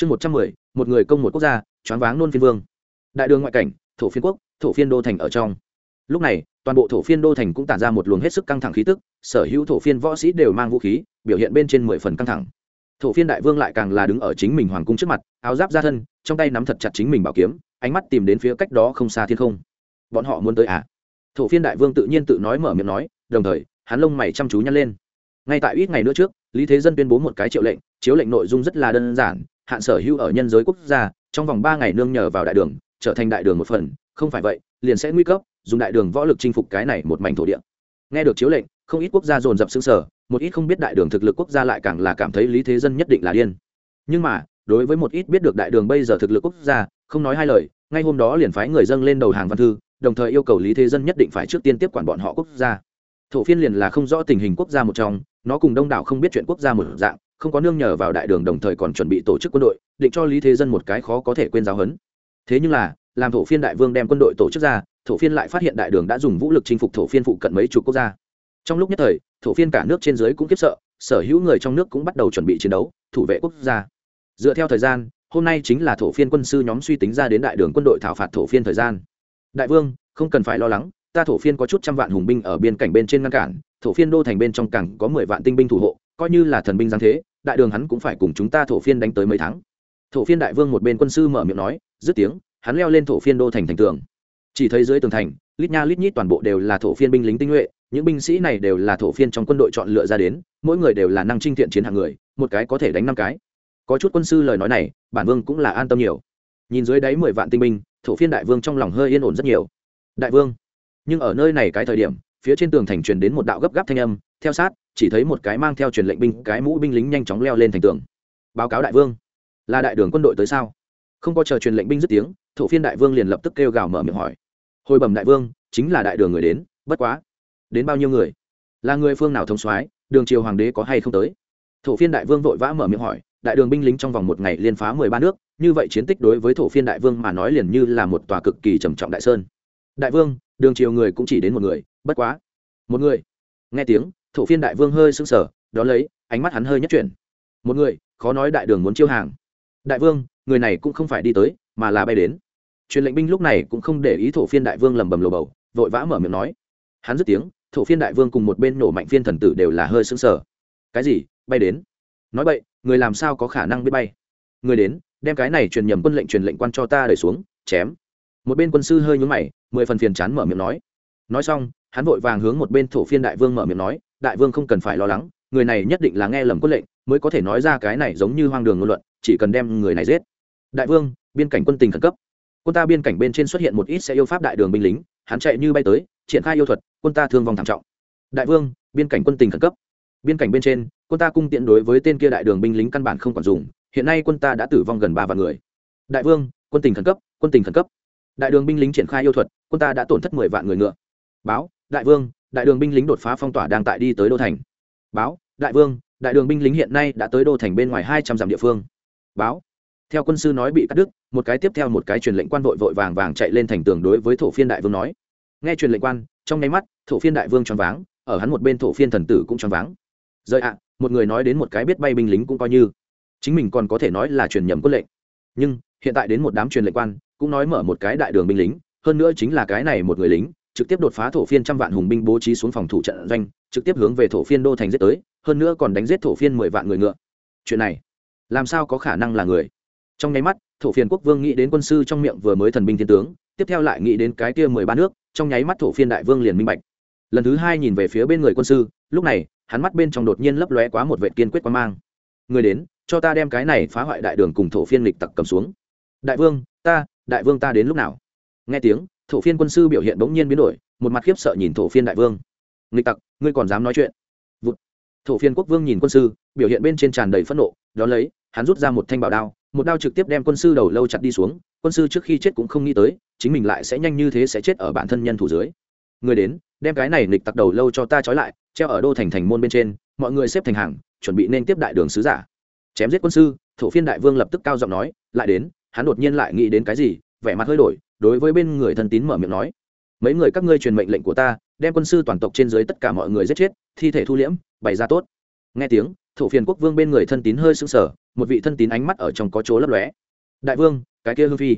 chương một trăm mười, một người công một quốc gia, choáng váng nôn phiên vương. Đại đường ngoại cảnh, thổ phiên quốc, thổ phiên đô thành ở trong. Lúc này, toàn bộ thổ phiên đô thành cũng tản ra một luồng hết sức căng thẳng khí tức, sở hữu thổ phiên võ sĩ đều mang vũ khí, biểu hiện bên trên mười phần căng thẳng. Thổ phiên đại vương lại càng là đứng ở chính mình hoàng cung trước mặt, áo giáp ra thân, trong tay nắm thật chặt chính mình bảo kiếm, ánh mắt tìm đến phía cách đó không xa thiên không. Bọn họ muốn tới à? Thổ phiên đại vương tự nhiên tự nói mở miệng nói, đồng thời, hắn lông mày chăm chú nhăn lên. Ngay tại ít ngày nữa trước, lý thế dân tuyên bố một cái triệu lệnh, chiếu lệnh nội dung rất là đơn giản hạn sở hữu ở nhân giới quốc gia, trong vòng ba ngày nương nhờ vào đại đường, trở thành đại đường một phần, không phải vậy, liền sẽ nguy cấp, dùng đại đường võ lực chinh phục cái này một mảnh thổ địa. Nghe được chiếu lệnh, không ít quốc gia dồn dập xương sở một ít không biết đại đường thực lực quốc gia lại càng là cảm thấy lý thế dân nhất định là điên. Nhưng mà, đối với một ít biết được đại đường bây giờ thực lực quốc gia, không nói hai lời, ngay hôm đó liền phái người dân lên đầu hàng văn thư, đồng thời yêu cầu lý thế dân nhất định phải trước tiên tiếp quản bọn họ quốc gia. Thổ phiên liền là không rõ tình hình quốc gia một trong, nó cùng đông đảo không biết chuyện quốc gia một dạng không có nương nhờ vào đại đường đồng thời còn chuẩn bị tổ chức quân đội, định cho lý thế dân một cái khó có thể quên giáo huấn. Thế nhưng là, làm thổ phiên đại vương đem quân đội tổ chức ra, thổ phiên lại phát hiện đại đường đã dùng vũ lực chinh phục thổ phiên phụ cận mấy chục quốc gia. Trong lúc nhất thời, thổ phiên cả nước trên dưới cũng kiếp sợ, sở hữu người trong nước cũng bắt đầu chuẩn bị chiến đấu, thủ vệ quốc gia. Dựa theo thời gian, hôm nay chính là thổ phiên quân sư nhóm suy tính ra đến đại đường quân đội thảo phạt thổ phiên thời gian. Đại vương, không cần phải lo lắng, ta thổ phiên có chút trăm vạn hùng binh ở biên cảnh bên trên ngăn cản, thổ phiên đô thành bên trong cảng có mười vạn tinh binh thủ hộ coi như là thần binh giáng thế, đại đường hắn cũng phải cùng chúng ta thổ phiên đánh tới mấy tháng. Thổ phiên đại vương một bên quân sư mở miệng nói, dứt tiếng, hắn leo lên thổ phiên đô thành thành tường. Chỉ thấy dưới tường thành, lít nha lít nhít toàn bộ đều là thổ phiên binh lính tinh nhuệ, những binh sĩ này đều là thổ phiên trong quân đội chọn lựa ra đến, mỗi người đều là năng trinh thiện chiến hạng người, một cái có thể đánh năm cái. Có chút quân sư lời nói này, bản vương cũng là an tâm nhiều. Nhìn dưới đáy mười vạn tinh binh, thổ phiên đại vương trong lòng hơi yên ổn rất nhiều. Đại vương, nhưng ở nơi này cái thời điểm, phía trên tường thành truyền đến một đạo gấp gáp thanh âm, theo sát chỉ thấy một cái mang theo truyền lệnh binh, cái mũ binh lính nhanh chóng leo lên thành tường. Báo cáo đại vương, là đại đường quân đội tới sao? Không có chờ truyền lệnh binh dứt tiếng, thổ phiên đại vương liền lập tức kêu gào mở miệng hỏi. Hồi bẩm đại vương, chính là đại đường người đến, bất quá, đến bao nhiêu người? Là người phương nào thông soái, đường triều hoàng đế có hay không tới? Thổ phiên đại vương vội vã mở miệng hỏi, đại đường binh lính trong vòng một ngày liên phá mười ba nước, như vậy chiến tích đối với thổ phiên đại vương mà nói liền như là một tòa cực kỳ trầm trọng đại sơn. Đại vương, đường triều người cũng chỉ đến một người, bất quá, một người. Nghe tiếng thổ phiên đại vương hơi sững sờ đó lấy, ánh mắt hắn hơi nhất chuyển. Một người, khó nói đại đường muốn chiêu hàng. Đại vương, người này cũng không phải đi tới, mà là bay đến. Truyền lệnh binh lúc này cũng không để ý thổ phiên đại vương lầm bầm lồ bầu, vội vã mở miệng nói. Hắn dứt tiếng, thổ phiên đại vương cùng một bên nổ mạnh phiên thần tử đều là hơi sững sờ. Cái gì? Bay đến? Nói vậy người làm sao có khả năng biết bay? Người đến, đem cái này truyền nhầm quân lệnh truyền lệnh quan cho ta đẩy xuống, chém. Một bên quân sư hơi nhúng mày, mười phần phiền chán mở miệng nói. Nói xong, hắn vội vàng hướng một bên thổ phiên đại vương mở miệng nói đại vương không cần phải lo lắng, người này nhất định là nghe lầm quân lệnh, mới có thể nói ra cái này giống như hoang đường ngôn luận, chỉ cần đem người này giết. Đại vương, biên cảnh quân tình khẩn cấp. Quân ta biên cảnh bên trên xuất hiện một ít xe yêu pháp đại đường binh lính, hắn chạy như bay tới, triển khai yêu thuật, quân ta thương vong thảm trọng. Đại vương, biên cảnh quân tình khẩn cấp. Biên cảnh bên trên, quân ta cung tiện đối với tên kia đại đường binh lính căn bản không còn dùng, hiện nay quân ta đã tử vong gần ba vạn người. Đại vương, quân tình khẩn cấp, quân tình khẩn cấp. Đại đường binh lính triển khai yêu thuật, quân ta đã tổn thất mười vạn người ngựa. Báo, đại vương đại đường binh lính đột phá phong tỏa đang tại đi tới đô thành. Báo, đại vương, đại đường binh lính hiện nay đã tới đô thành bên ngoài hai trăm dặm địa phương. Báo, theo quân sư nói bị cắt đứt, một cái tiếp theo một cái truyền lệnh quan vội vội vàng vàng chạy lên thành tường đối với thổ phiên đại vương nói. Nghe truyền lệnh quan, trong nháy mắt, thổ phiên đại vương choáng váng, ở hắn một bên thổ phiên thần tử cũng choáng váng. Rời ạ, một người nói đến một cái biết bay binh lính cũng coi như. Chính mình còn có thể nói là truyền nhầm quân lệnh. Nhưng, hiện tại đến một đám truyền lệnh quan, cũng nói mở một cái đại đường binh lính, hơn nữa chính là cái này một người lính trực tiếp đột phá thổ phiên trăm vạn hùng binh bố trí xuống phòng thủ trận doanh, trực tiếp hướng về thổ phiên đô thành giết tới, hơn nữa còn đánh giết thổ phiên mười vạn người ngựa. Chuyện này, làm sao có khả năng là người? Trong nháy mắt, thổ phiên quốc vương nghĩ đến quân sư trong miệng vừa mới thần binh thiên tướng, tiếp theo lại nghĩ đến cái kia mười ba nước, trong nháy mắt thổ phiên đại vương liền minh bạch. Lần thứ hai nhìn về phía bên người quân sư, lúc này, hắn mắt bên trong đột nhiên lấp lóe quá một vệ kiên quyết quá mang. Người đến, cho ta đem cái này phá hoại đại đường cùng thổ phiên lịch tặc cầm xuống. Đại vương, ta, đại vương ta đến lúc nào? Nghe tiếng thổ phiên quân sư biểu hiện bỗng nhiên biến đổi, một mặt khiếp sợ nhìn thổ phiên đại vương. Nghịch tặc, ngươi còn dám nói chuyện? Vụt. thổ phiên quốc vương nhìn quân sư, biểu hiện bên trên tràn đầy phẫn nộ đón lấy, hắn rút ra một thanh bảo đao, một đao trực tiếp đem quân sư đầu lâu chặt đi xuống, quân sư trước khi chết cũng không nghĩ tới, chính mình lại sẽ nhanh như thế sẽ chết ở bản thân nhân thủ dưới. Người đến, đem cái này nghịch tặc đầu lâu cho ta trói lại, treo ở đô thành thành môn bên trên, mọi người xếp thành hàng, chuẩn bị nên tiếp đại đường sứ giả. Chém giết quân sư, thổ phiên đại vương lập tức cao giọng nói, lại đến, hắn đột nhiên lại nghĩ đến cái gì, vẻ mặt hơi đổi đối với bên người thân tín mở miệng nói, mấy người các ngươi truyền mệnh lệnh của ta, đem quân sư toàn tộc trên dưới tất cả mọi người giết chết, thi thể thu liễm, bày ra tốt. Nghe tiếng, thổ phiền quốc vương bên người thân tín hơi sững sờ, một vị thân tín ánh mắt ở trong có chỗ lấp lóe. Đại vương, cái kia hương phi.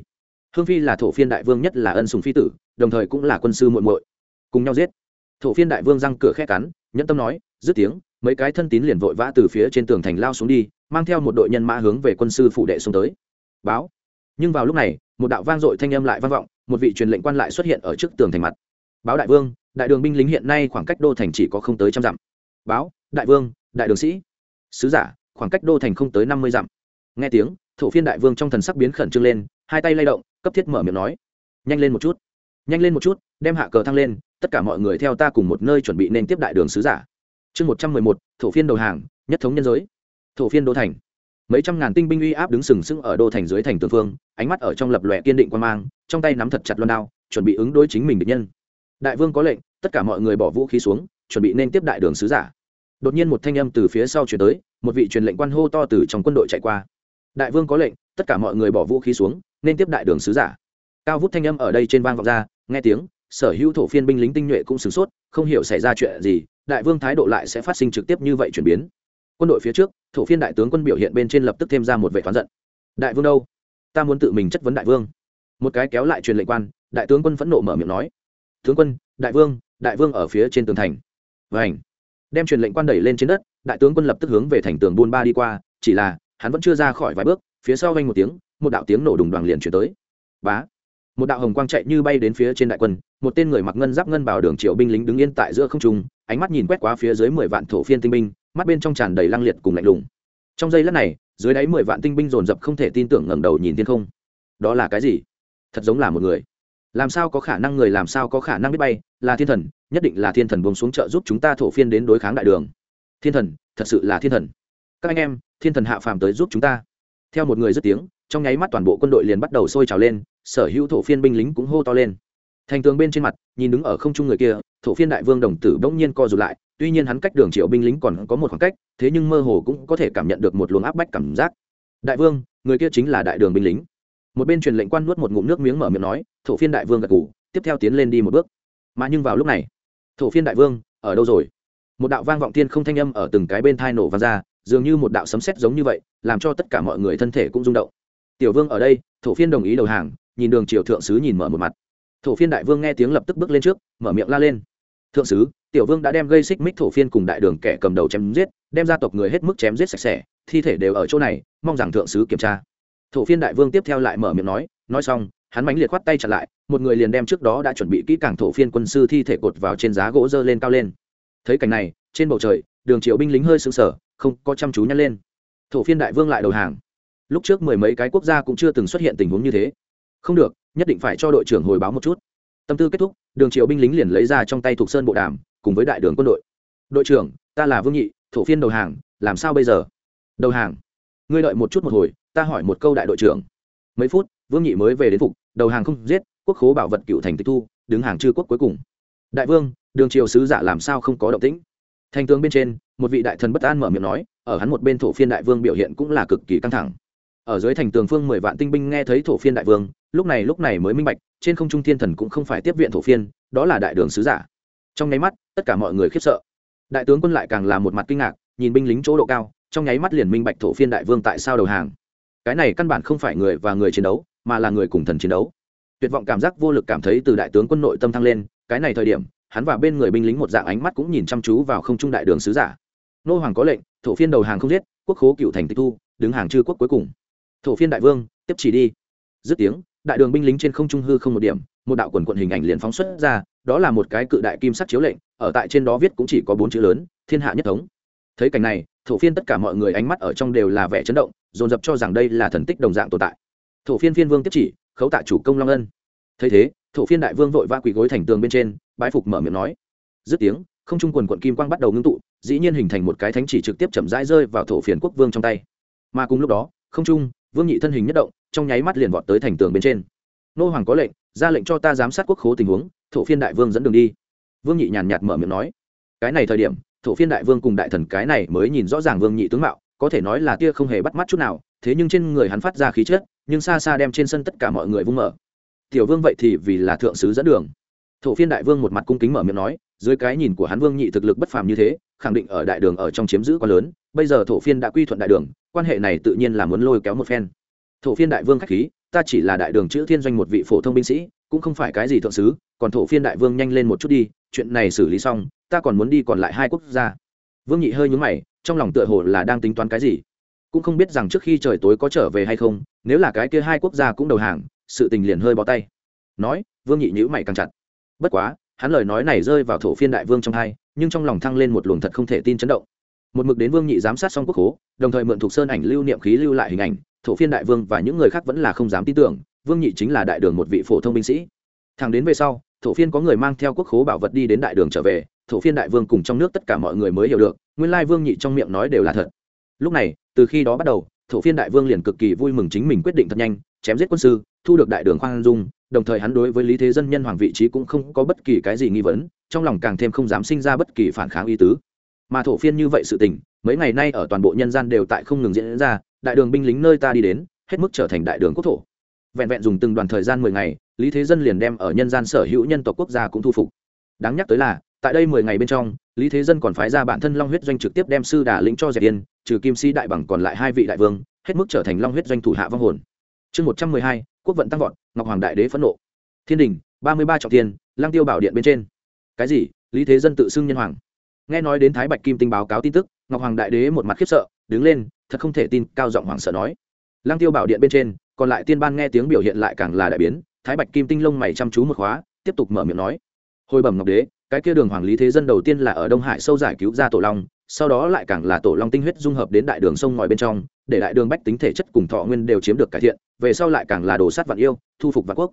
Hương phi là thổ phiên đại vương nhất là ân sùng phi tử, đồng thời cũng là quân sư muội muội. Cùng nhau giết. Thổ phiên đại vương răng cửa khét cắn, nhẫn tâm nói, dứt tiếng, mấy cái thân tín liền vội vã từ phía trên tường thành lao xuống đi, mang theo một đội nhân mã hướng về quân sư phụ đệ xuống tới. Báo. Nhưng vào lúc này một đạo vang dội thanh âm lại vang vọng, một vị truyền lệnh quan lại xuất hiện ở trước tường thành mặt. Báo đại vương, đại đường binh lính hiện nay khoảng cách đô thành chỉ có không tới trăm dặm. Báo, đại vương, đại đường sĩ. Sứ giả, khoảng cách đô thành không tới năm mươi dặm. Nghe tiếng, thổ phiên đại vương trong thần sắc biến khẩn trương lên, hai tay lay động, cấp thiết mở miệng nói, nhanh lên một chút, nhanh lên một chút, đem hạ cờ thăng lên, tất cả mọi người theo ta cùng một nơi chuẩn bị nên tiếp đại đường sứ giả. Chương một trăm mười một, thổ phiên đầu hàng, nhất thống nhân giới. Thổ phiên đô thành mấy trăm ngàn tinh binh uy áp đứng sừng sững ở đô thành dưới thành tường phương, ánh mắt ở trong lập lòe kiên định quan mang, trong tay nắm thật chặt loan đao, chuẩn bị ứng đối chính mình địch nhân. Đại vương có lệnh, tất cả mọi người bỏ vũ khí xuống, chuẩn bị nên tiếp đại đường sứ giả. Đột nhiên một thanh âm từ phía sau chuyển tới, một vị truyền lệnh quan hô to từ trong quân đội chạy qua. Đại vương có lệnh, tất cả mọi người bỏ vũ khí xuống, nên tiếp đại đường sứ giả. Cao vút thanh âm ở đây trên vang vọng ra, nghe tiếng, sở hữu thổ phiên binh lính tinh nhuệ cũng sửng sốt, không hiểu xảy ra chuyện gì, đại vương thái độ lại sẽ phát sinh trực tiếp như vậy chuyển biến quân đội phía trước, thổ phiên đại tướng quân biểu hiện bên trên lập tức thêm ra một vệ toán giận. Đại vương đâu? Ta muốn tự mình chất vấn đại vương. Một cái kéo lại truyền lệnh quan, đại tướng quân phẫn nộ mở miệng nói. Tướng quân, đại vương đại vương ở phía trên tường thành. Vảnh đem truyền lệnh quan đẩy lên trên đất, đại tướng quân lập tức hướng về thành tường buôn ba đi qua, chỉ là, hắn vẫn chưa ra khỏi vài bước, phía sau vang một tiếng, một đạo tiếng nổ đùng đoàn liền chuyển tới. Bá một đạo hồng quang chạy như bay đến phía trên đại quân, một tên người mặc ngân giáp ngân bảo đường triệu binh lính đứng yên tại giữa không trung, ánh mắt nhìn quét qua phía dưới mười vạn thổ phiên tinh binh, mắt bên trong tràn đầy lăng liệt cùng lạnh lùng. Trong giây lát này, dưới đáy mười vạn tinh binh dồn dập không thể tin tưởng ngẩng đầu nhìn thiên không. Đó là cái gì? Thật giống là một người. Làm sao có khả năng người làm sao có khả năng biết bay? Là thiên thần, nhất định là thiên thần buông xuống trợ giúp chúng ta thổ phiên đến đối kháng đại đường. Thiên thần, thật sự là thiên thần. Các anh em, thiên thần hạ phàm tới giúp chúng ta. Theo một người dứt tiếng, trong nháy mắt toàn bộ quân đội liền bắt đầu sôi trào lên sở hữu thổ phiên binh lính cũng hô to lên. Thành tường bên trên mặt nhìn đứng ở không trung người kia thổ phiên đại vương đồng tử bỗng nhiên co rụt lại tuy nhiên hắn cách đường triệu binh lính còn có một khoảng cách thế nhưng mơ hồ cũng có thể cảm nhận được một luồng áp bách cảm giác. Đại vương người kia chính là đại đường binh lính. Một bên truyền lệnh quan nuốt một ngụm nước miếng mở miệng nói thổ phiên đại vương gật gù, tiếp theo tiến lên đi một bước. Mà nhưng vào lúc này thổ phiên đại vương ở đâu rồi? Một đạo vang vọng tiên không thanh âm ở từng cái bên thai nổ vang ra dường như một đạo sấm sét giống như vậy làm cho tất cả mọi người thân thể cũng rung động. Tiểu vương ở đây thổ phiên đồng ý đầu hàng nhìn đường triều thượng sứ nhìn mở một mặt. Thổ phiên đại vương nghe tiếng lập tức bước lên trước, mở miệng la lên. Thượng sứ, tiểu vương đã đem gây xích mích thổ phiên cùng đại đường kẻ cầm đầu chém giết, đem gia tộc người hết mức chém giết sạch sẽ, thi thể đều ở chỗ này, mong rằng thượng sứ kiểm tra. Thổ phiên đại vương tiếp theo lại mở miệng nói nói xong, hắn mánh liệt khoắt tay chặt lại, một người liền đem trước đó đã chuẩn bị kỹ càng thổ phiên quân sư thi thể cột vào trên giá gỗ dơ lên cao lên. Thấy cảnh này, trên bầu trời, đường triệu binh lính hơi sững sờ, không có chăm chú nhăn lên. Thổ phiên đại vương lại đầu hàng. Lúc trước mười mấy cái quốc gia cũng chưa từng xuất hiện tình huống như thế không được, nhất định phải cho đội trưởng hồi báo một chút. Tâm tư kết thúc, đường triệu binh lính liền lấy ra trong tay thuộc sơn bộ đàm, cùng với đại đường quân đội. Đội trưởng, ta là vương nhị, thổ phiên đầu hàng, làm sao bây giờ? Đầu hàng. Ngươi đợi một chút một hồi, ta hỏi một câu đại đội trưởng. Mấy phút, vương nhị mới về đến phục, đầu hàng không giết, quốc khố bảo vật cựu thành tịch thu, đứng hàng chư quốc cuối cùng. Đại vương, đường triều sứ giả làm sao không có động tĩnh? Thành tướng bên trên, một vị đại thần bất an mở miệng nói, ở hắn một bên thổ phiên đại vương biểu hiện cũng là cực kỳ căng thẳng ở dưới thành tường phương mười vạn tinh binh nghe thấy thổ phiên đại vương, lúc này lúc này mới minh bạch, trên không trung thiên thần cũng không phải tiếp viện thổ phiên, đó là đại đường sứ giả. Trong nháy mắt, tất cả mọi người khiếp sợ. Đại tướng quân lại càng là một mặt kinh ngạc, nhìn binh lính chỗ độ cao, trong nháy mắt liền minh bạch thổ phiên đại vương tại sao đầu hàng. Cái này căn bản không phải người và người chiến đấu, mà là người cùng thần chiến đấu. Tuyệt vọng cảm giác vô lực cảm thấy từ đại tướng quân nội tâm thăng lên, cái này thời điểm, hắn và bên người binh lính một dạng ánh mắt cũng nhìn chăm chú vào không trung đại đường sứ giả. Nô hoàng có lệnh, thổ phiên đầu hàng không giết, quốc khố cựu thành tịch thu, đứng hàng chư quốc cuối cùng thổ phiên đại vương, tiếp chỉ đi. Dứt tiếng, đại đường binh lính trên không trung hư không một điểm, một đạo quần quận hình ảnh liền phóng xuất ra, đó là một cái cự đại kim sắc chiếu lệnh, ở tại trên đó viết cũng chỉ có bốn chữ lớn, thiên hạ nhất thống. Thấy cảnh này, thổ phiên tất cả mọi người ánh mắt ở trong đều là vẻ chấn động, dồn dập cho rằng đây là thần tích đồng dạng tồn tại. Thổ phiên phiên vương tiếp chỉ, khấu tạ chủ công long ân. Thấy thế, thổ phiên đại vương vội vã quỳ gối thành tường bên trên, bái phục mở miệng nói. Dứt tiếng, không trung quần quận kim quang bắt đầu ngưng tụ, dĩ nhiên hình thành một cái thánh chỉ trực tiếp chậm rãi rơi vào thổ phiền quốc vương trong tay. Mà cùng lúc đó, không trung vương nhị thân hình nhất động, trong nháy mắt liền vọt tới thành tường bên trên. Nô hoàng có lệnh, ra lệnh cho ta giám sát quốc khố tình huống, thổ phiên đại vương dẫn đường đi. Vương nhị nhàn nhạt mở miệng nói. Cái này thời điểm, thổ phiên đại vương cùng đại thần cái này mới nhìn rõ ràng vương nhị tướng mạo, có thể nói là tia không hề bắt mắt chút nào, thế nhưng trên người hắn phát ra khí chất, nhưng xa xa đem trên sân tất cả mọi người vung mở. Tiểu vương vậy thì vì là thượng sứ dẫn đường. Thổ phiên đại vương một mặt cung kính mở miệng nói, dưới cái nhìn của hắn vương nhị thực lực bất phàm như thế, khẳng định ở đại đường ở trong chiếm giữ quá lớn bây giờ thổ phiên đã quy thuận đại đường, quan hệ này tự nhiên là muốn lôi kéo một phen. Thổ phiên đại vương k h á c h khí, ta chỉ là đại đường chữ thiên doanh một vị phổ thông binh sĩ, cũng không phải cái gì thượng sứ, còn thổ phiên đại vương nhanh lên một chút đi, chuyện này xử lý xong, ta còn muốn đi còn lại hai quốc gia. Vương nhị hơi nhúng mày, trong lòng tựa hồ là đang tính toán cái gì? Cũng không biết rằng trước khi trời tối có trở về hay không, nếu là cái kia hai quốc gia cũng đầu hàng, sự tình liền hơi bó tay. Nói, vương nhị nhữ mày càng chặt. Bất quá, hắn lời nói này rơi vào thổ phiên đại vương trong hai, nhưng trong lòng thăng lên một luồng thật không thể tin chấn động một mực đến vương nhị giám sát xong quốc hố đồng thời mượn thuộc sơn ảnh lưu niệm khí lưu lại hình ảnh, thổ phiên đại vương và những người khác vẫn là không dám tin tưởng, vương nhị chính là đại đường một vị phổ thông binh sĩ. Thằng đến về sau, thổ phiên có người mang theo quốc khố bảo vật đi đến đại đường trở về, thổ phiên đại vương cùng trong nước tất cả mọi người mới hiểu được, nguyên lai vương nhị trong miệng nói đều là thật. Lúc này, từ khi đó bắt đầu, thổ phiên đại vương liền cực kỳ vui mừng chính mình quyết định thật nhanh, chém giết quân sư, thu được đại đường khoan dung, đồng thời hắn đối với lý thế dân nhân hoàng vị trí cũng không có bất kỳ cái gì nghi vấn, trong lòng càng thêm không dám sinh ra bất kỳ phản kháng ý tứ mà thổ phiên như vậy sự tình, mấy ngày nay ở toàn bộ nhân gian đều tại không ngừng diễn ra, đại đường binh lính nơi ta đi đến, hết mức trở thành đại đường quốc thổ. Vẹn vẹn dùng từng đoàn thời gian mười ngày, lý thế dân liền đem ở nhân gian sở hữu nhân tộc quốc gia cũng thu phục. Đáng nhắc tới là, tại đây mười ngày bên trong, lý thế dân còn phái ra bản thân long huyết doanh trực tiếp đem sư đà lĩnh cho dẹp yên, trừ kim sĩ đại bằng còn lại hai vị đại vương, hết mức trở thành long huyết doanh thủ hạ vong hồn. Chương một trăm mười hai, quốc vận tăng vọt, ngọc hoàng đại đế phẫn nộ. Thiên đình, ba mươi ba trọng tiền lang tiêu bảo điện bên trên. Cái gì? Lý thế dân tự xưng nhân hoàng nghe nói đến thái bạch kim tinh báo cáo tin tức, ngọc hoàng đại đế một mặt khiếp sợ, đứng lên, thật không thể tin, cao giọng hoàng sợ nói. Lang tiêu bảo điện bên trên, còn lại tiên ban nghe tiếng biểu hiện lại càng là đại biến, thái bạch kim tinh lông mày chăm chú một khóa, tiếp tục mở miệng nói. Hồi bẩm ngọc đế, cái kia đường hoàng lý thế dân đầu tiên là ở đông hải sâu giải cứu ra tổ long, sau đó lại càng là tổ long tinh huyết dung hợp đến đại đường sông ngòi bên trong, để đại đường bách tính thể chất cùng thọ nguyên đều chiếm được cải thiện, về sau lại càng là đồ sát vạn yêu, thu phục vạn quốc.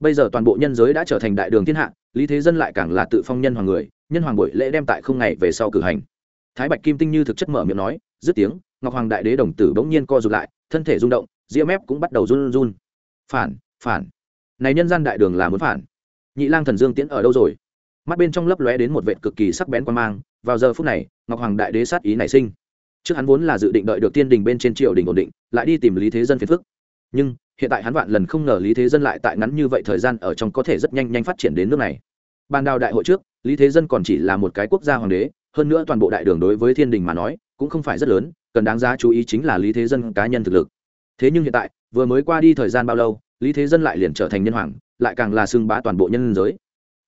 Bây giờ toàn bộ nhân giới đã trở thành đại đường thiên hạ, lý thế dân lại càng là tự phong nhân hoàng người nhân hoàng buổi lễ đem tại không ngày về sau cử hành. Thái bạch kim tinh như thực chất mở miệng nói, dứt tiếng, ngọc hoàng đại đế đồng tử bỗng nhiên co rụt lại, thân thể rung động, ria mép cũng bắt đầu run run phản phản. Này nhân gian đại đường là muốn phản. Nhị lang thần dương tiễn ở đâu rồi? Mắt bên trong lấp lóe đến một vệ cực kỳ sắc bén quan mang, vào giờ phút này, ngọc hoàng đại đế sát ý nảy sinh. Trước hắn vốn là dự định đợi được tiên đình bên trên triều đình ổn định, lại đi tìm lý thế dân phiền phức. Nhưng, hiện tại hắn vạn lần không ngờ lý thế dân lại tại ngắn như vậy thời gian ở trong có thể rất nhanh nhanh phát triển đến nước này. Ban đào đại hội trước lý thế dân còn chỉ là một cái quốc gia hoàng đế, hơn nữa toàn bộ đại đường đối với thiên đình mà nói, cũng không phải rất lớn, cần đáng giá chú ý chính là lý thế dân cá nhân thực lực. Thế nhưng hiện tại, vừa mới qua đi thời gian bao lâu, lý thế dân lại liền trở thành nhân hoàng, lại càng là xưng bá toàn bộ nhân giới.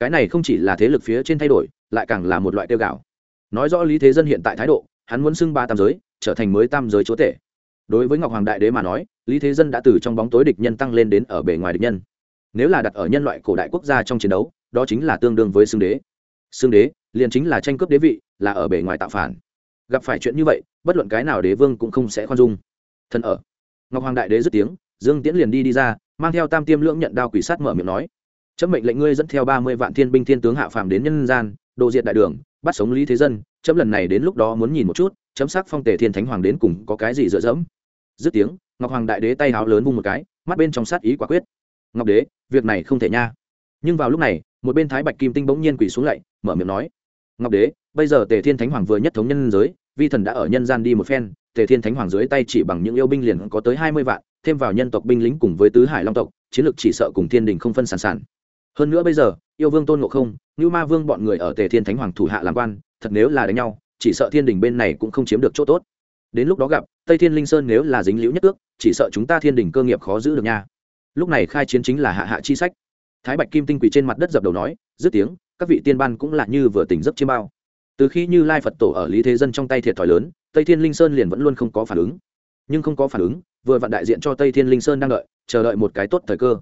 Cái này không chỉ là thế lực phía trên thay đổi, lại càng là một loại tiêu gạo. Nói rõ lý thế dân hiện tại thái độ, hắn muốn xưng ba tam giới, trở thành mới tam giới chúa tể. Đối với ngọc hoàng đại đế mà nói, lý thế dân đã từ trong bóng tối địch nhân tăng lên đến ở bề ngoài địch nhân. Nếu là đặt ở nhân loại cổ đại quốc gia trong chiến đấu, đó chính là tương đương với xưng đế xương đế, liền chính là tranh cướp đế vị, là ở bề ngoài tạo phản. Gặp phải chuyện như vậy, bất luận cái nào đế vương cũng không sẽ khoan dung. Thân ở. Ngọc hoàng đại đế dứt tiếng, dương tiễn liền đi đi ra, mang theo tam tiêm lưỡng nhận đao quỷ sát mở miệng nói. Chấm mệnh lệnh ngươi dẫn theo ba mươi vạn thiên binh thiên tướng hạ phàm đến nhân gian, đồ diệt đại đường, bắt sống lý thế dân, chấm lần này đến lúc đó muốn nhìn một chút, chấm sắc phong tề thiên thánh hoàng đến cùng có cái gì dựa dẫm. Dứt tiếng, ngọc hoàng đại đế tay háo lớn vung một cái, mắt bên trong sát ý quả quyết. Ngọc đế, việc này không thể nha. Nhưng vào lúc này một bên thái bạch kim tinh bỗng nhiên quỳ xuống lạy mở miệng nói, ngọc đế, bây giờ tề thiên thánh hoàng vừa nhất thống nhân giới, vi thần đã ở nhân gian đi một phen, tề thiên thánh hoàng dưới tay chỉ bằng những yêu binh liền có tới hai mươi vạn, thêm vào nhân tộc binh lính cùng với tứ hải long tộc, chiến lược chỉ sợ cùng thiên đình không phân sản sản. Hơn nữa bây giờ, yêu vương tôn ngộ không như ma vương bọn người ở tề thiên thánh hoàng thủ hạ làm quan, thật nếu là đánh nhau, chỉ sợ thiên đình bên này cũng không chiếm được chỗ tốt. Đến lúc đó gặp, tây thiên linh sơn nếu là dính liễu nhất ước, chỉ sợ chúng ta thiên đình cơ nghiệp khó giữ được nha. Lúc này khai chiến chính là hạ hạ chi sách thái bạch kim tinh quỷ trên mặt đất dập đầu nói, dứt tiếng, các vị tiên ban cũng là như vừa tỉnh giấc chiêm bao. Từ khi như lai phật tổ ở lý thế dân trong tay thiệt thòi lớn, tây thiên linh sơn liền vẫn luôn không có phản ứng. Nhưng không có phản ứng, vừa vặn đại diện cho tây thiên linh sơn đang đợi, chờ đợi một cái tốt thời cơ.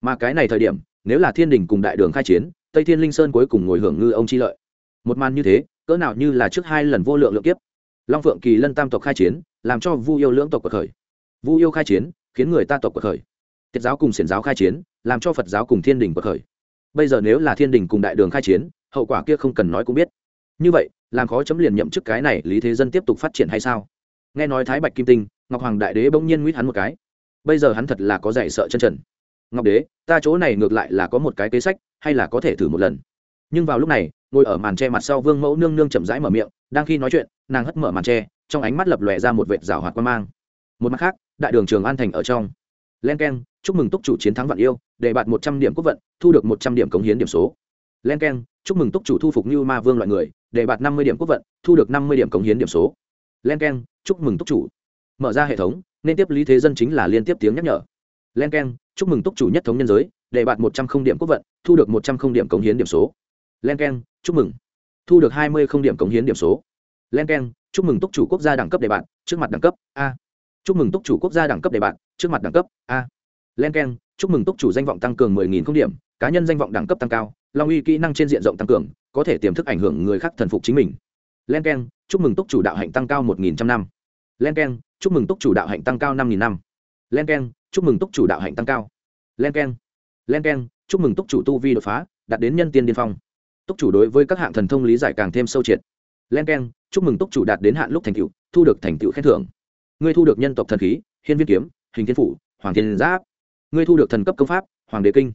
Mà cái này thời điểm, nếu là thiên đình cùng đại đường khai chiến, tây thiên linh sơn cuối cùng ngồi hưởng ngư ông chi lợi. Một màn như thế, cỡ nào như là trước hai lần vô lượng lượng kiếp. Long phượng kỳ lân tam tộc khai chiến, làm cho vu yêu lưỡng tộc cuộc khởi. Vu yêu khai chiến, khiến người ta tộc cuộc khởi tiết giáo cùng xiển giáo khai chiến, làm cho phật giáo cùng thiên đình bậc khởi. Bây giờ nếu là thiên đình cùng đại đường khai chiến, hậu quả kia không cần nói cũng biết. Như vậy, làm khó chấm liền nhậm chức cái này lý thế dân tiếp tục phát triển hay sao? Nghe nói thái bạch kim tinh, ngọc hoàng đại đế bỗng nhiên nguyết hắn một cái. Bây giờ hắn thật là có dạy sợ chân trần. Ngọc đế, ta chỗ này ngược lại là có một cái kế sách, hay là có thể thử một lần? Nhưng vào lúc này, ngồi ở màn tre mặt sau vương mẫu nương nương chậm rãi mở miệng, đang khi nói chuyện, nàng hất mở màn tre, trong ánh mắt lập lòe ra một vệt rào hoạt quan mang. Một mặt khác, đại đường trường an thành ở trong len k e n chúc mừng túc chủ chiến thắng vạn yêu để bạt một trăm điểm quốc vận, thu được một trăm điểm cống hiến điểm số. Len k e n chúc mừng túc chủ thu phục như ma vương loại người để bạt năm mươi điểm quốc vận, thu được năm mươi điểm cống hiến điểm số. Len k e n chúc mừng túc chủ. Mở ra hệ thống, nên tiếp lý thế dân chính là liên tiếp tiếng nhắc nhở. Len k e n chúc mừng túc chủ nhất thống nhân giới để bạt một trăm không điểm quốc vận, thu được một trăm không điểm cống hiến điểm số. Len k e n chúc mừng. Thu được hai mươi không điểm cống hiến điểm số. Len k e n chúc mừng túc chủ quốc gia đẳng cấp đề bạt, trước mặt đẳng cấp a chúc mừng túc chủ quốc gia đẳng cấp đề bạt trước mặt đẳng cấp a. Len k e n chúc mừng túc chủ danh vọng tăng cường mười nghìn không điểm cá nhân danh vọng đẳng cấp tăng cao long uy kỹ năng trên diện rộng tăng cường có thể tiềm thức ảnh hưởng người khác thần phục chính mình. Len k e n chúc mừng túc chủ đạo hạnh tăng cao một nghìn trăm năm. Len k e n chúc mừng túc chủ đạo hạnh tăng cao năm nghìn năm. Len k e n chúc mừng túc chủ đạo hạnh tăng cao. Len k e n len k e n chúc mừng túc chủ tu vi đột phá đạt đến nhân tiên điên phong. Túc chủ đối với các hạng thần thông lý giải càng thêm sâu triệt. Len k e n chúc mừng túc chủ đạt đến hạn lúc thành tựu, thu được thành tựu khen thưởng ngươi thu được nhân tộc thần khí, hiên viên kiếm, hình thiên phủ, hoàng thiên giáp. Ngươi thu được thần cấp công pháp, hoàng đế kinh.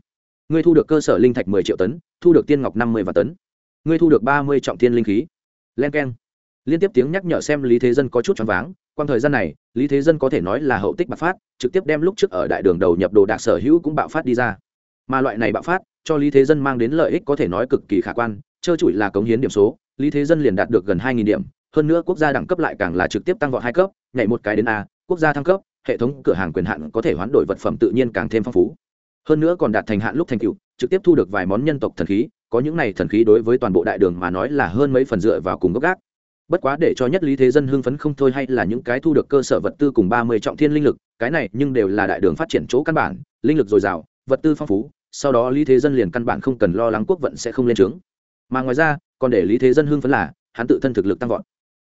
Ngươi thu được cơ sở linh thạch mười triệu tấn, thu được tiên ngọc năm mươi và tấn. Ngươi thu được ba mươi trọng tiên linh khí. Len k e n liên tiếp tiếng nhắc nhở xem lý thế dân có chút choáng váng. Quang thời gian này, lý thế dân có thể nói là hậu tích bạc phát, trực tiếp đem lúc trước ở đại đường đầu nhập đồ đạc sở hữu cũng bạo phát đi ra. Mà loại này bạo phát, cho lý thế dân mang đến lợi ích có thể nói cực kỳ khả quan, trơ trụi là cống hiến điểm số, lý thế dân liền đạt được gần hai điểm, hơn nữa quốc gia đẳng cấp lại càng là trực tiếp tăng vọt hai cấp nhảy một cái đến a, quốc gia thăng cấp, hệ thống cửa hàng quyền hạn có thể hoán đổi vật phẩm tự nhiên càng thêm phong phú. Hơn nữa còn đạt thành hạn lúc thành cựu trực tiếp thu được vài món nhân tộc thần khí, có những này thần khí đối với toàn bộ đại đường mà nói là hơn mấy phần dựa vào cùng gốc gác. Bất quá để cho nhất lý thế dân hưng phấn không thôi hay là những cái thu được cơ sở vật tư cùng ba mươi trọng thiên linh lực, cái này nhưng đều là đại đường phát triển chỗ căn bản, linh lực dồi dào, vật tư phong phú, sau đó lý thế dân liền căn bản không cần lo lắng quốc vận sẽ không lên trướng. Mà ngoài ra, còn để lý thế dân hưng phấn là, hắn tự thân thực lực tăng vọt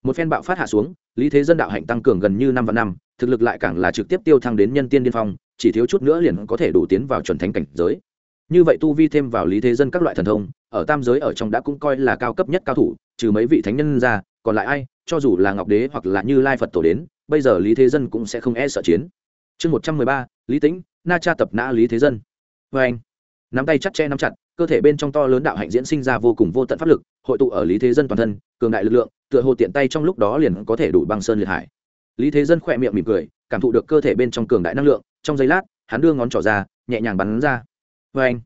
một phen bạo phát hạ xuống, lý thế dân đạo hạnh tăng cường gần như năm và năm, thực lực lại càng là trực tiếp tiêu thăng đến nhân tiên điên phong, chỉ thiếu chút nữa liền có thể đủ tiến vào chuẩn thánh cảnh giới. Như vậy tu vi thêm vào lý thế dân các loại thần thông, ở tam giới ở trong đã cũng coi là cao cấp nhất cao thủ, trừ mấy vị thánh nhân ra, còn lại ai, cho dù là ngọc đế hoặc là như lai phật tổ đến, bây giờ lý thế dân cũng sẽ không e sợ chiến. Chương một trăm mười ba, lý tĩnh, na cha tập nã lý thế dân. Vê anh, nắm tay chặt che nắm chặt, cơ thể bên trong to lớn đạo hạnh diễn sinh ra vô cùng vô tận pháp lực, hội tụ ở lý thế dân toàn thân, cường đại lực lượng tựa hồ tiện tay trong lúc đó liền có thể đủ băng sơn liệt hải. Lý thế dân khỏe miệng mỉm cười, cảm thụ được cơ thể bên trong cường đại năng lượng, trong giây lát, hắn đưa ngón trỏ ra, nhẹ nhàng bắn ra. Vê anh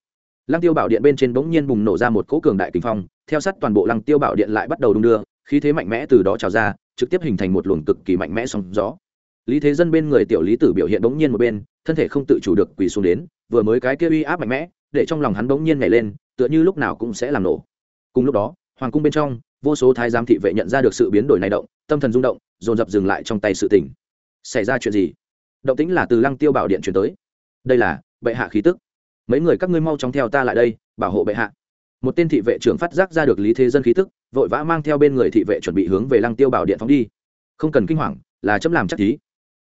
lăng tiêu bảo điện bên trên bỗng nhiên bùng nổ ra một cỗ cường đại kinh phong, theo sát toàn bộ lăng tiêu bảo điện lại bắt đầu đung đưa, khí thế mạnh mẽ từ đó trào ra, trực tiếp hình thành một luồng cực kỳ mạnh mẽ sóng gió. Lý thế dân bên người tiểu lý tử biểu hiện bỗng nhiên một bên, thân thể không tự chủ được quỳ xuống đến, vừa mới cái kia uy áp mạnh mẽ, để trong lòng hắn bỗng nhiên nhảy lên, tựa như lúc nào cũng sẽ làm nổ. Cùng lúc đó, hoàng cung bên trong vô số thái giám thị vệ nhận ra được sự biến đổi này động, tâm thần rung động, dồn dập dừng lại trong tay sự tỉnh xảy ra chuyện gì? Động tĩnh là từ lăng tiêu bảo điện chuyển tới. Đây là bệ hạ khí tức. Mấy người các ngươi mau chóng theo ta lại đây, bảo hộ bệ hạ. Một tên thị vệ trưởng phát giác ra được lý thế dân khí tức, vội vã mang theo bên người thị vệ chuẩn bị hướng về lăng tiêu bảo điện phóng đi. Không cần kinh hoàng, là chấm làm chắc thí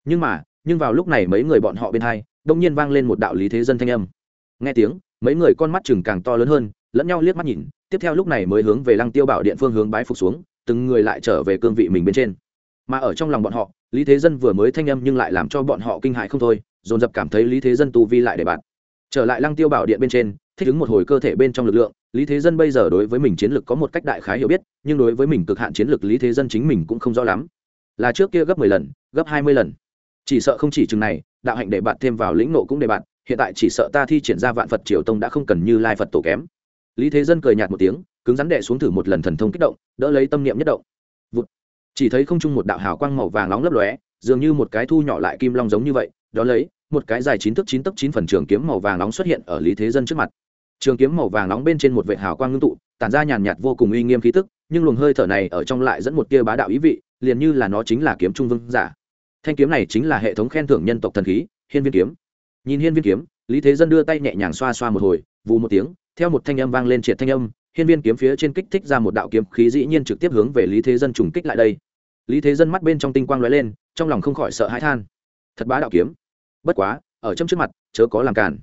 nhưng mà, nhưng vào lúc này mấy người bọn họ bên hai đông nhiên vang lên một đạo lý thế dân thanh âm. Nghe tiếng, mấy người con mắt chừng càng to lớn hơn, lẫn nhau liếc mắt nhìn tiếp theo lúc này mới hướng về lăng tiêu bảo điện phương hướng bái phục xuống, từng người lại trở về cương vị mình bên trên. Mà ở trong lòng bọn họ, lý thế dân vừa mới thanh âm nhưng lại làm cho bọn họ kinh hại không thôi, dồn dập cảm thấy lý thế dân tu vi lại để bạn trở lại lăng tiêu bảo điện bên trên, thích ứng một hồi cơ thể bên trong lực lượng, lý thế dân bây giờ đối với mình chiến lược có một cách đại khái hiểu biết, nhưng đối với mình cực hạn chiến lược lý thế dân chính mình cũng không rõ lắm. Là trước kia gấp mười lần, gấp hai mươi lần. Chỉ sợ không chỉ chừng này, đạo hạnh để bạn thêm vào lĩnh nộ cũng để bạn hiện tại chỉ sợ ta thi triển ra vạn phật triều tông đã không cần như lai phật tổ kém lý thế dân cười nhạt một tiếng, cứng rắn đệ xuống thử một lần thần thông kích động, đỡ lấy tâm niệm nhất động. Vụt. chỉ thấy không chung một đạo hào quang màu vàng nóng lấp lóe, dường như một cái thu nhỏ lại kim long giống như vậy, đó lấy, một cái dài chín tấc chín tấc chín phần trường kiếm màu vàng nóng xuất hiện ở lý thế dân trước mặt. Trường kiếm màu vàng nóng bên trên một vệ hào quang ngưng tụ, tản ra nhàn nhạt vô cùng uy nghiêm khí tức, nhưng luồng hơi thở này ở trong lại dẫn một tia bá đạo ý vị, liền như là nó chính là kiếm trung vương giả. Thanh kiếm này chính là hệ thống khen thưởng nhân tộc thần khí, hiên viên kiếm. Nhìn hiên viên kiếm, lý thế dân đưa tay nhẹ nhàng xoa xoa một hồi, vù một tiếng theo một thanh âm vang lên triệt thanh âm, hiên viên kiếm phía trên kích thích ra một đạo kiếm khí dĩ nhiên trực tiếp hướng về lý thế dân trùng kích lại đây. Lý thế dân mắt bên trong tinh quang lóe lên, trong lòng không khỏi sợ hãi than. Thật bá đạo kiếm. Bất quá, ở trong trước mặt, chớ có làm cản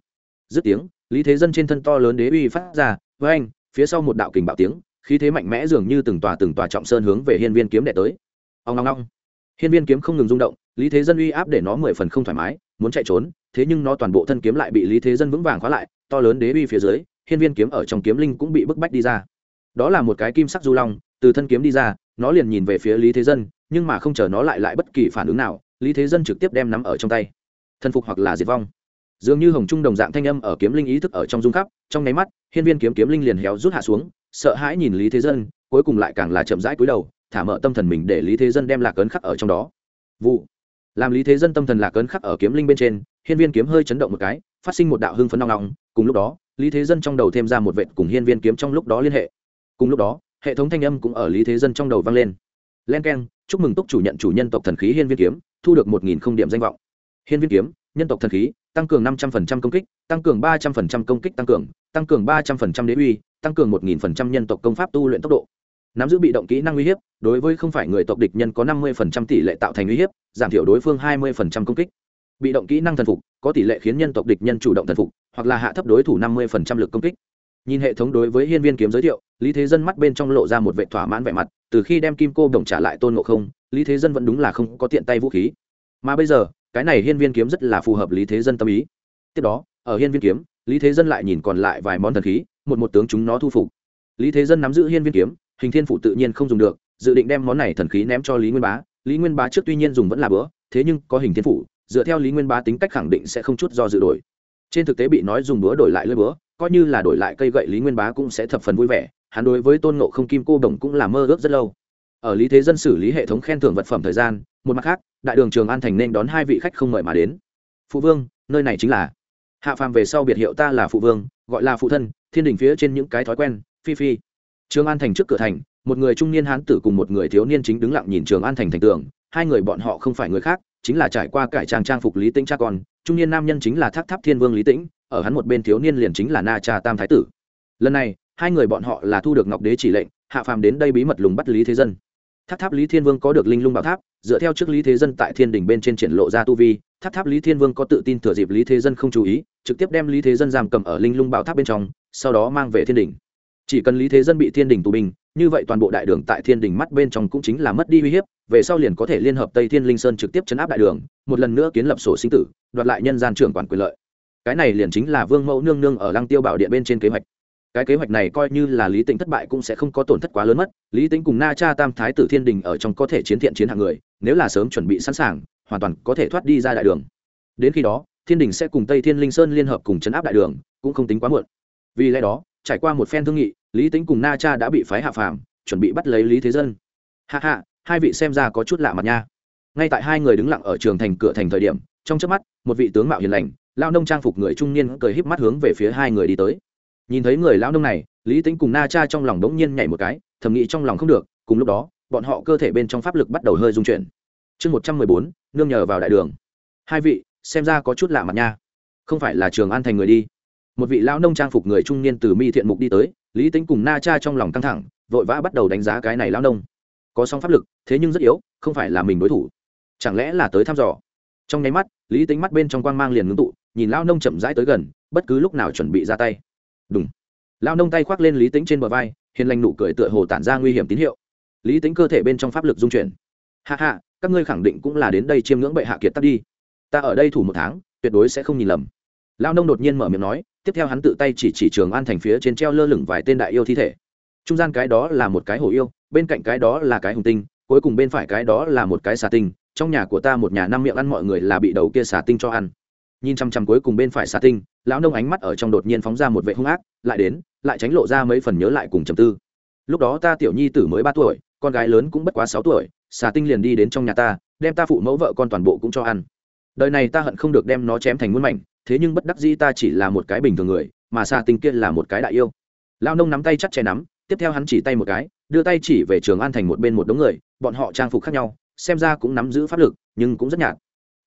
dứt tiếng, lý thế dân trên thân to lớn đế uy phát ra với anh phía sau một đạo kình bạo tiếng, khí thế mạnh mẽ dường như từng tòa từng tòa trọng sơn hướng về hiên viên kiếm đệ tới. Ông long long hiên viên kiếm không ngừng rung động, lý thế dân uy áp để nó mười phần không thoải mái, muốn chạy trốn, thế nhưng nó toàn bộ thân kiếm lại bị lý thế dân vững vàng khóa lại, to lớn đế uy phía dưới hiên viên kiếm ở trong kiếm linh cũng bị bức bách đi ra. Đó là một cái kim sắc du long, từ thân kiếm đi ra, nó liền nhìn về phía lý thế dân, nhưng mà không chờ nó lại lại bất kỳ phản ứng nào, lý thế dân trực tiếp đem nắm ở trong tay. Thân phục hoặc là diệt vong. Dường như hồng trung đồng dạng thanh âm ở kiếm linh ý thức ở trong dung khắp, trong nháy mắt, hiên viên kiếm kiếm linh liền héo rút hạ xuống, sợ hãi nhìn lý thế dân, cuối cùng lại càng là chậm rãi cúi đầu, thả mở tâm thần mình để lý thế dân đem lạc ấn khắc ở trong đó. Vụ. Làm lý thế dân tâm thần lạc ấn khắc ở kiếm linh bên trên, hiên viên kiếm hơi chấn động một cái, phát sinh một đạo hưng phấn nong nong cùng lúc đó lý thế dân trong đầu thêm ra một vệ cùng hiên viên kiếm trong lúc đó liên hệ. Cùng lúc đó, hệ thống thanh âm cũng ở lý thế dân trong đầu vang lên. Len k e n chúc mừng túc chủ nhận chủ nhân tộc thần khí hiên viên kiếm, thu được một nghìn không điểm danh vọng. Hiên viên kiếm, nhân tộc thần khí, tăng cường năm trăm linh công kích, tăng cường ba trăm linh công kích tăng cường tăng cường ba trăm linh đế uy, tăng cường một nghìn nhân tộc công pháp tu luyện tốc độ. Nắm giữ bị động kỹ năng uy hiếp, đối với không phải người tộc địch nhân có năm mươi tỷ lệ tạo thành uy hiếp, giảm thiểu đối phương hai mươi công kích bị động kỹ năng thần phục, có tỷ lệ khiến nhân tộc địch nhân chủ động thần phục, hoặc là hạ thấp đối thủ năm mươi lực công kích. Nhìn hệ thống đối với hiên viên kiếm giới thiệu, lý thế dân mắt bên trong lộ ra một vệ thỏa mãn vẻ mặt, từ khi đem kim cô đồng trả lại tôn ngộ không, lý thế dân vẫn đúng là không có tiện tay vũ khí. Mà bây giờ, cái này hiên viên kiếm rất là phù hợp lý thế dân tâm ý. Tiếp đó, ở hiên viên kiếm, lý thế dân lại nhìn còn lại vài món thần khí, một một tướng chúng nó thu phục. Lý thế dân nắm giữ hiên viên kiếm, hình thiên phụ tự nhiên không dùng được, dự định đem món này thần khí ném cho lý nguyên bá. Lý nguyên bá trước tuy nhiên dùng vẫn là bữa, thế nhưng có hình thiên phụ dựa theo lý nguyên bá tính cách khẳng định sẽ không chút do dự đổi. Trên thực tế bị nói dùng bữa đổi lại lưỡi bữa coi như là đổi lại cây gậy lý nguyên bá cũng sẽ thập phần vui vẻ, hắn đối với tôn ngộ không kim cô đồng cũng là mơ ước rất lâu. Ở lý thế dân xử lý hệ thống khen thưởng vật phẩm thời gian, một mặt khác, đại đường trường an thành nên đón hai vị khách không mời mà đến. Phụ vương, nơi này chính là. Hạ phàm về sau biệt hiệu ta là phụ vương, gọi là phụ thân, thiên đình phía trên những cái thói quen, phi phi. Trường an thành trước cửa thành, một người trung niên hán tử cùng một người thiếu niên chính đứng lặng nhìn trường an thành thành tường, hai người bọn họ không phải người khác chính là trải qua cải trang trang phục lý tĩnh cha con, trung niên nam nhân chính là thác tháp thiên vương lý tĩnh, ở hắn một bên thiếu niên liền chính là na cha tam thái tử. Lần này, hai người bọn họ là thu được ngọc đế chỉ lệnh, hạ phàm đến đây bí mật lùng bắt lý thế dân. Tháp tháp lý thiên vương có được linh lung bảo tháp, dựa theo trước lý thế dân tại thiên đình bên trên triển lộ ra tu vi tháp tháp lý thiên vương có tự tin thừa dịp lý thế dân không chú ý, trực tiếp đem lý thế dân giam cầm ở linh lung bảo tháp bên trong, sau đó mang về thiên đình chỉ cần lý thế dân bị thiên đình tù binh như vậy toàn bộ đại đường tại thiên đình mắt bên trong cũng chính là mất đi uy hiếp, về sau liền có thể liên hợp tây thiên linh sơn trực tiếp chấn áp đại đường, một lần nữa kiến lập sổ sinh tử, đoạt lại nhân gian trưởng quản quyền lợi. Cái này liền chính là vương mẫu nương nương ở lăng tiêu bảo điện bên trên kế hoạch. Cái kế hoạch này coi như là lý tính thất bại cũng sẽ không có tổn thất quá lớn mất, lý tính cùng na cha tam thái tử thiên đình ở trong có thể chiến thiện chiến hạng người, nếu là sớm chuẩn bị sẵn sàng, hoàn toàn có thể thoát đi ra đại đường. Đến khi đó, thiên đình sẽ cùng tây thiên linh sơn liên hợp cùng chấn áp đại đường, cũng không tính quá muộn. Vì lẽ đó, trải qua một phen thương nghị lý tính cùng na cha đã bị phái hạ phàm, chuẩn bị bắt lấy lý thế dân. Hạ hạ hai vị xem ra có chút lạ mặt nha. Ngay tại hai người đứng lặng ở trường thành cửa thành thời điểm, trong trước mắt, một vị tướng mạo hiền lành, lao nông trang phục người trung niên cười híp mắt hướng về phía hai người đi tới. Nhìn thấy người lao nông này, lý tính cùng na cha trong lòng đống nhiên nhảy một cái, thầm nghĩ trong lòng không được, cùng lúc đó, bọn họ cơ thể bên trong pháp lực bắt đầu hơi dung chuyển. Chương một trăm mười bốn, nương nhờ vào đại đường. Hai vị, xem ra có chút lạ mặt nha. Không phải là trường an thành người đi một vị lão nông trang phục người trung niên từ mi thiện mục đi tới, lý tính cùng na cha trong lòng căng thẳng, vội vã bắt đầu đánh giá cái này lão nông. Có song pháp lực, thế nhưng rất yếu, không phải là mình đối thủ. Chẳng lẽ là tới thăm dò? Trong nháy mắt, lý tính mắt bên trong quang mang liền ngưng tụ, nhìn lao nông chậm rãi tới gần, bất cứ lúc nào chuẩn bị ra tay. Đúng lao nông tay khoác lên lý tính trên bờ vai, hiền lành nụ cười tựa hồ tản ra nguy hiểm tín hiệu. Lý tính cơ thể bên trong pháp lực dung chuyển. Hạ hạ các ngươi khẳng định cũng là đến đây chiêm ngưỡng bệ hạ kiệt tắt đi. Ta ở đây thủ một tháng, tuyệt đối sẽ không nhìn lầm. Lao nông đột nhiên mở miệng nói tiếp theo hắn tự tay chỉ chỉ trường an thành phía trên treo lơ lửng vài tên đại yêu thi thể. Trung gian cái đó là một cái hổ yêu, bên cạnh cái đó là cái hùng tinh, cuối cùng bên phải cái đó là một cái xà tinh, trong nhà của ta một nhà năm miệng ăn mọi người là bị đầu kia xà tinh cho ăn. Nhìn chăm chăm cuối cùng bên phải xà tinh, lão nông ánh mắt ở trong đột nhiên phóng ra một vệ hung ác, lại đến, lại tránh lộ ra mấy phần nhớ lại cùng trầm tư. Lúc đó ta tiểu nhi tử mới ba tuổi, con gái lớn cũng bất quá sáu tuổi, xà tinh liền đi đến trong nhà ta, đem ta phụ mẫu vợ con toàn bộ cũng cho ăn. Đời này ta hận không được đem nó chém thành muôn mảnh thế nhưng bất đắc dĩ ta chỉ là một cái bình thường người, mà xa tinh kia là một cái đại yêu. Lao nông nắm tay chắc che nắm, tiếp theo hắn chỉ tay một cái, đưa tay chỉ về trường an thành một bên một đống người, bọn họ trang phục khác nhau, xem ra cũng nắm giữ pháp lực, nhưng cũng rất nhạt.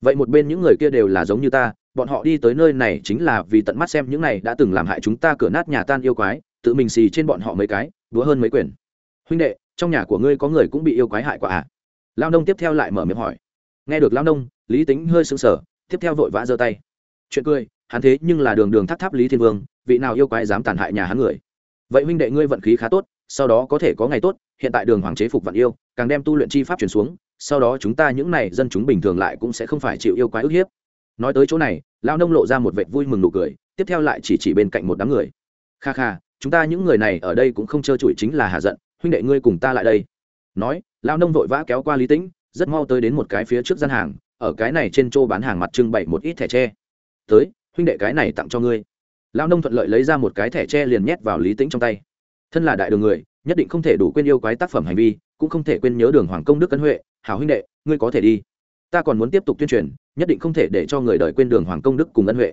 Vậy một bên những người kia đều là giống như ta, bọn họ đi tới nơi này chính là vì tận mắt xem những này đã từng làm hại chúng ta cửa nát nhà tan yêu quái, tự mình xì trên bọn họ mấy cái đúa hơn mấy quyền huynh đệ, trong nhà của ngươi có người cũng bị yêu quái hại quả à? Lao nông tiếp theo lại mở miệng hỏi. Nghe được lao nông, lý tính hơi sững sờ, tiếp theo vội vã giơ tay chuyện cười, hắn thế nhưng là đường đường tháp tháp lý thiên vương, vị nào yêu quái dám tàn hại nhà hắn người? Vậy huynh đệ ngươi vận khí khá tốt, sau đó có thể có ngày tốt, hiện tại đường hoàng chế phục vạn yêu, càng đem tu luyện chi pháp truyền xuống, sau đó chúng ta những này dân chúng bình thường lại cũng sẽ không phải chịu yêu quái ức hiếp. Nói tới chỗ này lao nông lộ ra một vệt vui mừng nụ cười, tiếp theo lại chỉ chỉ bên cạnh một đám người. Kha kha, chúng ta những người này ở đây cũng không trơ trụi chính là hà giận, huynh đệ ngươi cùng ta lại đây. Nói lao nông vội vã kéo qua lý tĩnh, rất mau tới đến một cái phía trước gian hàng, ở cái này trên chỗ bán hàng mặt trưng bày một ít thẻ tre tới, huynh đệ cái này tặng cho ngươi. Lão nông thuận lợi lấy ra một cái thẻ tre liền nhét vào lý tĩnh trong tay. Thân là đại đường người, nhất định không thể đủ quên yêu quái tác phẩm hành vi, cũng không thể quên nhớ đường hoàng công đức cân huệ. Hảo huynh đệ, ngươi có thể đi. Ta còn muốn tiếp tục tuyên truyền, nhất định không thể để cho người đời quên đường hoàng công đức cùng ân huệ.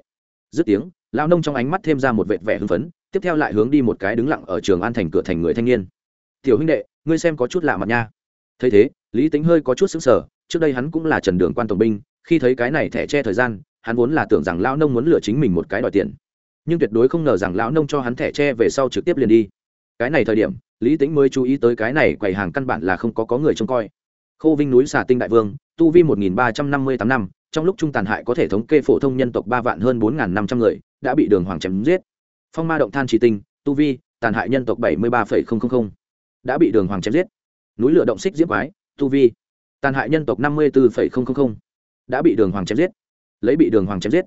Dứt tiếng, lão nông trong ánh mắt thêm ra một vệt vẻ hưng phấn, tiếp theo lại hướng đi một cái đứng lặng ở trường an thành cửa thành người thanh niên. Tiểu huynh đệ, ngươi xem có chút lạ mặt nha. Thấy thế, lý tính hơi có chút xứng sở trước đây hắn cũng là trần đường quan tổng binh, khi thấy cái này thẻ che thời gian hắn vốn là tưởng rằng lão nông muốn lừa chính mình một cái đòi tiền. Nhưng tuyệt đối không ngờ rằng lão nông cho hắn thẻ tre về sau trực tiếp liền đi. Cái này thời điểm, lý tính mới chú ý tới cái này quầy hàng căn bản là không có có người trông coi. Khâu vinh núi xà tinh đại vương, tu vi một nghìn ba trăm năm mươi tám năm, trong lúc trung tàn hại có thể thống kê phổ thông nhân tộc ba vạn hơn bốn năm trăm người, đã bị đường hoàng chém giết. Phong ma động than chỉ tinh, tu vi, tàn hại nhân tộc bảy mươi ba đã bị đường hoàng chém giết. Núi lửa động xích diễm quái, tu vi, tàn hại nhân tộc năm mươi bốn đã bị đường hoàng chém giết lấy bị đường hoàng chém giết.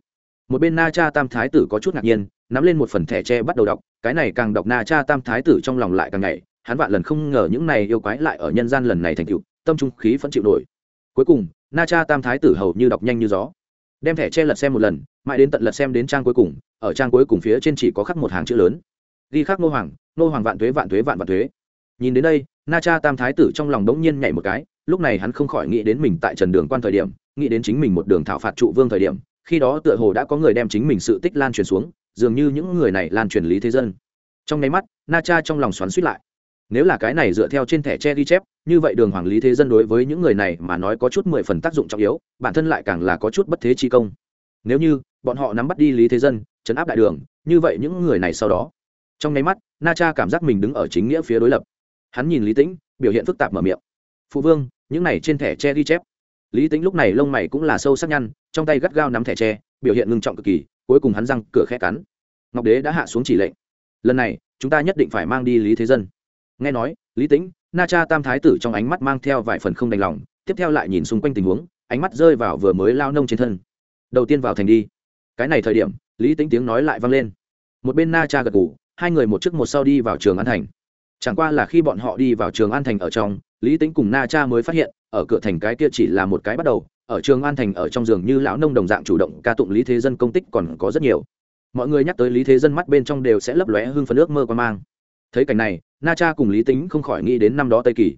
Một bên na cha tam thái tử có chút ngạc nhiên, nắm lên một phần thẻ tre bắt đầu đọc, cái này càng đọc na cha tam thái tử trong lòng lại càng ngày hắn vạn lần không ngờ những này yêu quái lại ở nhân gian lần này thành cựu tâm trung khí vẫn chịu nổi. Cuối cùng, na cha tam thái tử hầu như đọc nhanh như gió. Đem thẻ che lật xem một lần, mãi đến tận lật xem đến trang cuối cùng, ở trang cuối cùng phía trên chỉ có khắc một hàng chữ lớn. Ghi khắc nô hoàng nô hoàng vạn thuế vạn thuế, vạn vạn thuế. Nhìn đến đây, na cha tam thái tử trong lòng đống nhiên nhảy một cái, lúc này hắn không khỏi nghĩ đến mình tại trần đường quan thời điểm nghĩ đến chính mình một đường thảo phạt trụ vương thời điểm, khi đó tựa hồ đã có người đem chính mình sự tích lan truyền xuống, dường như những người này lan truyền lý thế dân. Trong nháy mắt, na cha trong lòng xoắn suýt lại. Nếu là cái này dựa theo trên thẻ tre ghi chép, như vậy đường hoàng lý thế dân đối với những người này mà nói có chút mười phần tác dụng trọng yếu, bản thân lại càng là có chút bất thế chi công. Nếu như, bọn họ nắm bắt đi lý thế dân, chấn áp đại đường, như vậy những người này sau đó. Trong nháy mắt, na cha cảm giác mình đứng ở chính nghĩa phía đối lập. Hắn nhìn lý tĩnh, biểu hiện phức tạp mở miệng. Phụ vương, những này trên thẻ tre ghi chép lý tĩnh lúc này lông mày cũng là sâu sắc nhăn, trong tay gắt gao nắm thẻ tre, biểu hiện ngưng trọng cực kỳ, cuối cùng hắn răng cửa khẽ cắn. Ngọc đế đã hạ xuống chỉ lệnh. Lần này, chúng ta nhất định phải mang đi lý thế dân. Nghe nói, lý tĩnh, na cha tam thái tử trong ánh mắt mang theo vài phần không đành lòng, tiếp theo lại nhìn xung quanh tình huống, ánh mắt rơi vào vừa mới lao nông trên thân. Đầu tiên vào thành đi. Cái này thời điểm, lý tĩnh tiếng nói lại vang lên. Một bên na cha gật ngủ hai người một trước một sau đi vào trường an thành chẳng qua là khi bọn họ đi vào trường an thành ở trong, lý tính cùng na cha mới phát hiện, ở cửa thành cái kia chỉ là một cái bắt đầu, ở trường an thành ở trong giường như lão nông đồng dạng chủ động ca tụng lý thế dân công tích còn có rất nhiều. Mọi người nhắc tới lý thế dân mắt bên trong đều sẽ lấp lóe hưng phấn ước mơ quan mang. Thấy cảnh này, na cha cùng lý tính không khỏi nghĩ đến năm đó tây kỳ.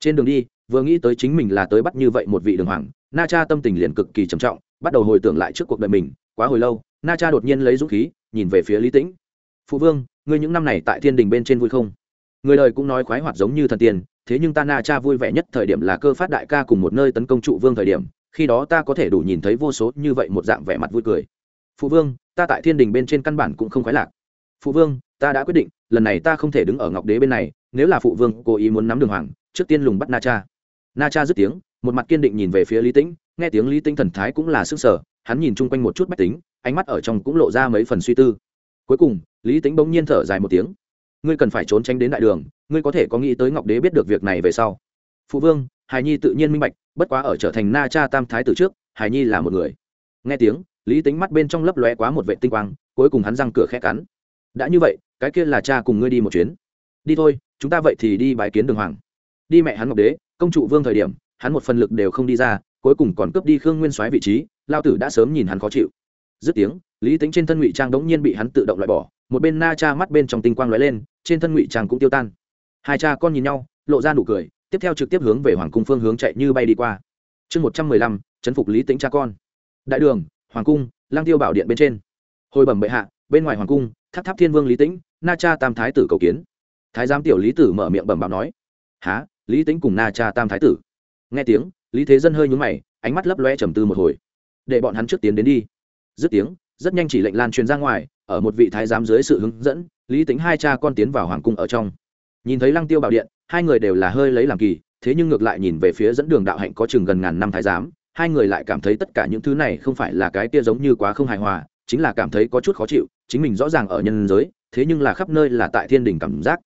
Trên đường đi, vừa nghĩ tới chính mình là tới bắt như vậy một vị đường hoàng, na cha tâm tình liền cực kỳ trầm trọng, bắt đầu hồi tưởng lại trước cuộc đời mình. Quá hồi lâu, na cha đột nhiên lấy dũng khí, nhìn về phía lý tĩnh. Phụ vương, ngươi những năm này tại thiên đình bên trên vui không? Người đời cũng nói khoái hoạt giống như thần tiên, thế nhưng ta na cha vui vẻ nhất thời điểm là cơ phát đại ca cùng một nơi tấn công trụ vương thời điểm, khi đó ta có thể đủ nhìn thấy vô số như vậy một dạng vẻ mặt vui cười. Phụ vương, ta tại thiên đình bên trên căn bản cũng không khoái lạc. Phụ vương, ta đã quyết định, lần này ta không thể đứng ở ngọc đế bên này, nếu là phụ vương cố ý muốn nắm đường hoàng, trước tiên lùng bắt na cha. Na cha dứt tiếng, một mặt kiên định nhìn về phía lý tĩnh, nghe tiếng lý tĩnh thần thái cũng là sức sở, hắn nhìn chung quanh một chút bách tính, ánh mắt ở trong cũng lộ ra mấy phần suy tư. Cuối cùng, lý tĩnh bỗng nhiên thở dài một tiếng ngươi cần phải trốn tránh đến đại đường, ngươi có thể có nghĩ tới ngọc đế biết được việc này về sau. Phụ vương, Hải nhi tự nhiên minh bạch, bất quá ở trở thành na cha tam thái từ trước, Hải nhi là một người. Nghe tiếng, lý tính mắt bên trong lấp lóe quá một vệ tinh quang, cuối cùng hắn răng cửa khẽ cắn. Đã như vậy, cái kia là cha cùng ngươi đi một chuyến. Đi thôi, chúng ta vậy thì đi bãi kiến đường hoàng. Đi mẹ hắn ngọc đế, công trụ vương thời điểm, hắn một phần lực đều không đi ra, cuối cùng còn cướp đi khương nguyên soái vị trí, lao tử đã sớm nhìn hắn khó chịu. Dứt tiếng, lý tính trên thân ngụy trang đống nhiên bị hắn tự động loại bỏ, một bên na cha mắt bên trong tinh quang lóe lên trên thân ngụy trang cũng tiêu tan. Hai cha con nhìn nhau, lộ ra nụ cười, tiếp theo trực tiếp hướng về hoàng cung phương hướng chạy như bay đi qua. Chương một trăm mười lăm, chấn phục lý tính cha con. Đại đường, hoàng cung lang tiêu bảo điện bên trên. Hồi bẩm bệ hạ, bên ngoài hoàng cung, tháp tháp thiên vương lý tĩnh, na cha tam thái tử cầu kiến. Thái giám tiểu lý tử mở miệng bẩm báo nói, há, lý tĩnh cùng na cha tam thái tử? Nghe tiếng, lý thế dân hơi nhúng mày, ánh mắt lấp loe trầm tư một hồi. Để bọn hắn trước tiến đến đi. Dứt tiếng rất nhanh chỉ lệnh lan truyền ra ngoài, ở một vị thái giám dưới sự hướng dẫn, lý tính hai cha con tiến vào hoàng cung ở trong. Nhìn thấy lăng tiêu bảo điện, hai người đều là hơi lấy làm kỳ, thế nhưng ngược lại nhìn về phía dẫn đường đạo hạnh có chừng gần ngàn năm thái giám, hai người lại cảm thấy tất cả những thứ này không phải là cái kia giống như quá không hài hòa, chính là cảm thấy có chút khó chịu, chính mình rõ ràng ở nhân giới, thế nhưng là khắp nơi là tại thiên đình cảm giác.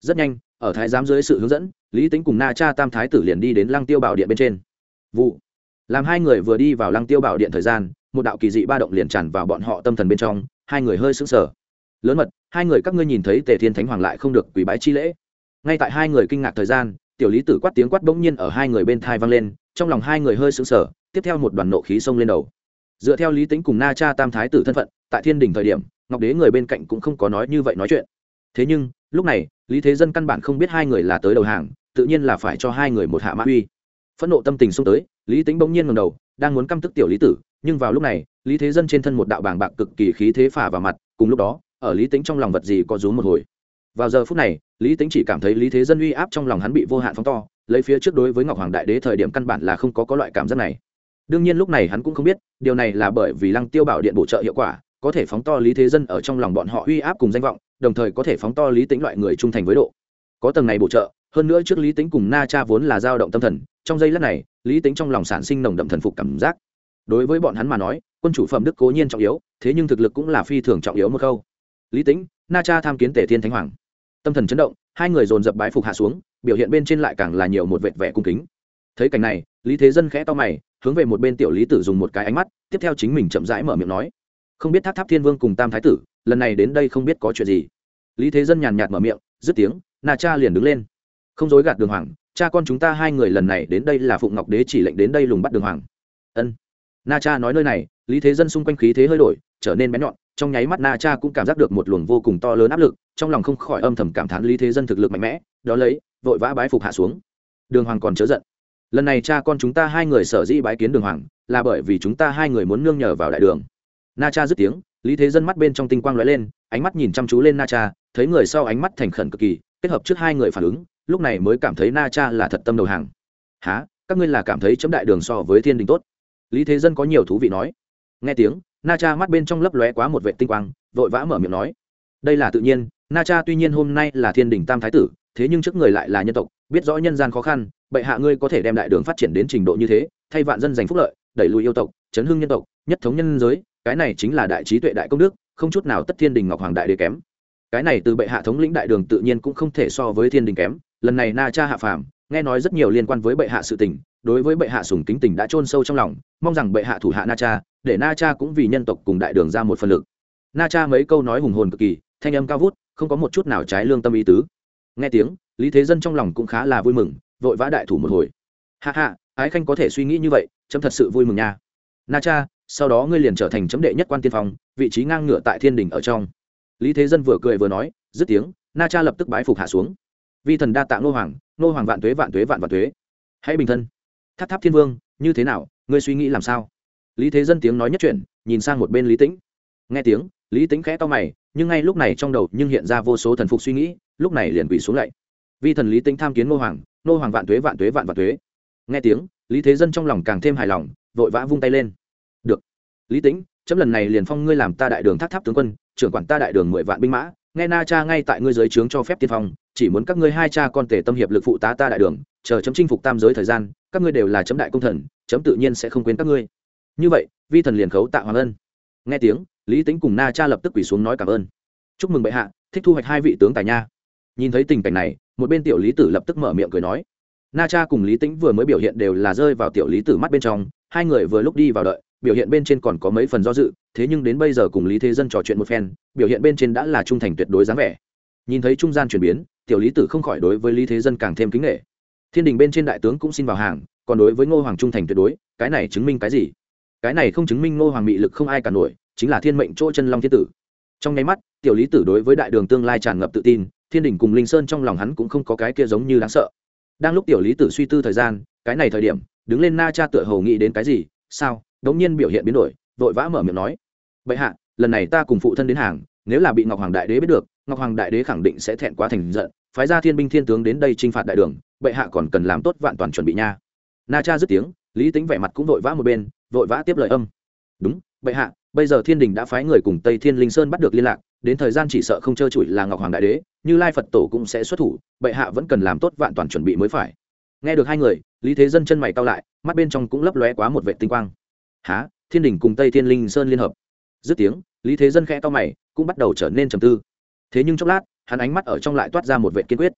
Rất nhanh, ở thái giám dưới sự hướng dẫn, lý tính cùng na cha tam thái tử liền đi đến lăng tiêu bảo điện bên trên. Vụ. Làm hai người vừa đi vào lăng tiêu bảo điện thời gian một đạo kỳ dị ba động liền tràn vào bọn họ tâm thần bên trong, hai người hơi sững sờ. Lớn mật, hai người các ngươi nhìn thấy tề thiên thánh hoàng lại không được quỳ bái chi lễ. Ngay tại hai người kinh ngạc thời gian, tiểu lý tử quát tiếng quát bỗng nhiên ở hai người bên thai vang lên, trong lòng hai người hơi sững sờ, tiếp theo một đoàn nộ khí xông lên đầu. Dựa theo lý tính cùng na cha tam thái tử thân phận, tại thiên đình thời điểm, ngọc đế người bên cạnh cũng không có nói như vậy nói chuyện. Thế nhưng, lúc này, lý thế dân căn bản không biết hai người là tới đầu hàng, tự nhiên là phải cho hai người một hạ mã uy. Phẫn nộ tâm tình xông tới, lý tính bỗng nhiên ngầm đầu, đang muốn căm tức tiểu lý tử nhưng vào lúc này, lý thế dân trên thân một đạo bàng bạc cực kỳ khí thế phả vào mặt, cùng lúc đó, ở lý tính trong lòng vật gì có rú một hồi. Vào giờ phút này, lý tính chỉ cảm thấy lý thế dân uy áp trong lòng hắn bị vô hạn phóng to, lấy phía trước đối với ngọc hoàng đại đế thời điểm căn bản là không có có loại cảm giác này. Đương nhiên lúc này hắn cũng không biết, điều này là bởi vì lăng tiêu bảo điện bổ trợ hiệu quả, có thể phóng to lý thế dân ở trong lòng bọn họ uy áp cùng danh vọng, đồng thời có thể phóng to lý tính loại người trung thành với độ. Có tầng này bổ trợ, hơn nữa trước lý tính cùng na cha vốn là dao động tâm thần, trong giây lát này, lý tính trong lòng sản sinh nồng đậm thần phục cảm giác đối với bọn hắn mà nói, quân chủ phẩm đức cố nhiên trọng yếu, thế nhưng thực lực cũng là phi thường trọng yếu một câu. Lý tính na cha tham kiến tể thiên thánh hoàng. Tâm thần chấn động, hai người dồn dập bái phục hạ xuống, biểu hiện bên trên lại càng là nhiều một vệt vẻ cung kính. Thấy cảnh này, lý thế dân khẽ to mày, hướng về một bên tiểu lý tử dùng một cái ánh mắt, tiếp theo chính mình chậm rãi mở miệng nói. Không biết tháp tháp thiên vương cùng tam thái tử, lần này đến đây không biết có chuyện gì. Lý thế dân nhàn nhạt mở miệng, dứt tiếng, na cha liền đứng lên. Không dối gạt đường hoàng, cha con chúng ta hai người lần này đến đây là phụng ngọc đế chỉ lệnh đến đây lùng bắt đường hoàng. Ân na cha nói nơi này, lý thế dân xung quanh khí thế hơi đổi, trở nên bén nhọn, trong nháy mắt na cha cũng cảm giác được một luồng vô cùng to lớn áp lực, trong lòng không khỏi âm thầm cảm thán lý thế dân thực lực mạnh mẽ, đó lấy, vội vã bái phục hạ xuống. Đường hoàng còn chớ giận. Lần này cha con chúng ta hai người sở dĩ bái kiến đường hoàng, là bởi vì chúng ta hai người muốn nương nhờ vào đại đường. Na cha dứt tiếng, lý thế dân mắt bên trong tinh quang lóe lên, ánh mắt nhìn chăm chú lên na cha, thấy người sau ánh mắt thành khẩn cực kỳ, kết hợp trước hai người phản ứng, lúc này mới cảm thấy na cha là thật tâm đầu hàng. Há các ngươi là cảm thấy chấm đại đường so với thiên đình tốt? Lý thế dân có nhiều thú vị nói. Nghe tiếng, na cha mắt bên trong lấp lóe quá một vệ tinh quang, vội vã mở miệng nói. Đây là tự nhiên, na cha tuy nhiên hôm nay là thiên đình tam thái tử, thế nhưng trước người lại là nhân tộc, biết rõ nhân gian khó khăn, bệ hạ ngươi có thể đem đại đường phát triển đến trình độ như thế, thay vạn dân giành phúc lợi, đẩy lùi yêu tộc, chấn hưng nhân tộc, nhất thống nhân giới, cái này chính là đại trí tuệ đại công đức, không chút nào tất thiên đình ngọc hoàng đại đế kém. Cái này từ bệ hạ thống lĩnh đại đường tự nhiên cũng không thể so với thiên đình kém, lần này na cha hạ phàm, nghe nói rất nhiều liên quan với bệ hạ sự tình đối với bệ hạ sùng kính tình đã chôn sâu trong lòng, mong rằng bệ hạ thủ hạ na cha, để na cha cũng vì nhân tộc cùng đại đường ra một phần lực. Na cha mấy câu nói hùng hồn cực kỳ, thanh âm cao vút, không có một chút nào trái lương tâm ý tứ. Nghe tiếng, lý thế dân trong lòng cũng khá là vui mừng, vội vã đại thủ một hồi. Hạ hạ ái khanh có thể suy nghĩ như vậy, chấm thật sự vui mừng nha. Na cha, sau đó ngươi liền trở thành chấm đệ nhất quan tiên phong, vị trí ngang ngửa tại thiên đình ở trong. Lý thế dân vừa cười vừa nói, dứt tiếng, na cha lập tức bái phục hạ xuống. Vi thần đa tạ nô hoàng nô hoàng vạn tuế vạn tuế vạn vạn tuế. Hãy bình thân tháp tháp thiên vương như thế nào ngươi suy nghĩ làm sao? Lý thế dân tiếng nói nhất chuyển, nhìn sang một bên lý tĩnh. Nghe tiếng lý tĩnh khẽ to mày nhưng ngay lúc này trong đầu nhưng hiện ra vô số thần phục suy nghĩ lúc này liền quỳ xuống lạy vi thần lý tĩnh tham kiến nô hoàng nô hoàng vạn tuế vạn tuế vạn vạn tuế. Nghe tiếng lý thế dân trong lòng càng thêm hài lòng vội vã vung tay lên. Được. Lý tĩnh chấm lần này liền phong ngươi làm ta đại đường tháp tháp tướng quân trưởng quản ta đại đường mười vạn binh mã nghe na cha ngay tại ngươi giới trướng cho phép tiên phong chỉ muốn các ngươi hai cha con tể tâm hiệp lực phụ tá ta đại đường, chờ chấm chinh phục tam giới thời gian, các ngươi đều là chấm đại công thần, chấm tự nhiên sẽ không quên các ngươi. Như vậy, vi thần liền khấu tạ hoàng ân. Nghe tiếng, lý tính cùng na cha lập tức quỳ xuống nói cảm ơn. Chúc mừng bệ hạ, thích thu hoạch hai vị tướng tài nha. Nhìn thấy tình cảnh này, một bên tiểu lý tử lập tức mở miệng cười nói. Na cha cùng lý tĩnh vừa mới biểu hiện đều là rơi vào tiểu lý tử mắt bên trong, hai người vừa lúc đi vào đợi, biểu hiện bên trên còn có mấy phần do dự, thế nhưng đến bây giờ cùng lý thế dân trò chuyện một phen, biểu hiện bên trên đã là trung thành tuyệt đối dáng vẻ. Nhìn thấy trung gian chuyển biến tiểu lý tử không khỏi đối với lý thế dân càng thêm kính nghệ thiên đình bên trên đại tướng cũng xin vào hàng, còn đối với ngô hoàng trung thành tuyệt đối, cái này chứng minh cái gì? Cái này không chứng minh ngô hoàng mị lực không ai cả nổi, chính là thiên mệnh chỗ chân long thiên tử. Trong nháy mắt, tiểu lý tử đối với đại đường tương lai tràn ngập tự tin, thiên đình cùng linh sơn trong lòng hắn cũng không có cái kia giống như đáng sợ. Đang lúc tiểu lý tử suy tư thời gian, cái này thời điểm, đứng lên na cha tựa hầu nghĩ đến cái gì, sao, đống nhiên biểu hiện biến đổi, vội vã mở miệng nói. Bệ hạ, lần này ta cùng phụ thân đến hàng, nếu là bị ngọc hoàng đại đế biết được ngọc hoàng đại đế khẳng định sẽ thẹn quá thành giận, phái ra thiên binh thiên tướng đến đây t r i n h phạt đại đường, bệ hạ còn cần làm tốt vạn toàn chuẩn bị nha. Na cha dứt tiếng, lý tính vẻ mặt cũng vội vã một bên, vội vã tiếp lời âm. Đúng, bệ hạ, bây giờ thiên đình đã phái người cùng tây thiên linh sơn bắt được liên lạc, đến thời gian chỉ sợ không trơ trụi là ngọc hoàng đại đế, như lai phật tổ cũng sẽ xuất thủ, bệ hạ vẫn cần làm tốt vạn toàn chuẩn bị mới phải. Nghe được hai người, lý thế dân chân mày cao lại, mắt bên trong cũng lấp lóe quá một vệ tinh quang. Há thiên đình cùng tây thiên linh sơn liên hợp. Dứt tiếng, lý thế dân khẽ to mày, cũng bắt đầu trở nên trầm tư thế nhưng chốc lát, hắn ánh mắt ở trong lại toát ra một vệ kiên quyết.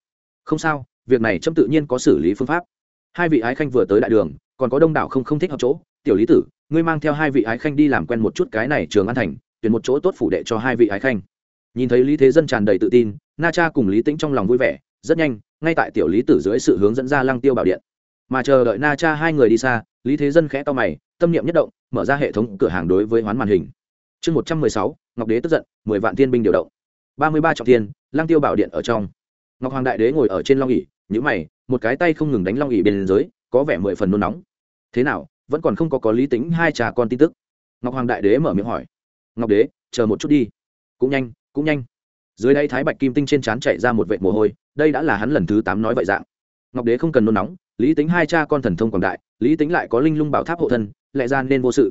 Không sao, việc này trâm tự nhiên có xử lý phương pháp. Hai vị ái khanh vừa tới đại đường, còn có đông đảo không không thích hợp chỗ. Tiểu lý tử, ngươi mang theo hai vị ái khanh đi làm quen một chút cái này trường an thành, tuyển một chỗ tốt phủ đệ cho hai vị ái khanh. Nhìn thấy lý thế dân tràn đầy tự tin, na cha cùng lý tĩnh trong lòng vui vẻ, rất nhanh, ngay tại tiểu lý tử dưới sự hướng dẫn ra lăng tiêu bảo điện. Mà chờ đợi na cha hai người đi xa, lý thế dân khẽ to mày, tâm niệm nhất động, mở ra hệ thống cửa hàng đối với hoán màn hình. Chương một trăm mười sáu, ngọc đế tức giận, mười vạn thiên binh điều động ba mươi ba trọng thiên lang tiêu bảo điện ở trong. Ngọc hoàng đại đế ngồi ở trên long ỉ nhữ mày, một cái tay không ngừng đánh long ỉ bên dưới, có vẻ mười phần nôn nóng. Thế nào, vẫn còn không có có lý tính hai trà con tin tức? Ngọc hoàng đại đế mở miệng hỏi. Ngọc đế, chờ một chút đi. Cũng nhanh cũng nhanh. Dưới đây thái bạch kim tinh trên trán chạy ra một vệt mồ hôi, đây đã là hắn lần thứ tám nói vậy dạng. Ngọc đế không cần nôn nóng, lý tính hai cha con thần thông quảng đại, lý tính lại có linh lung bảo tháp hộ thân, lẽ ra nên vô sự.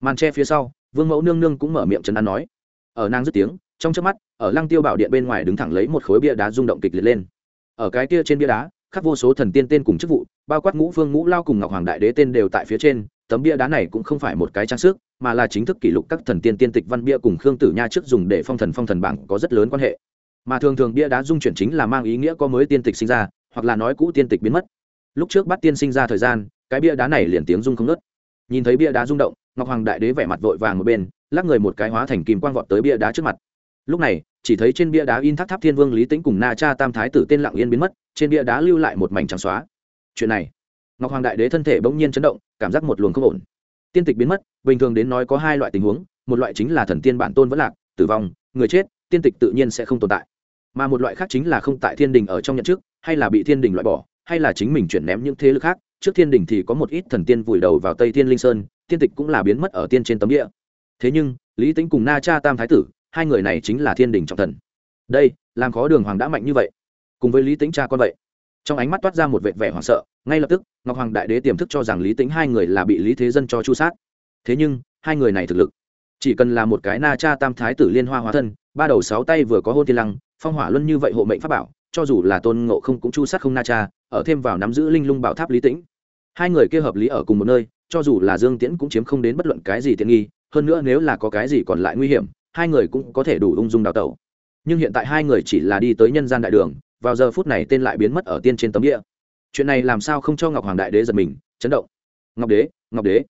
Màn tre phía sau, vương mẫu nương nương cũng mở miệng trấn an nói. Ở nàng dứt tiếng trong trước mắt, ở lăng tiêu bảo điện bên ngoài đứng thẳng lấy một khối bia đá rung động kịch liệt lên. Ở cái kia trên bia đá, khắc vô số thần tiên tên cùng chức vụ, bao quát ngũ phương, ngũ lao cùng ngọc hoàng đại đế tên đều tại phía trên, tấm bia đá này cũng không phải một cái trang sức, mà là chính thức kỷ lục các thần tiên tiên tịch văn bia cùng khương tử nha trước dùng để phong thần phong thần bảng có rất lớn quan hệ. Mà thường thường bia đá dung chuyển chính là mang ý nghĩa có mới tiên tịch sinh ra, hoặc là nói cũ tiên tịch biến mất. Lúc trước bắt tiên sinh ra thời gian, cái bia đá này liền tiếng rung không ngớt. Nhìn thấy bia đá rung động, ngọc hoàng đại đế vẻ mặt vội vàng một bên, lắc người một cái hóa thành kim quang vọt tới bia đá trước mặt lúc này, chỉ thấy trên bia đá in tháp tháp thiên vương lý tĩnh cùng na cha tam thái tử tên lặng yên biến mất, trên bia đá lưu lại một mảnh trắng xóa. Chuyện này, ngọc hoàng đại đế thân thể bỗng nhiên chấn động, cảm giác một luồng không ổn. Tiên tịch biến mất, bình thường đến nói có hai loại tình huống, một loại chính là thần tiên bản tôn vẫn lạc, tử vong, người chết, tiên tịch tự nhiên sẽ không tồn tại. Mà một loại khác chính là không tại thiên đình ở trong nhận chức, hay là bị thiên đình loại bỏ, hay là chính mình chuyển ném những thế lực khác, trước thiên đình thì có một ít thần tiên vùi đầu vào tây thiên linh sơn, tiên tịch cũng là biến mất ở tiên trên tấm địa thế nhưng, lý tính cùng na cha tam thái tử hai người này chính là thiên đình trọng thần. Đây, làm khó đường hoàng đã mạnh như vậy. Cùng với lý tính cha con vậy. Trong ánh mắt toát ra một vệ vẻ hoảng sợ, ngay lập tức, ngọc hoàng đại đế tiềm thức cho rằng lý tính hai người là bị lý thế dân cho chu sát. Thế nhưng, hai người này thực lực, chỉ cần là một cái na cha tam thái tử liên hoa hóa thân, ba đầu sáu tay vừa có hôn thiên lăng, phong hỏa luân như vậy hộ mệnh pháp bảo, cho dù là tôn ngộ không cũng chu sát không na cha, ở thêm vào nắm giữ linh lung bảo tháp lý tĩnh. Hai người kia hợp lý ở cùng một nơi, cho dù là dương tiễn cũng chiếm không đến bất luận cái gì tiện nghi, hơn nữa nếu là có cái gì còn lại nguy hiểm hai người cũng có thể đủ ung dung đào tẩu. Nhưng hiện tại hai người chỉ là đi tới nhân gian đại đường, vào giờ phút này tên lại biến mất ở tiên trên tấm địa. Chuyện này làm sao không cho ngọc hoàng đại đế giật mình, chấn động. Ngọc đế ngọc đế.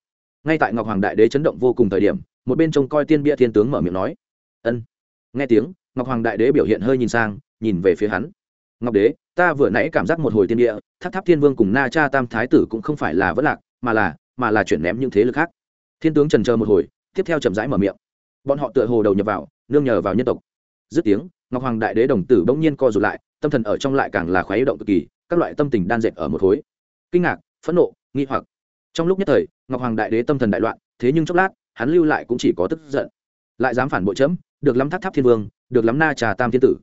Ngay tại ngọc hoàng đại đế chấn động vô cùng thời điểm, một bên trông coi tiên bia thiên tướng mở miệng nói. Ân. Nghe tiếng, ngọc hoàng đại đế biểu hiện hơi nhìn sang, nhìn về phía hắn. Ngọc đế, ta vừa nãy cảm giác một hồi tiên địa tháp tháp thiên vương cùng na cha tam thái tử cũng không phải là vất lạc, mà là mà là chuyển ném những thế lực khác. Thiên tướng trần chờ một hồi, tiếp theo chậm rãi mở miệng bọn họ tựa hồ đầu nhập vào, nương nhờ vào nhân tộc. Dứt tiếng, ngọc hoàng đại đế đồng tử bỗng nhiên co rụt lại, tâm thần ở trong lại càng là khoái động cực kỳ, các loại tâm tình đan dệt ở một khối. Kinh ngạc, phẫn nộ, nghi hoặc. Trong lúc nhất thời, ngọc hoàng đại đế tâm thần đại loạn, thế nhưng chốc lát, hắn lưu lại cũng chỉ có tức giận. Lại dám phản bội chấm, được lắm tháp tháp thiên vương, được lắm na trà tam thiên tử.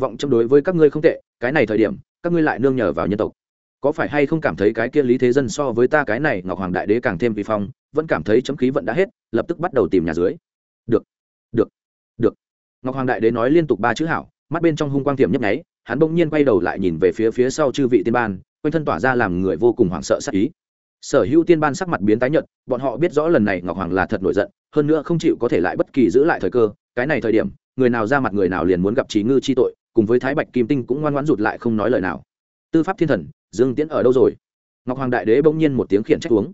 Vọng chấm đối với các ngươi không tệ, cái này thời điểm, các ngươi lại nương nhờ vào nhân tộc. Có phải hay không cảm thấy cái kia lý thế dân so với ta cái này ngọc hoàng đại đế càng thêm vi phong, vẫn cảm thấy chấm khí vận đã hết, lập tức bắt đầu tìm nhà dưới được được. Ngọc hoàng đại đế nói liên tục ba chữ hảo, mắt bên trong hung quang tiệm nhấp nháy, hắn bỗng nhiên quay đầu lại nhìn về phía phía sau chư vị tiên ban, quanh thân tỏa ra làm người vô cùng hoảng sợ sắc ý. Sở hữu tiên ban sắc mặt biến tái nhợt, bọn họ biết rõ lần này ngọc hoàng là thật nổi giận, hơn nữa không chịu có thể lại bất kỳ giữ lại thời cơ, cái này thời điểm, người nào ra mặt người nào liền muốn gặp trí ngư chi tội, cùng với thái bạch kim tinh cũng ngoan ngoãn rụt lại không nói lời nào. Tư pháp thiên thần, dương tiễn ở đâu rồi? Ngọc hoàng đại đế bỗng nhiên một tiếng khiển trách uống.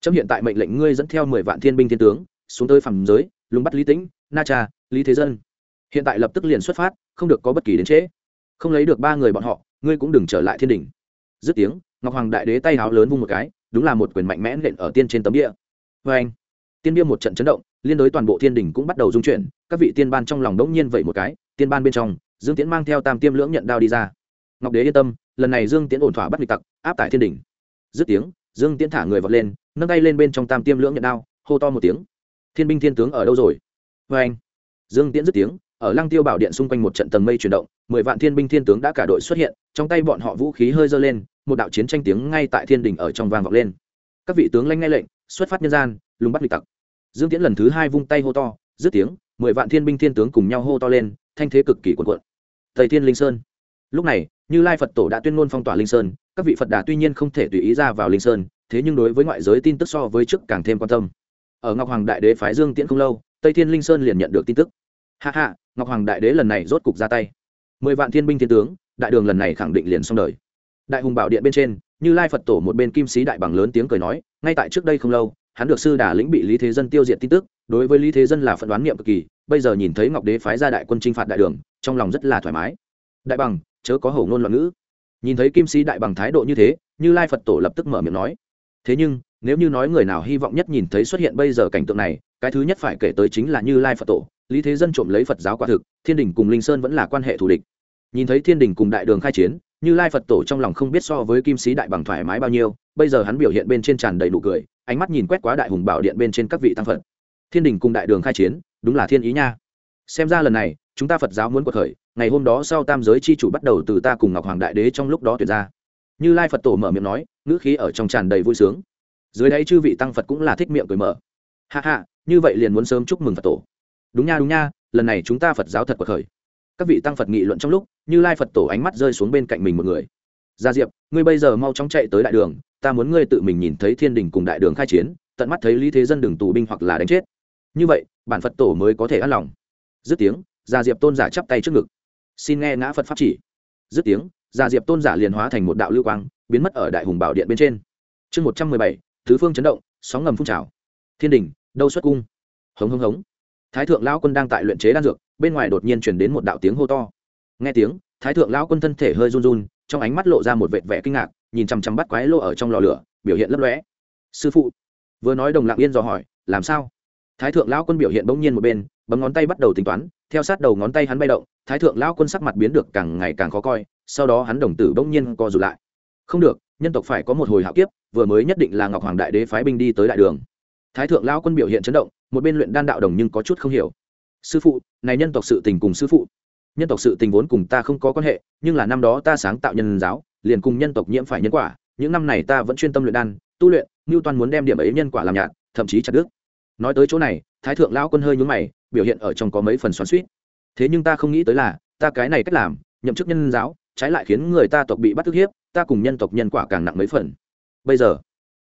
Trong hiện tại mệnh lệnh ngươi dẫn theo mười vạn thiên binh thiên tướng, xuống tới phàm giới lùng bắt lý tĩnh, na cha, lý thế dân. Hiện tại lập tức liền xuất phát, không được có bất kỳ đến trễ. Không lấy được ba người bọn họ, ngươi cũng đừng trở lại thiên đình dứt tiếng, ngọc hoàng đại đế tay háo lớn vung một cái, đúng là một quyền mạnh mẽ nện ở tiên trên tấm địa vê anh, tiên bia một trận chấn động, liên đối toàn bộ thiên đình cũng bắt đầu dung chuyển, các vị tiên ban trong lòng đống nhiên vậy một cái, tiên ban bên trong, dương tiễn mang theo tam tiêm lưỡng nhận đao đi ra. Ngọc đế yên tâm, lần này dương tiễn ổn thỏa bắt địch tặc, áp tại thiên đình dứt tiếng, dương tiễn thả người vọt lên, nâng tay lên bên trong tam tiêm lưỡng nhận đao, hô to một tiếng thiên binh thiên tướng ở đâu rồi? Vê anh, dương tiễn dứt tiếng, ở lăng tiêu bảo điện xung quanh một trận tầng mây chuyển động, mười vạn thiên binh thiên tướng đã cả đội xuất hiện, trong tay bọn họ vũ khí hơi dơ lên, một đạo chiến tranh tiếng ngay tại thiên đình ở trong vang vọng lên. Các vị tướng lanh ngay lệnh, xuất phát nhân gian, lùng bắt địch tặc. Dương tiễn lần thứ hai vung tay hô to, dứt tiếng, mười vạn thiên binh thiên tướng cùng nhau hô to lên, thanh thế cực kỳ cuồn cuộn. Thầy thiên linh sơn. Lúc này, như lai phật tổ đã tuyên ngôn phong tỏa linh sơn, các vị phật đà tuy nhiên không thể tùy ý ra vào linh sơn, thế nhưng đối với ngoại giới tin tức so với trước càng thêm quan tâm ở ngọc hoàng đại đế phái dương tiễn không lâu, tây thiên linh sơn liền nhận được tin tức. Hạ hạ ngọc hoàng đại đế lần này rốt cục ra tay. Mười vạn thiên binh thiên tướng, đại đường lần này khẳng định liền xong đời. Đại hùng bảo điện bên trên, như lai phật tổ một bên kim sĩ đại bằng lớn tiếng cười nói, ngay tại trước đây không lâu, hắn được sư đà lĩnh bị lý thế dân tiêu diệt tin tức, đối với lý thế dân là phận đoán niệm cực kỳ, bây giờ nhìn thấy ngọc đế phái ra đại quân chinh phạt đại đường, trong lòng rất là thoải mái. Đại bằng, chớ có hầu ngôn loạn ngữ. Nhìn thấy kim sĩ đại bằng thái độ như thế, như lai phật tổ lập tức mở miệng nói, thế nhưng nếu như nói người nào hy vọng nhất nhìn thấy xuất hiện bây giờ cảnh tượng này, cái thứ nhất phải kể tới chính là như lai phật tổ. Lý thế dân trộm lấy phật giáo quả thực, thiên đình cùng linh sơn vẫn là quan hệ thù địch. Nhìn thấy thiên đình cùng đại đường khai chiến, như lai phật tổ trong lòng không biết so với kim sĩ đại bằng thoải mái bao nhiêu, bây giờ hắn biểu hiện bên trên tràn đầy nụ cười, ánh mắt nhìn quét quá đại hùng bảo điện bên trên các vị tăng phật. Thiên đình cùng đại đường khai chiến, đúng là thiên ý nha. Xem ra lần này, chúng ta phật giáo muốn cuộc khởi, ngày hôm đó sau tam giới chi chủ bắt đầu từ ta cùng ngọc hoàng đại đế trong lúc đó tuyệt ra. Như lai phật tổ mở miệng nói, ngữ khí ở trong tràn đầy vui sướng dưới đây chư vị tăng phật cũng là thích miệng cười mở. Hạ hạ như vậy liền muốn sớm chúc mừng phật tổ. Đúng nha đúng nha, lần này chúng ta phật giáo thật cuộc khởi. Các vị tăng phật nghị luận trong lúc, như lai phật tổ ánh mắt rơi xuống bên cạnh mình một người. Gia diệp, ngươi bây giờ mau chóng chạy tới đại đường, ta muốn ngươi tự mình nhìn thấy thiên đình cùng đại đường khai chiến, tận mắt thấy lý thế dân đừng tù binh hoặc là đánh chết. Như vậy, bản phật tổ mới có thể an lòng. Dứt tiếng, gia diệp tôn giả chắp tay trước ngực. Xin nghe ngã phật pháp chỉ. Dứt tiếng, gia diệp tôn giả liền hóa thành một đạo lưu quang, biến mất ở đại hùng bảo điện bên trên. Chương một trăm mười bảy thứ phương chấn động, sóng ngầm phun trào. Thiên đình, đâu xuất cung. Hống hống hống. Thái thượng lão quân đang tại luyện chế đan dược, bên ngoài đột nhiên chuyển đến một đạo tiếng hô to. Nghe tiếng, thái thượng lão quân thân thể hơi run run, trong ánh mắt lộ ra một vệt vẻ kinh ngạc, nhìn chằm chằm bắt quái lô ở trong lò lửa, biểu hiện lấp lóe. Sư phụ. Vừa nói đồng lặng yên dò hỏi, làm sao? Thái thượng lão quân biểu hiện bỗng nhiên một bên, bấm ngón tay bắt đầu tính toán, theo sát đầu ngón tay hắn bay động, thái thượng lão quân sắc mặt biến được càng ngày càng khó coi, sau đó hắn đồng tử bỗng nhiên co rụt lại. Không được nhân tộc phải có một hồi hạo kiếp, vừa mới nhất định là ngọc hoàng đại đế phái binh đi tới đại đường. Thái thượng lão quân biểu hiện chấn động, một bên luyện đan đạo đồng nhưng có chút không hiểu. Sư phụ, này nhân tộc sự tình cùng sư phụ. Nhân tộc sự tình vốn cùng ta không có quan hệ, nhưng là năm đó ta sáng tạo nhân giáo, liền cùng nhân tộc nhiễm phải nhân quả. Những năm này ta vẫn chuyên tâm luyện đan, tu luyện ngưu toàn muốn đem điểm ấy nhân quả làm nhạt, thậm chí chặt đứt. Nói tới chỗ này, thái thượng lão quân hơi nhún mày, biểu hiện ở trong có mấy phần xoắn suýt thế nhưng ta không nghĩ tới là, ta cái này cách làm, nhậm chức nhân giáo trái lại khiến người ta tộc bị bắt thức hiếp, ta cùng nhân tộc nhân quả càng nặng mấy phần. Bây giờ,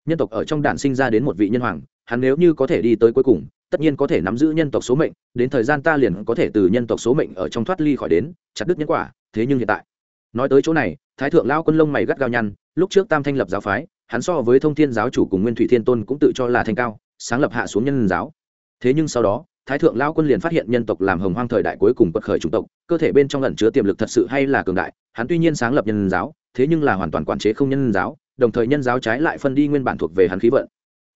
nhân tộc ở trong đản sinh ra đến một vị nhân hoàng, hắn nếu như có thể đi tới cuối cùng, tất nhiên có thể nắm giữ nhân tộc số mệnh, đến thời gian ta liền có thể từ nhân tộc số mệnh ở trong thoát ly khỏi đến, chặt đứt nhân quả, thế nhưng hiện tại. Nói tới chỗ này, thái thượng lao quân lông mày gắt gao nhăn, lúc trước tam thanh lập giáo phái, hắn so với thông thiên giáo chủ cùng nguyên thủy thiên tôn cũng tự cho là thanh cao, sáng lập hạ xuống nhân giáo. Thế nhưng sau đó thái thượng lao quân liền phát hiện nhân tộc làm hồng hoang thời đại cuối cùng quật khởi chủng tộc, cơ thể bên trong lẩn chứa tiềm lực thật sự hay là cường đại, hắn tuy nhiên sáng lập nhân giáo, thế nhưng là hoàn toàn quản chế không nhân giáo, đồng thời nhân giáo trái lại phân đi nguyên bản thuộc về hắn khí vận.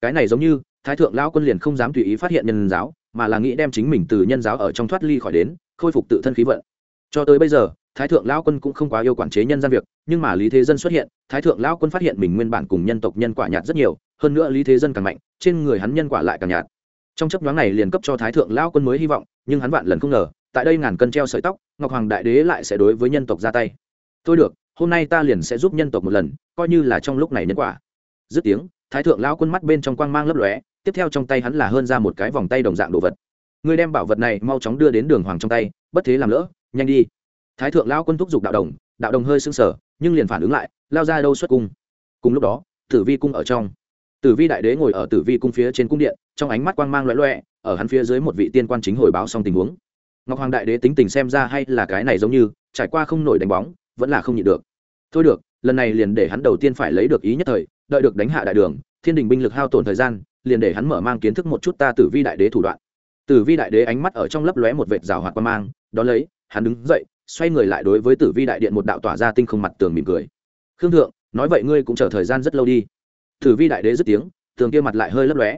Cái này giống như, thái thượng lao quân liền không dám tùy ý phát hiện nhân giáo, mà là nghĩ đem chính mình từ nhân giáo ở trong thoát ly khỏi đến, khôi phục tự thân khí vận. Cho tới bây giờ, thái thượng lao quân cũng không quá yêu quản chế nhân gian việc, nhưng mà lý thế dân xuất hiện, thái thượng lao quân phát hiện mình nguyên bản cùng nhân tộc nhân quả nhạt rất nhiều, hơn nữa lý thế dân càng mạnh, trên người hắn nhân quả lại càng nhạt trong chấp nhoáng này liền cấp cho thái thượng lao quân mới hy vọng, nhưng hắn vạn lần không ngờ, tại đây ngàn cân treo sợi tóc, ngọc hoàng đại đế lại sẽ đối với nhân tộc ra tay. Tôi được, hôm nay ta liền sẽ giúp nhân tộc một lần, coi như là trong lúc này nhân quả. Dứt tiếng, thái thượng lao quân mắt bên trong quang mang lấp lóe, tiếp theo trong tay hắn là hơn ra một cái vòng tay đồng dạng đồ vật. Ngươi đem bảo vật này mau chóng đưa đến đường hoàng trong tay, bất thế làm lỡ, nhanh đi. Thái thượng lao quân thúc giục đạo đồng đạo đồng hơi sưng sở nhưng liền phản ứng lại, lao ra đâu xuất cung. Cùng lúc đó, tử vi cung ở trong tử vi đại đế ngồi ở tử vi cung phía trên cung điện, trong ánh mắt quang mang loẹ loẹ ở hắn phía dưới một vị tiên quan chính hồi báo xong tình huống. Ngọc hoàng đại đế tính tình xem ra hay là cái này giống như, trải qua không nổi đánh bóng, vẫn là không nhịn được. Thôi được, lần này liền để hắn đầu tiên phải lấy được ý nhất thời, đợi được đánh hạ đại đường, thiên đình binh lực hao tổn thời gian, liền để hắn mở mang kiến thức một chút ta tử vi đại đế thủ đoạn. Tử vi đại đế ánh mắt ở trong lấp lóe một vệt rào hoạt qua mang đón lấy, hắn đứng dậy, xoay người lại đối với tử vi đại điện một đạo tỏa ra tinh không mặt tường mỉm cười. Khương thượng, nói vậy ngươi cũng chờ thời gian rất lâu đi tử vi đại đế dứt tiếng, tường kia mặt lại hơi lấp lóe.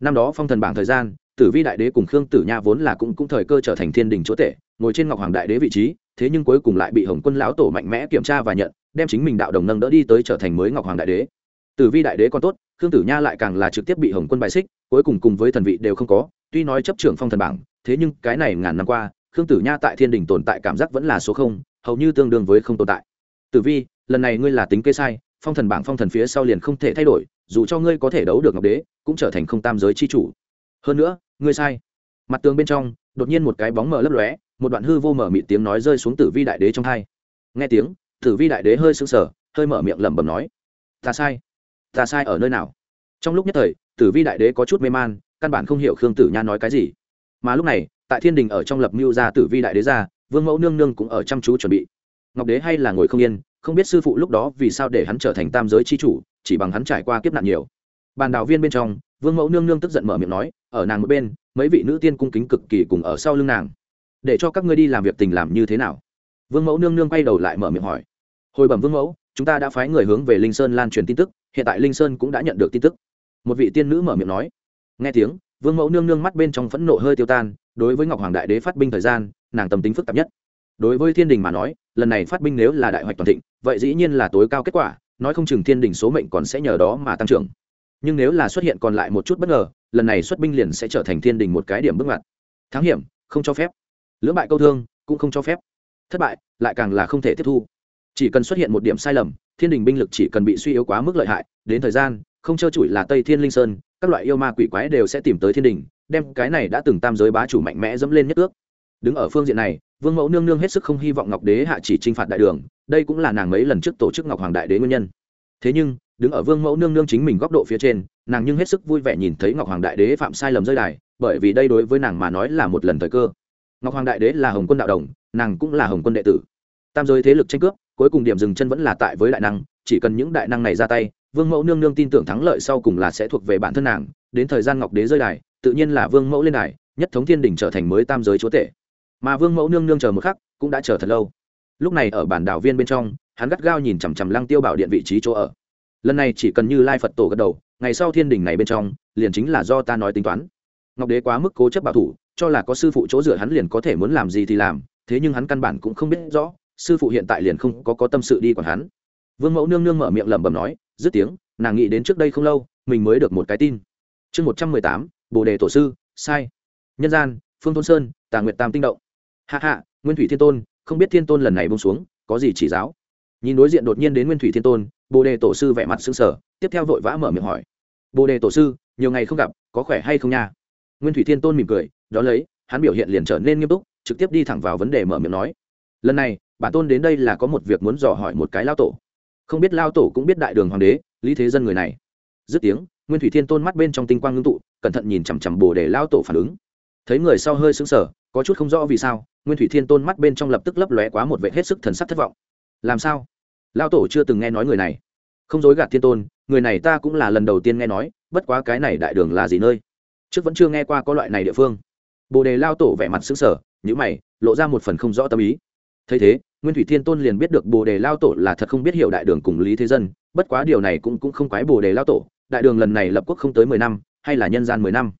Năm đó phong thần bảng thời gian, tử vi đại đế cùng khương tử nha vốn là cũng cũng thời cơ trở thành thiên đình chỗ tể, ngồi trên ngọc hoàng đại đế vị trí, thế nhưng cuối cùng lại bị hồng quân lão tổ mạnh mẽ kiểm tra và nhận, đem chính mình đạo đồng nâng đỡ đi tới trở thành mới ngọc hoàng đại đế. Tử vi đại đế còn tốt, khương tử nha lại càng là trực tiếp bị hồng quân bài xích, cuối cùng cùng với thần vị đều không có, tuy nói chấp trưởng phong thần bảng, thế nhưng cái này ngàn năm qua, khương tử nha tại thiên đình tồn tại cảm giác vẫn là số không, hầu như tương đương với không tồn tại. Tử vi, lần này ngươi là tính kế sai phong thần bảng phong thần phía sau liền không thể thay đổi, dù cho ngươi có thể đấu được ngọc đế, cũng trở thành không tam giới chi chủ. Hơn nữa, ngươi sai. Mặt tường bên trong, đột nhiên một cái bóng mở lấp lóe, một đoạn hư vô mở mịt tiếng nói rơi xuống tử vi đại đế trong hai. Nghe tiếng, tử vi đại đế hơi sững sờ, hơi mở miệng lẩm bẩm nói, ta sai. Ta sai ở nơi nào? Trong lúc nhất thời, tử vi đại đế có chút mê man, căn bản không hiểu khương tử nha nói cái gì. Mà lúc này, tại thiên đình ở trong lập mưu gia tử vi đại đế ra, vương mẫu nương nương cũng ở chăm chú chuẩn bị. Ngọc đế hay là ngồi không yên không biết sư phụ lúc đó vì sao để hắn trở thành tam giới c h i chủ, chỉ bằng hắn trải qua kiếp nạn nhiều. Bàn đạo viên bên trong, vương mẫu nương nương tức giận mở miệng nói, ở nàng một bên, mấy vị nữ tiên cung kính cực kỳ cùng ở sau lưng nàng. Để cho các ngươi đi làm việc tình làm như thế nào? Vương mẫu nương nương quay đầu lại mở miệng hỏi, hồi bẩm vương mẫu, chúng ta đã phái người hướng về linh sơn lan truyền tin tức, hiện tại linh sơn cũng đã nhận được tin tức. Một vị tiên nữ mở miệng nói. Nghe tiếng, vương mẫu nương nương mắt bên trong phẫn nộ hơi tiêu tan, đối với ngọc hoàng đại đế phát binh thời gian, nàng tâm tính phức tạp nhất. Đối với thiên đình mà nói lần này phát binh nếu là đại hoạch toàn thịnh, vậy dĩ nhiên là tối cao kết quả, nói không chừng thiên đình số mệnh còn sẽ nhờ đó mà tăng trưởng. Nhưng nếu là xuất hiện còn lại một chút bất ngờ, lần này xuất binh liền sẽ trở thành thiên đình một cái điểm bước ngoặt. Thắng hiểm, không cho phép. Lưỡng bại câu thương, cũng không cho phép. Thất bại, lại càng là không thể tiếp thu. Chỉ cần xuất hiện một điểm sai lầm, thiên đình binh lực chỉ cần bị suy yếu quá mức lợi hại, đến thời gian, không trơ trụi là tây thiên linh sơn, các loại yêu ma quỷ quái đều sẽ tìm tới thiên đình đem cái này đã từng tam giới bá chủ mạnh mẽ dẫm lên nhất ước đứng ở phương diện này, vương mẫu nương nương hết sức không hy vọng ngọc đế hạ chỉ t r i n h phạt đại đường, đây cũng là nàng mấy lần trước tổ chức ngọc hoàng đại đế nguyên nhân. Thế nhưng, đứng ở vương mẫu nương nương chính mình góc độ phía trên, nàng nhưng hết sức vui vẻ nhìn thấy ngọc hoàng đại đế phạm sai lầm rơi đài, bởi vì đây đối với nàng mà nói là một lần thời cơ. Ngọc hoàng đại đế là hồng quân đạo đồng, nàng cũng là hồng quân đệ tử. Tam giới thế lực tranh cướp, cuối cùng điểm dừng chân vẫn là tại với đại năng, chỉ cần những đại năng này ra tay, vương mẫu nương nương tin tưởng thắng lợi sau cùng là sẽ thuộc về bản thân nàng, đến thời gian ngọc đế rơi đài, tự nhiên là vương mẫu lên đài, nhất thống thiên đình trở thành mới tam giới chúa tể mà vương mẫu nương nương chờ một khắc cũng đã chờ thật lâu lúc này ở bản đảo viên bên trong hắn gắt gao nhìn chằm chằm lăng tiêu bảo điện vị trí chỗ ở lần này chỉ cần như lai phật tổ gật đầu ngày sau thiên đình này bên trong liền chính là do ta nói tính toán ngọc đế quá mức cố chấp bảo thủ cho là có sư phụ chỗ dựa hắn liền có thể muốn làm gì thì làm thế nhưng hắn căn bản cũng không biết rõ sư phụ hiện tại liền không có có tâm sự đi còn hắn vương mẫu nương nương mở miệng lẩm bẩm nói dứt tiếng nàng nghĩ đến trước đây không lâu mình mới được một cái tin chương một trăm mười tám bồ đề tổ sư sai nhân gian phương thôn sơn tà nguyệt tam tinh động hạ hạ, nguyên thủy thiên tôn, không biết thiên tôn lần này bông xuống, có gì chỉ giáo? Nhìn đối diện đột nhiên đến nguyên thủy thiên tôn, bồ đề tổ sư vẻ mặt xứng sở tiếp theo vội vã mở miệng hỏi. Bồ đề tổ sư, nhiều ngày không gặp, có khỏe hay không nha? Nguyên thủy thiên tôn mỉm cười đó lấy, hắn biểu hiện liền trở nên nghiêm túc, trực tiếp đi thẳng vào vấn đề mở miệng nói. Lần này, bản tôn đến đây là có một việc muốn dò hỏi một cái lao tổ. Không biết lao tổ cũng biết đại đường hoàng đế, lý thế dân người này. Dứt tiếng, nguyên thủy thiên tôn mắt bên trong tinh quang ngưng tụ, cẩn thận nhìn chằm chằm bồ đề lao tổ phản ứng. Thấy người sau hơi sững sờ có chút không rõ vì sao, nguyên thủy thiên tôn mắt bên trong lập tức lấp lóe quá một vệ hết sức thần sắc thất vọng. Làm sao? Lao tổ chưa từng nghe nói người này. Không dối gạt thiên tôn, người này ta cũng là lần đầu tiên nghe nói, bất quá cái này đại đường là gì nơi? Trước vẫn chưa nghe qua có loại này địa phương. Bồ đề lao tổ vẻ mặt xứng sở nhữ mày, lộ ra một phần không rõ tâm ý. Thấy thế, nguyên thủy thiên tôn liền biết được bồ đề lao tổ là thật không biết hiểu đại đường cùng lý thế dân, bất quá điều này cũng cũng không quái bồ đề lao tổ. Đại đường lần này lập quốc không tới mười năm, hay là nhân gian mười năm?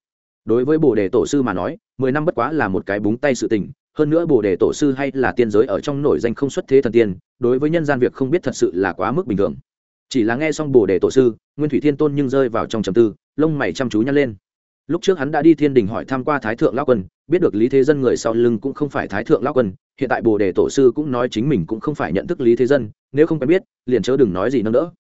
Đối với bồ đề tổ sư mà nói, mười năm bất quá là một cái búng tay sự tình, hơn nữa bồ đề tổ sư hay là tiên giới ở trong nổi danh không xuất thế thần tiên, đối với nhân gian việc không biết thật sự là quá mức bình thường. Chỉ là nghe xong bồ đề tổ sư, nguyên thủy thiên tôn nhưng rơi vào trong trầm tư, lông mày chăm chú nhăn lên. Lúc trước hắn đã đi thiên đình hỏi tham q u a thái thượng lao quân, biết được lý thế dân người sau lưng cũng không phải thái thượng lao quân, hiện tại bồ đề tổ sư cũng nói chính mình cũng không phải nhận thức lý thế dân, nếu không quen biết, liền chớ đừng nói gì nâng đỡ.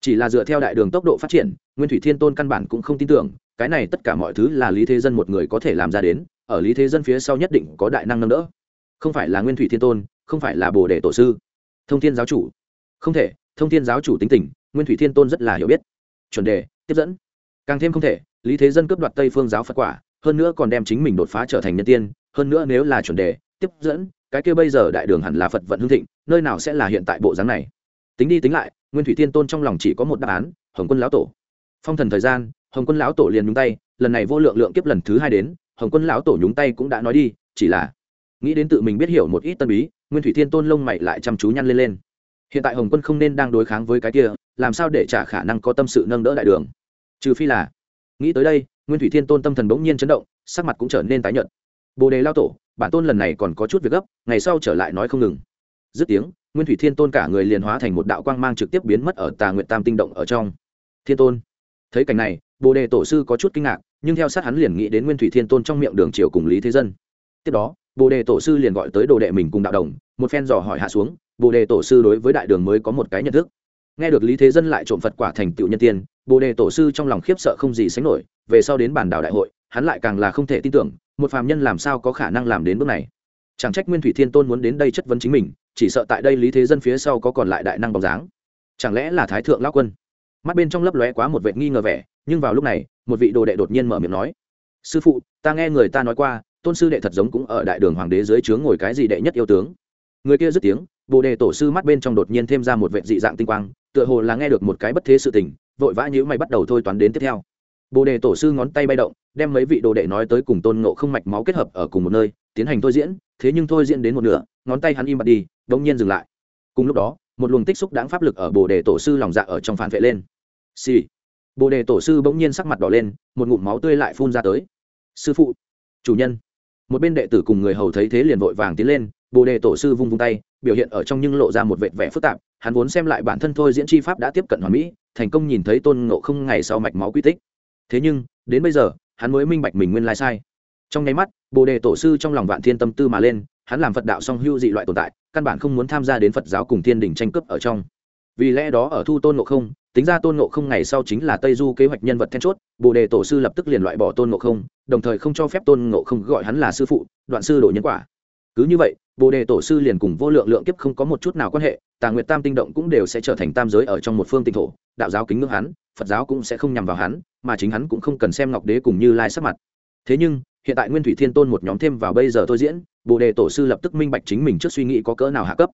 Chỉ là dựa theo đại đường tốc độ phát triển, nguyên thủy thiên tôn căn bản cũng không tin tưởng cái này tất cả mọi thứ là lý thế dân một người có thể làm ra đến, ở lý thế dân phía sau nhất định có đại năng nâng đỡ. Không phải là nguyên thủy thiên tôn, không phải là bồ đề tổ sư. Thông thiên giáo chủ. Không thể, thông thiên giáo chủ tính tình, nguyên thủy thiên tôn rất là hiểu biết. Chuẩn đề, tiếp dẫn. Càng thêm không thể, lý thế dân cướp đoạt tây phương giáo phật quả, hơn nữa còn đem chính mình đột phá trở thành nhân tiên, hơn nữa nếu là chuẩn đề, tiếp dẫn, cái kia bây giờ đại đường hẳn là phật vận hương thịnh, nơi nào sẽ là hiện tại bộ dáng này? Tính đi tính lại, nguyên thủy thiên tôn trong lòng chỉ có một đáp án, hồng quân lão tổ. Phong thần thời gian hồng quân lão tổ liền nhúng tay, lần này vô lượng lượng kiếp lần thứ hai đến, hồng quân lão tổ nhúng tay cũng đã nói đi, chỉ là nghĩ đến tự mình biết hiểu một ít tân bí, nguyên thủy thiên tôn lông mày lại chăm chú nhăn lên lên. Hiện tại hồng quân không nên đang đối kháng với cái kia, làm sao để trả khả năng có tâm sự nâng đỡ đại đường? Trừ phi là, nghĩ tới đây, nguyên thủy thiên tôn tâm thần bỗng nhiên chấn động, sắc mặt cũng trở nên tái nhợt. Bồ đề lao tổ, bản tôn lần này còn có chút việc gấp, ngày sau trở lại nói không ngừng. Dứt tiếng, nguyên thủy thiên tôn cả người liền hóa thành một đạo quang mang trực tiếp biến mất ở tà nguyện tam tinh động ở trong. Thiên tôn, thấy cảnh này bồ đề tổ sư có chút kinh ngạc, nhưng theo sát hắn liền nghĩ đến nguyên thủy thiên tôn trong miệng đường triều cùng lý thế dân. Tiếp đó, bồ đề tổ sư liền gọi tới đồ đệ mình cùng đạo đồng, một phen dò hỏi hạ xuống, bồ đề tổ sư đối với đại đường mới có một cái nhận thức. Nghe được lý thế dân lại trộm phật quả thành tựu nhân tiên, bồ đề tổ sư trong lòng khiếp sợ không gì sánh nổi, về sau đến bản đảo đại hội, hắn lại càng là không thể tin tưởng, một phàm nhân làm sao có khả năng làm đến bước này. Chẳng trách nguyên thủy thiên tôn muốn đến đây chất vấn chính mình, chỉ sợ tại đây lý thế dân phía sau có còn lại đại năng bóng dáng. Chẳng lẽ là thái thượng lao quân? Mắt bên trong lấp lóe quá một vệ nghi ngờ vẻ nhưng vào lúc này, một vị đồ đệ đột nhiên mở miệng nói, sư phụ, ta nghe người ta nói qua, tôn sư đệ thật giống cũng ở đại đường hoàng đế dưới trướng ngồi cái gì đệ nhất yêu tướng. Người kia dứt tiếng, bồ đề tổ sư mắt bên trong đột nhiên thêm ra một vệ dị dạng tinh quang, tựa hồ là nghe được một cái bất thế sự tình, vội vã nhữ mày bắt đầu thôi toán đến tiếp theo. Bồ đề tổ sư ngón tay bay động, đem mấy vị đồ đệ nói tới cùng tôn ngộ không mạch máu kết hợp ở cùng một nơi, tiến hành thôi diễn, thế nhưng thôi diễn đến một nửa, ngón tay hắn im bặt đi đ ỗ n g nhiên dừng lại. Cùng lúc đó, một luồng tích xúc đáng pháp lực ở bồ đề tổ sư lòng dạ ở trong phản vệ lên. Xì、sì bồ đề tổ sư bỗng nhiên sắc mặt đỏ lên, một ngụm máu tươi lại phun ra tới. Sư phụ, chủ nhân. Một bên đệ tử cùng người hầu thấy thế liền vội vàng tiến lên, bồ đề tổ sư vung vung tay, biểu hiện ở trong nhưng lộ ra một vệt vẻ phức tạp, hắn vốn xem lại bản thân thôi diễn chi pháp đã tiếp cận hoàn mỹ, thành công nhìn thấy tôn ngộ không ngày sau mạch máu quy tích. Thế nhưng, đến bây giờ, hắn mới minh bạch mình nguyên lai sai. Trong nháy mắt, bồ đề tổ sư trong lòng vạn thiên tâm tư mà lên, hắn làm phật đạo song hưu dị loại tồn tại, căn bản không muốn tham gia đến phật giáo cùng thiên đình tranh cướp ở trong. Vì lẽ đó ở thu tôn ngộ không tính ra tôn ngộ không ngày sau chính là tây du kế hoạch nhân vật then chốt, bồ đề tổ sư lập tức liền loại bỏ tôn ngộ không, đồng thời không cho phép tôn ngộ không gọi hắn là sư phụ, đoạn sư đổi nhân quả. Cứ như vậy, bồ đề tổ sư liền cùng vô lượng lượng kiếp không có một chút nào quan hệ, tà nguyệt tam tinh động cũng đều sẽ trở thành tam giới ở trong một phương tinh thổ, đạo giáo kính ngưỡng hắn, phật giáo cũng sẽ không nhằm vào hắn, mà chính hắn cũng không cần xem ngọc đế cùng như lai sắc mặt. Thế nhưng, hiện tại nguyên thủy thiên tôn một nhóm thêm vào bây giờ tôi diễn, bồ đề tổ sư lập tức minh bạch chính mình trước suy nghĩ có cỡ nào hạ cấp.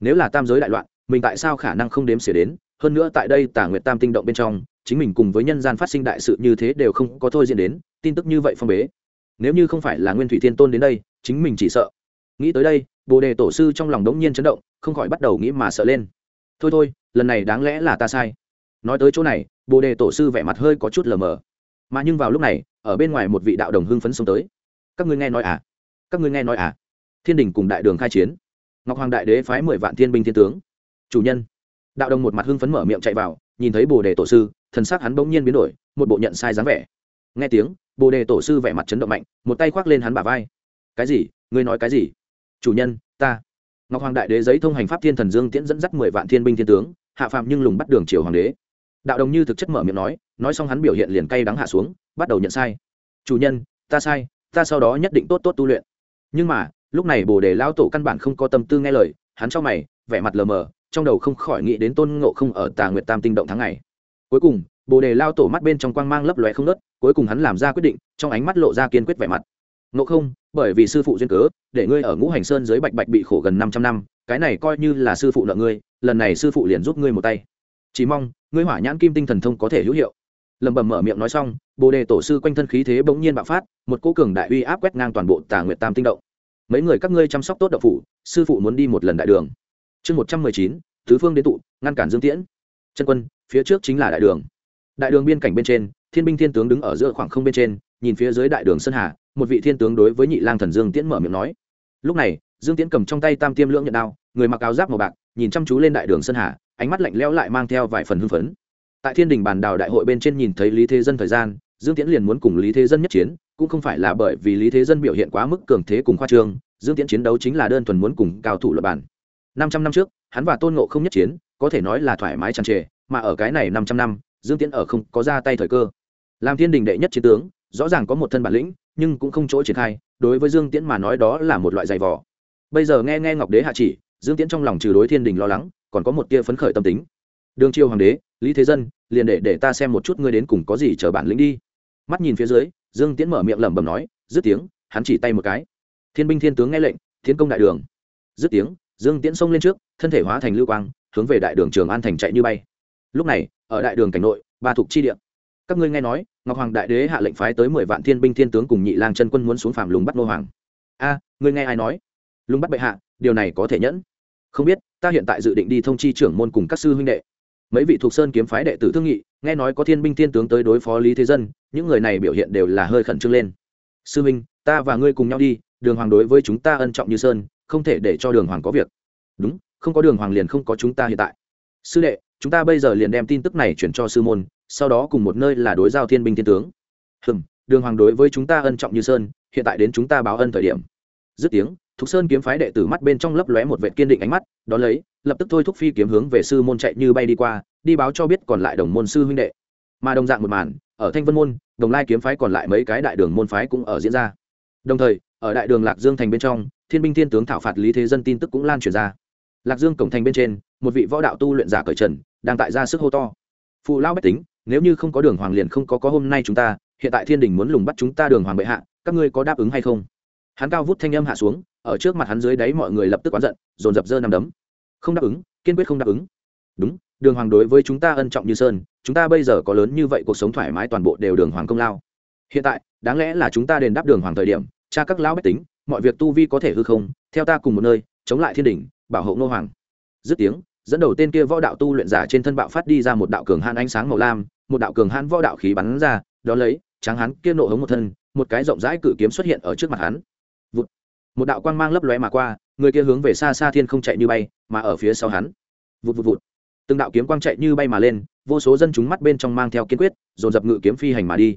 Nếu là tam giới đại loạn, mình tại sao khả năng không đếm xỉa đến? Hơn nữa tại đây tả nguyệt tam tinh động bên trong, chính mình cùng với nhân gian phát sinh đại sự như thế đều không có thôi diễn đến, tin tức như vậy phong bế. Nếu như không phải là nguyên thủy thiên tôn đến đây, chính mình chỉ sợ. Nghĩ tới đây, bồ đề tổ sư trong lòng đống nhiên chấn động, không khỏi bắt đầu nghĩ mà sợ lên. Thôi thôi, lần này đáng lẽ là ta sai. Nói tới chỗ này, bồ đề tổ sư vẻ mặt hơi có chút lờ mờ. Mà nhưng vào lúc này, ở bên ngoài một vị đạo đồng hưng phấn xông tới. Các ngươi nghe nói à? Các ngươi nghe nói à? Thiên đình cùng đại đường khai chiến. Ngọc hoàng đại đế phái mười vạn thiên binh thiên tướng. Chủ nhân đạo đồng một mặt hưng phấn mở miệng chạy vào, nhìn thấy bồ đề tổ sư, thần sắc hắn bỗng nhiên biến đổi, một bộ nhận sai dáng vẻ. Nghe tiếng, bồ đề tổ sư vẻ mặt chấn động mạnh, một tay khoác lên hắn bả vai. Cái gì? Ngươi nói cái gì? Chủ nhân, ta. Ngọc hoàng đại đế giấy thông hành pháp thiên thần dương tiễn dẫn dắt mười vạn thiên binh thiên tướng, hạ phạm nhưng lùng bắt đường triều hoàng đế. Đạo đồng như thực chất mở miệng nói nói xong hắn biểu hiện liền cay đắng hạ xuống, bắt đầu nhận sai. Chủ nhân, ta sai, ta sau đó nhất định tốt tốt tu luyện. Nhưng mà, lúc này bồ đề lao tổ căn bản không có tâm tư nghe lời, hắn cho mày, vẻ mặt lờ mờ trong đầu không khỏi nghĩ đến tôn ngộ không ở tà nguyệt tam tinh động tháng ngày. Cuối cùng, bồ đề lao tổ mắt bên trong quang mang lấp lóe không nớt cuối cùng hắn làm ra quyết định, trong ánh mắt lộ ra kiên quyết vẻ mặt. Ngộ không, bởi vì sư phụ duyên cớ, để ngươi ở ngũ hành sơn dưới bạch bạch bị khổ gần 500 năm, cái này coi như là sư phụ nợ ngươi, lần này sư phụ liền giúp ngươi một tay. Chỉ mong, ngươi hỏa nhãn kim tinh thần thông có thể hữu hiệu. Lẩm bẩm mở miệng nói xong, bồ đề tổ sư quanh thân khí thế bỗng nhiên bạo phát, một cỗ cường đại uy áp quét ngang toàn bộ tà nguyệt tam tinh động. Mấy người các ngươi chăm sóc tốt đậu phụ sư phụ muốn đi một lần đại đường chương một trăm mười chín, thứ phương đến tụ, ngăn cản dương tiễn. Chân quân, phía trước chính là đại đường. Đại đường biên cảnh bên trên, thiên binh thiên tướng đứng ở giữa khoảng không bên trên, nhìn phía dưới đại đường sơn hà, một vị thiên tướng đối với nhị lang thần dương tiễn mở miệng nói. Lúc này, dương tiễn cầm trong tay tam tiêm lưỡng nhận đao, người mặc áo giáp màu bạc, nhìn chăm chú lên đại đường sơn hà, ánh mắt lạnh lẽo lại mang theo vài phần hưng phấn. Tại thiên đình bàn đào đại hội bên trên nhìn thấy lý thế dân thời gian, dương tiễn liền muốn cùng lý thế dân nhất chiến, cũng không phải là bởi vì lý thế dân biểu hiện quá mức cường thế cùng khoa trương, dương tiễn chiến đấu chính là đơn thuần muốn cùng cao thủ lập bản năm trăm năm trước, hắn và tôn ngộ không nhất chiến, có thể nói là thoải mái tràn trề, mà ở cái này năm trăm năm, dương tiễn ở không có ra tay thời cơ. Làm thiên đình đệ nhất chiến tướng, rõ ràng có một thân bản lĩnh, nhưng cũng không chỗ triển khai, đối với dương tiễn mà nói đó là một loại giày vỏ bây giờ nghe nghe ngọc đế hạ chỉ, dương tiễn trong lòng trừ đối thiên đình lo lắng, còn có một tia phấn khởi tâm tính. Đường triều hoàng đế, lý thế dân, liền để để ta xem một chút ngươi đến cùng có gì chờ bản lĩnh đi. Mắt nhìn phía dưới, dương tiễn mở miệng lẩm bẩm nói, dứt tiếng, hắn chỉ tay một cái. Thiên binh thiên tướng nghe lệnh, thiên công đại đường. Dứt tiếng dương tiễn xông lên trước, thân thể hóa thành lưu quang, hướng về đại đường trường an thành chạy như bay. Lúc này, ở đại đường cảnh nội, ba thuộc chi địa. Các ngươi nghe nói, ngọc hoàng đại đế hạ lệnh phái tới mười vạn thiên binh thiên tướng cùng nhị lang chân quân muốn xuống phạm lùng bắt nô hoàng. A, ngươi nghe ai nói? Lùng bắt bệ hạ, điều này có thể nhẫn. Không biết, ta hiện tại dự định đi thông chi trưởng môn cùng các sư huynh đệ. Mấy vị thuộc sơn kiếm phái đệ tử thương nghị, nghe nói có thiên binh thiên tướng tới đối phó lý thế dân, những người này biểu hiện đều là hơi khẩn trương lên. Sư huynh ta và ngươi cùng nhau đi, đường hoàng đối với chúng ta ân trọng như sơn không thể để cho đường hoàng có việc. Đúng, không có đường hoàng liền không có chúng ta hiện tại. Sư đệ, chúng ta bây giờ liền đem tin tức này chuyển cho sư môn, sau đó cùng một nơi là đối giao thiên binh thiên tướng. Hừm, đường hoàng đối với chúng ta ân trọng như sơn, hiện tại đến chúng ta báo ân thời điểm. Dứt tiếng, thục sơn kiếm phái đệ tử mắt bên trong lấp lóe một vệ kiên định ánh mắt đ ó lấy, lập tức thôi thúc phi kiếm hướng về sư môn chạy như bay đi qua, đi báo cho biết còn lại đồng môn sư huynh đệ. Mà đồng dạng một màn, ở thanh vân môn, đồng lai kiếm phái còn lại mấy cái đại đường môn phái cũng ở diễn ra. Đồng thời, ở đại đường lạc dương thành bên trong thiên binh thiên tướng thảo phạt lý thế dân tin tức cũng lan truyền ra. Lạc dương cổng thành bên trên, một vị võ đạo tu luyện giả cởi trần, đang tại ra sức hô to. Phụ lao bách tính, nếu như không có đường hoàng liền không có có hôm nay chúng ta, hiện tại thiên đình muốn lùng bắt chúng ta đường hoàng bệ hạ, các ngươi có đáp ứng hay không? Hắn cao vút thanh âm hạ xuống, ở trước mặt hắn dưới đáy mọi người lập tức oán giận, dồn dập dơ nằm đấm. Không đáp ứng, kiên quyết không đáp ứng. Đúng, đường hoàng đối với chúng ta ân trọng như sơn, chúng ta bây giờ có lớn như vậy, cuộc sống thoải mái toàn bộ đều đường hoàng công lao. Hiện tại, đáng lẽ là chúng ta đền đáp đường hoàng thời điểm, cha các lão bách tính mọi việc tu vi có thể hư không, theo ta cùng một nơi, chống lại thiên đình bảo hộ nô hoàng. Dứt tiếng, dẫn đầu tên kia võ đạo tu luyện giả trên thân bạo phát đi ra một đạo cường hãn ánh sáng màu lam, một đạo cường hãn võ đạo khí bắn ra, đó lấy, tráng hắn kia nộ hống một thân, một cái rộng rãi cự kiếm xuất hiện ở trước mặt hắn. Vụt. một đạo quang mang lấp lóe mà qua, người kia hướng về xa xa thiên không chạy như bay, mà ở phía sau hắn. Vụt vụt vụt. Từng đạo kiếm quang chạy như bay mà lên, vô số dân chúng mắt bên trong mang theo kiên quyết, dồn dập ngự kiếm phi hành mà đi.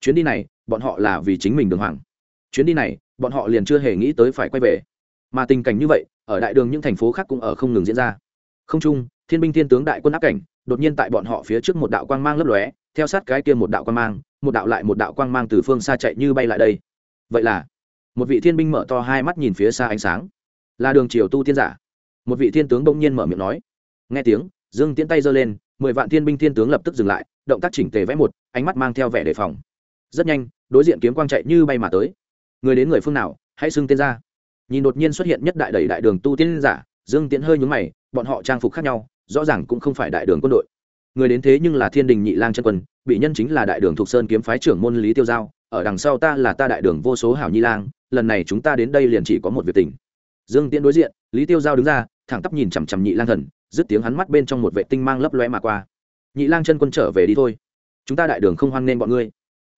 Chuyến đi này, bọn họ là vì chính mình đường hoàng. Chuyến đi này bọn họ liền chưa hề nghĩ tới phải quay về. Mà tình cảnh như vậy, ở đại đường những thành phố khác cũng ở không ngừng diễn ra. Không chung, thiên binh thiên tướng đại quân áp cảnh, đột nhiên tại bọn họ phía trước một đạo quang mang lấp lóe, theo sát cái kia một đạo quang mang, một đạo lại một đạo quang mang từ phương xa chạy như bay lại đây. Vậy là, một vị thiên binh mở to hai mắt nhìn phía xa ánh sáng. Là đường triều tu tiên giả. Một vị thiên tướng bỗng nhiên mở miệng nói. Nghe tiếng, dương tiễn tay giơ lên, mười vạn thiên binh thiên tướng lập tức dừng lại, động tác chỉnh tề vẽ một, ánh mắt mang theo vẻ đề phòng. Rất nhanh, đối diện kiếm quang chạy như bay mà tới người đến người phương nào, hãy xưng tên ra. Nhìn đột nhiên xuất hiện nhất đại đẩy đại đường tu tiên giả, dương tiễn hơi nhúng mày, bọn họ trang phục khác nhau, rõ ràng cũng không phải đại đường quân đội. Người đến thế nhưng là thiên đình nhị lang chân quân, bị nhân chính là đại đường thục sơn kiếm phái trưởng môn lý tiêu giao, ở đằng sau ta là ta đại đường vô số hảo nhi lang, lần này chúng ta đến đây liền chỉ có một việc tình. Dương tiễn đối diện, lý tiêu giao đứng ra, thẳng tắp nhìn chằm chằm nhị lang thần, dứt tiếng hắn mắt bên trong một vệ tinh mang lấp loe mà qua. Nhị lang chân quân trở về đi thôi. Chúng ta đại đường không hoan nên bọn ngươi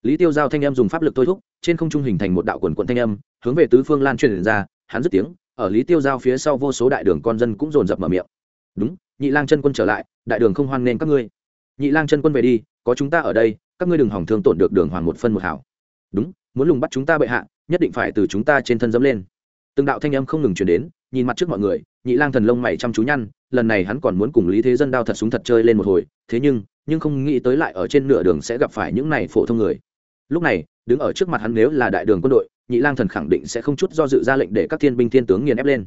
lý tiêu giao thanh em dùng pháp lực thôi thúc, trên không trung hình thành một đạo quần quận thanh âm, hướng về tứ phương lan truyền ra, hắn dứt tiếng, ở lý tiêu giao phía sau vô số đại đường con dân cũng dồn dập mở miệng. Đúng, nhị lang chân quân trở lại, đại đường không hoan nên các ngươi. Nhị lang chân quân về đi, có chúng ta ở đây, các ngươi đừng hỏng thương tổn được đường hoàng một phân một hảo. Đúng, muốn lùng bắt chúng ta bệ hạ, nhất định phải từ chúng ta trên thân dẫm lên. Từng đạo thanh âm không ngừng chuyển đến, nhìn mặt trước mọi người, nhị lang thần lông mày chăm chú nhăn, lần này hắn còn muốn cùng lý thế dân đao thật súng thật chơi lên một hồi, thế nhưng nhưng không nghĩ tới lại ở trên nửa đường sẽ gặp phải những này phổ thông người lúc này, đứng ở trước mặt hắn nếu là đại đường quân đội, nhị lang thần khẳng định sẽ không chút do dự ra lệnh để các thiên binh thiên tướng nghiền ép lên.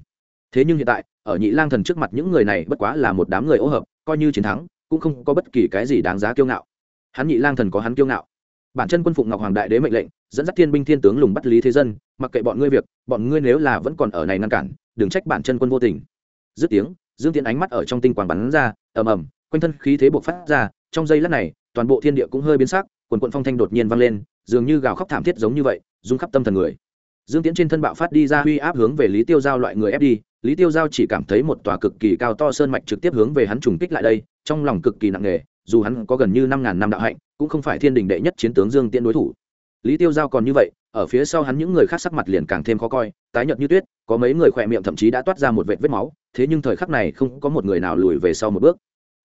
Thế nhưng hiện tại, ở nhị lang thần trước mặt những người này bất quá là một đám người ô hợp, coi như chiến thắng, cũng không có bất kỳ cái gì đáng giá kiêu ngạo. Hắn nhị lang thần có hắn kiêu ngạo. Bản chân quân phụng ngọc hoàng đại đế mệnh lệnh, dẫn dắt thiên binh thiên tướng lùng bắt lý thế dân, mặc kệ bọn ngươi việc, bọn ngươi nếu là vẫn còn ở này ngăn cản, đừng trách bản chân quân vô tình. Dứt tiếng, dương tiến ánh mắt ở trong tinh quang bắn ra, ầm ầm, quanh thân khí thế buộc phát ra, trong giây lát này, toàn bộ thiên địa cũng hơi biến sắc quần quận phong thanh đột nhiên vang lên, dường như gào khóc thảm thiết giống như vậy, rung khắp tâm thần người. Dương tiễn trên thân bạo phát đi ra huy áp hướng về lý tiêu giao loại người ép đi, lý tiêu giao chỉ cảm thấy một tòa cực kỳ cao to sơn mạch trực tiếp hướng về hắn trùng kích lại đây, trong lòng cực kỳ nặng nề, dù hắn có gần như năm ngàn năm đạo hạnh, cũng không phải thiên đình đệ nhất chiến tướng dương tiễn đối thủ. Lý tiêu giao còn như vậy, ở phía sau hắn những người khác sắc mặt liền càng thêm khó coi, tái nhợt như tuyết, có mấy người khỏe miệng thậm chí đã toát ra một vệt vết máu, thế nhưng thời khắc này không có một người nào lùi về sau một bước.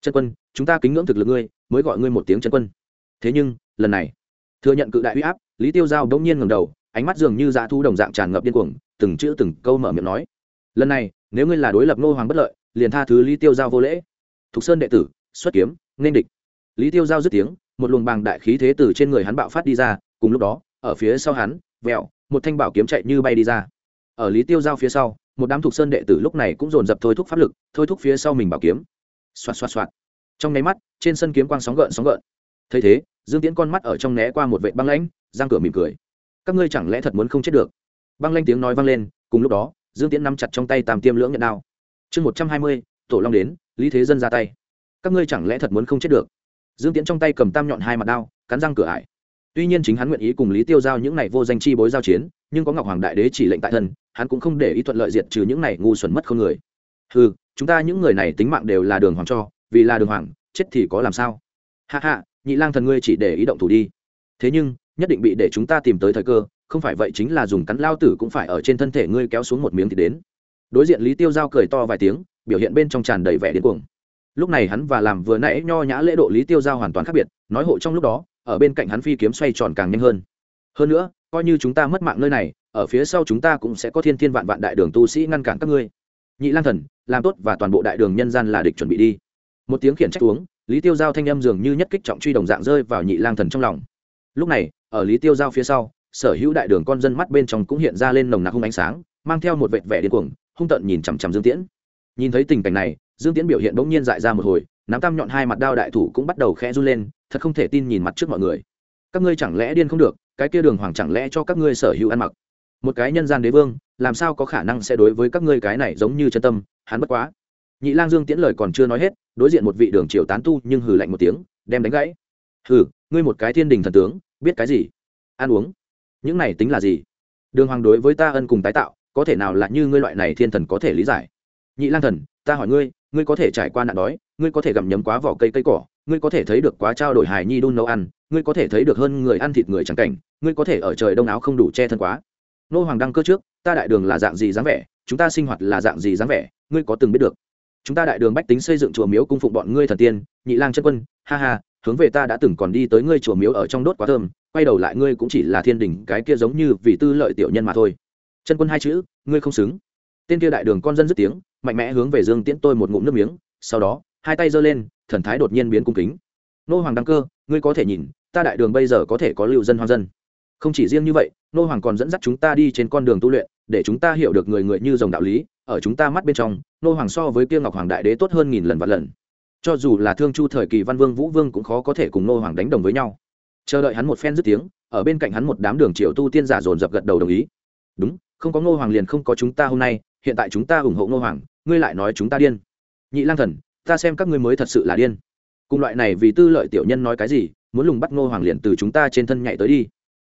Chân quân, chúng ta kính ngưỡng thực lực ngươi, mới gọi ngươi một tiếng chân quân. Thế nhưng lần này. Thừa nhận cự đại uy áp, lý tiêu giao đông nhiên ngầm đầu, ánh mắt dường như dã thu đồng dạng tràn ngập điên cuồng, từng chữ từng câu mở miệng nói. Lần này, nếu ngươi là đối lập ngô hoàng bất lợi, liền tha thứ lý tiêu giao vô lễ. Thục sơn đệ tử, xuất kiếm, nên địch. Lý tiêu giao dứt tiếng, một luồng bàng đại khí thế từ trên người hắn bạo phát đi ra, cùng lúc đó, ở phía sau hắn, vẹo, một thanh bảo kiếm chạy như bay đi ra. Ở lý tiêu giao phía sau, một đám thục sơn đệ tử lúc này cũng dồn dập thôi thúc pháp lực, thôi thúc phía sau mình bảo kiếm. Xoạt xoạt xoạt. Trong nháy mắt, trên sân kiếm quang sóng gợn sóng gợn. Thấy thế dương tiễn con mắt ở trong né qua một vệ băng lãnh giang cửa mỉm cười. Các ngươi chẳng lẽ thật muốn không chết được? Băng lanh tiếng nói vang lên, cùng lúc đó, dương tiễn nắm chặt trong tay tam tiêm lưỡng nhận đao. Chương một trăm hai mươi, tổ long đến, lý thế dân ra tay. Các ngươi chẳng lẽ thật muốn không chết được? Dương tiễn trong tay cầm tam nhọn hai mặt đao, cắn răng cửa ải. Tuy nhiên chính hắn nguyện ý cùng lý tiêu giao những này vô danh chi bối giao chiến, nhưng có ngọc hoàng đại đế chỉ lệnh tại thân, hắn cũng không để ý thuận lợi diệt trừ những này ngu xuẩn mất không người. Ừ chúng ta những người này tính mạng đều là đường hoàng cho, vì là đường hoàng, chết thì có làm sao? Hạ hạ nhị lang thần ngươi chỉ để ý động thủ đi. Thế nhưng, nhất định bị để chúng ta tìm tới thời cơ, không phải vậy chính là dùng cắn lao tử cũng phải ở trên thân thể ngươi kéo xuống một miếng thì đến. Đối diện lý tiêu giao cười to vài tiếng, biểu hiện bên trong tràn đầy vẻ điên cuồng. Lúc này hắn và làm vừa nãy nho nhã lễ độ lý tiêu giao hoàn toàn khác biệt, nói hộ trong lúc đó, ở bên cạnh hắn phi kiếm xoay tròn càng nhanh hơn. Hơn nữa, coi như chúng ta mất mạng nơi này, ở phía sau chúng ta cũng sẽ có thiên thiên vạn vạn đại đường tu sĩ ngăn cản các ngươi. Nhị lang thần, làm tốt và toàn bộ đại đường nhân gian là địch chuẩn bị đi. Một tiếng khiển trách uống lý tiêu giao thanh âm dường như nhất kích trọng truy đồng dạng rơi vào nhị lang thần trong lòng. Lúc này, ở lý tiêu giao phía sau, sở hữu đại đường con dân mắt bên trong cũng hiện ra lên nồng nặc hung ánh sáng, mang theo một vệt vẻ điên cuồng, hung tận nhìn chằm chằm dương tiễn. Nhìn thấy tình cảnh này, dương tiễn biểu hiện bỗng nhiên dại ra một hồi, nắm tam nhọn hai mặt đao đại thủ cũng bắt đầu khẽ run lên, thật không thể tin nhìn mặt trước mọi người. Các ngươi chẳng lẽ điên không được, cái kia đường hoàng chẳng lẽ cho các ngươi sở hữu ăn mặc? Một cái nhân gian đế vương, làm sao có khả năng sẽ đối với các ngươi cái này giống như chân tâm, hắn bất quá nhị lang dương tiễn lời còn chưa nói hết, đối diện một vị đường triều tán tu nhưng hừ lạnh một tiếng, đem đánh gãy. Hừ, ngươi một cái thiên đình thần tướng, biết cái gì? Ăn uống. Những này tính là gì? Đường hoàng đối với ta ân cùng tái tạo, có thể nào là như ngươi loại này thiên thần có thể lý giải? Nhị lang thần, ta hỏi ngươi ngươi có thể trải qua nạn đói, ngươi có thể gặm nhấm quá vỏ cây cây cỏ, ngươi có thể thấy được quá trao đổi hài nhi đun nấu ăn, ngươi có thể thấy được hơn người ăn thịt người chẳng cảnh, ngươi có thể ở trời đông áo không đủ che thân quá. Nô hoàng đăng cơ trước, ta đại đường là dạng gì dáng vẻ, chúng ta sinh hoạt là dạng gì dáng vẻ, ngươi có từng biết được? Chúng ta đại đường bách tính xây dựng chùa miếu cung phụng bọn ngươi thần tiên, nhị lang chân quân, ha ha, hướng về ta đã từng còn đi tới ngươi chùa miếu ở trong đốt quá thơm, quay đầu lại ngươi cũng chỉ là thiên đình cái kia giống như vì tư lợi tiểu nhân mà thôi. Chân quân hai chữ, ngươi không xứng. Tên kia đại đường con dân dứt tiếng, mạnh mẽ hướng về dương tiễn tôi một ngụm nước miếng, sau đó, hai tay giơ lên, thần thái đột nhiên biến cung kính. Nô hoàng đăng cơ, ngươi có thể nhìn, ta đại đường bây giờ có thể có lưu dân hoang dân. Không chỉ riêng như vậy, nô hoàng còn dẫn dắt chúng ta đi trên con đường tu luyện, để chúng ta hiểu được người người như dòng đạo lý ở chúng ta mắt bên trong, nô hoàng so với kia ngọc hoàng đại đế tốt hơn nghìn lần vạn lần. Cho dù là thương chu thời kỳ văn vương vũ vương cũng khó có thể cùng nô hoàng đánh đồng với nhau. Chờ đợi hắn một phen dứt tiếng, ở bên cạnh hắn một đám đường triều tu tiên giả dồn dập gật đầu đồng ý. Đúng, không có nô hoàng liền không có chúng ta hôm nay, hiện tại chúng ta ủng hộ nô hoàng, ngươi lại nói chúng ta điên. Nhị lang thần, ta xem các ngươi mới thật sự là điên. Cùng loại này vì tư lợi tiểu nhân nói cái gì, muốn lùng bắt nô hoàng liền từ chúng ta trên thân nhảy tới đi.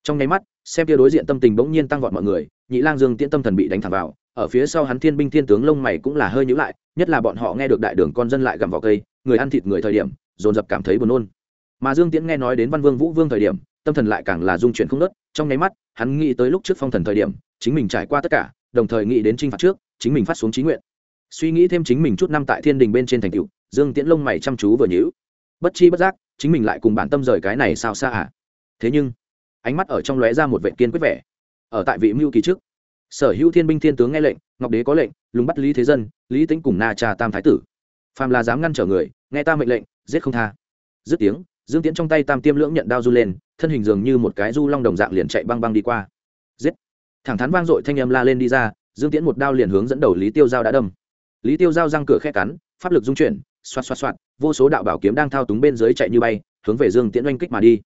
Trong nháy mắt, xem kia đối diện tâm tình bỗng nhiên tăng vọt mọi người, nhị lang dương tiễn tâm thần bị đánh thẳng vào ở phía sau hắn thiên binh thiên tướng lông mày cũng là hơi nhữ lại, nhất là bọn họ nghe được đại đường con dân lại gặm vào cây, người ăn thịt người thời điểm, dồn dập cảm thấy buồn nôn. Mà dương tiễn nghe nói đến văn vương vũ vương thời điểm, tâm thần lại càng là dung chuyển không nớt trong nháy mắt, hắn nghĩ tới lúc trước phong thần thời điểm, chính mình trải qua tất cả, đồng thời nghĩ đến trinh phạt trước, chính mình phát xuống trí nguyện. Suy nghĩ thêm chính mình chút năm tại thiên đình bên trên thành cựu dương tiễn lông mày chăm chú vừa nhữ bất chi bất giác, chính mình lại cùng bản tâm rời cái này sao xa à? Thế nhưng, ánh mắt ở trong lóe ra một vệ kiên quyết vẻ. Ở tại vị mưu kỳ trước sở hữu thiên binh thiên tướng nghe lệnh, ngọc đế có lệnh, lùng bắt lý thế dân, lý tính cùng na trà tam thái tử. Phàm là dám ngăn trở người, nghe ta mệnh lệnh, giết không tha. Dứt tiếng, dương tiễn trong tay tam tiêm lưỡng nhận đao du lên, thân hình dường như một cái du long đồng dạng liền chạy băng băng đi qua. Giết! Thẳng thắn vang dội thanh âm la lên đi ra, dương tiễn một đao liền hướng dẫn đầu lý tiêu giao đã đâm. Lý tiêu giao răng cửa khe cắn, pháp lực dung chuyển, xoạt xoạt xoạt, vô số đạo bảo kiếm đang thao túng bên dưới chạy như bay, hướng về dương tiễn oanh kích mà đi.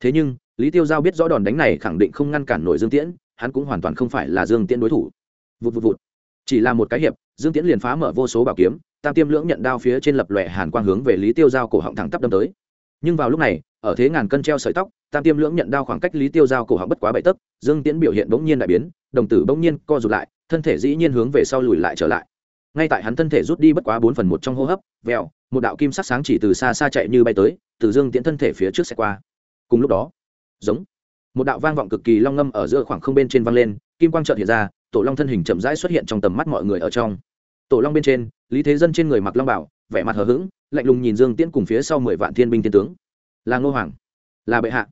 Thế nhưng, lý tiêu giao biết rõ đòn đánh này khẳng định không ngăn cản nổi dương tiễn hắn cũng hoàn toàn không phải là dương tiễn đối thủ. Vụt vụt vụt. Chỉ là một cái hiệp, dương tiễn liền phá mở vô số bảo kiếm, tam tiêm lưỡng nhận đao phía trên lập lòe hàn quang hướng về lý tiêu giao cổ họng thẳng tắp đâm tới. Nhưng vào lúc này, ở thế ngàn cân treo sợi tóc, tam tiêm lưỡng nhận đao khoảng cách lý tiêu giao cổ họng bất quá bảy tấc, dương tiễn biểu hiện bỗng nhiên đại biến, đồng tử bỗng nhiên co rụt lại, thân thể dĩ nhiên hướng về sau lùi lại trở lại. Ngay tại hắn thân thể rút đi bất quá bốn phần một trong hô hấp, vèo, một đạo kim sắc sáng chỉ từ xa xa chạy như bay tới, từ dương tiễn thân thể phía trước xe qua. Cùng lúc đó, giống một đạo vang vọng cực kỳ long ngâm ở giữa khoảng không bên trên vang lên, kim quang trợt hiện ra, tổ long thân hình chậm rãi xuất hiện trong tầm mắt mọi người ở trong. Tổ long bên trên, lý thế dân trên người mặc long bảo, vẻ mặt hờ hững, lạnh lùng nhìn dương tiễn cùng phía sau mười vạn thiên binh thiên tướng. Là ngô hoàng, là bệ hạ.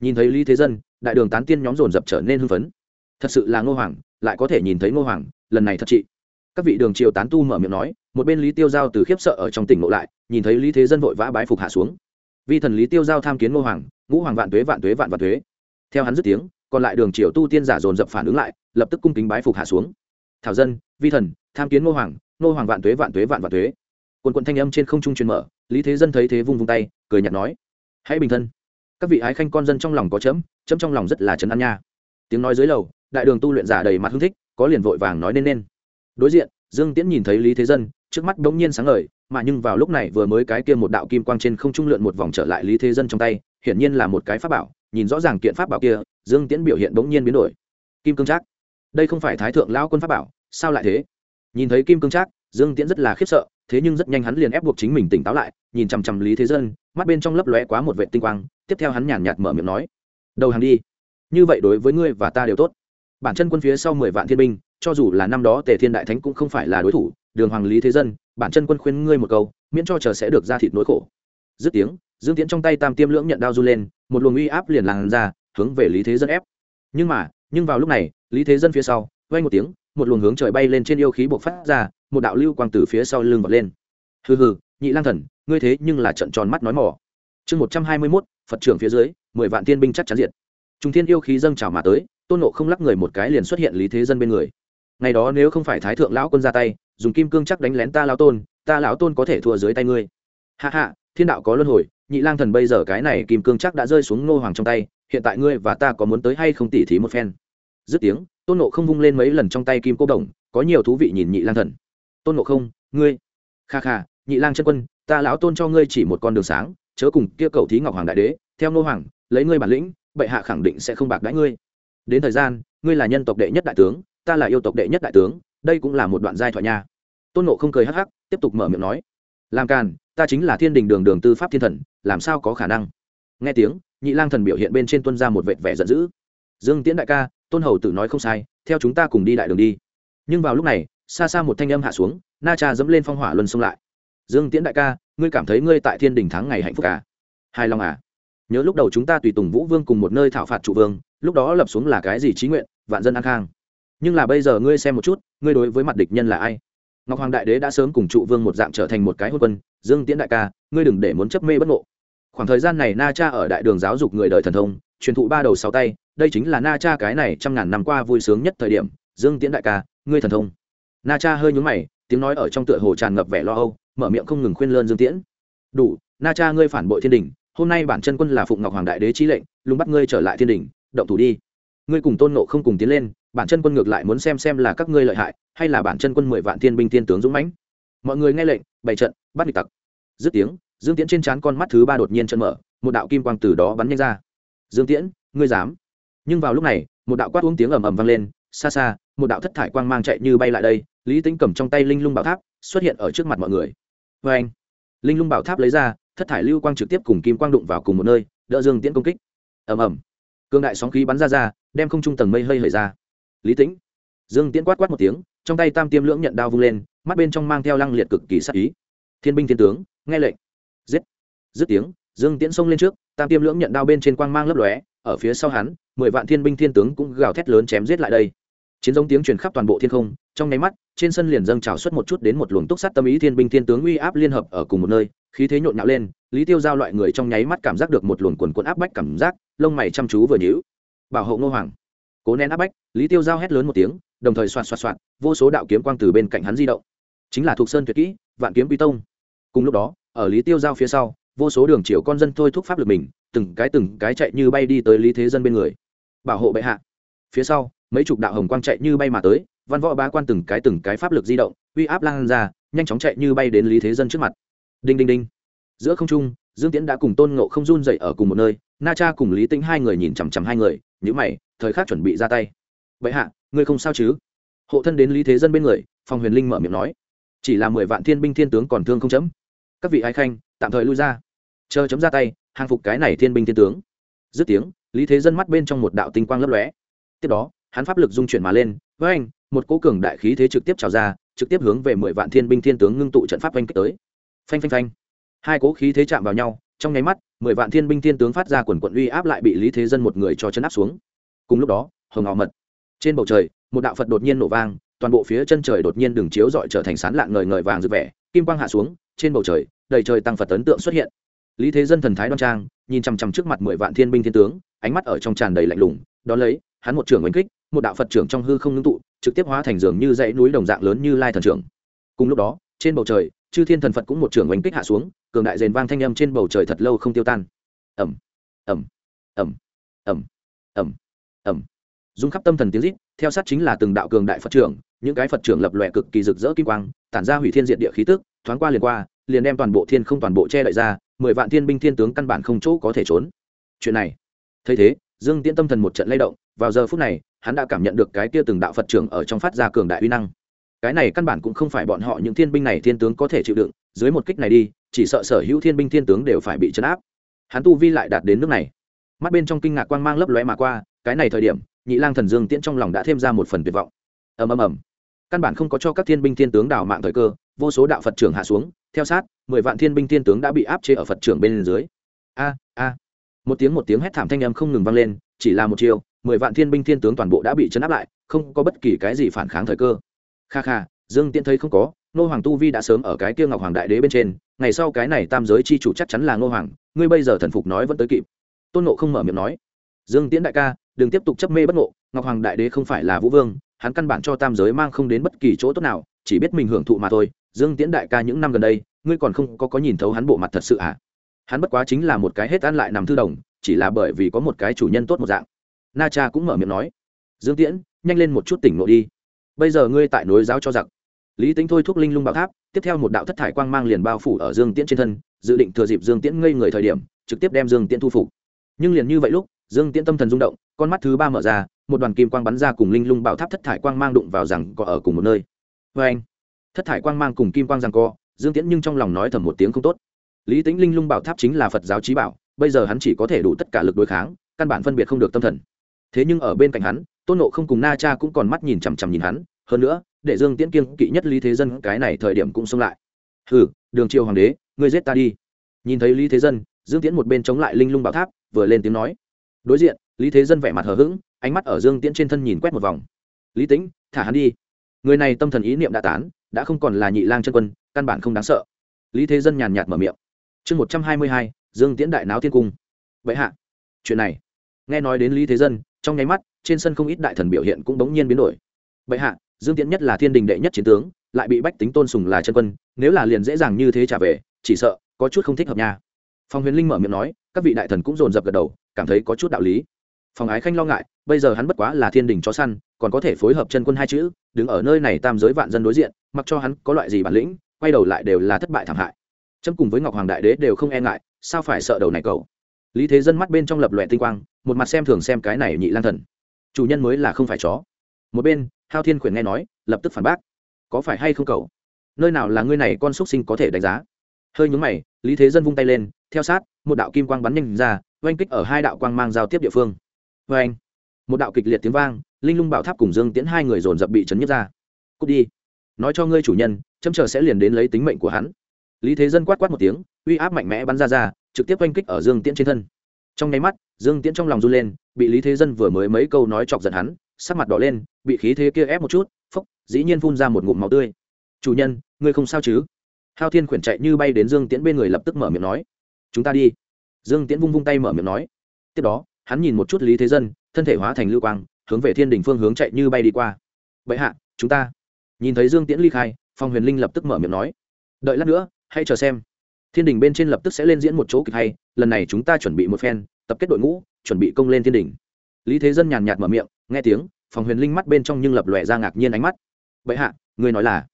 Nhìn thấy lý thế dân, đại đường tán tiên nhóm dồn dập trở nên hưng phấn. Thật sự là ngô hoàng, lại có thể nhìn thấy ngô hoàng, lần này thật trị. Các vị đường triều tán tu mở miệng nói, một bên lý tiêu giao từ khiếp sợ ở trong tỉnh ngộ lại, nhìn thấy lý thế dân vội vã bái phục hạ xuống. Vi thần lý tiêu giao tham kiến ngô hoàng, ngũ hoàng vạn tuế vạn tuế vạn vạn tuế theo hắn dứt tiếng, còn lại đường triều tu tiên giả dồn dập phản ứng lại, lập tức cung kính bái phục hạ xuống. Thảo dân, vi thần, tham kiến ngô hoàng ngô hoàng vạn tuế vạn tuế vạn vạn tuế. Quần quận thanh âm trên không trung truyền mở, lý thế dân thấy thế vung vung tay, cười nhạt nói, hãy bình thân. Các vị ái khanh con dân trong lòng có chấm chấm trong lòng rất là chấn an nha. Tiếng nói dưới lầu, đại đường tu luyện giả đầy mặt hưng thích, có liền vội vàng nói nên nên. Đối diện, dương tiễn nhìn thấy lý thế dân, trước mắt bỗng nhiên sáng ngời, mà nhưng vào lúc này vừa mới cái kia một đạo kim quang trên không trung lượn một vòng trở lại lý thế dân trong tay, hiển nhiên là một cái pháp bảo nhìn rõ ràng kiện pháp bảo kia, dương tiễn biểu hiện bỗng nhiên biến đổi. Kim cương trác, đây không phải thái thượng lão quân pháp bảo, sao lại thế? Nhìn thấy kim cương trác, dương tiễn rất là khiếp sợ, thế nhưng rất nhanh hắn liền ép buộc chính mình tỉnh táo lại, nhìn chằm chằm lý thế dân, mắt bên trong lấp lóe quá một vệ tinh quang, tiếp theo hắn nhàn nhạt mở miệng nói, đầu hàng đi. Như vậy đối với ngươi và ta đều tốt. Bản chân quân phía sau mười vạn thiên binh, cho dù là năm đó tề thiên đại thánh cũng không phải là đối thủ, đường hoàng lý thế dân, bản chân quân khuyên ngươi một câu, miễn cho chờ sẽ được ra thịt nỗi khổ dứt tiếng, dương tiễn trong tay tam tiêm lưỡng nhận đao run lên, một luồng uy áp liền làn ra, hướng về lý thế dân ép. Nhưng mà, nhưng vào lúc này, lý thế dân phía sau vay một tiếng, một luồng hướng trời bay lên trên yêu khí bộc phát ra, một đạo lưu quang từ phía sau lưng vọt lên. Hừ hừ, nhị lang thần, ngươi thế nhưng là trận tròn mắt nói mỏ. Chương một trăm hai mươi mốt, phật trưởng phía dưới, mười vạn tiên binh chắc chắn diệt. Trung thiên yêu khí dâng trào mà tới, tôn nộ không lắc người một cái liền xuất hiện lý thế dân bên người. Ngày đó nếu không phải thái thượng lão quân ra tay, dùng kim cương chắc đánh lén ta lão tôn, ta lão tôn có thể thua dưới tay ngươi. Hạ hạ thiên đạo có luân hồi, nhị lang thần bây giờ cái này kim cương chắc đã rơi xuống ngô hoàng trong tay, hiện tại ngươi và ta có muốn tới hay không tỉ thí một phen? Dứt tiếng, tôn nộ không vung lên mấy lần trong tay kim cô đồng, có nhiều thú vị nhìn nhị lang thần. Tôn nộ không, ngươi. Kha kha, nhị lang chân quân, ta lão tôn cho ngươi chỉ một con đường sáng, chớ cùng kia cầu thí ngọc hoàng đại đế, theo ngô hoàng, lấy ngươi bản lĩnh, bệ hạ khẳng định sẽ không bạc đãi ngươi. Đến thời gian, ngươi là nhân tộc đệ nhất đại tướng, ta là yêu tộc đệ nhất đại tướng, đây cũng là một đoạn giai thoại nha. Tôn nộ không cười hắc hắc, tiếp tục mở miệng nói. Làm càn ta chính là thiên đình đường đường tư pháp thiên thần, làm sao có khả năng? Nghe tiếng, nhị lang thần biểu hiện bên trên tuân ra một vệt vẻ giận dữ. Dương tiễn đại ca, tôn hầu tử nói không sai, theo chúng ta cùng đi đại đường đi. Nhưng vào lúc này, xa xa một thanh âm hạ xuống, na cha dẫm lên phong hỏa luân xông lại. Dương tiễn đại ca, ngươi cảm thấy ngươi tại thiên đình tháng ngày hạnh phúc à? Hài lòng à? Nhớ lúc đầu chúng ta tùy tùng vũ vương cùng một nơi thảo phạt trụ vương, lúc đó lập xuống là cái gì trí nguyện, vạn dân an khang. Nhưng là bây giờ ngươi xem một chút, ngươi đối với mặt địch nhân là ai? Ngọc hoàng đại đế đã sớm cùng trụ vương một dạng trở thành một cái hôn quân, dương tiễn đại ca, ngươi đừng để muốn chấp mê bất ngộ. Khoảng thời gian này na cha ở đại đường giáo dục người đời thần thông, truyền thụ ba đầu sáu tay, đây chính là na cha cái này trăm ngàn năm qua vui sướng nhất thời điểm, dương tiễn đại ca, ngươi thần thông. Na cha hơi nhúng mày, tiếng nói ở trong tựa hồ tràn ngập vẻ lo âu, mở miệng không ngừng khuyên lơn dương tiễn. Đủ, na cha ngươi phản bội thiên đình, hôm nay bản chân quân là phụng ngọc hoàng đại đế chi lệnh, lùng bắt ngươi trở lại thiên đình, động thủ đi. Ngươi cùng tôn nộ không cùng tiến lên, bản chân quân ngược lại muốn xem xem là các ngươi lợi hại hay là bản chân quân mười vạn thiên binh thiên tướng dũng mãnh? Mọi người nghe lệnh, bày trận, bắt địch tặc. Dứt tiếng, dương tiễn trên trán con mắt thứ ba đột nhiên chân mở, một đạo kim quang từ đó bắn nhanh ra. Dương tiễn, ngươi dám? Nhưng vào lúc này, một đạo quát uống tiếng ầm ầm vang lên, xa xa, một đạo thất thải quang mang chạy như bay lại đây, lý tính cầm trong tay linh lung bảo tháp, xuất hiện ở trước mặt mọi người. Vê anh linh lung bảo tháp lấy ra, thất thải lưu quang trực tiếp cùng kim quang đụng vào cùng một nơi, đỡ dương tiễn công kích. Ầm ầm! Cương đại sóng khí bắn ra ra, đem không trung tầng mây hơi hời ra. Lý tĩnh! Dương tiễn quát quát một tiếng trong tay tam tiêm lưỡng nhận đao vung lên, mắt bên trong mang theo lăng liệt cực kỳ sắc ý. Thiên binh thiên tướng, nghe lệnh. Giết. Dứt tiếng, dương tiễn xông lên trước, tam tiêm lưỡng nhận đao bên trên quang mang lấp lóe, ở phía sau hắn, mười vạn thiên binh thiên tướng cũng gào thét lớn chém giết lại đây. Chiến giống tiếng truyền khắp toàn bộ thiên không, trong nháy mắt, trên sân liền dâng trào xuất một chút đến một luồng túc sát tâm ý thiên binh thiên tướng uy áp liên hợp ở cùng một nơi, khí thế nhộn nhạo lên, lý tiêu giao loại người trong nháy mắt cảm giác được một luồng quần quần áp bách cảm giác, lông mày chăm chú vừa nhíu. Bảo hộ ngô hoàng. Cố nén áp bách, lý tiêu giao hét lớn một tiếng đồng thời xoạt xoạt xoạt, vô số đạo kiếm quang từ bên cạnh hắn di động. Chính là thuộc sơn tuyệt kỹ, vạn kiếm quy tông. Cùng lúc đó, ở lý tiêu giao phía sau, vô số đường chiều con dân thôi thúc pháp lực mình, từng cái từng cái chạy như bay đi tới lý thế dân bên người. Bảo hộ bệ hạ. Phía sau, mấy chục đạo hồng quang chạy như bay mà tới, văn võ bá quan từng cái từng cái pháp lực di động, uy áp lan ra, nhanh chóng chạy như bay đến lý thế dân trước mặt. Đinh đinh đinh. Giữa không trung, dương tiễn đã cùng tôn ngộ không run dậy ở cùng một nơi, na cha cùng lý tĩnh hai người nhìn chằm chằm hai người nhữ mày, thời khắc chuẩn bị ra tay vậy hạ, ngươi không sao chứ? Hộ thân đến lý thế dân bên người phòng huyền linh mở miệng nói, chỉ là mười vạn thiên binh thiên tướng còn thương không chấm. Các vị ái khanh, tạm thời lui ra. Chờ chấm ra tay, hàng phục cái này thiên binh thiên tướng. Dứt tiếng, lý thế dân mắt bên trong một đạo tinh quang lấp lóe. Tiếp đó, hắn pháp lực dung chuyển mà lên, với anh, một cố cường đại khí thế trực tiếp trào ra, trực tiếp hướng về mười vạn thiên binh thiên tướng ngưng tụ trận pháp oanh kích tới. Phanh phanh phanh. Hai cố khí thế chạm vào nhau, trong nháy mắt, mười vạn thiên binh thiên tướng phát ra quần quận uy áp lại bị lý thế dân một người cho chấn áp xuống. Cùng lúc đó, hồng ngọ mật trên bầu trời, một đạo phật đột nhiên nổ vang, toàn bộ phía chân trời đột nhiên đường chiếu dọi trở thành sán lạng ngời ngời vàng rực vẻ, kim quang hạ xuống, trên bầu trời, đầy trời tăng phật ấn tượng xuất hiện. Lý thế dân thần thái đoan trang, nhìn chằm chằm trước mặt mười vạn thiên binh thiên tướng, ánh mắt ở trong tràn đầy lạnh lùng, đón lấy, hắn một trưởng oanh kích, một đạo phật trưởng trong hư không ngưng tụ, trực tiếp hóa thành giường như dãy núi đồng dạng lớn như lai thần trưởng. Cùng lúc đó, trên bầu trời, chư thiên thần phật cũng một trưởng oanh kích hạ xuống, cường đại rền vang thanh âm trên bầu trời thật lâu không tiêu tan. Ẩm ẩm ẩm ẩm ẩm ẩm dung khắp tâm thần tiếng rít, theo sát chính là từng đạo cường đại phật trưởng, những cái phật trưởng lập lòe cực kỳ rực rỡ kim quang, tản ra hủy thiên diện địa khí tức, thoáng qua liền qua, liền đem toàn bộ thiên không toàn bộ che đậy ra, mười vạn thiên binh thiên tướng căn bản không chỗ có thể trốn. Chuyện này, thấy thế, dương tiễn tâm thần một trận lay động, vào giờ phút này, hắn đã cảm nhận được cái kia từng đạo phật trưởng ở trong phát ra cường đại uy năng. Cái này căn bản cũng không phải bọn họ những thiên binh này thiên tướng có thể chịu đựng, dưới một kích này đi, chỉ sợ sở hữu thiên binh thiên tướng đều phải bị chấn áp. Hắn tu vi lại đạt đến nước này. Mắt bên trong kinh ngạc quang mang lấp lóe mà qua, cái này thời điểm nhị lang thần dương tiễn trong lòng đã thêm ra một phần tuyệt vọng. Ầm ầm ầm. Căn bản không có cho các thiên binh thiên tướng đào mạng thời cơ, vô số đạo phật trưởng hạ xuống, theo sát, mười vạn thiên binh thiên tướng đã bị áp chế ở phật trưởng bên dưới. A a. Một tiếng một tiếng hét thảm thanh âm không ngừng vang lên, chỉ là một chiều mười vạn thiên binh thiên tướng toàn bộ đã bị chấn áp lại, không có bất kỳ cái gì phản kháng thời cơ. Kha kha, dương tiễn thấy không có, nô hoàng tu vi đã sớm ở cái kia ngọc hoàng đại đế bên trên, ngày sau cái này tam giới chi chủ chắc chắn là nô hoàng, ngươi bây giờ thần phục nói vẫn tới kịp. Tôn nộ không mở miệng nói, dương tiễn đại ca đừng tiếp tục chấp mê bất ngộ, ngọc hoàng đại đế không phải là vũ vương, hắn căn bản cho tam giới mang không đến bất kỳ chỗ tốt nào, chỉ biết mình hưởng thụ mà thôi. Dương tiễn đại ca những năm gần đây, ngươi còn không có có nhìn thấu hắn bộ mặt thật sự à? Hắn bất quá chính là một cái hết ăn lại nằm thư đồng, chỉ là bởi vì có một cái chủ nhân tốt một dạng. Na cha cũng mở miệng nói, dương tiễn, nhanh lên một chút tỉnh ngộ đi. Bây giờ ngươi tại nối giáo cho giặc. Lý tính thôi thúc linh lung bảo tháp, tiếp theo một đạo thất thải quang mang liền bao phủ ở dương tiễn trên thân, dự định thừa dịp dương tiễn ngây người thời điểm, trực tiếp đem dương tiễn thu phục. Nhưng liền như vậy lúc dương tiễn tâm thần rung động, con mắt thứ ba mở ra, một đoàn kim quang bắn ra cùng linh lung bảo tháp thất thải quang mang đụng vào rằng có ở cùng một nơi. Vê anh, thất thải quang mang cùng kim quang rằng co, dương tiễn nhưng trong lòng nói thầm một tiếng không tốt. Lý tính linh lung bảo tháp chính là phật giáo trí bảo, bây giờ hắn chỉ có thể đủ tất cả lực đối kháng, căn bản phân biệt không được tâm thần. Thế nhưng ở bên cạnh hắn, tôn nộ không cùng na cha cũng còn mắt nhìn chằm chằm nhìn hắn, hơn nữa, để dương tiễn kiêng kỵ nhất lý thế dân, cái này thời điểm cũng xông lại. Hừ, đường triều hoàng đế, ngươi giết ta đi. Nhìn thấy lý thế dân, dương tiễn một bên chống lại linh lung bảo tháp, vừa lên tiếng nói đối diện, lý thế dân vẻ mặt hờ hững, ánh mắt ở dương tiễn trên thân nhìn quét một vòng. Lý tính thả hắn đi. Người này tâm thần ý niệm đã tán, đã không còn là nhị lang chân quân, căn bản không đáng sợ. Lý thế dân nhàn nhạt mở miệng. Chương một trăm hai mươi hai, dương tiễn đại náo thiên cung. Vậy hạ, chuyện này. Nghe nói đến lý thế dân, trong nháy mắt, trên sân không ít đại thần biểu hiện cũng bỗng nhiên biến đổi. Vậy hạ, dương tiễn nhất là thiên đình đệ nhất chiến tướng, lại bị bách tính tôn sùng là chân quân, nếu là liền dễ dàng như thế trả về, chỉ sợ có chút không thích hợp nha phong huyền linh mở miệng nói, các vị đại thần cũng dồn dập gật đầu, cảm thấy có chút đạo lý. Phòng ái khanh lo ngại, bây giờ hắn bất quá là thiên đình chó săn, còn có thể phối hợp chân quân hai chữ, đứng ở nơi này tam giới vạn dân đối diện, mặc cho hắn có loại gì bản lĩnh, quay đầu lại đều là thất bại thảm hại. Chấm cùng với ngọc hoàng đại đế đều không e ngại, sao phải sợ đầu này cậu? Lý thế dân mắt bên trong lập lòe tinh quang, một mặt xem thường xem cái này nhị lang thần. Chủ nhân mới là không phải chó. Một bên, hao thiên khuyển nghe nói, lập tức phản bác. Có phải hay không cậu? Nơi nào là ngươi này con xúc sinh có thể đánh giá? Hơi nhúng mày, lý thế dân vung tay lên, theo sát, một đạo kim quang bắn nhanh ra, oanh kích ở hai đạo quang mang giao tiếp địa phương. Vê anh một đạo kịch liệt tiếng vang, linh lung bảo tháp cùng dương tiễn hai người dồn dập bị chấn nhất ra. Cút đi! Nói cho ngươi chủ nhân châm chờ sẽ liền đến lấy tính mệnh của hắn. Lý thế dân quát quát một tiếng, uy áp mạnh mẽ bắn ra ra, trực tiếp oanh kích ở dương tiễn trên thân. Trong nháy mắt, dương tiễn trong lòng run lên, bị lý thế dân vừa mới mấy câu nói chọc giận hắn, sắc mặt đỏ lên, bị khí thế kia ép một chút, phốc, dĩ nhiên phun ra một ngụm máu tươi. Chủ nhân, ngươi không sao chứ? Hao thiên khuyển chạy như bay đến dương tiễn bên người lập tức mở miệng nói, chúng ta đi. Dương tiễn vung vung tay mở miệng nói. Tiếp đó, hắn nhìn một chút lý thế dân, thân thể hóa thành lưu quang, hướng về thiên đình phương hướng chạy như bay đi qua. Vậy hạ, chúng ta. Nhìn thấy dương tiễn ly khai, phong huyền linh lập tức mở miệng nói, đợi lát nữa, hãy chờ xem. Thiên đình bên trên lập tức sẽ lên diễn một chỗ kịch hay, lần này chúng ta chuẩn bị một phen, tập kết đội ngũ, chuẩn bị công lên thiên đình lý thế dân nhàn nhạt mở miệng, nghe tiếng phòng huyền linh mắt bên trong nhưng lập lòe ra ngạc nhiên ánh mắt. Vậy hạ, người nói là?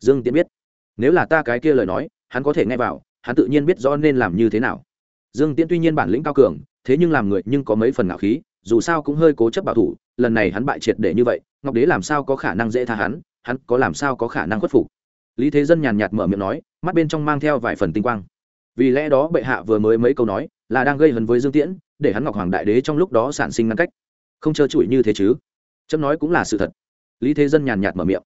Dương tiễn biết nếu là ta cái kia lời nói, hắn có thể nghe vào, hắn tự nhiên biết rõ nên làm như thế nào. Dương tiễn tuy nhiên bản lĩnh cao cường, thế nhưng làm người nhưng có mấy phần ngạo khí, dù sao cũng hơi cố chấp bảo thủ, lần này hắn bại triệt để như vậy, ngọc đế làm sao có khả năng dễ tha hắn hắn có làm sao có khả năng khuất phục? Lý thế dân nhàn nhạt mở miệng nói, mắt bên trong mang theo vài phần tinh quang. Vì lẽ đó bệ hạ vừa mới mấy câu nói, là đang gây hấn với dương tiễn, để hắn ngọc hoàng đại đế trong lúc đó sản sinh ngăn cách. Không trơ trụi như thế chứ? Chấm nói cũng là sự thật. Lý thế dân nhàn nhạt mở miệng.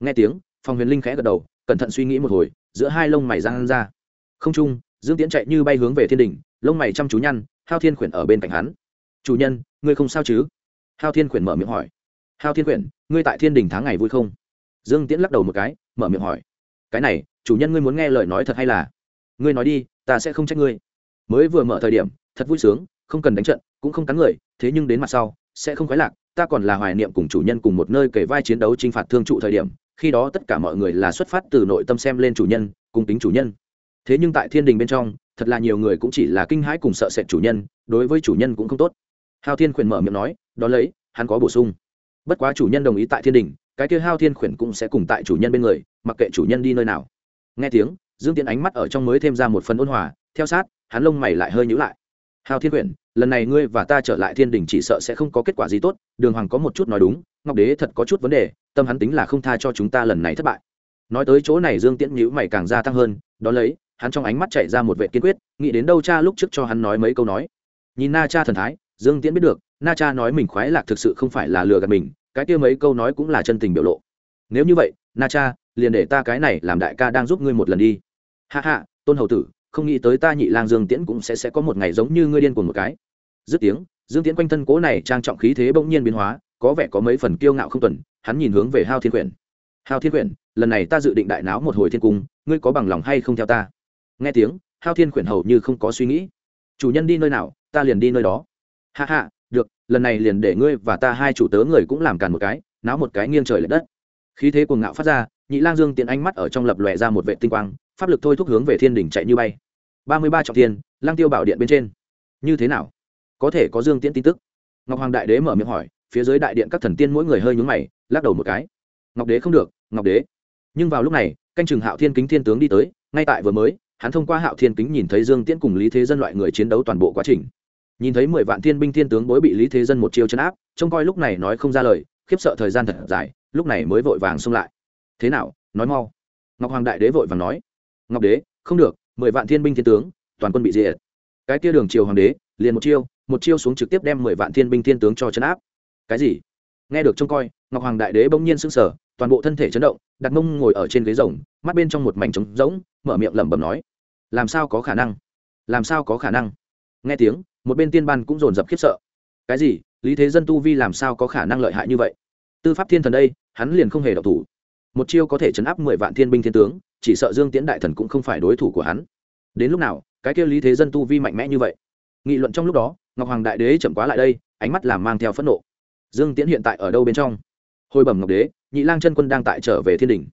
Nghe tiếng phòng huyền linh khẽ gật đầu, cẩn thận suy nghĩ một hồi, giữa hai lông mày giang ra. Không trung, dương tiễn chạy như bay hướng về thiên đình lông mày chăm chú nhăn, hao thiên khuyển ở bên cạnh hắn. Chủ nhân, ngươi không sao chứ? Hao thiên khuyển mở miệng hỏi. Hao thiên khuyển ngươi tại thiên đình tháng ngày vui không? Dương tiễn lắc đầu một cái, mở miệng hỏi. Cái này, chủ nhân ngươi muốn nghe lời nói thật hay là? Ngươi nói đi, ta sẽ không trách ngươi. Mới vừa mở thời điểm, thật vui sướng, không cần đánh trận, cũng không cắn người, thế nhưng đến mặt sau, sẽ không khoái lạc, ta còn là hoài niệm cùng chủ nhân cùng một nơi kể vai chiến đấu t r i n h phạt thương trụ thời điểm khi đó tất cả mọi người là xuất phát từ nội tâm xem lên chủ nhân cùng tính chủ nhân. Thế nhưng tại thiên đình bên trong, thật là nhiều người cũng chỉ là kinh hãi cùng sợ sệt chủ nhân, đối với chủ nhân cũng không tốt. Hao thiên khuyển mở miệng nói đ ó lấy, hắn có bổ sung. Bất quá chủ nhân đồng ý tại thiên đình, cái kia hao thiên khuyển cũng sẽ cùng tại chủ nhân bên người, mặc kệ chủ nhân đi nơi nào. Nghe tiếng, dương tiến ánh mắt ở trong mới thêm ra một phần ôn hòa, theo sát, hắn lông mày lại hơi nhữ lại hao thiên quyển, lần này ngươi và ta trở lại thiên đình chỉ sợ sẽ không có kết quả gì tốt, đường hoàng có một chút nói đúng, ngọc đế thật có chút vấn đề, tâm hắn tính là không tha cho chúng ta lần này thất bại. Nói tới chỗ này dương tiễn nhữ mày càng gia tăng hơn đ ó lấy, hắn trong ánh mắt chạy ra một vệ kiên quyết, nghĩ đến đâu cha lúc trước cho hắn nói mấy câu nói. Nhìn na cha thần thái, dương tiễn biết được, na cha nói mình khoái lạc thực sự không phải là lừa gạt mình, cái kia mấy câu nói cũng là chân tình biểu lộ. Nếu như vậy, na cha, liền để ta cái này làm đại ca đang giúp ngươi một lần đi. Hạ hạ tôn hầu tử không nghĩ tới ta nhị lang dương tiễn cũng sẽ sẽ có một ngày giống như ngươi điên cuồng một cái. Dứt tiếng, dương tiễn quanh thân cố này trang trọng khí thế bỗng nhiên biến hóa, có vẻ có mấy phần kiêu ngạo không tuần, hắn nhìn hướng về hao thiên quyển. Hao thiên quyển, lần này ta dự định đại náo một hồi thiên cung, ngươi có bằng lòng hay không theo ta? Nghe tiếng, hao thiên quyển hầu như không có suy nghĩ. Chủ nhân đi nơi nào, ta liền đi nơi đó. Hạ hạ được, lần này liền để ngươi và ta hai chủ tớ người cũng làm càn một cái, náo một cái nghiêng trời l ệ đất. Khí thế cuồng ngạo phát ra nhị lang dương tiện ánh mắt ở trong lập lòe ra một vệ tinh quang, pháp lực thôi thúc hướng về thiên đỉnh chạy như bay. Ba mươi ba trọng thiên lang tiêu bảo điện bên trên. Như thế nào? Có thể có dương tiễn tin tức? Ngọc hoàng đại đế mở miệng hỏi, phía dưới đại điện các thần tiên mỗi người hơi nhúng mày, lắc đầu một cái. Ngọc đế không được, ngọc đế. Nhưng vào lúc này, canh chừng hạo thiên kính thiên tướng đi tới, ngay tại vừa mới, hắn thông qua hạo thiên kính nhìn thấy dương tiễn cùng lý thế dân loại người chiến đấu toàn bộ quá trình. Nhìn thấy mười vạn thiên binh thiên tướng bối bị lý thế dân một chiêu chấn áp, trông coi lúc này nói không ra lời, khiếp sợ thời gian thật dài, lúc này mới vội vàng xông lại thế nào, nói mau. Ngọc hoàng đại đế vội vàng nói, ngọc đế, không được, mười vạn thiên binh thiên tướng, toàn quân bị diệt. Cái kia đường triều hoàng đế, liền một chiêu một chiêu xuống trực tiếp đem mười vạn thiên binh thiên tướng cho chấn áp. Cái gì? Nghe được trông coi, ngọc hoàng đại đế bỗng nhiên sững sờ, toàn bộ thân thể chấn động, đặt mông ngồi ở trên ghế rồng, mắt bên trong một mảnh trống rỗng, mở miệng lẩm bẩm nói, làm sao có khả năng? Làm sao có khả năng? Nghe tiếng, một bên tiên ban cũng dồn dập khiếp sợ. Cái gì? Lý thế dân tu vi làm sao có khả năng lợi hại như vậy? Tư pháp thiên thần đây, hắn liền không hề độc thủ một chiêu có thể chấn áp mười vạn thiên binh thiên tướng, chỉ sợ dương tiễn đại thần cũng không phải đối thủ của hắn. Đến lúc nào, cái kia lý thế dân tu vi mạnh mẽ như vậy? Nghị luận trong lúc đó, ngọc hoàng đại đế chậm quá lại đây, ánh mắt làm mang theo phẫn nộ. Dương tiễn hiện tại ở đâu bên trong? Hồi bẩm ngọc đế, nhị lang chân quân đang tại trở về thiên đình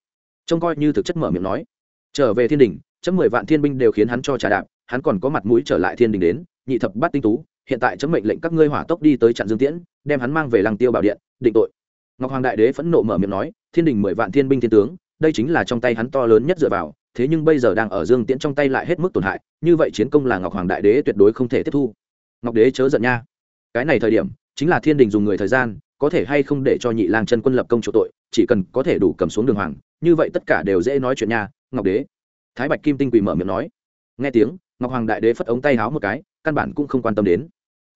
trông coi như thực chất mở miệng nói. Trở về thiên đình chấm mười vạn thiên binh đều khiến hắn cho trả đạp, hắn còn có mặt mũi trở lại thiên đình đến, nhị thập bát tinh tú, hiện tại chấm mệnh lệnh các ngươi hỏa tốc đi tới chặn dương tiễn, đem hắn mang về làng tiêu bảo điện, định tội ngọc hoàng đại đế phẫn nộ mở miệng nói, thiên đình mười vạn thiên binh thiên tướng, đây chính là trong tay hắn to lớn nhất dựa vào, thế nhưng bây giờ đang ở dương tiễn trong tay lại hết mức tổn hại, như vậy chiến công là ngọc hoàng đại đế tuyệt đối không thể tiếp thu. Ngọc đế chớ giận nha. Cái này thời điểm, chính là thiên đình dùng người thời gian, có thể hay không để cho nhị lang chân quân lập công chỗ tội, chỉ cần có thể đủ cầm xuống đường hoàng, như vậy tất cả đều dễ nói chuyện nha, ngọc đế. Thái bạch kim tinh quỳ mở miệng nói. Nghe tiếng, ngọc hoàng đại đế phất ống tay háo một cái, căn bản cũng không quan tâm đến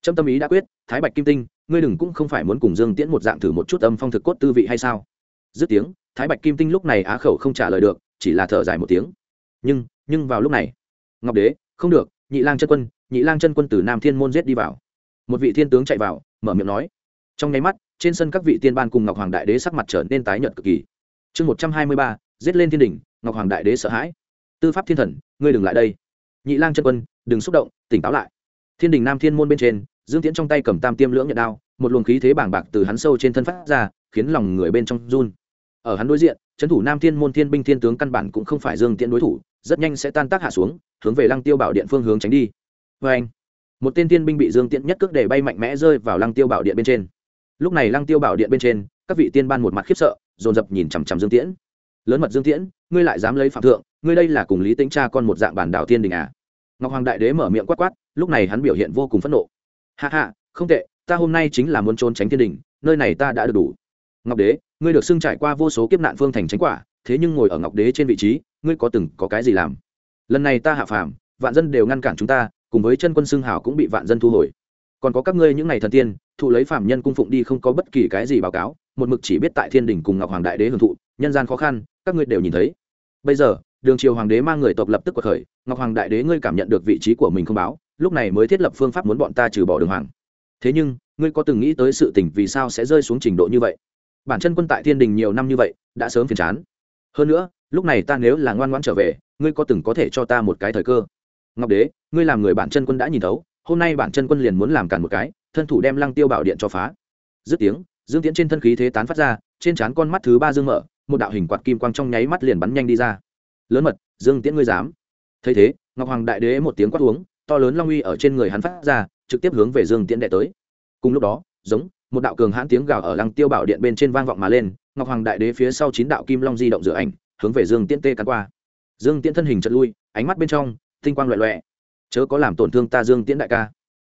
trâm tâm ý đã quyết, thái bạch kim tinh, ngươi đừng cũng không phải muốn cùng dương tiễn một dạng thử một chút âm phong thực cốt tư vị hay sao? Dứt tiếng, thái bạch kim tinh lúc này á khẩu không trả lời được, chỉ là thở dài một tiếng. Nhưng nhưng vào lúc này, ngọc đế, không được, nhị lang chân quân, nhị lang chân quân từ nam thiên môn giết đi vào. Một vị thiên tướng chạy vào, mở miệng nói. Trong nháy mắt, trên sân các vị tiên ban cùng ngọc hoàng đại đế sắc mặt trở nên tái nhợt cực kỳ. Chương một trăm hai mươi ba, giết lên thiên đình ngọc hoàng đại đế sợ hãi. Tư pháp thiên thần, ngươi đừng lại đây. Nhị lang chân quân, đừng xúc động, tỉnh táo lại. Thiên đình nam thiên môn bên trên dương tiễn trong tay cầm tam tiêm lưỡng nhận đao, một luồng khí thế bàng bạc từ hắn sâu trên thân phát ra, khiến lòng người bên trong run. Ở hắn đối diện, trấn thủ nam thiên môn thiên binh thiên tướng căn bản cũng không phải dương tiễn đối thủ, rất nhanh sẽ tan tác hạ xuống, hướng về lăng tiêu bảo điện phương hướng tránh đi. Vê anh, một tên thiên binh bị dương tiễn nhất cước để bay mạnh mẽ rơi vào lăng tiêu bảo điện bên trên. Lúc này lăng tiêu bảo điện bên trên, các vị tiên ban một mặt khiếp sợ, dồn dập nhìn chằm chằm dương tiễn. Lớn mật dương tiễn, ngươi lại dám lấy phạm thượng, ngươi đây là cùng lý tính cha con một dạng bản đảo thiên đình à? Ngọc hoàng đại đế mở miệng quát quát, lúc này hắn biểu hiện vô cùng phẫn nộ hạ hạ, không tệ, ta hôm nay chính là muốn trốn tránh thiên đình, nơi này ta đã được đủ. Ngọc đế, ngươi được xưng trải qua vô số kiếp nạn phương thành tránh quả, thế nhưng ngồi ở ngọc đế trên vị trí, ngươi có từng có cái gì làm? Lần này ta hạ phàm, vạn dân đều ngăn cản chúng ta, cùng với chân quân xưng hảo cũng bị vạn dân thu hồi. Còn có các ngươi những ngày thần tiên, thụ lấy phạm nhân cung phụng đi không có bất kỳ cái gì báo cáo, một mực chỉ biết tại thiên đình cùng ngọc hoàng đại đế hưởng thụ, nhân gian khó khăn, các ngươi đều nhìn thấy. Bây giờ, đường triều hoàng đế mang người tộc lập tức cuộc khởi, ngọc hoàng đại đế ngươi cảm nhận được vị trí của mình không báo lúc này mới thiết lập phương pháp muốn bọn ta trừ bỏ đường hoàng. Thế nhưng, ngươi có từng nghĩ tới sự tình vì sao sẽ rơi xuống trình độ như vậy? Bản chân quân tại thiên đình nhiều năm như vậy, đã sớm phiền chán. Hơn nữa, lúc này ta nếu là ngoan ngoãn trở về, ngươi có từng có thể cho ta một cái thời cơ? Ngọc đế, ngươi làm người bản chân quân đã nhìn thấu, hôm nay bản chân quân liền muốn làm cản một cái, thân thủ đem lăng tiêu bảo điện cho phá. Dứt tiếng, dương tiễn trên thân khí thế tán phát ra, trên trán con mắt thứ ba dương mở, một đạo hình quạt kim quang trong nháy mắt liền bắn nhanh đi ra. Lớn mật, dương tiễn ngươi dám. Thấy thế, ngọc hoàng đại đế một tiếng quát uống to lớn long uy ở trên người hắn phát ra, trực tiếp hướng về dương tiễn đệ tới. Cùng lúc đó, giống, một đạo cường hãn tiếng gào ở lăng tiêu bảo điện bên trên vang vọng mà lên, ngọc hoàng đại đế phía sau chín đạo kim long di động dựa ảnh, hướng về dương tiễn tê cắn qua. Dương tiễn thân hình chật lui, ánh mắt bên trong, tinh quang loẹ loẹ chớ có làm tổn thương ta dương tiễn đại ca.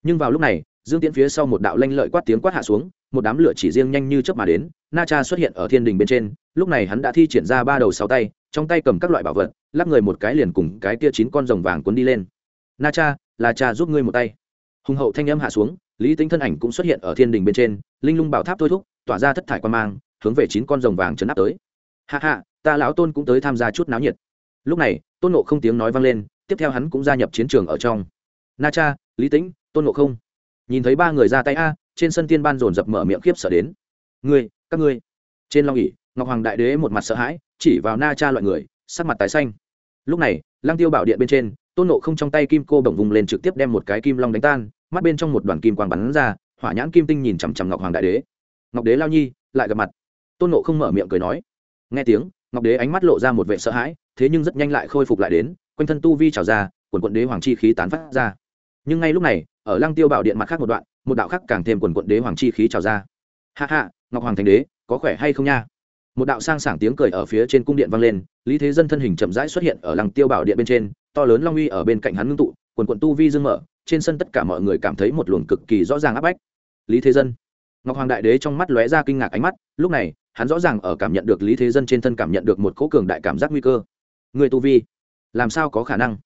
Nhưng vào lúc này, dương tiễn phía sau một đạo lanh lợi quát tiếng quát hạ xuống, một đám lửa chỉ riêng nhanh như chớp mà đến, na cha xuất hiện ở thiên đình bên trên, lúc này hắn đã thi triển ra ba đầu sáu tay, trong tay cầm các loại bảo vật, lắp người một cái liền cùng cái tia chín con rồng vàng cuốn đi lên na cha là cha giúp ngươi một tay. Hùng hậu thanh âm hạ xuống, lý tính thân ảnh cũng xuất hiện ở thiên đình bên trên, linh lung bảo tháp thôi thúc, tỏa ra thất thải quan mang, hướng về chín con rồng vàng chấn áp tới. Hạ hạ ta lão tôn cũng tới tham gia chút náo nhiệt. Lúc này, tôn nộ không tiếng nói vang lên, tiếp theo hắn cũng gia nhập chiến trường ở trong. Na cha, lý tĩnh tôn nộ không. Nhìn thấy ba người ra tay a, trên sân tiên ban dồn dập mở miệng khiếp sợ đến. Ngươi, các ngươi. Trên long ỉ ngọc hoàng đại đế một mặt sợ hãi, chỉ vào na cha loại người, sắc mặt tái xanh. Lúc này lang tiêu bảo điện bên trên tôn nộ không trong tay kim cô bổng vùng lên trực tiếp đem một cái kim long đánh tan, mắt bên trong một đoàn kim quang bắn ra, hỏa nhãn kim tinh nhìn chằm chằm ngọc hoàng đại đế. Ngọc đế lao nhi, lại gặp mặt. Tôn nộ không mở miệng cười nói. Nghe tiếng, ngọc đế ánh mắt lộ ra một vệ sợ hãi, thế nhưng rất nhanh lại khôi phục lại đến, quanh thân tu vi trào ra, quần quận đế hoàng chi khí tán phát ra. Nhưng ngay lúc này, ở lăng tiêu bảo điện mặt khác một đoạn, một đạo khác càng thêm quần quận đế hoàng chi khí trào ra. Hạ hạ ngọc hoàng thành đế, có khỏe hay không nha? Một đạo sang sảng tiếng cười ở phía trên cung điện vang lên, lý thế dân thân hình chậm rãi xuất hiện ở lăng tiêu bảo điện bên trên to lớn long uy ở bên cạnh hắn ngưng tụ quần quận tu vi dương mở trên sân tất cả mọi người cảm thấy một luồng cực kỳ rõ ràng áp bách. Lý thế dân. Ngọc hoàng đại đế trong mắt lóe ra kinh ngạc ánh mắt lúc này hắn rõ ràng ở cảm nhận được lý thế dân trên thân cảm nhận được một cỗ cường đại cảm giác nguy cơ. Người tu vi làm sao có khả năng?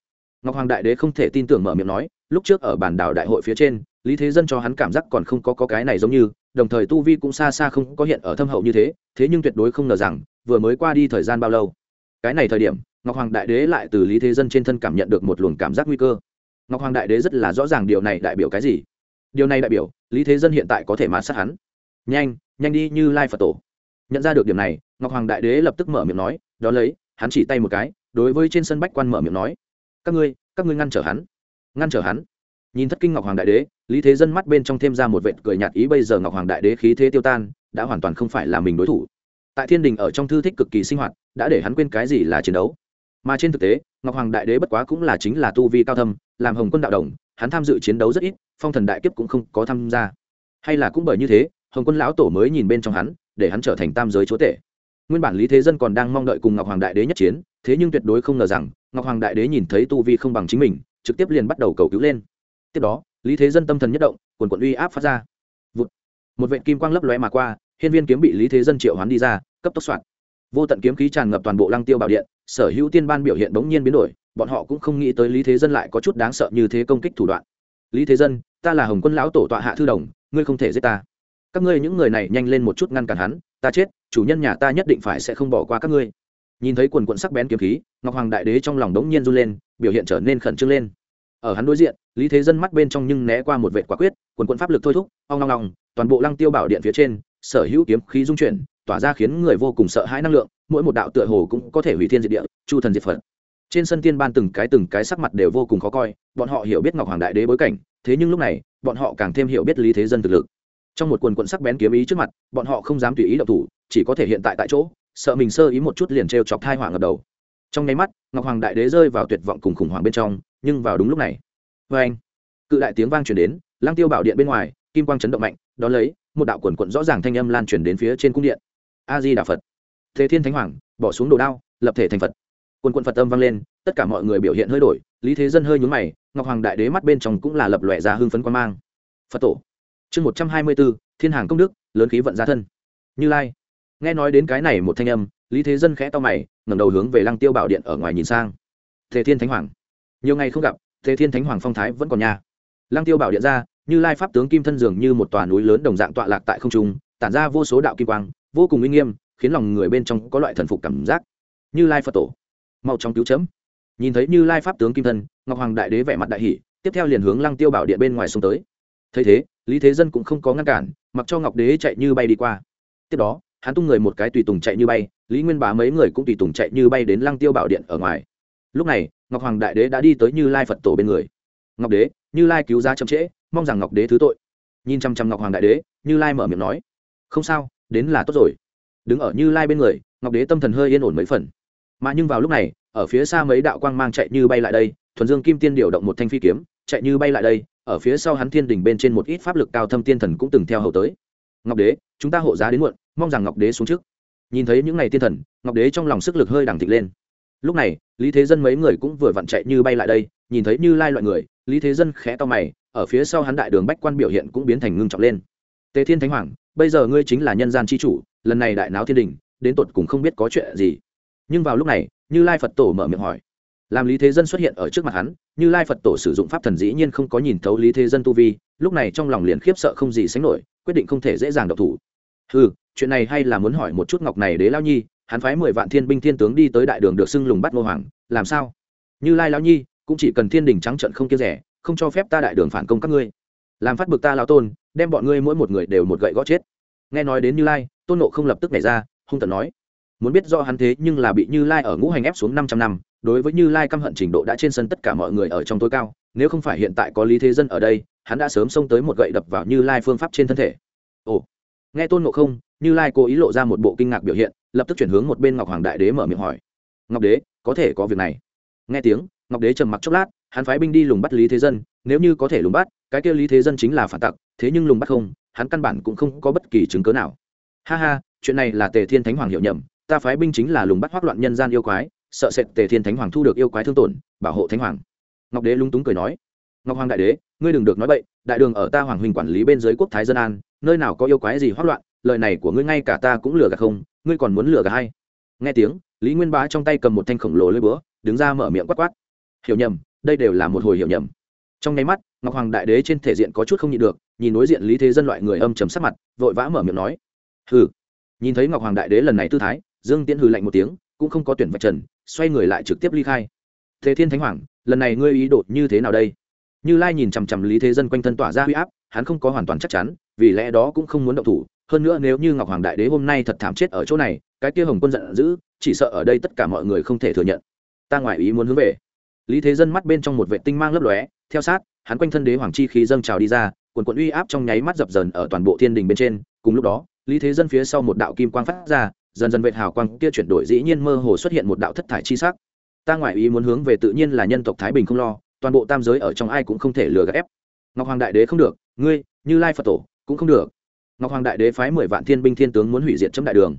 Ngọc hoàng đại đế không thể tin tưởng mở miệng nói lúc trước ở bản đảo đại hội phía trên lý thế dân cho hắn cảm giác còn không có, có cái này giống như đồng thời tu vi cũng xa xa không có hiện ở thâm hậu như thế thế nhưng tuyệt đối không ngờ rằng vừa mới qua đi thời gian bao lâu. Cái này thời điểm ngọc hoàng đại đế lại từ lý thế dân trên thân cảm nhận được một luồng cảm giác nguy cơ. Ngọc hoàng đại đế rất là rõ ràng điều này đại biểu cái gì. Điều này đại biểu, lý thế dân hiện tại có thể mà sát hắn. Nhanh nhanh đi như lai phật tổ. Nhận ra được điểm này, ngọc hoàng đại đế lập tức mở miệng nói, đó lấy, hắn chỉ tay một cái, đối với trên sân bách quan mở miệng nói, các ngươi các ngươi ngăn trở hắn, ngăn trở hắn. Nhìn thất kinh ngọc hoàng đại đế, lý thế dân mắt bên trong thêm ra một vệt cười nhạt ý bây giờ ngọc hoàng đại đế khí thế tiêu tan, đã hoàn toàn không phải là mình đối thủ. Tại thiên đình ở trong thư thích cực kỳ sinh hoạt, đã để hắn quên cái gì là chiến đấu mà trên thực tế, ngọc hoàng đại đế bất quá cũng là chính là tu vi cao thâm, làm hồng quân đạo đồng, hắn tham dự chiến đấu rất ít, phong thần đại kiếp cũng không có tham gia. Hay là cũng bởi như thế, hồng quân lão tổ mới nhìn bên trong hắn, để hắn trở thành tam giới chúa tể. Nguyên bản lý thế dân còn đang mong đợi cùng ngọc hoàng đại đế nhất chiến, thế nhưng tuyệt đối không ngờ rằng, ngọc hoàng đại đế nhìn thấy tu vi không bằng chính mình, trực tiếp liền bắt đầu cầu cứu lên. Tiếp đó, lý thế dân tâm thần nhất động, quần quận uy áp phát ra. Vụt. một vệ kim quang lấp lóe mà qua, hiên viên kiếm bị lý thế dân triệu hoán đi ra, cấp tốc soạn vô tận kiếm khí tràn ngập toàn bộ lăng tiêu bảo điện sở hữu tiên ban biểu hiện bỗng nhiên biến đổi, bọn họ cũng không nghĩ tới lý thế dân lại có chút đáng sợ như thế công kích thủ đoạn. Lý thế dân, ta là hồng quân lão tổ tọa hạ thư đồng, ngươi không thể giết ta. Các ngươi những người này nhanh lên một chút ngăn cản hắn, ta chết, chủ nhân nhà ta nhất định phải sẽ không bỏ qua các ngươi. Nhìn thấy quần quận sắc bén kiếm khí, ngọc hoàng đại đế trong lòng đống nhiên run lên, biểu hiện trở nên khẩn trương lên. Ở hắn đối diện, lý thế dân mắt bên trong nhưng né qua một vệ quả quyết, quần quận pháp lực thôi thúc, ong long long toàn bộ lăng tiêu bảo điện phía trên, sở hữu kiếm khí dung chuyển, tỏa ra khiến người vô cùng sợ hãi năng lượng mỗi một đạo tựa hồ cũng có thể hủy thiên diệt địa, chu thần diệt phật. Trên sân tiên ban từng cái từng cái sắc mặt đều vô cùng khó coi, bọn họ hiểu biết ngọc hoàng đại đế bối cảnh, thế nhưng lúc này, bọn họ càng thêm hiểu biết lý thế dân thực lực. Trong một quần quận sắc bén kiếm ý trước mặt, bọn họ không dám tùy ý động thủ, chỉ có thể hiện tại tại chỗ, sợ mình sơ ý một chút liền t chọc thai hỏa ngập đầu. Trong nháy mắt, ngọc hoàng đại đế rơi vào tuyệt vọng cùng khủng hoảng bên trong, nhưng vào đúng lúc này vê anh cự đại tiếng vang truyền đến lang tiêu bảo điện bên ngoài, kim quang chấn động mạnh đ ó lấy, một đạo quần quận rõ ràng thanh âm lan truyền đến phía trên cung điện. A di đà phật thế thiên thánh hoàng, bỏ xuống đồ đao, lập thể thành phật. Quân quân phật âm vang lên, tất cả mọi người biểu hiện hơi đổi, lý thế dân hơi nhúng mày, ngọc hoàng đại đế mắt bên trong cũng là lập lòe ra hưng phấn quan mang. Phật tổ. Chương một trăm hai mươi bốn, thiên hàng công đức, lớn khí vận gia thân. Như lai. Nghe nói đến cái này một thanh âm, lý thế dân khẽ to mày, ngẩng đầu hướng về lăng tiêu bảo điện ở ngoài nhìn sang. Thế thiên thánh hoàng. Nhiều ngày không gặp, thế thiên thánh hoàng phong thái vẫn còn nhà. Lăng tiêu bảo điện ra, như lai pháp tướng kim thân dường như một tòa núi lớn đồng dạng tọa lạc tại không trung, tản ra vô số đạo kim quang, vô cùng uy nghiêm khiến lòng người bên trong có loại thần phục cảm giác. Như lai phật tổ. Mau trong cứu chấm. Nhìn thấy như lai pháp tướng kim thân, ngọc hoàng đại đế vẻ mặt đại hỷ tiếp theo liền hướng lăng tiêu bảo điện bên ngoài xuống tới. Thấy thế, lý thế dân cũng không có ngăn cản, mặc cho ngọc đế chạy như bay đi qua. Tiếp đó, hắn tung người một cái tùy tùng chạy như bay, lý nguyên bá mấy người cũng tùy tùng chạy như bay đến lăng tiêu bảo điện ở ngoài. Lúc này, ngọc hoàng đại đế đã đi tới như lai phật tổ bên người. Ngọc đế, như lai cứu ra chậm trễ, mong rằng ngọc đế thứ tội. Nhìn chăm chăm ngọc hoàng đại đế, như lai mở miệng nói, không sao, đến là tốt rồi đứng ở như lai bên người, ngọc đế tâm thần hơi yên ổn mấy phần. Mà nhưng vào lúc này, ở phía xa mấy đạo quang mang chạy như bay lại đây, thuần dương kim tiên điều động một thanh phi kiếm, chạy như bay lại đây, ở phía sau hắn thiên đình bên trên một ít pháp lực cao thâm tiên thần cũng từng theo hầu tới. Ngọc đế, chúng ta hộ giá đến muộn, mong rằng ngọc đế xuống trước. Nhìn thấy những n à y tiên thần, ngọc đế trong lòng sức lực hơi đằng thịt lên. Lúc này, lý thế dân mấy người cũng vừa vặn chạy như bay lại đây, nhìn thấy như lai loại người, lý thế dân khẽ to mày, ở phía sau hắn đại đường bách quan biểu hiện cũng biến thành ngưng trọng lên. Tề thiên thánh hoàng bây giờ ngươi chính là nhân gian c h i chủ, lần này đại náo thiên đình, đến tột cùng không biết có chuyện gì. Nhưng vào lúc này, như lai phật tổ mở miệng hỏi. Làm lý thế dân xuất hiện ở trước mặt hắn, như lai phật tổ sử dụng pháp thần dĩ nhiên không có nhìn thấu lý thế dân tu vi, lúc này trong lòng liền khiếp sợ không gì sánh nổi, quyết định không thể dễ dàng độc thủ. Ừ chuyện này hay là muốn hỏi một chút ngọc này đế lao nhi, hắn phái mười vạn thiên binh thiên tướng đi tới đại đường được xưng lùng bắt ngô hoàng, làm sao? Như lai lao nhi, cũng chỉ cần thiên đình trắng trận không kia rẻ, không cho phép ta đại đường phản công các ngươi. Làm phát bực ta lao tôn đem bọn ngươi mỗi một người đều một gậy gõ chết. Nghe nói đến như lai, tôn nộ không lập tức nhảy ra, hung tận nói, muốn biết do hắn thế nhưng là bị như lai ở ngũ hành ép xuống năm trăm năm, đối với như lai căm hận trình độ đã trên sân tất cả mọi người ở trong tối cao, nếu không phải hiện tại có lý thế dân ở đây, hắn đã sớm xông tới một gậy đập vào như lai phương pháp trên thân thể. Ồ. Nghe tôn ngộ không, như lai cố ý lộ ra một bộ kinh ngạc biểu hiện, lập tức chuyển hướng một bên ngọc hoàng đại đế mở miệng hỏi, ngọc đế, có thể có việc này? Nghe tiếng, ngọc đế trầm mặc chốc lát, hắn phái binh đi lùng bắt lý thế dân, nếu như có thể lùng bắt, cái kia lý thế dân chính là phản tặc thế nhưng lùng bắt không, hắn căn bản cũng không có bất kỳ chứng cớ nào. Ha ha, chuyện này là tề thiên thánh hoàng hiểu nhầm, ta phái binh chính là lùng bắt hoác loạn nhân gian yêu quái, sợ sệt tề thiên thánh hoàng thu được yêu quái thương tổn, bảo hộ thánh hoàng. Ngọc đế lúng túng cười nói, ngọc hoàng đại đế, ngươi đừng được nói bậy, đại đường ở ta hoàng huynh quản lý bên dưới quốc thái dân an, nơi nào có yêu quái gì hoác loạn, lời này của ngươi ngay cả ta cũng lừa gạt không, ngươi còn muốn lừa gạt hay nghe tiếng, lý nguyên bá trong tay cầm một thanh khổng lồ lưỡi búa, đứng ra mở miệng quát quát. Hiểu nhầm, đây đều là một hồi hiểu nhầm. Trong nháy mắt ngọc hoàng đại đế trên thể diện có chút không nhịn được, nhìn đối diện lý thế dân loại người âm chầm sắc mặt, vội vã mở miệng nói. Hừ. Nhìn thấy ngọc hoàng đại đế lần này tư thái, dương tiễn hừ lạnh một tiếng, cũng không có tuyển vạch trần, xoay người lại trực tiếp ly khai. Thế thiên thánh hoàng, lần này ngươi ý đột như thế nào đây? Như lai nhìn chằm chằm lý thế dân quanh thân tỏa ra huy áp, hắn không có hoàn toàn chắc chắn, vì lẽ đó cũng không muốn động thủ. Hơn nữa nếu như ngọc hoàng đại đế hôm nay thật thảm chết ở chỗ này, cái kia hồng quân giận dữ, chỉ sợ ở đây tất cả mọi người không thể thừa nhận. Ta ngoài ý muốn hướng về. Lý thế dân mắt bên trong một vệ tinh mang lấp lóe, theo sát hắn quanh thân đế hoàng chi khí dâng trào đi ra, quần quận uy áp trong nháy mắt dập dần ở toàn bộ thiên đình bên trên. Cùng lúc đó, lý thế dân phía sau một đạo kim quang phát ra, dần dần vệ hào quang kia chuyển đổi dĩ nhiên mơ hồ xuất hiện một đạo thất thải chi sắc. Ta ngoại ý muốn hướng về tự nhiên là nhân tộc thái bình không lo, toàn bộ tam giới ở trong ai cũng không thể lừa gạt ép. Ngọc hoàng đại đế không được, ngươi, như lai phật tổ, cũng không được. Ngọc hoàng đại đế phái mười vạn thiên binh thiên tướng muốn hủy diệt chấm đại đường.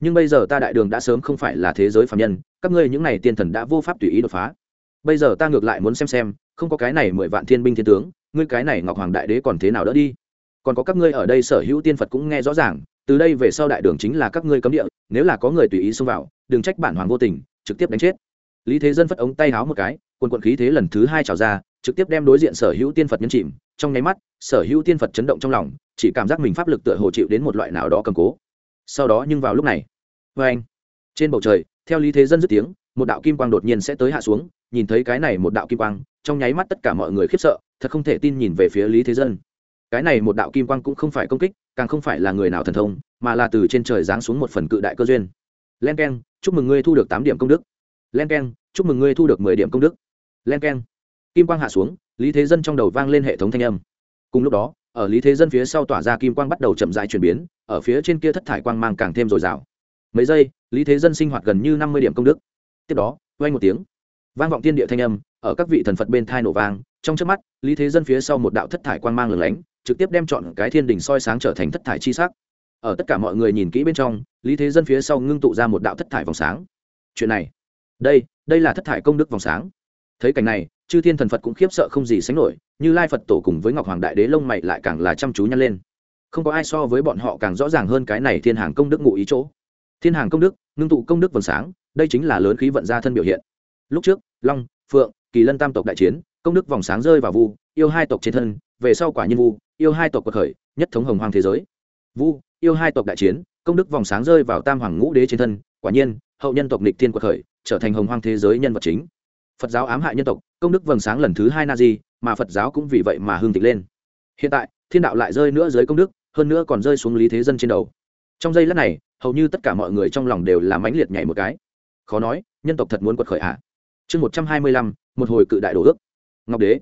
Nhưng bây giờ ta đại đường đã sớm không phải là thế giới phạm nhân, các ngươi những n à y tiên thần đã vô pháp tùy ý đột phá bây giờ ta ngược lại muốn xem xem, không có cái này mười vạn thiên binh thiên tướng, ngươi cái này ngọc hoàng đại đế còn thế nào đỡ đi? Còn có các ngươi ở đây sở hữu tiên phật cũng nghe rõ ràng, từ đây về sau đại đường chính là các ngươi cấm địa, nếu là có người tùy ý xông vào, đừng trách bản hoàng vô tình, trực tiếp đánh chết. Lý thế dân phất ống tay háo một cái, quần quận khí thế lần thứ hai trào ra, trực tiếp đem đối diện sở hữu tiên phật nhấn chìm, trong nháy mắt, sở hữu tiên phật chấn động trong lòng, chỉ cảm giác mình pháp lực tựa hồ chịu đến một loại nào đó cầm cố. Sau đó nhưng vào lúc này vê anh trên bầu trời, theo lý thế dân dứt tiếng, một đạo kim quang đột nhiên sẽ tới hạ xuống nhìn thấy cái này một đạo kim quang, trong nháy mắt tất cả mọi người khiếp sợ, thật không thể tin nhìn về phía lý thế dân. Cái này một đạo kim quang cũng không phải công kích, càng không phải là người nào thần thông, mà là từ trên trời giáng xuống một phần cự đại cơ duyên. Len k e n chúc mừng ngươi thu được tám điểm công đức. Len k e n chúc mừng ngươi thu được mười điểm công đức. Len k e n kim quang hạ xuống, lý thế dân trong đầu vang lên hệ thống thanh âm. Cùng lúc đó, ở lý thế dân phía sau tỏa ra kim quang bắt đầu chậm dại chuyển biến, ở phía trên kia thất thải quang mang càng thêm dồi dào. Mấy giây, lý thế dân sinh hoạt gần như năm mươi điểm công đức. Tiếp đó, vang một tiếng vang vọng tiên địa thanh âm, ở các vị thần phật bên thai nổ vang, trong trước mắt, lý thế dân phía sau một đạo thất thải quang mang lửng lánh, trực tiếp đem chọn cái thiên đình soi sáng trở thành thất thải chi sắc. Ở tất cả mọi người nhìn kỹ bên trong, lý thế dân phía sau ngưng tụ ra một đạo thất thải vòng sáng. Chuyện này, đây đây là thất thải công đức vòng sáng. Thấy cảnh này, chư thiên thần phật cũng khiếp sợ không gì sánh nổi, như lai phật tổ cùng với ngọc hoàng đại đế lông mày lại càng là chăm chú nhăn lên. Không có ai so với bọn họ càng rõ ràng hơn cái này thiên hàng công đức ngụ ý chỗ. Thiên hàng công đức, ngưng tụ công đức vầng sáng, đây chính là lớn khí vận gia thân biểu hiện lúc trước, long, phượng, kỳ lân tam tộc đại chiến, công đức vòng sáng rơi vào vu, yêu hai tộc trên thân, về sau quả nhiên vu, yêu hai tộc cuộc khởi, nhất thống hồng hoàng thế giới. Vu, yêu hai tộc đại chiến, công đức vòng sáng rơi vào tam hoàng ngũ đế trên thân, quả nhiên, hậu nhân tộc nịch thiên cuộc khởi, trở thành hồng hoàng thế giới nhân vật chính. Phật giáo ám hại nhân tộc, công đức vầng sáng lần thứ hai na di mà phật giáo cũng vì vậy mà hương tịch lên. Hiện tại, thiên đạo lại rơi nữa dưới công đức, hơn nữa còn rơi xuống lý thế dân trên đầu. Trong giây lát này, hầu như tất cả mọi người trong lòng đều là mãnh liệt nhảy một cái. Khó nói, nhân tộc thật muốn quật khởi ạ à? Chương một trăm hai mươi lăm, một hồi cự đại đổ ước. Ngọc đế.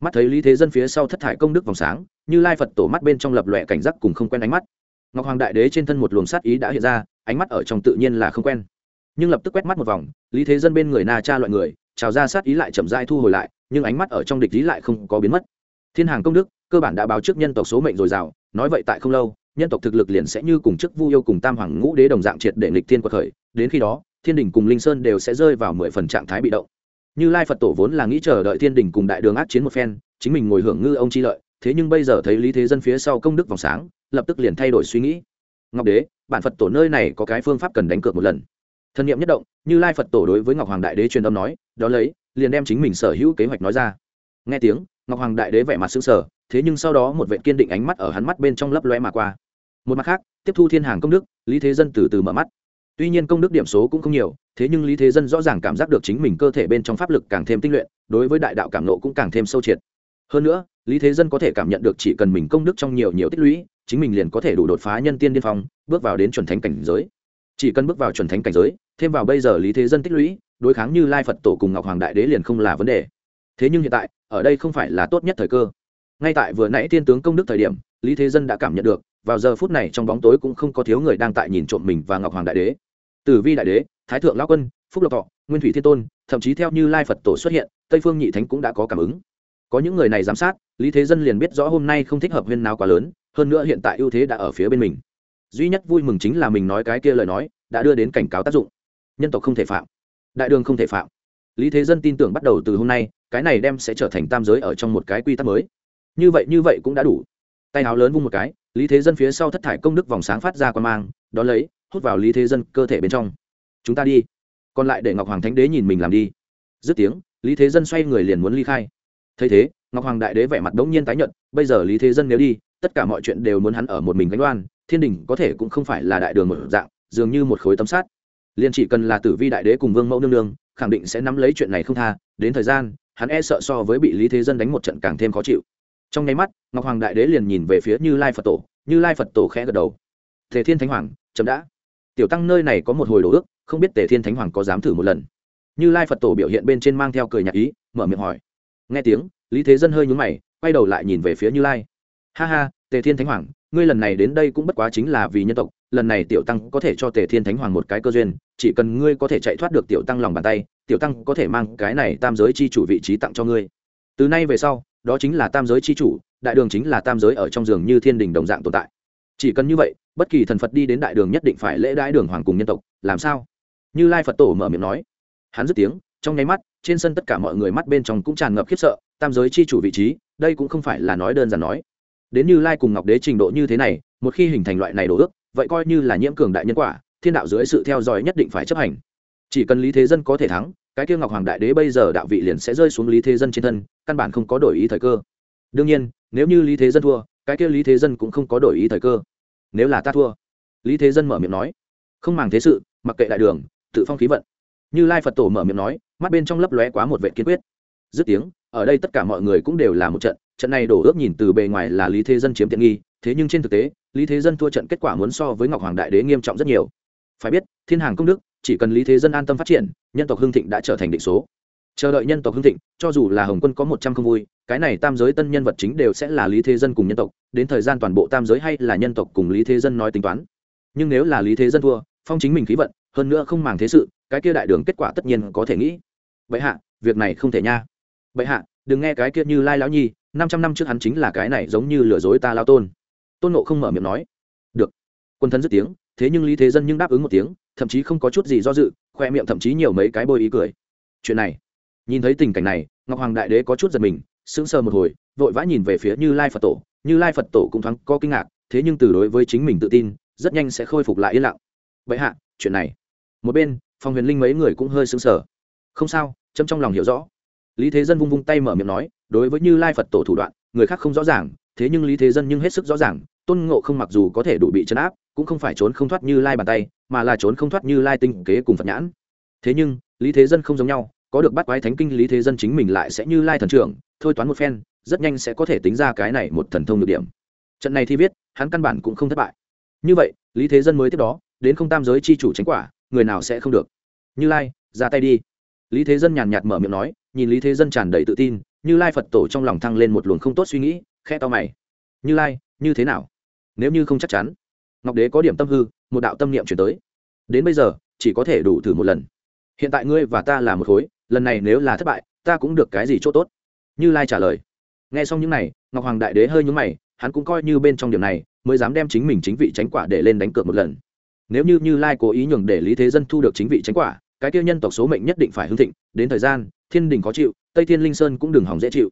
Mắt thấy lý thế dân phía sau thất thải công đức vòng sáng, như lai phật tổ mắt bên trong lập lòe cảnh giác cùng không quen ánh mắt. Ngọc hoàng đại đế trên thân một luồng sát ý đã hiện ra, ánh mắt ở trong tự nhiên là không quen. Nhưng lập tức quét mắt một vòng, lý thế dân bên người na cha loại người, trào ra sát ý lại chậm dai thu hồi lại, nhưng ánh mắt ở trong địch lý lại không có biến mất. Thiên hàng công đức, cơ bản đã báo trước nhân tộc số mệnh dồi dào nói vậy tại không lâu, nhân tộc thực lực liền sẽ như cùng chức vu yêu cùng tam hoàng ngũ đế đồng dạng triệt để nghịch thiên quật khởi, đến khi đó thiên đình cùng linh sơn đều sẽ rơi vào mười phần trạng thái bị động. Như lai phật tổ vốn là nghĩ chờ đợi thiên đình cùng đại đường ác chiến một phen, chính mình ngồi hưởng ngư ông chi lợi, thế nhưng bây giờ thấy lý thế dân phía sau công đức vòng sáng, lập tức liền thay đổi suy nghĩ. Ngọc đế, bản phật tổ nơi này có cái phương pháp cần đánh cược một lần. Thân nhiệm nhất động, như lai phật tổ đối với ngọc hoàng đại đế truyền âm nói, đó lấy, liền đem chính mình sở hữu kế hoạch nói ra. Nghe tiếng, ngọc hoàng đại đế vẻ mặt xứng sở thế nhưng sau đó một vệ kiên định ánh mắt ở hắn mắt bên trong lấp lóe mà qua. Một mặt khác, tiếp thu thiên hàng công đức, lý thế dân từ từ mở mắt tuy nhiên công đức điểm số cũng không nhiều, thế nhưng lý thế dân rõ ràng cảm giác được chính mình cơ thể bên trong pháp lực càng thêm tinh luyện, đối với đại đạo cảm nộ cũng càng thêm sâu triệt. Hơn nữa, lý thế dân có thể cảm nhận được chỉ cần mình công đức trong nhiều nhiều tích lũy, chính mình liền có thể đủ đột phá nhân tiên điên phong, bước vào đến chuẩn thánh cảnh giới. Chỉ cần bước vào chuẩn thánh cảnh giới, thêm vào bây giờ lý thế dân tích lũy, đối kháng như lai phật tổ cùng ngọc hoàng đại đế liền không là vấn đề. Thế nhưng hiện tại, ở đây không phải là tốt nhất thời cơ. Ngay tại vừa nãy thiên tướng công đức thời điểm, lý thế dân đã cảm nhận được, vào giờ phút này trong bóng tối cũng không có thiếu người đang tại nhìn trộm mình và ngọc hoàng đại đế tử vi đại đế, thái thượng lão quân, phúc lộc thọ, nguyên thủy thiên tôn, thậm chí theo như lai phật tổ xuất hiện, tây phương nhị thánh cũng đã có cảm ứng. Có những người này giám sát, lý thế dân liền biết rõ hôm nay không thích hợp huyên nào quá lớn, hơn nữa hiện tại ưu thế đã ở phía bên mình. Duy nhất vui mừng chính là mình nói cái kia lời nói, đã đưa đến cảnh cáo tác dụng. Nhân tộc không thể phạm. Đại đường không thể phạm. Lý thế dân tin tưởng bắt đầu từ hôm nay, cái này đem sẽ trở thành tam giới ở trong một cái quy tắc mới. Như vậy như vậy cũng đã đủ. Tay áo lớn vung một cái, lý thế dân phía sau thất thải công đức vòng sáng phát ra quan mang, đón lấy hút vào lý thế dân cơ thể bên trong. Chúng ta đi. Còn lại để ngọc hoàng thánh đế nhìn mình làm đi. Dứt tiếng, lý thế dân xoay người liền muốn ly khai. Thấy thế, ngọc hoàng đại đế vẻ mặt đống nhiên tái nhận bây giờ lý thế dân nếu đi, tất cả mọi chuyện đều muốn hắn ở một mình gánh đoan, thiên đình có thể cũng không phải là đại đường một dạng, dường như một khối tấm sát liền chỉ cần là tử vi đại đế cùng vương mẫu nương nương, khẳng định sẽ nắm lấy chuyện này không tha, đến thời gian, hắn e sợ so với bị lý thế dân đánh một trận càng thêm khó chịu. Trong nháy mắt, ngọc hoàng đại đế liền nhìn về phía như lai phật tổ, như lai phật tổ khẽ gật đầu. Thể thiên thánh hoàng, chậm đã tiểu tăng nơi này có một hồi đồ ước, không biết tề thiên thánh hoàng có dám thử một lần. Như lai phật tổ biểu hiện bên trên mang theo cười nhạc ý, mở miệng hỏi. Nghe tiếng, lý thế dân hơi nhún mày, quay đầu lại nhìn về phía như lai. Ha ha, tề thiên thánh hoàng, ngươi lần này đến đây cũng bất quá chính là vì nhân tộc, lần này tiểu tăng có thể cho tề thiên thánh hoàng một cái cơ duyên, chỉ cần ngươi có thể chạy thoát được tiểu tăng lòng bàn tay, tiểu tăng có thể mang cái này tam giới chi chủ vị trí tặng cho ngươi. Từ nay về sau, đó chính là tam giới chi chủ, đại đường chính là tam giới ở trong giường như thiên đình đồng dạng tồn tại. Chỉ cần như vậy bất kỳ thần phật đi đến đại đường nhất định phải lễ đãi đường hoàng cùng nhân tộc, làm sao? Như lai phật tổ mở miệng nói. Hắn dứt tiếng, trong nháy mắt, trên sân tất cả mọi người mắt bên trong cũng tràn ngập khiếp sợ, tam giới chi chủ vị trí, đây cũng không phải là nói đơn giản nói. Đến như lai cùng ngọc đế trình độ như thế này, một khi hình thành loại này đồ ước, vậy coi như là nhiễm cường đại nhân quả, thiên đạo dưới sự theo dõi nhất định phải chấp hành. Chỉ cần lý thế dân có thể thắng, cái kia ngọc hoàng đại đế bây giờ đạo vị liền sẽ rơi xuống lý thế dân trên thân, căn bản không có đổi ý thời cơ. Đương nhiên, nếu như lý thế dân thua, cái kia lý thế dân cũng không có đổi ý thời cơ nếu là ta thua. Lý thế dân mở miệng nói. Không màng thế sự, mặc kệ đại đường, tự phong khí vận. Như lai phật tổ mở miệng nói, mắt bên trong lấp lóe quá một vệ kiên quyết. Dứt tiếng, ở đây tất cả mọi người cũng đều là một trận. Trận này đổ ước nhìn từ bề ngoài là lý thế dân chiếm tiện nghi, thế nhưng trên thực tế, lý thế dân thua trận kết quả muốn so với ngọc hoàng đại đế nghiêm trọng rất nhiều. Phải biết, thiên hàng công đức, chỉ cần lý thế dân an tâm phát triển, nhân tộc hương thịnh đã trở thành định số chờ đợi nhân tộc hưng thịnh, cho dù là hồng quân có một trăm không vui, cái này tam giới tân nhân vật chính đều sẽ là lý thế dân cùng nhân tộc, đến thời gian toàn bộ tam giới hay là nhân tộc cùng lý thế dân nói tính toán. Nhưng nếu là lý thế dân thua, phong chính mình khí vận, hơn nữa không màng thế sự, cái kia đại đường kết quả tất nhiên có thể nghĩ. Vậy hạ, việc này không thể nha. Vậy hạ, đừng nghe cái kia như lai lão nhi, năm trăm năm trước hắn chính là cái này giống như lừa dối ta lao tôn. Tôn nộ không mở miệng nói. Được. Quân thân dứt tiếng, thế nhưng lý thế dân nhưng đáp ứng một tiếng, thậm chí không có chút gì do dự, khoe miệng thậm chí nhiều mấy cái bôi ý cười. Chuyện này nhìn thấy tình cảnh này, ngọc hoàng đại đế có chút giật mình, sững sờ một hồi, vội vã nhìn về phía như lai phật tổ. Như lai phật tổ cũng thoáng có kinh ngạc, thế nhưng từ đối với chính mình tự tin, rất nhanh sẽ khôi phục lại yên lặng. Vậy hạ, chuyện này. Một bên phòng huyền linh mấy người cũng hơi sững sờ. Không sao, chấm trong lòng hiểu rõ. Lý thế dân vung vung tay mở miệng nói, đối với như lai phật tổ thủ đoạn, người khác không rõ ràng, thế nhưng lý thế dân nhưng hết sức rõ ràng, tôn ngộ không mặc dù có thể đủ bị chấn áp, cũng không phải trốn không thoát như lai bàn tay, mà là trốn không thoát như lai tinh kế cùng phật nhãn. Thế nhưng, lý thế dân không giống nhau có được bắt quái thánh kinh lý thế dân chính mình lại sẽ như lai thần trưởng, thôi toán một phen, rất nhanh sẽ có thể tính ra cái này một thần thông được điểm. Trận này thi viết, hắn căn bản cũng không thất bại. Như vậy, lý thế dân mới tiếp đó, đến không tam giới chi chủ tránh quả, người nào sẽ không được? Như lai, ra tay đi. Lý thế dân nhàn nhạt mở miệng nói, nhìn lý thế dân tràn đầy tự tin, như lai phật tổ trong lòng thăng lên một luồng không tốt suy nghĩ khe to mày. Như lai, như thế nào? Nếu như không chắc chắn, ngọc đế có điểm tâm hư, một đạo tâm niệm chuyển tới. Đến bây giờ, chỉ có thể đủ thử một lần. Hiện tại ngươi và ta là một khối lần này nếu là thất bại ta cũng được cái gì c h ỗ t ố t như lai trả lời. Nghe xong những này, ngọc hoàng đại đế hơi nhúng mày hắn cũng coi như bên trong điểm này mới dám đem chính mình chính vị tránh quả để lên đánh cược một lần. Nếu như như lai cố ý nhường để lý thế dân thu được chính vị tránh quả cái tiêu nhân tộc số mệnh nhất định phải hưng thịnh đến thời gian thiên đình khó chịu tây thiên linh sơn cũng đừng hỏng dễ chịu.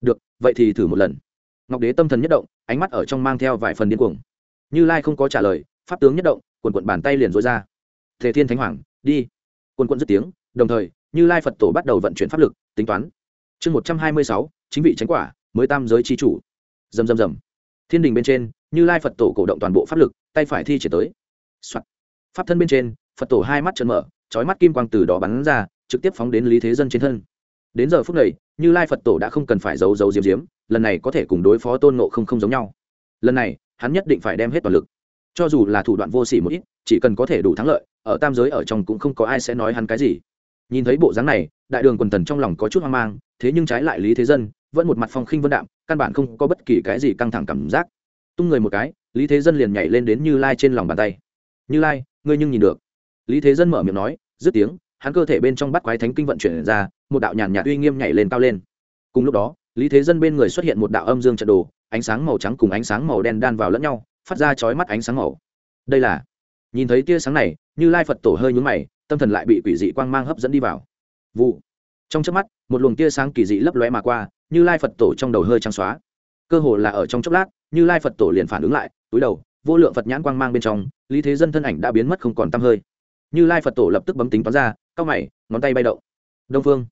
Được vậy thì thử một lần. Ngọc đế tâm thần nhất động ánh mắt ở trong mang theo vài phần điên cuồng. Như lai không có trả lời pháp tướng nhất động quần quận bàn tay liền dối ra. Thể thiên thánh hoàng đi. Quần quận dứt tiếng đồng thời như lai phật tổ bắt đầu vận chuyển pháp lực, tính toán. Chương một trăm hai mươi sáu, chính vị tránh quả, mới tam giới chi chủ. Dầm dầm dầm thiên đình bên trên, như lai phật tổ cổ động toàn bộ pháp lực, tay phải thi triển tới、Soạn. pháp thân bên trên, phật tổ hai mắt trần mở trói mắt kim quang từ đó bắn ra, trực tiếp phóng đến lý thế dân trên thân. Đến giờ phút này, như lai phật tổ đã không cần phải giấu giấu diếm diếm lần này có thể cùng đối phó tôn nộ không không giống nhau. Lần này, hắn nhất định phải đem hết toàn lực. Cho dù là thủ đoạn vô s ỉ một ít, chỉ cần có thể đủ thắng lợi, ở tam giới ở trong cũng không có ai sẽ nói hắn cái gì nhìn thấy bộ dáng này, đại đường quần thần trong lòng có chút hoang mang, thế nhưng trái lại lý thế dân vẫn một mặt phong khinh vân đạm, căn bản không có bất kỳ cái gì căng thẳng cảm giác. Tung người một cái, lý thế dân liền nhảy lên đến như lai trên lòng bàn tay. Như lai, ngươi nhưng nhìn được. Lý thế dân mở miệng nói, dứt tiếng, hắn cơ thể bên trong bắt quái thánh kinh vận chuyển ra, một đạo nhàn nhạt uy nghiêm nhảy lên cao lên. Cùng lúc đó, lý thế dân bên người xuất hiện một đạo âm dương trận đồ, ánh sáng màu trắng cùng ánh sáng màu đen đan vào lẫn nhau, phát ra chói mắt ánh sáng màu. Đây là, nhìn thấy tia sáng này, như lai phật tổ hơi nhúng mày tâm thần lại bị quỷ dị quang mang hấp dẫn đi vào. Vụ. Trong chớp mắt, một luồng tia sáng kỳ dị lấp lóe mà qua, như lai phật tổ trong đầu hơi trắng xóa. Cơ hồ là ở trong chốc lát, như lai phật tổ liền phản ứng lại, túi đầu, vô lượng phật nhãn quang mang bên trong, lý thế dân thân ảnh đã biến mất không còn t hơi. Như lai phật tổ lập tức bấm tính toán ra c mày, ngón tay bay động. Đông phương.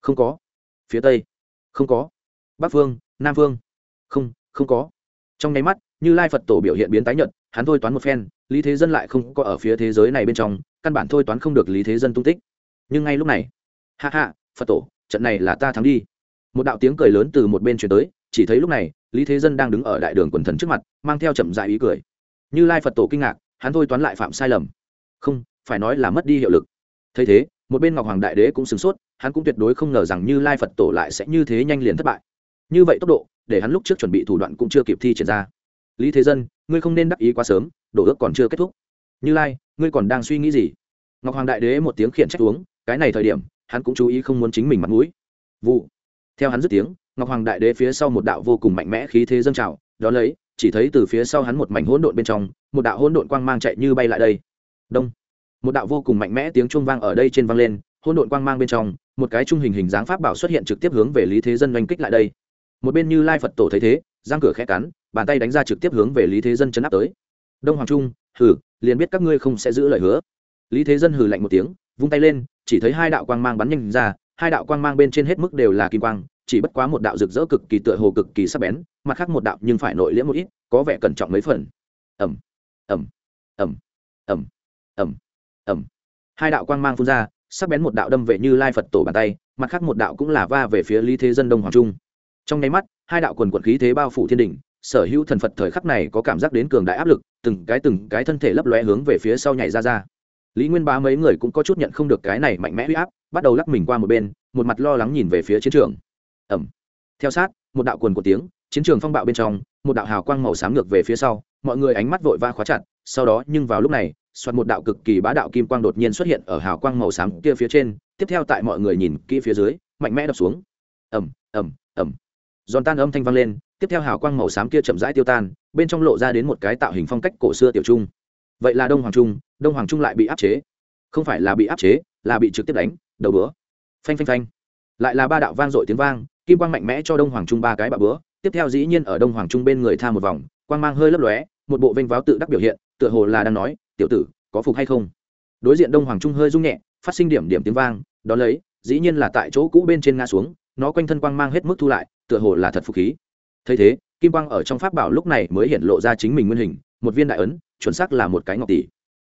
Không có. Phía tây. Không có. Bắc phương, nam phương. Không không có. Trong nháy mắt, như lai phật tổ biểu hiện biến tái nhợt, hắn thôi toán một phen lý thế dân lại không có ở phía thế giới này bên trong, căn bản thôi toán không được lý thế dân tung tích. Nhưng ngay lúc này hạ hạ phật tổ, trận này là ta thắng đi. Một đạo tiếng cười lớn từ một bên chuyển tới, chỉ thấy lúc này, lý thế dân đang đứng ở đại đường quần thần trước mặt, mang theo chậm dại ý cười. Như lai phật tổ kinh ngạc, hắn thôi toán lại phạm sai lầm. Không, phải nói là mất đi hiệu lực. Thấy thế, một bên ngọc hoàng đại đế cũng sửng sốt, hắn cũng tuyệt đối không ngờ rằng như lai phật tổ lại sẽ như thế nhanh liền thất bại. Như vậy tốc độ, để hắn lúc trước chuẩn bị thủ đoạn cũng chưa kịp thi triển ra. Lý thế dân, ngươi không nên đắc ý quá sớm đổ ước còn chưa kết thúc. Như lai, ngươi còn đang suy nghĩ gì? Ngọc hoàng đại đế một tiếng khiển trách uống, cái này thời điểm, hắn cũng chú ý không muốn chính mình mặt mũi. Vụ. Theo hắn dứt tiếng, ngọc hoàng đại đế phía sau một đạo vô cùng mạnh mẽ khí thế dâng trào, đó lấy, chỉ thấy từ phía sau hắn một mảnh hỗn độn bên trong, một đạo hỗn độn quang mang chạy như bay lại đây. Đông. Một đạo vô cùng mạnh mẽ tiếng chuông vang ở đây trên vang lên, hỗn độn quang mang bên trong, một cái trung hình hình dáng pháp bảo xuất hiện trực tiếp hướng về lý thế dân oanh kích lại đây. Một bên như lai phật tổ thấy thế, giang cửa khẽ cắn, bàn tay đánh ra trực tiếp hướng về lý thế dân chấn áp tới đông hoàng trung, hừ, liền biết các ngươi không sẽ giữ lời hứa. Lý thế dân hừ lạnh một tiếng, vung tay lên, chỉ thấy hai đạo quang mang bắn nhanh ra, hai đạo quang mang bên trên hết mức đều là kim quang, chỉ bất quá một đạo rực rỡ cực kỳ tựa hồ cực kỳ sắc bén, mặt khác một đạo nhưng phải nội liễm một ít, có vẻ cẩn trọng mấy phần. Ẩm ẩm ẩm ẩm ẩm ẩm hai đạo quang mang phun ra, sắc bén một đạo đâm về như lai phật tổ bàn tay, mặt khác một đạo cũng là va về phía lý thế dân đông hoàng trung. Trong nháy mắt, hai đạo quần quận khí thế bao phủ thiên đình sở hữu thần phật thời khắc này có cảm giác đến cường đại áp lực, từng cái từng cái thân thể lấp lóe hướng về phía sau nhảy ra ra. Lý nguyên bá mấy người cũng có chút nhận không được cái này mạnh mẽ huy áp, bắt đầu lắc mình qua một bên, một mặt lo lắng nhìn về phía chiến trường. Ẩm theo sát, một đạo quần của tiếng, chiến trường phong bạo bên trong, một đạo hào quang màu xám ngược về phía sau, mọi người ánh mắt vội va khóa chặt, sau đó nhưng vào lúc này soạt một đạo cực kỳ bá đạo kim quang đột nhiên xuất hiện ở hào quang màu xám kia phía trên, tiếp theo tại mọi người nhìn kỹ phía dưới, mạnh mẽ đập xuống. Ẩm ẩm ẩm giòn tan âm thanh vang lên tiếp theo hào quang màu xám kia chậm rãi tiêu tan, bên trong lộ ra đến một cái tạo hình phong cách cổ xưa tiểu trung. Vậy là đông hoàng trung, đông hoàng trung lại bị áp chế. Không phải là bị áp chế, là bị trực tiếp đánh, đầu bữa. Phanh phanh phanh. Lại là ba đạo vang dội tiếng vang, kim quang mạnh mẽ cho đông hoàng trung ba cái bạ bữa. Tiếp theo dĩ nhiên ở đông hoàng trung bên người tha một vòng, quang mang hơi lấp lóe, một bộ vênh váo tự đắc biểu hiện, tựa hồ là đang nói, tiểu tử, có phục hay không? Đối diện đông hoàng trung hơi rung nhẹ, phát sinh điểm điểm tiếng vang đó lấy, dĩ nhiên là tại chỗ cũ bên trên ngã xuống, nó quanh thân quang mang hết mức thu lại, tựa hồ là thật phục khí thấy thế, kim quang ở trong pháp bảo lúc này mới hiện lộ ra chính mình nguyên hình, một viên đại ấn, chuẩn xác là một cái ngọc tỷ.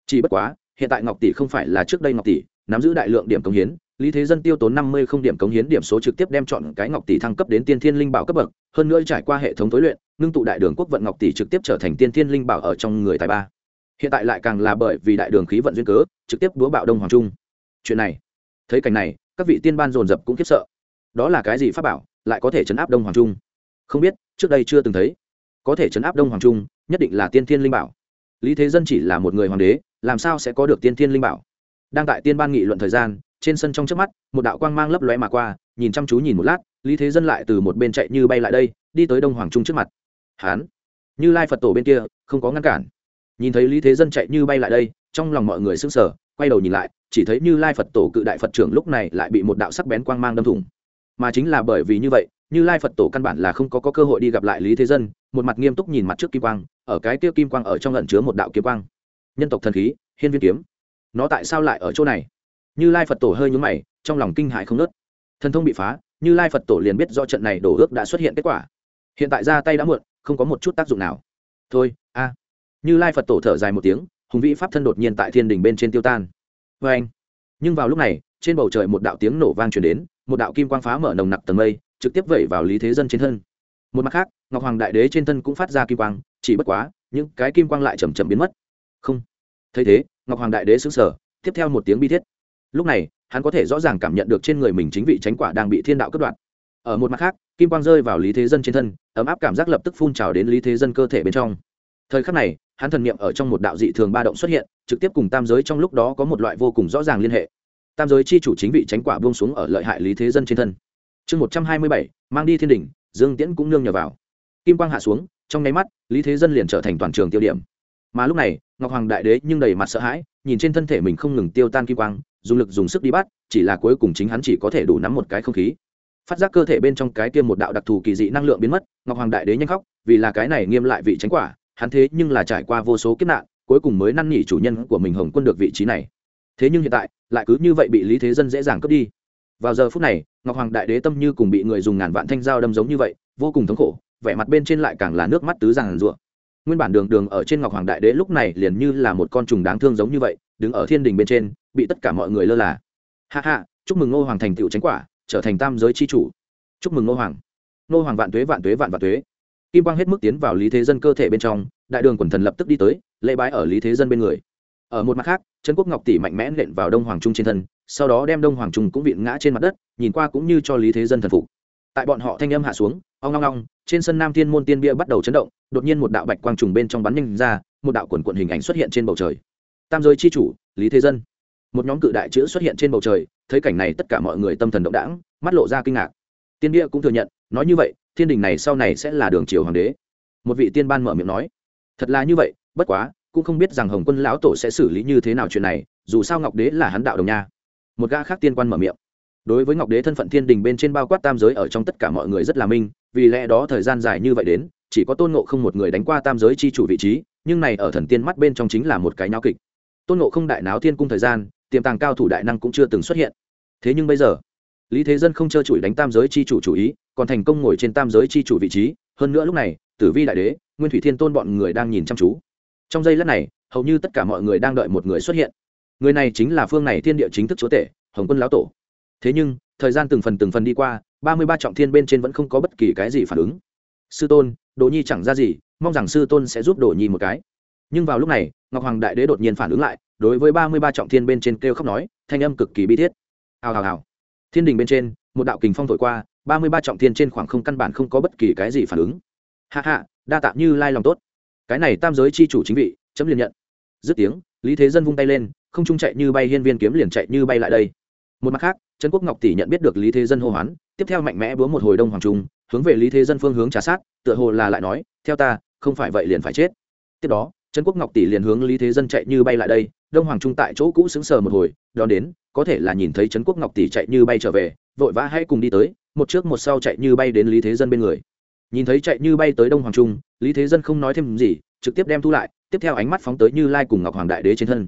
Chỉ bất quá, hiện tại ngọc tỷ không phải là trước đây ngọc tỷ, nắm giữ đại lượng điểm cống hiến, lý thế dân tiêu tốn năm mươi không điểm cống hiến điểm số trực tiếp đem chọn cái ngọc tỷ thăng cấp đến tiên thiên linh bảo cấp bậc, hơn nữa trải qua hệ thống tối luyện, ngưng tụ đại đường quốc vận ngọc tỷ trực tiếp trở thành tiên thiên linh bảo ở trong người tài ba. Hiện tại lại càng là bởi vì đại đường khí vận duyên cớ, trực tiếp đúa bạo đông hoàng trung. Chuyện này, thấy cảnh này, các vị tiên ban dồn dập cũng khiếp sợ. Đó là cái gì pháp bảo, lại có thể chấn áp đông hoàng trung? Không biết, trước đây chưa từng thấy. Có thể chấn áp đông hoàng trung, nhất định là tiên thiên linh bảo. Lý thế dân chỉ là một người hoàng đế, làm sao sẽ có được tiên thiên linh bảo? Đang tại tiên ban nghị luận thời gian, trên sân trong trước mắt, một đạo quang mang lấp lóe mà qua, nhìn chăm chú nhìn một lát, lý thế dân lại từ một bên chạy như bay lại đây, đi tới đông hoàng trung trước mặt. Hán, như lai phật tổ bên kia, không có ngăn cản. Nhìn thấy lý thế dân chạy như bay lại đây, trong lòng mọi người sững sờ, quay đầu nhìn lại, chỉ thấy như lai phật tổ cự đại phật trưởng lúc này lại bị một đạo sắc bén quang mang đâm thủng. Mà chính là bởi vì như vậy như lai phật tổ căn bản là không có, có cơ hội đi gặp lại lý thế dân một mặt nghiêm túc nhìn mặt trước kim quang ở cái tiêu kim quang ở trong lẩn chứa một đạo kiếm quang. Nhân tộc thần khí hiên viên kiếm. Nó tại sao lại ở chỗ này? Như lai phật tổ hơi nhúng mày trong lòng kinh hại không nớt thần thông bị phá như lai phật tổ liền biết do trận này đổ ước đã xuất hiện kết quả. Hiện tại ra tay đã muộn không có một chút tác dụng nào. Thôi a. Như lai phật tổ thở dài một tiếng hùng vĩ pháp thân đột nhiên tại thiên đình bên trên tiêu tan. Vê anh nhưng vào lúc này trên bầu trời một đạo tiếng nổ vang truyền đến một đạo kim quang phá mở nồng nặc tầng mây trực tiếp vẩy vào lý thế dân trên thân. Một mặt khác, ngọc hoàng đại đế trên thân cũng phát ra kim quang, chỉ bất quá, những cái kim quang lại chầm chậm biến mất. Không. Thấy thế, ngọc hoàng đại đế xứng sở tiếp theo một tiếng bi thiết. Lúc này, hắn có thể rõ ràng cảm nhận được trên người mình chính vị tránh quả đang bị thiên đạo cất đoạn ở một mặt khác, kim quang rơi vào lý thế dân trên thân, ấm áp cảm giác lập tức phun trào đến lý thế dân cơ thể bên trong. Thời khắc này, hắn thần niệm ở trong một đạo dị thường ba động xuất hiện, trực tiếp cùng tam giới trong lúc đó có một loại vô cùng rõ ràng liên hệ. Tam giới chi chủ chính vị tránh quả buông xuống ở lợi hại lý thế dân trên thân chương một trăm hai mươi bảy, mang đi thiên đình, dương tiễn cũng nương nhờ vào. Kim quang hạ xuống, trong nháy mắt, lý thế dân liền trở thành toàn trường tiêu điểm. Mà lúc này, ngọc hoàng đại đế nhưng đầy mặt sợ hãi, nhìn trên thân thể mình không ngừng tiêu tan kim quang, dùng lực dùng sức đi bắt, chỉ là cuối cùng chính hắn chỉ có thể đủ nắm một cái không khí. Phát giác cơ thể bên trong cái tiêm một đạo đặc thù kỳ dị năng lượng biến mất, ngọc hoàng đại đế nhanh khóc, vì là cái này nghiêm lại vị tránh quả, hắn thế nhưng là trải qua vô số kiếp nạn, cuối cùng mới năn nỉ chủ nhân của mình hồng quân được vị trí này. Thế nhưng hiện tại, lại cứ như vậy bị lý thế dân dễ dàng cướp đi vào giờ phút này, ngọc hoàng đại đế tâm như cùng bị người dùng ngàn vạn thanh dao đâm giống như vậy, vô cùng thống khổ, vẻ mặt bên trên lại càng là nước mắt tứ giàn rụa. Nguyên bản đường đường ở trên ngọc hoàng đại đế lúc này liền như là một con trùng đáng thương giống như vậy, đứng ở thiên đình bên trên, bị tất cả mọi người lơ là. Hạ hạ chúc mừng ngô hoàng thành tựu tránh quả, trở thành tam giới c h i chủ. Chúc mừng ngô hoàng. Ngô hoàng vạn tuế vạn tuế, vạn vạn tuế. Kim quang hết mức tiến vào lý thế dân cơ thể bên trong, đại đường quần thần lập tức đi tới, lễ bái ở lý thế dân bên người. Ở một mặt khác trấn quốc ngọc tỷ mạnh mẽ nện vào đông hoàng trung trên thân sau đó đem đông hoàng trung cũng vịn ngã trên mặt đất nhìn qua cũng như cho lý thế dân thần phục. Tại bọn họ thanh âm hạ xuống ong ong ong, trên sân nam thiên môn tiên bia bắt đầu chấn động đột nhiên một đạo bạch quang trùng bên trong bắn nhanh ra một đạo quần quận hình ảnh xuất hiện trên bầu trời. Tam giới chi chủ lý thế dân. Một nhóm cự đại chữ xuất hiện trên bầu trời thấy cảnh này tất cả mọi người tâm thần động đãng mắt lộ ra kinh ngạc. Tiên bia cũng thừa nhận nói như vậy thiên đình này sau này sẽ là đường triều hoàng đế. Một vị tiên ban mở miệng nói thật là như vậy bất quá cũng không biết rằng hồng quân lão tổ sẽ xử lý như thế nào chuyện này dù sao ngọc đế là hắn đạo đồng nha một gã khác tiên quan mở miệng. Đối với ngọc đế thân phận thiên đình bên trên bao quát tam giới ở trong tất cả mọi người rất là minh, vì lẽ đó thời gian dài như vậy đến, chỉ có tôn ngộ không một người đánh qua tam giới chi chủ vị trí, nhưng này ở thần tiên mắt bên trong chính là một cái nháo kịch. Tôn ngộ không đại náo thiên cung thời gian, tiềm tàng cao thủ đại năng cũng chưa từng xuất hiện. Thế nhưng bây giờ, lý thế dân không trơ trụi đánh tam giới chi chủ chủ ý, còn thành công ngồi trên tam giới chi chủ vị trí, hơn nữa lúc này, tử vi đại đế, nguyên thủy thiên tôn bọn người đang nhìn chăm chú. Trong giây lát này, hầu như tất cả mọi người đang đợi một người xuất hiện người này chính là phương này thiên địa chính thức chúa tể, hồng quân lão tổ. Thế nhưng, thời gian từng phần từng phần đi qua, ba mươi ba trọng thiên bên trên vẫn không có bất kỳ cái gì phản ứng. Sư tôn đồ nhi chẳng ra gì, mong rằng sư tôn sẽ giúp đồ nhi một cái. Nhưng vào lúc này, ngọc hoàng đại đế đột nhiên phản ứng lại, đối với ba mươi ba trọng thiên bên trên kêu khóc nói, thanh âm cực kỳ bi thiết. Hào hào hào. Thiên đình bên trên, một đạo kình phong thổi qua, ba mươi ba trọng thiên trên khoảng không căn bản không có bất kỳ cái gì phản ứng. Hạ hạ đa tạm như lai lòng tốt. Cái này tam giới c h i chủ chính vị, chấm liền nhận. Dứt tiếng, lý thế dân vung tay lên không trung chạy như bay, hiên viên kiếm liền chạy như bay lại đây. Một mặt khác, trấn quốc ngọc tỷ nhận biết được lý thế dân hô hoán, tiếp theo mạnh mẽ búa một hồi đông hoàng trung, hướng về lý thế dân phương hướng trả sát, tựa hồ là lại nói, theo ta, không phải vậy liền phải chết. Tiếp đó, trấn quốc ngọc tỷ liền hướng lý thế dân chạy như bay lại đây, đông hoàng trung tại chỗ cũ xứng sờ một hồi, đón đến, có thể là nhìn thấy trấn quốc ngọc tỷ chạy như bay trở về, vội vã hãy cùng đi tới, một trước một sau chạy như bay đến lý thế dân bên người. Nhìn thấy chạy như bay tới đông hoàng trung, lý thế dân không nói thêm gì, trực tiếp đem thu lại, tiếp theo ánh mắt phóng tới như lai cùng ngọc hoàng đại đế trên thân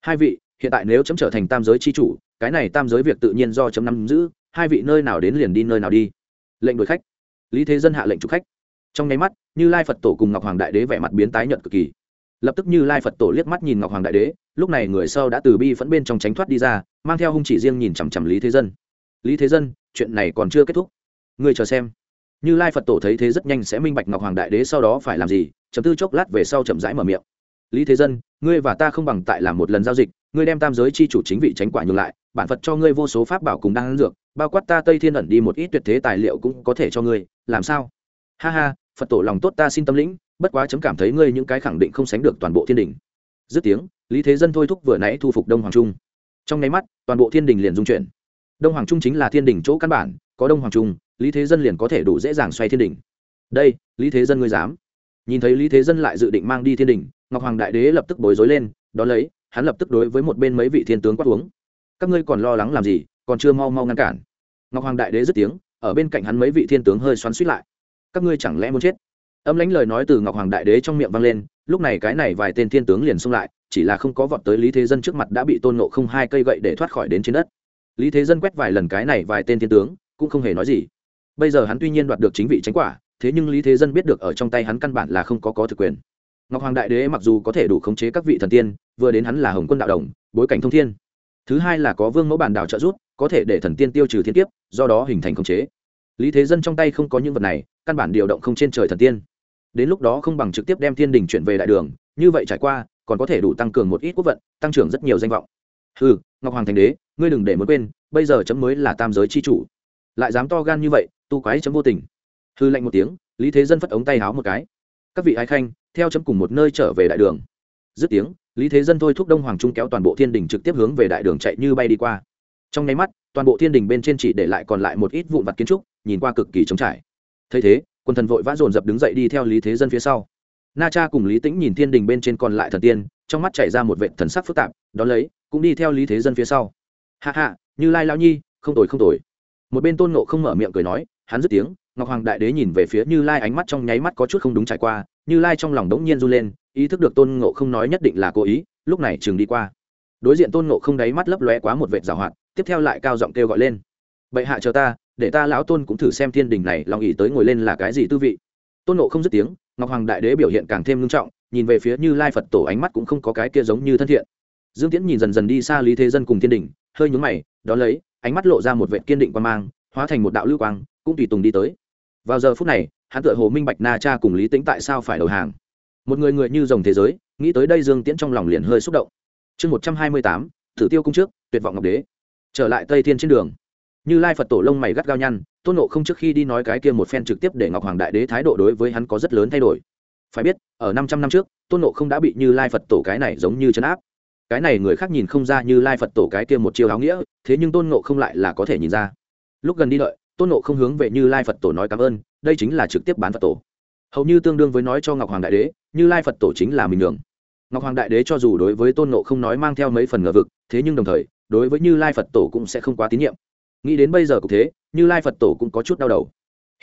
hai vị, hiện tại nếu chấm trở thành tam giới c h i chủ, cái này tam giới việc tự nhiên do chấm nắm giữ, hai vị nơi nào đến liền đi nơi nào đi. Lệnh đuổi khách. Lý thế dân hạ lệnh trục khách. Trong nháy mắt, như lai phật tổ cùng ngọc hoàng đại đế vẻ mặt biến tái nhận cực kỳ. Lập tức như lai phật tổ liếc mắt nhìn ngọc hoàng đại đế, lúc này người sau đã từ bi phẫn bên trong tránh thoát đi ra, mang theo hung chỉ riêng nhìn chằm chằm lý thế dân. Lý thế dân, chuyện này còn chưa kết thúc. Người chờ xem. Như lai phật tổ thấy thế rất nhanh sẽ minh bạch ngọc hoàng đại đế sau đó phải làm gì, chấm tư chốc lát về sau chậm rãi mở miệng lý thế dân, ngươi và ta không bằng tại làm một lần giao dịch, ngươi đem tam giới chi chủ chính vị tránh quả nhường lại, bản phật cho ngươi vô số pháp bảo cùng đang dược, bao quát ta tây thiên ẩn đi một ít tuyệt thế tài liệu cũng có thể cho ngươi, làm sao? Ha ha, phật tổ lòng tốt ta xin tâm lĩnh, bất quá chấm cảm thấy ngươi những cái khẳng định không sánh được toàn bộ thiên đình. Dứt tiếng, lý thế dân thôi thúc vừa nãy thu phục đông hoàng trung. Trong nháy mắt, toàn bộ thiên đình liền dung chuyển. Đông hoàng trung chính là thiên đình chỗ căn bản, có đông hoàng trung, lý thế dân liền có thể đủ dễ dàng xoay thiên đình. Đây, lý thế dân ngươi dám. Nhìn thấy lý thế dân lại dự định mang đi thiên đình ngọc hoàng đại đế lập tức bối rối lên đ ó lấy, hắn lập tức đối với một bên mấy vị thiên tướng quát uống. Các ngươi còn lo lắng làm gì, còn chưa mau mau ngăn cản. Ngọc hoàng đại đế dứt tiếng, ở bên cạnh hắn mấy vị thiên tướng hơi xoắn suýt lại. Các ngươi chẳng lẽ muốn chết? Âm lãnh lời nói từ ngọc hoàng đại đế trong miệng vang lên, lúc này cái này vài tên thiên tướng liền xông lại, chỉ là không có vọt tới lý thế dân trước mặt đã bị tôn nộ không hai cây gậy để thoát khỏi đến trên đất. Lý thế dân quét vài lần cái này vài tên thiên tướng, cũng không hề nói gì. Bây giờ hắn tuy nhiên đoạt được chính vị tránh quả, thế nhưng lý thế dân biết được ở trong tay hắn căn bản là không có có thực quyền ngọc hoàng đại đế mặc dù có thể đủ khống chế các vị thần tiên, vừa đến hắn là hồng quân đạo đồng, bối cảnh thông thiên. Thứ hai là có vương mẫu bản đảo trợ giúp, có thể để thần tiên tiêu trừ thiên kiếp, do đó hình thành khống chế. Lý thế dân trong tay không có những vật này, căn bản điều động không trên trời thần tiên. Đến lúc đó không bằng trực tiếp đem thiên đình chuyển về đại đường, như vậy trải qua, còn có thể đủ tăng cường một ít quốc vận, tăng trưởng rất nhiều danh vọng. Ừ ngọc hoàng thành đế, ngươi đừng để mất quên, bây giờ chấm mới là tam giới c h i chủ. Lại dám to gan như vậy, tu quái chấm vô tình. Hư lạnh một tiếng, lý thế dân phất ống tay háo một cái. Các vị ái khanh theo chấm cùng một nơi trở về đại đường. Dứt tiếng, lý thế dân thôi thúc đông hoàng trung kéo toàn bộ thiên đình trực tiếp hướng về đại đường chạy như bay đi qua. Trong nháy mắt, toàn bộ thiên đình bên trên chỉ để lại còn lại một ít vụn vặt kiến trúc, nhìn qua cực kỳ trống trải. Thấy thế, quân thần vội vã dồn dập đứng dậy đi theo lý thế dân phía sau. Na cha cùng lý tĩnh nhìn thiên đình bên trên còn lại thần tiên, trong mắt chảy ra một vệ thần sắc phức tạp, đón lấy, cũng đi theo lý thế dân phía sau. Hạ hạ như lai lao nhi, không tồi không tồi. Một bên tôn nộ không mở miệng cười nói, hắn dứt tiếng, ngọc hoàng đại đế nhìn về phía như lai ánh mắt trong nháy mắt có chút không đúng trải qua như lai trong lòng đống nhiên run lên, ý thức được tôn ngộ không nói nhất định là cố ý, lúc này chừng đi qua. Đối diện tôn ngộ không đáy mắt lấp lóe quá một vệt rào hoạt, tiếp theo lại cao giọng kêu gọi lên. Bệ hạ chờ ta, để ta lão tôn cũng thử xem thiên đình này lòng ý tới ngồi lên là cái gì tư vị. Tôn ngộ không dứt tiếng, ngọc hoàng đại đế biểu hiện càng thêm ngưng trọng, nhìn về phía như lai phật tổ ánh mắt cũng không có cái kia giống như thân thiện. Dương tiễn nhìn dần dần đi xa lý thế dân cùng thiên đình, hơi nhúng mày đ ó lấy, ánh mắt lộ ra một vệ kiên định quan mang, hóa thành một đạo lưu quang, cũng tùy tùng đi tới. Vào giờ phút này hắn tựa hồ minh bạch na cha cùng lý tĩnh tại sao phải đầu hàng. Một người người như dòng thế giới, nghĩ tới đây dương tiễn trong lòng liền hơi xúc động. Chương một trăm hai mươi tám thử tiêu cung trước, tuyệt vọng ngọc đế. Trở lại tây thiên trên đường. Như lai phật tổ lông mày gắt gao nhăn, tôn nộ không trước khi đi nói cái kia một phen trực tiếp để ngọc hoàng đại đế thái độ đối với hắn có rất lớn thay đổi. Phải biết, ở năm trăm năm trước, tôn nộ không đã bị như lai phật tổ cái này giống như chấn áp. Cái này người khác nhìn không ra như lai phật tổ cái kia một chiêu áo nghĩa, thế nhưng tôn nộ không lại là có thể nhìn ra. Lúc gần đi đợi tôn nộ không hướng về như lai phật tổ nói cảm ơn, đây chính là trực tiếp bán phật tổ. Hầu như tương đương với nói cho ngọc hoàng đại đế, như lai phật tổ chính là mình đường ngọc hoàng đại đế cho dù đối với tôn nộ không nói mang theo mấy phần ngờ vực, thế nhưng đồng thời, đối với như lai phật tổ cũng sẽ không quá tín nhiệm. Nghĩ đến bây giờ cũng thế, như lai phật tổ cũng có chút đau đầu.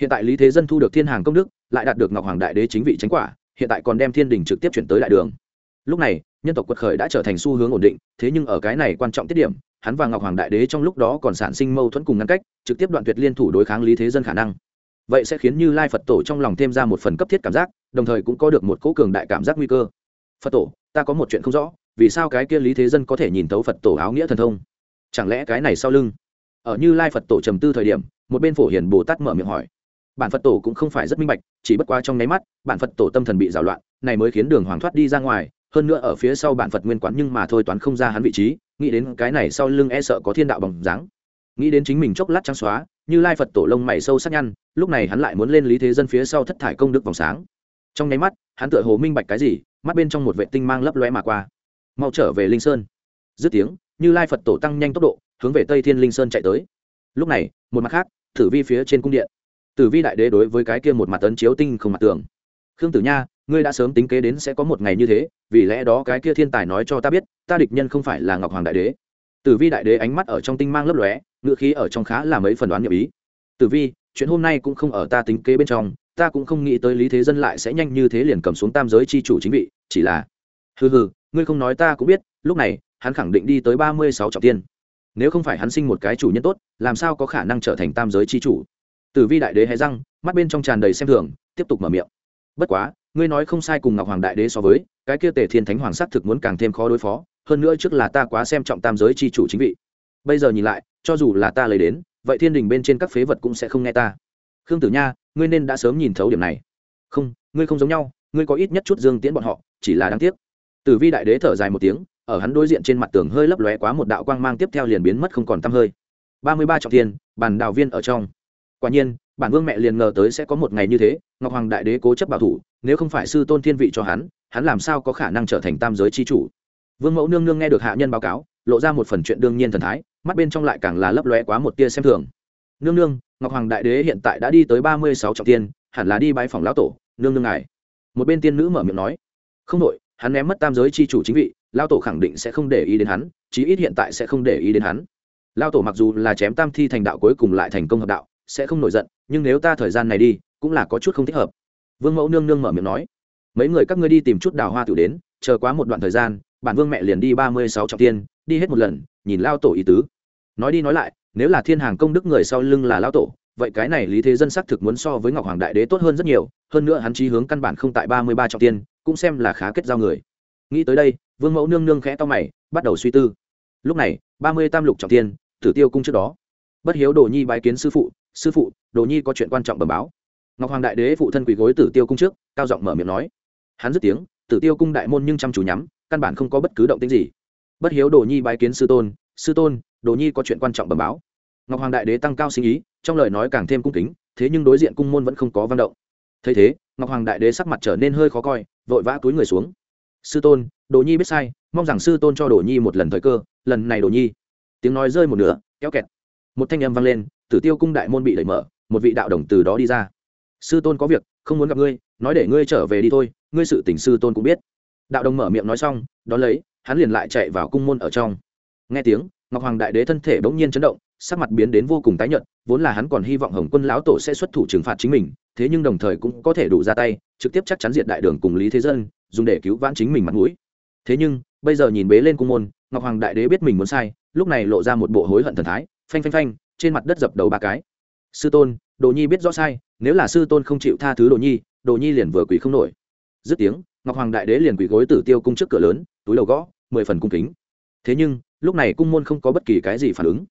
Hiện tại lý thế dân thu được thiên hàng công đức, lại đạt được ngọc hoàng đại đế chính vị tránh quả, hiện tại còn đem thiên đình trực tiếp chuyển tới đại đường. Lúc này, nhân tộc quật khởi đã trở thành xu hướng ổn định, thế nhưng ở cái này quan trọng tiết điểm hắn và ngọc hoàng đại đế trong lúc đó còn sản sinh mâu thuẫn cùng ngăn cách, trực tiếp đoạn tuyệt liên thủ đối kháng lý thế dân khả năng. Vậy sẽ khiến như lai phật tổ trong lòng thêm ra một phần cấp thiết cảm giác, đồng thời cũng có được một cỗ cường đại cảm giác nguy cơ. Phật tổ, ta có một chuyện không rõ, vì sao cái kia lý thế dân có thể nhìn thấu phật tổ áo nghĩa thần thông? Chẳng lẽ cái này sau lưng? Ở như lai phật tổ trầm tư thời điểm, một bên phổ hiền bồ tát mở miệng hỏi. Bản phật tổ cũng không phải rất minh bạch, chỉ bất qua trong nháy mắt, bản phật tổ tâm thần bị rào loạn, này mới khiến đường hoàng thoát đi ra ngoài hơn nữa ở phía sau bản phật nguyên quán nhưng mà thôi toán không ra hắn vị trí, nghĩ đến cái này sau lưng e sợ có thiên đạo bằng dáng. Nghĩ đến chính mình chốc lát trắng xóa, như lai phật tổ lông mày sâu sắc nhăn, lúc này hắn lại muốn lên lý thế dân phía sau thất thải công đức vòng sáng. Trong nháy mắt, hắn tựa hồ minh bạch cái gì, mắt bên trong một vệ tinh mang lấp lóe mà qua. Mau trở về linh sơn. Dứt tiếng, như lai phật tổ tăng nhanh tốc độ, hướng về tây thiên linh sơn chạy tới. Lúc này, một mặt khác, tử vi phía trên cung điện. Tử vi đại đế đối với cái kia một mặt tấn chiếu tinh không mặt tường. Khương tử nha ngươi đã sớm tính kế đến sẽ có một ngày như thế, vì lẽ đó cái kia thiên tài nói cho ta biết, ta địch nhân không phải là ngọc hoàng đại đế. Tử vi đại đế ánh mắt ở trong tinh mang lấp lóe ngự khí ở trong khá là mấy phần đoán nhậm ý. Tử vi, chuyện hôm nay cũng không ở ta tính kế bên trong, ta cũng không nghĩ tới lý thế dân lại sẽ nhanh như thế liền cầm xuống tam giới c h i chủ chính vị, chỉ là hừ hừ, ngươi không nói ta cũng biết, lúc này, hắn khẳng định đi tới ba mươi sáu trọng tiên. Nếu không phải hắn sinh một cái chủ nhân tốt, làm sao có khả năng trở thành tam giới c h i chủ? Tử vi đại đế hay răng, mắt bên trong tràn đầy xem thường, tiếp tục mở miệng. Bất quá ngươi nói không sai cùng ngọc hoàng đại đế so với, cái kia tề thiên thánh hoàng sắc thực muốn càng thêm khó đối phó, hơn nữa trước là ta quá xem trọng tam giới c h i chủ chính vị. Bây giờ nhìn lại, cho dù là ta lấy đến, vậy thiên đình bên trên các phế vật cũng sẽ không nghe ta. Khương tử nha, ngươi nên đã sớm nhìn thấu điểm này. Không, ngươi không giống nhau, ngươi có ít nhất chút dương tiễn bọn họ, chỉ là đáng tiếc. Tử vi đại đế thở dài một tiếng, ở hắn đối diện trên mặt tường hơi lấp lóe quá một đạo quang mang tiếp theo liền biến mất không còn t hơi. Ba mươi ba trọng thiên, bàn đào viên ở trong. Quả nhiên, bản vương mẹ liền ngờ tới sẽ có một ngày như thế, ngọc hoàng đại đế cố chấp bảo thủ nếu không phải sư tôn thiên vị cho hắn hắn làm sao có khả năng trở thành tam giới c h i chủ? Vương mẫu nương nương nghe được hạ nhân báo cáo, lộ ra một phần chuyện đương nhiên thần thái, mắt bên trong lại càng là lấp lóe quá một tia xem thường. Nương nương, ngọc hoàng đại đế hiện tại đã đi tới ba mươi sáu trọng tiên, hẳn là đi bãi phòng lão tổ, nương nương ngài. Một bên tiên nữ mở miệng nói, không đội hắn ném mất tam giới c h i chủ chính vị lao tổ khẳng định sẽ không để ý đến hắn, chí ít hiện tại sẽ không để ý đến hắn. Lao tổ mặc dù là chém tam thi thành đạo cuối cùng lại thành công hợp đạo, sẽ không nổi giận, nhưng nếu ta thời gian này đi, cũng là có chút không thích hợp vương mẫu nương nương mở miệng nói, mấy người các ngươi đi tìm chút đào hoa tử đến, chờ quá một đoạn thời gian, bản vương mẹ liền đi ba mươi sáu trọng tiên, đi hết một lần, nhìn lao tổ ý tứ. Nói đi nói lại, nếu là thiên hàng công đức người sau lưng là lao tổ, vậy cái này lý thế dân xác thực muốn so với ngọc hoàng đại đế tốt hơn rất nhiều, hơn nữa hắn chí hướng căn bản không tại ba mươi ba trọng tiên, cũng xem là khá kết giao người. Nghĩ tới đây, vương mẫu nương nương khẽ to mày, bắt đầu suy tư. Lúc này, ba mươi tam lục trọng tiên, tử tiêu cung trước đó. Bất hiếu đồ nhi bái kiến sư phụ sư phụ, đồ nhi có chuyện quan trọng bẩm báo ngọc hoàng đại đế phụ thân quỳ gối tử tiêu cung trước, cao giọng mở miệng nói. Hắn dứt tiếng, tử tiêu cung đại môn nhưng chăm chú nhắm, căn bản không có bất cứ động tĩnh gì. Bất hiếu đồ nhi bái kiến sư tôn sư tôn, đồ nhi có chuyện quan trọng bẩm báo. Ngọc hoàng đại đế tăng cao sinh ý, trong lời nói càng thêm cung kính, thế nhưng đối diện cung môn vẫn không có văn động. Thấy thế, ngọc hoàng đại đế sắc mặt trở nên hơi khó coi, vội vã túi người xuống. Sư tôn, đồ nhi biết sai, mong rằng sư tôn cho đồ nhi một lần thời cơ, lần này đồ nhi. Tiếng nói rơi một nửa, kéo kẹt. Một thanh âm vang lên, tử tiêu cung đại môn bị đẩy mở, một vị đạo đồng từ đó đi ra sư tôn có việc, không muốn gặp ngươi, nói để ngươi trở về đi thôi, ngươi sự tình sư tôn cũng biết. Đạo đồng mở miệng nói xong, đón lấy, hắn liền lại chạy vào cung môn ở trong. Nghe tiếng, ngọc hoàng đại đế thân thể bỗng nhiên chấn động, sắc mặt biến đến vô cùng tái nhợt, vốn là hắn còn hy vọng hồng quân lão tổ sẽ xuất thủ trừng phạt chính mình, thế nhưng đồng thời cũng có thể đủ ra tay, trực tiếp chắc chắn diệt đại đường cùng lý thế dân, dùng để cứu vãn chính mình mặt mũi. Thế nhưng, bây giờ nhìn bế lên cung môn, ngọc hoàng đại đế biết mình muốn sai, lúc này lộ ra một bộ hối hận thần thái, phanh phanh phanh, trên mặt đất dập đầu ba cái. Sư tôn đồ nhi biết rõ sai, nếu là sư tôn không chịu tha thứ đồ nhi đồ nhi liền vừa quỳ không nổi. Dứt tiếng, ngọc hoàng đại đế liền quỳ gối tử tiêu cung trước cửa lớn, túi đầu gõ, mười phần cung kính. Thế nhưng, lúc này cung môn không có bất kỳ cái gì phản ứng.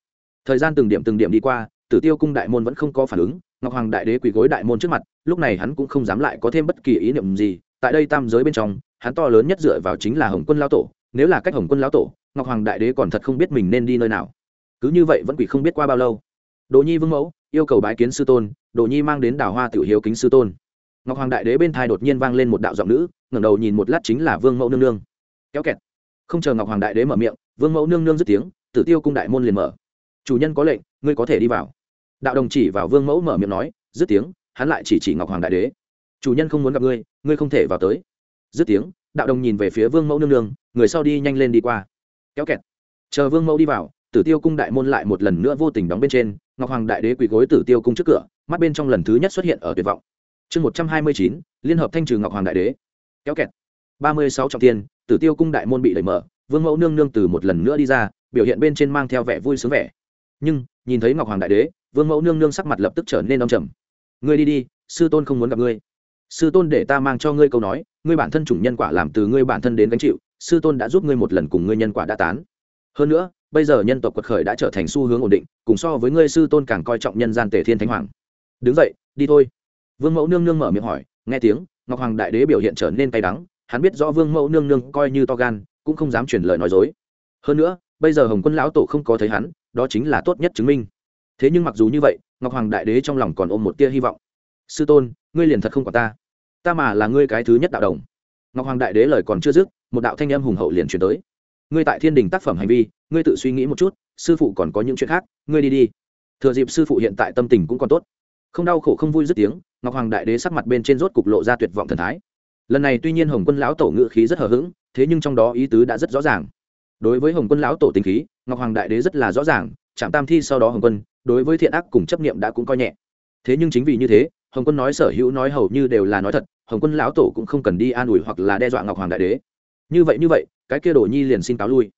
Thời gian từng điểm từng điểm đi qua, tử tiêu cung đại môn vẫn không có phản ứng, ngọc hoàng đại đế quỳ gối đại môn trước mặt, lúc này hắn cũng không dám lại có thêm bất kỳ ý niệm gì. Tại đây tam giới bên trong, hắn to lớn nhất dựa vào chính là hồng quân lao tổ. Nếu là cách hồng quân lão tổ, ngọc hoàng đại đế còn thật không biết mình nên đi nơi nào. Cứ như vậy vẫn quỷ không biết qua bao lâu. Đồ nhi vương mẫu yêu cầu bái kiến sư tôn, đồ nhi mang đến đào hoa tiểu hiếu kính sư tôn. Ngọc hoàng đại đế bên thai đột nhiên vang lên một đạo giọng nữ, ngẩng đầu nhìn một lát chính là vương mẫu nương nương. Kéo kẹt. Không chờ ngọc hoàng đại đế mở miệng, vương mẫu nương nương dứt tiếng, tử tiêu cung đại môn liền mở. Chủ nhân có lệnh, ngươi có thể đi vào. Đạo đồng chỉ vào vương mẫu mở miệng nói, dứt tiếng, hắn lại chỉ chỉ ngọc hoàng đại đế. Chủ nhân không muốn gặp ngươi ngươi không thể vào tới. Dứt tiếng, đạo đồng nhìn về phía vương mẫu nương nương, người sau đi nhanh lên đi qua. Kéo kẹt. Chờ vương mẫu đi vào tử tiêu cung đại môn lại một lần nữa vô tình đóng bên trên, ngọc hoàng đại đế quỳ gối tử tiêu cung trước cửa, mắt bên trong lần thứ nhất xuất hiện ở tuyệt vọng. Chương một trăm hai mươi chín, liên hợp thanh trừ ngọc hoàng đại đế. Kéo kẹt. Ba mươi sáu trọng tiên tử tiêu cung đại môn bị đẩy mở, vương mẫu nương nương từ một lần nữa đi ra, biểu hiện bên trên mang theo vẻ vui sướng vẻ. Nhưng, nhìn thấy ngọc hoàng đại đế, vương mẫu nương nương sắc mặt lập tức trở nên đông trầm. Ngươi đi đi, sư tôn không muốn gặp ngươi. Sư tôn để ta mang cho ngươi câu nói, ngươi bản thân chủng nhân quả làm từ ngươi bản thân đến gánh chịu, sư tôn đã giúp ngươi một lần cùng ngươi nhân quả đã tán. Hơn nữa bây giờ nhân tộc quật khởi đã trở thành xu hướng ổn định, cùng so với ngươi sư tôn càng coi trọng nhân gian tề thiên thánh hoàng. Đứng dậy, đi thôi. Vương mẫu nương nương mở miệng hỏi, nghe tiếng, ngọc hoàng đại đế biểu hiện trở nên cay đắng, hắn biết rõ vương mẫu nương nương coi như to gan, cũng không dám truyền lời nói dối. Hơn nữa, bây giờ hồng quân lão tổ không có thấy hắn, đó chính là tốt nhất chứng minh. Thế nhưng mặc dù như vậy, ngọc hoàng đại đế trong lòng còn ôm một tia hy vọng. Sư tôn, ngươi liền thật không có ta. Ta mà là ngươi cái thứ nhất đạo đồng. Ngọc hoàng đại đế lời còn chưa dứt, một đạo thanh âm hùng hậu liền chuyển tới. Ngươi tại thiên đình tác phẩm hành vi ngươi tự suy nghĩ một chút, sư phụ còn có những chuyện khác, ngươi đi đi. Thừa dịp sư phụ hiện tại tâm tình cũng còn tốt. Không đau khổ không vui dứt tiếng, ngọc hoàng đại đế sắc mặt bên trên rốt cục lộ ra tuyệt vọng thần thái. Lần này tuy nhiên hồng quân lão tổ ngự khí rất hờ hững, thế nhưng trong đó ý tứ đã rất rõ ràng. Đối với hồng quân lão tổ tình khí, ngọc hoàng đại đế rất là rõ ràng, Trạm tam thi sau đó hồng quân, đối với thiện ác cùng chấp niệm đã cũng coi nhẹ. Thế nhưng chính vì như thế, hồng quân nói sở hữu nói hầu như đều là nói thật, hồng quân lão tổ cũng không cần đi an ủi hoặc là đe dọa ngọc hoàng đại đế. Như vậy như vậy, cái kia đồ nhi liền xin cáo lui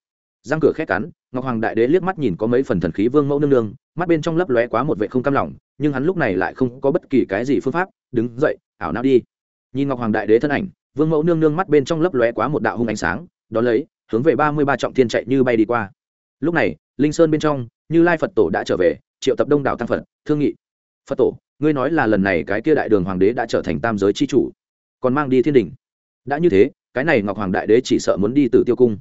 răng cửa khét cắn, ngọc hoàng đại đế liếc mắt nhìn có mấy phần thần khí vương mẫu nương nương, mắt bên trong lấp lóe quá một vệ không cam lòng, nhưng hắn lúc này lại không có bất kỳ cái gì phương pháp, đứng dậy, ảo não đi. Nhìn ngọc hoàng đại đế thân ảnh, vương mẫu nương nương mắt bên trong lấp lóe quá một đạo hung ánh sáng đ ó lấy, hướng về ba mươi ba trọng thiên chạy như bay đi qua. Lúc này, linh sơn bên trong, như lai phật tổ đã trở về, triệu tập đông đảo tăng phật, thương nghị. Phật tổ, ngươi nói là lần này cái kia đại đường hoàng đế đã trở thành tam giới c h i chủ, còn mang đi thiên đình? Đã như thế, cái này ngọc hoàng đại đế chỉ sợ muốn đi từ tiêu cung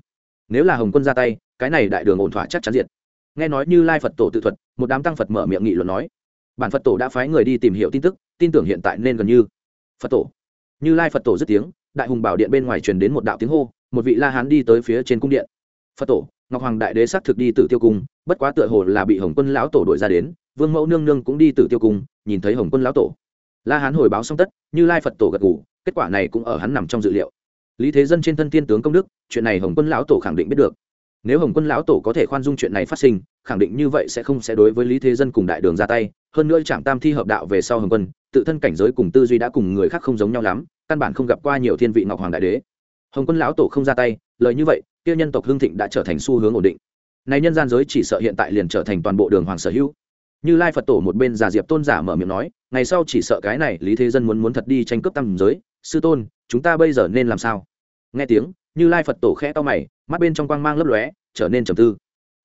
nếu là hồng quân ra tay, cái này đại đường ổn thỏa chắc chắn diệt. Nghe nói như lai phật tổ tự thuật, một đám tăng phật mở miệng nghị luận nói, bản phật tổ đã phái người đi tìm hiểu tin tức, tin tưởng hiện tại nên gần như. Phật tổ. Như lai phật tổ dứt tiếng, đại hùng bảo điện bên ngoài truyền đến một đạo tiếng hô, một vị la hán đi tới phía trên cung điện. Phật tổ, ngọc hoàng đại đế xác thực đi tử tiêu cung, bất quá tựa hồ là bị hồng quân lão tổ đội ra đến, vương mẫu nương nương cũng đi tử tiêu cung, nhìn thấy hồng quân lão tổ. La hán hồi báo xong tất, như lai phật tổ gật ngủ kết quả này cũng ở hắn nằm trong dự liệu lý thế dân trên thân tiên tướng công đức, chuyện này hồng quân lão tổ khẳng định biết được. Nếu hồng quân lão tổ có thể khoan dung chuyện này phát sinh, khẳng định như vậy sẽ không sẽ đối với lý thế dân cùng đại đường ra tay, hơn nữa trạm tam thi hợp đạo về sau hồng quân, tự thân cảnh giới cùng tư duy đã cùng người khác không giống nhau lắm, căn bản không gặp qua nhiều thiên vị ngọc hoàng đại đế. Hồng quân lão tổ không ra tay, lời như vậy, kia nhân tộc hương thịnh đã trở thành xu hướng ổn định. Này nhân gian giới chỉ sợ hiện tại liền trở thành toàn bộ đường hoàng sở hữu. Như lai phật tổ một bên giả diệp tôn giả mở miệng nói, ngày sau chỉ sợ cái này lý thế dân muốn muốn thật đi tranh cướp tam giới, sư tôn chúng ta bây giờ nên làm sao? Nghe tiếng, như lai phật tổ khẽ to mày, mắt bên trong quang mang lấp lóe, trở nên trầm tư.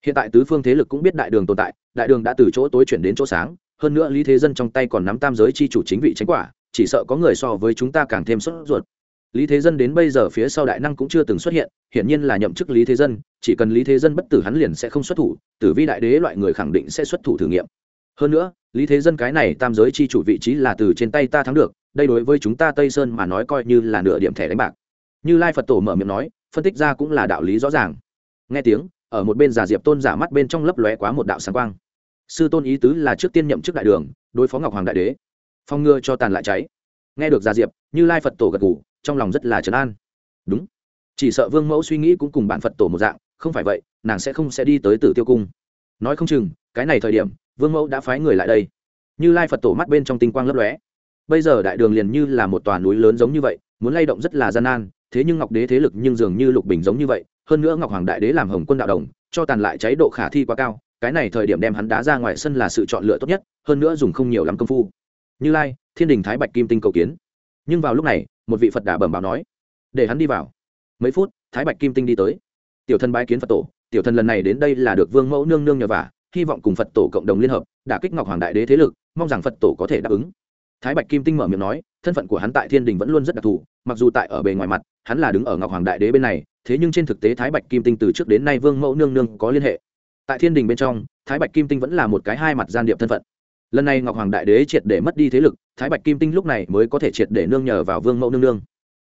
Hiện tại tứ phương thế lực cũng biết đại đường tồn tại, đại đường đã từ chỗ tối chuyển đến chỗ sáng, hơn nữa lý thế dân trong tay còn nắm tam giới chi chủ chính vị tránh quả, chỉ sợ có người so với chúng ta càng thêm sốt ruột. Lý thế dân đến bây giờ phía sau đại năng cũng chưa từng xuất hiện, hiển nhiên là nhậm chức lý thế dân, chỉ cần lý thế dân bất tử hắn liền sẽ không xuất thủ, tử vi đại đế loại người khẳng định sẽ xuất thủ thử nghiệm. Hơn nữa, lý thế dân cái này tam giới chi chủ vị trí là từ trên tay ta thắng được đây đối với chúng ta tây sơn mà nói coi như là nửa điểm thẻ đánh bạc. Như lai phật tổ mở miệng nói, phân tích ra cũng là đạo lý rõ ràng. Nghe tiếng, ở một bên giả diệp tôn giả mắt bên trong lấp lóe quá một đạo sáng quang. Sư tôn ý tứ là trước tiên nhậm chức đại đường, đối phó ngọc hoàng đại đế. Phong ngừa cho tàn lại cháy. Nghe được giả diệp, như lai phật tổ gật ngủ trong lòng rất là trấn an. Đúng. Chỉ sợ vương mẫu suy nghĩ cũng cùng bạn phật tổ một dạng, không phải vậy, nàng sẽ không sẽ đi tới tử tiêu cung. Nói không chừng, cái này thời điểm, vương mẫu đã phái người lại đây. Như lai phật tổ mắt bên trong tinh quang lấp lóe bây giờ đại đường liền như là một tòa núi lớn giống như vậy, muốn lay động rất là gian nan, thế nhưng ngọc đế thế lực nhưng dường như lục bình giống như vậy, hơn nữa ngọc hoàng đại đế làm hồng quân đạo đồng, cho tàn lại cháy độ khả thi quá cao, cái này thời điểm đem hắn đá ra ngoài sân là sự chọn lựa tốt nhất, hơn nữa dùng không nhiều lắm công phu. Như lai, thiên đình thái bạch kim tinh cầu kiến. Nhưng vào lúc này, một vị phật đà bẩm báo nói, để hắn đi vào. Mấy phút, thái bạch kim tinh đi tới. Tiểu thân bái kiến phật tổ, tiểu thần lần này đến đây là được vương mẫu nương nương nhờ vả, hy vọng cùng phật tổ cộng đồng liên hợp, đả kích ngọc hoàng đại đế thế lực, mong rằng phật tổ có thể đáp ứng thái bạch kim tinh mở miệng nói, thân phận của hắn tại thiên đình vẫn luôn rất đặc thù, mặc dù tại ở bề ngoài mặt, hắn là đứng ở ngọc hoàng đại đế bên này, thế nhưng trên thực tế thái bạch kim tinh từ trước đến nay vương mẫu nương nương có liên hệ. Tại thiên đình bên trong, thái bạch kim tinh vẫn là một cái hai mặt gian điệp thân phận. Lần này ngọc hoàng đại đế triệt để mất đi thế lực, thái bạch kim tinh lúc này mới có thể triệt để nương nhờ vào vương mẫu nương nương.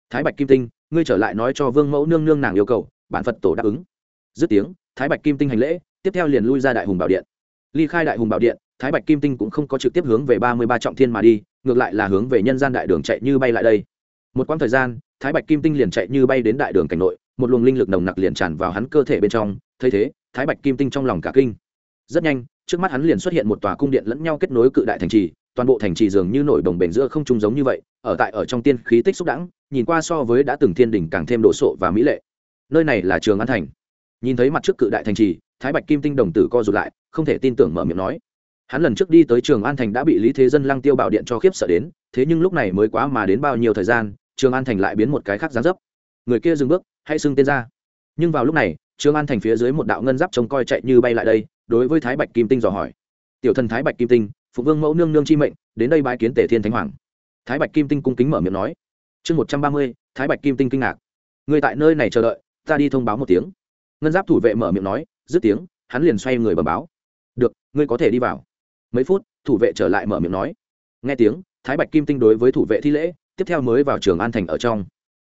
Thái bạch kim tinh, ngươi trở lại nói cho vương mẫu nương nương nàng yêu cầu, bản phật tổ đáp ứng. Dứt tiếng, thái bạch kim tinh hành lễ, tiếp theo liền lui ra đại hùng bảo điện. Ly khai đại hùng bảo điện, thái bạch kim tinh cũng không có trực tiếp hướng về ba mươi ba trọng thiên mà đi ngược lại là hướng về nhân gian đại đường chạy như bay lại đây. Một quãng thời gian, thái bạch kim tinh liền chạy như bay đến đại đường cảnh nội, một luồng linh lực nồng nặc liền tràn vào hắn cơ thể bên trong, thấy thế, thái bạch kim tinh trong lòng cả kinh. Rất nhanh, trước mắt hắn liền xuất hiện một tòa cung điện lẫn nhau kết nối cự đại thành trì, toàn bộ thành trì dường như nổi đồng bền giữa không trung giống như vậy, ở tại ở trong tiên khí tích xúc đẳng, nhìn qua so với đã từng thiên đỉnh càng thêm độ sộ và mỹ lệ. Nơi này là trường an thành. Nhìn thấy mặt trước cự đại thành trì, thái bạch kim tinh đồng tử co rụt lại, không thể tin tưởng mở miệng nói hắn lần trước đi tới trường an thành đã bị lý thế dân lăng tiêu bảo điện cho khiếp sợ đến, thế nhưng lúc này mới quá mà đến bao nhiêu thời gian, trường an thành lại biến một cái khác gián dấp. Người kia dừng bước, hãy xưng tên ra. Nhưng vào lúc này, trường an thành phía dưới một đạo ngân giáp trông coi chạy như bay lại đây, đối với thái bạch kim tinh dò hỏi. Tiểu thần thái bạch kim tinh, phụ vương mẫu nương nương chi mệnh, đến đây bái kiến tể thiên thánh hoàng. Thái bạch kim tinh cung kính mở miệng nói. Chương một trăm ba mươi, thái bạch kim tinh kinh ngạc. Người tại nơi này chờ đợi, ta đi thông báo một tiếng. Ngân giáp thủ vệ mở miệng nói, dứt tiếng, hắn liền xoay người bẩm báo. Được, ngươi có thể đi vào mấy phút, thủ vệ trở lại mở miệng nói. Nghe tiếng, thái bạch kim tinh đối với thủ vệ thi lễ, tiếp theo mới vào trường an thành ở trong.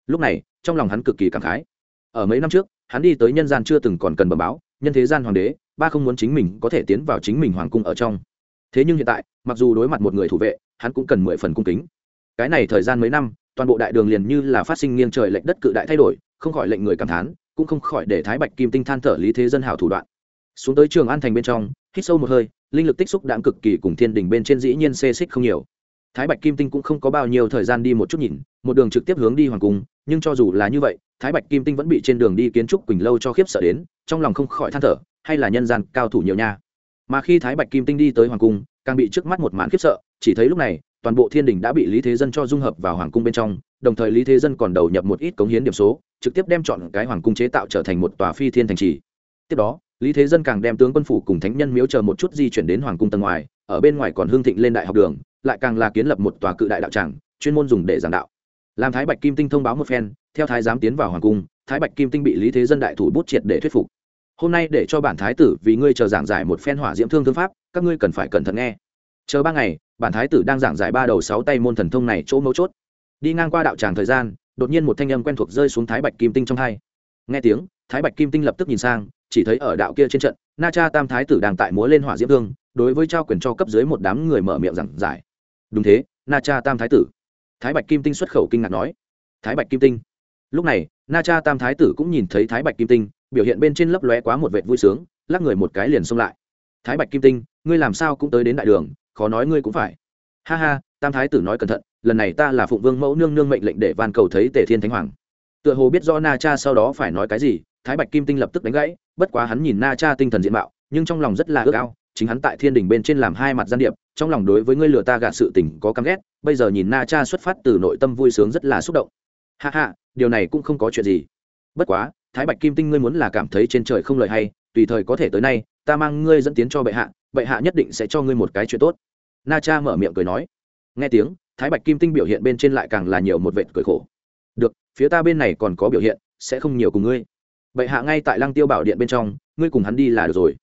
Lúc này, trong lòng hắn cực kỳ cảm khái. Ở mấy năm trước, hắn đi tới nhân gian chưa từng còn cần bẩm báo, nhân thế gian hoàng đế, ba không muốn chính mình có thể tiến vào chính mình hoàng cung ở trong. Thế nhưng hiện tại, mặc dù đối mặt một người thủ vệ, hắn cũng cần mười phần cung kính. Cái này thời gian mấy năm, toàn bộ đại đường liền như là phát sinh nghiêng trời lệnh đất cự đại thay đổi, không khỏi lệnh người cảm thán, cũng không khỏi để thái bạch kim tinh than thở lý thế dân hảo thủ đoạn. Xuống tới trường an thành bên trong hít sâu một hơi, linh lực tích xúc đạm cực kỳ cùng thiên đình bên trên dĩ nhiên xê xích không nhiều. Thái bạch kim tinh cũng không có bao nhiêu thời gian đi một chút nhìn, một đường trực tiếp hướng đi hoàng cung, nhưng cho dù là như vậy, thái bạch kim tinh vẫn bị trên đường đi kiến trúc quỳnh lâu cho khiếp sợ đến, trong lòng không khỏi than thở, hay là nhân gian cao thủ nhiều nha. Mà khi thái bạch kim tinh đi tới hoàng cung, càng bị trước mắt một màn khiếp sợ, chỉ thấy lúc này, toàn bộ thiên đình đã bị lý thế dân cho dung hợp vào hoàng cung bên trong, đồng thời lý thế dân còn đầu nhập một ít cống hiến điểm số, trực tiếp đem chọn cái hoàng cung chế tạo trở thành một tòa phi thiên thành trì. Tiếp đó lý thế dân càng đem tướng quân phủ cùng thánh nhân miếu chờ một chút di chuyển đến hoàng cung tầng ngoài, ở bên ngoài còn hương thịnh lên đại học đường, lại càng là kiến lập một tòa cự đại đạo tràng, chuyên môn dùng để giảng đạo. Làm thái bạch kim tinh thông báo một phen, theo thái giám tiến vào hoàng cung, thái bạch kim tinh bị lý thế dân đại thủ bút triệt để thuyết phục. Hôm nay để cho bản thái tử vì ngươi chờ giảng giải một phen hỏa diễm thương thương pháp, các ngươi cần phải cẩn thận nghe. Chờ ba ngày, bản thái tử đang giảng giải ba đầu sáu tay môn thần thông này chỗ mấu chốt. Đi ngang qua đạo tràng thời gian, đột nhiên một thanh âm quen thuộc rơi xuống thái bạch kim tinh trong hai. Nghe tiếng, thái bạch kim tinh lập tức nhìn sang chỉ thấy ở đạo kia trên trận, na cha tam thái tử đang tại múa lên hỏa diễm thương, đối với trao quyền cho cấp dưới một đám người mở miệng giảng giải. Đúng thế, na cha tam thái tử. Thái bạch kim tinh xuất khẩu kinh ngạc nói. Thái bạch kim tinh. Lúc này, na cha tam thái tử cũng nhìn thấy thái bạch kim tinh, biểu hiện bên trên lấp lóe quá một vệt vui sướng, lắc người một cái liền xông lại. Thái bạch kim tinh, ngươi làm sao cũng tới đến đại đường, khó nói ngươi cũng phải. Ha ha, tam thái tử nói cẩn thận, lần này ta là phụng vương mẫu nương nương mệnh lệnh để van cầu thấy tề thiên thánh hoàng. Tựa hồ biết rõ na cha sau đó phải nói cái gì, thái bạch kim tinh lập tức đánh gãy bất quá hắn nhìn na cha tinh thần diện mạo, nhưng trong lòng rất là ước ao, chính hắn tại thiên đình bên trên làm hai mặt gian điệp, trong lòng đối với ngươi lừa ta gạt sự tình có căm ghét, bây giờ nhìn na cha xuất phát từ nội tâm vui sướng rất là xúc động. Ha ha, điều này cũng không có chuyện gì. Bất quá, thái bạch kim tinh ngươi muốn là cảm thấy trên trời không lời hay, tùy thời có thể tới nay, ta mang ngươi dẫn tiến cho bệ hạ bệ hạ nhất định sẽ cho ngươi một cái chuyện tốt. Na cha mở miệng cười nói. Nghe tiếng, thái bạch kim tinh biểu hiện bên trên lại càng là nhiều một vệt cười khổ. Được, phía ta bên này còn có biểu hiện, sẽ không nhiều cùng ngươi bệ hạ ngay tại lăng tiêu bảo điện bên trong, ngươi cùng hắn đi là được rồi.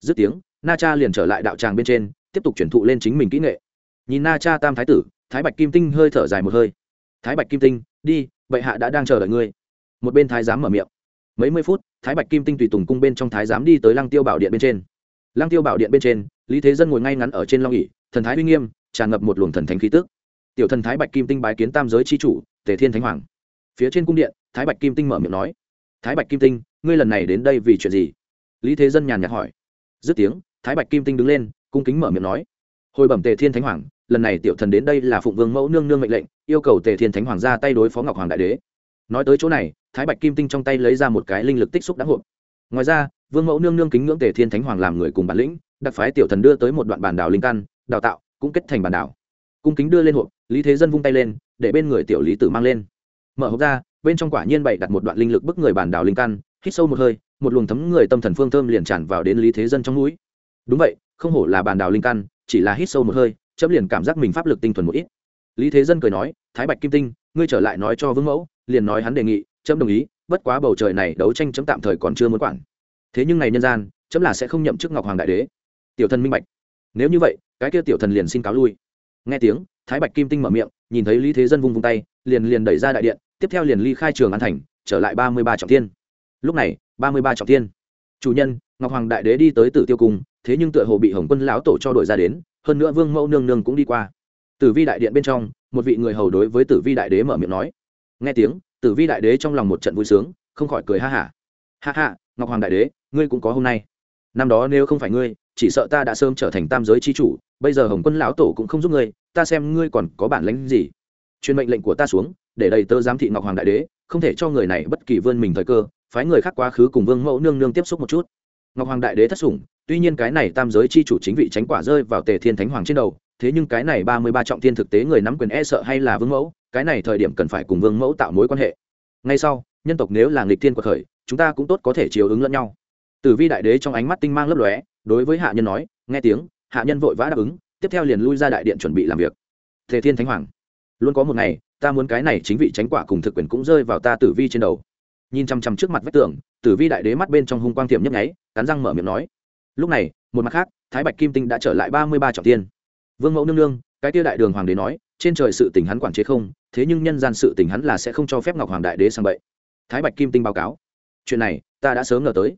Dứt tiếng, na cha liền trở lại đạo tràng bên trên, tiếp tục chuyển thụ lên chính mình kỹ nghệ. Nhìn na cha tam thái tử, thái bạch kim tinh hơi thở dài một hơi. Thái bạch kim tinh, đi, bệ hạ đã đang chờ đợi ngươi. Một bên thái giám mở miệng. Mấy mươi phút, thái bạch kim tinh tùy tùng cung bên trong thái giám đi tới lăng tiêu bảo điện bên trên. Lăng tiêu bảo điện bên trên, lý thế dân ngồi ngay ngắn ở trên long ỉ thần thái uy nghiêm, tràn ngập một luồng thần thánh khí tức. Tiểu thần thái bạch kim tinh bái kiến tam giới c h i chủ, tề thiên thánh hoàng. Phía trên cung điện, thái bạch kim tinh mở miệng nói thái bạch kim tinh, ngươi lần này đến đây vì chuyện gì? Lý thế dân nhàn nhạt hỏi. Dứt tiếng, thái bạch kim tinh đứng lên, cung kính mở miệng nói. Hồi bẩm tề thiên thánh hoàng, lần này tiểu thần đến đây là phụng vương mẫu nương nương mệnh lệnh, yêu cầu tề thiên thánh hoàng ra tay đối phó ngọc hoàng đại đế. Nói tới chỗ này, thái bạch kim tinh trong tay lấy ra một cái linh lực tích xúc đáng hộp. Ngoài ra, vương mẫu nương nương kính ngưỡng tề thiên thánh hoàng làm người cùng bản lĩnh, đặc phái tiểu thần đưa tới một đoạn bản đảo linh căn, đào tạo, cũng kết thành bản đảo. Cung kính đưa lên hộp, lý thế dân vung tay lên, để bên người tiểu lý tử mang lên. Mở hộp ra bên trong quả nhiên bày đặt một đoạn linh lực bức người bản đảo linh căn, hít sâu một hơi, một luồng thấm người tâm thần phương thơm liền tràn vào đến lý thế dân trong mũi. Đúng vậy, không hổ là bản đảo linh căn, chỉ là hít sâu một hơi, chấm liền cảm giác mình pháp lực tinh thuần một ít. Lý thế dân cười nói, thái bạch kim tinh, ngươi trở lại nói cho vương mẫu, liền nói hắn đề nghị, chấm đồng ý, bất quá bầu trời này đấu tranh chấm tạm thời còn chưa muốn quản. Thế nhưng này nhân gian, chấm là sẽ không nhậm chức ngọc hoàng đại đế. Tiểu thần minh bạch. Nếu như vậy, cái kia tiểu thần liền xin cáo lui. Nghe tiếng, thái bạch kim tinh mở miệng, nhìn thấy lý thế dân vung vung tay, liền liền đẩy ra đại điện tiếp theo liền ly khai trường an thành, trở lại ba mươi ba trọng thiên. Lúc này, ba mươi ba trọng thiên. Chủ nhân, ngọc hoàng đại đế đi tới tử tiêu cung, thế nhưng tựa hồ bị hồng quân lão tổ cho đội ra đến, hơn nữa vương mẫu nương nương cũng đi qua. Tử vi đại điện bên trong, một vị người hầu đối với tử vi đại đế mở miệng nói. Nghe tiếng, tử vi đại đế trong lòng một trận vui sướng, không khỏi cười ha hả. Ha. ha ha ngọc hoàng đại đế, ngươi cũng có hôm nay. Năm đó nếu không phải ngươi, chỉ sợ ta đã sớm trở thành tam giới c h i chủ, bây giờ hồng quân lão tổ cũng không giúp ngươi, ta xem ngươi còn có bản lánh gì. Truyền mệnh lệnh của ta xuống để đầy tơ giám thị ngọc hoàng đại đế, không thể cho người này bất kỳ vươn mình thời cơ, phái người khác quá khứ cùng vương mẫu nương nương tiếp xúc một chút. Ngọc hoàng đại đế thất sủng, tuy nhiên cái này tam giới c h i chủ chính vị tránh quả rơi vào tề thiên thánh hoàng trên đầu, thế nhưng cái này ba mươi ba trọng thiên thực tế người nắm quyền e sợ hay là vương mẫu, cái này thời điểm cần phải cùng vương mẫu tạo mối quan hệ. Ngay sau, nhân tộc nếu là nghịch thiên của khởi chúng ta cũng tốt có thể chiều ứng lẫn nhau. Tử vi đại đế trong ánh mắt tinh mang lấp lóe, đối với hạ nhân nói, nghe tiếng, hạ nhân vội vã đáp ứng, tiếp theo liền lui ra đại điện chuẩn bị làm việc. Tề thiên thánh hoàng, luôn có một ngày ta muốn cái này chính vị tránh quả cùng thực quyền cũng rơi vào ta tử vi trên đầu. Nhìn chằm chằm trước mặt vách tường, tử vi đại đế mắt bên trong hung quang tiệm nhấp nháy, cắn răng mở miệng nói. Lúc này, một mặt khác, thái bạch kim tinh đã trở lại ba mươi ba trọng tiên vương mẫu nương nương, cái tia đại đường hoàng đế nói, trên trời sự tình hắn quản chế không, thế nhưng nhân gian sự tình hắn là sẽ không cho phép ngọc hoàng đại đế sang bậy. Thái bạch kim tinh báo cáo. Chuyện này, ta đã sớm ngờ tới.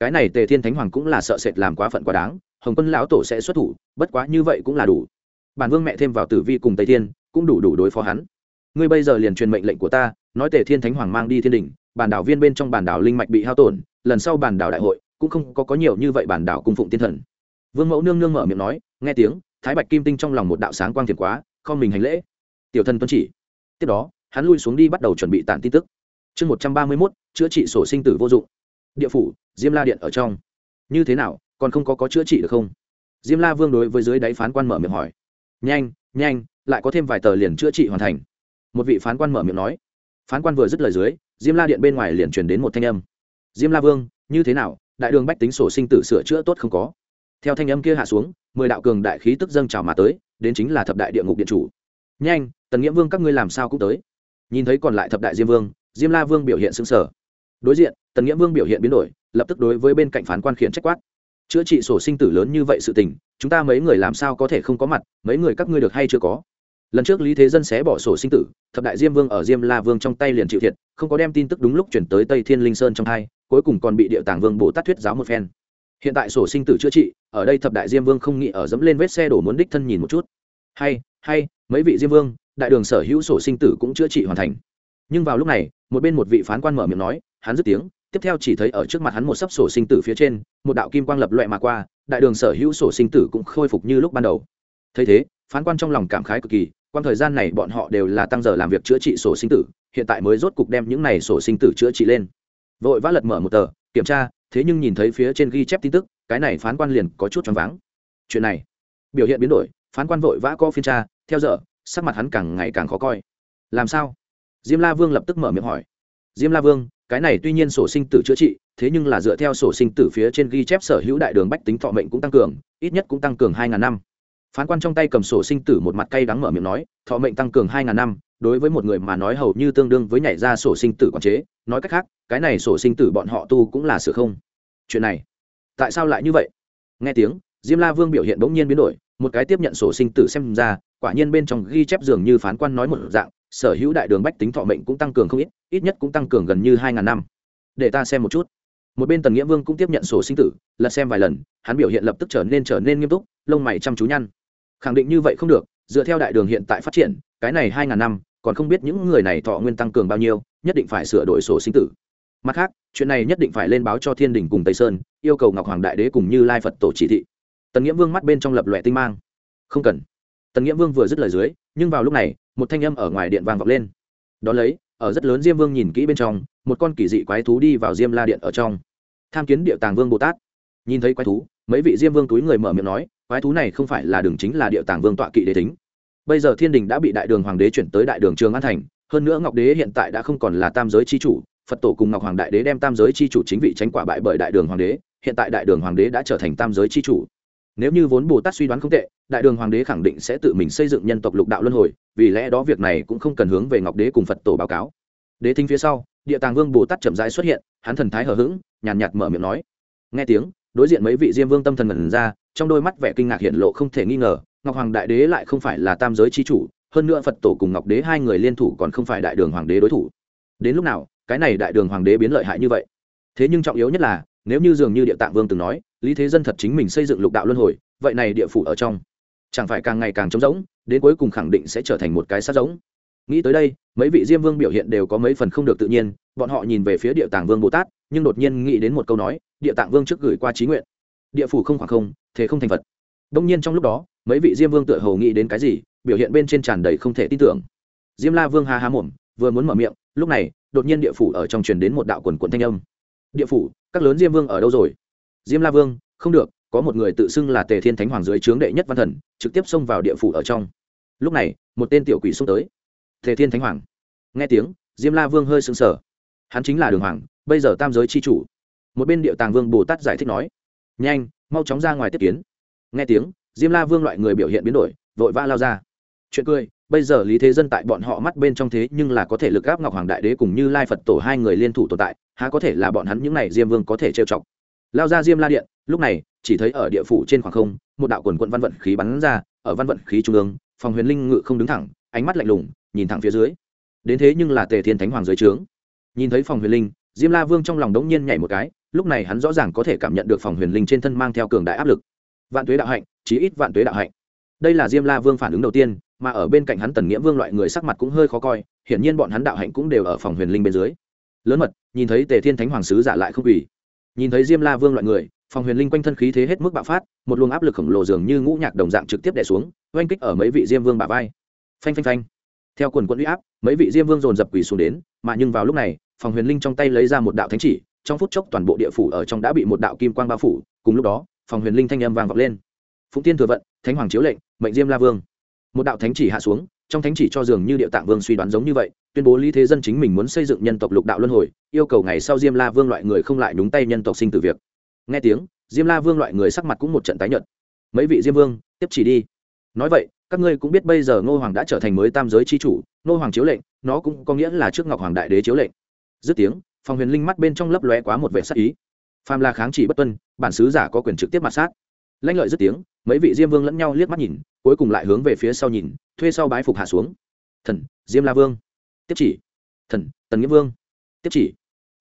Cái này tề thiên thánh hoàng cũng là sợ sệt làm quá phận quá đáng, hồng quân lão tổ sẽ xuất thủ, bất quá như vậy cũng là đủ. Bản vương mẹ thêm vào tử vi cùng tây thiên, cũng đủ đủ đối phó hắn ngươi bây giờ liền truyền mệnh lệnh của ta, nói tề thiên thánh hoàng mang đi thiên đình bản đảo viên bên trong bản đảo linh mạch bị hao tổn, lần sau bản đảo đại hội cũng không có có nhiều như vậy bản đảo cung phụng tiên thần. Vương mẫu nương nương mở miệng nói, nghe tiếng, thái bạch kim tinh trong lòng một đạo sáng quang thiền quá, không mình hành lễ. Tiểu thân tuân chỉ. Tiếp đó, hắn lui xuống đi bắt đầu chuẩn bị tản tin tức. Chương một trăm ba mươi mốt, chữa trị sổ sinh tử vô dụng. Địa phủ, diêm la điện ở trong. Như thế nào, còn không có có chữa trị được không? Diêm la vương đối với dưới đáy phán quan mở miệng hỏi. Nhanh nhanh, lại có thêm vài tờ liền chữa trị hoàn thành một vị phán quan mở miệng nói. Phán quan vừa dứt lời dưới, diêm la điện bên ngoài liền truyền đến một thanh âm. Diêm la vương, như thế nào? Đại đường bách tính sổ sinh tử sửa chữa tốt không có. Theo thanh âm kia hạ xuống, mười đạo cường đại khí tức dâng trào mà tới, đến chính là thập đại địa ngục điện chủ. Nhanh, tần nghĩa vương các ngươi làm sao cũng tới. Nhìn thấy còn lại thập đại diêm vương, diêm la vương biểu hiện xứng sở đối diện, tần nghĩa vương biểu hiện biến đổi, lập tức đối với bên cạnh phán quan khiển trách quát. Chữa trị sổ sinh tử lớn như vậy sự tình, chúng ta mấy người làm sao có thể không có mặt, mấy người các ngươi được hay chưa có? Lần trước lý thế dân xé bỏ sổ sinh tử, thập đại diêm vương ở diêm la vương trong tay liền chịu thiệt, không có đem tin tức đúng lúc chuyển tới tây thiên linh sơn trong hai, cuối cùng còn bị địa tàng vương bồ tát thuyết giáo một phen. Hiện tại sổ sinh tử chữa trị, ở đây thập đại diêm vương không nghĩ ở dẫm lên vết xe đổ muốn đích thân nhìn một chút. Hay hay, mấy vị diêm vương, đại đường sở hữu sổ sinh tử cũng chữa trị hoàn thành. Nhưng vào lúc này, một bên một vị phán quan mở miệng nói, hắn dứt tiếng, tiếp theo chỉ thấy ở trước mặt hắn một sấp sổ sinh tử phía trên, một đạo kim quang lập loại mà qua, đại đường sở hữu sổ sinh tử cũng khôi phục như lúc ban đầu. Thấy thế, phán quan trong lòng cảm khái cực kỳ quan thời gian này bọn họ đều là tăng giờ làm việc chữa trị sổ sinh tử, hiện tại mới rốt cục đem những này sổ sinh tử chữa trị lên. Vội vã lật mở một tờ, kiểm tra, thế nhưng nhìn thấy phía trên ghi chép tin tức, cái này phán quan liền có chút choáng váng. Chuyện này, biểu hiện biến đổi, phán quan vội vã co phiên tra, theo dõi sắc mặt hắn càng ngày càng khó coi. Làm sao? Diêm la vương lập tức mở miệng hỏi. Diêm la vương, cái này tuy nhiên sổ sinh tử chữa trị, thế nhưng là dựa theo sổ sinh tử phía trên ghi chép sở hữu đại đường bách tính thọ mệnh cũng tăng cường, ít nhất cũng tăng cường hai ngàn năm phán quan trong tay cầm sổ sinh tử một mặt cay đắng mở miệng nói, thọ mệnh tăng cường hai ngàn năm, đối với một người mà nói hầu như tương đương với nhảy ra sổ sinh tử quản chế. Nói cách khác, cái này sổ sinh tử bọn họ tu cũng là sửa không. Chuyện này, tại sao lại như vậy? Nghe tiếng, diêm la vương biểu hiện bỗng nhiên biến đổi, một cái tiếp nhận sổ sinh tử xem ra, quả nhiên bên trong ghi chép dường như phán quan nói một dạng, sở hữu đại đường bách tính thọ mệnh cũng tăng cường không ít ít nhất cũng tăng cường gần như hai ngàn năm. Để ta xem một chút. Một bên tần nghĩa vương cũng tiếp nhận sổ sinh tử, lật xem vài lần, hắn biểu hiện lập tức trở nên trở nên nghiêm túc, lông mày chăm chú nhăn khẳng định như vậy không được, dựa theo đại đường hiện tại phát triển, cái này hai ngàn năm, còn không biết những người này thọ nguyên tăng cường bao nhiêu, nhất định phải sửa đổi sổ sinh tử. Mặt khác, chuyện này nhất định phải lên báo cho thiên đình cùng tây sơn, yêu cầu ngọc hoàng đại đế cùng như lai phật tổ chỉ thị. Tần nghĩa vương mắt bên trong lập lòe tinh mang. Không cần. Tần nghĩa vương vừa dứt lời dưới, nhưng vào lúc này, một thanh âm ở ngoài điện vang vọng lên. Đón lấy, ở rất lớn diêm vương nhìn kỹ bên trong, một con kỳ dị quái thú đi vào diêm la điện ở trong. Tham kiến địa tàng vương bồ tát. Nhìn thấy quái thú, mấy vị diêm vương túi người mở miệng nói quái thú này không phải là đường chính là địa tàng vương tọa kỵ đế tính. Bây giờ thiên đình đã bị đại đường hoàng đế chuyển tới đại đường trường an thành, hơn nữa ngọc đế hiện tại đã không còn là tam giới c h i chủ, phật tổ cùng ngọc hoàng đại đế đem tam giới c h i chủ chính vị tránh quả bại bởi đại đường hoàng đế, hiện tại đại đường hoàng đế đã trở thành tam giới c h i chủ. Nếu như vốn bồ tát suy đoán không tệ, đại đường hoàng đế khẳng định sẽ tự mình xây dựng nhân tộc lục đạo luân hồi, vì lẽ đó việc này cũng không cần hướng về ngọc đế cùng phật tổ báo cáo. Đế thính phía sau, địa tàng vương bồ tát chậm rãi xuất hiện, hắn thần thái hờ hững, nhàn nhạt mở miệng nói. Nghe tiếng đối diện mấy vị diêm vương tâm thần ngẩn ra, trong đôi mắt vẻ kinh ngạc hiện lộ không thể nghi ngờ, ngọc hoàng đại đế lại không phải là tam giới c h i chủ, hơn nữa phật tổ cùng ngọc đế hai người liên thủ còn không phải đại đường hoàng đế đối thủ. Đến lúc nào, cái này đại đường hoàng đế biến lợi hại như vậy? Thế nhưng trọng yếu nhất là, nếu như dường như địa tạng vương từng nói, lý thế dân thật chính mình xây dựng lục đạo luân hồi, vậy này địa phủ ở trong, chẳng phải càng ngày càng trống rỗng, đến cuối cùng khẳng định sẽ trở thành một cái sát giống nghĩ tới đây, mấy vị diêm vương biểu hiện đều có mấy phần không được tự nhiên, bọn họ nhìn về phía địa tạng vương bồ tát nhưng đột nhiên nghĩ đến một câu nói, địa tạng vương trước gửi qua trí nguyện. Địa phủ không khoảng không, thế không thành phật. Đông nhiên trong lúc đó, mấy vị diêm vương tựa hồ nghĩ đến cái gì, biểu hiện bên trên tràn đầy không thể tin tưởng. Diêm la vương ha há mồm, vừa muốn mở miệng, lúc này, đột nhiên địa phủ ở trong truyền đến một đạo quần quận thanh âm. Địa phủ, các lớn diêm vương ở đâu rồi? Diêm la vương, không được, có một người tự xưng là tề thiên thánh hoàng dưới trướng đệ nhất văn thần, trực tiếp xông vào địa phủ ở trong. Lúc này, một tên tiểu quỷ xông tới. Tề thiên thánh hoàng. Nghe tiếng, diêm la vương hơi sững sờ hắn chính là đường hoàng, bây giờ tam giới chi chủ. Một bên địa tàng vương bồ tát giải thích nói, nhanh, mau chóng ra ngoài tiếp kiến. Nghe tiếng, diêm la vương loại người biểu hiện biến đổi, vội vã lao ra. Chuyện cười, bây giờ lý thế dân tại bọn họ mắt bên trong thế nhưng là có thể lực gáp ngọc hoàng đại đế cùng như lai phật tổ hai người liên thủ tồn tại, há có thể là bọn hắn những này diêm vương có thể trêu chọc. Lao ra diêm la điện, lúc này, chỉ thấy ở địa phủ trên khoảng không, một đạo quần quận văn vận khí bắn ra, ở văn vận khí trung ương, phòng huyền linh ngự không đứng thẳng, ánh mắt lạnh lùng, nhìn thẳng phía dưới. Đến thế nhưng là tề thiên thánh hoàng dưới trướng nhìn thấy phòng huyền linh, diêm la vương trong lòng đống nhiên nhảy một cái, lúc này hắn rõ ràng có thể cảm nhận được phòng huyền linh trên thân mang theo cường đại áp lực. Vạn tuế đạo hạnh, chí ít vạn tuế đạo hạnh. Đây là diêm la vương phản ứng đầu tiên, mà ở bên cạnh hắn tần nghĩa vương loại người sắc mặt cũng hơi khó coi, hiển nhiên bọn hắn đạo hạnh cũng đều ở phòng huyền linh bên dưới. Lớn mật, nhìn thấy tề thiên thánh hoàng sứ giả lại không ủy nhìn thấy diêm la vương loại người, phòng huyền linh quanh thân khí thế hết mức bạo phát, một luồng áp lực khổng lồ dường như ngũ nhạc đồng dạng trực tiếp đè xuống, oanh kích ở mấy vị diêm vương bà vai. Phanh phanh phanh theo quần quân uy áp, mấy vị diêm vương dồn dập quỳ xuống đến, mà nhưng vào lúc này, phòng huyền linh trong tay lấy ra một đạo thánh chỉ, trong phút chốc toàn bộ địa phủ ở trong đã bị một đạo kim quang bao phủ, cùng lúc đó, phòng huyền linh thanh âm vang vọng lên. Phụng tiên thừa vận, thánh hoàng chiếu lệnh, mệnh diêm la vương. Một đạo thánh chỉ hạ xuống, trong thánh chỉ cho dường như địa tạng vương suy đoán giống như vậy, tuyên bố lý thế dân chính mình muốn xây dựng nhân tộc lục đạo luân hồi, yêu cầu ngày sau diêm la vương loại người không lại đúng tay nhân tộc sinh từ việc. Nghe tiếng, diêm la vương loại người sắc mặt cũng một trận tái nhợt. Mấy vị diêm vương, tiếp chỉ đi. Nói vậy các ngươi cũng biết bây giờ ngô hoàng đã trở thành mới tam giới c h i chủ, ngô hoàng chiếu lệnh, nó cũng có nghĩa là trước ngọc hoàng đại đế chiếu lệnh. Dứt tiếng phòng huyền linh mắt bên trong lấp lóe quá một vệ sắc ý. Phàm là kháng chỉ bất tuân, bản sứ giả có quyền trực tiếp mặt sát. Lanh lợi dứt tiếng, mấy vị diêm vương lẫn nhau liếc mắt nhìn, cuối cùng lại hướng về phía sau nhìn, thuê sau bái phục hạ xuống. Thần, diêm la vương. Tiếp chỉ. Thần, tần nghĩa vương. Tiếp chỉ.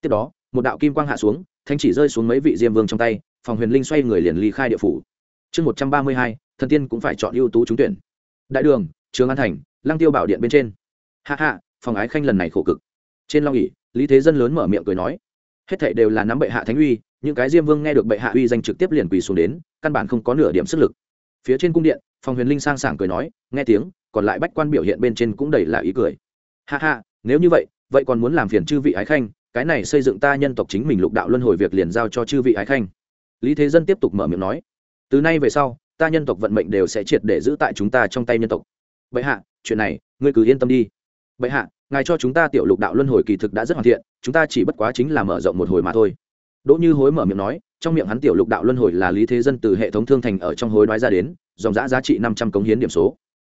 Tiếp đó, một đạo kim quang hạ xuống, thanh chỉ rơi xuống mấy vị diêm vương trong tay phòng huyền linh xoay người liền ly khai địa phủ. Chương một trăm ba mươi hai, thần tiên cũng phải chọn ưu tú trúng tuyển đại đường, trường an thành, lăng tiêu bảo điện bên trên. Hạ hạ phòng ái khanh lần này khổ cực. Trên long ỉ lý thế dân lớn mở miệng cười nói, hết thệ đều là nắm bệ hạ thánh uy, những cái diêm vương nghe được bệ hạ uy danh trực tiếp liền quỳ xuống đến, căn bản không có nửa điểm sức lực. Phía trên cung điện, phòng huyền linh sang sảng cười nói, nghe tiếng, còn lại bách quan biểu hiện bên trên cũng đầy là ý cười. Hạ hạ nếu như vậy vậy còn muốn làm phiền chư vị ái khanh, cái này xây dựng ta nhân tộc chính mình lục đạo luân hồi việc liền giao cho chư vị ái khanh. Lý thế dân tiếp tục mở miệng nói, từ nay về sau ta nhân tộc vận mệnh đều sẽ triệt để giữ tại chúng ta trong tay nhân tộc. Bệ hạ, chuyện này, ngươi cứ yên tâm đi. Bệ hạ, ngài cho chúng ta tiểu lục đạo luân hồi kỳ thực đã rất hoàn thiện, chúng ta chỉ bất quá chính là mở rộng một hồi mà thôi. Đỗ như hối mở miệng nói, trong miệng hắn tiểu lục đạo luân hồi là lý thế dân từ hệ thống thương thành ở trong hối đoái ra đến, dòng giã giá trị năm trăm cống hiến điểm số.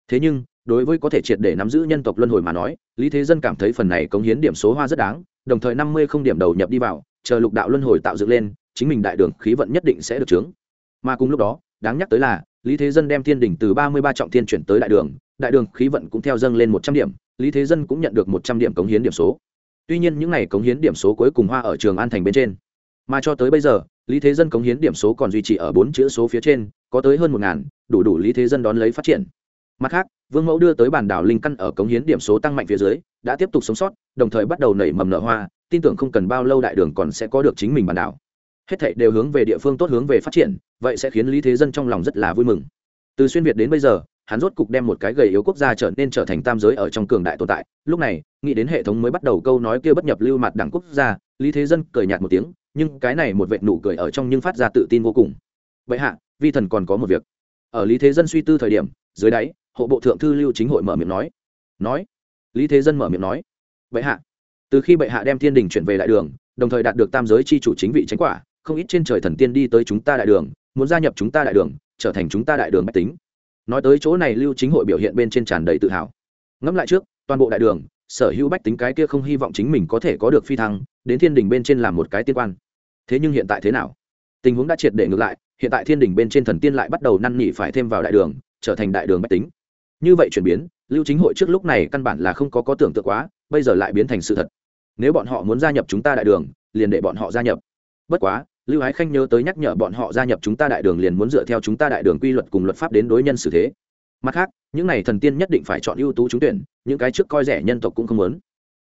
Thế nhưng, đối với có thể triệt để nắm giữ nhân tộc luân hồi mà nói, lý thế dân cảm thấy phần này cống hiến điểm số hoa rất đáng, đồng thời năm mươi không điểm đầu nhập đi vào, chờ lục đạo luân hồi tạo dựng lên, chính mình đại đường khí vận nhất định sẽ được trướng mà cùng lúc đó đáng nhắc tới là, lý thế dân đem thiên đỉnh từ ba mươi ba trọng thiên chuyển tới đại đường đại đường khí vận cũng theo dâng lên một trăm điểm, lý thế dân cũng nhận được một trăm điểm cống hiến điểm số. Tuy nhiên những n à y cống hiến điểm số cuối cùng hoa ở trường an thành bên trên. Mà cho tới bây giờ, lý thế dân cống hiến điểm số còn duy trì ở bốn chữ số phía trên, có tới hơn một ngàn, đủ đủ lý thế dân đón lấy phát triển. Mặt khác, vương mẫu đưa tới bản đảo linh căn ở cống hiến điểm số tăng mạnh phía dưới, đã tiếp tục sống sót, đồng thời bắt đầu nảy mầm nở hoa, tin tưởng không cần bao lâu đại đường còn sẽ có được chính mình bản đảo hết thảy đều hướng về địa phương tốt hướng về phát triển, vậy sẽ khiến lý thế dân trong lòng rất là vui mừng. Từ xuyên việt đến bây giờ, hắn rốt cục đem một cái gầy yếu quốc gia trở nên trở thành tam giới ở trong cường đại tồn tại. Lúc này, nghĩ đến hệ thống mới bắt đầu câu nói kia bất nhập lưu mặt đẳng quốc gia, lý thế dân cười nhạt một tiếng, nhưng cái này một vệt nụ cười ở trong nhưng phát ra tự tin vô cùng. Vậy hạ, vi thần còn có một việc. Ở lý thế dân suy tư thời điểm, dưới đáy, hộ bộ thượng thư lưu chính hội mở miệng nói. Nói. Lý thế dân mở miệng nói. Vậy hạ, từ khi bệ hạ đem thiên đình chuyển về đại đường, đồng thời đạt được tam giới c h i chủ chính vị tránh quả không ít trên trời thần tiên đi tới chúng ta đại đường, muốn gia nhập chúng ta đại đường, trở thành chúng ta đại đường mách tính. Nói tới chỗ này lưu chính hội biểu hiện bên trên tràn đầy tự hào. Ngẫm lại trước, toàn bộ đại đường, sở hữu bách tính cái kia không hy vọng chính mình có thể có được phi thăng, đến thiên đình bên trên làm một cái tiên quan. Thế nhưng hiện tại thế nào? Tình huống đã triệt để ngược lại, hiện tại thiên đình bên trên thần tiên lại bắt đầu năn nỉ phải thêm vào đại đường, trở thành đại đường bách tính. Như vậy chuyển biến, lưu chính hội trước lúc này căn bản là không có có tưởng tượng quá, bây giờ lại biến thành sự thật. Nếu bọn họ muốn gia nhập chúng ta đại đường, liền để bọn họ gia nhập. Bất quá lưu ái khanh nhớ tới nhắc nhở bọn họ gia nhập chúng ta đại đường liền muốn dựa theo chúng ta đại đường quy luật cùng luật pháp đến đối nhân xử thế. Mặt khác, những n à y thần tiên nhất định phải chọn ưu tú trúng tuyển, những cái trước coi rẻ nhân tộc cũng không muốn.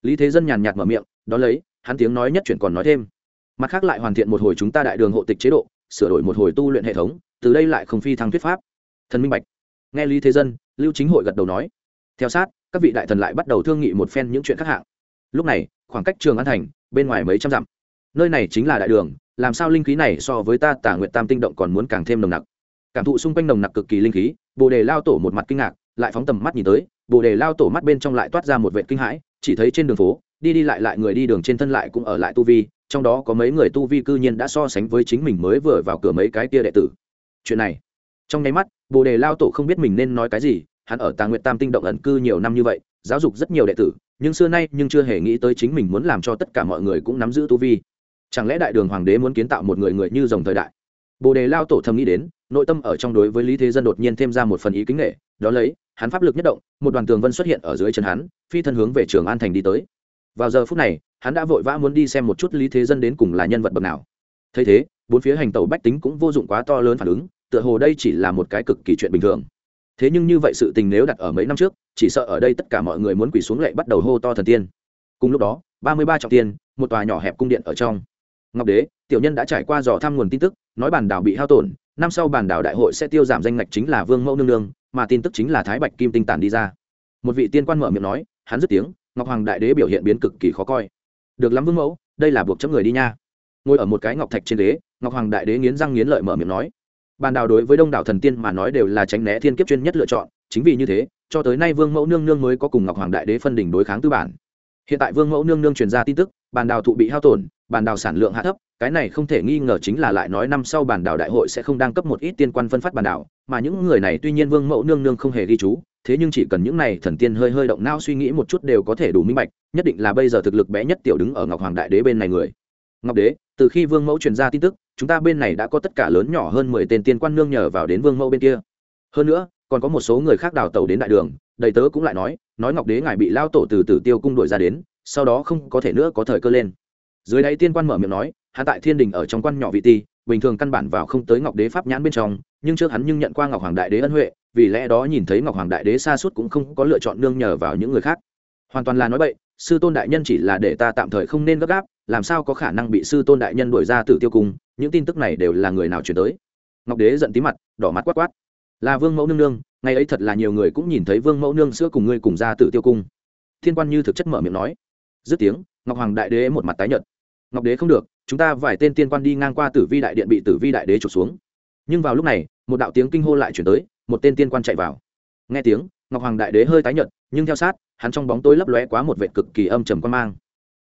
Lý thế dân nhàn nhạt mở miệng đ ó lấy, hắn tiếng nói nhất chuyển còn nói thêm. Mặt khác lại hoàn thiện một hồi chúng ta đại đường hộ tịch chế độ, sửa đổi một hồi tu luyện hệ thống, từ đây lại không phi thăng thuyết pháp. Thần minh bạch. Nghe lý thế dân, lưu chính hội gật đầu nói. Theo sát, các vị đại thần lại bắt đầu thương nghị một phen những chuyện khác hạng. Lúc này, khoảng cách trường an thành, bên ngoài mấy trăm dặm. Nơi này chính là đại đường làm sao linh khí này so với ta tả nguyện tam tinh động còn muốn càng thêm nồng nặc. Cảm thụ xung quanh nồng nặc cực kỳ linh khí, bồ đề lao tổ một mặt kinh ngạc, lại phóng tầm mắt nhìn tới, bồ đề lao tổ mắt bên trong lại toát ra một vệ kinh hãi, chỉ thấy trên đường phố, đi đi lại lại người đi đường trên thân lại cũng ở lại tu vi, trong đó có mấy người tu vi cư nhiên đã so sánh với chính mình mới vừa vào cửa mấy cái tia đệ tử. Chuyện này, trong nháy mắt, bồ đề lao tổ không biết mình nên nói cái gì, hắn ở tà nguyện tam tinh động ẩn cư nhiều năm như vậy, giáo dục rất nhiều đệ tử, nhưng xưa nay nhưng chưa hề nghĩ tới chính mình muốn làm cho tất cả mọi người cũng nắm giữ tu vi chẳng lẽ đại đường hoàng đế muốn kiến tạo một người người như dòng thời đại? Bồ đề lao tổ thầm nghĩ đến, nội tâm ở trong đối với lý thế dân đột nhiên thêm ra một phần ý kính nghệ, đó lấy, hắn pháp lực nhất động, một đoàn tường vân xuất hiện ở dưới chân hắn, phi thân hướng về trường an thành đi tới. Vào giờ phút này, hắn đã vội vã muốn đi xem một chút lý thế dân đến cùng là nhân vật bậc nào. Thấy thế, bốn phía hành tàu bách tính cũng vô dụng quá to lớn phản ứng, tựa hồ đây chỉ là một cái cực kỳ chuyện bình thường. Thế nhưng như vậy sự tình nếu đặt ở mấy năm trước, chỉ sợ ở đây tất cả mọi người muốn quỳ xuống lệ bắt đầu hô to thần tiên. Cùng lúc đó, ba mươi ba trọng tiên, một tòa nhỏ hẹp cung điện ở trong ngọc đế, tiểu nhân đã trải qua dò thăm nguồn tin tức, nói bản đảo bị hao tổn, năm sau bản đảo đại hội sẽ tiêu giảm danh ngạch chính là vương mẫu nương nương, mà tin tức chính là thái bạch kim tinh tản đi ra. Một vị tiên quan mở miệng nói, hắn dứt tiếng, ngọc hoàng đại đế biểu hiện biến cực kỳ khó coi. Được lắm vương mẫu, đây là buộc chấm người đi nha. Ngồi ở một cái ngọc thạch trên đế ngọc hoàng đại đế nghiến răng nghiến lợi mở miệng nói bàn đào đối với đông đảo thần tiên mà nói đều là tránh né thiên kiếp chuyên nhất lựa chọn, chính vì như thế, cho tới nay vương mẫu nương nương mới có cùng ngọc hoàng đại đế phân đỉnh đối kháng tư bản. Hiện tại vương mẫu nương nương truyền ra tin tức bàn đào thụ bị hao tổn bản đào sản lượng hạ thấp, cái này không thể nghi ngờ chính là lại nói năm sau bản đào đại hội sẽ không đăng cấp một ít tiên quan phân phát bản đào mà những người này tuy nhiên vương mẫu nương nương không hề ghi chú, thế nhưng chỉ cần những này thần tiên hơi hơi động não suy nghĩ một chút đều có thể đủ minh bạch, nhất định là bây giờ thực lực bé nhất tiểu đứng ở ngọc hoàng đại đế bên này người. Ngọc đế, từ khi vương mẫu truyền ra tin tức, chúng ta bên này đã có tất cả lớn nhỏ hơn mười tên tiên quan nương nhờ vào đến vương mẫu bên kia. Hơn nữa, còn có một số người khác đào tàu đến đại đường, đầy tớ cũng lại nói nói ngọc đế ngài bị lao tổ từ tử tiêu cung đuổi ra đến, sau đó không có thể nữa có thời cơ lên dưới đáy tiên quan mở miệng nói hạ tại thiên đình ở trong quan nhỏ vị ti, bình thường căn bản vào không tới ngọc đế pháp nhãn bên trong, nhưng trước hắn nhưng nhận qua ngọc hoàng đại đế ân huệ, vì lẽ đó nhìn thấy ngọc hoàng đại đế xa suốt cũng không có lựa chọn nương nhờ vào những người khác. Hoàn toàn là nói vậy sư tôn đại nhân chỉ là để ta tạm thời không nên gấp gáp, làm sao có khả năng bị sư tôn đại nhân đuổi ra tử tiêu cung, những tin tức này đều là người nào chuyển tới. Ngọc đế giận tí mặt, đỏ mắt quát quát. Là vương mẫu nương nương, ngày ấy thật là nhiều người cũng nhìn thấy vương mẫu nương sữa cùng ngươi cùng ra tử tiêu cung. Thiên quan như thực chất mở miệng nói. Dứt tiếng, ngọc hoàng đại đế một mặt tái nhợt ngọc đế không được, chúng ta vài tên tiên quan đi ngang qua tử vi đại điện bị tử vi đại đế trục xuống. Nhưng vào lúc này, một đạo tiếng kinh hô lại chuyển tới, một tên tiên quan chạy vào. Nghe tiếng, ngọc hoàng đại đế hơi tái nhợt, nhưng theo sát, hắn trong bóng tối lấp lóe quá một vệ cực kỳ âm trầm quan mang.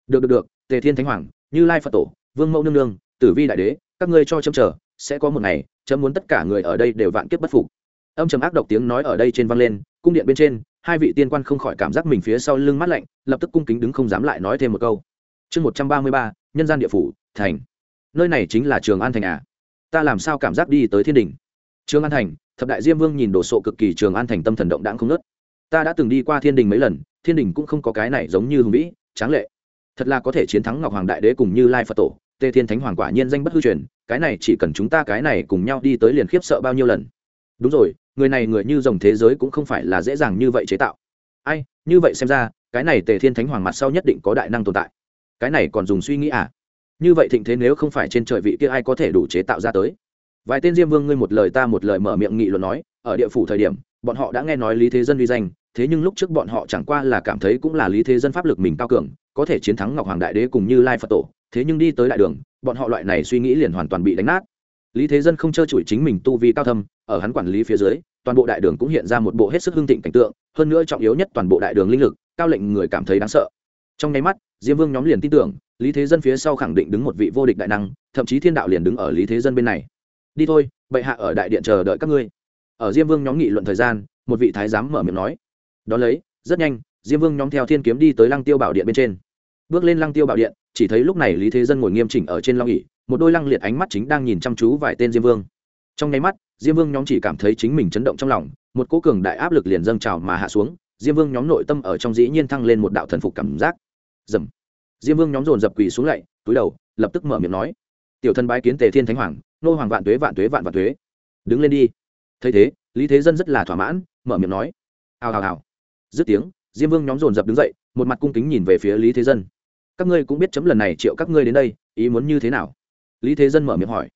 Được được được, tề thiên thánh hoàng, như lai phật tổ, vương mẫu nương nương, tử vi đại đế, các ngươi cho chấm chờ, sẽ có một ngày, chấm muốn tất cả người ở đây đều vạn kiếp bất phục. Âm trầm ác độc tiếng nói ở đây trên vang lên, cung điện bên trên, hai vị tiên quan không khỏi cảm giác mình phía sau lưng mát lạnh, lập tức cung kính đứng không dám lại nói thêm một câu chương một trăm ba mươi ba, nhân gian địa phủ, thành. Nơi này chính là trường an thành à? Ta làm sao cảm giác đi tới thiên đình trường an thành, thập đại diêm vương nhìn đồ sộ cực kỳ trường an thành tâm thần động đãng không nớt ta đã từng đi qua thiên đình mấy lần, thiên đình cũng không có cái này giống như hùng vĩ, tráng lệ. Thật là có thể chiến thắng ngọc hoàng đại đế cùng như lai phật tổ tề thiên thánh hoàng quả nhiên danh bất hư truyền, cái này chỉ cần chúng ta cái này cùng nhau đi tới liền khiếp sợ bao nhiêu lần. Đúng rồi, người này người như dòng thế giới cũng không phải là dễ dàng như vậy chế tạo. Ai, như vậy xem ra, cái này tề thiên thánh hoàng mặt sau nhất định có đại năng tồn tại cái này còn dùng suy nghĩ à? Như vậy thịnh thế nếu không phải trên trời vị kia ai có thể đủ chế tạo ra tới? Vài tên diêm vương ngươi một lời ta một lời mở miệng nghị luận nói, ở địa phủ thời điểm, bọn họ đã nghe nói lý thế dân uy danh, thế nhưng lúc trước bọn họ chẳng qua là cảm thấy cũng là lý thế dân pháp lực mình cao cường, có thể chiến thắng ngọc hoàng đại đế cùng như lai phật tổ, thế nhưng đi tới đại đường, bọn họ loại này suy nghĩ liền hoàn toàn bị đánh nát. Lý thế dân không trơ trụi chính mình tu vi cao thâm, ở hắn quản lý phía dưới, toàn bộ đại đường cũng hiện ra một bộ hết sức hưng thịnh cảnh tượng, hơn nữa trọng yếu nhất toàn bộ đại đường linh lực, cao lệnh người cảm thấy đáng sợ. Trong nháy mắt diêm vương nhóm liền tin tưởng, lý thế dân phía sau khẳng định đứng một vị vô địch đại năng, thậm chí thiên đạo liền đứng ở lý thế dân bên này. Đi thôi, bệ hạ ở đại điện chờ đợi các ngươi. Ở diêm vương nhóm nghị luận thời gian, một vị thái giám mở miệng nói. Đ ó lấy, rất nhanh, diêm vương nhóm theo thiên kiếm đi tới lăng tiêu bảo điện bên trên. Bước lên lăng tiêu bảo điện, chỉ thấy lúc này lý thế dân ngồi nghiêm chỉnh ở trên long ỉ một đôi lăng liệt ánh mắt chính đang nhìn chăm chú vài tên diêm vương. Trong nháy mắt, diêm vương nhóm chỉ cảm thấy chính mình chấn động trong lòng, một cố cường đại áp lực liền dâng trào mà hạ xuống, diêm vương nhóm nội tâm ở trong dĩ nhiên thăng lên một đạo thần phục cảm giác dầm. Diêm vương nhóm dồn dập quỳ xuống lạy túi đầu, lập tức mở miệng nói. Tiểu thân bái kiến tề thiên thánh hoàng, nô hoàng vạn tuế vạn tuế, vạn vạn tuế. Đứng lên đi. Thấy thế, lý thế dân rất là thỏa mãn, mở miệng nói. Hào hào hào. Dứt tiếng, diêm vương nhóm dồn dập đứng dậy, một mặt cung kính nhìn về phía lý thế dân. Các ngươi cũng biết chấm lần này triệu các ngươi đến đây, ý muốn như thế nào? Lý thế dân mở miệng hỏi.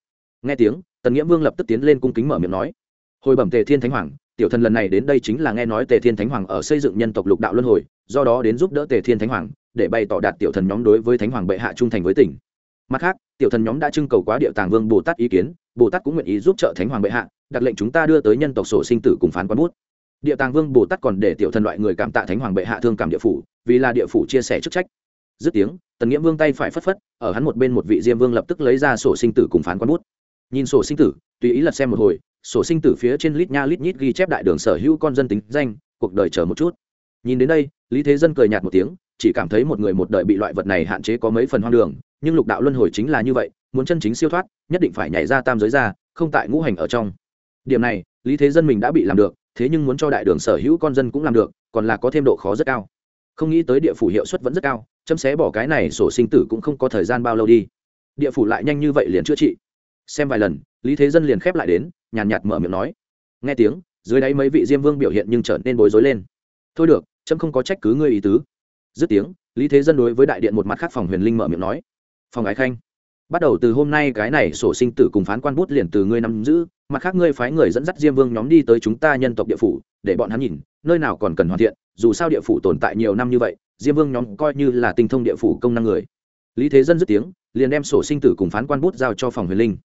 Nghe tiếng, tần nghĩa vương lập tức tiến lên cung kính mở miệng nói. Hồi bẩm tề thiên thánh hoàng, tiểu thần lần này đến đây chính là nghe nói tề thiên thánh hoàng ở xây dựng nhân tộc lục đạo luân hồi, do đó đến giúp đỡ tề thiên thánh hoàng để bày tỏ đạt tiểu thần nhóm đối với thánh hoàng bệ hạ trung thành với tỉnh. Mặt khác, tiểu thần nhóm đã trưng cầu quá địa tàng vương bồ tát ý kiến, bồ tát cũng nguyện ý giúp trợ thánh hoàng bệ hạ đặt lệnh chúng ta đưa tới nhân tộc sổ sinh tử cùng phán quán bút. Địa tàng vương bồ tát còn để tiểu thần loại người cảm tạ thánh hoàng bệ hạ thương cảm địa phủ, vì là địa phủ chia sẻ chức trách. Dứt tiếng, tần nghĩa vương tay phải phất phất, ở hắn một bên một vị diêm vương lập tức lấy ra sổ sinh tử cùng phán quán bút. Nhìn sổ sinh tử, tùy ý lật xem một hồi, sổ sinh tử phía trên lít nha lít nhít ghi chép đại đường sở hữu con dân tính danh, cuộc đời chờ một chút. Nhìn đến đây lý thế dân cười nhạt một tiếng, chỉ cảm thấy một người một đời bị loại vật này hạn chế có mấy phần hoang đường, nhưng lục đạo luân hồi chính là như vậy, muốn chân chính siêu thoát, nhất định phải nhảy ra tam giới ra, không tại ngũ hành ở trong. Điểm này, lý thế dân mình đã bị làm được, thế nhưng muốn cho đại đường sở hữu con dân cũng làm được, còn là có thêm độ khó rất cao. Không nghĩ tới địa phủ hiệu suất vẫn rất cao, chấm xé bỏ cái này sổ sinh tử cũng không có thời gian bao lâu đi. Địa phủ lại nhanh như vậy liền chữa trị. Xem vài lần, lý thế dân liền khép lại đến, nhàn nhạt mở miệng nói. Nghe tiếng, dưới đáy mấy vị diêm vương biểu hiện nhưng trở nên bối rối lên. Thôi được trâm không có trách cứ ngươi ý tứ. Dứt tiếng, lý thế dân đối với đại điện một mặt khác phòng huyền linh mở miệng nói, phòng ái khanh, bắt đầu từ hôm nay cái này sổ sinh tử cùng phán quan bút liền từ ngươi nắm giữ, mặt khác ngươi phái người dẫn dắt diêm vương nhóm đi tới chúng ta nhân tộc địa phủ, để bọn hắn nhìn, nơi nào còn cần hoàn thiện, dù sao địa phủ tồn tại nhiều năm như vậy, diêm vương nhóm coi như là tinh thông địa phủ công năng người. Lý thế dân dứt tiếng, liền đem sổ sinh tử cùng phán quan bút giao cho phòng huyền linh.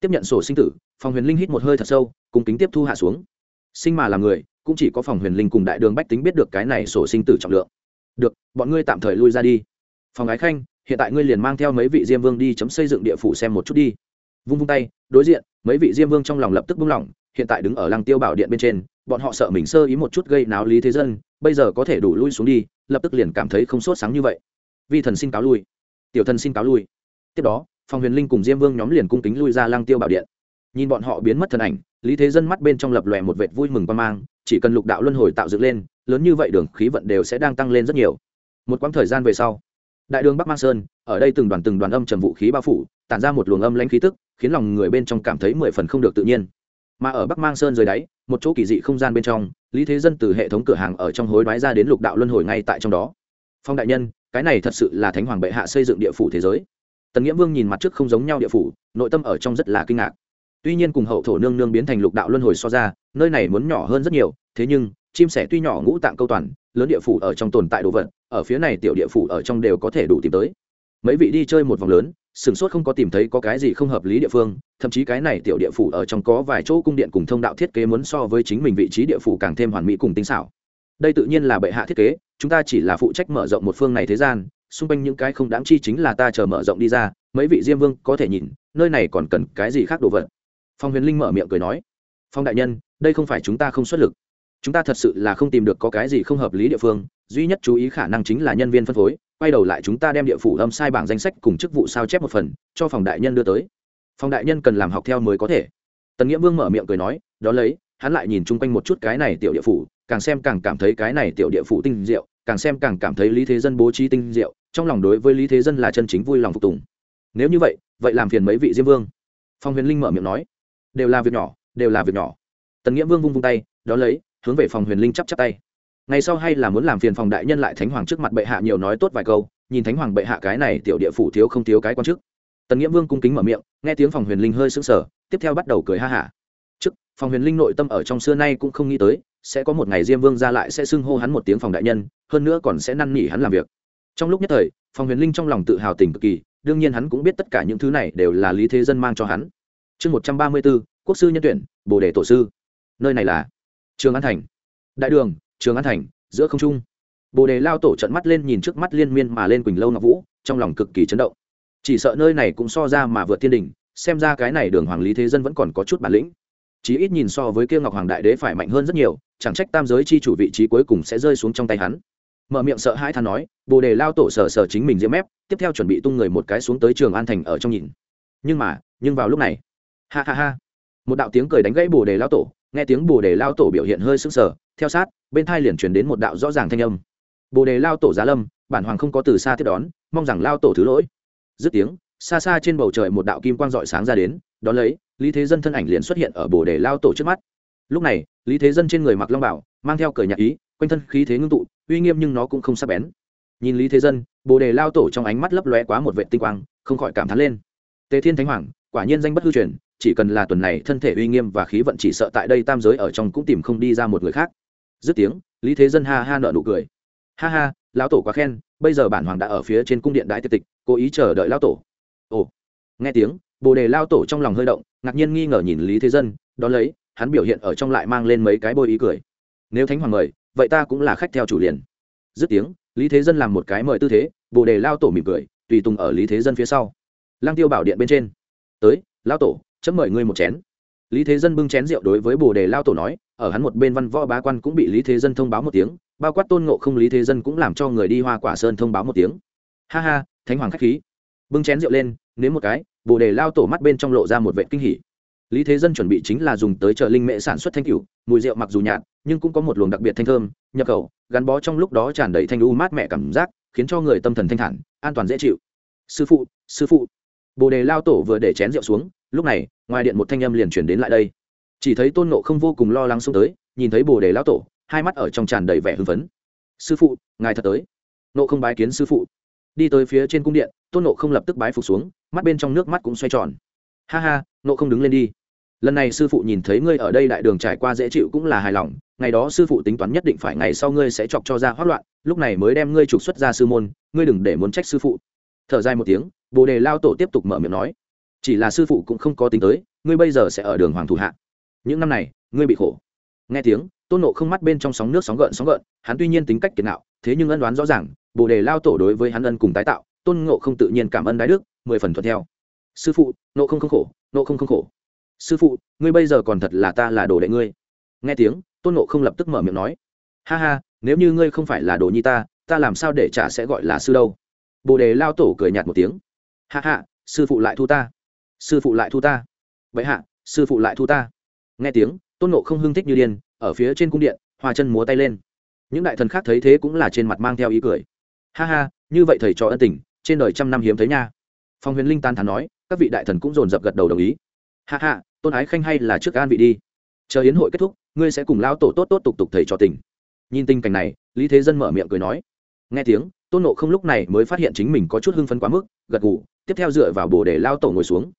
Tiếp nhận sổ sinh tử, phòng huyền linh hít một hơi thật sâu cùng kính tiếp thu hạ xuống. Sinh mà là người cũng chỉ có phòng huyền linh cùng đại đường bách tính biết được cái này sổ sinh tử trọng lượng. Được, bọn ngươi tạm thời lui ra đi. Phòng ái khanh, hiện tại ngươi liền mang theo mấy vị diêm vương đi chấm xây dựng địa phủ xem một chút đi. Vung vung tay, đối diện, mấy vị diêm vương trong lòng lập tức buông lỏng hiện tại đứng ở lăng tiêu bảo điện bên trên, bọn họ sợ mình sơ ý một chút gây náo lý thế dân, bây giờ có thể đủ lui xuống đi, lập tức liền cảm thấy không sốt sáng như vậy. Vi thần xin cáo lui. Tiểu thần xin cáo lui. Tiếp đó, phòng huyền linh cùng diêm vương nhóm liền cung kính lui ra lăng tiêu bảo điện. Nhìn bọn họ biến mất thân ảnh, lý thế dân mắt bên trong lập lòe một vệt vui mừng quan mang chỉ cần lục đạo luân hồi tạo dựng lên, lớn như vậy đường khí vận đều sẽ đang tăng lên rất nhiều. Một quãng thời gian về sau, đại đường bắc mang sơn, ở đây từng đoàn từng đoàn âm trầm vũ khí bao phủ, tản ra một luồng âm lãnh khí tức, khiến lòng người bên trong cảm thấy mười phần không được tự nhiên. Mà ở bắc mang sơn dưới đáy, một chỗ kỳ dị không gian bên trong, lý thế dân từ hệ thống cửa hàng ở trong hối đoái ra đến lục đạo luân hồi ngay tại trong đó. Phong đại nhân, cái này thật sự là thánh hoàng bệ hạ xây dựng địa phủ thế giới. Tần nghĩa vương nhìn mặt trước không giống nhau địa phủ, nội tâm ở trong rất là kinh ngạc tuy nhiên cùng hậu thổ nương nương biến thành lục đạo luân hồi so ra, nơi này muốn nhỏ hơn rất nhiều, thế nhưng, chim sẻ tuy nhỏ ngũ tạng câu toàn, lớn địa phủ ở trong tồn tại đồ vật, ở phía này tiểu địa phủ ở trong đều có thể đủ tìm tới. Mấy vị đi chơi một vòng lớn, sửng sốt không có tìm thấy có cái gì không hợp lý địa phương, thậm chí cái này tiểu địa phủ ở trong có vài chỗ cung điện cùng thông đạo thiết kế muốn so với chính mình vị trí địa phủ càng thêm hoàn mỹ cùng tinh xảo. Đây tự nhiên là bệ hạ thiết kế, chúng ta chỉ là phụ trách mở rộng một phương này thế gian, xung quanh những cái không đáng chi chính là ta chờ mở rộng đi ra, mấy vị diêm vương có thể nhìn, nơi này còn cần cái gì khác đồ vật? Phong huyền linh mở miệng cười nói, phong đại nhân, đây không phải chúng ta không xuất lực. Chúng ta thật sự là không tìm được có cái gì không hợp lý địa phương, duy nhất chú ý khả năng chính là nhân viên phân phối, quay đầu lại chúng ta đem địa phủ âm sai bảng danh sách cùng chức vụ sao chép một phần, cho phòng đại nhân đưa tới. Phòng đại nhân cần làm học theo mới có thể. Tần nghĩa vương mở miệng cười nói, đó lấy, hắn lại nhìn chung quanh một chút cái này tiểu địa phủ, càng xem càng cảm thấy cái này tiểu địa phủ tinh diệu, càng xem càng cảm thấy lý thế dân bố trí tinh diệu, trong lòng đối với lý thế dân là chân chính vui lòng phục tùng. Nếu như vậy vậy làm phiền mấy vị diêm vương. Phong huyền linh mở miệng nói đều là việc nhỏ, đều là việc nhỏ. Tần nghĩa vương vung vung tay đó lấy, hướng về phòng huyền linh chắp chắp tay. Ngày sau hay là muốn làm phiền phòng đại nhân lại thánh hoàng trước mặt bệ hạ nhiều nói tốt vài câu, nhìn thánh hoàng bệ hạ cái này tiểu địa phủ thiếu không thiếu cái quan chức. Tần nghĩa vương cung kính mở miệng, nghe tiếng phòng huyền linh hơi sững sờ, tiếp theo bắt đầu cười ha hả. Trước, phòng huyền linh nội tâm ở trong xưa nay cũng không nghĩ tới, sẽ có một ngày diêm vương ra lại sẽ xưng hô hắn một tiếng phòng đại nhân, hơn nữa còn sẽ năn nỉ hắn làm việc. Trong lúc nhất thời, phòng huyền linh trong lòng tự hào tình cực kỳ, đương nhiên hắn cũng biết tất cả những thứ này đều là lý thế dân mang cho hắn chương một trăm ba mươi b ố quốc sư nhân tuyển, bồ đề tổ sư. Nơi này là trường an thành. Đại đường, trường an thành, giữa không trung. Bồ đề lao tổ trận mắt lên nhìn trước mắt liên miên mà lên quỳnh lâu ngọc vũ, trong lòng cực kỳ chấn động. Chỉ sợ nơi này cũng so ra mà vượt thiên đình xem ra cái này đường hoàng lý thế dân vẫn còn có chút bản lĩnh. Chí ít nhìn so với kia ngọc hoàng đại đế phải mạnh hơn rất nhiều, chẳng trách tam giới chi chủ vị trí cuối cùng sẽ rơi xuống trong tay hắn. Mở miệng sợ hãi than nói, bồ đề lao tổ sờ sờ chính mình diễm mép, tiếp theo chuẩn bị tung người một cái xuống tới trường an thành ở trong nhìn. Nhưng mà, nhưng vào lúc này ha ha ha. Một đạo tiếng cười đánh gãy bồ đề lao tổ, nghe tiếng bồ đề lao tổ biểu hiện hơi sưng sờ, theo sát, bên thai liền truyền đến một đạo rõ ràng thanh âm. Bồ đề lao tổ giá lâm, bản hoàng không có từ xa tiếp đón, mong rằng lao tổ thứ lỗi. Dứt tiếng, xa xa trên bầu trời một đạo kim quang rọi sáng ra đến, đón lấy, lý thế dân thân ảnh liền xuất hiện ở bồ đề lao tổ trước mắt. Lúc này, lý thế dân trên người mặc long bảo, mang theo cờ nhạc ý, quanh thân khí thế ngưng tụ, uy nghiêm nhưng nó cũng không sắc bén. Nhìn lý thế dân, bồ đề lao tổ trong ánh mắt lấp lóe quá một vệ tinh quang, không khỏi cảm thán lên. Tề thiên thánh hoàng, quả nhiên danh bất hư truyền chỉ cần là tuần này thân thể uy nghiêm và khí vận chỉ sợ tại đây tam giới ở trong cũng tìm không đi ra một người khác. Dứt tiếng, lý thế dân ha ha nợ nụ cười. Ha ha, lão tổ quá khen, bây giờ bản hoàng đã ở phía trên cung điện đại tiệt tịch, cố ý chờ đợi lão tổ. Ồ. Nghe tiếng, bồ đề lao tổ trong lòng hơi động, ngạc nhiên nghi ngờ nhìn lý thế dân đón lấy, hắn biểu hiện ở trong lại mang lên mấy cái bôi ý cười. Nếu thánh hoàng mời, vậy ta cũng là khách theo chủ liền. Dứt tiếng, lý thế dân làm một cái mời tư thế, bồ đề lao tổ mỉm cười, tùy tùng ở lý thế dân phía sau. Lang tiêu bảo điện bên trên. Tới lao tổ chấm mời ngươi một chén. Lý thế dân bưng chén rượu đối với bồ đề lao tổ nói, ở hắn một bên văn võ bá quan cũng bị lý thế dân thông báo một tiếng, bao quát tôn ngộ không lý thế dân cũng làm cho người đi hoa quả sơn thông báo một tiếng. Ha ha, thánh hoàng k h á c h khí. Bưng chén rượu lên, nếm một cái, bồ đề lao tổ mắt bên trong lộ ra một vệ kinh hỉ. Lý thế dân chuẩn bị chính là dùng tới chợ linh mễ sản xuất thanh cửu mùi rượu mặc dù nhạt, nhưng cũng có một luồng đặc biệt thanh thơm, nhập khẩu, gắn bó trong lúc đó tràn đầy thanh u mát mẹ cảm giác, khiến cho người tâm thần thanh thản, an toàn dễ chịu. Sư phụ sư phụ. Bồ đề lao tổ vừa để chén rượu xuống lúc này, ngoài điện một thanh âm liền chuyển đến lại đây. Chỉ thấy tôn nộ không vô cùng lo lắng xuống tới, nhìn thấy bồ đề lão tổ, hai mắt ở trong tràn đầy vẻ hưng phấn. Sư phụ, ngài thật tới. Nộ không bái kiến sư phụ. Đi tới phía trên cung điện, tôn nộ không lập tức bái phục xuống, mắt bên trong nước mắt cũng xoay tròn. Ha ha nộ không đứng lên đi. Lần này sư phụ nhìn thấy ngươi ở đây đại đường trải qua dễ chịu cũng là hài lòng, ngày đó sư phụ tính toán nhất định phải ngày sau ngươi sẽ chọc cho ra hoát loạn, lúc này mới đem ngươi trục xuất ra sư môn, ngươi đừng để muốn trách sư phụ. Thở dài một tiếng, bồ đề lao tổ tiếp tục mở miệng nói chỉ là sư phụ cũng không có tính tới, ngươi bây giờ sẽ ở đường hoàng thủ hạ. Những năm này, ngươi bị khổ. Nghe tiếng, tôn nộ không mắt bên trong sóng nước sóng gợn sóng gợn, hắn tuy nhiên tính cách kiệt nạo thế nhưng ân đoán rõ ràng, bồ đề lao tổ đối với hắn ân cùng tái tạo, tôn ngộ không tự nhiên cảm ơn đái đức, mười phần thuận theo. Sư phụ nộ không không khổ nộ không không khổ. Sư phụ, ngươi bây giờ còn thật là ta là đồ đệ ngươi. Nghe tiếng, tôn nộ không lập tức mở miệng nói. Ha ha, nếu như ngươi không phải là đồ nhi ta ta làm sao để trả sẽ gọi là sư đâu? Bồ đề lao tổ cười nhạt một tiếng. Ha ha, sư phụ lại thu ta sư phụ lại thu ta. Vậy hạ, sư phụ lại thu ta. Nghe tiếng, tôn nộ không hưng thích như điên, ở phía trên cung điện, hoa chân múa tay lên. Những đại thần khác thấy thế cũng là trên mặt mang theo ý cười. Ha ha, như vậy thầy trò ân tình, trên đời trăm năm hiếm thấy nha. Phong huyền linh tan thắn nói, các vị đại thần cũng dồn dập gật đầu đồng ý. Ha ha, tôn ái khanh hay là trước an vị đi. Chờ hiến hội kết thúc, ngươi sẽ cùng lao tổ tốt tốt tục tục thầy trò tình. Nhìn tình cảnh này, lý thế dân mở miệng cười nói. Nghe tiếng, tôn nộ không lúc này mới phát hiện chính mình có chút hưng phấn quá mức, gật gù, tiếp theo dựa vào bồ để lao tổ ngồi xuống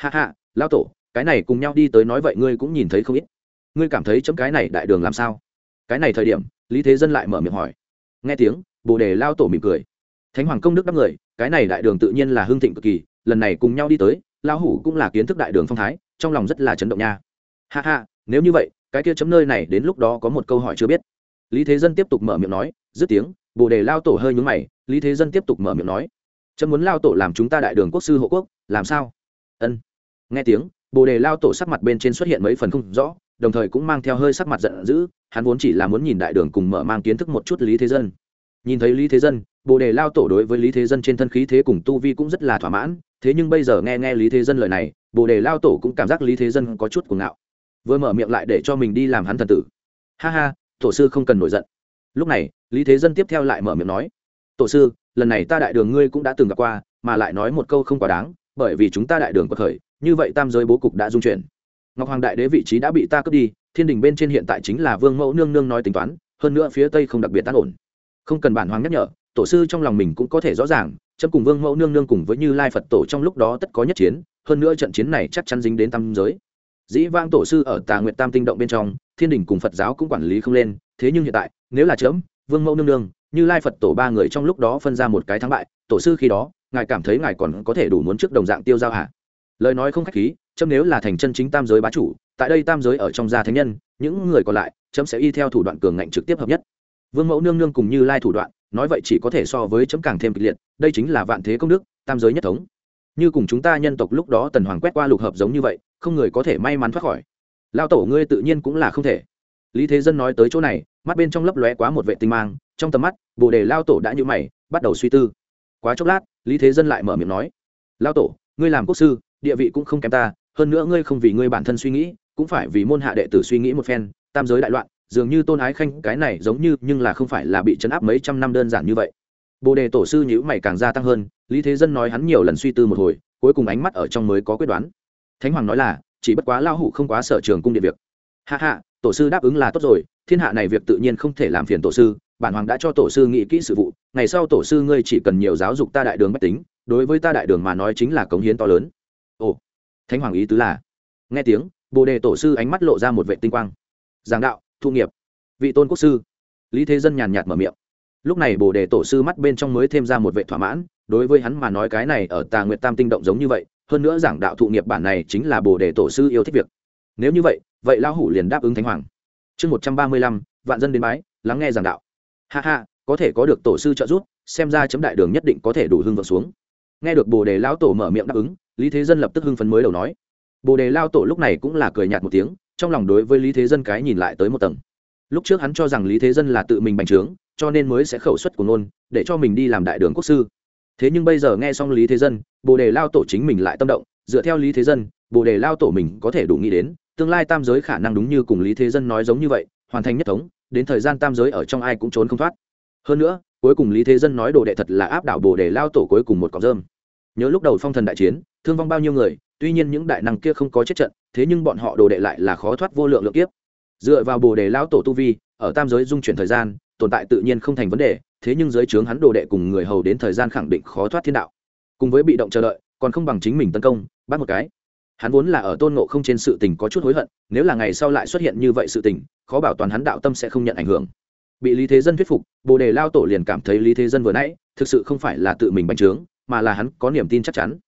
hạ hạ lao tổ, cái này cùng nhau đi tới nói vậy ngươi cũng nhìn thấy không ít. Ngươi cảm thấy chấm cái này đại đường làm sao? Cái này thời điểm, lý thế dân lại mở miệng hỏi. Nghe tiếng, bồ đề lao tổ mỉm cười. Thánh hoàng công đức đáp người cái này đại đường tự nhiên là hương thịnh cực kỳ, lần này cùng nhau đi tới lao hủ cũng là kiến thức đại đường phong thái, trong lòng rất là chấn động nha. Ha ha, nếu như vậy, cái kia chấm nơi này đến lúc đó có một câu hỏi chưa biết. Lý thế dân tiếp tục mở miệng nói, dứt tiếng, bồ đề lao tổ hơi nhúng mày, lý thế dân tiếp tục mở miệng nói, chấm muốn lao tổ làm chúng ta đại đường quốc sư hộ quốc, làm sao? Ân nghe tiếng, bồ đề lao tổ sắc mặt bên trên xuất hiện mấy phần không rõ, đồng thời cũng mang theo hơi sắc mặt giận dữ, hắn vốn chỉ là muốn nhìn đại đường cùng mở mang kiến thức một chút lý thế dân. Nhìn thấy lý thế dân, bồ đề lao tổ đối với lý thế dân trên thân khí thế cùng tu vi cũng rất là thỏa mãn, thế nhưng bây giờ nghe nghe lý thế dân lời này, bồ đề lao tổ cũng cảm giác lý thế dân có chút cuồng ngạo. Vừa mở miệng lại để cho mình đi làm hắn thần tử. Ha ha, tổ sư không cần nổi giận. Lúc này, lý thế dân tiếp theo lại mở miệng nói, tổ sư, lần này ta đại đường ngươi cũng đã từng gặp qua, mà lại nói một câu không quá đáng, bởi vì chúng ta đại đường có khởi như vậy tam giới bố cục đã dung chuyển. Ngọc hoàng đại đế vị trí đã bị ta cướp đi, thiên đình bên trên hiện tại chính là vương mẫu nương nương nói tính toán, hơn nữa phía tây không đặc biệt tan ổn. Không cần bản hoàng nhắc nhở, tổ sư trong lòng mình cũng có thể rõ ràng, chấm cùng vương mẫu nương nương cùng với như lai phật tổ trong lúc đó tất có nhất chiến, hơn nữa trận chiến này chắc chắn dính đến tam giới. Dĩ vang tổ sư ở tà nguyệt tam tinh động bên trong, thiên đình cùng phật giáo cũng quản lý không lên, thế nhưng hiện tại, nếu là chấm, vương mẫu nương nương, như lai phật tổ ba người trong lúc đó phân ra một cái thắng bại, tổ sư khi đó, ngài cảm thấy ngài còn có thể đủ muốn trước đồng dạng tiêu giao hả? Lời nói không khách khí, chấm nếu là thành chân chính tam giới bá chủ, tại đây tam giới ở trong gia thánh nhân, những người còn lại, chấm sẽ y theo thủ đoạn cường ngạnh trực tiếp hợp nhất. Vương mẫu nương nương cùng như lai thủ đoạn, nói vậy chỉ có thể so với chấm càng thêm kịch liệt, đây chính là vạn thế công đức, tam giới nhất thống. Như cùng chúng ta nhân tộc lúc đó tần hoàng quét qua lục hợp giống như vậy, không người có thể may mắn thoát khỏi. Lao tổ ngươi tự nhiên cũng là không thể. Lý thế dân nói tới chỗ này, mắt bên trong lấp lóe quá một vệ tinh mang, trong tầm mắt, bồ đề lao tổ đã nhũ mày, bắt đầu suy tư. Quá chốc lát, lý thế dân lại mở miệng nói, lao tổ, ngươi làm quốc sư địa vị cũng không kém ta, hơn nữa ngươi không vì ngươi bản thân suy nghĩ, cũng phải vì môn hạ đệ tử suy nghĩ một phen, tam giới đại loạn, dường như tôn ái khanh, cái này giống như, nhưng là không phải là bị chấn áp mấy trăm năm đơn giản như vậy. Bồ đề tổ sư nhữ mày càng gia tăng hơn, lý thế dân nói hắn nhiều lần suy tư một hồi, cuối cùng ánh mắt ở trong mới có quyết đoán. Thánh hoàng nói là, chỉ bất quá lao hủ không quá sở trường cung điện việc. Hạ hạ tổ sư đáp ứng là tốt rồi, thiên hạ này việc tự nhiên không thể làm phiền tổ sư, bản hoàng đã cho tổ sư nghĩ kỹ sự vụ, ngày sau tổ sư ngươi chỉ cần nhiều giáo dục ta đại đường bách tính, đối với ta đại đường mà nói chính là cống hiến to lớn ồ, thánh hoàng ý tứ là, nghe tiếng, bồ đề tổ sư ánh mắt lộ ra một vệ tinh quang. Giảng đạo, thu nghiệp. Vị tôn quốc sư. Lý thế dân nhàn nhạt mở miệng. Lúc này bồ đề tổ sư mắt bên trong mới thêm ra một vệ thỏa mãn, đối với hắn mà nói cái này ở tà nguyệt tam tinh động giống như vậy, hơn nữa giảng đạo thụ nghiệp bản này chính là bồ đề tổ sư yêu thích việc. Nếu như vậy vậy lão hủ liền đáp ứng thánh hoàng. Chương một trăm ba mươi lăm, vạn dân đến bái, lắng nghe giảng đạo. Ha ha, có thể có được tổ sư trợ giúp, xem ra chấm đại đường nhất định có thể đủ hưng vượng xuống. Nghe được bồ đề lão tổ mở miệng đáp ứng lý thế dân lập tức hưng phấn mới đầu nói. Bồ đề lao tổ lúc này cũng là cười nhạt một tiếng, trong lòng đối với lý thế dân cái nhìn lại tới một tầng. Lúc trước hắn cho rằng lý thế dân là tự mình bành trướng, cho nên mới sẽ khẩu suất của nôn để cho mình đi làm đại đường quốc sư. Thế nhưng bây giờ nghe xong lý thế dân, bồ đề lao tổ chính mình lại tâm động, dựa theo lý thế dân, bồ đề lao tổ mình có thể đủ nghĩ đến, tương lai tam giới khả năng đúng như cùng lý thế dân nói giống như vậy, hoàn thành nhất thống, đến thời gian tam giới ở trong ai cũng trốn không thoát. Hơn nữa, cuối cùng lý thế dân nói đồ đệ thật là áp đảo bồ đề lao tổ cuối cùng một cọc rơm nhớ lúc đầu phong thần đại chiến, thương vong bao nhiêu người, tuy nhiên những đại năng kia không có chết trận, thế nhưng bọn họ đồ đệ lại là khó thoát vô lượng lượng kiếp. Dựa vào bồ đề lao tổ tu vi, ở tam giới dung chuyển thời gian, tồn tại tự nhiên không thành vấn đề, thế nhưng giới trướng hắn đồ đệ cùng người hầu đến thời gian khẳng định khó thoát thiên đạo. Cùng với bị động chờ đợi, còn không bằng chính mình tấn công, bắt một cái. Hắn vốn là ở tôn ngộ không trên sự tình có chút hối hận, nếu là ngày sau lại xuất hiện như vậy sự tình, khó bảo toàn hắn đạo tâm sẽ không nhận ảnh hưởng. Bị lý thế dân thuyết phục, bồ đề lao tổ liền cảm thấy lý thế dân vừa nãy, thực sự không phải là tự mình bành trướng mà là hắn có niềm tin chắc chắn.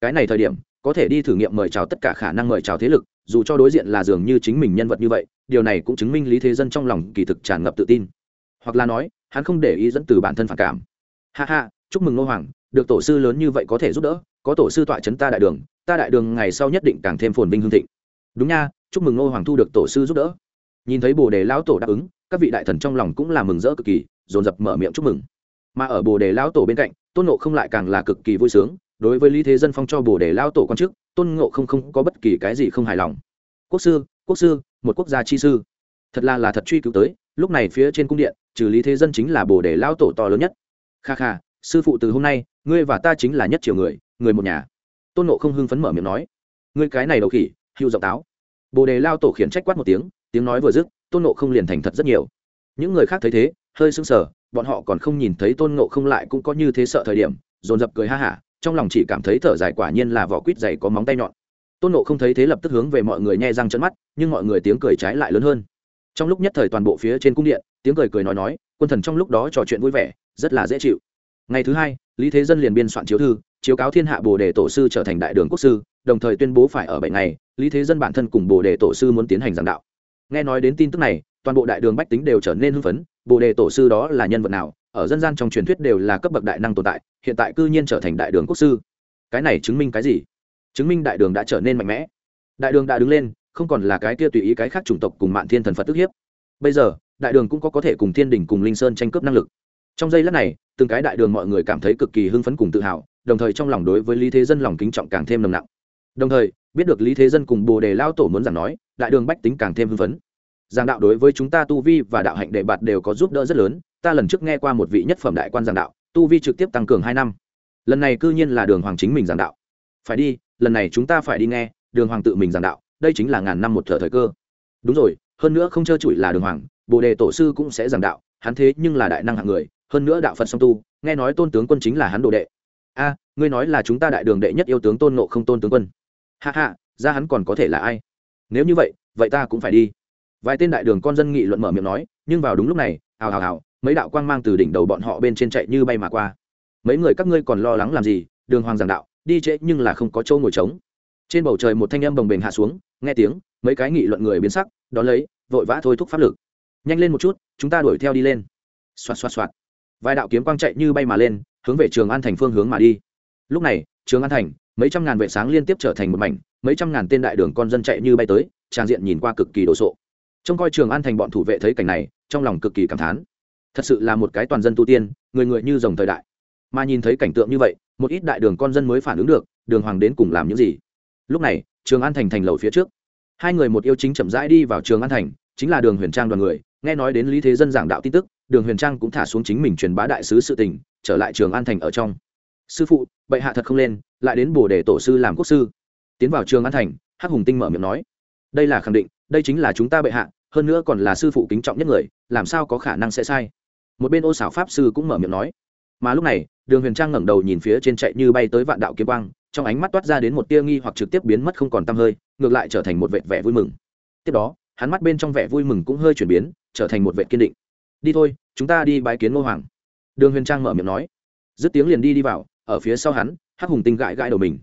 Cái này thời điểm, có thể đi thử nghiệm mời chào tất cả khả năng mời chào thế lực, dù cho đối diện là dường như chính mình nhân vật như vậy, điều này cũng chứng minh lý thế dân trong lòng kỳ thực tràn ngập tự tin. Hoặc là nói, hắn không để ý dẫn từ bản thân phản cảm. Ha ha, chúc mừng ngô hoàng, được tổ sư lớn như vậy có thể giúp đỡ, có tổ sư tọa chấn ta đại đường, ta đại đường ngày sau nhất định càng thêm phồn vinh hương thịnh. Đúng nha, chúc mừng ngô hoàng thu được tổ sư giúp đỡ. Nhìn thấy bồ đề lão tổ đáp ứng, các vị đại thần trong lòng cũng là mừng rỡ cực kỳ, dồn dập mở miệng chúc mừng. Mà ở bồ đề lão tổ bên cạnh tôn nộ không lại càng là cực kỳ vui sướng, đối với lý thế dân phong cho bồ đề lao tổ quan chức, tôn ngộ không không có bất kỳ cái gì không hài lòng. Quốc sư quốc sư, một quốc gia chi sư. Thật là là thật truy cứu tới, lúc này phía trên cung điện, trừ lý thế dân chính là bồ đề lao tổ to lớn nhất. Kha kha, sư phụ từ hôm nay, ngươi và ta chính là nhất triều người người một nhà. Tôn nộ không hưng phấn mở miệng nói. Ngươi cái này đầu khỉ hữu rộng táo. Bồ đề lao tổ khiển trách quát một tiếng tiếng nói vừa dứt, tôn nộ không liền thành thật rất nhiều. Những người khác thấy thế, hơi sưng sờ bọn họ còn không nhìn thấy tôn ngộ không lại cũng có như thế sợ thời điểm, dồn dập cười ha hả, trong lòng chỉ cảm thấy thở dài quả nhiên là vỏ quýt dày có móng tay nhọn. Tôn ngộ không thấy thế lập tức hướng về mọi người nhẹ răng chân mắt, nhưng mọi người tiếng cười trái lại lớn hơn. Trong lúc nhất thời toàn bộ phía trên cung điện, tiếng cười cười nói nói, quân thần trong lúc đó trò chuyện vui vẻ, rất là dễ chịu. Ngày thứ hai, lý thế dân liền biên soạn chiếu thư, chiếu cáo thiên hạ bồ đề tổ sư trở thành đại đường quốc sư, đồng thời tuyên bố phải ở bảy ngày, lý thế dân bản thân cùng bồ đề tổ sư muốn tiến hành giảng đạo. Nghe nói đến tin tức này toàn bộ đại đường bách tính đều trở nên hưng phấn, bồ đề tổ sư đó là nhân vật nào, ở dân gian trong truyền thuyết đều là cấp bậc đại năng tồn tại, hiện tại cư nhiên trở thành đại đường quốc sư. Cái này chứng minh cái gì? Chứng minh đại đường đã trở nên mạnh mẽ. Đại đường đã đứng lên, không còn là cái kia tùy ý cái khác chủng tộc cùng mạng thiên thần phật tức hiếp. Bây giờ, đại đường cũng có có thể cùng thiên đình cùng linh sơn tranh cướp năng lực. Trong giây lát này, từng cái đại đường mọi người cảm thấy cực kỳ hưng phấn cùng tự hào, đồng thời trong lòng đối với lý thế dân lòng kính trọng càng thêm nồng nặng. Đồng thời, biết được lý thế dân cùng bồ đề lao tổ muốn giảng nói, đại đường bách tính càng thêm hưng phấn giảng đạo đối với chúng ta tu vi và đạo hạnh đề bạt đều có giúp đỡ rất lớn. Ta lần trước nghe qua một vị nhất phẩm đại quan giảng đạo, tu vi trực tiếp tăng cường hai năm. Lần này cư nhiên là đường hoàng chính mình giảng đạo. Phải đi, lần này chúng ta phải đi nghe đường hoàng tự mình giảng đạo. Đây chính là ngàn năm một thở thời cơ. Đúng rồi, hơn nữa không trơ trụi là đường hoàng, bồ đề tổ sư cũng sẽ giảng đạo. Hắn thế nhưng là đại năng hạng người, hơn nữa đạo phật song tu, nghe nói tôn tướng quân chính là hắn đồ đệ. A, ngươi nói là chúng ta đại đường đệ nhất yêu tướng tôn nộ không tôn tướng quân. Hạ hạ ra hắn còn có thể là ai? Nếu như vậy vậy ta cũng phải đi vài tên đại đường con dân nghị luận mở miệng nói, nhưng vào đúng lúc này hào hào hào mấy đạo quang mang từ đỉnh đầu bọn họ bên trên chạy như bay mà qua. Mấy người các ngươi còn lo lắng làm gì? Đường hoàng giảng đạo, đi trễ nhưng là không có chỗ ngồi trống. Trên bầu trời một thanh âm bồng bềnh hạ xuống, nghe tiếng, mấy cái nghị luận người biến sắc đón lấy, vội vã thôi thúc pháp lực. Nhanh lên một chút, chúng ta đuổi theo đi lên. Xoạt xoạt xoạt. Vài đạo kiếm quang chạy như bay mà lên, hướng về trường an thành phương hướng mà đi. Lúc này, trường an thành, mấy trăm ngàn vệ sáng liên tiếp trở thành một mảnh, mấy trăm ngàn tên đại đường con dân chạy như bay tới, trang diện nhìn qua cực kỳ đồ sộ trông coi trường an thành bọn thủ vệ thấy cảnh này, trong lòng cực kỳ cảm thán. Thật sự là một cái toàn dân tu tiên, người người như dòng thời đại. Mà nhìn thấy cảnh tượng như vậy, một ít đại đường con dân mới phản ứng được, đường hoàng đến cùng làm những gì. Lúc này, trường an thành thành lầu phía trước. Hai người một yêu chính chậm rãi đi vào trường an thành, chính là đường huyền trang đoàn người. Nghe nói đến lý thế dân giảng đạo tin tức, đường huyền trang cũng thả xuống chính mình truyền bá đại sứ sự tình, trở lại trường an thành ở trong. Sư phụ, bệ hạ thật không lên, lại đến bồ đề tổ sư làm quốc sư. Tiến vào trường an thành, hắc hùng tinh mở miệng nói. Đây là khẳng định đây chính là chúng ta bệ hạ, hơn nữa còn là sư phụ kính trọng nhất người, làm sao có khả năng sẽ sai? Một bên ô xảo pháp sư cũng mở miệng nói. Mà lúc này, đường huyền trang ngẩng đầu nhìn phía trên chạy như bay tới vạn đạo kiếm quang, trong ánh mắt toát ra đến một tia nghi hoặc trực tiếp biến mất không còn tăm hơi, ngược lại trở thành một vệ vẻ vui mừng. Tiếp đó, hắn mắt bên trong vẻ vui mừng cũng hơi chuyển biến, trở thành một vệ kiên định. Đi thôi, chúng ta đi bái kiến ngô hoàng. Đường huyền trang mở miệng nói. Dứt tiếng liền đi đi vào, ở phía sau hắn, hắc hùng tinh gãi gãi đầu mình.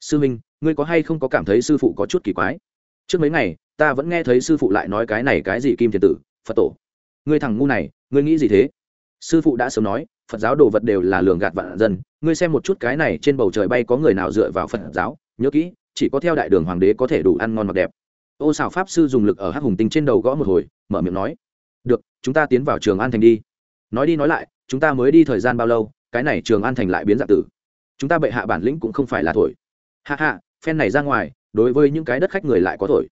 Sư minh, ngươi có hay không có cảm thấy sư phụ có chút kỳ quái? Trước mấy ngày ta vẫn nghe thấy sư phụ lại nói cái này cái gì kim thiền tử, phật tổ. Ngươi thằng ngu này, ngươi nghĩ gì thế? Sư phụ đã sớm nói, phật giáo đồ vật đều là lường gạt vạn dân, ngươi xem một chút cái này trên bầu trời bay có người nào dựa vào phật giáo, nhớ kỹ, chỉ có theo đại đường hoàng đế có thể đủ ăn ngon mặc đẹp. Ô xảo pháp sư dùng lực ở hắc hùng tinh trên đầu gõ một hồi, mở miệng nói, được, chúng ta tiến vào trường an thành đi. Nói đi nói lại, chúng ta mới đi thời gian bao lâu, cái này trường an thành lại biến dạng tử. Chúng ta bệ hạ bản lĩnh cũng không phải là thổi. Hạ hạ phen này ra ngoài, đối với những cái đất khách người lại có thổi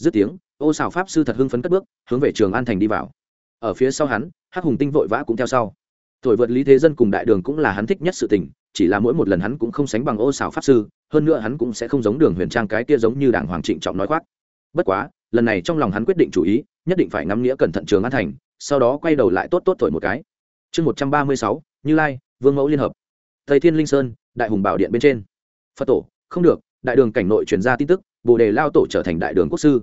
dứt tiếng, ô xảo pháp sư thật hưng phấn cất bước, hướng về trường an thành đi vào. Ở phía sau hắn, hắc hùng tinh vội vã cũng theo sau. Thổi vượt lý thế dân cùng đại đường cũng là hắn thích nhất sự tình, chỉ là mỗi một lần hắn cũng không sánh bằng ô xảo pháp sư, hơn nữa hắn cũng sẽ không giống đường huyền trang cái kia giống như đảng hoàng trịnh trọng nói khoác. Bất quá, lần này trong lòng hắn quyết định chủ ý, nhất định phải ngắm nghĩa cẩn thận trường an thành, sau đó quay đầu lại tốt tốt thổi một cái. Chương một trăm ba mươi sáu, như lai, vương mẫu liên hợp. Tây thiên linh sơn, đại hùng bảo điện bên trên. Phật tổ, không được, đại đường cảnh nội truyền ra tin tức, bồ đề lao tổ trở thành đại đường quốc sư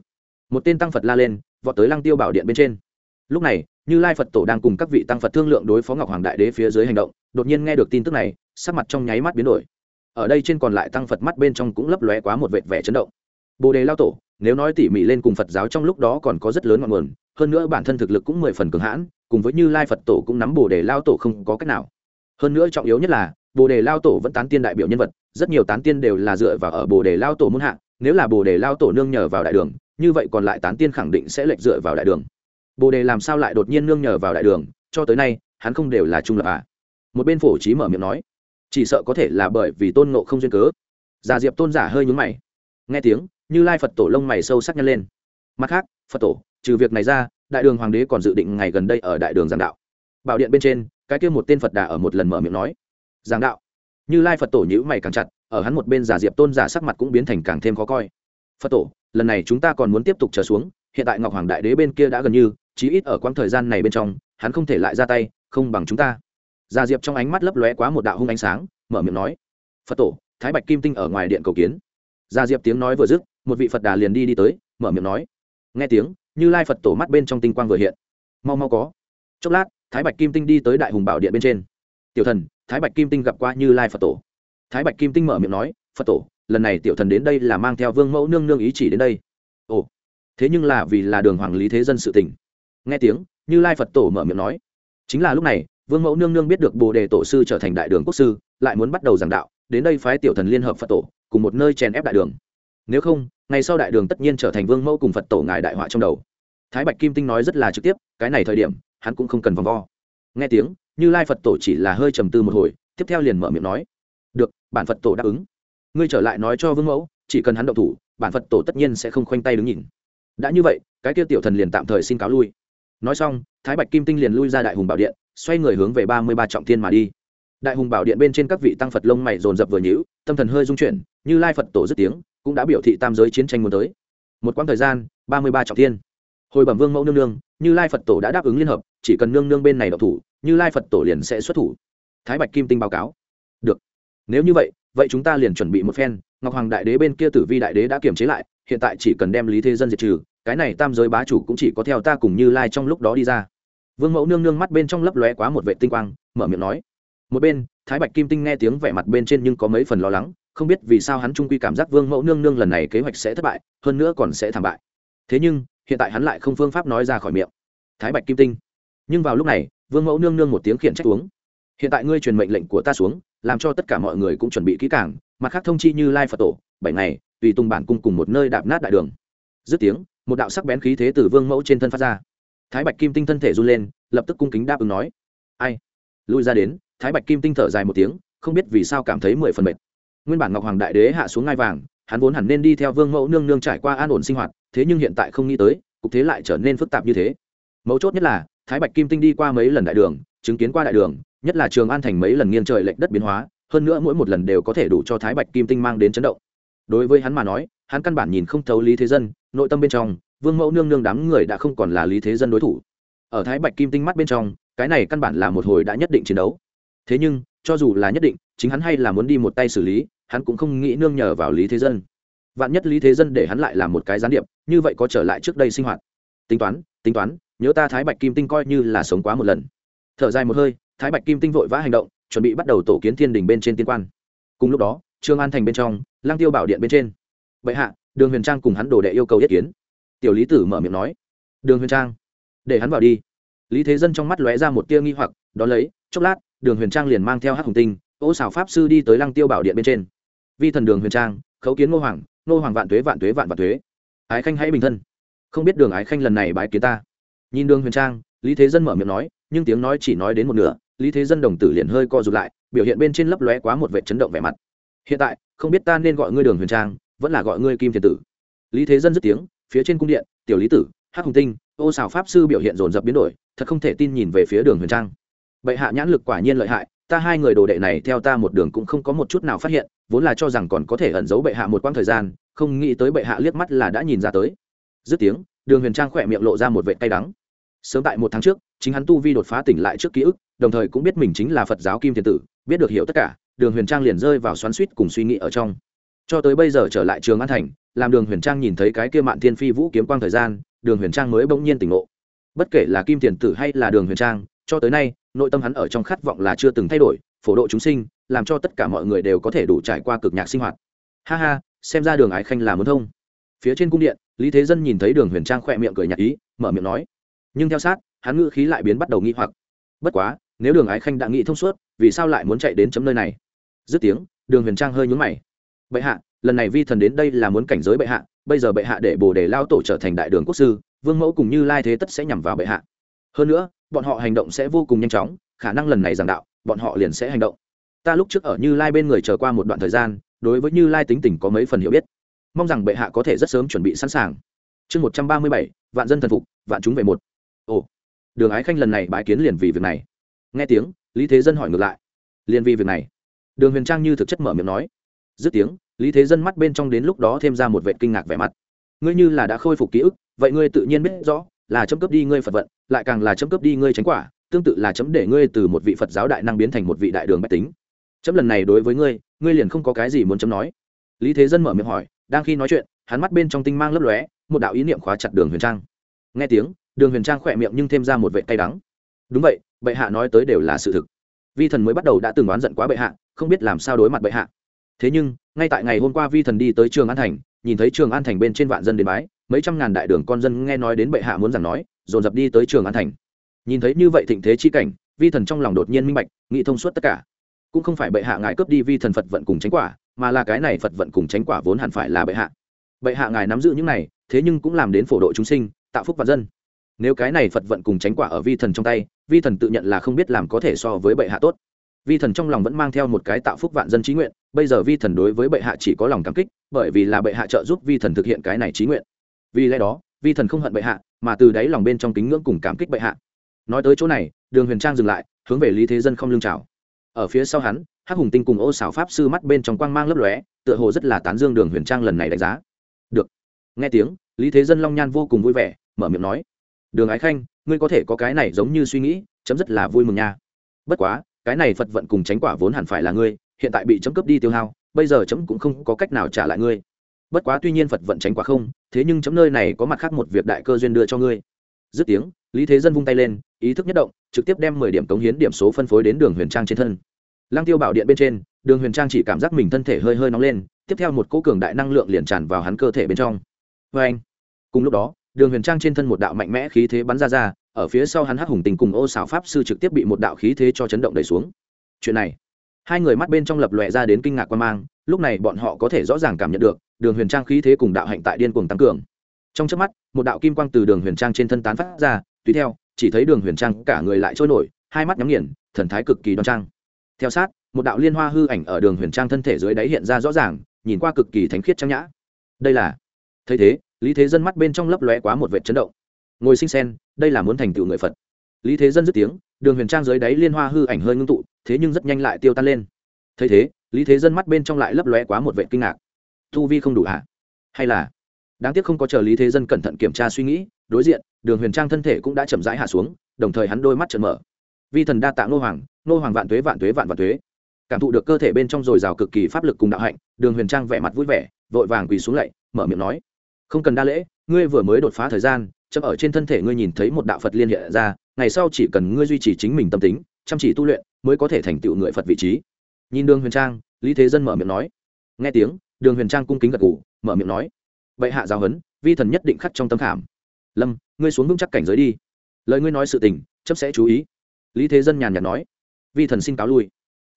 một tên tăng phật la lên, vọt tới lăng tiêu bảo điện bên trên. Lúc này, như lai phật tổ đang cùng các vị tăng phật thương lượng đối phó ngọc hoàng đại đế phía dưới hành động, đột nhiên nghe được tin tức này, sắc mặt trong nháy mắt biến đổi. Ở đây trên còn lại tăng phật mắt bên trong cũng lấp lóe quá một vệt vẻ chấn động. Bồ đề lao tổ, nếu nói tỉ mỉ lên cùng phật giáo trong lúc đó còn có rất lớn ngọn nguồn, hơn nữa bản thân thực lực cũng mười phần cường hãn, cùng với như lai phật tổ cũng nắm bồ đề lao tổ không có cách nào. Hơn nữa trọng yếu nhất là, bồ đề lao tổ vẫn tán tiên đại biểu nhân vật, rất nhiều tán tiên đều là dựa vào ở bồ đề lao tổ muôn hạ, nếu là bồ đề lao tổ nương nhờ vào đại đường như vậy còn lại tán tiên khẳng định sẽ lệch dựa vào đại đường. Bồ đề làm sao lại đột nhiên nương nhờ vào đại đường, cho tới nay, hắn không đều là trung lập à? Một bên phổ trí mở miệng nói, chỉ sợ có thể là bởi vì tôn nộ không duyên cớ. Già diệp tôn giả hơi nhúng mày. Nghe tiếng, như lai phật tổ lông mày sâu sắc nhăn lên. Mặt khác, phật tổ, trừ việc này ra, đại đường hoàng đế còn dự định ngày gần đây ở đại đường giảng đạo. Bảo điện bên trên, cái kia một tên phật đà ở một lần mở miệng nói, giảng đạo? Như lai phật tổ nhữ mày càng chặt, ở hắn một bên giả diệp tôn giả sắc mặt cũng biến thành càng thêm khó coi. Phật tổ lần này chúng ta còn muốn tiếp tục trở xuống, hiện tại ngọc hoàng đại đế bên kia đã gần như, chí ít ở quãng thời gian này bên trong, hắn không thể lại ra tay, không bằng chúng ta. Gia diệp trong ánh mắt lấp lóe quá một đạo hung ánh sáng, mở miệng nói, phật tổ, thái bạch kim tinh ở ngoài điện cầu kiến. Gia diệp tiếng nói vừa dứt, một vị phật đà liền đi đi tới, mở miệng nói, nghe tiếng, như lai phật tổ mắt bên trong tinh quang vừa hiện. Mau mau có. Chốc lát, thái bạch kim tinh đi tới đại hùng bảo điện bên trên. Tiểu thần, thái bạch kim tinh gặp qua như lai phật tổ. Thái bạch kim tinh mở miệng nói, phật tổ lần này tiểu thần đến đây là mang theo vương mẫu nương nương ý chỉ đến đây. Ồ, thế nhưng là vì là đường hoàng lý thế dân sự tỉnh nghe tiếng, như lai phật tổ mở miệng nói. Chính là lúc này, vương mẫu nương nương biết được bồ đề tổ sư trở thành đại đường quốc sư, lại muốn bắt đầu giảng đạo, đến đây phái tiểu thần liên hợp phật tổ, cùng một nơi chèn ép đại đường. Nếu không, ngày sau đại đường tất nhiên trở thành vương mẫu cùng phật tổ ngài đại họa trong đầu. Thái bạch kim tinh nói rất là trực tiếp, cái này thời điểm, hắn cũng không cần vòng vo. Nghe tiếng, như lai phật tổ chỉ là hơi trầm tư một hồi, tiếp theo liền mở miệng nói. Được, bản phật tổ đáp ứng ngươi trở lại nói cho vương mẫu, chỉ cần hắn động thủ, bản phật tổ tất nhiên sẽ không khoanh tay đứng nhìn. Đã như vậy, cái kia tiểu thần liền tạm thời xin cáo lui. Nói xong, thái bạch kim tinh liền lui ra đại hùng bảo điện, xoay người hướng về ba mươi ba trọng thiên mà đi. Đại hùng bảo điện bên trên các vị tăng phật lông mày dồn dập vừa nhữ tâm thần hơi dung chuyển, như lai phật tổ dứt tiếng, cũng đã biểu thị tam giới chiến tranh muốn tới. Một quãng thời gian, ba mươi ba trọng thiên. Hồi bẩm vương mẫu nương nương, như lai phật tổ đã đáp ứng liên hợp, chỉ cần nương nương bên này độc thủ, như lai phật tổ liền sẽ xuất thủ. Thái bạch kim tinh báo cáo. Được. Nếu như vậy vậy chúng ta liền chuẩn bị một phen, ngọc hoàng đại đế bên kia tử vi đại đế đã kiềm chế lại, hiện tại chỉ cần đem lý thế dân diệt trừ, cái này tam giới bá chủ cũng chỉ có theo ta cùng như lai trong lúc đó đi ra. Vương mẫu nương nương mắt bên trong lấp lóe quá một vệ tinh quang, mở miệng nói. Một bên, thái bạch kim tinh nghe tiếng vẻ mặt bên trên nhưng có mấy phần lo lắng, không biết vì sao hắn trung quy cảm giác vương mẫu nương nương lần này kế hoạch sẽ thất bại, hơn nữa còn sẽ thảm bại. Thế nhưng, hiện tại hắn lại không phương pháp nói ra khỏi miệng. Thái bạch kim tinh. Nhưng vào lúc này, vương mẫu nương nương một tiếng khiển trách uống hiện tại ngươi truyền mệnh lệnh của ta xuống, làm cho tất cả mọi người cũng chuẩn bị kỹ càng, mặt khác thông chi như lai phật tổ, bảy ngày, tùy tung bản cung cùng một nơi đạp nát đại đường. Dứt tiếng, một đạo sắc bén khí thế từ vương mẫu trên thân phát ra. Thái bạch kim tinh thân thể run lên, lập tức cung kính đáp ứng nói, ai? Lui ra đến, thái bạch kim tinh thở dài một tiếng, không biết vì sao cảm thấy mười phần mệt. Nguyên bản ngọc hoàng đại đế hạ xuống ngai vàng, hắn vốn hẳn nên đi theo vương mẫu nương nương trải qua an ổn sinh hoạt, thế nhưng hiện tại không nghĩ tới, cục thế lại trở nên phức tạp như thế. Mấu chốt nhất là thái bạch kim tinh đi qua mấy lần đại đường, chứng kiến qua đại đường, nhất là trường an thành mấy lần nghiêng trời lệch đất biến hóa, hơn nữa mỗi một lần đều có thể đủ cho thái bạch kim tinh mang đến chấn động. Đối với hắn mà nói, hắn căn bản nhìn không thấu lý thế dân, nội tâm bên trong, vương mẫu nương nương đám người đã không còn là lý thế dân đối thủ. Ở thái bạch kim tinh mắt bên trong, cái này căn bản là một hồi đã nhất định chiến đấu. Thế nhưng, cho dù là nhất định, chính hắn hay là muốn đi một tay xử lý, hắn cũng không nghĩ nương nhờ vào lý thế dân. Vạn nhất lý thế dân để hắn lại làm một cái gián điệp, như vậy có trở lại trước đây sinh hoạt. Tính toán tính toán nhớ ta thái bạch kim tinh coi như là sống quá một lần. Thở dài một hơi, thái bạch kim tinh vội vã hành động, chuẩn bị bắt đầu tổ kiến thiên đình bên trên tiên quan. Cùng lúc đó, trương an thành bên trong lang tiêu bảo điện bên trên. Bệ hạ, đường huyền trang cùng hắn đồ đệ yêu cầu yết kiến. Tiểu lý tử mở miệng nói. Đường huyền trang, để hắn vào đi. Lý thế dân trong mắt lóe ra một tia nghi hoặc đ ó lấy, chốc lát, đường huyền trang liền mang theo hát hồng tinh, ô xảo pháp sư đi tới lăng tiêu bảo điện bên trên. Vi thần đường huyền trang, khấu kiến ngô hoàng ngô hoàng vạn tuế vạn tuế vạn vạn tuế. Ái khanh hãy bình thân. Không biết đường ái khanh lần này bái kiến ta nhìn đường huyền trang, lý thế dân mở miệng nói, nhưng tiếng nói chỉ nói đến một nửa, lý thế dân đồng tử liền hơi co rụt lại, biểu hiện bên trên lấp lóe quá một vệ chấn động vẻ mặt. Hiện tại, không biết ta nên gọi ngươi đường huyền trang, vẫn là gọi ngươi kim thiền tử. Lý thế dân dứt tiếng, phía trên cung điện, tiểu lý tử, hắc hồng tinh, ô xào pháp sư biểu hiện dồn dập biến đổi, thật không thể tin nhìn về phía đường huyền trang. Bệ hạ nhãn lực quả nhiên lợi hại, ta hai người đồ đệ này theo ta một đường cũng không có một chút nào phát hiện, vốn là cho rằng còn có thể ẩn giấu bệ hạ một quãng thời gian, không nghĩ tới bệ hạ liếc mắt là đã nhìn ra tới. Dứt tiếng đường huyền trang khỏe miệng lộ ra một vệ cay đắng. Sớm tại một tháng trước, chính hắn tu vi đột phá tỉnh lại trước ký ức, đồng thời cũng biết mình chính là phật giáo kim thiên tử, biết được hiểu tất cả, đường huyền trang liền rơi vào xoắn suýt cùng suy nghĩ ở trong. Cho tới bây giờ trở lại trường an thành, làm đường huyền trang nhìn thấy cái kia mạn thiên phi vũ kiếm quang thời gian, đường huyền trang mới bỗng nhiên tỉnh ngộ. Bất kể là kim Thiên tử hay là đường huyền trang, cho tới nay, nội tâm hắn ở trong khát vọng là chưa từng thay đổi, phổ độ chúng sinh, làm cho tất cả mọi người đều có thể đủ trải qua cực nhạc sinh hoạt. Ha ha, xem ra đường ái khanh là muốn thông phía trên cung điện, lý thế dân nhìn thấy đường huyền trang khỏe miệng cười nhạc ý, mở miệng nói. Nhưng theo sát, hắn ngữ khí lại biến bắt đầu nghi hoặc. Bất quá, nếu đường ái khanh đã nghĩ thông suốt, vì sao lại muốn chạy đến chấm nơi này? Dứt tiếng, đường huyền trang hơi nhún mày. Bệ hạ, lần này vi thần đến đây là muốn cảnh giới bệ hạ, bây giờ bệ hạ để bồ đề lao tổ trở thành đại đường quốc sư, vương mẫu cùng như lai thế tất sẽ nhằm vào bệ hạ. Hơn nữa, bọn họ hành động sẽ vô cùng nhanh chóng, khả năng lần này giảng đạo, bọn họ liền sẽ hành động. Ta lúc trước ở như lai bên người chờ qua một đoạn thời gian, đối với như lai tính tình có mấy phần hiểu biết mong rằng bệ hạ có thể rất sớm chuẩn bị sẵn sàng. Chương một trăm ba mươi bảy, vạn dân thần phục, vạn chúng về một. Ồ, đường ái khanh lần này bái kiến liền vì việc này. Nghe tiếng, lý thế dân hỏi ngược lại. Liền vì việc này. Đường huyền trang như thực chất mở miệng nói. Dứt tiếng, lý thế dân mắt bên trong đến lúc đó thêm ra một vệ kinh ngạc vẻ mặt. Ngươi như là đã khôi phục ký ức, vậy ngươi tự nhiên biết rõ, là chấm cấp đi ngươi phật vận, lại càng là chấm cấp đi ngươi tránh quả, tương tự là chấm để ngươi từ một vị phật giáo đại năng biến thành một vị đại đường bách tính. Chấm lần này đối với ngươi ngươi liền không có cái gì muốn chấm nói. Lý thế dân mở miệng hỏi đang khi nói chuyện, hắn mắt bên trong tinh mang lấp lóe, một đạo ý niệm khóa chặt đường huyền trang. Nghe tiếng, đường huyền trang khỏe miệng nhưng thêm ra một vệ cay đắng. Đúng vậy, bệ hạ nói tới đều là sự thực. Vi thần mới bắt đầu đã từng oán giận quá bệ hạ, không biết làm sao đối mặt bệ hạ. Thế nhưng, ngay tại ngày hôm qua vi thần đi tới trường an thành, nhìn thấy trường an thành bên trên vạn dân đến bái, mấy trăm ngàn đại đường con dân nghe nói đến bệ hạ muốn giảng nói, dồn dập đi tới trường an thành. Nhìn thấy như vậy thịnh thế chi cảnh, vi thần trong lòng đột nhiên minh bạch, nghĩ thông suốt tất cả. Cũng không phải bệ hạ ngài cướp đi vi thần phật vận cùng tránh quả mà là cái này phật vận cùng tránh quả vốn hẳn phải là bệ hạ. Bệ hạ ngài nắm giữ những này, thế nhưng cũng làm đến phổ độ chúng sinh, tạo phúc vạn dân. Nếu cái này phật vận cùng tránh quả ở vi thần trong tay, vi thần tự nhận là không biết làm có thể so với bệ hạ tốt. Vi thần trong lòng vẫn mang theo một cái tạo phúc vạn dân trí nguyện, bây giờ vi thần đối với bệ hạ chỉ có lòng cảm kích, bởi vì là bệ hạ trợ giúp vi thần thực hiện cái này trí nguyện. Vì lẽ đó, vi thần không hận bệ hạ, mà từ đáy lòng bên trong kính ngưỡng cùng cảm kích bệ hạ. Nói tới chỗ này, đường huyền trang dừng lại, hướng về lý thế dân không lương trào ở phía sau hắn hắc hùng tinh cùng ô xảo pháp sư mắt bên trong quang mang lấp lóe, tựa hồ rất là tán dương đường huyền trang lần này đánh giá. Được. Nghe tiếng, lý thế dân long nhan vô cùng vui vẻ, mở miệng nói. Đường ái khanh, ngươi có thể có cái này giống như suy nghĩ, chấm rất là vui mừng nha. Bất quá, cái này phật vận cùng tránh quả vốn hẳn phải là ngươi, hiện tại bị chấm cướp đi tiêu hao, bây giờ chấm cũng không có cách nào trả lại ngươi. Bất quá tuy nhiên phật vận tránh quả không, thế nhưng chấm nơi này có mặt khác một việc đại cơ duyên đưa cho ngươi. Dứt tiếng, lý thế dân vung tay lên, ý thức nhất động, trực tiếp đem mười điểm cống hiến điểm số phân phối đến đường huyền trang trên thân lăng tiêu bảo điện bên trên, đường huyền trang chỉ cảm giác mình thân thể hơi hơi nóng lên, tiếp theo một cỗ cường đại năng lượng liền tràn vào hắn cơ thể bên trong. Vê anh, cùng lúc đó, đường huyền trang trên thân một đạo mạnh mẽ khí thế bắn ra ra, ở phía sau hắn hắc hùng tình cùng ô xảo pháp sư trực tiếp bị một đạo khí thế cho chấn động đẩy xuống. Chuyện này, hai người mắt bên trong lập lòe ra đến kinh ngạc quan mang, lúc này bọn họ có thể rõ ràng cảm nhận được, đường huyền trang khí thế cùng đạo hạnh tại điên cuồng tăng cường. Trong trước mắt, một đạo kim quang từ đường huyền trang trên thân tán phát ra, tùy theo, chỉ thấy đường huyền trang cả người lại trôi nổi, hai mắt nhắm nghiền, thần thái cực kỳ đoan trang theo sát, một đạo liên hoa hư ảnh ở đường huyền trang thân thể dưới đáy hiện ra rõ ràng, nhìn qua cực kỳ thánh khiết trang nhã. Đây là? Thấy thế, lý thế dân mắt bên trong lấp lóe quá một vệt chấn động. Ngồi sinh sen đây là muốn thành tựu người phật. Lý thế dân dứt tiếng, đường huyền trang dưới đáy liên hoa hư ảnh hơi ngưng tụ, thế nhưng rất nhanh lại tiêu tan lên. Thấy thế, lý thế dân mắt bên trong lại lấp lóe quá một vệ kinh ngạc. Thu vi không đủ hả? Hay là? Đáng tiếc không có chờ lý thế dân cẩn thận kiểm tra suy nghĩ, đối diện, đường huyền trang thân thể cũng đã chậm rãi hạ xuống, đồng thời hắn đôi mắt trợn mở. Vi thần đa tạ nô hoàng nô hoàng vạn tuế vạn tuế vạn vạn tuế. Cảm thụ được cơ thể bên trong dồi dào cực kỳ pháp lực cùng đạo hạnh, đường huyền trang vẻ mặt vui vẻ, vội vàng quỳ xuống lạy, mở miệng nói, không cần đa lễ, ngươi vừa mới đột phá thời gian chấp ở trên thân thể ngươi nhìn thấy một đạo phật liên hiện ra, ngày sau chỉ cần ngươi duy trì chính mình tâm tính, chăm chỉ tu luyện, mới có thể thành tựu người phật vị trí. Nhìn đường huyền trang, lý thế dân mở miệng nói. Nghe tiếng, đường huyền trang cung kính gật g ủ mở miệng nói vậy hạ giáo huấn, vi thần nhất định khắc trong tâm khảm. Lâm, ngươi xuống vững chắc cảnh giới đi. Lời ngươi nói sự tình chấp sẽ chú ý. Lý thế dân nhàn nhạt nói vi thần xin cáo lui.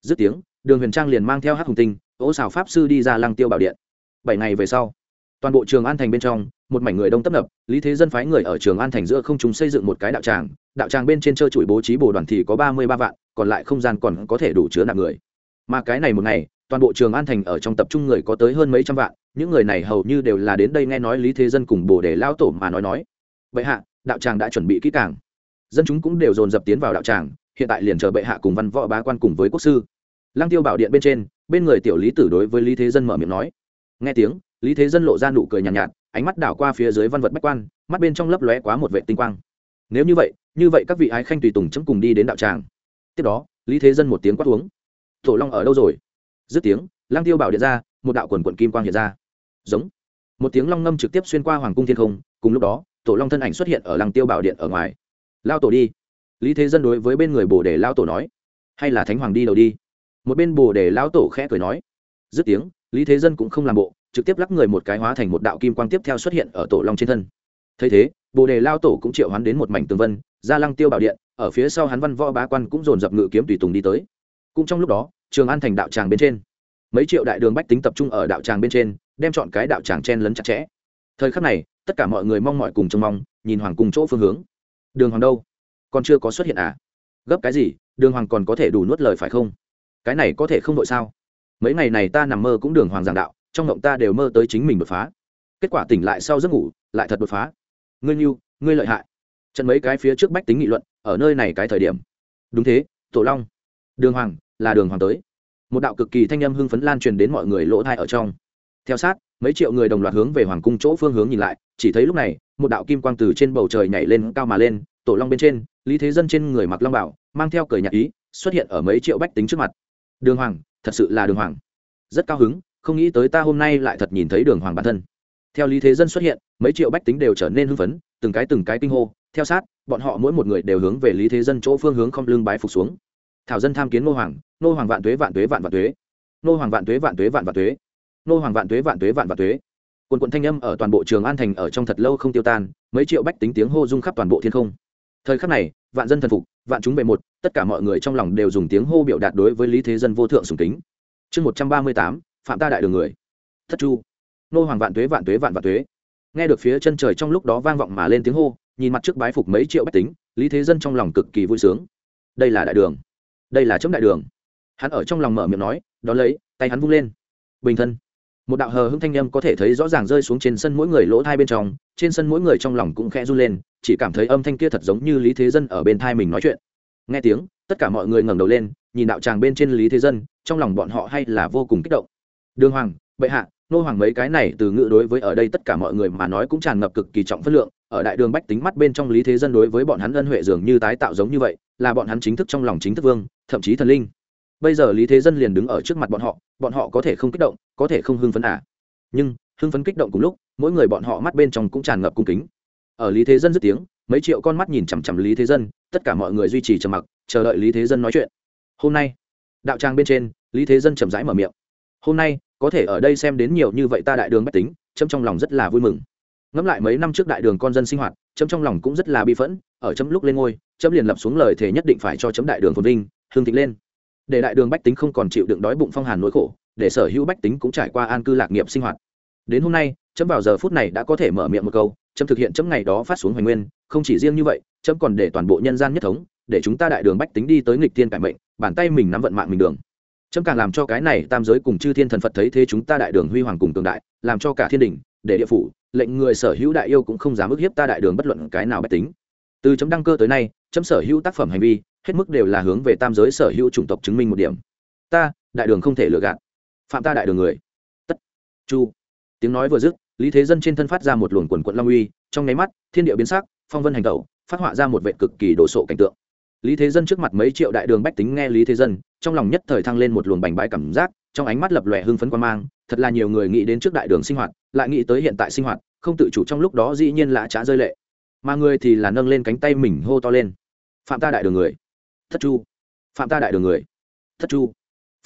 Dứt tiếng, đường huyền trang liền mang theo hát hùng tinh ố xào pháp sư đi ra lăng tiêu bảo điện. Bảy ngày về sau, toàn bộ trường an thành bên trong, một mảnh người đông tấp nập, lý thế dân phái người ở trường an thành giữa không chúng xây dựng một cái đạo tràng đạo tràng bên trên chơi chuỗi bố trí bồ đoàn thì có ba mươi ba vạn, còn lại không gian còn có thể đủ chứa nặng người. Mà cái này một ngày, toàn bộ trường an thành ở trong tập trung người có tới hơn mấy trăm vạn, những người này hầu như đều là đến đây nghe nói lý thế dân cùng bồ để lao tổ mà nói nói. Vậy hạ, đạo tràng đã chuẩn bị kỹ càng. Dân chúng cũng đều dồn dập tiến vào đạo tràng hiện tại liền chờ bệ hạ cùng văn võ bá quan cùng với quốc sư. Lăng tiêu bảo điện bên trên bên người tiểu lý tử đối với lý thế dân mở miệng nói. Nghe tiếng lý thế dân lộ ra nụ cười nhàn nhạt, nhạt ánh mắt đảo qua phía dưới văn vật bách quan mắt bên trong lấp lóe quá một vệ tinh quang. Nếu như vậy như vậy các vị ái khanh tùy tùng chấm cùng đi đến đạo tràng. Tiếp đó lý thế dân một tiếng quát uống. Tổ long ở đâu rồi? Dứt tiếng lang tiêu bảo điện ra một đạo quần quận kim quang hiện ra. Giống. Một tiếng long ngâm trực tiếp xuyên qua hoàng cung thiên không cùng lúc đó tổ long thân ảnh xuất hiện ở lăng tiêu bảo điện ở ngoài. Lao tổ đi lý thế dân đối với bên người bồ đề lao tổ nói, hay là thánh hoàng đi đầu đi. Một bên bồ đề lao tổ khẽ cười nói, dứt tiếng, lý thế dân cũng không làm bộ, trực tiếp lắc người một cái hóa thành một đạo kim quang tiếp theo xuất hiện ở tổ long trên thân. Thấy thế, bồ đề lao tổ cũng triệu hắn đến một mảnh tường vân, ra lăng tiêu bảo điện, ở phía sau hắn văn võ bá quan cũng dồn dập ngự kiếm tùy tùng đi tới. Cũng trong lúc đó, trường an thành đạo tràng bên trên, mấy triệu đại đường bách tính tập trung ở đạo tràng bên trên, đem chọn cái đạo tràng chen lấn chặt chẽ. Thời khắc này, tất cả mọi người mong mọi cùng trông mong, nhìn hoàng cùng chỗ phương hướng. Đường hoàng đâu? Còn chưa có xuất hiện à? Gấp cái gì? Đường hoàng còn có thể đủ nuốt lời phải không? Cái này có thể không đội sao? Mấy ngày này ta nằm mơ cũng đường hoàng giảng đạo, trong ngộng ta đều mơ tới chính mình đột phá. Kết quả tỉnh lại sau giấc ngủ, lại thật đột phá. Ngươi nhu ngươi lợi hại. Trận mấy cái phía trước bách tính nghị luận, ở nơi này cái thời điểm. Đúng thế, tổ long. Đường hoàng, là đường hoàng tới. Một đạo cực kỳ thanh âm hưng phấn lan truyền đến mọi người lỗ thai ở trong. Theo sát, mấy triệu người đồng loạt hướng về hoàng cung chỗ phương hướng nhìn lại, chỉ thấy lúc này, một đạo kim quang từ trên bầu trời nhảy lên cao mà lên tổ long bên trên, lý thế dân trên người mặc long bảo, mang theo cười nhạc ý, xuất hiện ở mấy triệu bách tính trước mặt. Đường hoàng, thật sự là đường hoàng. Rất cao hứng, không nghĩ tới ta hôm nay lại thật nhìn thấy đường hoàng bản thân. Theo lý thế dân xuất hiện, mấy triệu bách tính đều trở nên hưng phấn, từng cái từng cái kinh hô, theo sát, bọn họ mỗi một người đều hướng về lý thế dân chỗ phương hướng không lưng bái phục xuống. Thảo dân tham kiến ngô hoàng nô hoàng vạn tuế vạn tuế vạn vạn tuế. Nô hoàng vạn tuế vạn tuế vạn vạn tuế. Nô hoàng vạn tuế vạn tuế vạn vạn tuế. Quần quận thanh âm ở toàn bộ trường an thành ở trong thật lâu không tiêu tan, mấy triệu bách tính tiếng hô rung khắp toàn bộ thiên không thời khắc này, vạn dân thần phục, vạn chúng về một, tất cả mọi người trong lòng đều dùng tiếng hô biểu đạt đối với lý thế dân vô thượng sùng kính. Chương một trăm ba mươi tám, phạm ta đại đường người. Thất chu. Nô hoàng vạn tuế vạn tuế, vạn vạn tuế. Nghe được phía chân trời trong lúc đó vang vọng mà lên tiếng hô, nhìn mặt trước bái phục mấy triệu bách tính, lý thế dân trong lòng cực kỳ vui sướng. Đây là đại đường. Đây là chấm đại đường. Hắn ở trong lòng mở miệng nói, đón lấy, tay hắn vung lên. Bình thân một đạo hờ hững thanh âm có thể thấy rõ ràng rơi xuống trên sân mỗi người lỗ thai bên trong, trên sân mỗi người trong lòng cũng khẽ run lên, chỉ cảm thấy âm thanh kia thật giống như lý thế dân ở bên thai mình nói chuyện. Nghe tiếng, tất cả mọi người ngẩng đầu lên, nhìn đạo tràng bên trên lý thế dân, trong lòng bọn họ hay là vô cùng kích động. Đường hoàng, bệ hạ, nô hoàng mấy cái này từ ngữ đối với ở đây tất cả mọi người mà nói cũng tràn ngập cực kỳ trọng phất lượng, ở đại đường bách tính mắt bên trong lý thế dân đối với bọn hắn ân huệ dường như tái tạo giống như vậy, là bọn hắn chính thức trong lòng chính thức vương, thậm chí thần linh bây giờ lý thế dân liền đứng ở trước mặt bọn họ bọn họ có thể không kích động, có thể không hưng phấn à. Nhưng, hưng phấn kích động cùng lúc, mỗi người bọn họ mắt bên trong cũng tràn ngập cung kính. Ở lý thế dân dứt tiếng, mấy triệu con mắt nhìn chằm chằm lý thế dân, tất cả mọi người duy trì trầm mặc, chờ đợi lý thế dân nói chuyện. Hôm nay, đạo trang bên trên, lý thế dân chậm rãi mở miệng. Hôm nay, có thể ở đây xem đến nhiều như vậy ta đại đường bách tính, chấm trong lòng rất là vui mừng. Ngẫm lại mấy năm trước đại đường con dân sinh hoạt, chấm trong lòng cũng rất là bi phẫn, ở chấm lúc lên ngôi, chấm liền lập xuống lời thề nhất định phải cho chấm đại đường phồn vinh, hương thịnh lên để đại đường bách tính không còn chịu đựng đói bụng phong hàn nỗi khổ, để sở hữu bách tính cũng trải qua an cư lạc nghiệp sinh hoạt. Đến hôm nay, chấm vào giờ phút này đã có thể mở miệng một câu, chấm thực hiện chấm ngày đó phát xuống hoành nguyên, không chỉ riêng như vậy, chấm còn để toàn bộ nhân gian nhất thống, để chúng ta đại đường bách tính đi tới nghịch thiên cải mệnh, bàn tay mình nắm vận mạng mình đường. Chấm càng làm cho cái này tam giới cùng chư thiên thần phật thấy thế chúng ta đại đường huy hoàng cùng cường đại, làm cho cả thiên đình, để địa phủ, lệnh người sở hữu đại yêu cũng không dám ức hiếp ta đại đường bất luận cái nào bách tính từ chấm đăng cơ tới nay, chấm sở hữu tác phẩm hành vi, hết mức đều là hướng về tam giới sở hữu chủng tộc chứng minh một điểm. Ta, đại đường không thể lừa gạt. Phạm ta đại đường người. Tất. Chu. Tiếng nói vừa dứt, lý thế dân trên thân phát ra một luồng quần quận long uy, trong nháy mắt, thiên địa biến sắc, phong vân hành tẩu, phát họa ra một vệ cực kỳ đồ sộ cảnh tượng. Lý thế dân trước mặt mấy triệu đại đường bách tính nghe lý thế dân, trong lòng nhất thời thăng lên một luồng bành bãi cảm giác, trong ánh mắt lập lòe hưng phấn quan mang, thật là nhiều người nghĩ đến trước đại đường sinh hoạt, lại nghĩ tới hiện tại sinh hoạt, không tự chủ trong lúc đó dĩ nhiên là trá rơi lệ mà người thì là nâng lên cánh tay mình hô to lên. Phạm ta đại đường người. Thất chu. Phạm ta đại đường người. Thất chu.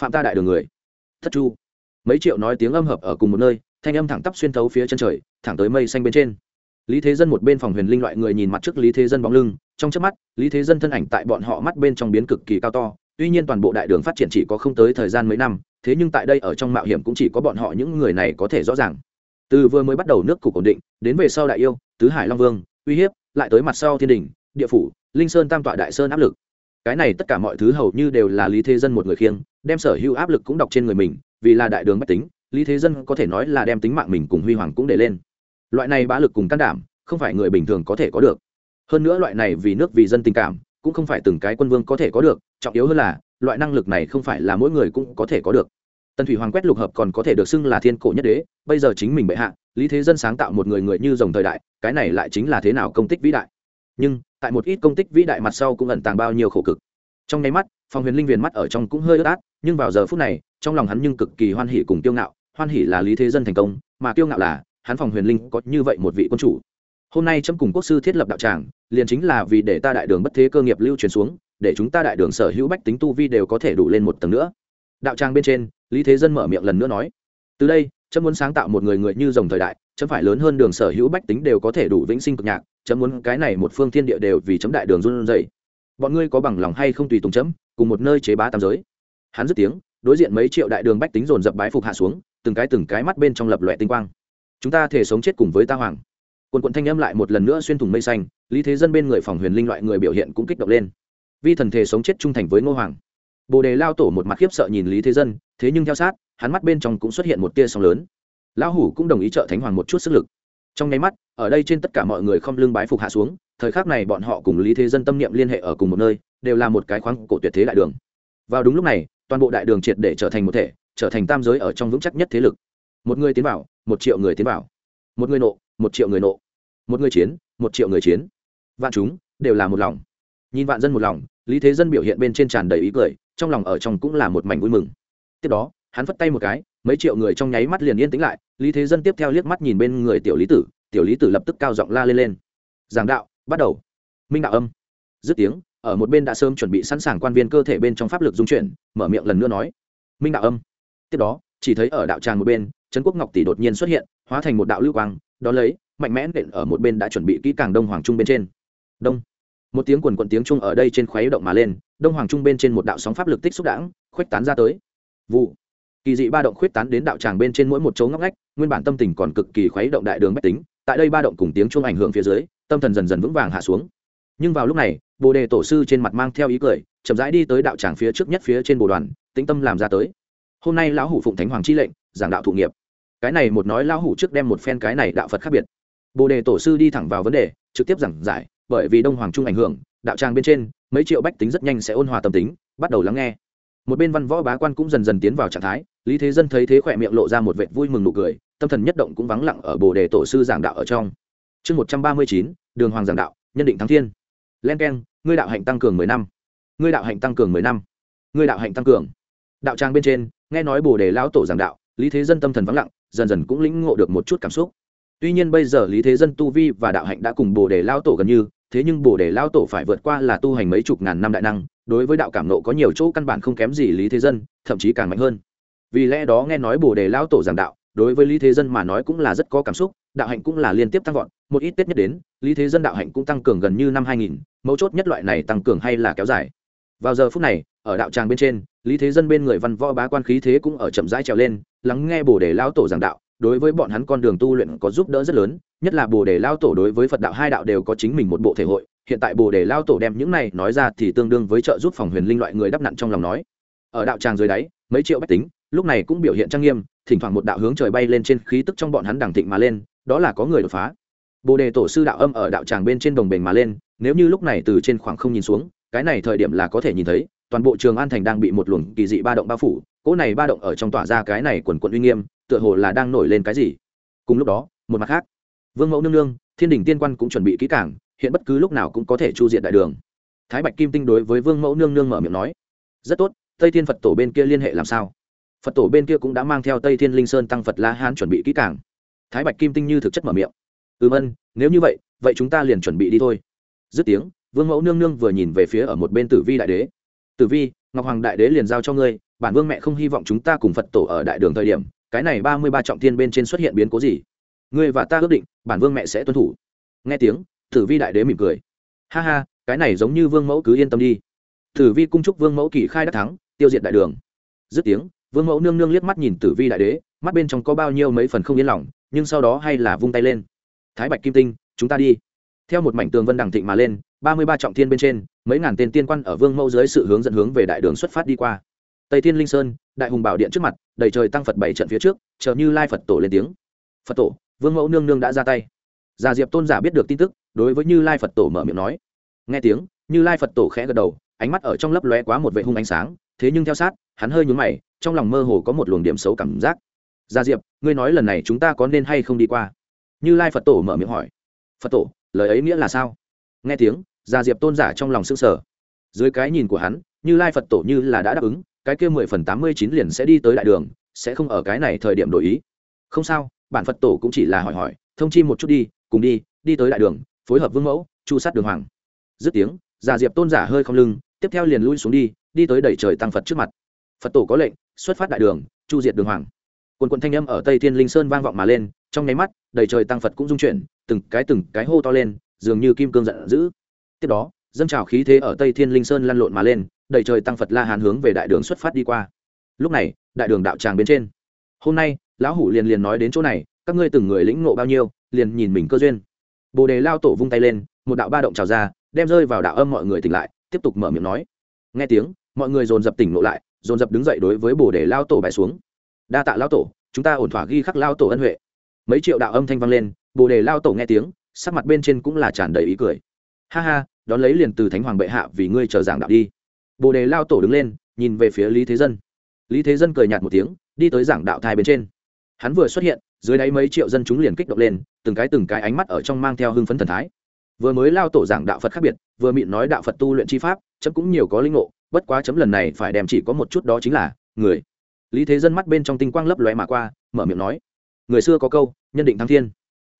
Phạm ta đại đường người. Thất chu. Mấy triệu nói tiếng âm hợp ở cùng một nơi, thanh âm thẳng tắp xuyên thấu phía chân trời, thẳng tới mây xanh bên trên. Lý thế dân một bên phòng huyền linh loại người nhìn mặt trước lý thế dân bóng lưng, trong trước mắt, lý thế dân thân ảnh tại bọn họ mắt bên trong biến cực kỳ cao to, tuy nhiên toàn bộ đại đường phát triển chỉ có không tới thời gian mấy năm, thế nhưng tại đây ở trong mạo hiểm cũng chỉ có bọn họ những người này có thể rõ ràng. Từ vừa mới bắt đầu nước cục ổn định, đến về sau đại yêu, tứ hải long vương uy hiếp, lại tới mặt sau thiên đình, địa phủ, linh sơn tam tọa đại sơn áp lực. Cái này tất cả mọi thứ hầu như đều là lý thế dân một người khiêng, đem sở hữu áp lực cũng đọc trên người mình, vì là đại đường bách tính, lý thế dân có thể nói là đem tính mạng mình cùng huy hoàng cũng để lên. Loại này bá lực cùng can đảm, không phải người bình thường có thể có được. Hơn nữa loại này vì nước vì dân tình cảm, cũng không phải từng cái quân vương có thể có được, trọng yếu hơn là, loại năng lực này không phải là mỗi người cũng có thể có được tần thủy hoàng quét lục hợp còn có thể được xưng là thiên cổ nhất đế, bây giờ chính mình bệ hạ, lý thế dân sáng tạo một người người như dòng thời đại, cái này lại chính là thế nào công tích vĩ đại? Nhưng, tại một ít công tích vĩ đại mặt sau cũng ẩn tàng bao nhiêu khổ cực. Trong nháy mắt phòng huyền linh viền mắt ở trong cũng hơi ướt át, nhưng vào giờ phút này, trong lòng hắn nhưng cực kỳ hoan hỉ cùng tiêu ngạo, hoan hỉ là lý thế dân thành công, mà tiêu ngạo là, hắn phòng huyền linh có như vậy một vị quân chủ. Hôm nay trâm cùng quốc sư thiết lập đạo tràng, liền chính là vì để ta đại đường bất thế cơ nghiệp lưu truyền xuống, để chúng ta đại đường sở hữu bách tính tu vi đều có thể đủ lên một tầng nữa. Đạo tràng bên trên lý thế dân mở miệng lần nữa nói, từ đây, chấm muốn sáng tạo một người người như dòng thời đại, chấm phải lớn hơn đường sở hữu bách tính đều có thể đủ vĩnh sinh cực nhạc, chấm muốn cái này một phương thiên địa đều vì chấm đại đường run dậy bọn ngươi có bằng lòng hay không tùy tùng chấm, cùng một nơi chế bá tam giới. Hắn dứt tiếng, đối diện mấy triệu đại đường bách tính dồn dập bái phục hạ xuống, từng cái từng cái mắt bên trong lập lòe tinh quang. Chúng ta thể sống chết cùng với ta hoàng. Quần quận thanh âm lại một lần nữa xuyên thủng mây xanh, lý thế dân bên người phòng huyền linh loại người biểu hiện cũng kích động lên. Vi thần thể sống chết trung thành với ngô hoàng bồ đề lao tổ một mặt khiếp sợ nhìn lý thế dân, thế nhưng theo sát, hắn mắt bên trong cũng xuất hiện một tia sóng lớn. Lão hủ cũng đồng ý trợ thánh hoàng một chút sức lực. Trong nháy mắt, ở đây trên tất cả mọi người không lưng bái phục hạ xuống, thời khắc này bọn họ cùng lý thế dân tâm niệm liên hệ ở cùng một nơi, đều là một cái khoáng cổ tuyệt thế đại đường. Vào đúng lúc này, toàn bộ đại đường triệt để trở thành một thể, trở thành tam giới ở trong vững chắc nhất thế lực. Một người tiến vào, một triệu người tiến vào. Một người nộ, một triệu người nộ. Một người chiến, một triệu người chiến. Vạn chúng đều là một lòng. Nhìn vạn dân một lòng lý thế dân biểu hiện bên trên tràn đầy ý cười, trong lòng ở trong cũng là một mảnh vui mừng. Tiếp đó, hắn phất tay một cái, mấy triệu người trong nháy mắt liền yên tĩnh lại, lý thế dân tiếp theo liếc mắt nhìn bên người tiểu lý tử, tiểu lý tử lập tức cao giọng la lên lên. Giảng đạo, bắt đầu. Minh đạo âm. Dứt tiếng, ở một bên đã sớm chuẩn bị sẵn sàng quan viên cơ thể bên trong pháp lực dung chuyển, mở miệng lần nữa nói. Minh đạo âm. Tiếp đó, chỉ thấy ở đạo tràng một bên, trấn quốc ngọc tỷ đột nhiên xuất hiện, hóa thành một đạo lưu quang, đó lấy, mạnh mẽ nện ở một bên đã chuẩn bị kỹ càng đông hoàng trung bên trên. Đông một tiếng quần quần tiếng trung ở đây trên khuấy động mà lên, đông hoàng trung bên trên một đạo sóng pháp lực tích xúc đãng, khuếch tán ra tới. Vụ. Kỳ dị ba động khuếch tán đến đạo tràng bên trên mỗi một chỗ ngóc ngách, nguyên bản tâm tình còn cực kỳ khuấy động đại đường bách tính, tại đây ba động cùng tiếng chuông ảnh hưởng phía dưới, tâm thần dần dần vững vàng hạ xuống. Nhưng vào lúc này, bồ đề tổ sư trên mặt mang theo ý cười, chậm rãi đi tới đạo tràng phía trước nhất phía trên bồ đoàn, tĩnh tâm làm ra tới. Hôm nay lão hủ phụng thánh hoàng chi lệnh, giảng đạo thụ nghiệp. Cái này một nói lão hủ trước đem một phen cái này đạo phật khác biệt. Bồ đề tổ sư đi thẳng vào vấn đề, trực tiếp giảng giải bởi vì đông hoàng trung ảnh hưởng, đạo tràng bên trên, mấy triệu bách tính rất nhanh sẽ ôn hòa tâm tính, bắt đầu lắng nghe. Một bên văn võ bá quan cũng dần dần tiến vào trạng thái, lý thế dân thấy thế khỏe miệng lộ ra một vệt vui mừng nụ cười, tâm thần nhất động cũng vắng lặng ở bồ đề tổ sư giảng đạo ở trong. Chương một trăm ba mươi chín, đường hoàng giảng đạo, nhân định thắng thiên. Len k e n ngươi đạo hạnh tăng cường mười năm. Ngươi đạo hạnh tăng cường mười năm. Ngươi đạo hạnh tăng cường. Đạo trang bên trên, nghe nói bồ đề lão tổ giảng đạo, lý thế dân tâm thần vắng lặng, dần dần cũng lĩnh ngộ được một chút cảm xúc. Tuy nhiên bây giờ lý thế dân tu vi và đạo hạnh đã cùng bồ đề lao tổ gần như thế nhưng bồ đề lao tổ phải vượt qua là tu hành mấy chục ngàn năm đại năng đối với đạo cảm nộ có nhiều chỗ căn bản không kém gì lý thế dân thậm chí càng mạnh hơn. Vì lẽ đó nghe nói bồ đề lao tổ giảng đạo đối với lý thế dân mà nói cũng là rất có cảm xúc đạo hạnh cũng là liên tiếp tăng vọt một ít tết nhất đến lý thế dân đạo hạnh cũng tăng cường gần như năm 2000, mấu chốt nhất loại này tăng cường hay là kéo dài. Vào giờ phút này ở đạo tràng bên trên lý thế dân bên người văn võ bá quan khí thế cũng ở chậm rãi trèo lên lắng nghe bồ đề lao tổ giảng đạo đối với bọn hắn con đường tu luyện có giúp đỡ rất lớn, nhất là bồ đề lao tổ đối với phật đạo hai đạo đều có chính mình một bộ thể hội. Hiện tại bồ đề lao tổ đem những này nói ra thì tương đương với trợ giúp phòng huyền linh loại người đắp nặn trong lòng nói. Ở đạo tràng dưới đáy, mấy triệu bách tính, lúc này cũng biểu hiện trang nghiêm, thỉnh thoảng một đạo hướng trời bay lên trên khí tức trong bọn hắn đằng thịnh mà lên, đó là có người đột phá. Bồ đề tổ sư đạo âm ở đạo tràng bên trên đồng bền mà lên, nếu như lúc này từ trên khoảng không nhìn xuống, cái này thời điểm là có thể nhìn thấy, toàn bộ trường an thành đang bị một luồng kỳ dị ba động bao phủ, cỗ này ba động ở trong tỏa ra cái này quần quận uy nghiêm tựa hồ là đang nổi lên cái gì. Cùng lúc đó, một mặt khác, vương mẫu nương nương, thiên đình tiên quan cũng chuẩn bị kỹ cảng hiện bất cứ lúc nào cũng có thể chu diện đại đường. Thái bạch kim tinh đối với vương mẫu nương nương mở miệng nói, rất tốt, tây thiên phật tổ bên kia liên hệ làm sao? Phật tổ bên kia cũng đã mang theo tây thiên linh sơn tăng phật la hán chuẩn bị kỹ cảng thái bạch kim tinh như thực chất mở miệng, ừm ân, nếu như vậy vậy chúng ta liền chuẩn bị đi thôi. Dứt tiếng, vương mẫu nương nương vừa nhìn về phía ở một bên tử vi đại đế. Tử vi, ngọc hoàng đại đế liền giao cho ngươi, bản vương mẹ không hy vọng chúng ta cùng phật tổ ở đại đường thời điểm cái này ba mươi ba trọng thiên bên trên xuất hiện biến cố gì? Ngươi và ta ước định, bản vương mẹ sẽ tuân thủ. Nghe tiếng, tử vi đại đế mỉm cười. Ha ha, cái này giống như vương mẫu cứ yên tâm đi. Tử vi cung chúc vương mẫu kỳ khai đắc thắng, tiêu diệt đại đường. Dứt tiếng, vương mẫu nương nương liếc mắt nhìn tử vi đại đế, mắt bên trong có bao nhiêu mấy phần không yên lòng, nhưng sau đó hay là vung tay lên. Thái bạch kim tinh, chúng ta đi. Theo một mảnh tường vân đằng thịnh mà lên, ba mươi ba trọng thiên bên trên, mấy ngàn tên tiên quan ở vương mẫu dưới sự hướng dẫn hướng về đại đường xuất phát đi qua tây thiên linh sơn, đại hùng bảo điện trước mặt, đầy trời tăng phật bảy trận phía trước, chờ như lai phật tổ lên tiếng. Phật tổ, vương mẫu nương nương đã ra tay. Già diệp tôn giả biết được tin tức, đối với như lai phật tổ mở miệng nói. Nghe tiếng, như lai phật tổ khẽ gật đầu, ánh mắt ở trong lấp lóe quá một vệ hung ánh sáng, thế nhưng theo sát, hắn hơi nhún mày, trong lòng mơ hồ có một luồng điểm xấu cảm giác. Gia diệp, ngươi nói lần này chúng ta có nên hay không đi qua? Như lai phật tổ mở miệng hỏi. Phật tổ, lời ấy nghĩa là sao? Nghe tiếng gia diệp tôn giả trong lòng s ư n g sở dưới cái nhìn của hắn, như lai phật tổ như là đã đáp ứng cái kia mười phần tám mươi chín liền sẽ đi tới đại đường, sẽ không ở cái này thời điểm đổi ý. Không sao, bản phật tổ cũng chỉ là hỏi hỏi, thông chi một chút đi, cùng đi đi tới đại đường, phối hợp vương mẫu, chu sát đường hoàng. Dứt tiếng giả diệp tôn giả hơi không lưng, tiếp theo liền lui xuống đi đi tới đẩy trời tăng phật trước mặt. Phật tổ có lệnh, xuất phát đại đường, chu diệt đường hoàng. Quần quận thanh âm ở tây thiên linh sơn vang vọng mà lên, trong nháy mắt đầy trời tăng phật cũng dung chuyển, từng cái từng cái hô to lên, dường như kim cương giận dữ. Tiếp đó dâng trào khí thế ở tây thiên linh sơn lăn lộn mà lên đầy trời tăng phật la hàn hướng về đại đường xuất phát đi qua. Lúc này, đại đường đạo tràng bên trên. Hôm nay, lão hủ liền liền nói đến chỗ này, các ngươi từng người lĩnh ngộ bao nhiêu, liền nhìn mình cơ duyên. Bồ đề lao tổ vung tay lên, một đạo ba động trào ra, đem rơi vào đạo âm mọi người tỉnh lại, tiếp tục mở miệng nói. Nghe tiếng, mọi người dồn dập tỉnh ngộ lại, dồn dập đứng dậy đối với bồ đề lao tổ bài xuống. Đa tạ lao tổ, chúng ta ổn thỏa ghi khắc lao tổ ân huệ. Mấy triệu đạo âm thanh vang lên, bồ đề lao tổ nghe tiếng, sắc mặt bên trên cũng là tràn đầy ý cười. Ha ha đón lấy liền từ thánh hoàng bệ hạ vì ngươi chờ giảng đạo đi. Bồ đề lao tổ đứng lên, nhìn về phía lý thế dân. Lý thế dân cười nhạt một tiếng, đi tới giảng đạo thai bên trên. Hắn vừa xuất hiện, dưới đáy mấy triệu dân chúng liền kích động lên, từng cái từng cái ánh mắt ở trong mang theo hưng phấn thần thái. Vừa mới lao tổ giảng đạo phật khác biệt, vừa mịn nói đạo phật tu luyện chi pháp, chấm cũng nhiều có linh ngộ, bất quá chấm lần này phải đem chỉ có một chút đó chính là người. Lý thế dân mắt bên trong tinh quang lấp lóe mà qua, mở miệng nói, người xưa có câu, nhân định thăng thiên.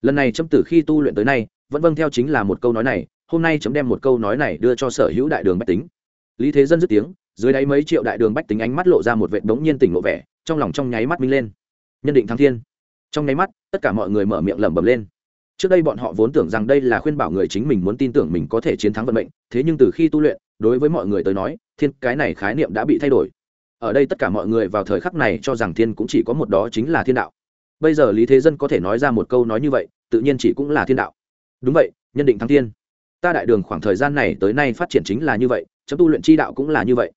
Lần này chấm từ khi tu luyện tới nay, vẫn vâng theo chính là một câu nói này hôm nay chấm đem một câu nói này đưa cho sở hữu đại đường bách tính. Lý thế dân dứt tiếng, dưới đáy mấy triệu đại đường bách tính ánh mắt lộ ra một vệ đống nhiên tỉnh lộ vẻ, trong lòng trong nháy mắt minh lên. Nhân định thăng thiên. Trong nháy mắt, tất cả mọi người mở miệng lẩm bẩm lên. Trước đây bọn họ vốn tưởng rằng đây là khuyên bảo người chính mình muốn tin tưởng mình có thể chiến thắng vận mệnh, thế nhưng từ khi tu luyện, đối với mọi người tới nói, thiên, cái này khái niệm đã bị thay đổi. Ở đây tất cả mọi người vào thời khắc này cho rằng thiên cũng chỉ có một đó chính là thiên đạo. Bây giờ lý thế dân có thể nói ra một câu nói như vậy, tự nhiên chỉ cũng là thiên đạo. Đúng vậy, nhân định thăng thiên ta đại đường khoảng thời gian này tới nay phát triển chính là như vậy, chấm tu luyện chi đạo cũng là như vậy.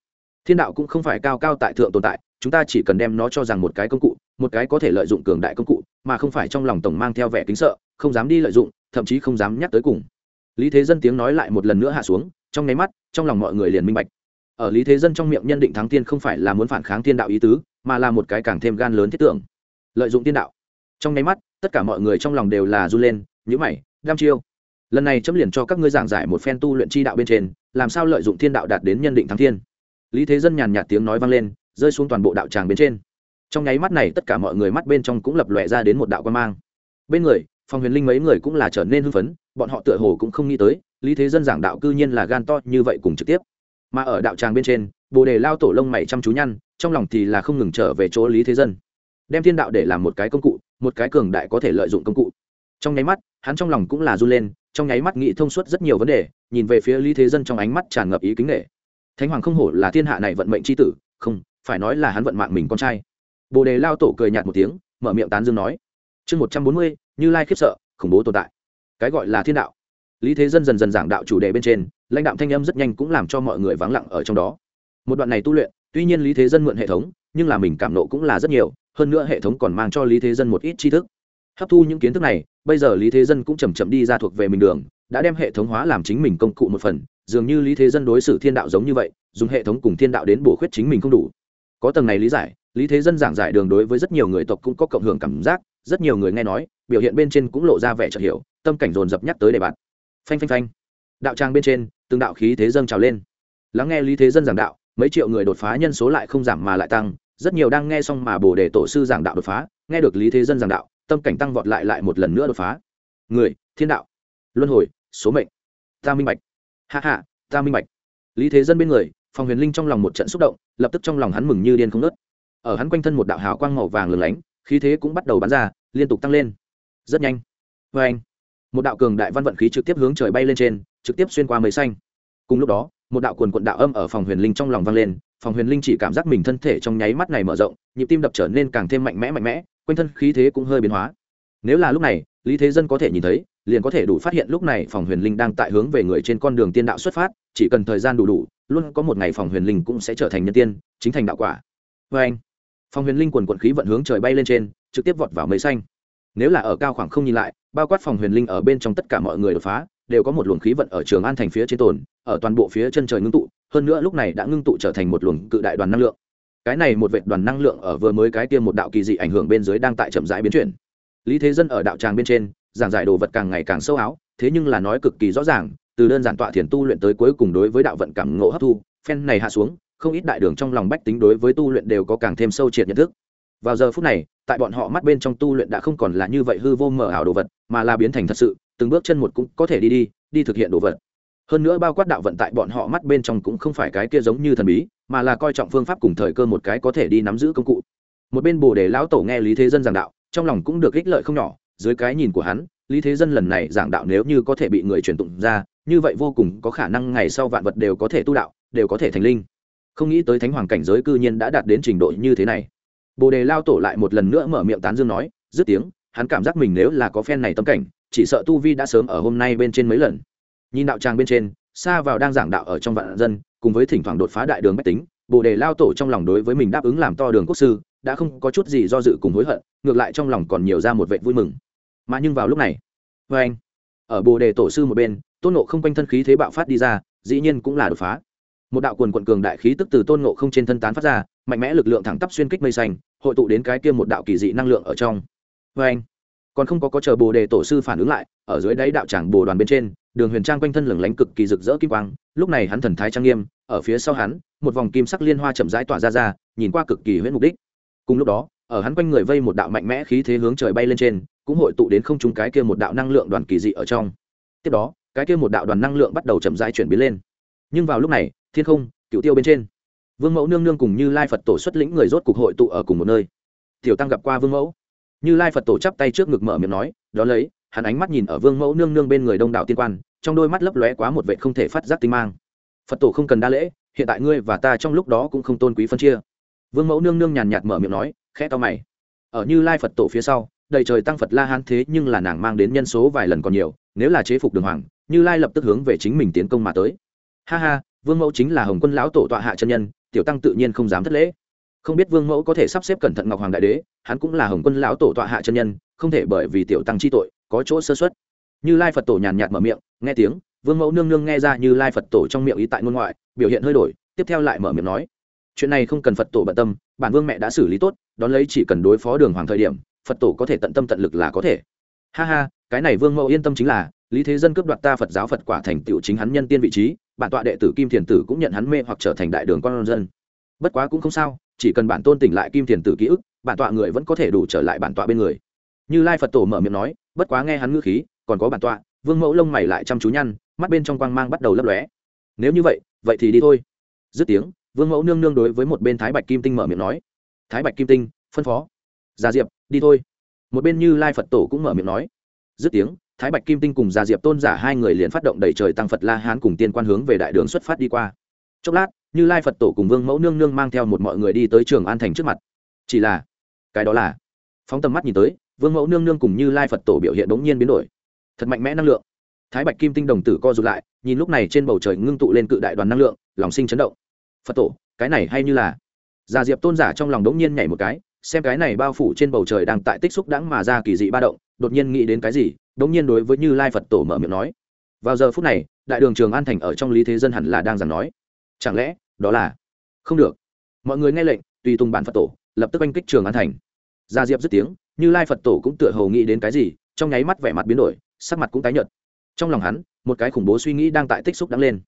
Thiên đạo cũng không phải cao cao tại thượng tồn tại, chúng ta chỉ cần đem nó cho rằng một cái công cụ, một cái có thể lợi dụng cường đại công cụ, mà không phải trong lòng tổng mang theo vẻ kính sợ, không dám đi lợi dụng, thậm chí không dám nhắc tới cùng. Lý thế dân tiếng nói lại một lần nữa hạ xuống, trong nháy mắt, trong lòng mọi người liền minh bạch. Ở lý thế dân trong miệng nhân định thắng tiên không phải là muốn phản kháng thiên đạo ý tứ, mà là một cái càng thêm gan lớn thiết tưởng. Lợi dụng tiên đạo. Trong nháy mắt, tất cả mọi người trong lòng đều là run lên nhữ mày đam chiêu lần này chấm liền cho các ngươi giảng giải một phen tu luyện chi đạo bên trên, làm sao lợi dụng thiên đạo đạt đến nhân định thắng thiên. Lý thế dân nhàn nhạt tiếng nói vang lên, rơi xuống toàn bộ đạo tràng bên trên. Trong nháy mắt này tất cả mọi người mắt bên trong cũng lập lòe ra đến một đạo quan mang. Bên người phòng huyền linh mấy người cũng là trở nên hưng phấn, bọn họ tựa hồ cũng không nghĩ tới, lý thế dân giảng đạo cư nhiên là gan to như vậy cùng trực tiếp. Mà ở đạo tràng bên trên, bồ đề lao tổ lông mày chăm chú nhăn, trong lòng thì là không ngừng trở về chỗ lý thế dân. Đem thiên đạo để làm một cái công cụ, một cái cường đại có thể lợi dụng công cụ. Trong nháy mắt, hắn trong lòng cũng là run lên trong nháy mắt nghĩ thông suốt rất nhiều vấn đề, nhìn về phía lý thế dân trong ánh mắt tràn ngập ý kính nghệ thánh hoàng không hổ là thiên hạ này vận mệnh c h i tử, không, phải nói là hắn vận mạng mình con trai. Bồ đề lao tổ cười nhạt một tiếng, mở miệng tán dương nói, chương một trăm bốn mươi, như lai khiếp sợ, khủng bố tồn tại. Cái gọi là thiên đạo. Lý thế dân dần dần giảng đạo chủ đề bên trên, lãnh đạo thanh âm rất nhanh cũng làm cho mọi người vắng lặng ở trong đó. Một đoạn này tu luyện, tuy nhiên lý thế dân mượn hệ thống, nhưng là mình cảm nộ cũng là rất nhiều, hơn nữa hệ thống còn mang cho lý thế dân một ít tri thức hấp thu những kiến thức này, bây giờ lý thế dân cũng chầm chậm đi ra thuộc về mình đường, đã đem hệ thống hóa làm chính mình công cụ một phần, dường như lý thế dân đối xử thiên đạo giống như vậy, dùng hệ thống cùng thiên đạo đến bổ khuyết chính mình không đủ. Có tầng này lý giải, lý thế dân giảng giải đường đối với rất nhiều người tộc cũng có cộng hưởng cảm giác, rất nhiều người nghe nói, biểu hiện bên trên cũng lộ ra vẻ chợt hiểu, tâm cảnh dồn dập nhắc tới đề bạt. Phanh phanh phanh. Đạo trang bên trên, từng đạo khí thế Dân trào lên. Lắng nghe lý thế dân giảng đạo, mấy triệu người đột phá nhân số lại không giảm mà lại tăng, rất nhiều đang nghe xong mà bồ đề tổ sư giảng đạo đột phá, nghe được lý thế dân giảng đạo tâm cảnh tăng vọt lại lại một lần nữa đột phá. Người, thiên đạo, luân hồi, số mệnh. Ta minh bạch. Hạ hạ ta minh bạch. Lý thế dân bên người phòng huyền linh trong lòng một trận xúc động, lập tức trong lòng hắn mừng như điên không nớt ở hắn quanh thân một đạo hào quang màu vàng lừng lánh, khí thế cũng bắt đầu bắn ra, liên tục tăng lên. Rất nhanh. Vê anh, một đạo cường đại văn vận khí trực tiếp hướng trời bay lên trên, trực tiếp xuyên qua mây xanh. Cùng lúc đó, một đạo quần quận đạo âm ở phòng huyền linh trong lòng vang lên phòng huyền linh chỉ cảm giác mình thân thể trong nháy mắt này mở rộng, nhịp tim đập trở nên càng thêm mạnh mẽ mạnh mẽ quanh thân khí thế cũng hơi biến hóa. Nếu là lúc này, lý thế dân có thể nhìn thấy, liền có thể đủ phát hiện lúc này phòng huyền linh đang tại hướng về người trên con đường tiên đạo xuất phát, chỉ cần thời gian đủ đủ, luôn có một ngày phòng huyền linh cũng sẽ trở thành nhân tiên, chính thành đạo quả. Vê anh, phòng huyền linh quần quận khí vận hướng trời bay lên trên, trực tiếp vọt vào mây xanh. Nếu là ở cao khoảng không nhìn lại, bao quát phòng huyền linh ở bên trong tất cả mọi người đột phá, đều có một luồng khí vận ở trường an thành phía trên tồn, ở toàn bộ phía chân trời ngưng tụ, hơn nữa lúc này đã ngưng tụ trở thành một luồng cự đại đoàn năng lượng cái này một vệt đoàn năng lượng ở vừa mới cái tiêm một đạo kỳ dị ảnh hưởng bên dưới đang tại chậm rãi biến chuyển. Lý thế dân ở đạo tràng bên trên, giảng giải đồ vật càng ngày càng sâu áo, thế nhưng là nói cực kỳ rõ ràng, từ đơn giản tọa thiền tu luyện tới cuối cùng đối với đạo vận cảm ngộ hấp thu, phen này hạ xuống, không ít đại đường trong lòng bách tính đối với tu luyện đều có càng thêm sâu triệt nhận thức. Vào giờ phút này, tại bọn họ mắt bên trong tu luyện đã không còn là như vậy hư vô mở ảo đồ vật, mà là biến thành thật sự, từng bước chân một cũng có thể đi đi đi thực hiện đồ vật. Hơn nữa bao quát đạo vận tại bọn họ mắt bên trong cũng không phải cái kia giống như thần bí mà là coi trọng phương pháp cùng thời cơ một cái có thể đi nắm giữ công cụ. Một bên bồ đề lão tổ nghe lý thế dân giảng đạo, trong lòng cũng được ích lợi không nhỏ, dưới cái nhìn của hắn, lý thế dân lần này giảng đạo nếu như có thể bị người truyền tụng ra, như vậy vô cùng có khả năng ngày sau vạn vật đều có thể tu đạo, đều có thể thành linh. Không nghĩ tới thánh hoàng cảnh giới cư nhiên đã đạt đến trình độ như thế này. Bồ đề lao tổ lại một lần nữa mở miệng tán dương nói, dứt tiếng, hắn cảm giác mình nếu là có phen này tâm cảnh, chỉ sợ tu vi đã sớm ở hôm nay bên trên mấy lần. Nhìn đạo tràng bên trên, xa vào đang giảng đạo ở trong vạn dân cùng với thỉnh thoảng đột phá đại đường bách tính, bồ đề lao tổ trong lòng đối với mình đáp ứng làm to đường quốc sư, đã không có chút gì do dự cùng hối hận, ngược lại trong lòng còn nhiều ra một vệ vui mừng. Mà nhưng vào lúc này vê anh, ở bồ đề tổ sư một bên, tôn nộ không quanh thân khí thế bạo phát đi ra, dĩ nhiên cũng là đột phá. Một đạo quần quận cường đại khí tức từ tôn nộ không trên thân tán phát ra, mạnh mẽ lực lượng thẳng tắp xuyên kích mây xanh, hội tụ đến cái kia một đạo kỳ dị năng lượng ở trong. Vê anh còn không có có chờ bồ đề tổ sư phản ứng lại, ở dưới đáy đạo tràng bồ đoàn bên trên, đường huyền trang quanh thân lửng lánh cực kỳ rực rỡ kim quang, lúc này hắn thần thái trang nghiêm, ở phía sau hắn, một vòng kim sắc liên hoa chậm rãi tỏa ra ra, nhìn qua cực kỳ huyễn mục đích. Cùng lúc đó, ở hắn quanh người vây một đạo mạnh mẽ khí thế hướng trời bay lên trên, cũng hội tụ đến không trung cái kia một đạo năng lượng đoàn kỳ dị ở trong. Tiếp đó, cái kia một đạo đoàn năng lượng bắt đầu chậm rãi chuyển biến lên. Nhưng vào lúc này, thiên không cựu tiêu bên trên, vương mẫu nương nương cùng như lai phật tổ xuất lĩnh người rốt cục hội tụ ở cùng một nơi. Tiểu tăng gặp qua vương mẫu như lai phật tổ chắp tay trước ngực mở miệng nói, đó lấy. Hắn ánh mắt nhìn ở vương mẫu nương nương bên người đông đảo tiên quan, trong đôi mắt lấp lóe quá một vệ không thể phát giác tinh mang. Phật tổ không cần đa lễ, hiện tại ngươi và ta trong lúc đó cũng không tôn quý phân chia. Vương mẫu nương nương nhàn nhạt mở miệng nói, khẽ to mày. Ở như lai phật tổ phía sau, đầy trời tăng phật la hán thế nhưng là nàng mang đến nhân số vài lần còn nhiều, nếu là chế phục đường hoàng, như lai lập tức hướng về chính mình tiến công mà tới. Ha ha, vương mẫu chính là hồng quân lão tổ tọa hạ chân nhân, tiểu tăng tự nhiên không dám thất lễ không biết vương mẫu có thể sắp xếp cẩn thận ngọc hoàng đại đế, hắn cũng là hồng quân lão tổ tọa hạ chân nhân, không thể bởi vì tiểu tăng chi tội, có chỗ sơ xuất như lai phật tổ nhàn nhạt mở miệng, nghe tiếng, vương mẫu nương nương nghe ra như lai phật tổ trong miệng ý tại ngôn ngoại, biểu hiện hơi đổi, tiếp theo lại mở miệng nói, chuyện này không cần phật tổ bận tâm, bản vương mẹ đã xử lý tốt, đón lấy chỉ cần đối phó đường hoàng thời điểm, phật tổ có thể tận tâm tận lực là có thể. Ha ha, cái này vương mẫu yên tâm chính là, lý thế dân cướp đoạt ta phật giáo phật quả thành tựu chính hắn nhân tiên vị trí, bản tọa đệ tử kim thiền tử cũng nhận hắn mê hoặc trở thành đại đường con dân bất quá cũng không sao, chỉ cần bản tôn tỉnh lại kim thiền tử ký ức, bản tọa người vẫn có thể đủ trở lại bản tọa bên người. Như lai phật tổ mở miệng nói, bất quá nghe hắn ngữ khí, còn có bản tọa, vương mẫu lông mày lại chăm chú nhăn, mắt bên trong quang mang bắt đầu lấp lóe. Nếu như vậy vậy thì đi thôi. Dứt tiếng, vương mẫu nương nương đối với một bên thái bạch kim tinh mở miệng nói, thái bạch kim tinh, phân phó. Gia diệp, đi thôi. Một bên như lai phật tổ cũng mở miệng nói. Dứt tiếng, thái bạch kim tinh cùng gia diệp tôn giả hai người liền phát động đẩy trời tăng phật la hán cùng tiên quan hướng về đại đường xuất phát đi qua. Chốc lát như lai phật tổ cùng vương mẫu nương nương mang theo một mọi người đi tới trường an thành trước mặt chỉ là cái đó là phóng tầm mắt nhìn tới vương mẫu nương nương cùng như lai phật tổ biểu hiện đống nhiên biến đổi thật mạnh mẽ năng lượng thái bạch kim tinh đồng tử co rụt lại nhìn lúc này trên bầu trời ngưng tụ lên cự đại đoàn năng lượng lòng sinh chấn động phật tổ cái này hay như là già diệp tôn giả trong lòng đống nhiên nhảy một cái xem cái này bao phủ trên bầu trời đang tại tích xúc đãng mà ra kỳ dị ba động đột nhiên nghĩ đến cái gì đống nhiên đối với như lai phật tổ mở miệng nói vào giờ phút này đại đường trường an thành ở trong lý thế dân hẳn là đang giảng nói chẳng lẽ, đó là? Không được. Mọi người nghe lệnh, tùy tùng bản phật tổ, lập tức oanh kích trường an thành. Gia diệp dứt tiếng, như lai phật tổ cũng tựa hồ nghĩ đến cái gì, trong nháy mắt vẻ mặt biến đổi, sắc mặt cũng tái nhợt. Trong lòng hắn, một cái khủng bố suy nghĩ đang tại tích xúc đắng lên.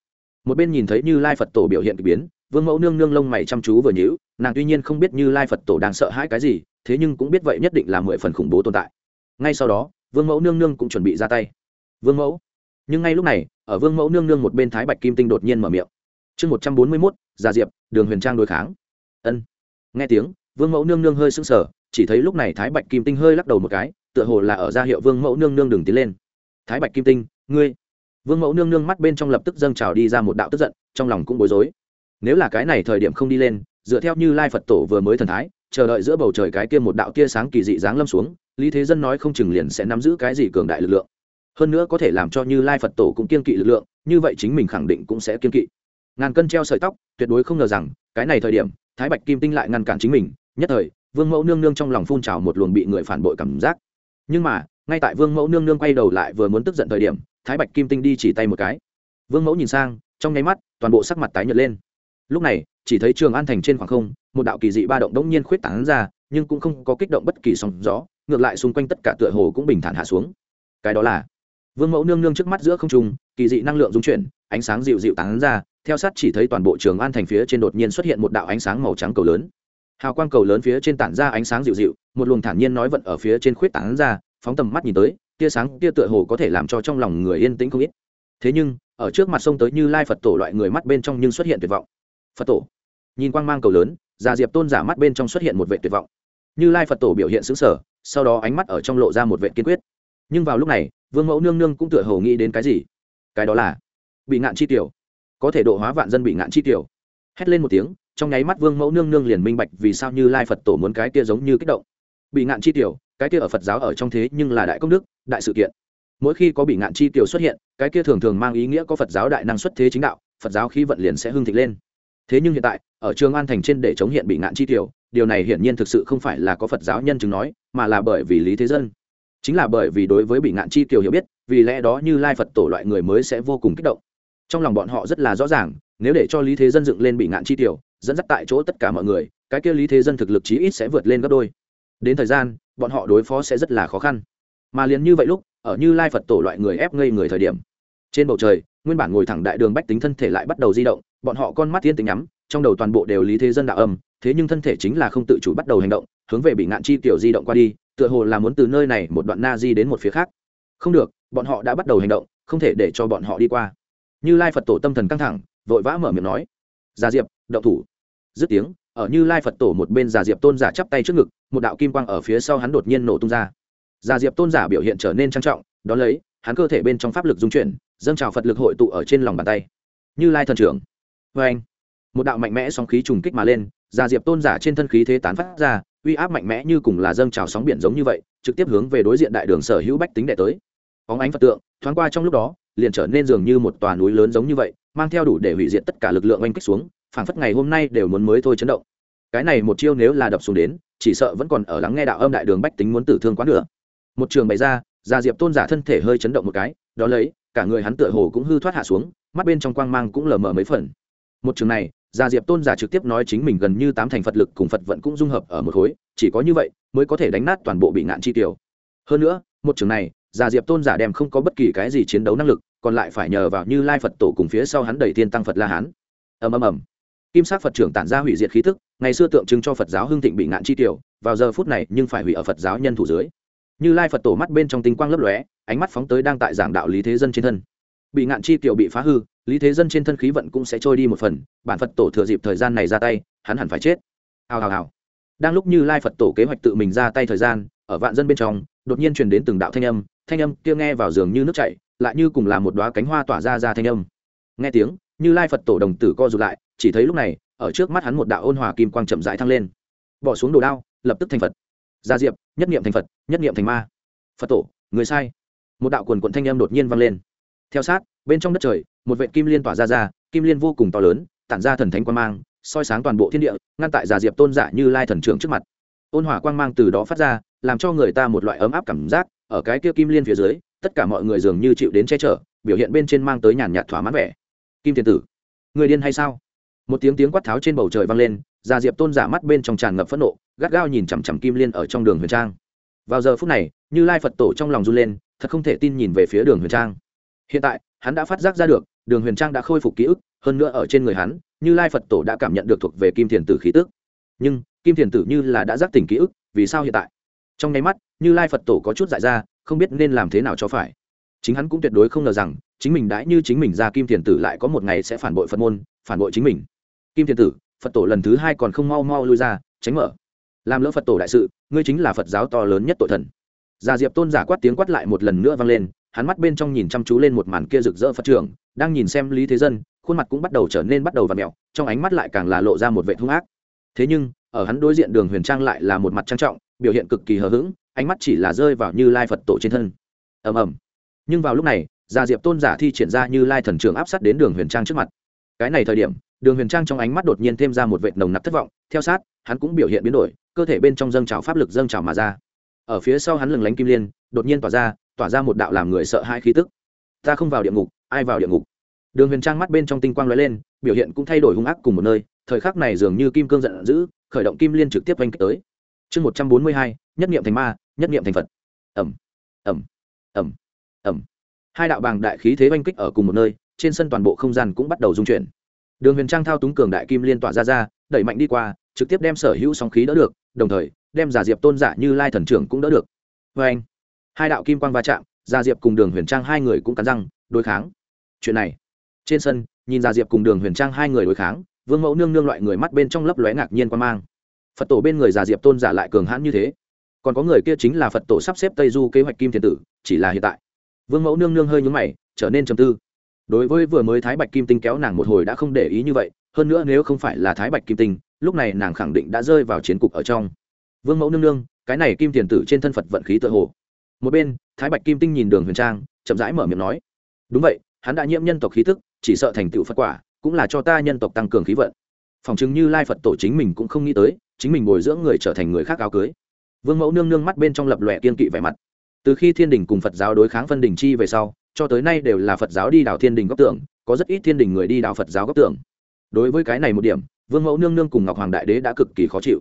Một bên nhìn thấy như lai phật tổ biểu hiện k ỳ biến, vương mẫu nương nương lông mày chăm chú vừa nhữ nàng tuy nhiên không biết như lai phật tổ đang sợ hãi cái gì, thế nhưng cũng biết vậy nhất định là mười phần khủng bố tồn tại. Ngay sau đó, vương mẫu nương nương cũng chuẩn bị ra tay. Vương mẫu. Nhưng ngay lúc này, ở vương mẫu nương nương một bên thái bạch kim tinh đột nhiên mở miệng chương một trăm bốn mươi mốt, già diệp, đường huyền trang đối kháng. Ân. Nghe tiếng, vương mẫu nương nương hơi sững sờ, chỉ thấy lúc này thái bạch kim tinh hơi lắc đầu một cái, tựa hồ là ở ra hiệu vương mẫu nương nương đừng tiến lên. Thái bạch kim tinh, ngươi? Vương mẫu nương nương mắt bên trong lập tức dâng trào đi ra một đạo tức giận, trong lòng cũng bối rối. Nếu là cái này thời điểm không đi lên, dựa theo như lai phật tổ vừa mới thần thái, chờ đợi giữa bầu trời cái kia một đạo tia sáng kỳ dị giáng lâm xuống, lý thế dân nói không chừng liền sẽ nắm giữ cái gì cường đại lực lượng. Hơn nữa có thể làm cho như lai phật tổ cũng kiên kỵ lực lượng, như vậy chính mình khẳng định cũng sẽ kiên kỵ ngàn cân treo sợi tóc, tuyệt đối không ngờ rằng, cái này thời điểm, thái bạch kim tinh lại ngăn cản chính mình. Nhất thời, vương mẫu nương nương trong lòng phun trào một luồng bị người phản bội cảm giác. Nhưng mà, ngay tại vương mẫu nương nương quay đầu lại vừa muốn tức giận thời điểm, thái bạch kim tinh đi chỉ tay một cái. Vương mẫu nhìn sang, trong nháy mắt, toàn bộ sắc mặt tái nhợt lên. Lúc này, chỉ thấy trường an thành trên khoảng không, một đạo kỳ dị ba động đống nhiên khuyết tán ra, nhưng cũng không có kích động bất kỳ sóng gió, ngược lại xung quanh tất cả tựa hồ cũng bình thản hạ xuống. Cái đó là vương mẫu nương nương trước mắt giữa không trung kỳ dị năng lượng dung chuyển, ánh sáng dịu dịu tán ra, theo sát chỉ thấy toàn bộ trường an thành phía trên đột nhiên xuất hiện một đạo ánh sáng màu trắng cầu lớn. Hào quang cầu lớn phía trên tản ra ánh sáng dịu dịu, một luồng thản nhiên nói vận ở phía trên khuyết tản ra, phóng tầm mắt nhìn tới, tia sáng, tia tựa hồ có thể làm cho trong lòng người yên tĩnh không ít. Thế nhưng, ở trước mặt sông tới như lai phật tổ loại người mắt bên trong nhưng xuất hiện tuyệt vọng. Phật tổ. Nhìn quang mang cầu lớn, già diệp tôn giả mắt bên trong xuất hiện một vệ tuyệt vọng. Như lai phật tổ biểu hiện xứng sở sau đó ánh mắt ở trong lộ ra một vệ kiên quyết. Nhưng vào lúc này, vương mẫu nương nương cũng tựa hồ nghĩ đến cái gì? Cái đó là bị ngạn chi tiểu. Có thể độ hóa vạn dân bị ngạn chi tiểu. Hét lên một tiếng, trong nháy mắt vương mẫu nương nương liền minh bạch vì sao như lai phật tổ muốn cái kia giống như kích động. Bị ngạn chi tiểu, cái kia ở phật giáo ở trong thế nhưng là đại công đức, đại sự kiện. Mỗi khi có bị ngạn chi tiểu xuất hiện, cái kia thường thường mang ý nghĩa có phật giáo đại năng xuất thế chính đạo, phật giáo khí vận liền sẽ hưng thịnh lên. Thế nhưng hiện tại, ở trường an thành trên để chống hiện bị ngạn chi tiểu, điều này hiển nhiên thực sự không phải là có phật giáo nhân chứng nói, mà là bởi vì lý thế dân. Chính là bởi vì đối với bị ngạn chi tiểu hiểu biết vì lẽ đó như lai phật tổ loại người mới sẽ vô cùng kích động. Trong lòng bọn họ rất là rõ ràng, nếu để cho lý thế dân dựng lên bị ngạn chi tiểu, dẫn dắt tại chỗ tất cả mọi người, cái kia lý thế dân thực lực chí ít sẽ vượt lên gấp đôi. Đến thời gian, bọn họ đối phó sẽ rất là khó khăn. Mà liền như vậy lúc, ở như lai phật tổ loại người ép ngây người thời điểm, trên bầu trời, nguyên bản ngồi thẳng đại đường bách tính thân thể lại bắt đầu di động, bọn họ con mắt thiên tính nhắm, trong đầu toàn bộ đều lý thế dân đạo âm, thế nhưng thân thể chính là không tự chủ bắt đầu hành động, hướng về bị ngạn chi tiểu di động qua đi, tựa hồ là muốn từ nơi này một đoạn na di đến một phía khác không được, bọn họ đã bắt đầu hành động, không thể để cho bọn họ đi qua. Như lai phật tổ tâm thần căng thẳng, vội vã mở miệng nói gia diệp đậu thủ. Dứt tiếng, ở như lai phật tổ một bên già diệp tôn giả chắp tay trước ngực, một đạo kim quang ở phía sau hắn đột nhiên nổ tung ra. Già diệp tôn giả biểu hiện trở nên trang trọng đ ó lấy, hắn cơ thể bên trong pháp lực dung chuyển, dâng trào phật lực hội tụ ở trên lòng bàn tay. Như lai thần trưởng. Vê anh, một đạo mạnh mẽ sóng khí trùng kích mà lên, già diệp tôn giả trên thân khí thế tán phát ra, uy áp mạnh mẽ như cùng là dâng trào sóng biển giống như vậy, trực tiếp hướng về đối diện đại đường sở hữu bách tính đệ tới óng ánh phật tượng, thoáng qua trong lúc đó, liền trở nên dường như một tòa núi lớn giống như vậy, mang theo đủ để hủy diệt tất cả lực lượng oanh kích xuống, phảng phất ngày hôm nay đều muốn mới thôi chấn động. Cái này một chiêu nếu là đập xuống đến, chỉ sợ vẫn còn ở lắng nghe đạo âm đại đường bách tính muốn tử thương quá nữa một trường bày ra, gia diệp tôn giả thân thể hơi chấn động một cái, đó lấy, cả người hắn tựa hồ cũng hư thoát hạ xuống, mắt bên trong quang mang cũng lờ mờ mấy phần. Một trường này, gia diệp tôn giả trực tiếp nói chính mình gần như tám thành phật lực cùng phật vận cũng dung hợp ở một khối, chỉ có như vậy mới có thể đánh nát toàn bộ bị ngạn chi tiểu. Hơn nữa, một trường này già diệp tôn giả đem không có bất kỳ cái gì chiến đấu năng lực, còn lại phải nhờ vào như lai phật tổ cùng phía sau hắn đẩy thiên tăng phật la hán. Ầm ầm ầm. Kim sắc phật trưởng tản ra hủy diệt khí tức, ngày xưa tượng trưng cho phật giáo hưng thịnh bị ngạn chi tiểu, vào giờ phút này nhưng phải hủy ở phật giáo nhân thủ dưới. Như lai phật tổ mắt bên trong tinh quang lấp lóe, ánh mắt phóng tới đang tại giảng đạo lý thế dân trên thân. Bị ngạn chi tiểu bị phá hư, lý thế dân trên thân khí vận cũng sẽ trôi đi một phần, bản phật tổ thừa dịp thời gian này ra tay, hắn hẳn phải chết. Hào hào hào. Đang lúc như lai phật tổ kế hoạch tự mình ra tay thời gian, ở vạn dân bên trong, đột nhiên truyền đến từng đạo thanh âm thanh âm kia nghe vào giường như nước chảy, lại như cùng là một đoá cánh hoa tỏa ra ra thanh âm. Nghe tiếng, như lai phật tổ đồng tử co rụt lại, chỉ thấy lúc này, ở trước mắt hắn một đạo ôn hòa kim quang chậm rãi thăng lên. Bỏ xuống đồ đao, lập tức thành phật. Gia diệp, nhất niệm thành phật, nhất niệm thành ma. Phật tổ, người sai. Một đạo quần quận thanh âm đột nhiên vang lên. Theo sát, bên trong đất trời, một vệ kim liên tỏa ra ra, kim liên vô cùng to lớn, tản ra thần thánh quang mang, soi sáng toàn bộ thiên địa, ngăn tại giả diệp tôn giả như lai thần trưởng trước mặt. Ôn hỏa quang mang từ đó phát ra, làm cho người ta một loại ấm áp cảm giác ở cái kia kim liên phía dưới, tất cả mọi người dường như chịu đến che chở, biểu hiện bên trên mang tới nhàn nhạt thỏa mãn vẻ. Kim thiên tử, người điên hay sao? Một tiếng tiếng quát tháo trên bầu trời vang lên già diệp tôn giả mắt bên trong tràn ngập phẫn nộ, gắt gao nhìn chằm chằm kim liên ở trong đường huyền trang. Vào giờ phút này, như lai phật tổ trong lòng run lên, thật không thể tin nhìn về phía đường huyền trang. Hiện tại, hắn đã phát giác ra được, đường huyền trang đã khôi phục ký ức, hơn nữa ở trên người hắn, như lai phật tổ đã cảm nhận được thuộc về kim thiền tử khí tức. Nhưng, kim thiền tử như là đã giác tỉnh ký ức, vì sao hiện tại? Trong nháy mắt, như lai phật tổ có chút dại ra, không biết nên làm thế nào cho phải. Chính hắn cũng tuyệt đối không ngờ rằng, chính mình đãi như chính mình ra kim thiền tử lại có một ngày sẽ phản bội phật môn, phản bội chính mình. Kim thiền tử, phật tổ lần thứ hai còn không mau mau lui ra, tránh mở. Làm lỡ phật tổ đại sự, ngươi chính là phật giáo to lớn nhất tội thần. Già diệp tôn giả quát tiếng quát lại một lần nữa vang lên, hắn mắt bên trong nhìn chăm chú lên một màn kia rực rỡ phật trưởng, đang nhìn xem lý thế dân, khuôn mặt cũng bắt đầu trở nên bắt đầu và mẹo, trong ánh mắt lại càng là lộ ra một vệ hung ác. Thế nhưng, ở hắn đối diện đường huyền trang lại là một mặt trang trọng biểu hiện cực kỳ hờ hững, ánh mắt chỉ là rơi vào như lai phật tổ trên thân. Ầm ầm. Nhưng vào lúc này, gia diệp tôn giả thi triển ra như lai thần trường áp sát đến đường huyền trang trước mặt. Cái này thời điểm, đường huyền trang trong ánh mắt đột nhiên thêm ra một vệ nồng nặc thất vọng, theo sát, hắn cũng biểu hiện biến đổi, cơ thể bên trong dâng trào pháp lực dâng trào mà ra. Ở phía sau hắn lừng lánh kim liên, đột nhiên tỏa ra tỏa ra một đạo làm người sợ hai khí tức. Ta không vào địa ngục, ai vào địa ngục? Đường huyền trang mắt bên trong tinh quang lóe lên, biểu hiện cũng thay đổi hung ác cùng một nơi, thời khắc này dường như kim cương giận dữ, khởi động kim liên trực tiếp oanh kích tới chương một trăm bốn mươi hai, nhất niệm thành ma, nhất niệm thành phật. Ẩm ẩm ẩm ẩm hai đạo bàng đại khí thế oanh kích ở cùng một nơi, trên sân toàn bộ không gian cũng bắt đầu dung chuyển. Đường huyền trang thao túng cường đại kim liên tỏa ra ra, đẩy mạnh đi qua, trực tiếp đem sở hữu sóng khí đỡ được, đồng thời, đem giả diệp tôn giả như lai thần trưởng cũng đỡ được. Vê anh, hai đạo kim quang va chạm, giả diệp cùng đường huyền trang hai người cũng cắn răng, đối kháng. Chuyện này, trên sân, nhìn giả diệp cùng đường huyền trang hai người đối kháng, vương mẫu nương nương loại người mắt bên trong lấp lóe ngạc nhiên quan mang phật tổ bên người già diệp tôn giả lại cường hãn như thế còn có người kia chính là phật tổ sắp xếp tây du kế hoạch kim thiên tử chỉ là hiện tại vương mẫu nương nương hơi nhúng mày trở nên trầm tư đối với vừa mới thái bạch kim tinh kéo nàng một hồi đã không để ý như vậy hơn nữa nếu không phải là thái bạch kim tinh lúc này nàng khẳng định đã rơi vào chiến cục ở trong vương mẫu nương nương cái này kim tiền tử trên thân phật vận khí tự hồ một bên thái bạch kim tinh nhìn đường huyền trang chậm rãi mở miệng nói đúng vậy hắn đã nhiễm nhân tộc khí tức chỉ sợ thành tựu phật quả cũng là cho ta nhân tộc tăng cường khí vận phòng chứng như lai phật tổ chính mình cũng không nghĩ tới, chính mình bồi dưỡng người trở thành người khác áo cưới. Vương mẫu nương nương mắt bên trong lập lòe kiên kỵ vẻ mặt. Từ khi thiên đình cùng phật giáo đối kháng phân đình chi về sau, cho tới nay đều là phật giáo đi đào thiên đình góc tưởng có rất ít thiên đình người đi đào phật giáo góc tưởng đối với cái này một điểm, vương mẫu nương nương cùng ngọc hoàng đại đế đã cực kỳ khó chịu.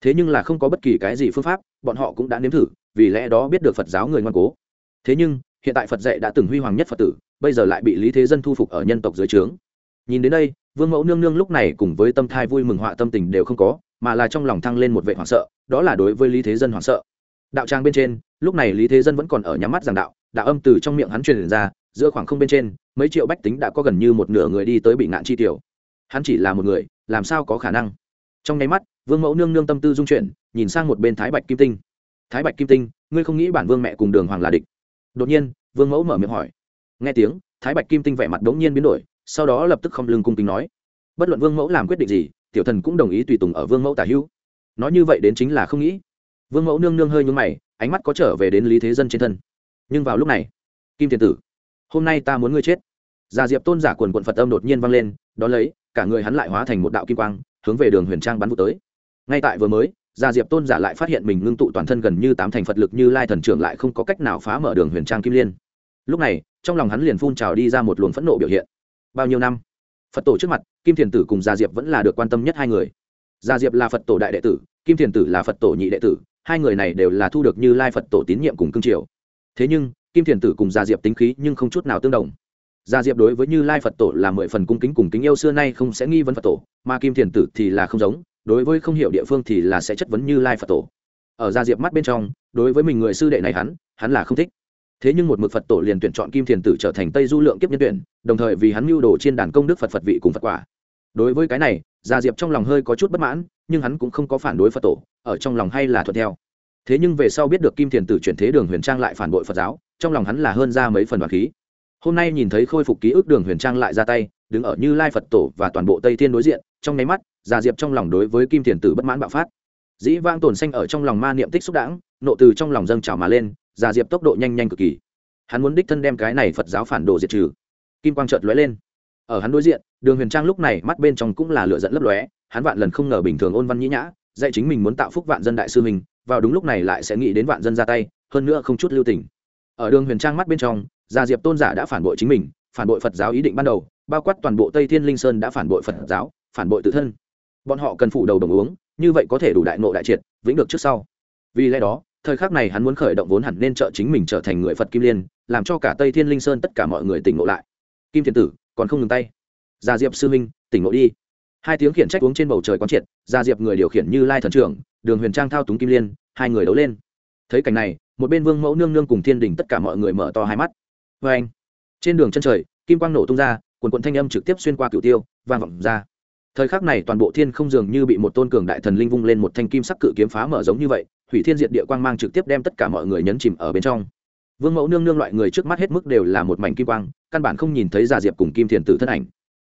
Thế nhưng là không có bất kỳ cái gì phương pháp, bọn họ cũng đã nếm thử, vì lẽ đó biết được phật giáo người ngoan cố. Thế nhưng, hiện tại phật dạy đã từng huy hoàng nhất phật tử, bây giờ lại bị lý thế dân thu phục ở nhân tộc dưới trướng. Nhìn đến đây vương mẫu nương nương lúc này cùng với tâm thai vui mừng họa tâm tình đều không có, mà là trong lòng thăng lên một vệ hoảng sợ, đó là đối với lý thế dân hoảng sợ. Đạo trang bên trên, lúc này lý thế dân vẫn còn ở nhắm mắt giảng đạo đạo âm từ trong miệng hắn truyền ra, giữa khoảng không bên trên, mấy triệu bách tính đã có gần như một nửa người đi tới bị nạn chi tiểu. Hắn chỉ là một người, làm sao có khả năng? Trong nháy mắt, vương mẫu nương nương tâm tư dung chuyển, nhìn sang một bên thái bạch kim tinh. Thái bạch kim tinh, ngươi không nghĩ bản vương mẹ cùng đường hoàng là địch? Đột nhiên, vương mẫu mở miệng hỏi. Nghe tiếng, thái bạch kim tinh vẻ mặt đống nhiên biến đổi sau đó lập tức không lưng cung kính nói, bất luận vương mẫu làm quyết định gì, tiểu thần cũng đồng ý tùy tùng ở vương mẫu tả hữu. Nói như vậy đến chính là không nghĩ. Vương mẫu nương nương hơi nhúng mày, ánh mắt có trở về đến lý thế dân trên thân. Nhưng vào lúc này, kim thiền tử, hôm nay ta muốn ngươi chết. Già diệp tôn giả quần quận phật âm đột nhiên vang lên đ ó lấy, cả người hắn lại hóa thành một đạo kim quang, hướng về đường huyền trang bắn vụ tới. Ngay tại vừa mới, già diệp tôn giả lại phát hiện mình ngưng tụ toàn thân gần như tám thành phật lực như lai thần trưởng lại không có cách nào phá mở đường huyền trang kim liên. Lúc này, trong lòng hắn liền phun trào đi ra một luồng phẫn nộ biểu hiện bao nhiêu năm? Phật tổ trước mặt, kim thiền tử cùng gia diệp vẫn là được quan tâm nhất hai người. Gia diệp là phật tổ đại đệ tử, kim thiền tử là phật tổ nhị đệ tử, hai người này đều là thu được như lai phật tổ tín nhiệm cùng cương triều. Thế nhưng, kim thiền tử cùng gia diệp tính khí nhưng không chút nào tương đồng. Gia diệp đối với như lai phật tổ là mười phần cung kính cùng kính yêu xưa nay không sẽ nghi vấn phật tổ, mà kim thiền tử thì là không giống, đối với không hiểu địa phương thì là sẽ chất vấn như lai phật tổ. Ở gia diệp mắt bên trong, đối với mình người sư đệ này hắn hắn là không thích thế nhưng một mực phật tổ liền tuyển chọn kim thiền tử trở thành tây du lượng kiếp nhân tuyển, đồng thời vì hắn mưu đồ trên đàn công đức phật phật vị cùng phật quả. Đối với cái này, gia diệp trong lòng hơi có chút bất mãn, nhưng hắn cũng không có phản đối phật tổ, ở trong lòng hay là thuận theo. Thế nhưng về sau biết được kim thiền tử chuyển thế đường huyền trang lại phản bội phật giáo, trong lòng hắn là hơn ra mấy phần đoàn khí. Hôm nay nhìn thấy khôi phục ký ức đường huyền trang lại ra tay, đứng ở như lai phật tổ và toàn bộ tây thiên đối diện, trong nháy mắt, gia diệp trong lòng đối với kim thiền tử bất mãn bạo phát. Dĩ vang tồn xanh ở trong lòng ma niệm tích xúc đãng, nộ từ trong lòng dâng trào mà lên gia diệp tốc độ nhanh nhanh cực kỳ. Hắn muốn đích thân đem cái này phật giáo phản đồ diệt trừ. Kim quang trợt lóe lên. Ở hắn đối diện, đường huyền trang lúc này mắt bên trong cũng là lựa dẫn lấp lóe, hắn vạn lần không ngờ bình thường ôn văn nhĩ nhã, dạy chính mình muốn tạo phúc vạn dân đại sư mình, vào đúng lúc này lại sẽ nghĩ đến vạn dân ra tay, hơn nữa không chút lưu tình. Ở đường huyền trang mắt bên trong gia diệp tôn giả đã phản bội chính mình, phản bội phật giáo ý định ban đầu, bao quát toàn bộ tây thiên linh sơn đã phản bội phật giáo, phản bội tự thân. Bọn họ cần phủ đầu đồng uống, như vậy có thể đủ đại nộ đại triệt, vĩnh được trước sau. Vì lẽ đó thời khắc này hắn muốn khởi động vốn hẳn nên trợ chính mình trở thành người phật kim liên, làm cho cả tây thiên linh sơn tất cả mọi người tỉnh ngộ lại. Kim thiền tử, còn không ngừng tay. Gia diệp sư minh, tỉnh ngộ đi. Hai tiếng khiển trách uống trên bầu trời quán triệt, gia diệp người điều khiển như lai thần trưởng, đường huyền trang thao túng kim liên, hai người đấu lên. Thấy cảnh này, một bên vương mẫu nương nương cùng thiên đình tất cả mọi người mở to hai mắt. Vê anh. Trên đường chân trời, kim quang nổ tung ra, quần quận thanh âm trực tiếp xuyên qua cửu tiêu, vang vọng ra thời khắc này toàn bộ thiên không dường như bị một tôn cường đại thần linh vung lên một thanh kim sắc cự kiếm phá mở giống như vậy, hủy thiên diệt địa quang mang trực tiếp đem tất cả mọi người nhấn chìm ở bên trong. Vương mẫu nương nương loại người trước mắt hết mức đều là một mảnh kim quang, căn bản không nhìn thấy già diệp cùng kim thiền tử thân ảnh.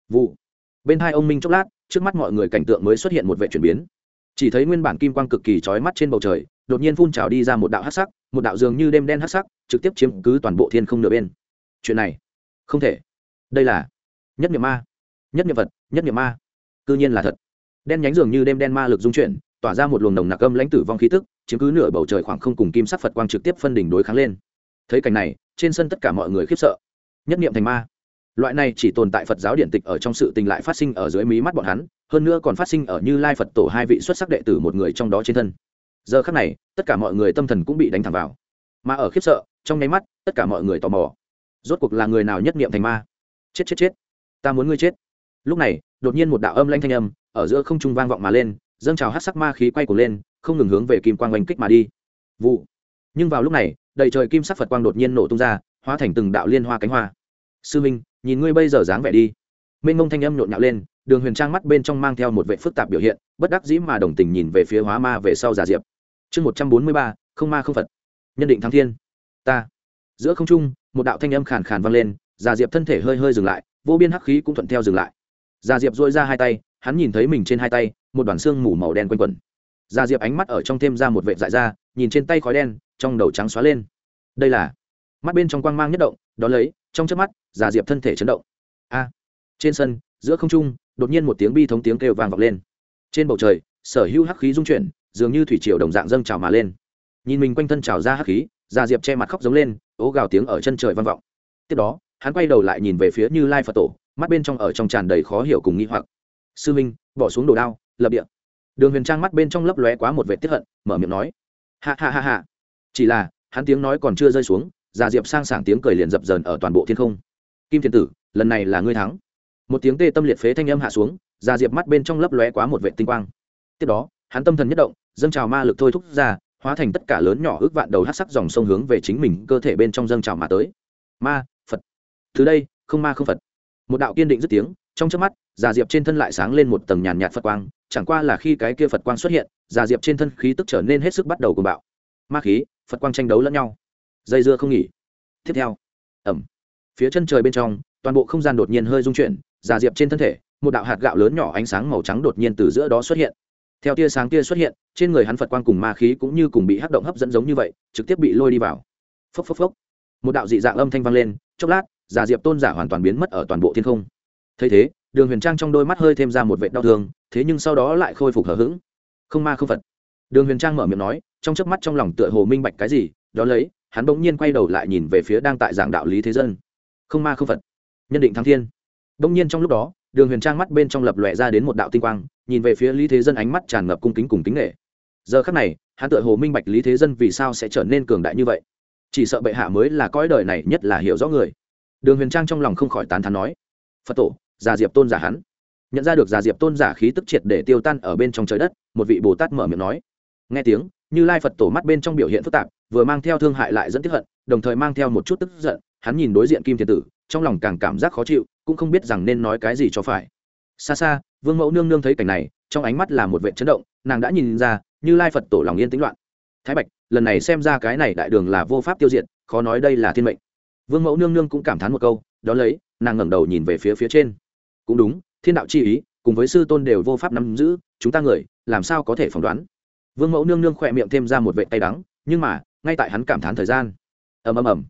Vụ. Bên hai ông minh chốc lát, trước mắt mọi người cảnh tượng mới xuất hiện một vệ chuyển biến. Chỉ thấy nguyên bản kim quang cực kỳ trói mắt trên bầu trời, đột nhiên phun trào đi ra một đạo hát sắc, một đạo dường như đêm đen hát sắc, trực tiếp chiếm cứ toàn bộ thiên không nửa bên. Chuyện này không thể. Đây là nhất niệm ma. Nhất niệm vật nhất niệm ma cư nhiên là thật. Đen nhánh dường như đêm đen ma lực dung chuyển, tỏa ra một luồng nồng nặc âm lãnh tử vong khí tức, chiếm cứ nửa bầu trời khoảng không cùng kim sắc phật quang trực tiếp phân đỉnh đối kháng lên. Thấy cảnh này, trên sân tất cả mọi người khiếp sợ. Nhất niệm thành ma. Loại này chỉ tồn tại phật giáo điện tịch ở trong sự tình lại phát sinh ở dưới mí mắt bọn hắn, hơn nữa còn phát sinh ở như lai phật tổ hai vị xuất sắc đệ tử một người trong đó trên thân. Giờ khắc này, tất cả mọi người tâm thần cũng bị đánh thẳng vào. Mà ở khiếp sợ, trong nháy mắt, tất cả mọi người tò mò. Rốt cuộc là người nào nhất niệm thành ma? Chết chết chết. Ta muốn ngươi chết lúc này, đột nhiên một đạo âm lanh thanh âm ở giữa không trung vang vọng mà lên, dâng trào hát sắc ma khí quay cuồng lên, không ngừng hướng về kim quang oanh kích mà đi. Vụ. Nhưng vào lúc này, đầy trời kim sắc phật quang đột nhiên nổ tung ra, hóa thành từng đạo liên hoa cánh hoa. Sư minh, nhìn ngươi bây giờ dáng vẻ đi. Mênh mông thanh âm nhộn nhạo lên, đường huyền trang mắt bên trong mang theo một vệ phức tạp biểu hiện, bất đắc dĩ mà đồng tình nhìn về phía hóa ma về sau giả diệp. Chương một trăm bốn mươi ba, không ma không phật. Nhân định thắng thiên. Ta. Giữa không trung, một đạo thanh âm khàn khàn vang lên, giả diệp thân thể hơi hơi dừng lại, vô biên hắc khí cũng thuận theo dừng lại. Gia diệp dội ra hai tay, hắn nhìn thấy mình trên hai tay, một đoàn xương mù màu đen quanh quẩn. Gia diệp ánh mắt ở trong thêm ra một vệ dại ra, nhìn trên tay khói đen, trong đầu trắng xóa lên. Đây là mắt bên trong quang mang nhất động, đó lấy, trong chớp mắt Gia diệp thân thể chấn động. A! Trên sân, giữa không trung, đột nhiên một tiếng bi thống tiếng kêu vang vọng lên. Trên bầu trời, sở hữu hắc khí dung chuyển, dường như thủy triều đồng dạng dâng trào mà lên. Nhìn mình quanh thân trào ra hắc khí Gia diệp che mặt khóc giống lên, ố gào tiếng ở chân trời vang vọng. Tiếp đó, hắn quay đầu lại nhìn về phía như lai phật tổ mắt bên trong ở trong tràn đầy khó hiểu cùng nghi hoặc. Sư minh, bỏ xuống đồ đao, lập địa. Đường huyền trang mắt bên trong lấp lóe quá một vệ tiếp hận, mở miệng nói. Ha ha ha ha. Chỉ là, hắn tiếng nói còn chưa rơi xuống, già diệp sang sảng tiếng cười liền dập dờn ở toàn bộ thiên không. Kim thiên tử, lần này là ngươi thắng. Một tiếng tê tâm liệt phế thanh âm hạ xuống, già diệp mắt bên trong lấp lóe quá một vệ tinh quang. Tiếp đó, hắn tâm thần nhất động, dâng trào ma lực thôi thúc ra, hóa thành tất cả lớn nhỏ ước vạn đầu hát sắc dòng sông hướng về chính mình cơ thể bên trong dâng trào mà tới. Ma, phật. Từ đây, không ma không phật một đạo kiên định dứt tiếng, trong trước mắt, già diệp trên thân lại sáng lên một tầng nhàn nhạt phật quang, chẳng qua là khi cái kia phật quang xuất hiện, già diệp trên thân khí tức trở nên hết sức bắt đầu cùng bạo. Ma khí, phật quang tranh đấu lẫn nhau. Dây dưa không nghỉ. Tiếp theo. Ẩm. Phía chân trời bên trong, toàn bộ không gian đột nhiên hơi rung chuyển, già diệp trên thân thể, một đạo hạt gạo lớn nhỏ ánh sáng màu trắng đột nhiên từ giữa đó xuất hiện. Theo tia sáng tia xuất hiện, trên người hắn phật quang cùng ma khí cũng như cùng bị hắc động hấp dẫn giống như vậy, trực tiếp bị lôi đi vào. Phốc phốc phốc. Một đạo dị dạng âm thanh vang lên, chốc lát giả diệp tôn giả hoàn toàn biến mất ở toàn bộ thiên không. Thấy thế, đường huyền trang trong đôi mắt hơi thêm ra một vệ đau thương, thế nhưng sau đó lại khôi phục hờ hững. Không ma không phật. Đường huyền trang mở miệng nói, trong chớp mắt trong lòng tựa hồ minh bạch cái gì, đó lấy, hắn bỗng nhiên quay đầu lại nhìn về phía đang tại giảng đạo lý thế dân. Không ma không phật. Nhân định thắng thiên. Bỗng nhiên trong lúc đó, đường huyền trang mắt bên trong lập lòe ra đến một đạo tinh quang, nhìn về phía lý thế dân ánh mắt tràn ngập cung kính cùng kính nghệ giờ khắc này, hắn tựa hồ minh bạch lý thế dân vì sao sẽ trở nên cường đại như vậy. Chỉ sợ bệ hạ mới là cõi đời này nhất là hiểu rõ người đường huyền trang trong lòng không khỏi tán thán nói, phật tổ, già diệp tôn giả hắn. Nhận ra được già diệp tôn giả khí tức triệt để tiêu tan ở bên trong trời đất, một vị bồ tát mở miệng nói. Nghe tiếng, như lai phật tổ mắt bên trong biểu hiện phức tạp, vừa mang theo thương hại lại dẫn tiếp hận, đồng thời mang theo một chút tức giận, hắn nhìn đối diện kim thiên tử, trong lòng càng cảm giác khó chịu, cũng không biết rằng nên nói cái gì cho phải. Xa xa, vương mẫu nương nương thấy cảnh này, trong ánh mắt là một vệ chấn động, nàng đã nhìn ra, như lai phật tổ lòng yên tĩnh loạn. Thái bạch, lần này xem ra cái này đại đường là vô pháp tiêu diệt, khó nói đây là thiên mệnh vương mẫu nương nương cũng cảm thán một câu đó lấy, nàng ngẩng đầu nhìn về phía phía trên. Cũng đúng, thiên đạo chi ý, cùng với sư tôn đều vô pháp nắm giữ, chúng ta người, làm sao có thể phỏng đoán? Vương mẫu nương nương khỏe miệng thêm ra một vệ tay đắng, nhưng mà, ngay tại hắn cảm thán thời gian. Ầm ầm ầm.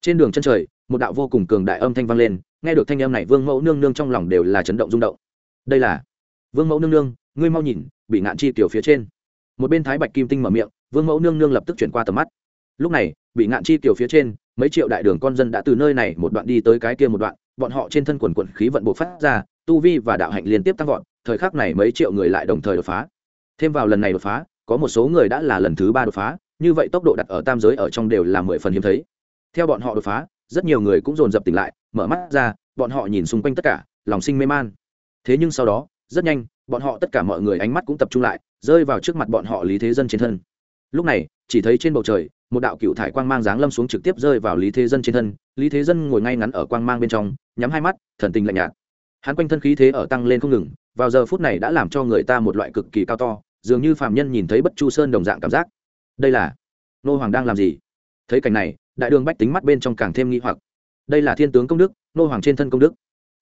Trên đường chân trời, một đạo vô cùng cường đại âm thanh vang lên, nghe được thanh âm này, vương mẫu nương nương trong lòng đều là chấn động rung động. Đây là vương mẫu nương nương, ngươi mau nhìn, bị ngạn chi tiểu phía trên. Một bên thái bạch kim tinh mở miệng, vương mẫu nương nương lập tức chuyển qua tầm mắt. Lúc này, bị ngạn chi tiểu phía trên mấy triệu đại đường con dân đã từ nơi này một đoạn đi tới cái kia một đoạn, bọn họ trên thân quần quận khí vận bộ phát ra, tu vi và đạo hạnh liên tiếp tăng vọt, thời khắc này mấy triệu người lại đồng thời đột phá. Thêm vào lần này đột phá, có một số người đã là lần thứ ba đột phá, như vậy tốc độ đặt ở tam giới ở trong đều là mười phần hiếm thấy. Theo bọn họ đột phá, rất nhiều người cũng dồn dập tỉnh lại, mở mắt ra, bọn họ nhìn xung quanh tất cả, lòng sinh mê man. Thế nhưng sau đó, rất nhanh, bọn họ tất cả mọi người ánh mắt cũng tập trung lại, rơi vào trước mặt bọn họ lý thế dân trên thân lúc này, chỉ thấy trên bầu trời, một đạo cựu thải quang mang giáng lâm xuống trực tiếp rơi vào lý thế dân trên thân. Lý thế dân ngồi ngay ngắn ở quang mang bên trong, nhắm hai mắt, thần tình lạnh nhạt. Hắn quanh thân khí thế ở tăng lên không ngừng, vào giờ phút này đã làm cho người ta một loại cực kỳ cao to, dường như phạm nhân nhìn thấy bất chu sơn đồng dạng cảm giác. Đây là, nô hoàng đang làm gì? Thấy cảnh này, đại đường bách tính mắt bên trong càng thêm nghi hoặc. Đây là thiên tướng công đức, nô hoàng trên thân công đức.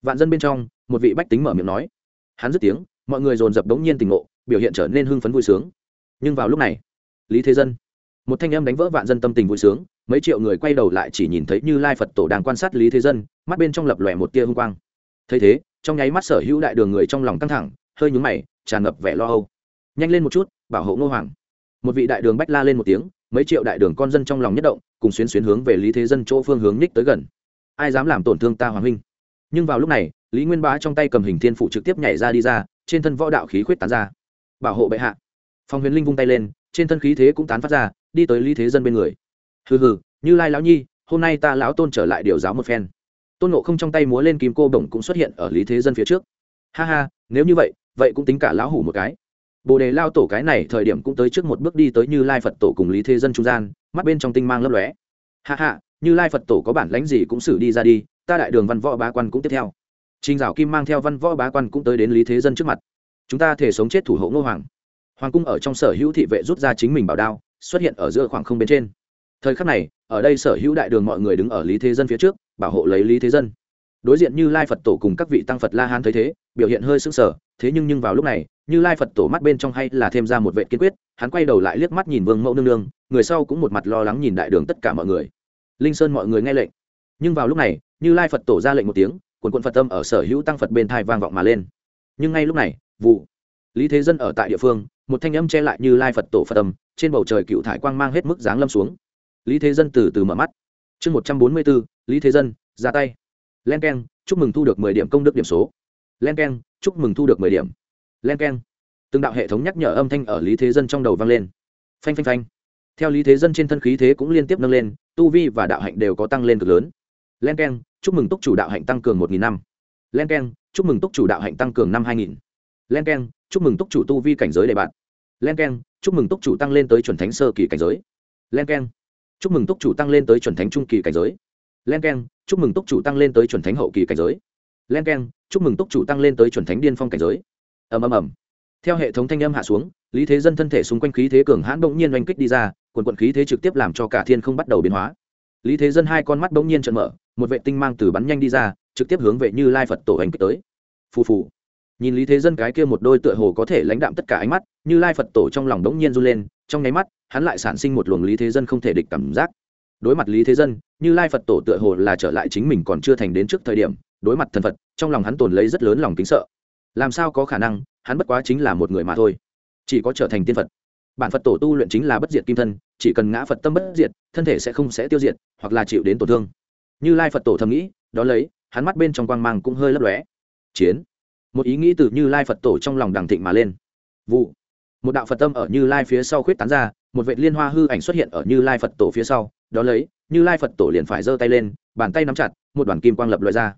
Vạn dân bên trong, một vị bách tính mở miệng nói. Hắn dứt tiếng, mọi người dồn dập đống nhiên tình ngộ, biểu hiện trở nên hưng phấn vui sướng. Nhưng vào lúc này lý thế dân. Một thanh âm đánh vỡ vạn dân tâm tình vui sướng, mấy triệu người quay đầu lại chỉ nhìn thấy như lai phật tổ đang quan sát lý thế dân, mắt bên trong lập lòe một tia hung quang. Thấy thế, trong nháy mắt sở hữu đại đường người trong lòng căng thẳng, hơi nhúng mày, tràn ngập vẻ lo âu. Nhanh lên một chút, bảo hộ ngô hoàng. Một vị đại đường bách la lên một tiếng, mấy triệu đại đường con dân trong lòng nhất động, cùng xuyến xuyến hướng về lý thế dân chỗ phương hướng ních tới gần. Ai dám làm tổn thương ta hoàng huynh? Nhưng vào lúc này, lý nguyên bá trong tay cầm hình thiên phụ trực tiếp nhảy ra đi ra, trên thân võ đạo khí khuyết tán ra. Bảo hộ bệ hạ. Phong huyền linh vung tay lên trên thân khí thế cũng tán phát ra, đi tới lý thế dân bên người. Hừ hừ, như lai lão nhi, hôm nay ta lão tôn trở lại điều giáo một phen. Tôn nộ không trong tay múa lên kim cô bổng cũng xuất hiện ở lý thế dân phía trước. Ha ha, nếu như vậy vậy cũng tính cả lão hủ một cái. Bồ đề lao tổ cái này thời điểm cũng tới trước một bước đi tới như lai phật tổ cùng lý thế dân trung gian, mắt bên trong tinh mang lấp lóe. Ha ha, như lai phật tổ có bản lãnh gì cũng xử đi ra đi, ta đại đường văn võ bá quan cũng tiếp theo. Trình dạo kim mang theo văn võ bá quan cũng tới đến lý thế dân trước mặt. Chúng ta thể sống chết thủ hộ ngô hoàng hoàng cung ở trong sở hữu thị vệ rút ra chính mình bảo đao, xuất hiện ở giữa khoảng không bên trên. Thời khắc này, ở đây sở hữu đại đường mọi người đứng ở lý thế dân phía trước, bảo hộ lấy lý thế dân. Đối diện như lai phật tổ cùng các vị tăng phật la hán thấy thế, biểu hiện hơi sưng sở thế nhưng nhưng vào lúc này, như lai phật tổ mắt bên trong hay là thêm ra một vệ kiên quyết, hắn quay đầu lại liếc mắt nhìn vương mẫu nương nương, người sau cũng một mặt lo lắng nhìn đại đường tất cả mọi người. Linh sơn mọi người nghe lệnh. Nhưng vào lúc này, như lai phật tổ ra lệnh một tiếng quần quận phật tâm ở sở hữu tăng phật bên thai vang vọng mà lên. Nhưng ngay lúc này, vụ. Lý thế dân ở tại địa phương một thanh âm che lại như lai phật tổ phật âm trên bầu trời cựu thải quang mang hết mức dáng lâm xuống lý thế dân từ từ mở mắt chương một trăm bốn mươi bốn, lý thế dân, ra tay. Len k e n chúc mừng thu được mười điểm công đức điểm số. Len k e n chúc mừng thu được mười điểm. Len k e n từng đạo hệ thống nhắc nhở âm thanh ở lý thế dân trong đầu vang lên. Phanh phanh phanh. Theo lý thế dân trên thân khí thế cũng liên tiếp nâng lên, tu vi và đạo hạnh đều có tăng lên cực lớn. Len k e n chúc mừng túc chủ đạo hạnh tăng cường một nghìn năm. Len k e n chúc mừng túc chủ đạo hạnh tăng cường năm hai nghìn len k e n chúc mừng túc chủ tu vi cảnh giới đề bạn len k e n chúc mừng túc chủ tăng lên tới chuẩn thánh sơ kỳ cảnh giới. Len k e n chúc mừng túc chủ tăng lên tới chuẩn thánh trung kỳ cảnh giới. Len k e n chúc mừng túc chủ tăng lên tới chuẩn thánh hậu kỳ cảnh giới. Len k e n chúc mừng túc chủ tăng lên tới chuẩn thánh điên phong cảnh giới. Ầm ầm ầm. Theo hệ thống thanh âm hạ xuống, lý thế dân thân thể xung quanh khí thế cường hãn bỗng nhiên oanh kích đi ra, quần quận khí thế trực tiếp làm cho cả thiên không bắt đầu biến hóa. Lý thế dân hai con mắt bỗng nhiên trận mở, một vệ tinh mang từ bắn nhanh đi ra, trực tiếp hướng vệ như lai phật tổ oanh kích tới. Phù phù nhìn lý thế dân cái kia một đôi tựa hồ có thể lãnh đạm tất cả ánh mắt, như lai phật tổ trong lòng đống nhiên run lên, trong nháy mắt, hắn lại sản sinh một luồng lý thế dân không thể địch cảm giác. Đối mặt lý thế dân, như lai phật tổ tựa hồ là trở lại chính mình còn chưa thành đến trước thời điểm, đối mặt thần phật, trong lòng hắn tồn lấy rất lớn lòng kính sợ. Làm sao có khả năng, hắn bất quá chính là một người mà thôi. Chỉ có trở thành tiên phật. Bản phật tổ tu luyện chính là bất diệt kim thân, chỉ cần ngã phật tâm bất diệt, thân thể sẽ không sẽ tiêu diệt, hoặc là chịu đến tổn thương. Như lai phật tổ thầm nghĩ đó lấy, hắn mắt bên trong quang mang cũng hơi lấp lóe. Chiến một ý nghĩ từ như lai phật tổ trong lòng đằng thịnh mà lên. Vụ. Một đạo phật tâm ở như lai phía sau khuyết tán ra, một vệ liên hoa hư ảnh xuất hiện ở như lai phật tổ phía sau. Đó lấy, như lai phật tổ liền phải giơ tay lên, bàn tay nắm chặt, một đoàn kim quang lập loại ra.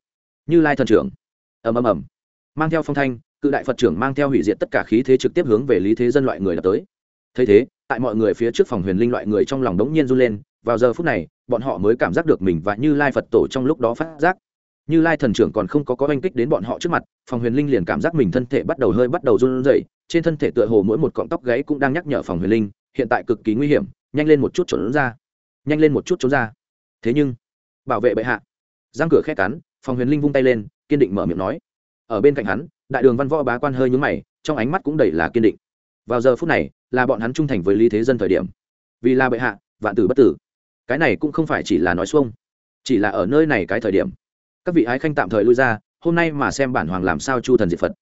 Như lai thần trưởng. Ầm ầm ầm. Mang theo phong thanh, cự đại phật trưởng mang theo hủy diệt tất cả khí thế trực tiếp hướng về lý thế dân loại người đã tới. Thấy thế, tại mọi người phía trước phòng huyền linh loại người trong lòng đống nhiên run lên. Vào giờ phút này, bọn họ mới cảm giác được mình và như lai phật tổ trong lúc đó phát giác như lai thần trưởng còn không có có oanh kích đến bọn họ trước mặt, phòng huyền linh liền cảm giác mình thân thể bắt đầu hơi bắt đầu run rẩy, trên thân thể tựa hồ mỗi một cọng tóc gáy cũng đang nhắc nhở phòng huyền linh, hiện tại cực kỳ nguy hiểm, nhanh lên một chút trốn ra. Nhanh lên một chút trốn ra. Thế nhưng, bảo vệ bệ hạ. Giang cửa khét cắn, phòng huyền linh vung tay lên, kiên định mở miệng nói. Ở bên cạnh hắn, đại đường văn võ bá quan hơi nhúng mày, trong ánh mắt cũng đầy là kiên định. Vào giờ phút này, là bọn hắn trung thành với lý thế dân thời điểm. Vì là bệ hạ, vạn tử bất tử. Cái này cũng không phải chỉ là nói xuông, chỉ là ở nơi này cái thời điểm các vị ái khanh tạm thời lui ra, hôm nay mà xem bản hoàng làm sao chu thần diệt phật.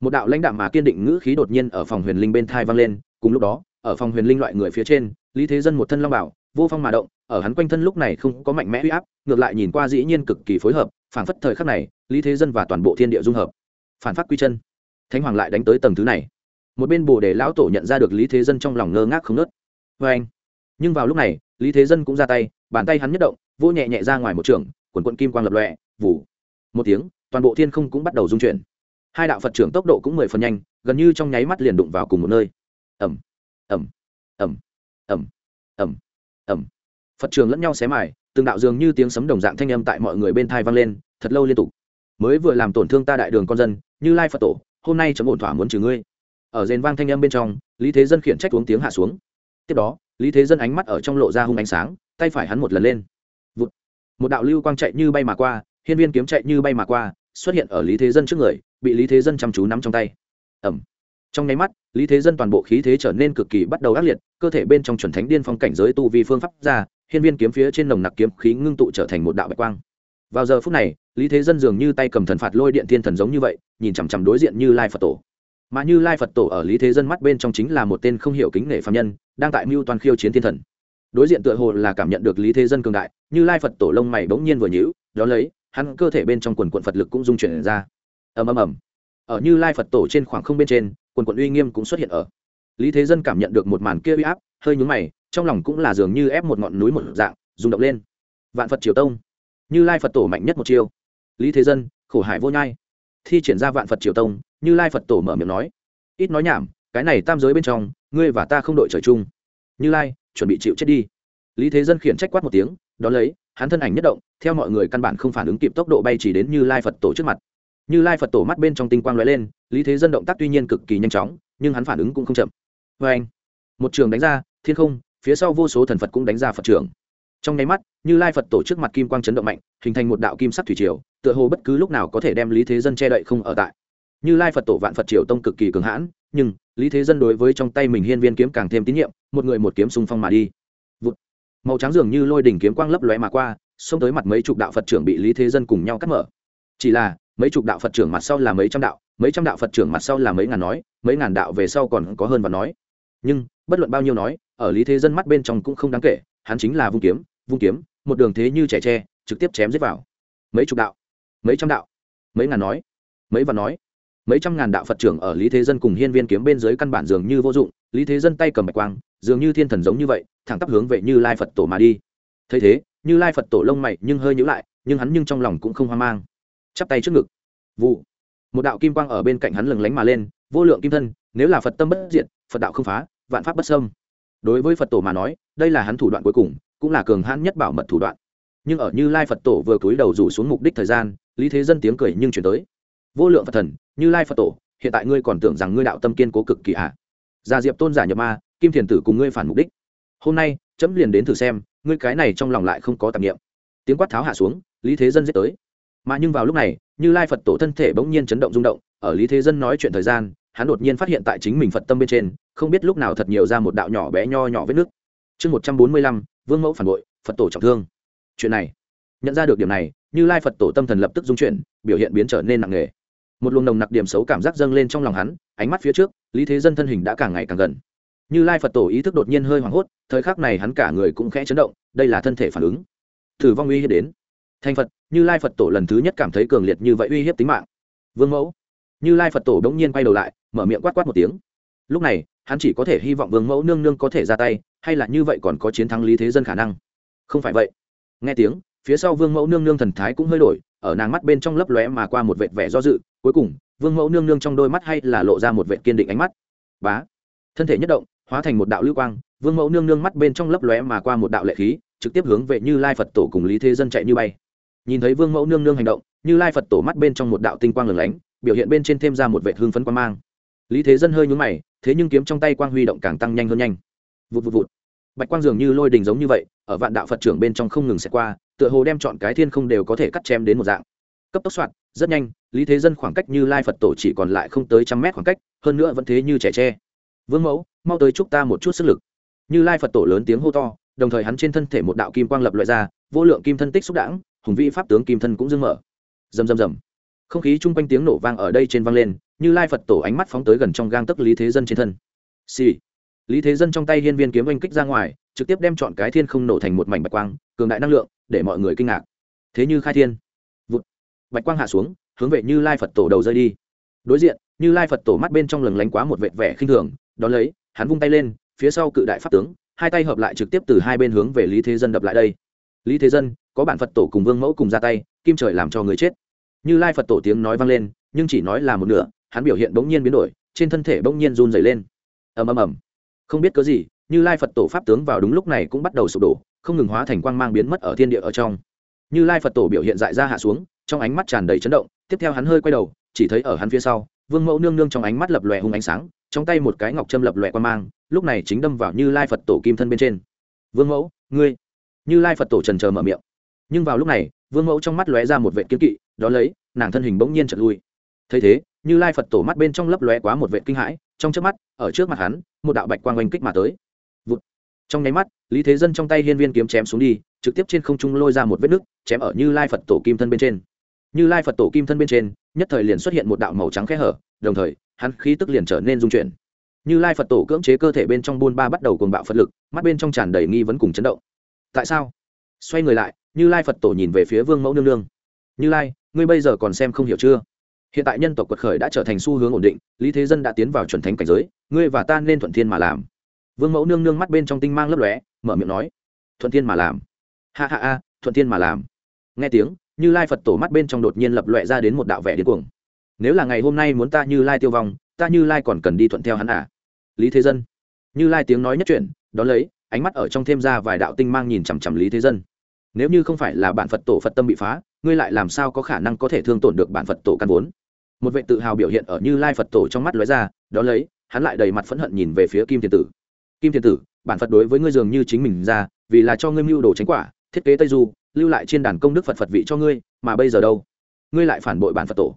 Một đạo lãnh đạo mà kiên định ngữ khí đột nhiên ở phòng huyền linh bên thai vang lên, cùng lúc đó, ở phòng huyền linh loại người phía trên, lý thế dân một thân long bảo, vô phong mà động, ở hắn quanh thân lúc này không có mạnh mẽ uy áp, ngược lại nhìn qua dĩ nhiên cực kỳ phối hợp phản phất thời khắc này, lý thế dân và toàn bộ thiên địa dung hợp. Phản phát quy chân. Thánh hoàng lại đánh tới tầng thứ này. Một bên bồ đề lão tổ nhận ra được lý thế dân trong lòng ngơ ngác không nớt vê anh. Nhưng vào lúc này, lý thế dân cũng ra tay, bàn tay hắn nhất động vô nhẹ nhẹ ra ngoài một trường, quần quận kim quang lập lọe vụ một tiếng, toàn bộ thiên không cũng bắt đầu dung chuyển. Hai đạo phật trưởng tốc độ cũng mười phần nhanh, gần như trong nháy mắt liền đụng vào cùng một nơi. Ẩm ẩm ẩm ẩm ẩm ẩm phật trường lẫn nhau xé mài, từng đạo dường như tiếng sấm đồng dạng thanh âm tại mọi người bên thai vang lên, thật lâu liên tục. Mới vừa làm tổn thương ta đại đường con dân, như lai phật tổ, hôm nay chấm ổn thỏa muốn trừ ngươi. Ở rền vang thanh âm bên trong, lý thế dân khiển trách uống tiếng hạ xuống. Tiếp đó, lý thế dân ánh mắt ở trong lộ ra hung ánh sáng, tay phải hắn một lần lên. Vụt. một đạo lưu quang chạy như bay mà qua hiên viên kiếm chạy như bay mà qua, xuất hiện ở lý thế dân trước người, bị lý thế dân chăm chú nắm trong tay. Ẩm trong nháy mắt, lý thế dân toàn bộ khí thế trở nên cực kỳ bắt đầu ác liệt, cơ thể bên trong chuẩn thánh điên phong cảnh giới tu vi phương pháp ra, hiên viên kiếm phía trên nồng nặc kiếm khí ngưng tụ trở thành một đạo bạch quang. Vào giờ phút này, lý thế dân dường như tay cầm thần phạt lôi điện thiên thần giống như vậy, nhìn chằm chằm đối diện như lai phật tổ. Mà như lai phật tổ ở lý thế dân mắt bên trong chính là một tên không hiểu kính nể phạm nhân, đang tại mưu toàn khiêu chiến thiên thần. Đối diện tựa hồ là cảm nhận được lý thế dân cường đại, như lai phật tổ lông mày bỗng nhiên vừa nhữ đó lấy hắn cơ thể bên trong quần quận phật lực cũng dung chuyển ra. Ầm ầm ầm. Ở như lai phật tổ trên khoảng không bên trên, quần quận uy nghiêm cũng xuất hiện ở. Lý thế dân cảm nhận được một màn kia uy áp, hơi nhúng mày, trong lòng cũng là dường như ép một ngọn núi một dạng, rung động lên. Vạn phật triều tông. Như lai phật tổ mạnh nhất một chiêu. Lý thế dân, khổ hải vô nhai. Thi triển ra vạn phật triều tông, như lai phật tổ mở miệng nói. Ít nói nhảm, cái này tam giới bên trong, ngươi và ta không đội trời chung. Như lai, chuẩn bị chịu chết đi. Lý thế dân khiển trách quát một tiếng, đón lấy, hắn thân ảnh nhất động theo mọi người căn bản không phản ứng kịp tốc độ bay chỉ đến như lai phật tổ trước mặt như lai phật tổ mắt bên trong tinh quang lóe lên, lý thế dân động tác tuy nhiên cực kỳ nhanh chóng, nhưng hắn phản ứng cũng không chậm vê anh, một trường đánh ra, thiên không, phía sau vô số thần phật cũng đánh ra phật trường. trong nháy mắt, như lai phật tổ trước mặt kim quang chấn động mạnh, hình thành một đạo kim sắc thủy triều, tựa hồ bất cứ lúc nào có thể đem lý thế dân che đậy không ở tại như lai phật tổ vạn phật triều tông cực kỳ cường hãn, nhưng lý thế dân đối với trong tay mình hiên viên kiếm càng thêm tín nhiệm, một người một kiếm xung phong mà đi Vụt. màu trắng dường như lôi đỉnh kiếm quang lấp lóe mà qua xông tới mặt mấy chục đạo phật trưởng bị lý thế dân cùng nhau cắt mở. Chỉ là, mấy chục đạo phật trưởng mặt sau là mấy trăm đạo, mấy trăm đạo phật trưởng mặt sau là mấy ngàn nói, mấy ngàn đạo về sau còn có hơn và nói. Nhưng, bất luận bao nhiêu nói, ở lý thế dân mắt bên trong cũng không đáng kể, hắn chính là vung kiếm vung kiếm, một đường thế như trẻ tre, trực tiếp chém giết vào. Mấy chục đạo, mấy trăm đạo, mấy ngàn nói, mấy vạn nói. Mấy trăm ngàn đạo phật trưởng ở lý thế dân cùng hiên viên kiếm bên dưới căn bản dường như vô dụng, lý thế dân tay cầm bạch quang, dường như thiên thần giống như vậy, thẳng tắp hướng về như lai phật tổ mà đi. Thấy thế như lai phật tổ lông mày nhưng hơi nhữ lại, nhưng hắn nhưng trong lòng cũng không hoang mang. Chắp tay trước ngực. Vụ. Một đạo kim quang ở bên cạnh hắn lừng lánh mà lên, vô lượng kim thân, nếu là phật tâm bất diện phật đạo không phá, vạn pháp bất sâm đối với phật tổ mà nói, đây là hắn thủ đoạn cuối cùng, cũng là cường hãn nhất bảo mật thủ đoạn. Nhưng ở như lai phật tổ vừa cúi đầu rủ xuống mục đích thời gian, lý thế dân tiếng cười nhưng chuyển tới. Vô lượng phật thần, như lai phật tổ, hiện tại ngươi còn tưởng rằng ngươi đạo tâm kiên cố cực kỳ hạ gia diệp tôn giả nhập ma, kim thiền tử cùng ngươi phản mục đích. Hôm nay, chấm liền đến thử xem ngươi cái này trong lòng lại không có tạp nghiệm tiếng quát tháo hạ xuống, lý thế dân giết tới. Mà nhưng vào lúc này, như lai phật tổ thân thể bỗng nhiên chấn động rung động, ở lý thế dân nói chuyện thời gian, hắn đột nhiên phát hiện tại chính mình phật tâm bên trên, không biết lúc nào thật nhiều ra một đạo nhỏ bé nho nhỏ vết nước chương một trăm bốn mươi lăm, vương mẫu phản bội, phật tổ trọng thương. Chuyện này, nhận ra được điểm này, như lai phật tổ tâm thần lập tức dung chuyển, biểu hiện biến trở nên nặng nề. Một luồng nồng nặc điểm xấu cảm giác dâng lên trong lòng hắn, ánh mắt phía trước, lý thế dân thân hình đã càng ngày càng gần như lai phật tổ ý thức đột nhiên hơi hoảng hốt, thời khắc này hắn cả người cũng khẽ chấn động, đây là thân thể phản ứng. Thử vong uy hiếp đến. Thành phật, như lai phật tổ lần thứ nhất cảm thấy cường liệt như vậy uy hiếp tính mạng. Vương mẫu. Như lai phật tổ đ ỗ n g nhiên quay đầu lại, mở miệng quát quát một tiếng. Lúc này, hắn chỉ có thể hy vọng vương mẫu nương nương có thể ra tay, hay là như vậy còn có chiến thắng lý thế dân khả năng? Không phải vậy. Nghe tiếng, phía sau vương mẫu nương nương thần thái cũng hơi đổi, ở nàng mắt bên trong lấp lóe mà qua một vệt vẻ do dự, cuối cùng, vương mẫu nương nương trong đôi mắt hay là lộ ra một vệt kiên định ánh mắt. Bá. Thân thể nhất động hóa thành một đạo lưu quang, vương mẫu nương nương mắt bên trong lấp lóe mà qua một đạo lệ khí, trực tiếp hướng về như lai phật tổ cùng lý thế dân chạy như bay. Nhìn thấy vương mẫu nương nương hành động, như lai phật tổ mắt bên trong một đạo tinh quang lửng lánh, biểu hiện bên trên thêm ra một vệ hương phấn quang mang. Lý thế dân hơi nhún mày, thế nhưng kiếm trong tay quang huy động càng tăng nhanh hơn nhanh. Vụt vụt vụt. Bạch quang dường như lôi đình giống như vậy, ở vạn đạo phật trưởng bên trong không ngừng sẽ qua, tựa hồ đem chọn cái thiên không đều có thể cắt chém đến một dạng. Cấp tốc soạn rất nhanh, lý thế dân khoảng cách như lai phật tổ chỉ còn lại không tới trăm mét khoảng cách, hơn nữa vẫn thế như trẻ tre. Vương mẫu mau tới chúc ta một chút sức lực. Như lai phật tổ lớn tiếng hô to, đồng thời hắn trên thân thể một đạo kim quang lập loại ra, vô lượng kim thân tích xúc đãng, hùng vĩ pháp tướng kim thân cũng dưng mở. Rầm rầm rầm. Không khí chung quanh tiếng nổ vang ở đây trên vang lên, như lai phật tổ ánh mắt phóng tới gần trong gang tấc lý thế dân trên thân. Xì、sì. lý thế dân trong tay hiên viên kiếm oanh kích ra ngoài, trực tiếp đem chọn cái thiên không nổ thành một mảnh bạch quang, cường đại năng lượng, để mọi người kinh ngạc. Thế như khai thiên. Vụt. Bạch quang hạ xuống, hướng về như lai phật tổ đầu rơi đi. Đối diện, như lai phật tổ mắt bên trong lừng lánh quá một vệt vẻ khinh thường, đón lấy hắn vung tay lên, phía sau cự đại pháp tướng, hai tay hợp lại trực tiếp từ hai bên hướng về lý thế dân đập lại đây. Lý thế dân, có bản phật tổ cùng vương mẫu cùng ra tay, kim trời làm cho người chết. Như lai phật tổ tiếng nói vang lên, nhưng chỉ nói là một nửa, hắn biểu hiện bỗng nhiên biến đổi, trên thân thể bỗng nhiên run dày lên. Ầm ầm ầm. Không biết có gì, như lai phật tổ pháp tướng vào đúng lúc này cũng bắt đầu sụp đổ, không ngừng hóa thành quang mang biến mất ở thiên địa ở trong. Như lai phật tổ biểu hiện dại ra hạ xuống, trong ánh mắt tràn đầy chấn động, tiếp theo hắn hơi quay đầu, chỉ thấy ở hắn phía sau, vương mẫu nương nương trong ánh mắt lập lòe hung ánh sáng trong tay một cái ngọc châm lập lòe quang mang, lúc này chính đâm vào như lai phật tổ kim thân bên trên. Vương mẫu, ngươi. Như lai phật tổ trần trờ mở miệng. Nhưng vào lúc này, vương mẫu trong mắt lóe ra một vệ kiếm kỵ, đó lấy, nàng thân hình bỗng nhiên trật lui. Thấy thế, như lai phật tổ mắt bên trong lấp lóe quá một vệ kinh hãi, trong trước mắt, ở trước mặt hắn, một đạo bạch quang oanh kích mà tới. Vụt. trong nháy mắt, lý thế dân trong tay hiên viên kiếm chém xuống đi, trực tiếp trên không trung lôi ra một vết nứt, chém ở như lai phật tổ kim thân bên trên. Như lai phật tổ kim thân bên trên, nhất thời liền xuất hiện một đạo màu trắng khe hở, đồng thời hắn khí tức liền trở nên dung chuyển. Như lai phật tổ cưỡng chế cơ thể bên trong buôn ba bắt đầu cuồng bạo phật lực, mắt bên trong tràn đầy nghi vấn cùng chấn động. Tại sao? Xoay người lại, như lai phật tổ nhìn về phía vương mẫu nương nương. Như lai, ngươi bây giờ còn xem không hiểu chưa? Hiện tại nhân tộc quật khởi đã trở thành xu hướng ổn định, lý thế dân đã tiến vào chuẩn thánh cảnh giới, ngươi và ta nên thuận thiên mà làm. Vương mẫu nương nương mắt bên trong tinh mang lấp lóe, mở miệng nói, thuận thiên mà làm. Ha ha ha, thuận thiên mà làm. Nghe tiếng, như lai phật tổ mắt bên trong đột nhiên lập lóe ra đến một đạo vẻ điên cuồng nếu là ngày hôm nay muốn ta như lai tiêu vong, ta như lai còn cần đi thuận theo hắn à? Lý thế dân. Như lai tiếng nói nhất chuyện đón lấy, ánh mắt ở trong thêm ra vài đạo tinh mang nhìn chằm chằm lý thế dân. Nếu như không phải là bản phật tổ phật tâm bị phá, ngươi lại làm sao có khả năng có thể thương tổn được bản phật tổ căn vốn? Một vệ tự hào biểu hiện ở như lai phật tổ trong mắt lóe ra đó lấy, hắn lại đầy mặt phẫn hận nhìn về phía kim thiên tử. Kim thiên tử, bản phật đối với ngươi dường như chính mình ra, vì là cho ngươi mưu đồ tránh quả, thiết kế tây du, lưu lại trên đàn công đức phật phật vị cho ngươi, mà bây giờ đâu? Ngươi lại phản bội bản phật tổ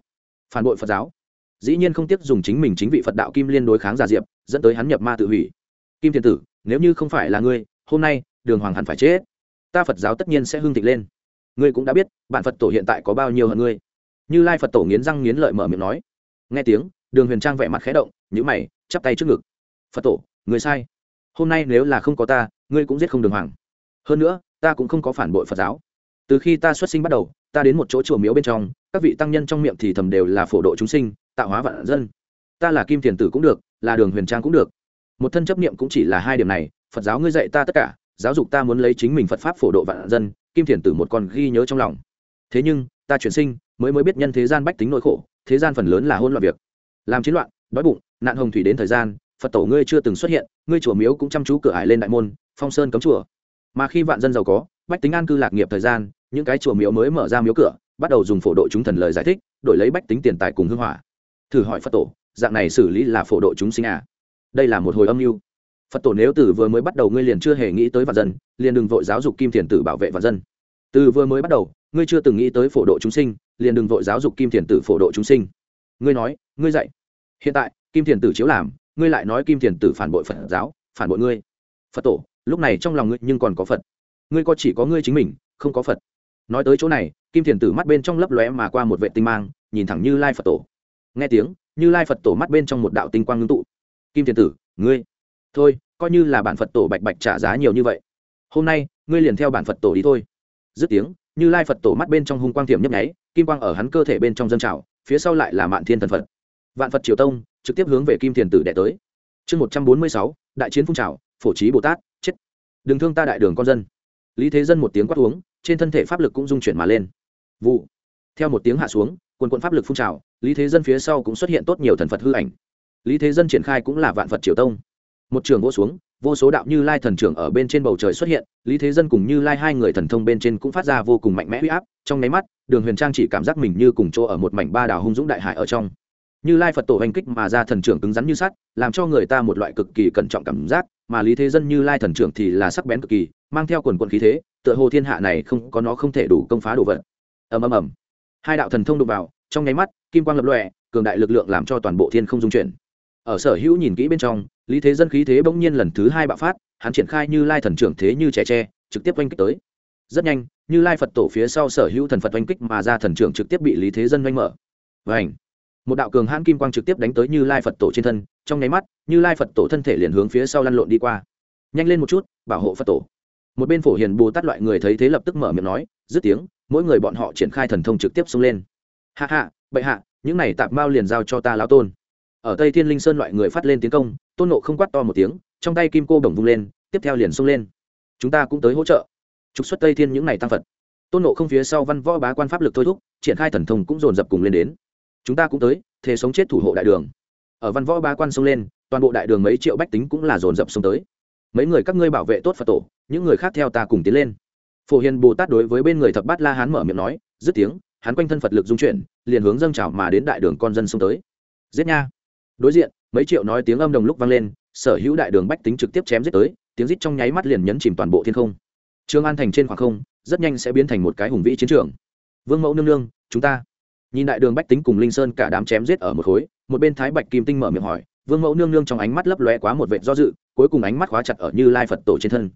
phản bội phật giáo. Dĩ nhiên không tiếc dùng chính mình chính vị phật đạo kim liên đối kháng giả diệp, dẫn tới hắn nhập ma tự hủy. Kim thiên tử, nếu như không phải là ngươi, hôm nay, đường hoàng hẳn phải chết. Ta phật giáo tất nhiên sẽ hưng thịnh lên. Ngươi cũng đã biết bạn phật tổ hiện tại có bao nhiêu hận ngươi. Như lai phật tổ nghiến răng nghiến lợi mở miệng nói. Nghe tiếng, đường huyền trang vẻ mặt khé động nhữ mày, chắp tay trước ngực. Phật tổ người sai. Hôm nay nếu là không có ta, ngươi cũng giết không đường hoàng. Hơn nữa, ta cũng không có phản bội phật giáo từ khi ta xuất sinh bắt đầu, ta đến một chỗ chùa miếu bên trong, các vị tăng nhân trong miệng thì thầm đều là phổ độ chúng sinh, tạo hóa vạn dân. Ta là kim thiền tử cũng được, là đường huyền trang cũng được. Một thân chấp niệm cũng chỉ là hai điểm này, phật giáo ngươi dạy ta tất cả, giáo dục ta muốn lấy chính mình phật pháp phổ độ vạn dân, kim thiền tử một con ghi nhớ trong lòng. Thế nhưng, ta chuyển sinh, mới mới biết nhân thế gian bách tính nỗi khổ, thế gian phần lớn là hôn loạn việc. Làm chiến loạn, đói bụng, nạn hồng thủy đến thời gian, phật tổ ngươi chưa từng xuất hiện, ngươi chùa miếu cũng chăm chú cửa ải lên đại môn, phong sơn cấm chùa. Mà khi vạn dân giàu có, bách tính an cư lạc nghiệp thời gian những cái chùa miếu mới mở ra miếu cửa, bắt đầu dùng phổ độ chúng thần lời giải thích, đổi lấy bách tính tiền tài cùng hưng hỏa. Thử hỏi phật tổ, dạng này xử lý là phổ độ chúng sinh à? Đây là một hồi âm mưu. Phật tổ nếu từ vừa mới bắt đầu ngươi liền chưa hề nghĩ tới vạn dân, liền đừng vội giáo dục kim thiền tử bảo vệ vạn dân. Từ vừa mới bắt đầu, ngươi chưa từng nghĩ tới phổ độ chúng sinh, liền đừng vội giáo dục kim thiền tử phổ độ chúng sinh. Ngươi nói, ngươi dạy. Hiện tại, kim thiền tử chiếu làm, ngươi lại nói kim thiền tử phản bội phật giáo, phản bội ngươi. Phật tổ, lúc này trong lòng ngươi nhưng còn có phật. Ngươi có chỉ có ngươi chính mình, không có phật nói tới chỗ này, kim thiền tử mắt bên trong lấp lóe mà qua một vệ tinh mang, nhìn thẳng như lai phật tổ. Nghe tiếng, như lai phật tổ mắt bên trong một đạo tinh quang ngưng tụ. Kim thiền tử, ngươi, thôi, coi như là bản phật tổ bạch bạch trả giá nhiều như vậy, hôm nay, ngươi liền theo bản phật tổ đi thôi. Dứt tiếng, như lai phật tổ mắt bên trong hung quang thiểm nhấp nháy, kim quang ở hắn cơ thể bên trong dân trào, phía sau lại là mạn thiên thần phật. Vạn phật triều tông trực tiếp hướng về kim thiền tử đệ tới. Chương một trăm bốn mươi sáu, đại chiến phun trào, phổ trí bồ tát, chết. Đừng thương ta đại đường con dân lý thế dân một tiếng quát uống, trên thân thể pháp lực cũng dung chuyển mà lên. Vụ. Theo một tiếng hạ xuống, quần quận pháp lực phun trào, lý thế dân phía sau cũng xuất hiện tốt nhiều thần phật hư ảnh. Lý thế dân triển khai cũng là vạn phật triều tông. Một trường vỗ xuống, vô số đạo như lai thần trưởng ở bên trên bầu trời xuất hiện, lý thế dân cùng như lai hai người thần thông bên trên cũng phát ra vô cùng mạnh mẽ huy áp, trong nháy mắt, đường huyền trang chỉ cảm giác mình như cùng chỗ ở một mảnh ba đảo hung dũng đại hải ở trong. Như lai phật tổ hành kích mà ra thần trưởng cứng rắn như sắt, làm cho người ta một loại cực kỳ cẩn trọng cảm giác, mà lý thế dân như lai thần trưởng thì là sắc bén cực kỳ mang theo quần quần khí thế, tựa hồ thiên hạ này không có nó không thể đủ công phá đồ vật. Ầm ầm ầm. Hai đạo thần thông đụng vào, trong nháy mắt, kim quang lập lòe, cường đại lực lượng làm cho toàn bộ thiên không dung chuyển. Ở sở hữu nhìn kỹ bên trong, lý thế dân khí thế bỗng nhiên lần thứ hai bạo phát, hắn triển khai như lai thần trưởng thế như trẻ tre, trực tiếp oanh kích tới. Rất nhanh, như lai phật tổ phía sau sở hữu thần phật oanh kích mà ra thần trưởng trực tiếp bị lý thế dân oanh mở. Vảnh một đạo cường hãn kim quang trực tiếp đánh tới như lai phật tổ trên thân, trong nháy mắt, như lai phật tổ thân thể liền hướng phía sau lăn lộn đi qua. Nhanh lên một chút, bảo hộ phật tổ một bên phổ hiền bồ tát loại người thấy thế lập tức mở miệng nói, dứt tiếng, mỗi người bọn họ triển khai thần thông trực tiếp xông lên. Hạ hạ bệ hạ, những này tạp mao liền giao cho ta lão tôn. Ở tây thiên linh sơn loại người phát lên tiến công, tôn nộ không quát to một tiếng, trong tay kim cô đồng vung lên, tiếp theo liền xông lên. Chúng ta cũng tới hỗ trợ. Trục xuất tây thiên những này tăng phật. Tôn nộ không phía sau văn võ bá quan pháp lực thôi thúc, triển khai thần thông cũng dồn dập cùng lên đến. Chúng ta cũng tới thế sống chết thủ hộ đại đường. Ở văn võ bá quan xông lên, toàn bộ đại đường mấy triệu bách tính cũng là dồn dập xông tới. Mấy người các ngươi bảo vệ tốt phật tổ những người khác theo ta cùng tiến lên. Phổ hiền bồ tát đối với bên người thập bát la hán mở miệng nói, dứt tiếng, hắn quanh thân phật lực dung chuyển, liền hướng dâng trào mà đến đại đường con dân xông tới. Giết nha. Đối diện, mấy triệu nói tiếng âm đồng lúc vang lên, sở hữu đại đường bách tính trực tiếp chém giết tới, tiếng giết trong nháy mắt liền nhấn chìm toàn bộ thiên không. Trương an thành trên khoảng không, rất nhanh sẽ biến thành một cái hùng vĩ chiến trường. Vương mẫu nương nương, chúng ta. Nhìn đại đường bách tính cùng linh sơn cả đám chém giết ở một khối, một bên thái bạch kim tinh mở miệng hỏi, vương mẫu nương nương trong ánh mắt lấp lóe quá một vệt do dự, cuối cùng ánh mắt khóa chặt ở như lai phật tổ trên thân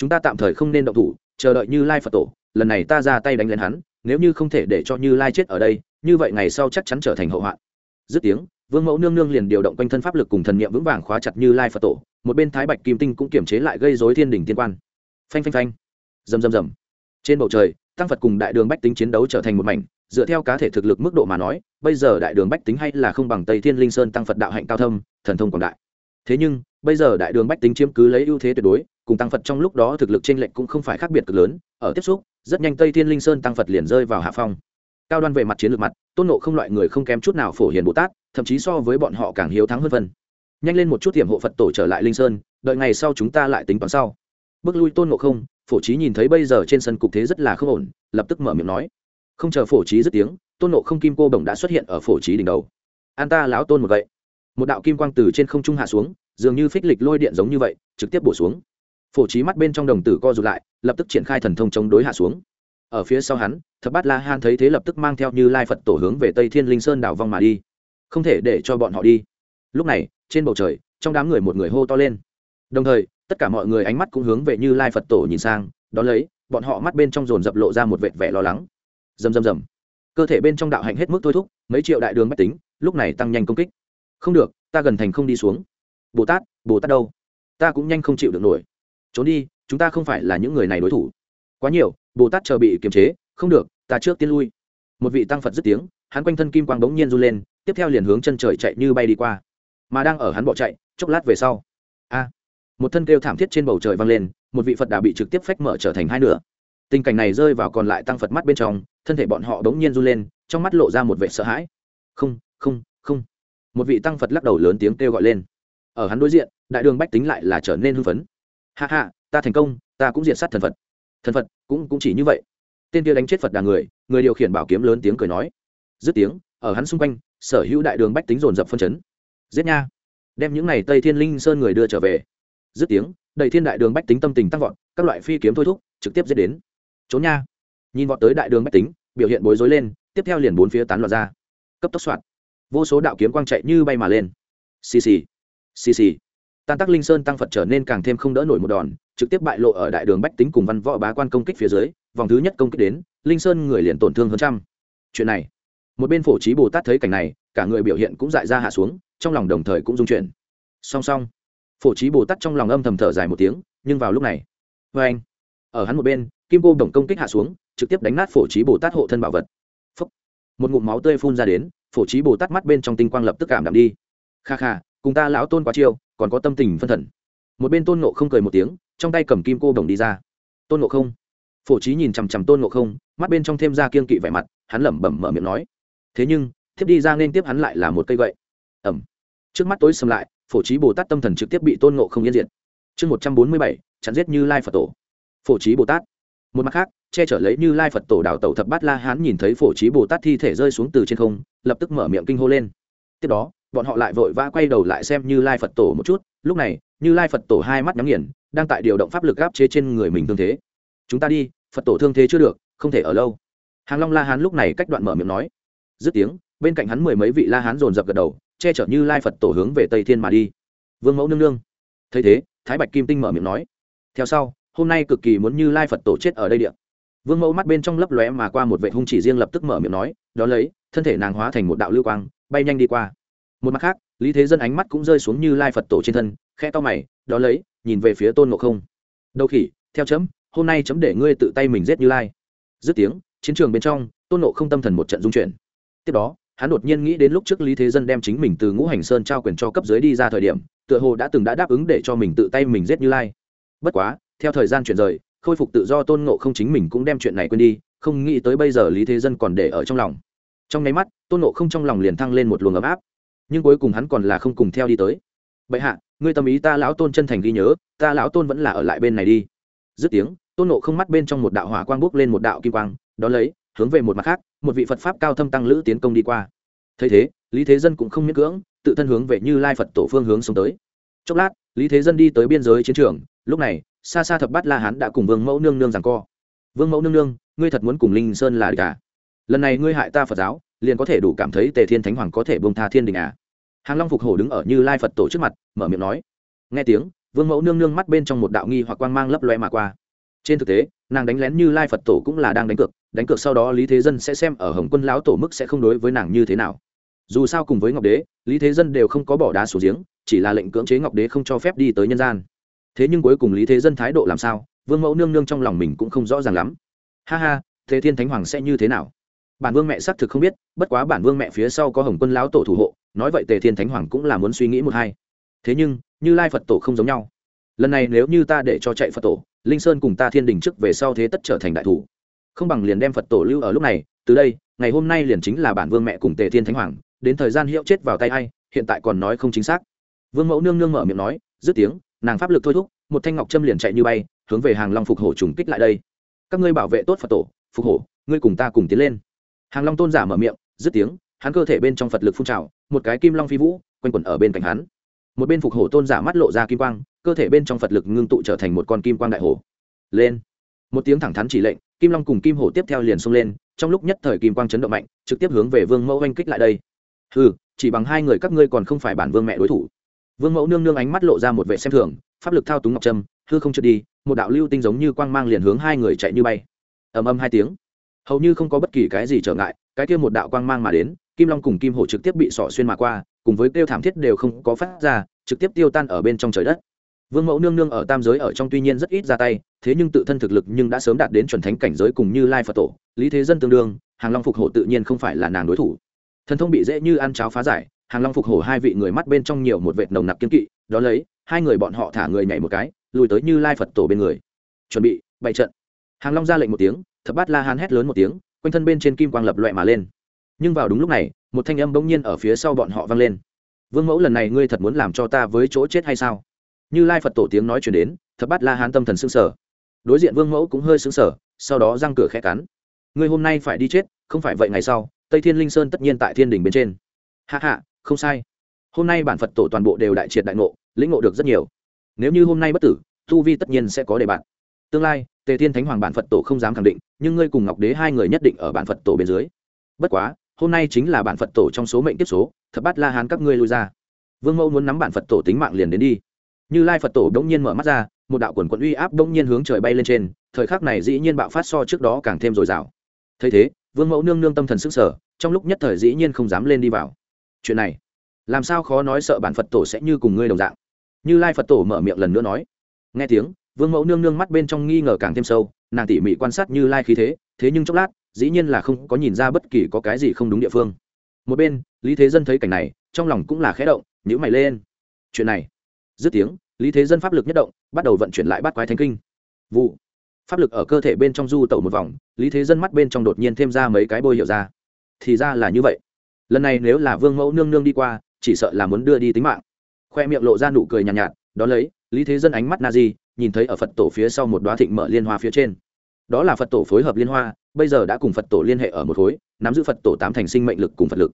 chúng ta tạm thời không nên động thủ, chờ đợi như lai phật tổ, lần này ta ra tay đánh lên hắn, nếu như không thể để cho như lai chết ở đây, như vậy ngày sau chắc chắn trở thành hậu hoạn. Dứt tiếng, vương mẫu nương nương liền điều động quanh thân pháp lực cùng thần niệm vững vàng khóa chặt như lai phật tổ, một bên thái bạch kim tinh cũng kiềm chế lại gây dối thiên đình tiên quan. Phanh phanh phanh. Rầm rầm rầm. Trên bầu trời, tăng phật cùng đại đường bách tính chiến đấu trở thành một mảnh, dựa theo cá thể thực lực mức độ mà nói, bây giờ đại đường bách tính hay là không bằng tây thiên linh sơn tăng phật đạo hạnh cao thâm, thần thông quảng đại thế nhưng, bây giờ đại đường bách tính chiếm cứ lấy ưu thế tuyệt đối, cùng tăng phật trong lúc đó thực lực t r ê n lệch cũng không phải khác biệt cực lớn, ở tiếp xúc, rất nhanh tây thiên linh sơn tăng phật liền rơi vào hạ phong. Cao đoan về mặt chiến lược mặt, tôn nộ không loại người không kém chút nào phổ hiền bồ tát, thậm chí so với bọn họ càng hiếu thắng hơn phân nhanh lên một chút tiềm hộ phật tổ trở lại linh sơn, đợi ngày sau chúng ta lại tính toán sau. Bước lui tôn nộ không, phổ trí nhìn thấy bây giờ trên sân cục thế rất là không ổn, lập tức mở miệng nói. Không chờ phổ trí dứt tiếng, tôn nộ không kim cô bồng đã xuất hiện ở phổ trí đỉnh đầu. An ta lão tôn một vậy một đạo kim quang từ trên không trung hạ xuống, dường như phích lịch lôi điện giống như vậy, trực tiếp bổ xuống. Phổ trí mắt bên trong đồng tử co rụt lại, lập tức triển khai thần thông chống đối hạ xuống. Ở phía sau hắn, thập bát la han thấy thế lập tức mang theo như lai phật tổ hướng về tây thiên linh sơn đảo vong mà đi. Không thể để cho bọn họ đi. Lúc này, trên bầu trời, trong đám người một người hô to lên. Đồng thời, tất cả mọi người ánh mắt cũng hướng về như lai phật tổ nhìn sang, đón lấy, bọn họ mắt bên trong dồn dập lộ ra một vệt vẻ lo lắng. Rầm rầm rầm. Cơ thể bên trong đạo hạnh hết mức thôi thúc, mấy triệu đại đường mách tính, lúc này tăng nhanh công kích không được, ta gần thành không đi xuống. Bồ tát bồ tát đâu? Ta cũng nhanh không chịu được nổi. Trốn đi, chúng ta không phải là những người này đối thủ. Quá nhiều, bồ tát chờ bị kiềm chế. Không được, ta trước tiên lui. Một vị tăng phật dứt tiếng, hắn quanh thân kim quang bỗng nhiên run lên, tiếp theo liền hướng chân trời chạy như bay đi qua. Mà đang ở hắn bỏ chạy, chốc lát về sau. A! Một thân kêu thảm thiết trên bầu trời vang lên, một vị phật đà bị trực tiếp phách mở trở thành hai nửa. Tình cảnh này rơi vào còn lại tăng phật mắt bên trong, thân thể bọn họ đ ố n g nhiên run lên, trong mắt lộ ra một vệ sợ hãi. Không không không một vị tăng phật lắc đầu lớn tiếng kêu gọi lên ở hắn đối diện đại đường bách tính lại là trở nên hưng phấn hạ hạ ta thành công ta cũng diệt sát thần phật thần phật cũng cũng chỉ như vậy tên kia đánh chết phật đà người người điều khiển bảo kiếm lớn tiếng cười nói dứt tiếng ở hắn xung quanh sở hữu đại đường bách tính dồn dập phân chấn giết nha đem những n à y tây thiên linh sơn người đưa trở về dứt tiếng đầy thiên đại đường bách tính tâm tình tăng vọt các loại phi kiếm thôi thúc trực tiếp giết đến trốn nha nhìn vọt tới đại đường bách tính biểu hiện bối rối lên tiếp theo liền bốn phía tán loạt ra cấp tốc soạn vô số đạo kiếm quang chạy như bay mà lên. Xì xì xì xì. Tan tác linh sơn tăng phật trở nên càng thêm không đỡ nổi một đòn, trực tiếp bại lộ ở đại đường bách tính cùng văn võ bá quan công kích phía dưới, vòng thứ nhất công kích đến, linh sơn người liền tổn thương hơn trăm. Chuyện này, một bên phổ trí bồ tát thấy cảnh này, cả người biểu hiện cũng dại ra hạ xuống, trong lòng đồng thời cũng dung chuyển. Song song, phổ trí bồ tát trong lòng âm thầm thở dài một tiếng, nhưng vào lúc này, vê anh, ở hắn một bên, kim cô đồng công kích hạ xuống, trực tiếp đánh nát phổ trí bồ tát hộ thân bảo vật. Phúc. một ngụm máu tươi phun ra đến phổ trí bồ tát mắt bên trong tinh quang lập tức cảm đạm đi. Kha kha, cùng ta lão tôn quá chiêu, còn có tâm tình phân thần. Một bên tôn nộ không cười một tiếng, trong tay cầm kim cô đồng đi ra. Tôn nộ không? Phổ trí nhìn chằm chằm tôn nộ không, mắt bên trong thêm ra kiên kỵ vẻ mặt, hắn lẩm bẩm mở miệng nói. Thế nhưng, thiếp đi ra nên tiếp hắn lại là một cây gậy. Ẩm. Trước mắt tối sầm lại, phổ trí bồ tát tâm thần trực tiếp bị tôn nộ không yên diện chương một trăm bốn mươi bảy, chặn giết như lai phật tổ. Phổ trí bồ tát. Một mặt khác che chở lấy như lai phật tổ đào tẩu thập bát la hán nhìn thấy phổ trí bồ tát thi thể rơi xuống từ trên không, lập tức mở miệng kinh hô lên. Tiếp đó, bọn họ lại vội vã quay đầu lại xem như lai phật tổ một chút. Lúc này, như lai phật tổ hai mắt nhắm nghiền, đang tại điều động pháp lực gáp chế trên người mình thương thế. Chúng ta đi, phật tổ thương thế chưa được, không thể ở lâu. Hàng long la hán lúc này cách đoạn mở miệng nói. Dứt tiếng, bên cạnh hắn mười mấy vị la hán dồn dập gật đầu, che chở như lai phật tổ hướng về tây thiên mà đi. Vương mẫu nương nương. Thấy thế, thái bạch kim tinh mở miệng nói. Theo sau, hôm nay cực kỳ muốn như lai phật tổ chết ở đây điện vương mẫu mắt bên trong lấp lóe mà qua một vệ hung chỉ riêng lập tức mở miệng nói đó lấy, thân thể nàng hóa thành một đạo lưu quang, bay nhanh đi qua. Một mặt khác, lý thế dân ánh mắt cũng rơi xuống như lai phật tổ trên thân khe to mày đó lấy, nhìn về phía tôn ngộ không. Đầu khỉ, theo chấm, hôm nay chấm để ngươi tự tay mình giết như lai. Dứt tiếng, chiến trường bên trong, tôn ngộ không tâm thần một trận dung chuyển. Tiếp đó, hắn đột nhiên nghĩ đến lúc trước lý thế dân đem chính mình từ ngũ hành sơn trao quyền cho cấp dưới đi ra thời điểm, tựa hồ đã từng đã đáp ứng để cho mình tự tay mình giết như lai. Bất quá, theo thời gian chuyển rời khôi phục tự do tôn ngộ không chính mình cũng đem chuyện này quên đi, không nghĩ tới bây giờ lý thế dân còn để ở trong lòng. Trong nháy mắt, tôn ngộ không trong lòng liền thăng lên một luồng ấm áp. Nhưng cuối cùng hắn còn là không cùng theo đi tới. Bệ hạ, ngươi tâm ý ta lão tôn chân thành ghi nhớ, ta lão tôn vẫn là ở lại bên này đi. Dứt tiếng, tôn nộ không mắt bên trong một đạo hỏa quang bốc lên một đạo kim quang đ ó lấy, hướng về một mặt khác, một vị phật pháp cao thâm tăng lữ tiến công đi qua. Thấy thế, lý thế dân cũng không miễn cưỡng, tự thân hướng về như lai phật tổ phương hướng xuống tới. Chốc lát, lý thế dân đi tới biên giới chiến trường lúc này xa xa thập bát la hán đã cùng vương mẫu nương nương rằng co. Vương mẫu nương nương, ngươi thật muốn cùng linh sơn là cả à? lần này ngươi hại ta phật giáo, liền có thể đủ cảm thấy tề thiên thánh hoàng có thể bông tha thiên đình à? Hàng long phục hổ đứng ở như lai phật tổ trước mặt, mở miệng nói. Nghe tiếng, vương mẫu nương nương mắt bên trong một đạo nghi hoặc quang mang lấp loe mà qua. Trên thực tế, nàng đánh lén như lai phật tổ cũng là đang đánh cược đánh cược sau đó lý thế dân sẽ xem ở hồng quân lão tổ mức sẽ không đối với nàng như thế nào. Dù sao cùng với ngọc đế, lý thế dân đều không có bỏ đá xuống giếng, chỉ là lệnh cưỡng chế ngọc đế không cho phép đi tới nhân gian thế nhưng cuối cùng lý thế dân thái độ làm sao, vương mẫu nương nương trong lòng mình cũng không rõ ràng lắm. Ha ha, thế thiên thánh hoàng sẽ như thế nào? Bản vương mẹ xác thực không biết, bất quá bản vương mẹ phía sau có hồng quân lão tổ thủ hộ, nói vậy tề thiên thánh hoàng cũng là muốn suy nghĩ một hai. Thế nhưng, như lai phật tổ không giống nhau. Lần này nếu như ta để cho chạy phật tổ, linh sơn cùng ta thiên đình trước về sau thế tất trở thành đại thủ. Không bằng liền đem phật tổ lưu ở lúc này, từ đây, ngày hôm nay liền chính là bản vương mẹ cùng tề thiên thánh hoàng, đến thời gian hiệu chết vào tay a i hiện tại còn nói không chính xác. Vương mẫu nương nương mở miệng nói, dứt tiếng nàng pháp lực thôi thúc, một thanh ngọc trâm liền chạy như bay, hướng về hàng long phục hổ trùng kích lại đây. Các ngươi bảo vệ tốt phật tổ, phục hổ, ngươi cùng ta cùng tiến lên. Hàng long tôn giả mở miệng, dứt tiếng, hắn cơ thể bên trong phật lực phun trào, một cái kim long phi vũ, quanh quẩn ở bên cạnh hắn. Một bên phục hổ tôn giả mắt lộ ra kim quang, cơ thể bên trong phật lực ngưng tụ trở thành một con kim quang đại hổ. Lên. Một tiếng thẳng thắn chỉ lệnh, kim long cùng kim hổ tiếp theo liền xông lên, trong lúc nhất thời kim quang chấn động mạnh, trực tiếp hướng về vương mẫu oanh kích lại đây. Ừ chỉ bằng hai người các ngươi còn không phải bản vương mẹ đối thủ vương mẫu nương nương ánh mắt lộ ra một vệ xem thường, pháp lực thao túng ngọc trâm, hư không trượt đi, một đạo lưu tinh giống như quang mang liền hướng hai người chạy như bay. Ầm ầm hai tiếng. Hầu như không có bất kỳ cái gì trở ngại, cái kia một đạo quang mang mà đến, kim long cùng kim hổ trực tiếp bị sỏ xuyên mà qua, cùng với kêu thảm thiết đều không có phát ra, trực tiếp tiêu tan ở bên trong trời đất. Vương mẫu nương nương ở tam giới ở trong tuy nhiên rất ít ra tay, thế nhưng tự thân thực lực nhưng đã sớm đạt đến chuẩn thánh cảnh giới cùng như lai phật tổ, lý thế dân tương đương, hàng long phục hổ tự nhiên không phải là nàng đối thủ. Thần thông bị dễ như ăn cháo phá giải hàng long phục hổ hai vị người mắt bên trong nhiều một vệt nồng nặc kiên kỵ, đó lấy, hai người bọn họ thả người nhảy một cái, lùi tới như lai phật tổ bên người. Chuẩn bị, bày trận. Hàng long ra lệnh một tiếng, thập bát la hán hét lớn một tiếng, quanh thân bên trên kim quang lập loẹ mà lên. Nhưng vào đúng lúc này, một thanh âm bỗng nhiên ở phía sau bọn họ vang lên. Vương mẫu, lần này ngươi thật muốn làm cho ta với chỗ chết hay sao? Như lai phật tổ tiếng nói chuyển đến, thập bát la hán tâm thần xương sở đối diện vương mẫu cũng hơi xứng sở sau đó răng cửa khẽ cắn. Ngươi hôm nay phải đi chết, không phải vậy ngày sau, tây thiên linh sơn tất nhiên tại thiên đình bên trên. Hạ hạ không sai. Hôm nay bản phật tổ toàn bộ đều đại triệt đại ngộ, lĩnh ngộ được rất nhiều. Nếu như hôm nay bất tử, tu vi tất nhiên sẽ có đề bạn tương lai, tề thiên thánh hoàng bản phật tổ không dám khẳng định, nhưng ngươi cùng ngọc đế hai người nhất định ở bản phật tổ bên dưới. Bất quá, hôm nay chính là bản phật tổ trong số mệnh tiếp số, thập bát la hán các ngươi lui ra. Vương mẫu muốn nắm bản phật tổ tính mạng liền đến đi. Như lai phật tổ đ ỗ n g nhiên mở mắt ra, một đạo quần quận uy áp đ ỗ n g nhiên hướng trời bay lên trên, thời khắc này dĩ nhiên bạo phát so trước đó càng thêm dồi dào. Thấy thế, vương mẫu nương nương tâm thần s ứ n sở trong lúc nhất thời dĩ nhiên không dám lên đi vào chuyện này, làm sao khó nói sợ bản phật tổ sẽ như cùng ngươi đồng dạng? Như lai phật tổ mở miệng lần nữa nói. Nghe tiếng, vương mẫu nương nương mắt bên trong nghi ngờ càng thêm sâu, nàng tỉ mỉ quan sát như lai khí thế thế nhưng chốc lát, dĩ nhiên là không có nhìn ra bất kỳ có cái gì không đúng địa phương. Một bên, lý thế dân thấy cảnh này, trong lòng cũng là khẽ động nhữ mày lên. Chuyện này? Dứt tiếng, lý thế dân pháp lực nhất động, bắt đầu vận chuyển lại bắt quái thánh kinh. Vụ. Pháp lực ở cơ thể bên trong du tẩu một vòng, lý thế dân mắt bên trong đột nhiên thêm ra mấy cái bôi hiểu ra. Thì ra là như vậy lần này nếu là vương mẫu nương nương đi qua chỉ sợ là muốn đưa đi tính mạng. Khoe miệng lộ ra nụ cười nhàn nhạt, nhạt đó lấy lý thế dân ánh mắt na di nhìn thấy ở phật tổ phía sau một đoá thịnh mở liên hoa phía trên. Đó là phật tổ phối hợp liên hoa bây giờ đã cùng phật tổ liên hệ ở một khối nắm giữ phật tổ tám thành sinh mệnh lực cùng phật lực.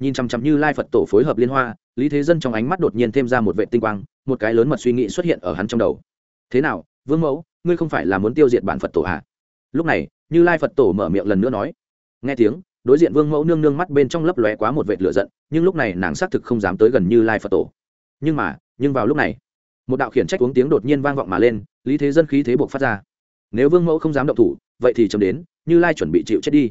Nhìn chăm chăm như lai phật tổ phối hợp liên hoa lý thế dân trong ánh mắt đột nhiên thêm ra một vệ tinh quang một cái lớn mật suy nghĩ xuất hiện ở hắn trong đầu. Thế nào vương mẫu ngươi không phải là muốn tiêu diệt bản phật tổ à? lúc này như lai phật tổ mở miệng lần nữa nói. Nghe tiếng đối diện vương mẫu nương nương mắt bên trong lấp lóe quá một vệt lửa giận, nhưng lúc này nàng xác thực không dám tới gần như lai phật tổ. Nhưng mà, nhưng vào lúc này, một đạo khiển trách uống tiếng đột nhiên vang vọng mà lên, lý thế dân khí thế buộc phát ra. Nếu vương mẫu không dám động thủ, vậy thì chấm đến, như lai chuẩn bị chịu chết đi.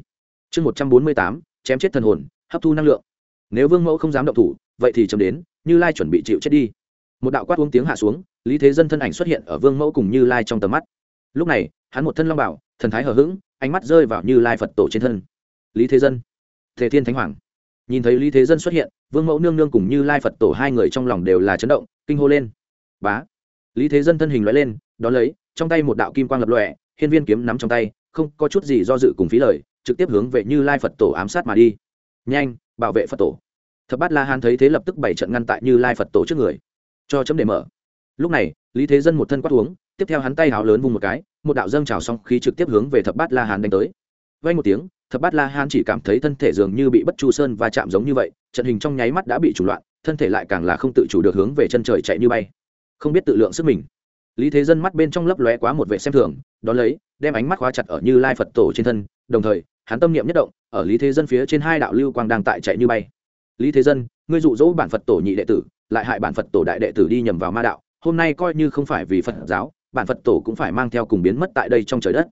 Chương một trăm bốn mươi tám, chém chết thần hồn, hấp thu năng lượng. Nếu vương mẫu không dám động thủ, vậy thì chấm đến, như lai chuẩn bị chịu chết đi. Một đạo quát uống tiếng hạ xuống, lý thế dân thân ảnh xuất hiện ở vương mẫu cùng như lai trong tầm mắt. Lúc này, hắn một thân long bảo, thần thái hờ hững, ánh mắt rơi vào như lai phật tổ trên thân lý thế dân. Thế thiên thánh hoàng. Nhìn thấy lý thế dân xuất hiện, vương mẫu nương nương cùng như lai phật tổ hai người trong lòng đều là chấn động, kinh hô lên. Bá. Lý thế dân thân hình loại lên, đón lấy, trong tay một đạo kim quang lập lọe hiên viên kiếm nắm trong tay, không có chút gì do dự cùng phí lời, trực tiếp hướng về như lai phật tổ ám sát mà đi. Nhanh, bảo vệ phật tổ. Thập bát la hán thấy thế lập tức bảy trận ngăn tại như lai phật tổ trước người, cho chấm để mở. Lúc này, lý thế dân một thân quát uống, tiếp theo hắn tay háo lớn vung một cái, một đạo dâng trào xong khí trực tiếp hướng về thập bát la hán đánh tới. Vay một tiếng thập bát la hán chỉ cảm thấy thân thể dường như bị bất chu sơn và chạm giống như vậy, trận hình trong nháy mắt đã bị chủ loạn, thân thể lại càng là không tự chủ được hướng về chân trời chạy như bay. Không biết tự lượng sức mình. Lý thế dân mắt bên trong lấp lóe quá một vệ xem thường, đón lấy, đem ánh mắt khóa chặt ở như lai phật tổ trên thân, đồng thời, hắn tâm niệm nhất động, ở lý thế dân phía trên hai đạo lưu quang đang tại chạy như bay. Lý thế dân, ngươi dụ dỗ bản phật tổ nhị đệ tử, lại hại bản phật tổ đại đệ tử đi nhầm vào ma đạo, hôm nay coi như không phải vì phật giáo, bản phật tổ cũng phải mang theo cùng biến mất tại đây trong trời đất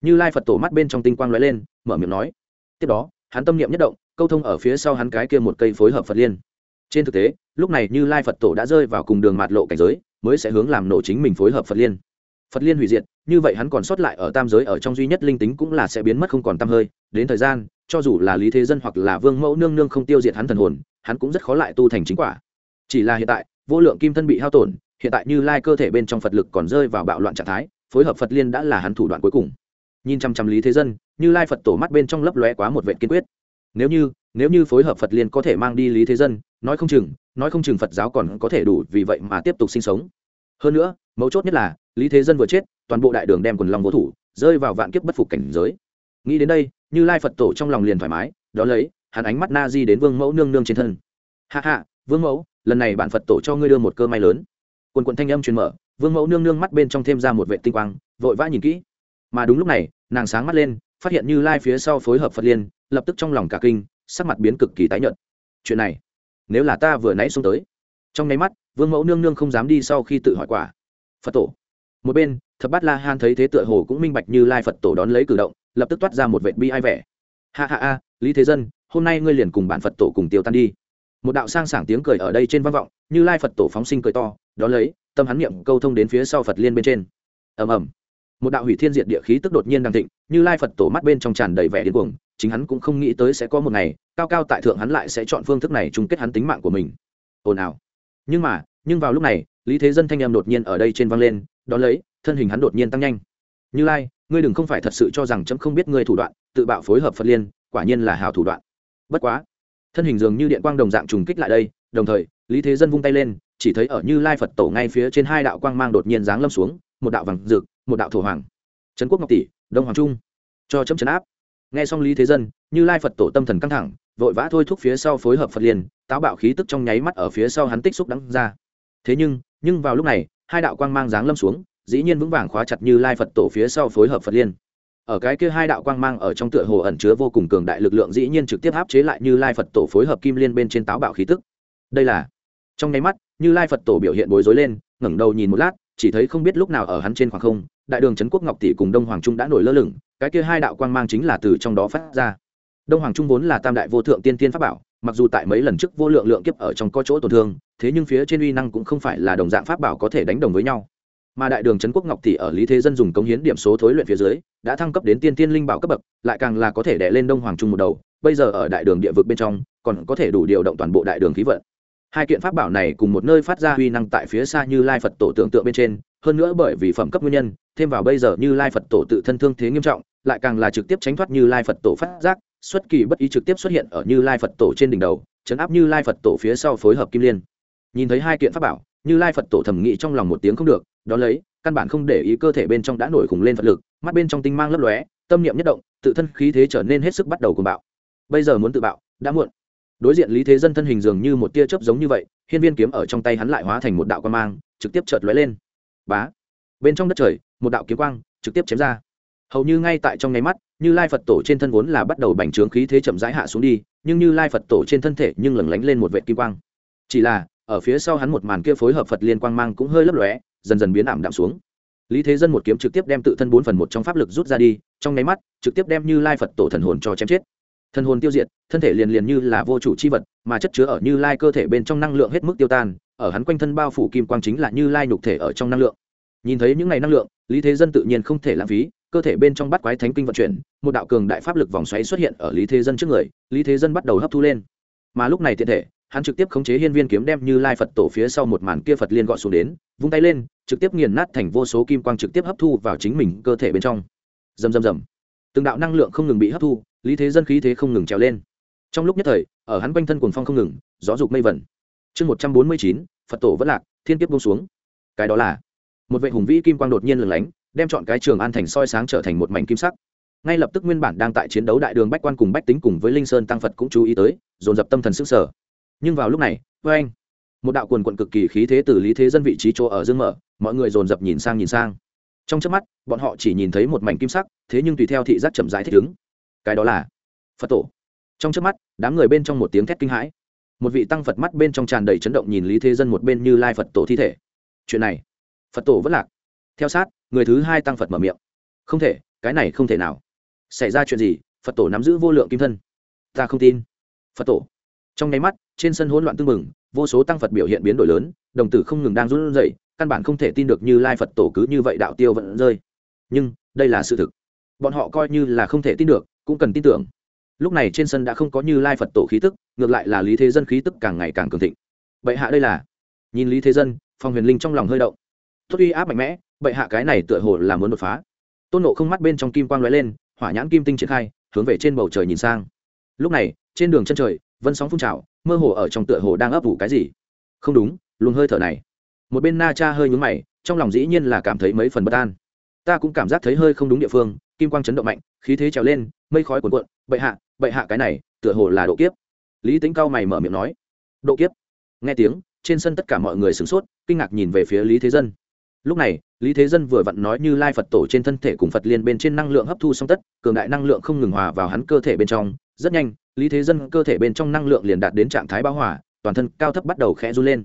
như lai phật tổ mắt bên trong tinh quang lóe lên, mở miệng nói. Tiếp đó, hắn tâm niệm nhất động, câu thông ở phía sau hắn cái kia một cây phối hợp phật liên. Trên thực tế, lúc này như lai phật tổ đã rơi vào cùng đường mạt lộ cảnh giới, mới sẽ hướng làm nổ chính mình phối hợp phật liên. Phật liên hủy diệt, như vậy hắn còn sót lại ở tam giới ở trong duy nhất linh tính cũng là sẽ biến mất không còn t hơi. Đến thời gian, cho dù là lý thế dân hoặc là vương mẫu nương nương không tiêu diệt hắn thần hồn, hắn cũng rất khó lại tu thành chính quả. Chỉ là hiện tại, vô lượng kim thân bị hao tổn, hiện tại như lai cơ thể bên trong phật lực còn rơi vào bạo loạn trạng thái, phối hợp phật liên đã là hắn thủ đoạn cuối cùng nhìn chăm chăm lý thế dân, như lai phật tổ mắt bên trong lấp lóe quá một vệ kiên quyết. Nếu như nếu như phối hợp phật liên có thể mang đi lý thế dân, nói không chừng, nói không chừng phật giáo còn có thể đủ vì vậy mà tiếp tục sinh sống. Hơn nữa, mấu chốt nhất là, lý thế dân vừa chết, toàn bộ đại đường đem quần long vô thủ, rơi vào vạn kiếp bất phục cảnh giới. Nghĩ đến đây, như lai phật tổ trong lòng liền thoải mái, đó lấy, hắn ánh mắt na di đến vương mẫu nương nương trên thân. Hạ hạ vương mẫu, lần này bản phật tổ cho ngươi đưa một cơ may lớn. Quần quận thanh âm truyền mở, vương mẫu nương nương mắt bên trong thêm ra một vệ tinh quang, vội vã nhìn kỹ mà đúng lúc này, nàng sáng mắt lên, phát hiện như lai phía sau phối hợp phật liên, lập tức trong lòng cả kinh, sắc mặt biến cực kỳ tái nhợt. Chuyện này, nếu là ta vừa nãy xuống tới. Trong nháy mắt, vương mẫu nương nương không dám đi sau khi tự hỏi quả. Phật tổ. Một bên, thập bát la han thấy thế tựa hồ cũng minh bạch như lai phật tổ đón lấy cử động, lập tức toát ra một vệ bi ai vẻ. Ha ha ha, lý thế dân, hôm nay ngươi liền cùng bản phật tổ cùng tiêu tan đi. Một đạo sang sảng tiếng cười ở đây trên vang vọng, như lai phật tổ phóng sinh cười to, đón lấy, tâm hắn niệm câu thông đến phía sau phật liên bên trên. Ầm ầm một đạo hủy thiên diệt địa khí tức đột nhiên đang thịnh, như lai phật tổ mắt bên trong tràn đầy vẻ điên cuồng, chính hắn cũng không nghĩ tới sẽ có một ngày, cao cao tại thượng hắn lại sẽ chọn phương thức này chung kết hắn tính mạng của mình. Ồn ào. Nhưng mà, nhưng vào lúc này, lý thế dân thanh em đột nhiên ở đây trên vang lên đón lấy, thân hình hắn đột nhiên tăng nhanh. Như lai, ngươi đừng không phải thật sự cho rằng trẫm không biết ngươi thủ đoạn, tự bạo phối hợp phật liên, quả nhiên là hào thủ đoạn. Bất quá, thân hình dường như điện quang đồng dạng trùng kích lại đây, đồng thời, lý thế dân vung tay lên, chỉ thấy ở như lai phật tổ ngay phía trên hai đạo quang mang đột nhiên giáng lâm xuống, một đạo vàng rực một đạo thổ hoàng. Trấn quốc ngọc tỷ, đông hoàng trung. Cho chấm chấn áp. Nghe xong lý thế dân, như lai phật tổ tâm thần căng thẳng, vội vã thôi thúc phía sau phối hợp phật liền táo bạo khí tức trong nháy mắt ở phía sau hắn tích xúc đắng ra. Thế nhưng nhưng vào lúc này, hai đạo quang mang dáng lâm xuống, dĩ nhiên vững vàng khóa chặt như lai phật tổ phía sau phối hợp phật liên. Ở cái kia hai đạo quang mang ở trong tựa hồ ẩn chứa vô cùng cường đại lực lượng dĩ nhiên trực tiếp áp chế lại như lai phật tổ phối hợp kim liên bên trên táo bạo khí tức. Đây là, trong nháy mắt, như lai phật tổ biểu hiện bối rối lên, ngẩng đầu nhìn một lát chỉ thấy không biết lúc nào ở hắn trên khoảng không, đại đường trấn quốc ngọc tỷ cùng đông hoàng trung đã nổi lơ lửng, cái kia hai đạo quang mang chính là từ trong đó phát ra. Đông hoàng trung vốn là tam đại vô thượng tiên tiên pháp bảo, mặc dù tại mấy lần trước vô lượng lượng kiếp ở trong có chỗ tổn thương, thế nhưng phía trên uy năng cũng không phải là đồng dạng pháp bảo có thể đánh đồng với nhau. Mà đại đường trấn quốc ngọc tỷ ở lý thế dân dùng công hiến điểm số thối luyện phía dưới, đã thăng cấp đến tiên tiên linh bảo cấp bậc, lại càng là có thể đè lên đông hoàng trung một đầu, bây giờ ở đại đường địa vực bên trong, còn có thể đủ điều động toàn bộ đại đường khí vận hai kiện pháp bảo này cùng một nơi phát ra huy năng tại phía xa như lai phật tổ tưởng tượng bên trên, hơn nữa bởi vì phẩm cấp nguyên nhân, thêm vào bây giờ như lai phật tổ tự thân thương thế nghiêm trọng, lại càng là trực tiếp tránh thoát như lai phật tổ phát giác, xuất kỳ bất ý trực tiếp xuất hiện ở như lai phật tổ trên đỉnh đầu, chấn áp như lai phật tổ phía sau phối hợp kim liên. Nhìn thấy hai kiện pháp bảo, như lai phật tổ thẩm nghĩ trong lòng một tiếng không được, đó lấy, căn bản không để ý cơ thể bên trong đã nổi khủng lên phật lực, mắt bên trong tinh mang lấp lóe, tâm niệm nhất động, tự thân khí thế trở nên hết sức bắt đầu cùng bạo. Bây giờ muốn tự bạo, đã muộn đối diện lý thế dân thân hình dường như một tia chớp giống như vậy, hiên viên kiếm ở trong tay hắn lại hóa thành một đạo quan mang, trực tiếp chợt lóe lên. Bá! Bên trong đất trời, một đạo kiếm quang trực tiếp chém ra. Hầu như ngay tại trong nháy mắt, như lai phật tổ trên thân vốn là bắt đầu bành trướng khí thế chậm rãi hạ xuống đi, nhưng như lai phật tổ trên thân thể nhưng lẩn lánh lên một vệ kim quang. Chỉ là, ở phía sau hắn một màn kia phối hợp phật liên quang mang cũng hơi lấp lóe, dần dần biến ảm đạm xuống. Lý thế dân một kiếm trực tiếp đem tự thân bốn phần một trong pháp lực rút ra đi, trong nháy mắt, trực tiếp đem như lai phật tổ thần hồn cho chém chết thân hồn tiêu diệt, thân thể liền liền như là vô chủ c h i vật, mà chất chứa ở như lai cơ thể bên trong năng lượng hết mức tiêu tan, ở hắn quanh thân bao phủ kim quang chính là như lai nhục thể ở trong năng lượng. Nhìn thấy những ngày năng lượng, lý thế dân tự nhiên không thể lãng phí, cơ thể bên trong bắt quái thánh kinh vận chuyển, một đạo cường đại pháp lực vòng xoáy xuất hiện ở lý thế dân trước người, lý thế dân bắt đầu hấp thu lên. Mà lúc này tiện thể, hắn trực tiếp khống chế hiên viên kiếm đem như lai phật tổ phía sau một màn kia phật liên gọi xuống đến, vung tay lên, trực tiếp nghiền nát thành vô số kim quang trực tiếp hấp thu vào chính mình cơ thể bên trong. Dầm dầm dầm từng đạo năng lượng không ngừng bị hấp thu lý thế dân khí thế không ngừng trèo lên. Trong lúc nhất thời, ở hắn quanh thân cuồng phong không ngừng, gió dục mây vẩn. Chương một trăm bốn mươi chín, phật tổ vẫn lạc, thiên kiếp bông xuống. Cái đó là, một vệ hùng vĩ kim quang đột nhiên lừng lánh, đem chọn cái trường an thành soi sáng trở thành một mảnh kim sắc. Ngay lập tức nguyên bản đang tại chiến đấu đại đường bách quan cùng bách tính cùng với linh sơn tăng phật cũng chú ý tới, dồn dập tâm thần sức sở. Nhưng vào lúc này vê anh, một đạo quần quận cực kỳ khí thế từ lý thế dân vị trí chỗ ở dương mở, mọi người dồn dập nhìn sang nhìn sang. Trong trước mắt, bọn họ chỉ nhìn thấy một mảnh kim sắc, thế nhưng tùy theo thị giác chậm rãi thích ứng cái đó là phật tổ trong trước mắt đám người bên trong một tiếng thét kinh hãi một vị tăng phật mắt bên trong tràn đầy chấn động nhìn lý thế dân một bên như lai phật tổ thi thể chuyện này phật tổ vẫn lạc theo sát người thứ hai tăng phật mở miệng không thể cái này không thể nào xảy ra chuyện gì phật tổ nắm giữ vô lượng kim thân ta không tin phật tổ trong nháy mắt trên sân hỗn loạn tưng bừng vô số tăng phật biểu hiện biến đổi lớn đồng tử không ngừng đang run rẩy, căn bản không thể tin được như lai phật tổ cứ như vậy đạo tiêu vẫn rơi nhưng đây là sự thực bọn họ coi như là không thể tin được cũng cần tin tưởng. Lúc này trên sân đã không có như lai phật tổ khí tức, ngược lại là lý thế dân khí tức càng ngày càng cường thịnh. Bệ hạ đây là? Nhìn lý thế dân, phong huyền linh trong lòng hơi động. Tốt uy áp mạnh mẽ, bệ hạ cái này tựa hồ là muốn đột phá. Tôn nộ không mắt bên trong kim quang lóe lên, hỏa nhãn kim tinh triển khai, hướng về trên bầu trời nhìn sang. Lúc này, trên đường chân trời, vân sóng phun trào, mơ hồ ở trong tựa hồ đang ấp ủ cái gì. Không đúng, luồng hơi thở này. Một bên na cha hơi nhúng mày, trong lòng dĩ nhiên là cảm thấy mấy phần bất an. Ta cũng cảm giác thấy hơi không đúng địa phương, kim quang chấn động mạnh, khí thế trèo lên mây khói cuồn cuộn, bệ hạ bệ hạ cái này, tựa hồ là độ kiếp. Lý tính cao mày mở miệng nói, độ kiếp? Nghe tiếng, trên sân tất cả mọi người sửng sốt, kinh ngạc nhìn về phía lý thế dân. Lúc này, lý thế dân vừa vặn nói như lai phật tổ trên thân thể cùng phật liên bên trên năng lượng hấp thu song tất, cường đại năng lượng không ngừng hòa vào hắn cơ thể bên trong. Rất nhanh, lý thế dân cơ thể bên trong năng lượng liền đạt đến trạng thái bão hỏa toàn thân cao thấp bắt đầu khẽ run lên.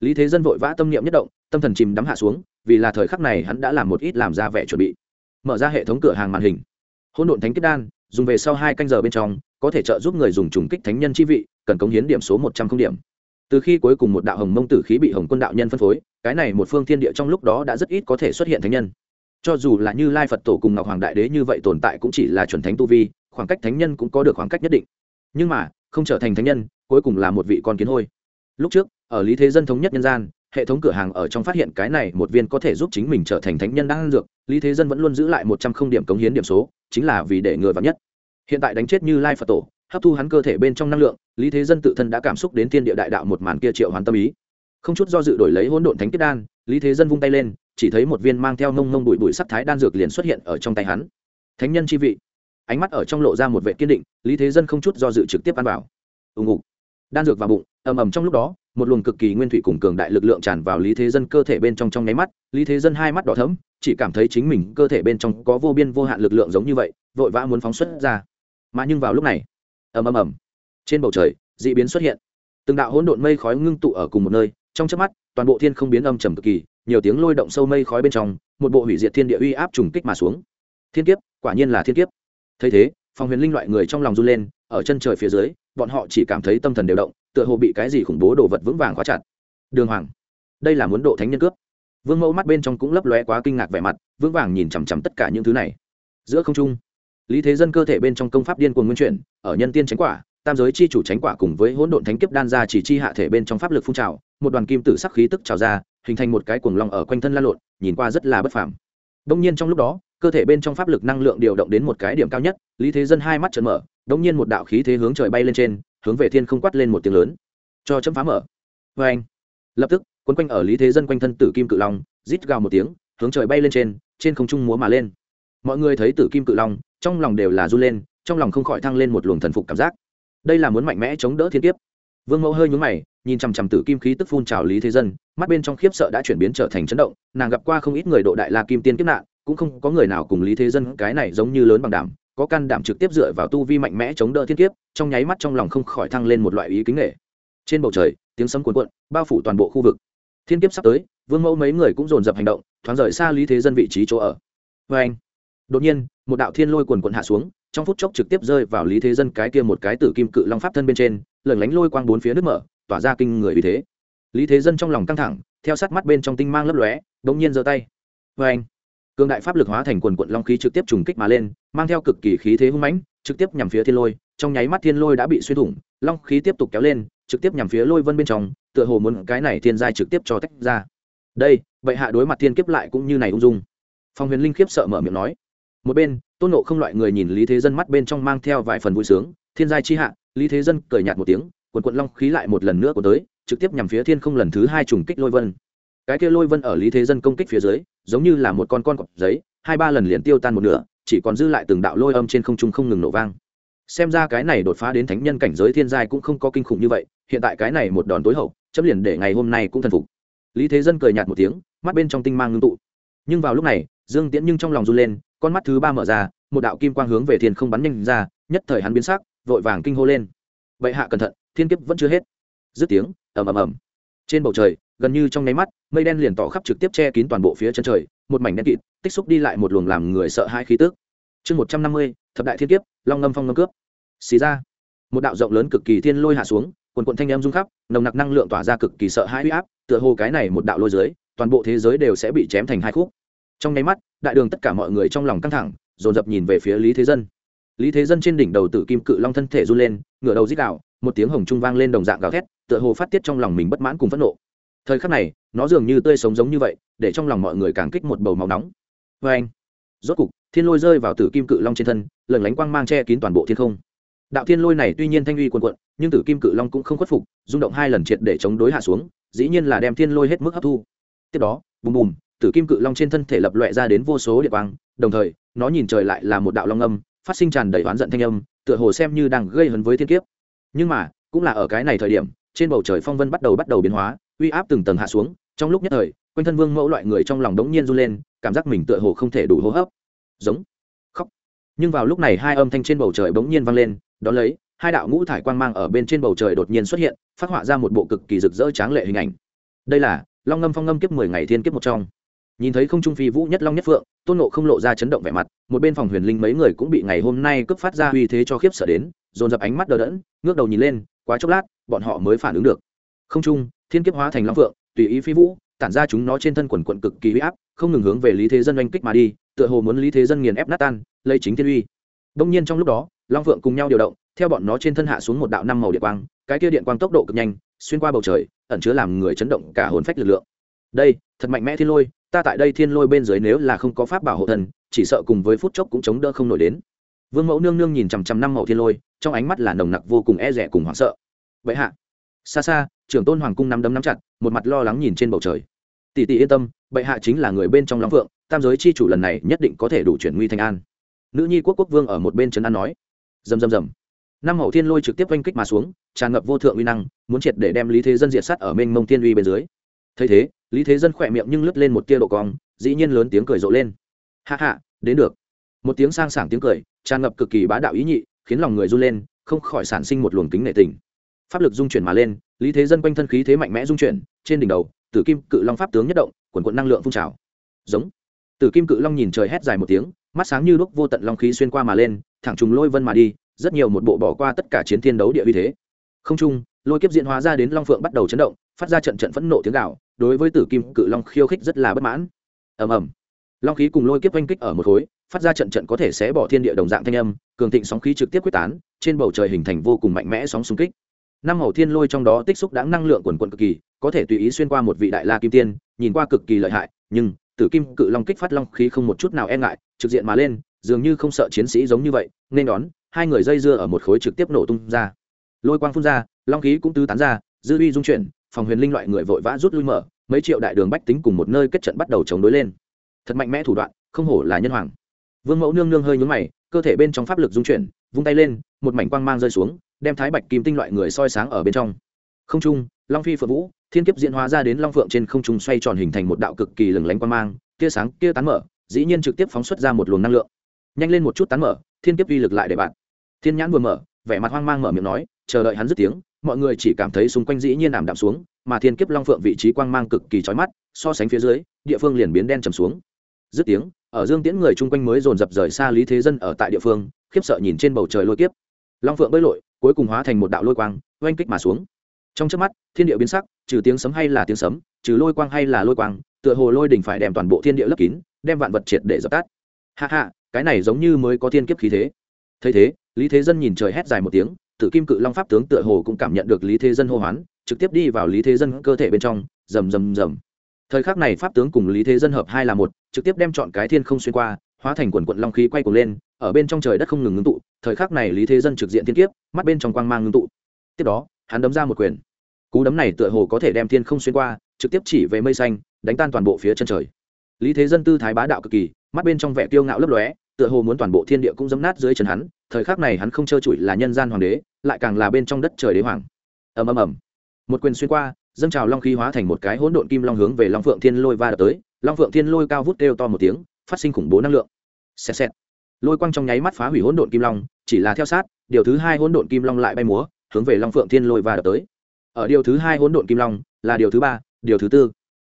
Lý thế dân vội vã tâm niệm nhất động, tâm thần chìm đắm hạ xuống, vì là thời khắc này hắn đã làm một ít làm ra vẻ chuẩn bị. Mở ra hệ thống cửa hàng màn hình. Hỗn độn thánh kết đan dùng về sau hai canh giờ bên trong, có thể trợ giúp người dùng trùng kích thánh nhân chi vị, cần cống hiến điểm số một trăm không điểm. Từ khi cuối cùng một đạo hồng mông tử khí bị hồng quân đạo nhân phân phối, cái này một phương thiên địa trong lúc đó đã rất ít có thể xuất hiện thánh nhân. Cho dù là như lai phật tổ cùng ngọc hoàng đại đế như vậy tồn tại cũng chỉ là chuẩn thánh tu vi, khoảng cách thánh nhân cũng có được khoảng cách nhất định. Nhưng mà, không trở thành thánh nhân, cuối cùng là một vị con kiến hôi. Lúc trước, ở lý thế dân thống nhất nhân gian hệ thống cửa hàng ở trong phát hiện cái này một viên có thể giúp chính mình trở thành thánh nhân đang ăn dược, lý thế dân vẫn luôn giữ lại một trăm không điểm cống hiến điểm số, chính là vì để ngừa vắng nhất. Hiện tại đánh chết như lai phật tổ, hấp thu hắn cơ thể bên trong năng lượng, lý thế dân tự thân đã cảm xúc đến thiên địa đại đạo một màn kia triệu hoàn tâm ý. Không chút do dự đổi lấy hỗn độn thánh kết đan, lý thế dân vung tay lên, chỉ thấy một viên mang theo nông nông bụi bụi sắc thái đan dược liền xuất hiện ở trong tay hắn. Thánh nhân chi vị. Ánh mắt ở trong lộ ra một vệ kiên định, lý thế dân không chút do dự trực tiếp ăn vào. Ùng ục đan dược vào bụng, ầm ầm trong lúc đó một luồng cực kỳ nguyên thủy cùng cường đại lực lượng tràn vào lý thế dân cơ thể bên trong trong nháy mắt. Lý thế dân hai mắt đỏ thấm chỉ cảm thấy chính mình cơ thể bên trong có vô biên vô hạn lực lượng giống như vậy, vội vã muốn phóng xuất ra. Mà nhưng vào lúc này, ầm ầm ầm, trên bầu trời d ị biến xuất hiện. Từng đạo hỗn độn mây khói ngưng tụ ở cùng một nơi, trong chớp mắt, toàn bộ thiên không biến âm trầm cực kỳ, nhiều tiếng lôi động sâu mây khói bên trong, một bộ hủy diệt thiên địa uy áp trùng kích mà xuống. Thiên kiếp, quả nhiên là thiên kiếp. Thấy thế phòng huyền linh loại người trong lòng run lên, ở chân trời phía dưới bọn họ chỉ cảm thấy tâm thần đều động, tựa hồ bị cái gì khủng bố đồ vật vững vàng khóa chặt. Đường hoàng, đây là muốn độ thánh nhân cướp. Vương mẫu mắt bên trong cũng lấp lóe quá kinh ngạc vẻ mặt, vững vàng nhìn chằm chằm tất cả những thứ này. Giữa không trung, lý thế dân cơ thể bên trong công pháp điên cuồng nguyên chuyển, ở nhân tiên tránh quả, tam giới chi chủ tránh quả cùng với hỗn độn thánh kiếp đan ra chỉ chi hạ thể bên trong pháp lực phun trào, một đoàn kim tử sắc khí tức trào ra, hình thành một cái cuồng long ở quanh thân la lộn, nhìn qua rất là bất phàm. Đông nhiên trong lúc đó, cơ thể bên trong pháp lực năng lượng điều động đến một cái điểm cao nhất, lý thế dân hai mắt trợn mở đống nhiên một đạo khí thế hướng trời bay lên trên, hướng về thiên không quát lên một tiếng lớn. Cho chấm phá mở. Vê anh. Lập tức, quấn quanh ở lý thế dân quanh thân tử kim cự long, rít gào một tiếng, hướng trời bay lên trên trên không trung múa mà lên. Mọi người thấy tử kim cự long, trong lòng đều là run lên, trong lòng không khỏi thăng lên một luồng thần phục cảm giác. Đây là muốn mạnh mẽ chống đỡ thiên kiếp. Vương mẫu hơi nhúng mày, nhìn chằm chằm tử kim khí tức phun trào lý thế dân, mắt bên trong khiếp sợ đã chuyển biến trở thành chấn động, nàng gặp qua không ít người độ đại la kim tiên kiếp nạn, cũng không có người nào cùng lý thế dân cái này giống như lớn bằng đảm có can đảm trực tiếp dựa vào tu vi mạnh mẽ chống đỡ thiên kiếp, trong nháy mắt trong lòng không khỏi thăng lên một loại ý kính nghệ trên bầu trời, tiếng sấm cuồn cuộn, bao phủ toàn bộ khu vực. Thiên kiếp sắp tới, vương mẫu mấy người cũng dồn dập hành động, thoáng rời xa lý thế dân vị trí chỗ ở. Vê anh, đột nhiên, một đạo thiên lôi quần quận hạ xuống, trong phút chốc trực tiếp rơi vào lý thế dân cái kia một cái tử kim cự long pháp thân bên trên lẩn lánh lôi quang bốn phía nước mở, tỏa ra kinh người vì thế. Lý thế dân trong lòng căng thẳng, theo sát mắt bên trong tinh mang lấp lóe đ ỗ n g nhiên giơ tay. Vê anh cường đại pháp lực hóa thành quần quận long khí trực tiếp trùng kích mà lên, mang theo cực kỳ khí thế hung mãnh, trực tiếp nhằm phía thiên lôi. Trong nháy mắt thiên lôi đã bị xuyên thủng, long khí tiếp tục kéo lên, trực tiếp nhằm phía lôi vân bên trong, tựa hồ muốn cái này thiên giai trực tiếp cho tách ra. Đây vậy hạ đối mặt thiên kiếp lại cũng như này ung dung. Phong huyền linh khiếp sợ mở miệng nói. Một bên, tôn nộ không loại người nhìn lý thế dân mắt bên trong mang theo vài phần vui sướng, thiên giai chi hạ, lý thế dân cười nhạt một tiếng, quần quận long khí lại một lần nữa của tới, trực tiếp nhằm phía thiên không lần thứ hai trùng kích lôi vân cái kia lôi vân ở lý thế dân công kích phía dưới, giống như là một con con cọp giấy, hai ba lần liền tiêu tan một nửa, chỉ còn dư lại từng đạo lôi âm trên không trung không ngừng nổ vang. Xem ra cái này đột phá đến thánh nhân cảnh giới thiên giai cũng không có kinh khủng như vậy, hiện tại cái này một đòn tối hậu chấp liền để ngày hôm nay cũng thần phục. Lý thế dân cười nhạt một tiếng, mắt bên trong tinh mang ngưng tụ. Nhưng vào lúc này, dương tiễn nhưng trong lòng run lên, con mắt thứ ba mở ra, một đạo kim quang hướng về thiên không bắn nhanh ra, nhất thời hắn biến sắc, vội vàng kinh hô lên. Vậy hạ cẩn thận, thiên kiếp vẫn chưa hết. Dứt tiếng, ầm ầm ầm. Trên bầu trời gần như trong nháy mắt, mây đen liền tỏ khắp trực tiếp che kín toàn bộ phía chân trời, một mảnh đen kịt, tích xúc đi lại một luồng làm người sợ hai khí tức. Chương một trăm năm mươi, thập đại thiên kiếp, long ngâm phong ngâm cướp. Xì ra, một đạo rộng lớn cực kỳ thiên lôi hạ xuống, quần quận thanh em rung khắp, nồng nặc năng lượng tỏa ra cực kỳ sợ hãi huy áp, tựa hồ cái này một đạo lôi dưới toàn bộ thế giới đều sẽ bị chém thành hai khúc. Trong nháy mắt, đại đường tất cả mọi người trong lòng căng thẳng, dồn dập nhìn về phía lý thế dân. Lý thế dân trên đỉnh đầu tử kim cự long thân thể run lên, ngửa đầu dít đạo một tiếng hồng trung vang lên đồng dạng gào thét, tựa hồ phát tiết trong lòng mình bất mãn cùng phẫn nộ thời khắc này, nó dường như tươi sống giống như vậy, để trong lòng mọi người càng kích một bầu máu nóng. Vê anh, rốt cục, thiên lôi rơi vào tử kim cự long trên thân lần lánh quang mang che kín toàn bộ thiên không. Đạo thiên lôi này tuy nhiên thanh uy quần quận nhưng tử kim cự long cũng không khuất phục, rung động hai lần triệt để chống đối hạ xuống, dĩ nhiên là đem thiên lôi hết mức hấp thu. Tiếp đó, bùm bùm, tử kim cự long trên thân thể lập loẹ ra đến vô số địa quang, đồng thời, nó nhìn trời lại là một đạo long âm, phát sinh tràn đầy oán giận thanh âm, tựa hồ xem như đang gây hấn với thiên kiếp. Nhưng mà, cũng là ở cái này thời điểm, trên bầu trời phong vân bắt đầu bắt đầu biến hóa uy áp từng tầng hạ xuống, trong lúc nhất thời, quanh thân vương mẫu loại người trong lòng đống nhiên run lên, cảm giác mình tựa hồ không thể đủ hô hấp. Giống. Khóc. Nhưng vào lúc này hai âm thanh trên bầu trời bỗng nhiên vang lên đ ó lấy, hai đạo ngũ thải quang mang ở bên trên bầu trời đột nhiên xuất hiện, phát họa ra một bộ cực kỳ rực rỡ tráng lệ hình ảnh. Đây là, long ngâm phong ngâm kiếp mười ngày thiên kiếp một trong. Nhìn thấy không trung phi vũ nhất long nhất phượng, tôn nộ không lộ ra chấn động vẻ mặt, một bên phòng huyền linh mấy người cũng bị ngày hôm nay cướp phát ra uy thế cho khiếp sợ đến, dồn dập ánh mắt đờ đẫn, ngước đầu nhìn lên, quá chốc lát, bọn họ mới phản ứng được. Không trung thiên kiếp hóa thành long phượng, tùy ý phi vũ, tản ra chúng nó trên thân quần quận cực kỳ huy áp, không ngừng hướng về lý thế dân oanh kích mà đi, tựa hồ muốn lý thế dân nghiền ép nát tan, lấy chính thiên uy. Đông nhiên trong lúc đó, long phượng cùng nhau điều động, theo bọn nó trên thân hạ xuống một đạo năm màu điện quang, cái kia điện quang tốc độ cực nhanh, xuyên qua bầu trời, ẩn chứa làm người chấn động cả hồn phách lực lượng. Đây, thật mạnh mẽ thiên lôi, ta tại đây thiên lôi bên dưới nếu là không có pháp bảo hộ thần, chỉ sợ cùng với phút chốc cũng chống đỡ không nổi đến. Vương mẫu nương nương nhìn chằm chằm năm màu thiên lôi, trong ánh mắt là nồng nặc vô cùng e rẻ cùng hoảng sợ. Vậy hạ xa xa, trưởng tôn hoàng cung nắm đấm nắm chặt, một mặt lo lắng nhìn trên bầu trời. Tỷ tỷ yên tâm, bệ hạ chính là người bên trong lóng phượng tam giới chi chủ lần này nhất định có thể đủ chuyển nguy thành an. Nữ nhi quốc quốc vương ở một bên trấn an nói. Rầm rầm rầm. Năm hậu thiên lôi trực tiếp oanh kích mà xuống, tràn ngập vô thượng uy năng, muốn triệt để đem lý thế dân diệt sát ở mênh mông thiên uy bên dưới. Thấy thế, lý thế dân khỏe miệng nhưng lướt lên một tia độ cong, dĩ nhiên lớn tiếng cười rộ lên. Hạ hạ đến được. Một tiếng sang sảng tiếng cười, tràn ngập cực kỳ bá đạo ý nhị, khiến lòng người run lên, không khỏi sản sinh một luồng kính nệ tình pháp lực dung chuyển mà lên, lý thế dân quanh thân khí thế mạnh mẽ dung chuyển, trên đỉnh đầu, tử kim cự long pháp tướng nhất động, quần quận năng lượng phun trào. Giống. Tử kim cự long nhìn trời hét dài một tiếng, mắt sáng như đúc vô tận long khí xuyên qua mà lên, thẳng trùng lôi vân mà đi, rất nhiều một bộ bỏ qua tất cả chiến thiên đấu địa uy thế. Không trung, lôi kiếp diễn hóa ra đến long phượng bắt đầu chấn động, phát ra trận trận phẫn nộ tiếng gạo đối với tử kim cự long khiêu khích rất là bất mãn. Ầm ầm. Long khí cùng lôi kiếp oanh kích ở một khối, phát ra trận trận có thể sẽ bỏ thiên địa đồng dạng thanh âm, cường thịnh sóng khí trực tiếp quyết tán, trên bầu trời hình thành vô cùng mạnh mẽ sóng xung kích năm hầu thiên lôi trong đó tích xúc đáng năng lượng quần quận cực kỳ, có thể tùy ý xuyên qua một vị đại la kim tiên, nhìn qua cực kỳ lợi hại, nhưng, tử kim cự long kích phát long khí không một chút nào e ngại, trực diện mà lên, dường như không sợ chiến sĩ giống như vậy, nên đón, hai người dây dưa ở một khối trực tiếp nổ tung ra. Lôi quang phun ra, long khí cũng tứ tán ra, dư uy dung chuyển, phòng huyền linh loại người vội vã rút lui mở, mấy triệu đại đường bách tính cùng một nơi kết trận bắt đầu chống đối lên. Thật mạnh mẽ thủ đoạn, không hổ là nhân hoàng. Vương mẫu nương nương hơi nhúng mày, cơ thể bên trong pháp lực dung chuyển, vung tay lên, một mảnh quang mang rơi xuống đem thái bạch kim tinh loại người soi sáng ở bên trong. Không trung, long phi phượng vũ, thiên kiếp diễn hóa ra đến long phượng trên không trung xoay tròn hình thành một đạo cực kỳ lừng lánh quang mang, tia sáng, tia tán mở, dĩ nhiên trực tiếp phóng xuất ra một luồng năng lượng. Nhanh lên một chút tán mở, thiên kiếp uy lực lại để bạn. Thiên nhãn vừa mở, vẻ mặt hoang mang mở miệng nói, chờ đợi hắn dứt tiếng, mọi người chỉ cảm thấy xung quanh dĩ nhiên ảm đạm xuống, mà thiên kiếp long phượng vị trí quang mang cực kỳ chói mắt, so sánh phía dưới, địa phương liền biến đen trầm xuống. Dứt tiếng, ở dương tiễn người chung quanh mới dồn dập rời xa lý thế dân ở tại địa phương, khiếp sợ nhìn trên bầu trời lôi kiếp. Long phượng bơi lội cuối cùng hóa thành một đạo lôi quang, oanh kích mà xuống. Trong trước mắt, thiên địa biến sắc, trừ tiếng sấm hay là tiếng sấm, trừ lôi quang hay là lôi quang, tựa hồ lôi đỉnh phải đem toàn bộ thiên địa lấp kín, đem vạn vật triệt để dập tắt. Hạ hạ cái này giống như mới có thiên kiếp khí thế. Thấy thế, lý thế dân nhìn trời hét dài một tiếng, tự kim cự long pháp tướng tựa hồ cũng cảm nhận được lý thế dân hô hoán, trực tiếp đi vào lý thế dân cơ thể bên trong, rầm rầm rầm. Thời khắc này pháp tướng cùng lý thế dân hợp hai là một, trực tiếp đem chọn cái thiên không xuyên qua, hóa thành quần quận long khí quay cuồng lên ở bên trong trời đất không ngừng ngưng tụ, thời khắc này lý thế dân trực diện thiên kiếp, mắt bên trong quang mang ngưng tụ. Tiếp đó, hắn đấm ra một quyền. Cú đấm này tựa hồ có thể đem thiên không xuyên qua, trực tiếp chỉ về mây xanh, đánh tan toàn bộ phía chân trời. Lý thế dân tư thái bá đạo cực kỳ, mắt bên trong vẻ tiêu ngạo lấp lóe, tựa hồ muốn toàn bộ thiên địa cũng dấm nát dưới chân hắn, thời khắc này hắn không trơ trụi là nhân gian hoàng đế, lại càng là bên trong đất trời đế hoàng. Ầm ầm ầm. Một quyền xuyên qua, dâng trào long khí hóa thành một cái hỗn độn kim long hướng về long phượng thiên lôi va đập tới, long phượng thiên lôi cao vút kêu to một tiếng, phát sinh khủng bố năng lượng. Xẹt xẹt lôi quang trong nháy mắt phá hủy hỗn độn kim long, chỉ là theo sát, điều thứ hai hỗn độn kim long lại bay múa, hướng về long phượng thiên lôi và đập tới. Ở điều thứ hai hỗn độn kim long, là điều thứ ba, điều thứ tư.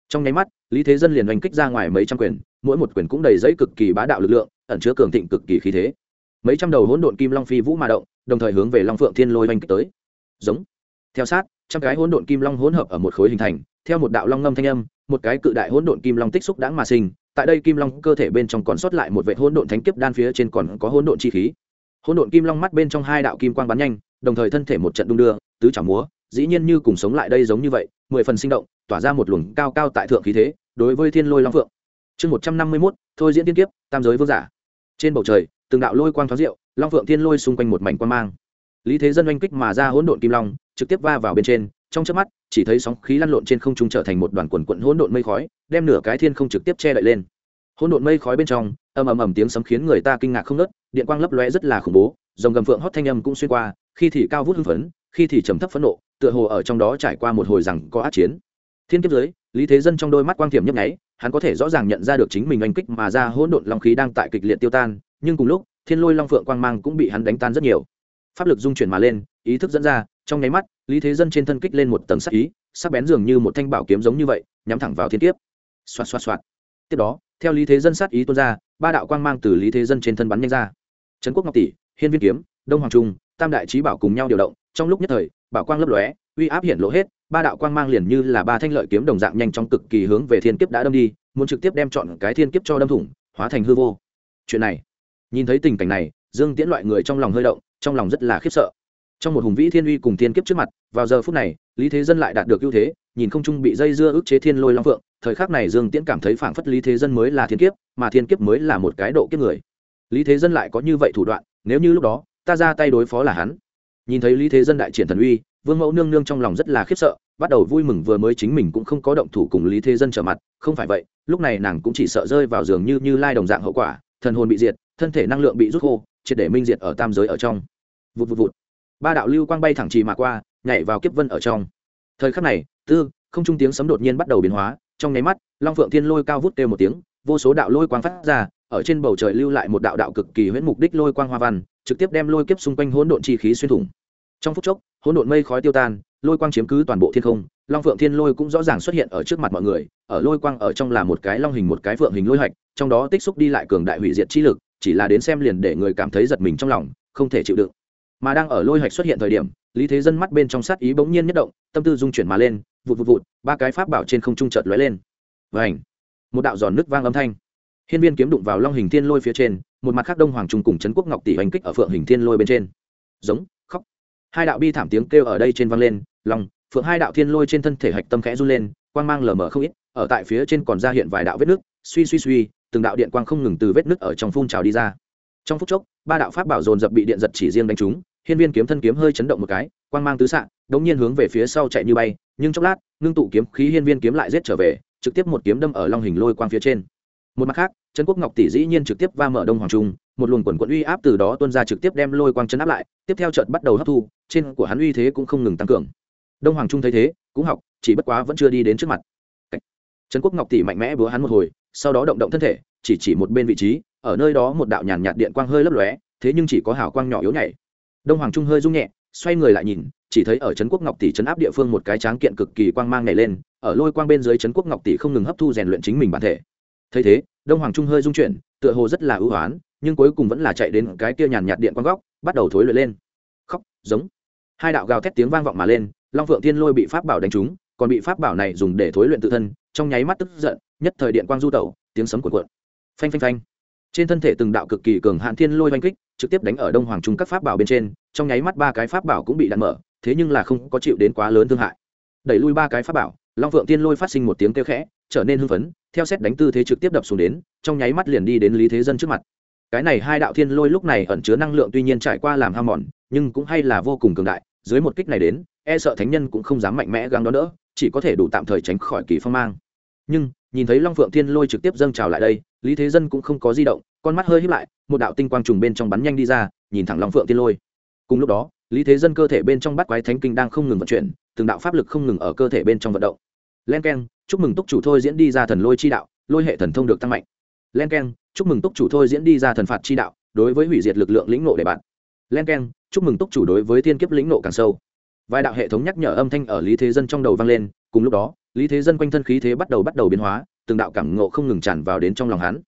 Trong nháy mắt, lý thế dân liền oanh kích ra ngoài mấy trăm quyền, mỗi một quyền cũng đầy giấy cực kỳ bá đạo lực lượng, ẩn chứa cường thịnh cực kỳ khí thế. Mấy trăm đầu hỗn độn kim long phi vũ mà động, đồng thời hướng về long phượng thiên lôi oanh kích tới. Giống. Theo sát, trăm cái hỗn độn kim long hỗn hợp ở một khối hình thành, theo một đạo long ngâm thanh âm, một cái cự đại hỗn độn kim long tích xúc đãng mà sinh tại đây kim long cơ thể bên trong còn sót lại một vệ hỗn độn thánh kiếp đan phía trên còn có hỗn độn chi khí. Hỗn độn kim long mắt bên trong hai đạo kim quang bắn nhanh, đồng thời thân thể một trận đung đưa, tứ chảo múa, dĩ nhiên như cùng sống lại đây giống như vậy, mười phần sinh động, tỏa ra một luồng cao cao tại thượng khí thế, đối với thiên lôi long phượng. Chương một trăm năm mươi mốt, thôi diễn tiên kiếp, tam giới vương giả. Trên bầu trời, từng đạo lôi quang thoáng rượu long phượng thiên lôi xung quanh một mảnh quan mang. Lý thế dân oanh kích mà ra hỗn độn kim long, trực tiếp va vào bên trên, trong chớp mắt chỉ thấy sóng khí lăn lộn trên không trung trở thành một đoàn quần quận hỗn độn mây khói, đem nửa cái thiên không trực tiếp che đậy lên. Hỗn độn mây khói bên trong, ầm ầm ầm tiếng sấm khiến người ta kinh ngạc không nớt điện quang lấp lóe rất là khủng bố dòng gầm phượng hót thanh âm cũng xuyên qua, khi thì cao vút hưng phấn, khi thì trầm thấp phẫn nộ, tựa hồ ở trong đó trải qua một hồi rằng có át chiến. Thiên kiếp dưới lý thế dân trong đôi mắt quang thiểm nhấp nháy, hắn có thể rõ ràng nhận ra được chính mình oanh kích mà ra hỗn độn long khí đang tại kịch liệt tiêu tan, nhưng cùng lúc, thiên lôi long phượng quang mang cũng bị hắn đánh tan rất nhiều. Pháp lực dung chuyển mà lên, ý thức dẫn ra trong nháy mắt, lý thế dân trên thân kích lên một tầng sắc ý, sắc bén dường như một thanh bảo kiếm giống như vậy, nhắm thẳng vào thiên kiếp. Xoạt xoạt xoạt. Tiếp đó, theo lý thế dân sát ý tuôn ra, ba đạo quang mang từ lý thế dân trên thân bắn nhanh ra. Trấn quốc ngọc tỷ, hiên viên kiếm, đông hoàng trung, tam đại trí bảo cùng nhau điều động, trong lúc nhất thời, bảo quang lấp lóe, uy áp hiện lộ hết, ba đạo quang mang liền như là ba thanh lợi kiếm đồng dạng nhanh trong cực kỳ hướng về thiên kiếp đã đâm đi, muốn trực tiếp đem chọn cái thiên kiếp cho đâm thủng, hóa thành hư vô. Chuyện này, nhìn thấy tình cảnh này, dương tiễn loại người trong lòng hơi động, trong lòng rất là khiếp sợ trong một hùng vĩ thiên uy cùng thiên kiếp trước mặt, vào giờ phút này, lý thế dân lại đạt được ưu thế, nhìn không trung bị dây dưa ức chế thiên lôi long phượng, thời khắc này dương tiễn cảm thấy phảng phất lý thế dân mới là thiên kiếp, mà thiên kiếp mới là một cái độ kiếp người. Lý thế dân lại có như vậy thủ đoạn, nếu như lúc đó, ta ra tay đối phó là hắn. Nhìn thấy lý thế dân đại triển thần uy, vương mẫu nương nương trong lòng rất là khiếp sợ, bắt đầu vui mừng vừa mới chính mình cũng không có động thủ cùng lý thế dân trở mặt, không phải vậy, lúc này nàng cũng chỉ sợ rơi vào giường như như lai đồng dạng hậu quả, thần hồn bị diệt, thân thể năng lượng bị rút khô, triệt để minh diệt ở tam giới ở trong. Vụt vụt vụt ba đạo lưu quang bay thẳng trì mà qua, nhảy vào kiếp vân ở trong. Thời khắc này, tư, không trung tiếng sấm đột nhiên bắt đầu biến hóa, trong nháy mắt, long phượng thiên lôi cao vút kêu một tiếng, vô số đạo lôi quang phát ra, ở trên bầu trời lưu lại một đạo đạo cực kỳ huyễn mục đích lôi quang hoa văn, trực tiếp đem lôi kiếp xung quanh hỗn độn chi khí xuyên thủng. Trong phút chốc, hỗn độn mây khói tiêu tan, lôi quang chiếm cứ toàn bộ thiên không, long phượng thiên lôi cũng rõ ràng xuất hiện ở trước mặt mọi người, ở lôi quang ở trong là một cái long hình một cái phượng hình lôi hạch, trong đó tích xúc đi lại cường đại hủy diệt chi lực, chỉ là đến xem liền để người cảm thấy giật mình trong lòng, không thể chịu đựng mà đang ở lôi hạch xuất hiện thời điểm, lý thế dân mắt bên trong sát ý bỗng nhiên nhất động, tâm tư dung chuyển mà lên, vụt vụt vụt, ba cái pháp bảo trên không trung chợt lóe lên. Vảnh một đạo giòn nước vang âm thanh. Hiên viên kiếm đụng vào long hình thiên lôi phía trên, một mặt khác đông hoàng trung cùng trấn quốc ngọc tỷ hành kích ở phượng hình thiên lôi bên trên. Giống, khóc. Hai đạo bi thảm tiếng kêu ở đây trên vang lên long phượng hai đạo thiên lôi trên thân thể hạch tâm khẽ run lên, quang mang lờ mờ không ít, ở tại phía trên còn ra hiện vài đạo vết nước, suy suy suy, từng đạo điện quang không ngừng từ vết nước ở trong phun trào đi ra. Trong phút chốc, ba đạo pháp bảo dồn dập bị điện giật chỉ riêng đánh trúng hiên viên kiếm thân kiếm hơi chấn động một cái, quang mang tứ xạ đống nhiên hướng về phía sau chạy như bay, nhưng chốc lát, ngưng tụ kiếm khí hiên viên kiếm lại giết trở về, trực tiếp một kiếm đâm ở long hình lôi quang phía trên. Một mặt khác, trấn quốc ngọc tỷ dĩ nhiên trực tiếp va mở đông hoàng trung, một luồng quần quận uy áp từ đó tuôn ra trực tiếp đem lôi quang chấn áp lại, tiếp theo trận bắt đầu hấp thu, trên của hắn uy thế cũng không ngừng tăng cường. Đông hoàng trung thấy thế, cũng học, chỉ bất quá vẫn chưa đi đến trước mặt. Trấn quốc ngọc tỷ mạnh mẽ búa hắn một hồi, sau đó động động thân thể, chỉ chỉ một bên vị trí, ở nơi đó một đạo nhàn nhạt điện quang hơi lấp lóe, thế nhưng chỉ có hào quang nhỏ yếu nhảy đông hoàng trung hơi rung nhẹ, xoay người lại nhìn, chỉ thấy ở trấn quốc ngọc tỷ trấn áp địa phương một cái tráng kiện cực kỳ quang mang nhảy lên, ở lôi quang bên dưới trấn quốc ngọc tỷ không ngừng hấp thu rèn luyện chính mình bản thể. Thấy thế, đông hoàng trung hơi rung chuyển, tựa hồ rất là ưu hoán, nhưng cuối cùng vẫn là chạy đến cái kia nhàn nhạt điện quang góc, bắt đầu thối luyện lên. Khóc, giống. Hai đạo gào thét tiếng vang vọng mà lên, long phượng tiên lôi bị pháp bảo đánh trúng, còn bị pháp bảo này dùng để thối luyện tự thân, trong nháy mắt tức giận, nhất thời điện quang du tẩu, tiếng sấm cuộn cuộn. Phanh phanh phanh trên thân thể từng đạo cực kỳ cường hạn thiên lôi oanh kích, trực tiếp đánh ở đông hoàng trung các pháp bảo bên trên, trong nháy mắt ba cái pháp bảo cũng bị đạn mở, thế nhưng là không có chịu đến quá lớn thương hại. Đẩy lui ba cái pháp bảo, long phượng tiên lôi phát sinh một tiếng kêu khẽ, trở nên hưng phấn, theo xét đánh tư thế trực tiếp đập xuống đến, trong nháy mắt liền đi đến lý thế dân trước mặt. Cái này hai đạo thiên lôi lúc này ẩn chứa năng lượng tuy nhiên trải qua làm ham mòn, nhưng cũng hay là vô cùng cường đại, dưới một kích này đến e sợ thánh nhân cũng không dám mạnh mẽ gắng đó nữa chỉ có thể đủ tạm thời tránh khỏi kỳ phong mang. Nhưng, nhìn thấy long phượng thiên lôi trực tiếp dâng trào lại đây lý thế dân cũng không có di động, con mắt hơi híp lại, một đạo tinh quang trùng bên trong bắn nhanh đi ra, nhìn thẳng long phượng tiên lôi. Cùng lúc đó, lý thế dân cơ thể bên trong bắt quái thánh kinh đang không ngừng vận chuyển, từng đạo pháp lực không ngừng ở cơ thể bên trong vận động. Len k chúc mừng túc chủ thôi diễn đi ra thần lôi chi đạo, lôi hệ thần thông được tăng mạnh. Len k chúc mừng túc chủ thôi diễn đi ra thần phạt chi đạo, đối với hủy diệt lực lượng lĩnh nộ để bạn. Len k chúc mừng túc chủ đối với thiên kiếp lĩnh nộ càng sâu. Vài đạo hệ thống nhắc nhở âm thanh ở lý thế dân trong đầu vang lên, cùng lúc đó, lý thế dân quanh thân khí thế bắt đầu bắt đầu biến hóa từng đạo cảm ngộ không ngừng tràn vào đến trong lòng hắn.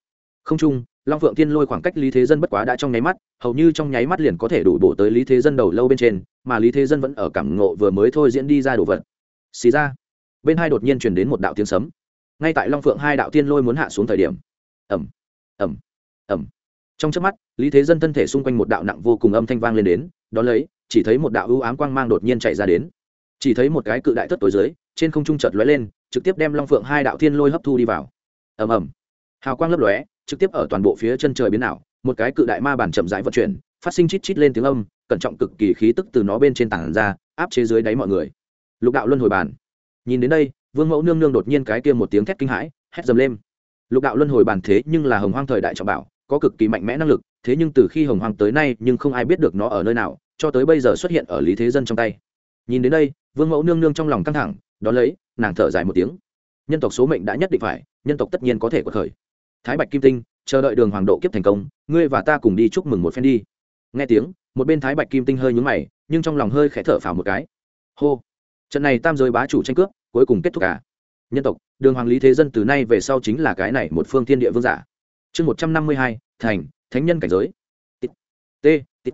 Không chung, long phượng thiên lôi khoảng cách lý thế dân bất quá đã trong nháy mắt, hầu như trong nháy mắt liền có thể đủ bổ tới lý thế dân đầu lâu bên trên, mà lý thế dân vẫn ở cảm ngộ vừa mới thôi diễn đi ra đồ vật. Xì ra, bên hai đột nhiên truyền đến một đạo tiếng sấm. Ngay tại long phượng hai đạo thiên lôi muốn hạ xuống thời điểm ẩm ẩm ẩm trong trước mắt, lý thế dân thân thể xung quanh một đạo nặng vô cùng âm thanh vang lên đến đ ó lấy, chỉ thấy một đạo ưu ám quang mang đột nhiên chạy ra đến. Chỉ thấy một cái cự đại thất tối dưới, trên không trung chợt lóe lên trực tiếp đem long phượng hai đạo thiên lôi hấp thu đi vào. Ầm ầm. Hào quang lấp lóe, trực tiếp ở toàn bộ phía chân trời biến ảo, một cái cự đại ma bản chậm rãi vận chuyển, phát sinh chít chít lên tiếng âm, cẩn trọng cực kỳ khí tức từ nó bên trên tảng ra, áp chế dưới đáy mọi người. Lục đạo luân hồi bàn nhìn đến đây, vương mẫu nương nương đột nhiên cái kia một tiếng thét kinh hãi, hét dầm lên. Lục đạo luân hồi bàn thế nhưng là hồng hoang thời đại trọng bảo, có cực kỳ mạnh mẽ năng lực, thế nhưng từ khi hồng hoang tới nay nhưng không ai biết được nó ở nơi nào, cho tới bây giờ xuất hiện ở lý thế dân trong tay. Nhìn đến đây, vương mẫu nương nương trong lòng căng thẳng đ ó lấy, nàng thở dài một tiếng. Nhân tộc số mệnh đã nhất định phải, nhân tộc tất nhiên có thể có khởi. Thái bạch kim tinh, chờ đợi đường hoàng độ kiếp thành công, ngươi và ta cùng đi chúc mừng một phen đi. Nghe tiếng, một bên thái bạch kim tinh hơi nhúng mày, nhưng trong lòng hơi khẽ thở phào một cái. Hô! Trận này tam giới bá chủ tranh cướp, cuối cùng kết thúc cả. Nhân tộc, đường hoàng lý thế dân từ nay về sau chính là cái này một phương thiên địa vương giả. Chương một trăm năm mươi hai, thành, thánh nhân cảnh giới. T t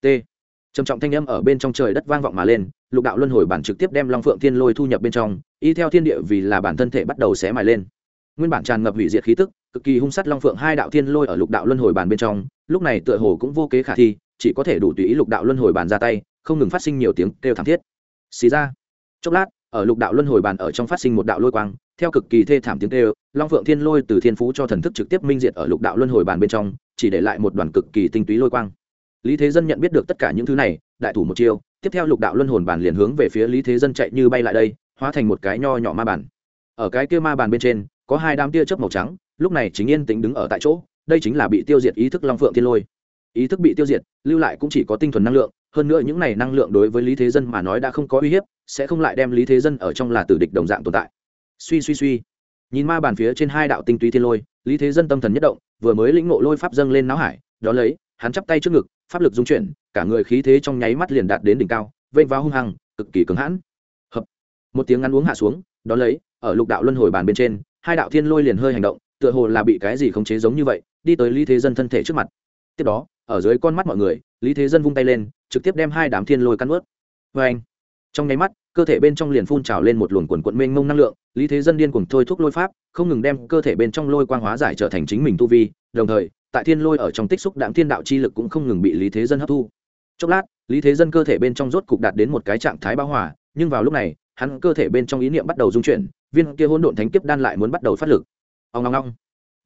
t trầm trọng thanh âm ở bên trong trời đất vang vọng mà lên lục đạo luân hồi bản trực tiếp đem long phượng thiên lôi thu nhập bên trong, y theo thiên địa vì là bản thân thể bắt đầu xé mài lên. Nguyên bản tràn ngập hủy diệt khí tức, cực kỳ hung sắt long phượng hai đạo thiên lôi ở lục đạo luân hồi bản bên trong, lúc này tựa hồ cũng vô kế khả thi, chỉ có thể đủ tùy ý lục đạo luân hồi bản ra tay, không ngừng phát sinh nhiều tiếng kêu thảm thiết. Xì ra. Chốc lát, ở lục đạo luân hồi bản ở trong phát sinh một đạo lôi quang, theo cực kỳ thê thảm tiếng kêu, long phượng thiên lôi từ thiên phú cho thần thức trực tiếp minh diệt ở lục đạo luân hồi bản bên trong, chỉ để lại một đoàn cực kỳ tinh túy lôi quang. Lý thế dân nhận biết được tất cả những thứ này, đại thủ một chiêu tiếp theo lục đạo luân hồn bản liền hướng về phía lý thế dân chạy như bay lại đây, hóa thành một cái nho nhỏ ma bản ở cái kia ma bản bên trên, có hai đám tia chớp màu trắng, lúc này chính yên tĩnh đứng ở tại chỗ, đây chính là bị tiêu diệt ý thức long phượng thiên lôi. Ý thức bị tiêu diệt, lưu lại cũng chỉ có tinh thuần năng lượng, hơn nữa những này năng lượng đối với lý thế dân mà nói đã không có uy hiếp, sẽ không lại đem lý thế dân ở trong là tử địch đồng dạng tồn tại. Suy suy suy. Nhìn ma bàn phía trên hai đạo tinh túy thiên lôi, lý thế dân tâm thần nhất động, vừa mới lĩnh ngộ lôi pháp dâng lên não hải đó lấy, hắn chắp tay trước ngực, pháp lực dung chuyển cả người khí thế trong nháy mắt liền đạt đến đỉnh cao, vênh vào hung hăng, cực kỳ cứng hãn. Hợp. Một tiếng ngắn uống hạ xuống đó lấy, ở lục đạo luân hồi bàn bên trên, hai đạo thiên lôi liền hơi hành động, tựa hồ là bị cái gì khống chế giống như vậy, đi tới lý thế dân thân thể trước mặt. Tiếp đó, ở dưới con mắt mọi người, lý thế dân vung tay lên, trực tiếp đem hai đám thiên lôi căn ướt vê anh trong nháy mắt, cơ thể bên trong liền phun trào lên một luồng quần quận mênh mông năng lượng, lý thế dân điên cuồng thôi thúc lôi pháp, không ngừng đem cơ thể bên trong lôi quang hóa giải trở thành chính mình tu vi, đồng thời, tại thiên lôi ở trong tích xúc đạm thiên đạo chi lực cũng không ngừng bị lý thế dân hấp thu chốc lát, lý thế dân cơ thể bên trong rốt cục đạt đến một cái trạng thái bão hòa, nhưng vào lúc này, hắn cơ thể bên trong ý niệm bắt đầu dung chuyển, viên kia hỗn độn thánh kiếp đan lại muốn bắt đầu phát lực. Ông ngong ngong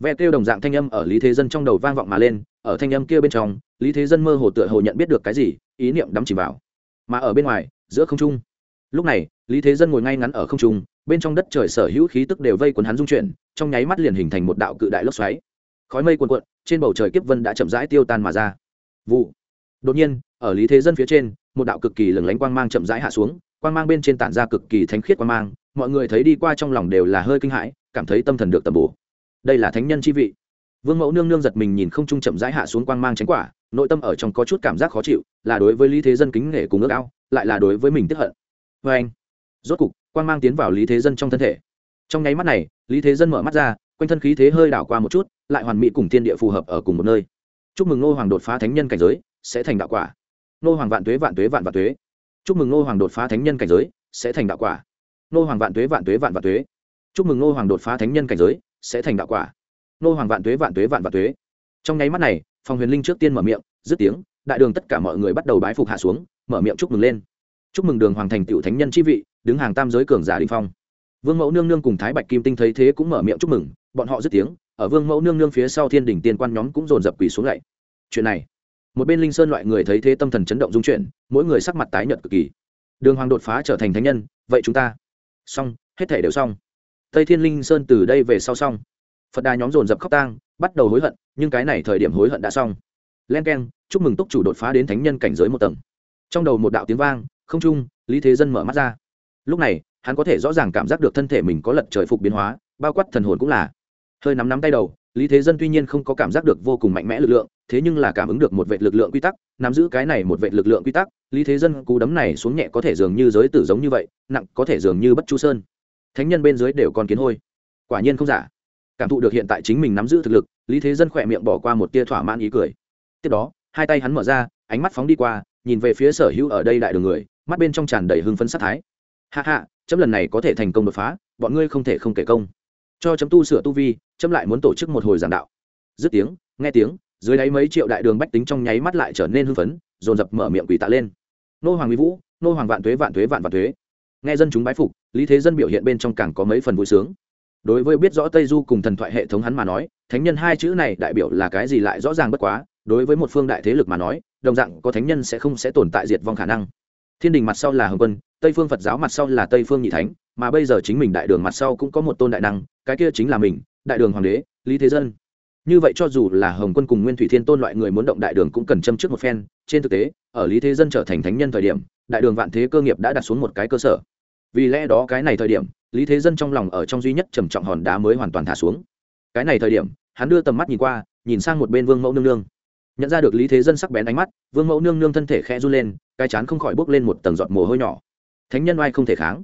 ve kêu đồng dạng thanh âm ở lý thế dân trong đầu vang vọng mà lên, ở thanh âm kia bên trong, lý thế dân mơ hồ tựa hồ nhận biết được cái gì, ý niệm đắm chìm vào. Mà ở bên ngoài, giữa không trung. Lúc này, lý thế dân ngồi ngay ngắn ở không trung, bên trong đất trời sở hữu khí tức đều vây quần hắn dung chuyển, trong nháy mắt liền hình thành một đạo cự đại lốc xoáy. Khói mây cuồn cuộn, trên bầu trời kiếp vân đã chậm rãi tiêu tan mà ra. Vụ. Đột nhiên ở lý thế dân phía trên, một đạo cực kỳ lừng lánh quang mang chậm rãi hạ xuống, quang mang bên trên tản ra cực kỳ thánh khiết quang mang, mọi người thấy đi qua trong lòng đều là hơi kinh hãi, cảm thấy tâm thần được tầm bổ. Đây là thánh nhân chi vị. Vương mẫu nương nương giật mình nhìn không trung chậm rãi hạ xuống quang mang tránh quả, nội tâm ở trong có chút cảm giác khó chịu, là đối với lý thế dân kính nể cùng ước ao, lại là đối với mình tiếp hận. Vê anh, rốt cục, quang mang tiến vào lý thế dân trong thân thể. Trong nháy mắt này, lý thế dân mở mắt ra, quanh thân khí thế hơi đảo qua một chút, lại hoàn mỹ cùng thiên địa phù hợp ở cùng một nơi. Chúc mừng ngô hoàng đột phá thánh nhân cảnh giới, sẽ thành đạo quả nô hoàng vạn tuế vạn tuế, vạn vạn tuế. Chúc mừng nô hoàng đột phá thánh nhân cảnh giới, sẽ thành đạo quả. Nô hoàng vạn tuế vạn tuế, vạn vạn tuế. Chúc mừng nô hoàng đột phá thánh nhân cảnh giới, sẽ thành đạo quả. Nô hoàng vạn tuế vạn tuế, vạn vạn tuế. Trong nháy mắt này phòng huyền linh trước tiên mở miệng, dứt tiếng, đại đường tất cả mọi người bắt đầu bái phục hạ xuống, mở miệng chúc mừng lên. Chúc mừng đường hoàng thành tựu thánh nhân chi vị, đứng hàng tam giới cường giả đình phong. Vương mẫu nương nương cùng thái bạch kim tinh thấy thế cũng mở miệng chúc mừng, bọn họ dứt tiếng, ở vương mẫu nương nương phía sau thiên đỉnh tiên quan nhóm cũng dồn dập quỳ xuống lạy chuyện này một bên linh sơn loại người thấy thế tâm thần chấn động dung chuyển, mỗi người sắc mặt tái nhợt cực kỳ. Đường hoàng đột phá trở thành thánh nhân, vậy chúng ta. Xong, hết thể đều xong. Tây thiên linh sơn từ đây về sau xong. Phật đà nhóm dồn dập khóc tang, bắt đầu hối hận, nhưng cái này thời điểm hối hận đã xong. Len k e n chúc mừng túc chủ đột phá đến thánh nhân cảnh giới một tầng. Trong đầu một đạo tiếng vang, không trung, lý thế dân mở mắt ra. Lúc này, hắn có thể rõ ràng cảm giác được thân thể mình có lật trời phục biến hóa, bao quát thần hồn cũng là. Hơi nắm nắm tay đầu, lý thế dân tuy nhiên không có cảm giác được vô cùng mạnh mẽ lực lượng thế nhưng là cảm ứng được một vệ lực lượng quy tắc, nắm giữ cái này một vệ lực lượng quy tắc, lý thế dân cú đấm này xuống nhẹ có thể dường như giới tử giống như vậy, nặng có thể dường như bất chu sơn. Thánh nhân bên dưới đều còn kiến hôi. Quả nhiên không giả. Cảm thụ được hiện tại chính mình nắm giữ thực lực, lý thế dân khỏe miệng bỏ qua một tia thỏa mãn ý cười. Tiếp đó, hai tay hắn mở ra, ánh mắt phóng đi qua, nhìn về phía sở hữu ở đây đại đường người, mắt bên trong tràn đầy hưng phấn sát thái. Hạ hạ chấm lần này có thể thành công đột phá, bọn ngươi không thể không kể công. Cho chấm tu sửa tu vi, chấm lại muốn tổ chức một hồi giảng đạo. Dứt tiếng, nghe tiếng dưới đáy mấy triệu đại đường bách tính trong nháy mắt lại trở nên hưng phấn, dồn dập mở miệng quỳ tạ lên. Nô hoàng mỹ vũ, nô hoàng vạn thuế vạn thuế, vạn vạn thuế. nghe dân chúng bái phục, lý thế dân biểu hiện bên trong càng có mấy phần vui sướng. Đối với biết rõ tây du cùng thần thoại hệ thống hắn mà nói, thánh nhân hai chữ này đại biểu là cái gì lại rõ ràng bất quá, đối với một phương đại thế lực mà nói, đồng dạng có thánh nhân sẽ không sẽ tồn tại diệt vong khả năng. Thiên đình mặt sau là hồng quân, tây phương phật giáo mặt sau là tây phương nhị thánh, mà bây giờ chính mình đại đường mặt sau cũng có một tôn đại năng, cái kia chính là mình, đại đường hoàng đế, lý thế dân như vậy cho dù là hồng quân cùng nguyên thủy thiên tôn loại người muốn động đại đường cũng cần châm trước một phen. Trên thực tế, ở lý thế dân trở thành thánh nhân thời điểm, đại đường vạn thế cơ nghiệp đã đặt xuống một cái cơ sở. Vì lẽ đó cái này thời điểm, lý thế dân trong lòng ở trong duy nhất trầm trọng hòn đá mới hoàn toàn thả xuống. Cái này thời điểm, hắn đưa tầm mắt nhìn qua, nhìn sang một bên vương mẫu nương nương. Nhận ra được lý thế dân sắc bén ánh mắt, vương mẫu nương nương thân thể khẽ run lên, cái chán không khỏi bốc lên một tầng giọt mồ hôi nhỏ. Thánh nhân oai không thể kháng.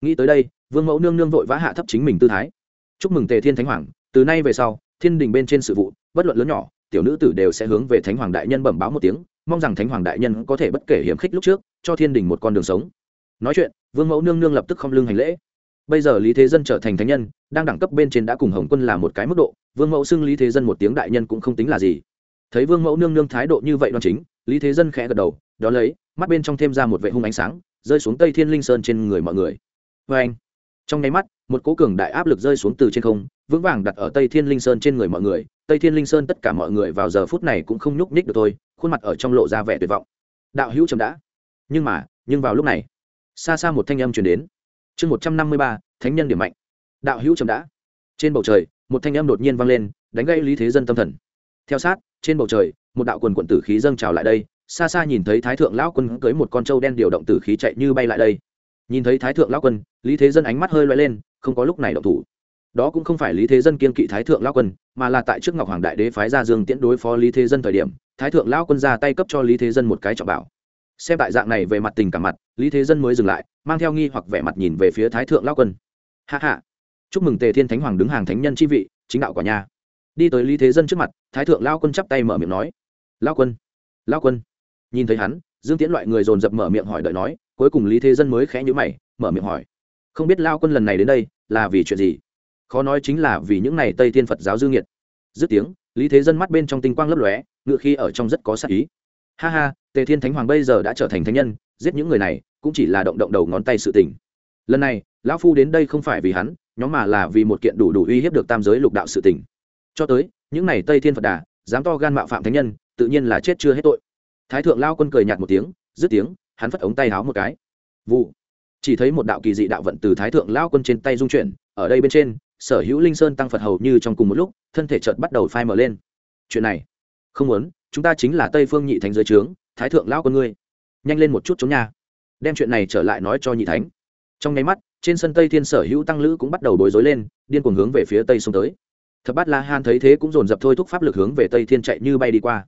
Nghĩ tới đây, vương mẫu nương nương vội vã hạ thấp chính mình tư thái. Chúc mừng tề thiên thánh hoàng, từ nay về sau thiên đình bên trên sự vụ, bất luận lớn nhỏ, tiểu nữ tử đều sẽ hướng về thánh hoàng đại nhân bẩm báo một tiếng, mong rằng thánh hoàng đại nhân có thể bất kể hiểm khích lúc trước, cho thiên đình một con đường sống. Nói chuyện, vương mẫu nương nương lập tức không lưng hành lễ. Bây giờ lý thế dân trở thành thánh nhân, đang đẳng cấp bên trên đã cùng hồng quân là một cái mức độ, vương mẫu xưng lý thế dân một tiếng đại nhân cũng không tính là gì. Thấy vương mẫu nương nương thái độ như vậy đoan chính, lý thế dân khẽ gật đầu, đó lấy, mắt bên trong thêm ra một vệ hung ánh sáng, rơi xuống tây thiên linh sơn trên người mọi người. Vê anh trong nháy mắt một cố cường đại áp lực rơi xuống từ trên không, vững vàng đặt ở tây thiên linh sơn trên người mọi người. Tây thiên linh sơn tất cả mọi người vào giờ phút này cũng không nhúc nhích được thôi, khuôn mặt ở trong lộ ra vẻ tuyệt vọng. Đạo hữu chậm đã. Nhưng mà, nhưng vào lúc này, xa xa một thanh âm truyền đến. Chương một trăm năm mươi ba, thánh nhân điểm mạnh. Đạo hữu chậm đã. Trên bầu trời, một thanh âm đột nhiên vang lên, đánh gây lý thế dân tâm thần. Theo sát, trên bầu trời, một đạo quần quận tử khí dâng trào lại đây. Xa xa nhìn thấy thái thượng lão quân cưới một con trâu đen điều động tử khí chạy như bay lại đây. Nhìn thấy thái thượng lão quân, lý thế dân ánh mắt hơi loay lên không có lúc này động thủ. Đó cũng không phải lý thế dân kiên kỵ thái thượng lão quân, mà là tại trước ngọc hoàng đại đế phái ra dương tiễn đối phó lý thế dân thời điểm, thái thượng lão quân ra tay cấp cho lý thế dân một cái trọng bảo. Xem tại dạng này về mặt tình cảm mặt, lý thế dân mới dừng lại, mang theo nghi hoặc vẻ mặt nhìn về phía thái thượng lão quân. Hạ hạ chúc mừng tề thiên thánh hoàng đứng hàng thánh nhân chi vị, chính đạo quả nhà đi tới lý thế dân trước mặt, thái thượng lao quân chắp tay mở miệng nói. Lao quân. Lao quân. Nhìn thấy hắn, dương tiễn loại người dồn dập mở miệng hỏi đợi nói, cuối cùng lý thế dân mới khẽ nhữ mày, mở miệng hỏi không biết lao quân lần này đến đây là vì chuyện gì? Khó nói chính là vì những n à y tây thiên phật giáo dư nghiệt. Dứt tiếng, lý thế dân mắt bên trong tinh quang lấp lóe, ngựa khi ở trong rất có sắc ý. Ha ha, tề thiên thánh hoàng bây giờ đã trở thành thánh nhân, giết những người này cũng chỉ là động động đầu ngón tay sự tình. Lần này, lão phu đến đây không phải vì hắn, nhóm mà là vì một kiện đủ đủ uy hiếp được tam giới lục đạo sự tình. Cho tới, những này tây thiên phật đà, dám to gan mạo phạm thánh nhân, tự nhiên là chết chưa hết tội. Thái thượng lao quân cười nhạt một tiếng, dứt tiếng, hắn phất ống tay háo một cái. Vụ chỉ thấy một đạo kỳ dị đạo vận từ thái thượng lao quân trên tay dung chuyển, ở đây bên trên, sở hữu linh sơn tăng phật hầu như trong cùng một lúc, thân thể chợt bắt đầu phai mở lên. Chuyện này, không muốn, chúng ta chính là tây phương nhị thánh dưới trướng, thái thượng lão Quân ngươi. Nhanh lên một chút chống nhà đem chuyện này trở lại nói cho nhị thánh. Trong nháy mắt, trên sân tây thiên sở hữu tăng lữ cũng bắt đầu bối rối lên, điên cuồng hướng về phía tây xông tới. Thập bát la han thấy thế cũng dồn dập thôi thúc pháp lực hướng về tây thiên chạy như bay đi qua.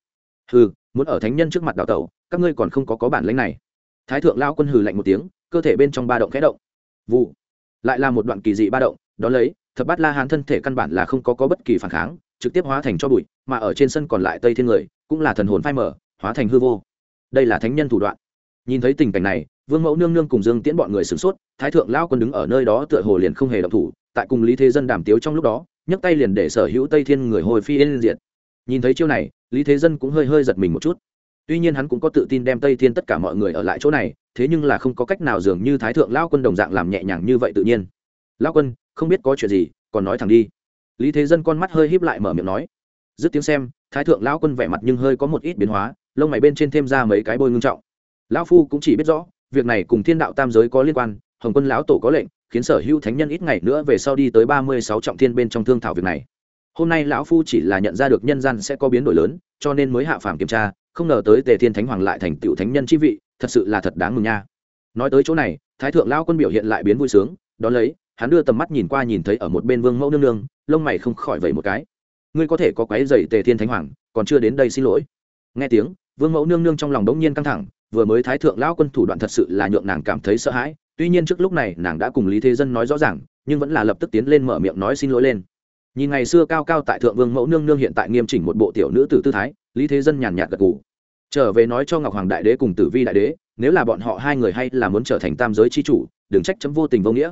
Hừ, muốn ở thánh nhân trước mặt đào tẩu, các ngươi còn không có có bản lãnh này. Thái thượng lao quân hừ lạnh một tiếng cơ thể bên trong ba động khẽ động. Vụ lại là một đoạn kỳ dị ba động đó lấy thập bát la hán thân thể căn bản là không có, có bất kỳ phản kháng trực tiếp hóa thành cho bụi mà ở trên sân còn lại tây thiên người cũng là thần hồn phai mở hóa thành hư vô. Đây là thánh nhân thủ đoạn. Nhìn thấy tình cảnh này vương mẫu nương nương cùng dương tiễn bọn người sửng sốt thái thượng lao quân đứng ở nơi đó tựa hồ liền không hề động thủ tại cùng lý thế dân đàm tiếu trong lúc đó nhấc tay liền để sở hữu tây thiên người hồi phi yên diệt. Nhìn thấy chiêu này lý thế dân cũng hơi hơi giật mình một chút tuy nhiên hắn cũng có tự tin đem tây thiên tất cả mọi người ở lại chỗ này, thế nhưng là không có cách nào dường như thái thượng lao quân đồng dạng làm nhẹ nhàng như vậy tự nhiên. Lao quân, không biết có chuyện gì, còn nói thẳng đi. Lý thế dân con mắt hơi híp lại mở miệng nói. Dứt tiếng xem, thái thượng lao quân vẻ mặt nhưng hơi có một ít biến hóa, lông mày bên trên thêm ra mấy cái bôi ngưng trọng. Lão phu cũng chỉ biết rõ, việc này cùng thiên đạo tam giới có liên quan, hồng quân lão tổ có lệnh, khiến sở hữu thánh nhân ít ngày nữa về sau đi tới ba mươi sáu trọng thiên bên trong thương thảo việc này. Hôm nay lão phu chỉ là nhận ra được nhân gian sẽ có biến đổi lớn, cho nên mới hạ phàm kiểm tra không ngờ tới tề thiên thánh hoàng lại thành tựu thánh nhân chi vị, thật sự là thật đáng mừng nha. Nói tới chỗ này, thái thượng lao quân biểu hiện lại biến vui sướng, đón lấy, hắn đưa tầm mắt nhìn qua nhìn thấy ở một bên vương mẫu nương nương, lông mày không khỏi vẩy một cái. Ngươi có thể có quái dày tề thiên thánh hoàng, còn chưa đến đây xin lỗi. Nghe tiếng, vương mẫu nương nương trong lòng đống nhiên căng thẳng, vừa mới thái thượng lão quân thủ đoạn thật sự là nhượng nàng cảm thấy sợ hãi, tuy nhiên trước lúc này nàng đã cùng lý thế dân nói rõ ràng, nhưng vẫn là lập tức tiến lên mở miệng nói xin lỗi lên nhìn ngày xưa cao cao tại thượng vương mẫu nương nương hiện tại nghiêm chỉnh một bộ tiểu nữ tử tư thái, lý thế dân nhàn nhạt gật gù. Trở về nói cho ngọc hoàng đại đế cùng tử vi đại đế, nếu là bọn họ hai người hay là muốn trở thành tam giới c h i chủ, đừng trách chấm vô tình vô nghĩa.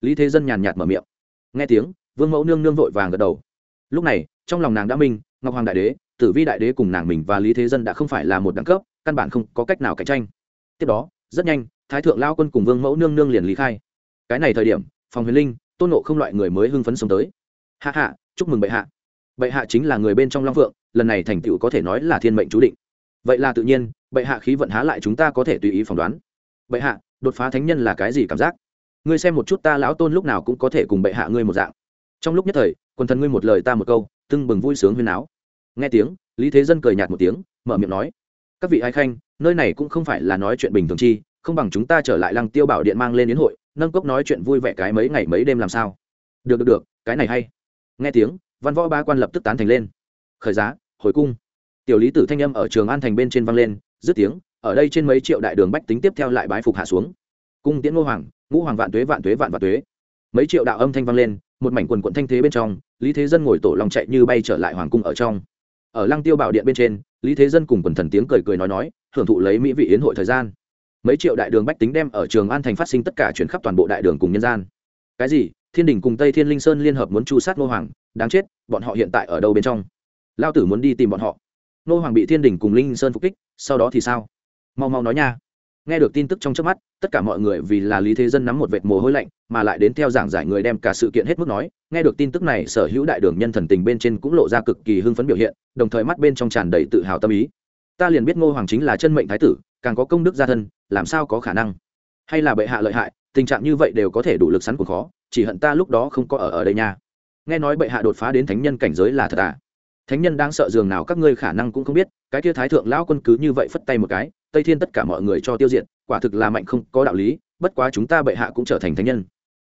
Lý thế dân nhàn nhạt mở miệng. Nghe tiếng, vương mẫu nương nương vội vàng gật đầu. Lúc này, trong lòng nàng đã minh, ngọc hoàng đại đế, tử vi đại đế cùng nàng mình và lý thế dân đã không phải là một đẳng cấp, căn bản không có cách nào cạnh tranh. Tiếp đó, rất nhanh, thái thượng lao quân cùng vương mẫu nương nương liền lý khai. Cái này thời điểm, phòng huyền linh, tôn nộ không loại người mới hưng phấn sống tới hạ hạ, chúc mừng bệ hạ. Bệ hạ chính là người bên trong long phượng, lần này thành tựu có thể nói là thiên mệnh chú định. Vậy là tự nhiên, bệ hạ khí vận há lại chúng ta có thể tùy ý phỏng đoán. Bệ hạ, đột phá thánh nhân là cái gì cảm giác? Ngươi xem một chút ta lão tôn lúc nào cũng có thể cùng bệ hạ ngươi một dạng. Trong lúc nhất thời, quần thần ngươi một lời ta một câu, tưng bừng vui sướng huyên áo nghe tiếng, lý thế dân cười nhạt một tiếng, mở miệng nói, các vị ai khanh, nơi này cũng không phải là nói chuyện bình thường chi, không bằng chúng ta trở lại lăng tiêu bảo điện mang lên đến hội, nâng cốc nói chuyện vui vẻ cái mấy ngày mấy đêm làm sao? Được được được, cái này hay nghe tiếng, văn võ ba quan lập tức tán thành lên. Khởi giá, hồi cung. Tiểu lý tử thanh âm ở trường an thành bên trên vang lên, dứt tiếng, ở đây trên mấy triệu đại đường bách tính tiếp theo lại bái phục hạ xuống. Cung tiễn ngô hoàng, ngũ hoàng vạn tuế vạn tuế vạn vạn tuế. Mấy triệu đạo âm thanh vang lên, một mảnh quần quận thanh thế bên trong, lý thế dân ngồi tổ lòng chạy như bay trở lại hoàng cung ở trong. Ở lăng tiêu bảo điện bên trên, lý thế dân cùng quần thần tiếng cười cười nói nói, hưởng thụ lấy mỹ vị yến hội thời gian. Mấy triệu đại đường bách tính đem ở trường an thành phát sinh tất cả chuyển khắp toàn bộ đại đường cùng nhân gian. Cái gì? Thiên đình cùng tây thiên linh sơn liên hợp muốn chu sát ngô hoàng, đáng chết, bọn họ hiện tại ở đâu bên trong? Lao tử muốn đi tìm bọn họ. Ngô hoàng bị thiên đình cùng linh sơn phục kích, sau đó thì sao? Mau mau nói nha. Nghe được tin tức trong trước mắt, tất cả mọi người vì là lý thế dân nắm một vệt mồ hôi lạnh, mà lại đến theo giảng giải người đem cả sự kiện hết mức nói, nghe được tin tức này, sở hữu đại đường nhân thần tình bên trên cũng lộ ra cực kỳ hưng phấn biểu hiện, đồng thời mắt bên trong tràn đầy tự hào tâm ý. Ta liền biết ngô hoàng chính là chân mệnh thái tử, càng có công đức gia thân, làm sao có khả năng? Hay là bệ hạ lợi hại, tình trạng như vậy đều có thể đủ lực sắn của khó chỉ hận ta lúc đó không có ở ở đây nha. Nghe nói bệ hạ đột phá đến thánh nhân cảnh giới là thật à? Thánh nhân đang sợ giường nào các ngươi khả năng cũng không biết, cái kia thái thượng lão quân cứ như vậy phất tay một cái, tây thiên tất cả mọi người cho tiêu diệt, quả thực là mạnh không có đạo lý, bất quá chúng ta bệ hạ cũng trở thành thánh nhân.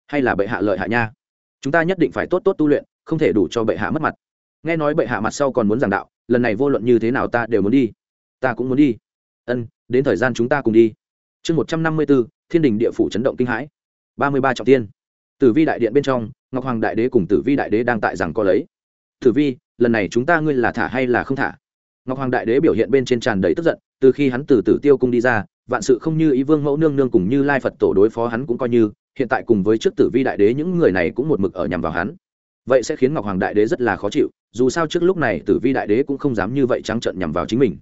Hay là bệ hạ lợi hại nha? Chúng ta nhất định phải tốt tốt tu luyện, không thể đủ cho bệ hạ mất mặt. Nghe nói bệ hạ mặt sau còn muốn giảng đạo, lần này vô luận như thế nào ta đều muốn đi. Ta cũng muốn đi. Ân, đến thời gian chúng ta cùng đi. Chương một trăm năm mươi b ố thiên đình địa phủ chấn động kinh hãi. ba mươi ba trọng tiên tử vi đại điện bên trong, ngọc hoàng đại đế cùng tử vi đại đế đang tại rằng có lấy. Tử vi, lần này chúng ta ngươi là thả hay là không thả? Ngọc hoàng đại đế biểu hiện bên trên tràn đầy tức giận, từ khi hắn từ tử tiêu cung đi ra, vạn sự không như ý vương mẫu nương nương cùng như lai phật tổ đối phó hắn cũng coi như, hiện tại cùng với trước tử vi đại đế những người này cũng một mực ở nhằm vào hắn. Vậy sẽ khiến ngọc hoàng đại đế rất là khó chịu, dù sao trước lúc này tử vi đại đế cũng không dám như vậy trắng trợn nhằm vào chính mình.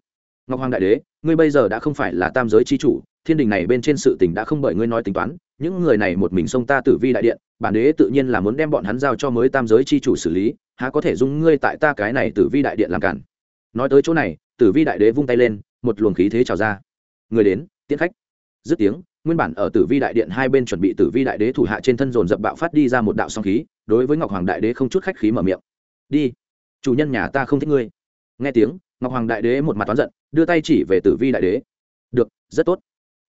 Ngọc hoàng đại đế, ngươi bây giờ đã không phải là tam giới c h i chủ thiên đình này bên trên sự tình đã không bởi ngươi nói tính toán, những người này một mình xông ta tử vi đại điện, bản đế tự nhiên là muốn đem bọn hắn giao cho mới tam giới c h i chủ xử lý, há có thể dung ngươi tại ta cái này tử vi đại điện làm cản. Nói tới chỗ này, tử vi đại đế vung tay lên, một luồng khí thế trào ra. Người đến, tiễn khách. Dứt tiếng, nguyên bản ở tử vi đại điện hai bên chuẩn bị tử vi đại đế thủ hạ trên thân dồn dập bạo phát đi ra một đạo song khí, đối với ngọc hoàng đại đế không chút khách khí mở miệng. Đi. Chủ nhân nhà ta không thích ngươi. Nghe tiếng, ngọc hoàng đại đế một mặt toán giận, đưa tay chỉ về tử vi đại đế. Được, rất tốt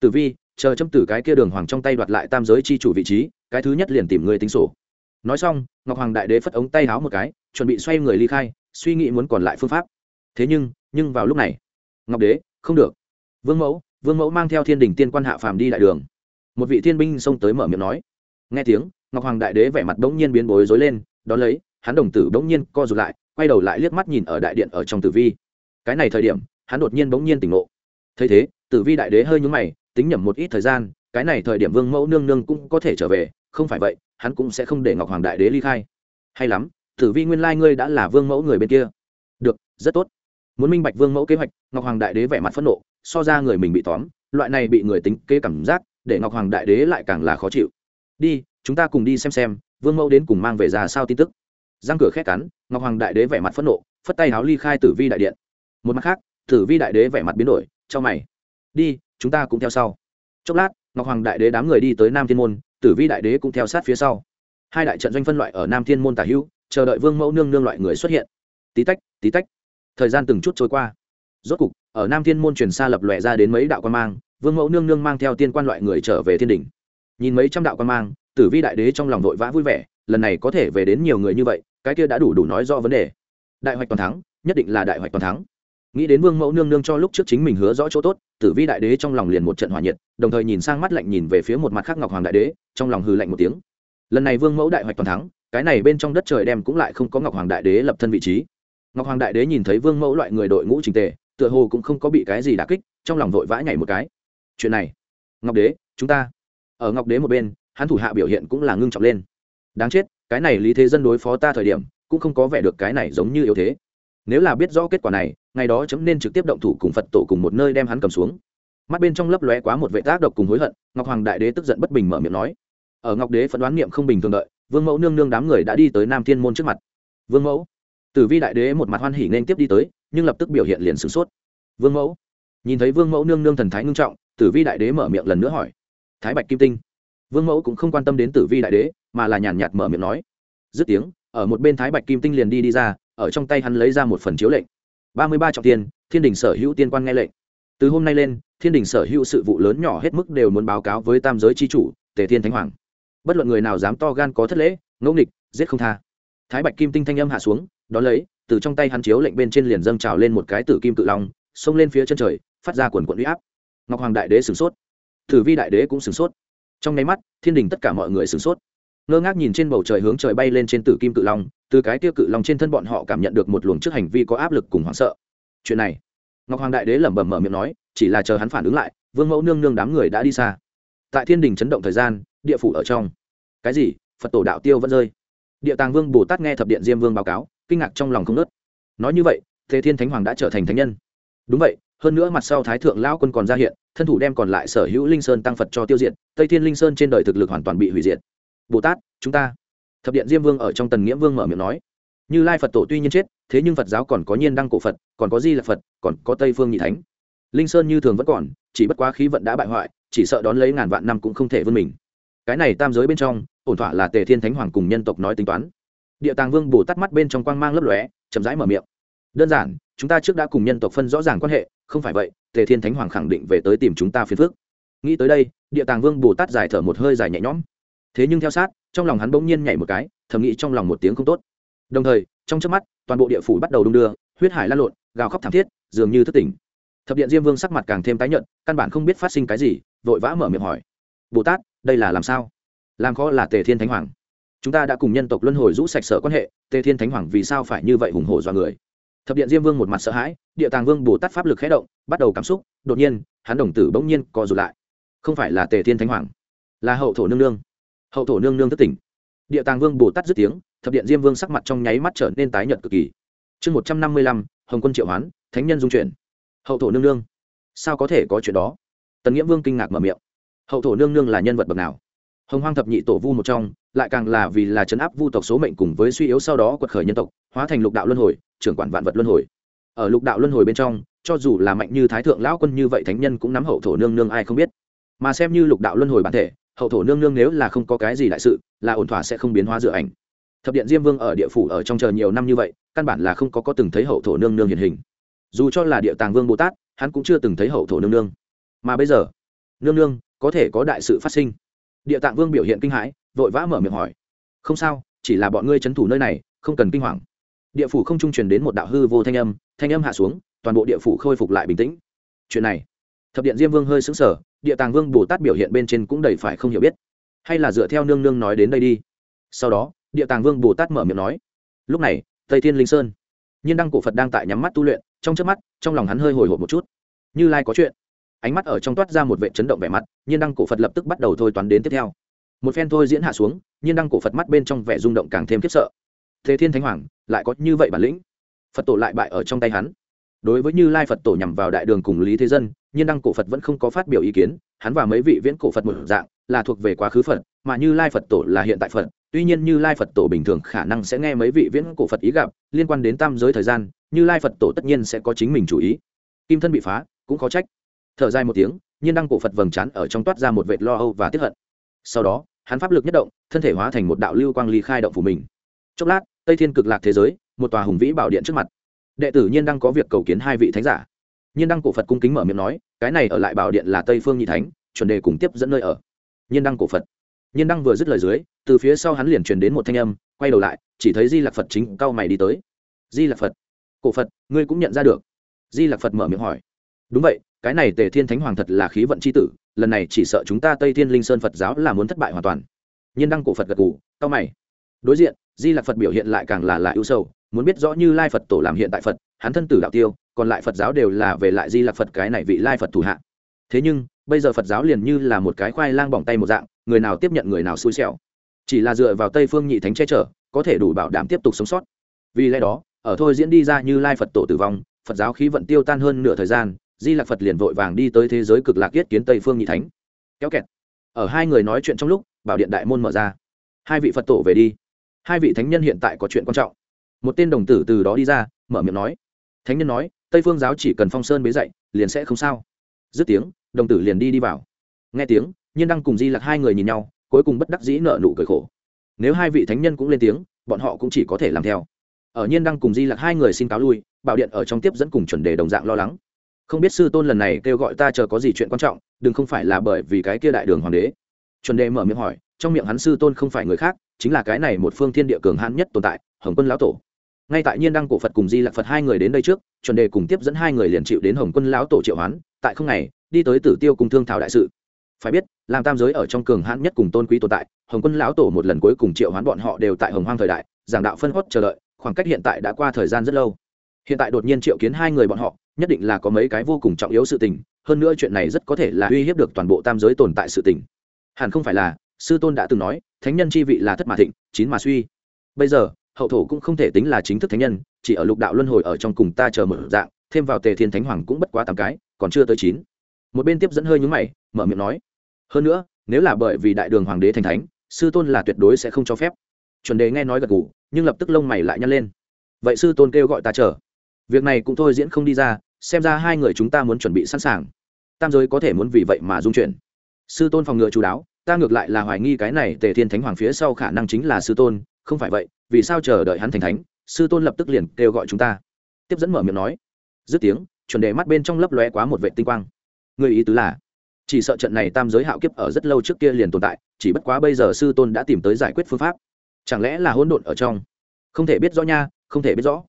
tử vi, chờ châm tử cái kia đường hoàng trong tay đoạt lại tam giới chi chủ vị trí, cái thứ nhất liền tìm người tính sổ. Nói xong, ngọc hoàng đại đế phất ống tay háo một cái, chuẩn bị xoay người ly khai, suy nghĩ muốn còn lại phương pháp. Thế nhưng nhưng vào lúc này, ngọc đế, không được. Vương mẫu vương mẫu mang theo thiên đình tiên quan hạ phàm đi đại đường. Một vị thiên binh xông tới mở miệng nói. Nghe tiếng, ngọc hoàng đại đế vẻ mặt bỗng nhiên biến bối rối lên, đón lấy, hắn đồng tử bỗng nhiên co rụt lại, quay đầu lại liếc mắt nhìn ở đại điện ở trong tử vi. Cái này thời điểm, hắn đột nhiên bỗng nhiên tỉnh ngộ. Thấy thế, tử vi đại đế hơi nhúng mày tính nhầm một ít thời gian, cái này thời điểm vương mẫu nương nương cũng có thể trở về, không phải vậy, hắn cũng sẽ không để ngọc hoàng đại đế ly khai. Hay lắm, tử vi nguyên lai ngươi đã là vương mẫu người bên kia. Được, rất tốt. Muốn minh bạch vương mẫu kế hoạch, ngọc hoàng đại đế vẻ mặt phẫn nộ, so ra người mình bị tóm, loại này bị người tính kế cảm giác, để ngọc hoàng đại đế lại càng là khó chịu. Đi, chúng ta cùng đi xem xem, vương mẫu đến cùng mang về ra sao tin tức. Răng cửa khét cắn, ngọc hoàng đại đế vẻ mặt phẫn nộ, phất tay háo ly khai tử vi đại điện. Một mặt khác, tử vi đại đế vẻ mặt biến đổi cho mày. Đi chúng ta cũng theo sau. Chốc lát, ngọc hoàng đại đế đám người đi tới nam thiên môn, tử vi đại đế cũng theo sát phía sau. Hai đại trận doanh phân loại ở nam thiên môn tả hữu, chờ đợi vương mẫu nương nương loại người xuất hiện. Tí tách tí tách. Thời gian từng chút trôi qua. Rốt cục, ở nam thiên môn truyền xa lập lòe ra đến mấy đạo quan mang, vương mẫu nương nương mang theo tiên quan loại người trở về thiên đình nhìn mấy trăm đạo quan mang, tử vi đại đế trong lòng vội vã vui vẻ, lần này có thể về đến nhiều người như vậy, cái kia đã đủ đủ nói rõ vấn đề. Đại hoạch toàn thắng, nhất định là đại hoạch toàn thắng nghĩ đến vương mẫu nương nương cho lúc trước chính mình hứa rõ chỗ tốt, tử vi đại đế trong lòng liền một trận hòa nhiệt, đồng thời nhìn sang mắt lạnh nhìn về phía một mặt khác ngọc hoàng đại đế, trong lòng hư lạnh một tiếng. Lần này vương mẫu đại hoạch toàn thắng, cái này bên trong đất trời đem cũng lại không có ngọc hoàng đại đế lập thân vị trí. Ngọc hoàng đại đế nhìn thấy vương mẫu loại người đội ngũ trình tề, tựa hồ cũng không có bị cái gì đà kích, trong lòng vội vã nhảy một cái. Chuyện này, ngọc đế, chúng ta. Ở ngọc đế một bên, hắn thủ hạ biểu hiện cũng là ngưng trọng lên. Đáng chết, cái này lý thế dân đối phó ta thời điểm, cũng không có vẻ được cái này giống như yếu thế nếu là biết rõ kết quả này, ngày đó chấm nên trực tiếp động thủ cùng phật tổ cùng một nơi đem hắn cầm xuống. Mắt bên trong lấp lóe quá một vệ tác độc cùng hối hận, ngọc hoàng đại đế tức giận bất bình mở miệng nói. Ở ngọc đế phẫn đoán niệm không bình thường đợi, vương mẫu nương nương đám người đã đi tới nam thiên môn trước mặt. Vương mẫu. Tử vi đại đế một mặt hoan hỉ nên tiếp đi tới, nhưng lập tức biểu hiện liền sửng sốt. Vương mẫu. Nhìn thấy vương mẫu nương nương thần thái ngưng trọng, tử vi đại đế mở miệng lần nữa hỏi. Thái bạch kim tinh. Vương mẫu cũng không quan tâm đến tử vi đại đế, mà là nhàn nhạt mở miệng nói. Dứt tiếng, ở một bên thái bạch kim tinh liền đi đi ra ở trong tay hắn lấy ra một phần chiếu lệnh. Ba mươi ba trọng tiền, thiên đình sở hữu tiên quan nghe lệnh. Từ hôm nay lên, thiên đình sở hữu sự vụ lớn nhỏ hết mức đều muốn báo cáo với tam giới c h i chủ, tề thiên thánh hoàng. Bất luận người nào dám to gan có thất lễ ngẫu nghịch, giết không tha. Thái bạch kim tinh thanh âm hạ xuống, đón lấy, từ trong tay hắn chiếu lệnh bên trên liền dâng trào lên một cái tử kim cự long, xông lên phía chân trời, phát ra quần quận u y áp. Ngọc hoàng đại đế sửng sốt. Thử vi đại đế cũng sửng sốt. Trong nháy mắt, thiên đình tất cả mọi người sửng sốt ngơ ngác nhìn trên bầu trời hướng trời bay lên trên tử kim cự long, từ cái tiêu cự long trên thân bọn họ cảm nhận được một luồng trước hành vi có áp lực cùng hoảng sợ. Chuyện này, ngọc hoàng đại đế lẩm bẩm mở miệng nói, chỉ là chờ hắn phản ứng lại, vương mẫu nương nương đám người đã đi xa. Tại thiên đình chấn động thời gian, địa phủ ở trong. Cái gì? Phật tổ đạo tiêu vẫn rơi. Địa tàng vương bồ tát nghe thập điện diêm vương báo cáo, kinh ngạc trong lòng không nớt nói như vậy, thế thiên thánh hoàng đã trở thành thánh nhân. Đúng vậy, hơn nữa mặt sau thái thượng lão quân còn ra hiện, thân thủ đem còn lại sở hữu linh sơn tăng phật cho tiêu diệt, tây thiên linh sơn trên đời thực lực hoàn toàn bị hủy diệt bồ tát chúng ta. Thập điện diêm vương ở trong tần nghĩa vương mở miệng nói. Như lai phật tổ tuy nhiên chết, thế nhưng phật giáo còn có nhiên đăng cổ phật, còn có di là phật, còn có tây phương nhị thánh. Linh sơn như thường vẫn còn, chỉ bất quá khí vận đã bại hoại, chỉ sợ đón lấy ngàn vạn năm cũng không thể vươn mình. Cái này tam giới bên trong, ổn thỏa là tề thiên thánh hoàng cùng nhân tộc nói tính toán. Địa tàng vương bồ tát mắt bên trong quang mang lấp lóe, chậm rãi mở miệng. Đơn giản, chúng ta trước đã cùng nhân tộc phân rõ ràng quan hệ, không phải vậy, tề thiên thánh hoàng khẳng định về tới tìm chúng ta phiền phước nghĩ tới đây, địa tàng vương bồ tát giải thở một hơi dài nhẹ nhõm thế nhưng theo sát, trong lòng hắn bỗng nhiên nhảy một cái, thầm nghĩ trong lòng một tiếng không tốt. Đồng thời, trong trước mắt, toàn bộ địa phủ bắt đầu đung đưa, huyết hải lan lộn, gào khóc thảm thiết, dường như thất tỉnh. Thập điện diêm vương sắc mặt càng thêm tái nhợt, căn bản không biết phát sinh cái gì, vội vã mở miệng hỏi. Bồ tát, đây là làm sao? Làm khó là tề thiên thánh hoàng. Chúng ta đã cùng nhân tộc luân hồi rũ sạch sở quan hệ, tề thiên thánh hoàng vì sao phải như vậy hùng hổ dọa người? Thập điện diêm vương một mặt sợ hãi, địa tàng vương bồ tát pháp lực khé động, bắt đầu cảm xúc, đột nhiên, hắn đồng tử bỗng nhiên co rụt lại. Không phải là tề thiên thánh hoàng, là hậu thổ nương nương hậu thổ nương nương thất tỉnh. Địa tàng vương bồ tát dứt tiếng, thập điện diêm vương sắc mặt trong nháy mắt trở nên tái nhợt cực kỳ. Chương một trăm năm mươi lăm, hồng quân triệu hoán, thánh nhân dung chuyển. Hậu thổ nương nương, sao có thể có chuyện đó? Tần nghĩa vương kinh ngạc mở miệng. Hậu thổ nương nương là nhân vật bậc nào? Hồng hoang thập nhị tổ vu một trong, lại càng là vì là chấn áp vu tộc số mệnh cùng với suy yếu sau đó quật khởi nhân tộc, hóa thành lục đạo luân hồi, trưởng quản vạn vật luân hồi. Ở lục đạo luân hồi bên trong, cho dù là mạnh như thái thượng lão quân như vậy thánh nhân cũng nắm hậu thổ nương nương ai không biết. Mà xem như lục đạo luân hồi bản thể hậu thổ nương nương nếu là không có cái gì đại sự, là ổn thỏa sẽ không biến hóa dựa ảnh. Thập điện diêm vương ở địa phủ ở trong chờ nhiều năm như vậy, căn bản là không có có từng thấy hậu thổ nương nương hiện hình. Dù cho là địa tàng vương bồ tát, hắn cũng chưa từng thấy hậu thổ nương nương. Mà bây giờ, nương nương, có thể có đại sự phát sinh. Địa tạng vương biểu hiện kinh hãi, vội vã mở miệng hỏi. Không sao, chỉ là bọn ngươi c h ấ n thủ nơi này, không cần kinh hoàng. Địa phủ không trung truyền đến một đạo hư vô thanh âm thanh âm hạ xuống, toàn bộ địa phủ khôi phục lại bình tĩnh. Chuyện này, thập điện diêm vương hơi xứng sở địa tàng vương bồ tát biểu hiện bên trên cũng đầy phải không hiểu biết hay là dựa theo nương nương nói đến đây đi sau đó địa tàng vương bồ tát mở miệng nói lúc này tây thiên linh sơn nhiên đăng cổ phật đang tại nhắm mắt tu luyện trong trước mắt trong lòng hắn hơi hồi hộp một chút như lai có chuyện ánh mắt ở trong toát ra một vệ chấn động vẻ mặt nhiên đăng cổ phật lập tức bắt đầu thôi toán đến tiếp theo một phen thôi diễn hạ xuống nhiên đăng cổ phật mắt bên trong vẻ rung động càng thêm khiếp sợ thế thiên thánh hoàng lại có như vậy bản lĩnh phật tổ lại bại ở trong tay hắn đối với như lai phật tổ nhằm vào đại đường cùng lý thế dân, nhiên đăng cổ phật vẫn không có phát biểu ý kiến, hắn và mấy vị viễn cổ phật một dạng, là thuộc về quá khứ phật, mà như lai phật tổ là hiện tại phật. Tuy nhiên như lai phật tổ bình thường khả năng sẽ nghe mấy vị viễn cổ phật ý gặp, liên quan đến tam giới thời gian, như lai phật tổ tất nhiên sẽ có chính mình chủ ý. Kim thân bị phá, cũng có trách. Thở dài một tiếng, nhiên đăng cổ phật vầng trán ở trong toát ra một vệt lo âu và tiếp hận. Sau đó, hắn pháp lực nhất động, thân thể hóa thành một đạo lưu quang ly khai động phủ mình. Chốc lát, tây thiên cực lạc thế giới, một tòa hùng vĩ bảo điện trước mặt đệ tử nhiên đăng có việc cầu kiến hai vị thánh giả. Nhiên đăng cổ phật cung kính mở miệng nói, cái này ở lại bảo điện là tây phương nhị thánh, chuẩn đề cùng tiếp dẫn nơi ở. Nhiên đăng cổ phật. Nhiên đăng vừa dứt lời dưới, từ phía sau hắn liền truyền đến một thanh âm, quay đầu lại, chỉ thấy di lạc phật chính cao mày đi tới. Di lạc phật. Cổ phật, ngươi cũng nhận ra được. Di lạc phật mở miệng hỏi. Đúng vậy, cái này tề thiên thánh hoàng thật là khí vận c h i tử, lần này chỉ sợ chúng ta tây thiên linh sơn phật giáo là muốn thất bại hoàn toàn. Nhiên đăng cổ phật gật g ủ cao mày. Đối diện, di lạc phật biểu hiện lại càng là là ưu sâu muốn biết rõ như lai phật tổ làm hiện tại phật, hắn thân tử đạo tiêu, còn lại phật giáo đều là về lại di lạc phật cái này vị lai phật thủ hạ. Thế nhưng, bây giờ phật giáo liền như là một cái khoai lang bỏng tay một dạng, người nào tiếp nhận người nào xui xẻo. Chỉ là dựa vào tây phương nhị thánh che chở, có thể đủ bảo đảm tiếp tục sống sót. Vì lẽ đó, ở thôi diễn đi ra như lai phật tổ tử vong, phật giáo khí vận tiêu tan hơn nửa thời gian, di lạc phật liền vội vàng đi tới thế giới cực lạc yết kiến tây phương nhị thánh. Kéo kẹt. Ở hai người nói chuyện trong lúc, bảo điện đại môn mở ra. Hai vị phật tổ về đi. Hai vị thánh nhân hiện tại có chuyện quan trọng một tên đồng tử từ đó đi ra, mở miệng nói. Thánh nhân nói, tây phương giáo chỉ cần phong sơn bế dậy liền sẽ không sao. Dứt tiếng, đồng tử liền đi đi vào. Nghe tiếng, nhiên đăng cùng di lạc hai người nhìn nhau, cuối cùng bất đắc dĩ nợ nụ cười khổ. Nếu hai vị thánh nhân cũng lên tiếng, bọn họ cũng chỉ có thể làm theo. Ở nhiên đăng cùng di lạc hai người xin cáo lui, bảo điện ở trong tiếp dẫn cùng chuẩn đề đồng dạng lo lắng. Không biết sư tôn lần này kêu gọi ta chờ có gì chuyện quan trọng, đừng không phải là bởi vì cái kia đại đường hoàng đế. Chuẩn đề mở miệng hỏi, trong miệng hắn sư tôn không phải người khác, chính là cái này một phương thiên địa cường hãn nhất tồn tại, hồng quân lão tổ ngay tại nhiên đăng cổ phật cùng di lạc phật hai người đến đây trước, chuẩn đề cùng tiếp dẫn hai người liền chịu đến hồng quân lão tổ triệu hoán, tại không ngày, đi tới tử tiêu cùng thương thảo đại sự. Phải biết, làm tam giới ở trong cường hãn nhất cùng tôn quý tồn tại, hồng quân lão tổ một lần cuối cùng triệu hoán bọn họ đều tại hồng hoang thời đại, giảng đạo phân hót chờ đợi, khoảng cách hiện tại đã qua thời gian rất lâu. Hiện tại đột nhiên triệu kiến hai người bọn họ, nhất định là có mấy cái vô cùng trọng yếu sự tình, hơn nữa chuyện này rất có thể là uy hiếp được toàn bộ tam giới tồn tại sự tình. Hẳn không phải là, sư tôn đã từng nói, thánh nhân chi vị là thất mà thịnh, chín mà suy. Bây giờ hậu thổ cũng không thể tính là chính thức thánh nhân, chỉ ở lục đạo luân hồi ở trong cùng ta chờ một dạng, thêm vào tề thiên thánh hoàng cũng bất quá tám cái, còn chưa tới chín. Một bên tiếp dẫn hơi nhúng mày, mở miệng nói, hơn nữa, nếu là bởi vì đại đường hoàng đế thành thánh, sư tôn là tuyệt đối sẽ không cho phép. Chuẩn đề nghe nói gật gù, nhưng lập tức lông mày lại nhăn lên. Vậy sư tôn kêu gọi ta chờ. Việc này cũng thôi diễn không đi ra, xem ra hai người chúng ta muốn chuẩn bị sẵn sàng. Tam giới có thể muốn vì vậy mà dung chuyển. Sư tôn phòng ngựa chú đáo, ta ngược lại là hoài nghi cái này tề thiên thánh hoàng phía sau khả năng chính là sư tôn không phải vậy vì sao chờ đợi hắn thành thánh sư tôn lập tức liền kêu gọi chúng ta? Tiếp dẫn mở miệng nói. Dứt tiếng chuẩn đề mắt bên trong lấp lóe quá một vệ tinh quang. Người ý tứ là chỉ sợ trận này tam giới hạo kiếp ở rất lâu trước kia liền tồn tại chỉ bất quá bây giờ sư tôn đã tìm tới giải quyết phương pháp. Chẳng lẽ là hỗn độn ở trong? Không thể biết rõ nha không thể biết rõ.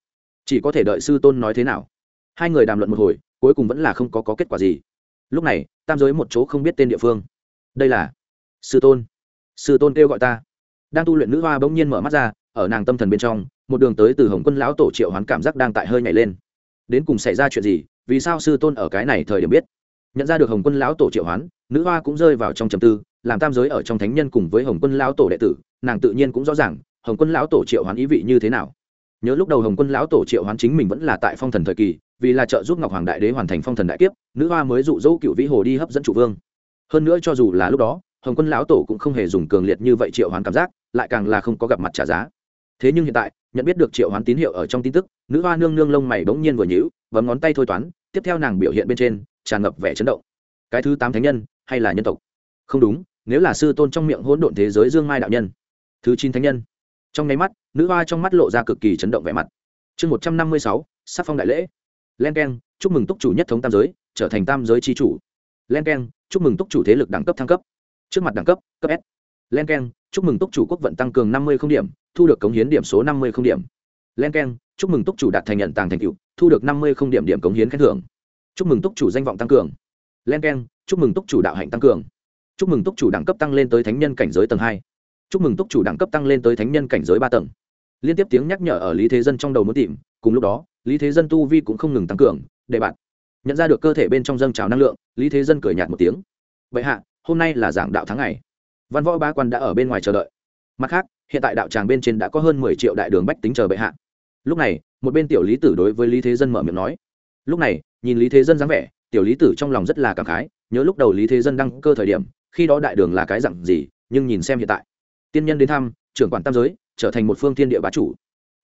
Chỉ có thể đợi sư tôn nói thế nào. Hai người đàm luận một hồi cuối cùng vẫn là không có, có kết quả gì. Lúc này tam giới một chỗ không biết tên địa phương. Đây là sư tôn. Sư tôn kêu gọi ta đang tu luyện nữ hoa bỗng nhiên mở mắt ra, ở nàng tâm thần bên trong, một đường tới từ hồng quân lão tổ triệu hoán cảm giác đang tại hơi nhảy lên. Đến cùng xảy ra chuyện gì, vì sao sư tôn ở cái này thời điểm biết? Nhận ra được hồng quân lão tổ triệu hoán, nữ hoa cũng rơi vào trong trầm tư, làm tam giới ở trong thánh nhân cùng với hồng quân lão tổ đệ tử, nàng tự nhiên cũng rõ ràng, hồng quân lão tổ triệu hoán ý vị như thế nào. Nhớ lúc đầu hồng quân lão tổ triệu hoán chính mình vẫn là tại phong thần thời kỳ, vì là trợ giúp ngọc hoàng đại đế hoàn thành phong thần đại kiếp, nữ hoa mới dụ dỗ cựu vĩ hồ đi hấp dẫn chủ vương. Hơn nữa cho dù là lúc đó, hồng quân lão tổ cũng không hề dùng cường liệt như vậy triệu hoán cảm giác lại càng là không có gặp mặt trả giá. Thế nhưng hiện tại, nhận biết được triệu hoán tín hiệu ở trong tin tức, nữ hoa nương nương lông mày bỗng nhiên vừa nhíu bấm ngón tay thôi toán, tiếp theo nàng biểu hiện bên trên, tràn ngập vẻ chấn động. Cái thứ tám thánh nhân, hay là nhân tộc? Không đúng, nếu là sư tôn trong miệng hỗn độn thế giới dương mai đạo nhân. Thứ chín thánh nhân. Trong nháy mắt, nữ hoa trong mắt lộ ra cực kỳ chấn động vẻ mặt. Chương một trăm năm mươi sáu, sắc phong đại lễ. Len k e n chúc mừng túc chủ nhất thống tam giới, trở thành tam giới c h i chủ. Len k e n chúc mừng túc chủ thế lực đẳng cấp thăng cấp. Trước mặt đẳng cấp cấp s. Len k e n chúc mừng túc chủ quốc vận tăng cường năm mươi không điểm, thu được cống hiến điểm số năm mươi không điểm. Len k e n chúc mừng túc chủ đạt thành nhận tàng thành cựu thu được năm mươi không điểm điểm cống hiến khen thưởng. Chúc mừng túc chủ danh vọng tăng cường. Len k e n chúc mừng túc chủ đạo hạnh tăng cường. Chúc mừng túc chủ đẳng cấp tăng lên tới thánh nhân cảnh giới tầng hai. Chúc mừng túc chủ đẳng cấp tăng lên tới thánh nhân cảnh giới ba tầng. Liên tiếp tiếng nhắc nhở ở lý thế dân trong đầu muốn tìm, cùng lúc đó, lý thế dân tu vi cũng không ngừng tăng cường, để bạn nhận ra được cơ thể bên trong dâng trào năng lượng, lý thế dân cười nhạt một tiếng. Vậy hạ, hôm nay là giảng đạo tháng ngày văn võ ba quan đã ở bên ngoài chờ đợi. Mặt khác, hiện tại đạo tràng bên trên đã có hơn mười triệu đại đường bách tính chờ bệ hạ. Lúc này, một bên tiểu lý tử đối với lý thế dân mở miệng nói, lúc này, nhìn lý thế dân dáng vẻ, tiểu lý tử trong lòng rất là cảm khái, nhớ lúc đầu lý thế dân đăng cơ thời điểm, khi đó đại đường là cái dặn gì, nhưng nhìn xem hiện tại, tiên nhân đến thăm, trưởng quản tam giới, trở thành một phương thiên địa bá chủ.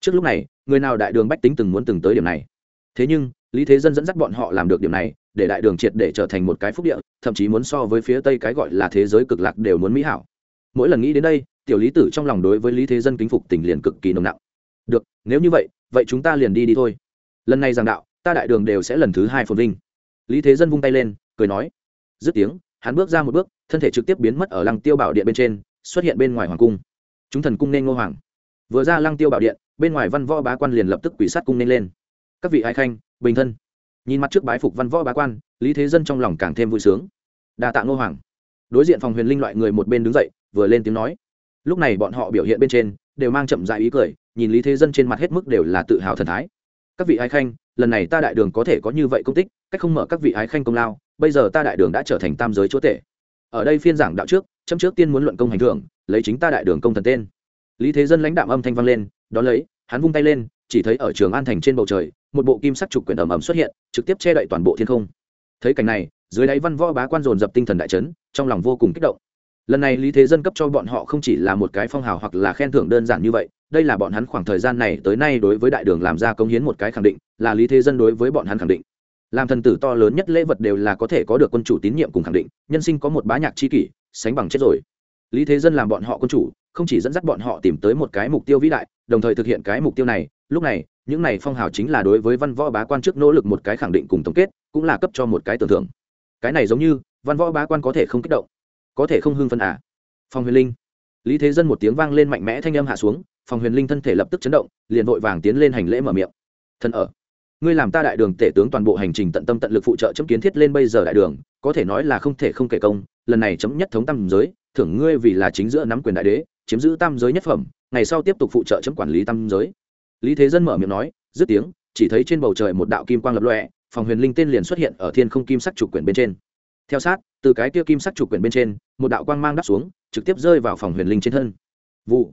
Trước lúc này, người nào đại đường bách tính từng muốn từng tới điểm này? Thế nhưng, lý thế dân dẫn dắt bọn họ làm được điểm này để đại đường triệt để trở thành một cái phúc địa, thậm chí muốn so với phía tây cái gọi là thế giới cực lạc đều muốn mỹ hảo. Mỗi lần nghĩ đến đây, tiểu lý tử trong lòng đối với lý thế dân kính phục tình liền cực kỳ nồng nặng. Được, nếu như vậy vậy chúng ta liền đi đi thôi. Lần này giảng đạo, ta đại đường đều sẽ lần thứ hai phồn vinh. Lý thế dân vung tay lên, cười nói. Dứt tiếng, hắn bước ra một bước, thân thể trực tiếp biến mất ở lăng tiêu bảo điện bên trên, xuất hiện bên ngoài hoàng cung. Chúng thần cung nên ngô hoàng. Vừa ra lăng tiêu bảo điện, bên ngoài văn võ bá quan liền lập tức quỷ sát cung nên lên. Các vị ái khanh, bình thân nhìn mặt trước bái phục văn võ bá quan, lý thế dân trong lòng càng thêm vui sướng. Đa tạ ngô hoàng. Đối diện phòng huyền linh loại người một bên đứng dậy, vừa lên tiếng nói. Lúc này bọn họ biểu hiện bên trên, đều mang chậm dại ý cười, nhìn lý thế dân trên mặt hết mức đều là tự hào thần thái. Các vị ái khanh, lần này ta đại đường có thể có như vậy công tích, cách không mở các vị ái khanh công lao, bây giờ ta đại đường đã trở thành tam giới chúa tể. Ở đây phiên giảng đạo trước, chấm trước tiên muốn luận công hành thưởng, lấy chính ta đại đường công thần tên. Lý thế dân lãnh đạm âm thanh vang lên, đón lấy, hắn vung tay lên, chỉ thấy ở trường an thành trên bầu trời một bộ kim sắc trục quyển ẩm ẩm xuất hiện trực tiếp che đậy toàn bộ thiên không. Thấy cảnh này dưới đáy văn võ bá quan dồn dập tinh thần đại chấn, trong lòng vô cùng kích động. Lần này lý thế dân cấp cho bọn họ không chỉ là một cái phong hào hoặc là khen thưởng đơn giản như vậy đây là bọn hắn khoảng thời gian này tới nay đối với đại đường làm ra công hiến một cái khẳng định là lý thế dân đối với bọn hắn khẳng định. Làm thần tử to lớn nhất lễ vật đều là có thể có được quân chủ tín nhiệm cùng khẳng định nhân sinh có một bá nhạc chi kỷ sánh bằng chết rồi. Lý thế dân làm bọn họ quân chủ không chỉ dẫn dắt bọn họ tìm tới một cái mục tiêu vĩ đại đồng thời thực hiện cái mục tiêu này lúc này những này phong hào chính là đối với văn võ bá quan trước nỗ lực một cái khẳng định cùng tổng kết, cũng là cấp cho một cái tưởng thưởng. Cái này giống như, văn võ bá quan có thể không kích động, có thể không hưng phân à? Phòng huyền linh. Lý thế dân một tiếng vang lên mạnh mẽ thanh âm hạ xuống phòng huyền linh thân thể lập tức chấn động, liền vội vàng tiến lên hành lễ mở miệng. Thân ở, ngươi làm ta đại đường tể tướng toàn bộ hành trình tận tâm tận lực phụ trợ chấm kiến thiết lên bây giờ đại đường, có thể nói là không thể không kể công, lần này chấm nhất thống tam giới, thưởng ngươi vì là chính giữa nắm quyền đại đế, chiếm giữ tam giới nhất phẩm, ngày sau tiếp tục phụ trợ chấm quản lý tam giới lý thế dân mở miệng nói, dứt tiếng, chỉ thấy trên bầu trời một đạo kim quang lập lọe phòng huyền linh tên liền xuất hiện ở thiên không kim sắc trục quyển bên trên. Theo sát, từ cái kia kim sắc trục quyển bên trên, một đạo quang mang đắp xuống, trực tiếp rơi vào phòng huyền linh trên thân. Vụ.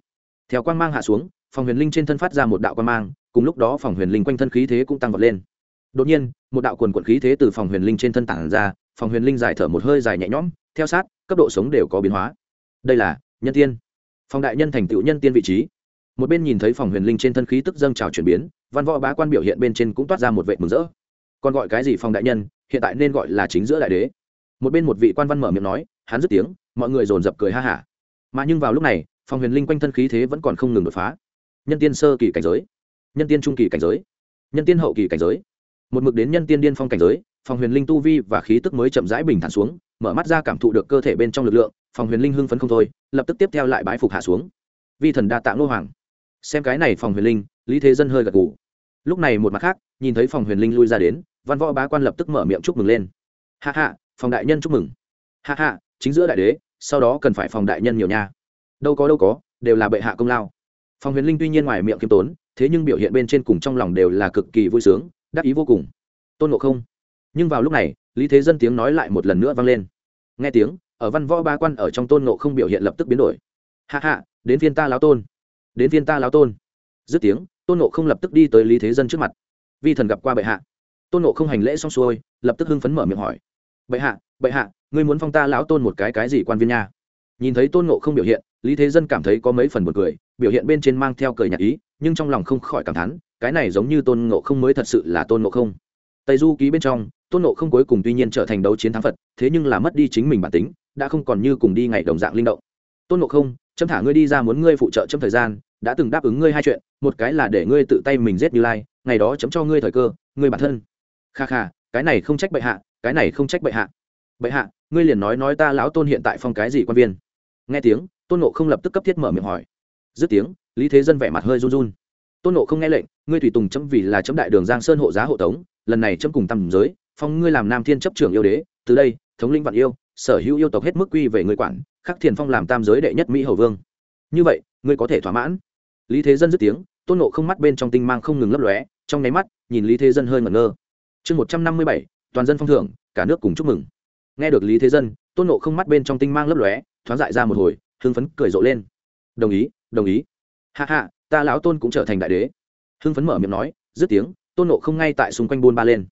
Theo quang mang hạ xuống, phòng huyền linh trên thân phát ra một đạo quang mang, cùng lúc đó phòng huyền linh quanh thân khí thế cũng tăng vọt lên. Đột nhiên, một đạo quần quận khí thế từ phòng huyền linh trên thân tản ra, phòng huyền linh giải thở một hơi dài nhẹ nhõm, theo sát, cấp độ sống đều có biến hóa. Đây là nhân tiên. Phòng đại nhân thành tựu nhân tiên vị trí một bên nhìn thấy phòng huyền linh trên thân khí tức dâng trào chuyển biến, văn võ bá quan biểu hiện bên trên cũng toát ra một vệ mừng rỡ. Còn gọi cái gì phòng đại nhân, hiện tại nên gọi là chính giữa đại đế. Một bên một vị quan văn mở miệng nói, hắn dứt tiếng, mọi người dồn dập cười ha hả. Mà nhưng vào lúc này, phòng huyền linh quanh thân khí thế vẫn còn không ngừng đột phá. Nhân tiên sơ kỳ cảnh giới, nhân tiên trung kỳ cảnh giới, nhân tiên hậu kỳ cảnh giới. Một mực đến nhân tiên điên phong cảnh giới, phòng huyền linh tu vi và khí tức mới chậm rãi bình thản xuống, mở mắt ra cảm thụ được cơ thể bên trong lực lượng, phòng huyền linh hưng phấn không thôi, lập tức tiếp theo lại bái phục hạ xuống. Vi thần đa tạ ngô hoàng xem cái này phòng huyền linh, lý thế dân hơi gật gù. Lúc này một mặt khác, nhìn thấy phòng huyền linh lui ra đến, văn võ bá quan lập tức mở miệng chúc mừng lên. Hạ hạ phòng đại nhân chúc mừng. Hạ hạ chính giữa đại đế, sau đó cần phải phòng đại nhân nhiều nha. Đâu có đâu có, đều là bệ hạ công lao. Phòng huyền linh tuy nhiên ngoài miệng kiêm tốn, thế nhưng biểu hiện bên trên cùng trong lòng đều là cực kỳ vui sướng, đắc ý vô cùng. Tôn ngộ không. Nhưng vào lúc này, lý thế dân tiếng nói lại một lần nữa vang lên. Nghe tiếng, ở văn võ ba quan ở trong tôn ngộ không biểu hiện lập tức biến đổi. Hạ hạ đến phiên ta lao tôn đến viên ta lão tôn. Dứt tiếng, tôn ngộ không lập tức đi tới lý thế dân trước mặt. Vi thần gặp qua bệ hạ. Tôn ngộ không hành lễ xong xuôi, lập tức hưng phấn mở miệng hỏi. Bệ hạ bệ hạ, ngươi muốn phong ta lão tôn một cái cái gì quan viên nha? Nhìn thấy tôn ngộ không biểu hiện, lý thế dân cảm thấy có mấy phần b u ồ n cười, biểu hiện bên trên mang theo cười nhạc ý, nhưng trong lòng không khỏi cảm thán, cái này giống như tôn ngộ không mới thật sự là tôn ngộ không. Tây du ký bên trong, tôn nộ không cuối cùng tuy nhiên trở thành đấu chiến thắng phật, thế nhưng là mất đi chính mình bản tính, đã không còn như cùng đi ngày đồng dạng linh động. Tôn nộ không chấm thả ngươi đi ra muốn ngươi phụ trợ trong thời gian, đã từng đáp ứng ngươi hai chuyện, một cái là để ngươi tự tay mình giết như lai, ngày đó chấm cho ngươi thời cơ, ngươi bản thân. Kha kha, cái này không trách bệ hạ, cái này không trách bệ hạ. Bệ hạ, ngươi liền nói nói ta lão tôn hiện tại phong cái gì quan viên? Nghe tiếng, tôn nộ không lập tức cấp thiết mở miệng hỏi. Dứt tiếng, lý thế dân vẻ mặt hơi run run. Tôn nộ không nghe lệnh, ngươi tùy tùng chấm vì là chấm đại đường giang sơn hộ giá hộ tống, lần này chấm cùng tầm giới, phong ngươi làm nam thiên chấp trưởng yêu đế, từ đây, thống linh vạn yêu, sở hữu yêu tộc hết mức quy về người quản khắc thiền phong làm tam giới đệ nhất mỹ hầu vương. Như vậy, ngươi có thể thỏa mãn. Lý thế dân dứt tiếng, tôn nộ không mắt bên trong tinh mang không ngừng lấp lóe, trong nháy mắt, nhìn lý thế dân hơi ngẩn ngơ. Chương một trăm năm mươi bảy, toàn dân phong thưởng, cả nước cùng chúc mừng. Nghe được lý thế dân, tôn nộ không mắt bên trong tinh mang lấp lóe, thoáng dại ra một hồi, hưng phấn cười rộ lên. Đồng ý đồng ý. Hạ hạ ta lão tôn cũng trở thành đại đế. Hưng phấn mở miệng nói, dứt tiếng, tôn nộ không ngay tại xung quanh buôn ba lên.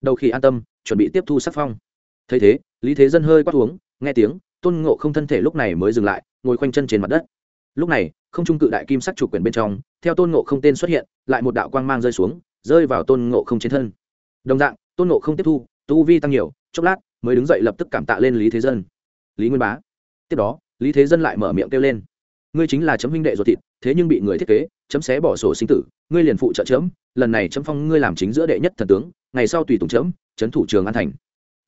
Đầu khi an tâm, chuẩn bị tiếp thu sắc phong. Thấy thế, lý thế dân hơi quát uống, nghe tiếng tôn ngộ không thân thể lúc này mới dừng lại, ngồi khoanh chân trên mặt đất. Lúc này, không trung cự đại kim sắc chủ quyền bên trong, theo tôn ngộ không tên xuất hiện, lại một đạo quang mang rơi xuống, rơi vào tôn ngộ không trên thân. Đồng dạng, tôn ngộ không tiếp thu, tu vi tăng nhiều, chốc lát, mới đứng dậy lập tức cảm tạ lên lý thế dân. Lý nguyên bá. Tiếp đó, lý thế dân lại mở miệng kêu lên. Ngươi chính là chấm huynh đệ ruột thịt, thế nhưng bị người thiết kế, chấm xé bỏ sổ sinh tử, ngươi liền phụ trợ chấm, lần này chấm phong ngươi làm chính giữa đệ nhất thần tướng, ngày sau tùy tùng chấm, chấn thủ trường an thành.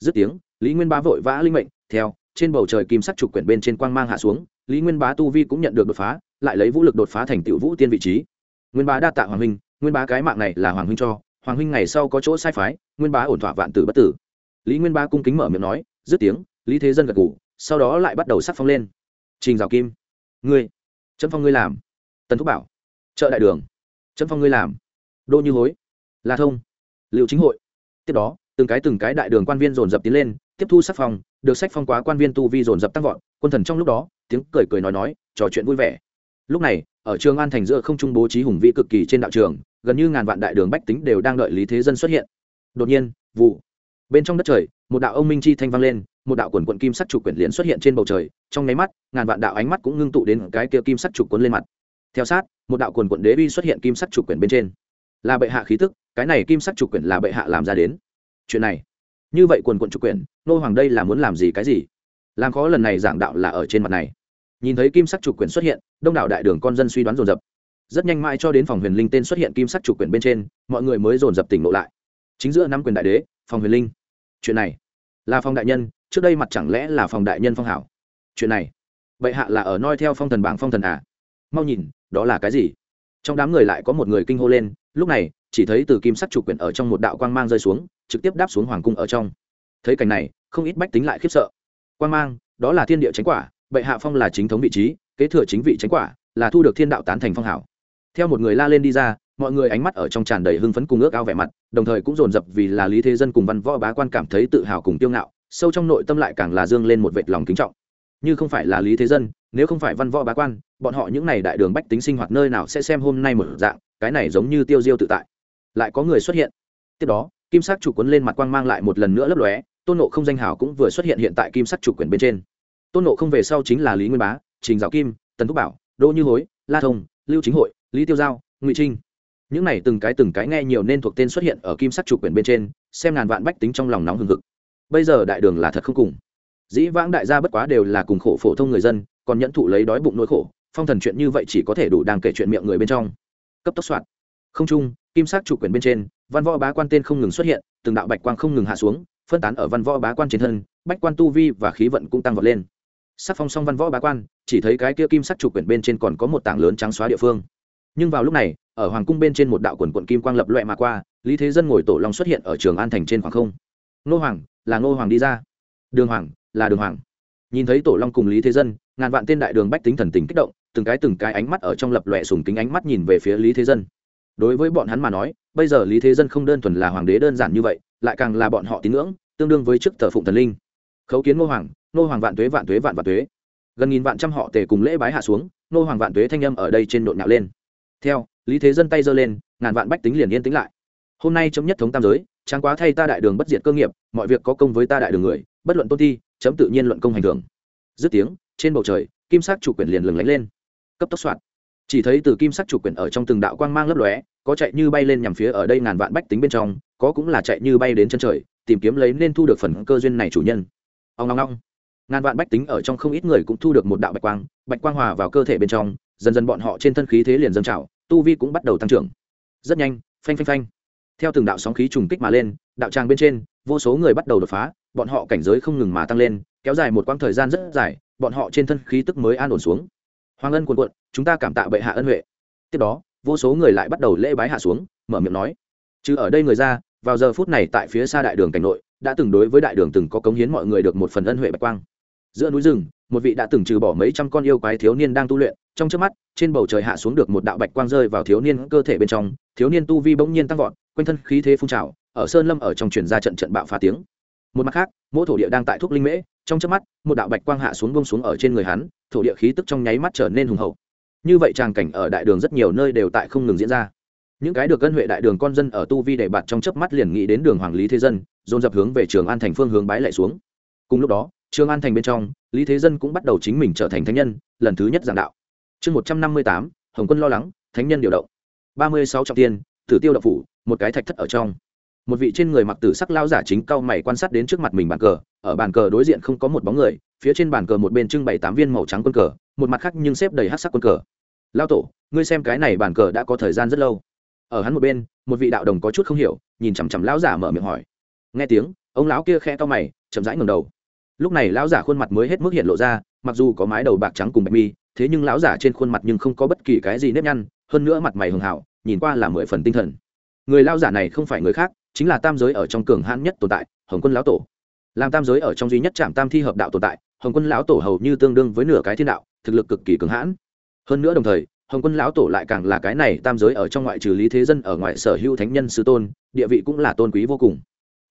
Dứt tiếng, lý nguyên bá vội vã linh mệnh, theo trên bầu trời kim sắc trục quyển bên trên quang mang hạ xuống, lý nguyên bá tu vi cũng nhận được đột phá, lại lấy vũ lực đột phá thành tựu vũ tiên vị trí. Nguyên bá đa tạ hoàng huynh, nguyên bá cái mạng này là hoàng huynh cho, hoàng huynh ngày sau có chỗ sai phái, nguyên bá ổn thỏa vạn tử bất tử. Lý nguyên bá cung kính mở miệng nói, dứt tiếng, lý thế dân gật ngủ sau đó lại bắt đầu sắc phong lên. Trình rào kim, ngươi, chấm phong ngươi làm. Tần thúc bảo, chợ đại đường, chấm phong ngươi làm. Đô như hối, la thông liệu chính hội. Tiếp đó, từng cái từng cái đại đường quan viên dồn dập tiến lên tiếp thu sắc phong, được sách phong quá quan viên tu vi dồn dập tăng vọt, quân thần trong lúc đó, tiếng cười cười nói nói, trò chuyện vui vẻ. Lúc này, ở trường an thành giữa không trung bố trí hùng vĩ cực kỳ trên đạo trường, gần như ngàn vạn đại đường bách tính đều đang đợi lý thế dân xuất hiện. Đột nhiên, vụ. Bên trong đất trời, một đạo ông minh chi thanh vang lên, một đạo quần quận kim sắc trục quyển liền xuất hiện trên bầu trời, trong nháy mắt, ngàn vạn đạo ánh mắt cũng ngưng tụ đến cái kia kim sắc trục quấn lên mặt. Theo sát, một đạo quần quận đế uy xuất hiện kim sắc trục quyển bên trên. Là bệ hạ khí tức, cái này kim sắc trục quyển là bệ hạ làm ra đến. Chuyện này như vậy quần quận trục quyền, nô hoàng đây là muốn làm gì cái gì? Làm khó lần này giảng đạo là ở trên mặt này. Nhìn thấy kim sắc trục quyền xuất hiện, đông đảo đại đường con dân suy đoán dồn dập. Rất nhanh mãi cho đến phòng huyền linh tên xuất hiện kim sắc trục quyền bên trên, mọi người mới dồn dập tỉnh ngộ lại. Chính giữa năm quyền đại đế, phòng huyền linh. Chuyện này là phòng đại nhân, trước đây mặt chẳng lẽ là phòng đại nhân phong hảo? Chuyện này, bệ hạ là ở noi theo phong thần bảng phong thần à? Mau nhìn, đó là cái gì? Trong đám người lại có một người kinh hô lên, lúc này, chỉ thấy từ kim sắc chủ quyền ở trong một đạo quang mang rơi xuống, trực tiếp đáp xuống hoàng cung ở trong. Thấy cảnh này, không ít bách tính lại khiếp sợ. Quang mang, đó là thiên địa tránh quả, bệ hạ phong là chính thống vị trí, kế thừa chính vị tránh quả, là thu được thiên đạo tán thành phong hảo. Theo một người la lên đi ra, mọi người ánh mắt ở trong tràn đầy hưng phấn cùng ước ao vẻ mặt, đồng thời cũng dồn dập vì là lý thế dân cùng văn võ bá quan cảm thấy tự hào cùng tiêu ngạo, sâu trong nội tâm lại càng là dương lên một vệt lòng kính trọng. Như không phải là lý thế dân nếu không phải văn võ bá quan, bọn họ những n à y đại đường bách tính sinh hoạt nơi nào sẽ xem hôm nay một dạng, cái này giống như tiêu diêu tự tại. Lại có người xuất hiện. Tiếp đó, kim sắc chủ quấn lên mặt quang mang lại một lần nữa lấp lóe, tôn nộ không danh hào cũng vừa xuất hiện hiện tại kim sắc chủ quyền bên trên. Tôn nộ không về sau chính là lý nguyên bá, trình giáo kim, tần thúc bảo, đỗ như hối, la thông, lưu chính hội, lý tiêu giao, ngụy trinh. Những này từng cái từng cái nghe nhiều nên thuộc tên xuất hiện ở kim sắc chủ quyền bên trên, xem ngàn vạn bách tính trong lòng nóng hừng hực. Bây giờ đại đường là thật không cùng. Dĩ vãng đại gia bất quá đều là cùng khổ phổ thông người dân còn nhẫn thụ lấy đói bụng nỗi khổ, phong thần chuyện như vậy chỉ có thể đủ đang kể chuyện miệng người bên trong. Cấp tốc soạn. Không trung, kim sắc chủ quyền bên trên, văn võ bá quan tên không ngừng xuất hiện, từng đạo bạch quang không ngừng hạ xuống, phân tán ở văn võ bá quan trên thân, bách quan tu vi và khí vận cũng tăng vọt lên. Sắc phong song văn võ bá quan, chỉ thấy cái kia kim sắc chủ quyền bên trên còn có một tảng lớn trắng xóa địa phương. Nhưng vào lúc này, ở hoàng cung bên trên một đạo quần quận kim quang lập loẹ mà qua, lý thế dân ngồi tổ long xuất hiện ở trường an thành trên khoảng không. Nô hoàng, là nô hoàng đi ra. Đường hoàng, là đường hoàng nhìn thấy tổ long cùng lý thế dân, ngàn vạn tên đại đường bách tính thần tình kích động, từng cái từng cái ánh mắt ở trong lập lòe sùng kính ánh mắt nhìn về phía lý thế dân. Đối với bọn hắn mà nói, bây giờ lý thế dân không đơn thuần là hoàng đế đơn giản như vậy, lại càng là bọn họ tín ngưỡng, tương đương với chức thờ phụng thần linh. Khấu kiến ngô hoàng ngô hoàng vạn tuế vạn tuế vạn vạn tuế. Gần nghìn vạn trăm họ tề cùng lễ bái hạ xuống, ngô hoàng vạn tuế thanh âm ở đây trên nộn nhạo lên. Theo, lý thế dân tay giơ lên, ngàn vạn bách tính liền yên tĩnh lại. Hôm nay chấm nhất thống tam giới trang quá thay ta đại đường bất diệt cơ nghiệp, mọi việc có công với ta đại đường người, bất luận tôn thi chấm tự nhiên luận công hành thường. Dứt tiếng, trên bầu trời, kim sắc chủ quyền liền lừng lánh lên. Cấp tốc soạn chỉ thấy từ kim sắc chủ quyền ở trong từng đạo quang mang lấp lóe, có chạy như bay lên nhằm phía ở đây ngàn vạn bách tính bên trong, có cũng là chạy như bay đến chân trời, tìm kiếm lấy nên thu được phần cơ duyên này chủ nhân. Ông long long ngàn vạn bách tính ở trong không ít người cũng thu được một đạo bạch quang bạch quang hòa vào cơ thể bên trong, dần dần bọn họ trên thân khí thế liền dâng trào, tu vi cũng bắt đầu tăng trưởng. Rất nhanh, phanh phanh phanh. Theo từng đạo sóng khí trùng kích mà lên, đạo tràng bên trên, vô số người bắt đầu đột phá bọn họ cảnh giới không ngừng mà tăng lên, kéo dài một quãng thời gian rất dài, bọn họ trên thân khí tức mới an ổn xuống. Hoàng ân cuồn cuộn, chúng ta cảm tạ bệ hạ ân huệ. Tiếp đó, vô số người lại bắt đầu lễ bái hạ xuống, mở miệng nói. Chứ ở đây người ra, vào giờ phút này tại phía xa đại đường cảnh nội, đã từng đối với đại đường từng có cống hiến mọi người được một phần ân huệ bạch quang. Giữa núi rừng, một vị đã từng trừ bỏ mấy trăm con yêu quái thiếu niên đang tu luyện, trong trước mắt, trên bầu trời hạ xuống được một đạo bạch quang rơi vào thiếu niên cơ thể bên trong, thiếu niên tu vi bỗng nhiên tăng vọt, quanh thân khí thế phun trào, ở sơn lâm ở trong truyền ra trận trận bạo phá tiếng một mặt khác, mỗi thổ địa đang tại thuốc linh mễ, trong chớp mắt, một đạo bạch quang hạ xuống bông xuống ở trên người hắn, thổ địa khí tức trong nháy mắt trở nên hùng hậu. Như vậy tràng cảnh ở đại đường rất nhiều nơi đều tại không ngừng diễn ra. Những cái được ân huệ đại đường con dân ở tu vi đệ bạt trong chớp mắt liền nghĩ đến đường hoàng lý thế dân, dồn dập hướng về trường an thành phương hướng bái lại xuống. Cùng lúc đó, trường an thành bên trong, lý thế dân cũng bắt đầu chính mình trở thành thánh nhân, lần thứ nhất giảng đạo. Chương một trăm năm mươi tám, hồng quân lo lắng, thánh nhân điều động. ba mươi sáu trọng tiên, tử tiêu đậu phủ, một cái thạch thất ở trong một vị trên người mặc tử sắc lao giả chính cao mày quan sát đến trước mặt mình bàn cờ, ở bàn cờ đối diện không có một bóng người, phía trên bàn cờ một bên trưng bày tám viên màu trắng quân cờ, một mặt khác nhưng xếp đầy hát sắc quân cờ. Lao tổ, ngươi xem cái này bàn cờ đã có thời gian rất lâu. Ở hắn một bên, một vị đạo đồng có chút không hiểu, nhìn chằm chằm lão giả mở miệng hỏi. Nghe tiếng, ông lão kia khe to mày, chậm rãi ngầm đầu. Lúc này lão giả khuôn mặt mới hết mức hiện lộ ra, mặc dù có mái đầu bạc trắng cùng bạch mi, thế nhưng lão giả trên khuôn mặt nhưng không có bất kỳ cái gì nếp nhăn, hơn nữa mặt mày hường hảo, nhìn qua là mười phần tinh thần. Người lão giả này không phải người khác chính là tam giới ở trong cường hãn nhất tồn tại, hồng quân lão tổ. Làm tam giới ở trong duy nhất trạm tam thi hợp đạo tồn tại, hồng quân lão tổ hầu như tương đương với nửa cái thiên đạo, thực lực cực kỳ cường hãn. Hơn nữa đồng thời, hồng quân lão tổ lại càng là cái này tam giới ở trong ngoại trừ lý thế dân ở ngoại sở hữu thánh nhân sư tôn, địa vị cũng là tôn quý vô cùng.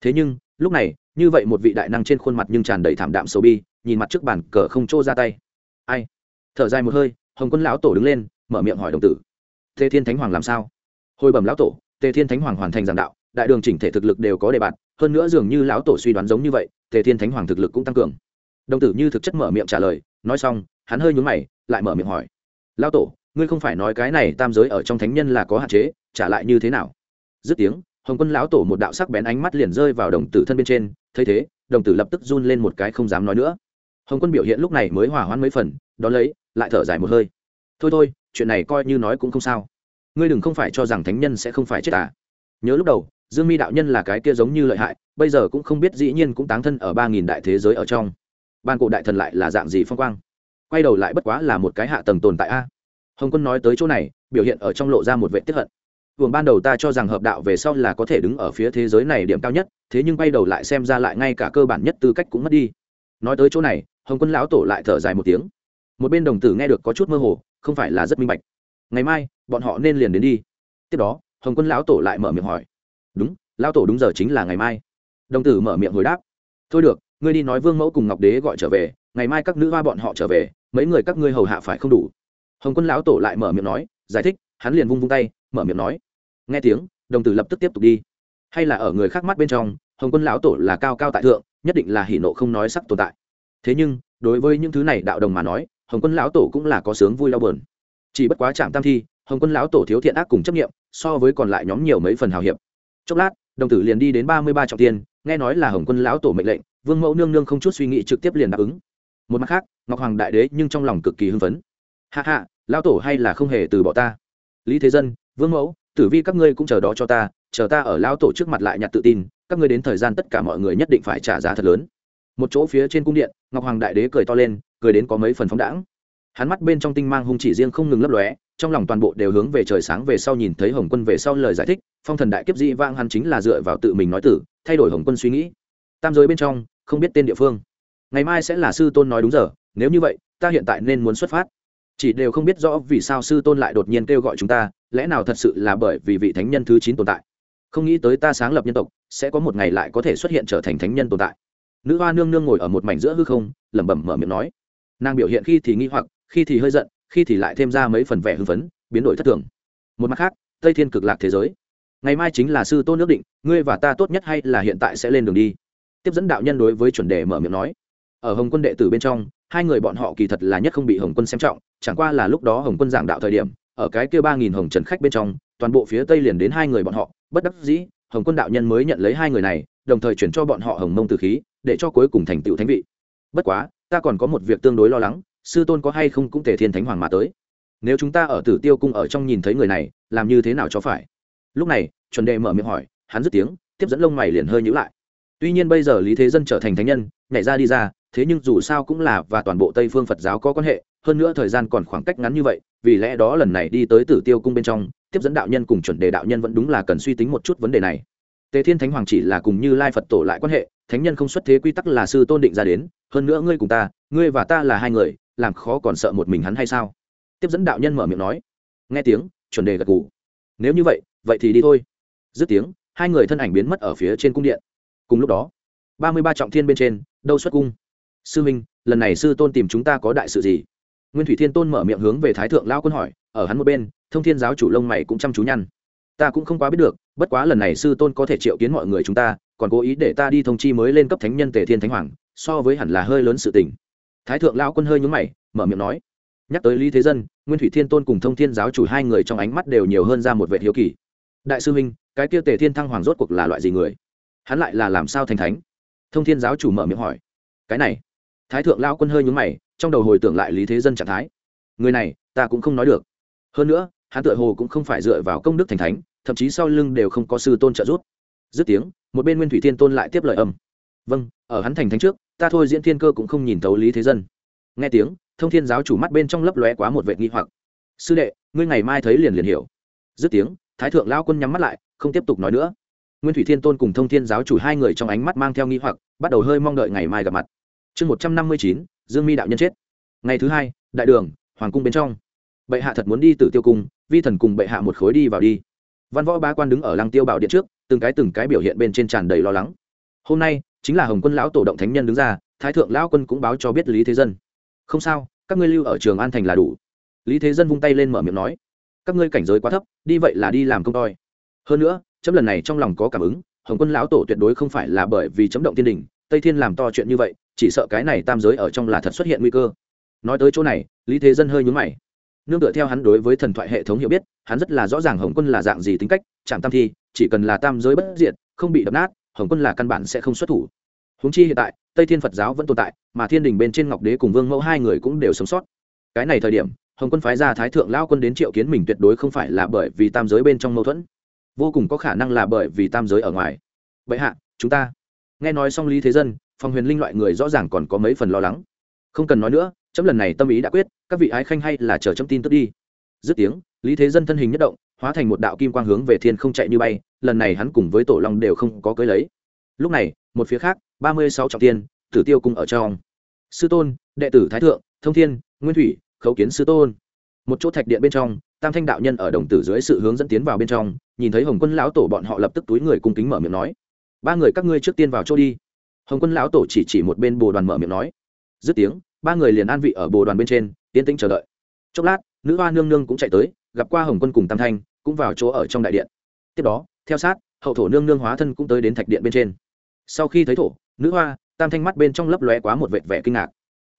Thế nhưng, lúc này, như vậy một vị đại năng trên khuôn mặt nhưng tràn đầy thảm đạm sầu bi, nhìn mặt trước bàn cờ không trô ra tay. Ai? Thở dài một hơi, hồng quân lão tổ đứng lên, mở miệng hỏi đồng tử. Tề thiên thánh hoàng làm sao? Hồi bẩm lão tổ, tề thiên thánh hoàng hoàn thành giảng đạo đại đường chỉnh thể thực lực đều có đề bạt, hơn nữa dường như lão tổ suy đoán giống như vậy, tề thiên thánh hoàng thực lực cũng tăng cường. Đồng tử như thực chất mở miệng trả lời, nói xong, hắn hơi nhún mày, lại mở miệng hỏi. Lão tổ, ngươi không phải nói cái này tam giới ở trong thánh nhân là có hạn chế, trả lại như thế nào? Dứt tiếng, hồng quân lão tổ một đạo sắc bén ánh mắt liền rơi vào đồng tử thân bên trên, thấy thế, đồng tử lập tức run lên một cái không dám nói nữa. Hồng quân biểu hiện lúc này mới hỏa hoãn mấy phần đón lấy, lại thở dài một hơi. Thôi thôi, chuyện này coi như nói cũng không sao. Ngươi đừng không phải cho rằng thánh nhân sẽ không phải chết à. Nhớ lúc đầu dương mi đạo nhân là cái kia giống như lợi hại, bây giờ cũng không biết dĩ nhiên cũng táng thân ở ba nghìn đại thế giới ở trong. Ban cổ đại thần lại là dạng gì phong quang? Quay đầu lại bất quá là một cái hạ tầng tồn tại a. Hồng quân nói tới chỗ này, biểu hiện ở trong lộ ra một vệ tiếp hận. Vùng ban đầu ta cho rằng hợp đạo về sau là có thể đứng ở phía thế giới này điểm cao nhất, thế nhưng quay đầu lại xem ra lại ngay cả cơ bản nhất tư cách cũng mất đi. Nói tới chỗ này, hồng quân lão tổ lại thở dài một tiếng. Một bên đồng tử nghe được có chút mơ hồ, không phải là rất minh bạch. Ngày mai, bọn họ nên liền đến đi. Tiếp đó, hồng quân lão tổ lại mở miệng hỏi đúng lao tổ đúng giờ chính là ngày mai. Đồng tử mở miệng hồi đáp. Thôi được, ngươi đi nói vương mẫu cùng ngọc đế gọi trở về, ngày mai các nữ hoa bọn họ trở về, mấy người các ngươi hầu hạ phải không đủ. Hồng quân lão tổ lại mở miệng nói, giải thích, hắn liền vung vung tay, mở miệng nói. Nghe tiếng, đồng tử lập tức tiếp tục đi. Hay là ở người khác mắt bên trong, hồng quân lão tổ là cao cao tại thượng, nhất định là hỷ nộ không nói sắc tồn tại. Thế nhưng, đối với những thứ này đạo đồng mà nói, hồng quân lão tổ cũng là có sướng vui đau bờn chỉ bất quá chạm tam thi, hồng quân lão tổ thiếu thiện ác cùng chấp nghiệm so với còn lại nhóm nhiều mấy phần hào hiệp chốc lát, đồng tử liền đi đến ba mươi ba trọng tiên, nghe nói là hồng quân lão tổ mệnh lệnh, vương mẫu nương nương không chút suy nghĩ trực tiếp liền đáp ứng. Một mặt khác, ngọc hoàng đại đế nhưng trong lòng cực kỳ hưng phấn. Hạ hạ lão tổ hay là không hề từ bỏ ta. Lý thế dân, vương mẫu, tử vi các ngươi cũng chờ đó cho ta, chờ ta ở lão tổ trước mặt lại nhặt tự tin, các ngươi đến thời gian tất cả mọi người nhất định phải trả giá thật lớn. Một chỗ phía trên cung điện, ngọc hoàng đại đế cười to lên, cười đến có mấy phần phóng đãng. Hắn mắt bên trong tinh mang hung chỉ riêng không ngừng lấp lóe, trong lòng toàn bộ đều hướng về trời sáng về sau nhìn thấy hồng quân về sau lời giải thích phong thần đại kiếp dị vang hắn chính là dựa vào tự mình nói tử, thay đổi hồng quân suy nghĩ. Tam giới bên trong, không biết tên địa phương. Ngày mai sẽ là sư tôn nói đúng giờ, nếu như vậy, ta hiện tại nên muốn xuất phát. Chỉ đều không biết rõ vì sao sư tôn lại đột nhiên kêu gọi chúng ta, lẽ nào thật sự là bởi vì vị thánh nhân thứ chín tồn tại? Không nghĩ tới ta sáng lập nhân tộc, sẽ có một ngày lại có thể xuất hiện trở thành thánh nhân tồn tại. Nữ hoa nương nương ngồi ở một mảnh giữa hư không, lẩm bẩm mở miệng nói. Nàng biểu hiện khi thì nghi hoặc, khi thì hơi giận, khi thì lại thêm ra mấy phần vẻ hưng phấn, biến đổi thất thường. Một mặt khác, tây thiên cực lạc thế giới ngày mai chính là sư tôn nước định, ngươi và ta tốt nhất hay là hiện tại sẽ lên đường đi? Tiếp dẫn đạo nhân đối với chuẩn đề mở miệng nói. Ở hồng quân đệ tử bên trong, hai người bọn họ kỳ thật là nhất không bị hồng quân xem trọng, chẳng qua là lúc đó hồng quân giảng đạo thời điểm, ở cái kia ba nghìn hồng trần khách bên trong, toàn bộ phía tây liền đến hai người bọn họ, bất đắc dĩ, hồng quân đạo nhân mới nhận lấy hai người này, đồng thời chuyển cho bọn họ hồng mông từ khí, để cho cuối cùng thành tựu thánh vị. Bất quá, ta còn có một việc tương đối lo lắng, sư tôn có hay không cũng thể thiên thánh hoàng mà tới. Nếu chúng ta ở tử tiêu cung ở trong nhìn thấy người này, làm như thế nào cho phải? Lúc này, chuẩn đề mở miệng hỏi, hắn dứt tiếng, tiếp dẫn lông mày liền hơi nhữ lại. Tuy nhiên bây giờ lý thế dân trở thành thánh nhân, nhảy ra đi ra, thế nhưng dù sao cũng là và toàn bộ tây phương phật giáo có quan hệ, hơn nữa thời gian còn khoảng cách ngắn như vậy, vì lẽ đó lần này đi tới tử tiêu cung bên trong, tiếp dẫn đạo nhân cùng chuẩn đề đạo nhân vẫn đúng là cần suy tính một chút vấn đề này. Tề thiên thánh hoàng chỉ là cùng như lai phật tổ lại quan hệ, thánh nhân không xuất thế quy tắc là sư tôn định ra đến, hơn nữa ngươi cùng ta, ngươi và ta là hai người, làm khó còn sợ một mình hắn hay sao? Tiếp dẫn đạo nhân mở miệng nói. Nghe tiếng, chuẩn đề gật g ủ nếu như vậy vậy thì đi thôi. Dứt tiếng, hai người thân ảnh biến mất ở phía trên cung điện. Cùng lúc đó, ba mươi ba trọng thiên bên trên, đâu xuất cung. Sư minh, lần này sư tôn tìm chúng ta có đại sự gì? Nguyên thủy thiên tôn mở miệng hướng về thái thượng lao quân hỏi, ở hắn một bên, thông thiên giáo chủ lông mày cũng chăm chú nhăn. Ta cũng không quá biết được, bất quá lần này sư tôn có thể triệu kiến mọi người chúng ta, còn cố ý để ta đi thông chi mới lên cấp thánh nhân tề thiên thánh hoàng, so với hẳn là hơi lớn sự tình. Thái thượng lao quân hơi nhúng mày, mở miệng nói, nhắc tới lý thế dân, nguyên thủy thiên tôn cùng thông thiên giáo chủ hai người trong ánh mắt đều nhiều hơn ra một vệ hiếu kỳ đại sư huynh, cái kia tề thiên thăng hoàng rốt cuộc là loại gì người? Hắn lại là làm sao thành thánh? Thông thiên giáo chủ mở miệng hỏi. Cái này. Thái thượng lao quân hơi nhúng mày, trong đầu hồi tưởng lại lý thế dân trạng thái. Người này, ta cũng không nói được. Hơn nữa, hắn tựa hồ cũng không phải dựa vào công đức thành thánh, thậm chí sau lưng đều không có sư tôn trợ giúp. Dứt tiếng, một bên nguyên thủy thiên tôn lại tiếp lời âm. Vâng ở hắn thành thánh trước, ta thôi diễn thiên cơ cũng không nhìn thấu lý thế dân. Nghe tiếng, thông thiên giáo chủ mắt bên trong lấp lóe quá một vệ nghi hoặc. Sư đệ, ngươi ngày mai thấy liền liền hiểu. Dứt tiếng thái thượng lao quân nhắm mắt lại, không tiếp tục nói nữa. Nguyên thủy thiên tôn cùng thông thiên giáo chủ hai người trong ánh mắt mang theo nghi hoặc, bắt đầu hơi mong đợi ngày mai gặp mặt. Chương một trăm năm mươi chín, dương mi đạo nhân chết. Ngày thứ hai, đại đường, hoàng cung bên trong. Bệ hạ thật muốn đi từ tiêu cung, vi thần cùng bệ hạ một khối đi vào đi. Văn võ ba quan đứng ở lăng tiêu bảo điện trước, từng cái từng cái biểu hiện bên trên tràn đầy lo lắng. Hôm nay, chính là hồng quân lão tổ động thánh nhân đứng ra, thái thượng lão quân cũng báo cho biết lý thế dân. Không sao, các ngươi lưu ở trường an thành là đủ. Lý thế dân vung tay lên mở miệng nói các ngươi cảnh giới quá thấp, đi vậy là đi làm công toi. Hơn nữa, chấm lần này trong lòng có cảm ứng, hồng quân lão tổ tuyệt đối không phải là bởi vì chấm động thiên đình, tây thiên làm to chuyện như vậy, chỉ sợ cái này tam giới ở trong là thật xuất hiện nguy cơ. Nói tới chỗ này, lý thế dân hơi nhún mày. Nương tựa theo hắn đối với thần thoại hệ thống hiểu biết, hắn rất là rõ ràng hồng quân là dạng gì tính cách, chạm tam thi, chỉ cần là tam giới bất diệt, không bị đập nát, hồng quân là căn bản sẽ không xuất thủ. Húng chi hiện tại, tây thiên phật giáo vẫn tồn tại, mà thiên đình bên trên ngọc đế cùng vương mẫu hai người cũng đều sống sót. Cái này thời điểm hồng quân phái ra thái thượng lao quân đến triệu kiến mình tuyệt đối không phải là bởi vì tam giới bên trong mâu thuẫn. Vô cùng có khả năng là bởi vì tam giới ở ngoài. Vậy hạ, chúng ta. Nghe nói xong lý thế dân phòng huyền linh loại người rõ ràng còn có mấy phần lo lắng. Không cần nói nữa, chấm lần này tâm ý đã quyết, các vị ái khanh hay là chờ chấm tin tức đi. Dứt tiếng, lý thế dân thân hình nhất động, hóa thành một đạo kim quang hướng về thiên không chạy như bay, lần này hắn cùng với tổ long đều không có cưới lấy. Lúc này, một phía khác, ba mươi sáu trọng tiên, tử tiêu cung ở trong. Sư tôn, đệ tử thái thượng, thông thiên, nguyên thủy khấu kiến sư tôn. Một chỗ thạch điện bên trong, tam thanh đạo nhân ở đồng tử dưới sự hướng dẫn tiến vào bên trong, nhìn thấy hồng quân lão tổ bọn họ lập tức túi người cung kính mở miệng nói, ba người các ngươi trước tiên vào chỗ đi. Hồng quân lão tổ chỉ chỉ một bên bồ đoàn mở miệng nói. Dứt tiếng, ba người liền an vị ở bồ đoàn bên trên, yên tĩnh chờ đợi. Chốc lát, nữ hoa nương nương cũng chạy tới, gặp qua hồng quân cùng tam thanh, cũng vào chỗ ở trong đại điện. Tiếp đó, theo sát, hậu thổ nương nương hóa thân cũng tới đến thạch điện bên trên. Sau khi thấy thổ, nữ hoa, tam thanh mắt bên trong lấp lóe quá một vệt vẻ kinh ngạc.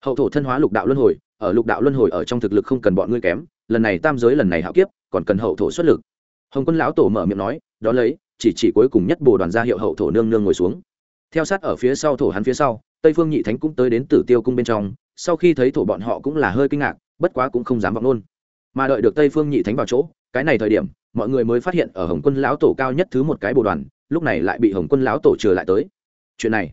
Hậu thổ thân hóa lục đạo luân hồi ở lục đạo luân hồi ở trong thực lực không cần bọn ngươi kém, lần này tam giới lần này hạo kiếp, còn cần hậu thổ xuất lực. Hồng quân lão tổ mở miệng nói, đó lấy, chỉ chỉ cuối cùng nhất bồ đoàn ra hiệu hậu thổ nương nương ngồi xuống. Theo sát ở phía sau thổ hắn phía sau, tây phương nhị thánh cũng tới đến tử tiêu cung bên trong, sau khi thấy thổ bọn họ cũng là hơi kinh ngạc, bất quá cũng không dám vọng luôn. Mà đợi được tây phương nhị thánh vào chỗ, cái này thời điểm, mọi người mới phát hiện ở hồng quân lão tổ cao nhất thứ một cái bồ đoàn, lúc này lại bị hồng quân lão tổ trừ lại tới. Chuyện này,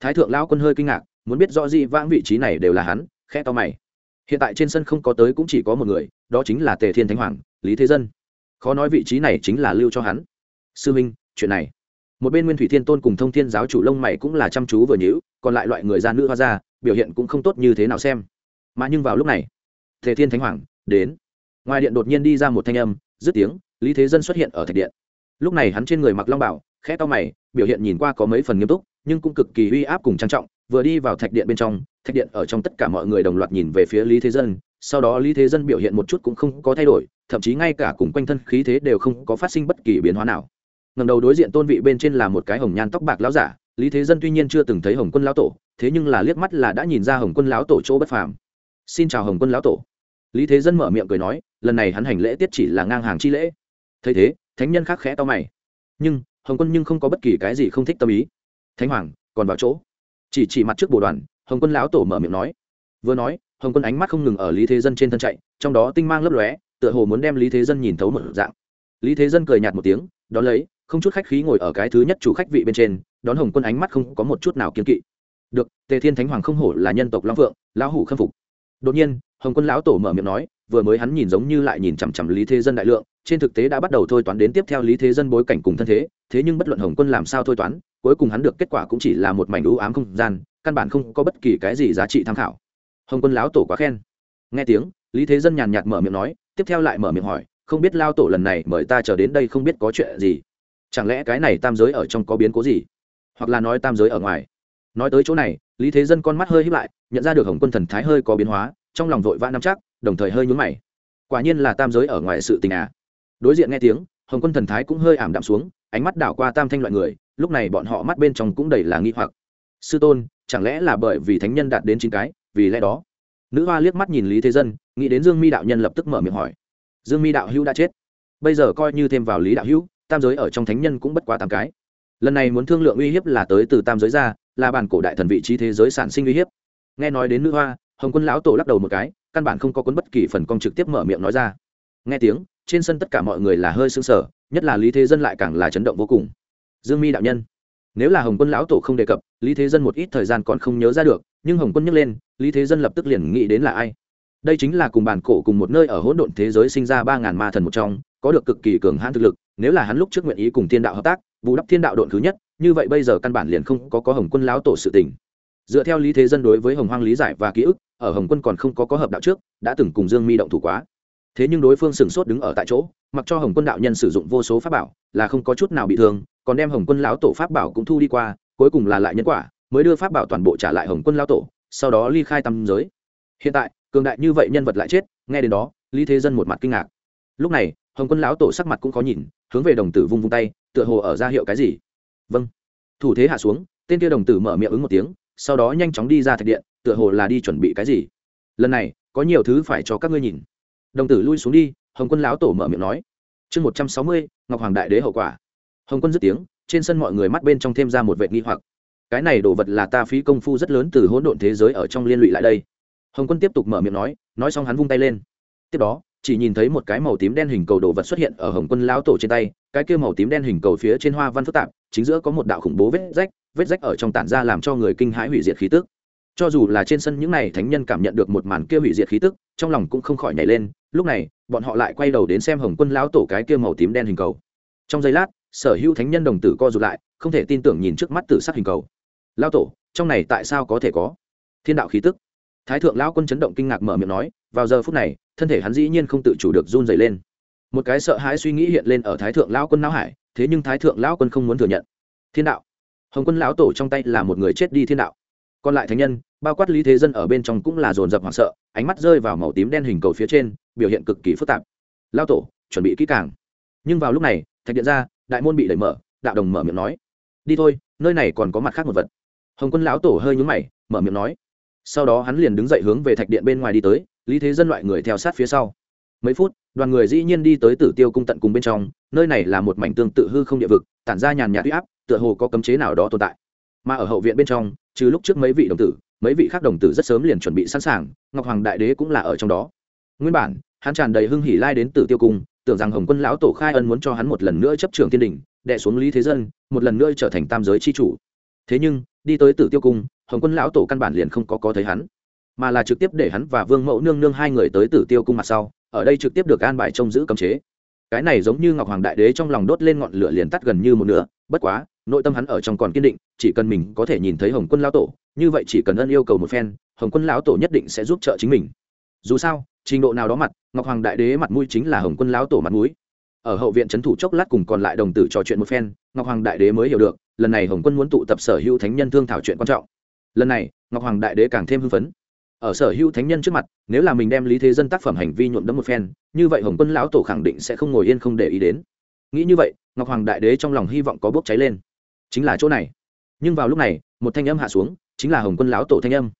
thái thượng lão quân hơi kinh ngạc, muốn biết rõ gì vãng vị trí này đều là hắn khe to mày hiện tại trên sân không có tới cũng chỉ có một người, đó chính là tề thiên thánh hoàng, lý thế dân. Khó nói vị trí này chính là lưu cho hắn. Sư minh, chuyện này. Một bên nguyên thủy thiên tôn cùng thông thiên giáo chủ lông mày cũng là chăm chú vừa nhữ còn lại loại người gia nữ hoa gia biểu hiện cũng không tốt như thế nào xem. Mà nhưng vào lúc này, tề thiên thánh hoàng đến. Ngoài điện đột nhiên đi ra một thanh âm, dứt tiếng, lý thế dân xuất hiện ở thạch điện. Lúc này hắn trên người mặc long bảo, khẽ to mày, biểu hiện nhìn qua có mấy phần nghiêm túc, nhưng cũng cực kỳ uy áp cùng trang trọng, vừa đi vào thạch điện bên trong thạch điện ở trong tất cả mọi người đồng loạt nhìn về phía lý thế dân, sau đó lý thế dân biểu hiện một chút cũng không có thay đổi, thậm chí ngay cả cùng quanh thân khí thế đều không có phát sinh bất kỳ biến hóa nào. Ngầm đầu đối diện tôn vị bên trên là một cái hồng nhan tóc bạc lão giả, lý thế dân tuy nhiên chưa từng thấy hồng quân lão tổ, thế nhưng là liếc mắt là đã nhìn ra hồng quân lão tổ chỗ bất phàm. Xin chào hồng quân lão tổ. Lý thế dân mở miệng cười nói, lần này hắn hành lễ tiết chỉ là ngang hàng chi lễ. Thấy thế, thánh nhân khác khẽ to mày. Nhưng, hồng quân nhưng không có bất kỳ cái gì không thích tâm ý. Thánh hoàng, còn vào chỗ. Chỉ chỉ mặt trước bồ đoàn hồng quân lão tổ mở miệng nói. Vừa nói, hồng quân ánh mắt không ngừng ở lý thế dân trên thân chạy, trong đó tinh mang lấp lóe, tựa hồ muốn đem lý thế dân nhìn thấu một dạng. Lý thế dân cười nhạt một tiếng, đón lấy, không chút khách khí ngồi ở cái thứ nhất chủ khách vị bên trên, đón hồng quân ánh mắt không có một chút nào kiên kỵ. Được, tề thiên thánh hoàng không hổ là nhân tộc long phượng, lão hủ khâm phục. Đột nhiên, hồng quân lão tổ mở miệng nói, vừa mới hắn nhìn giống như lại nhìn chằm chằm lý thế dân đại lượng, trên thực tế đã bắt đầu thôi toán đến tiếp theo lý thế dân bối cảnh cùng thân thế thế nhưng bất luận hồng quân làm sao thôi toán, cuối cùng hắn được kết quả cũng chỉ là một mảnh ưu ám không gian căn bản không có bất kỳ cái gì giá trị tham khảo. Hồng quân lão tổ quá khen. Nghe tiếng, lý thế dân nhàn nhạt mở miệng nói, tiếp theo lại mở miệng hỏi, không biết lao tổ lần này mời ta chờ đến đây không biết có chuyện gì? Chẳng lẽ cái này tam giới ở trong có biến cố gì? Hoặc là nói tam giới ở ngoài? Nói tới chỗ này, lý thế dân con mắt hơi hít lại, nhận ra được hồng quân thần thái hơi có biến hóa, trong lòng vội vã nắm chắc, đồng thời hơi nhún mày. Quả nhiên là tam giới ở ngoài sự tình à. Đối diện nghe tiếng, hồng quân thần thái cũng hơi ảm đạm xuống, ánh mắt đảo qua tam thanh loại người, lúc này bọn họ mắt bên trong cũng đầy là nghi hoặc. Sư tôn chẳng lẽ là bởi vì thánh nhân đạt đến chín cái, vì lẽ đó? Nữ hoa liếc mắt nhìn lý thế dân, nghĩ đến dương mi đạo nhân lập tức mở miệng hỏi. Dương mi đạo hữu đã chết. Bây giờ coi như thêm vào lý đạo hữu, tam giới ở trong thánh nhân cũng bất quá tám cái. Lần này muốn thương lượng uy hiếp là tới từ tam giới ra, là bản cổ đại thần vị trí thế giới sản sinh uy hiếp. Nghe nói đến nữ hoa, hồng quân lão tổ lắc đầu một cái, căn bản không có cuốn bất kỳ phần công trực tiếp mở miệng nói ra. Nghe tiếng, trên sân tất cả mọi người là hơi sưng sở nhất là lý thế dân lại càng là chấn động vô cùng. Dương mi đạo nhân nếu là hồng quân lão tổ không đề cập, lý thế dân một ít thời gian còn không nhớ ra được, nhưng hồng quân nhắc lên, lý thế dân lập tức liền nghĩ đến là ai. Đây chính là cùng bản cổ cùng một nơi ở hỗn độn thế giới sinh ra ba ngàn ma thần một trong, có được cực kỳ cường hãn thực lực, nếu là hắn lúc trước nguyện ý cùng thiên đạo hợp tác, bù đắp thiên đạo độn thứ nhất, như vậy bây giờ căn bản liền không có có hồng quân lão tổ sự tình. Dựa theo lý thế dân đối với hồng hoang lý giải và ký ức, ở hồng quân còn không có có hợp đạo trước, đã từng cùng dương mi động thủ quá thế nhưng đối phương sửng sốt đứng ở tại chỗ, mặc cho hồng quân đạo nhân sử dụng vô số pháp bảo, là không có chút nào bị thương, còn đem hồng quân lão tổ pháp bảo cũng thu đi qua, cuối cùng là lại nhân quả, mới đưa pháp bảo toàn bộ trả lại hồng quân lão tổ, sau đó ly khai tâm giới. Hiện tại, cường đại như vậy nhân vật lại chết, nghe đến đó, lý thế dân một mặt kinh ngạc. Lúc này, hồng quân lão tổ sắc mặt cũng khó nhìn, hướng về đồng tử vung vung tay, tựa hồ ở ra hiệu cái gì. Vâng. Thủ thế hạ xuống, tên kia đồng tử mở miệng ứng một tiếng, sau đó nhanh chóng đi ra thạch điện, tựa hồ là đi chuẩn bị cái gì. Lần này, có nhiều thứ phải cho các ngươi nhìn đồng tử lui xuống đi, hồng quân lão tổ mở miệng nói. Chương một trăm sáu mươi, ngọc hoàng đại đế hậu quả. Hồng quân dứt tiếng, trên sân mọi người mắt bên trong thêm ra một vệ nghi hoặc. Cái này đồ vật là ta phí công phu rất lớn từ hỗn độn thế giới ở trong liên lụy lại đây. Hồng quân tiếp tục mở miệng nói nói xong hắn vung tay lên. Tiếp đó, chỉ nhìn thấy một cái màu tím đen hình cầu đồ vật xuất hiện ở hồng quân lão tổ trên tay, cái kia màu tím đen hình cầu phía trên hoa văn phức tạp, chính giữa có một đạo khủng bố vết rách vết rách ở trong tản ra làm cho người kinh hãi hủy diệt khí tức. Cho dù là trên sân những này thánh nhân cảm nhận được một màn kia hủy diệt khí tức, trong lòng cũng không khỏi nhảy lên lúc này, bọn họ lại quay đầu đến xem hồng quân lão tổ cái kia màu tím đen hình cầu. Trong giây lát, sở hữu thánh nhân đồng tử co rụt lại, không thể tin tưởng nhìn trước mắt tử sắc hình cầu. Lão tổ, trong này tại sao có thể có? Thiên đạo khí tức. Thái thượng lão quân chấn động kinh ngạc mở miệng nói, vào giờ phút này, thân thể hắn dĩ nhiên không tự chủ được run dày lên. Một cái sợ hãi suy nghĩ hiện lên ở thái thượng lão quân não hải, thế nhưng thái thượng lão quân không muốn thừa nhận. Thiên đạo. Hồng quân lão tổ trong tay là một người chết đi thiên đạo. Còn lại thánh nhân, bao quát lý thế dân ở bên trong cũng là dồn dập hoảng sợ ánh mắt rơi vào màu tím đen hình cầu phía trên, biểu hiện cực kỳ phức tạp. Lao tổ, chuẩn bị kỹ càng. Nhưng vào lúc này, thạch điện ra, đại môn bị đẩy mở, đạo đồng mở miệng nói. Đi thôi, nơi này còn có mặt khác một vật. Hồng quân lão tổ hơi nhúng mày, mở miệng nói. Sau đó hắn liền đứng dậy hướng về thạch điện bên ngoài đi tới, lý thế dân loại người theo sát phía sau. Mấy phút, đoàn người dĩ nhiên đi tới tử tiêu cung tận cùng bên trong, nơi này là một mảnh tương tự hư không địa vực, tản ra nhàn nhạt huy áp, tựa hồ có cấm chế nào đó tồn tại. Mà ở hậu viện bên trong, trừ lúc trước mấy vị đồng tử mấy vị khác đồng tử rất sớm liền chuẩn bị sẵn sàng, ngọc hoàng đại đế cũng là ở trong đó. Nguyên bản, hắn tràn đầy hưng hỉ lai đến tử tiêu cung, tưởng rằng hồng quân lão tổ khai ân muốn cho hắn một lần nữa chấp trường thiên đình đệ xuống lý thế dân, một lần nữa trở thành tam giới c h i chủ. Thế nhưng, đi tới tử tiêu cung, hồng quân lão tổ căn bản liền không có có thấy hắn, mà là trực tiếp để hắn và vương mẫu nương nương hai người tới tử tiêu cung mặt sau, ở đây trực tiếp được an bài trông giữ cấm chế. Cái này giống như ngọc hoàng đại đế trong lòng đốt lên ngọn lửa liền tắt gần như một nửa, bất quá nội tâm hắn ở trong còn kiên định, chỉ cần mình có thể nhìn thấy hồng quân lão tổ, như vậy chỉ cần ân yêu cầu một phen, hồng quân lão tổ nhất định sẽ giúp trợ chính mình. Dù sao, trình độ nào đó mặt, ngọc hoàng đại đế mặt mũi chính là hồng quân lão tổ mặt mũi. Ở hậu viện trấn thủ chốc lát cùng còn lại đồng tử trò chuyện một phen, ngọc hoàng đại đế mới hiểu được, lần này hồng quân muốn tụ tập sở hữu thánh nhân thương thảo chuyện quan trọng. Lần này, ngọc hoàng đại đế càng thêm hưng phấn. Ở sở hữu thánh nhân trước mặt, nếu là mình đem lý thế dân tác phẩm hành vi nhuộm đấm một phen, như vậy hồng quân lão tổ khẳng định sẽ không ngồi yên không để ý đến. Nghĩ như vậy, ngọc hoàng đại đế trong lòng hy vọng có bốc cháy lên chính là chỗ này. Nhưng vào lúc này, một thanh âm hạ xuống, chính là hồng quân lão tổ thanh âm.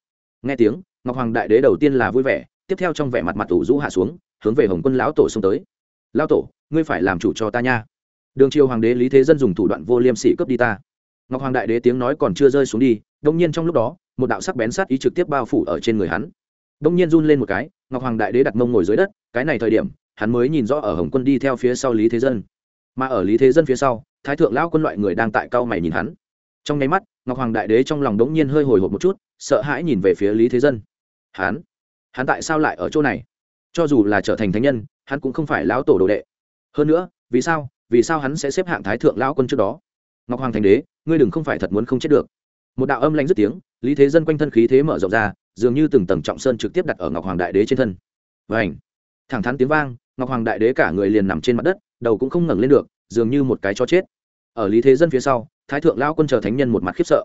Nghe tiếng, ngọc hoàng đại đế đầu tiên là vui vẻ, tiếp theo trong vẻ mặt mặt ủ rũ hạ xuống, hướng về hồng quân lão tổ xông tới. Lão tổ, ngươi phải làm chủ cho ta nha. Đường triều hoàng đế lý thế dân dùng thủ đoạn vô liêm sỉ cướp đi ta. Ngọc hoàng đại đế tiếng nói còn chưa rơi xuống đi, đông nhiên trong lúc đó, một đạo sắc bén sát ý trực tiếp bao phủ ở trên người hắn. Đông nhiên run lên một cái, ngọc hoàng đại đế đặt mông ngồi dưới đất, cái này thời điểm, hắn mới nhìn rõ ở hồng quân đi theo phía sau lý thế dân. Mà ở lý thế dân phía sau thái thượng lão quân loại người đang tại cao mày nhìn hắn. Trong nháy mắt, ngọc hoàng đại đế trong lòng đống nhiên hơi hồi hộp một chút, sợ hãi nhìn về phía lý thế dân. Hắn? Hắn tại sao lại ở chỗ này? Cho dù là trở thành thánh nhân, hắn cũng không phải lão tổ đồ đệ. Hơn nữa, vì sao vì sao hắn sẽ xếp hạng thái thượng lão quân trước đó? Ngọc hoàng thành đế, ngươi đừng không phải thật muốn không chết được. Một đạo âm lanh dứt tiếng, lý thế dân quanh thân khí thế mở rộng ra, dường như từng tầng trọng sơn trực tiếp đặt ở ngọc hoàng đại đế trên thân. Vảnh thẳng thắn tiếng vang, ngọc hoàng đại đế cả người liền nằm trên mặt đất, đầu cũng không ngẩng lên được, dường như một cái cho chết ở lý thế dân phía sau, thái thượng lao quân chờ thánh nhân một mặt khiếp sợ.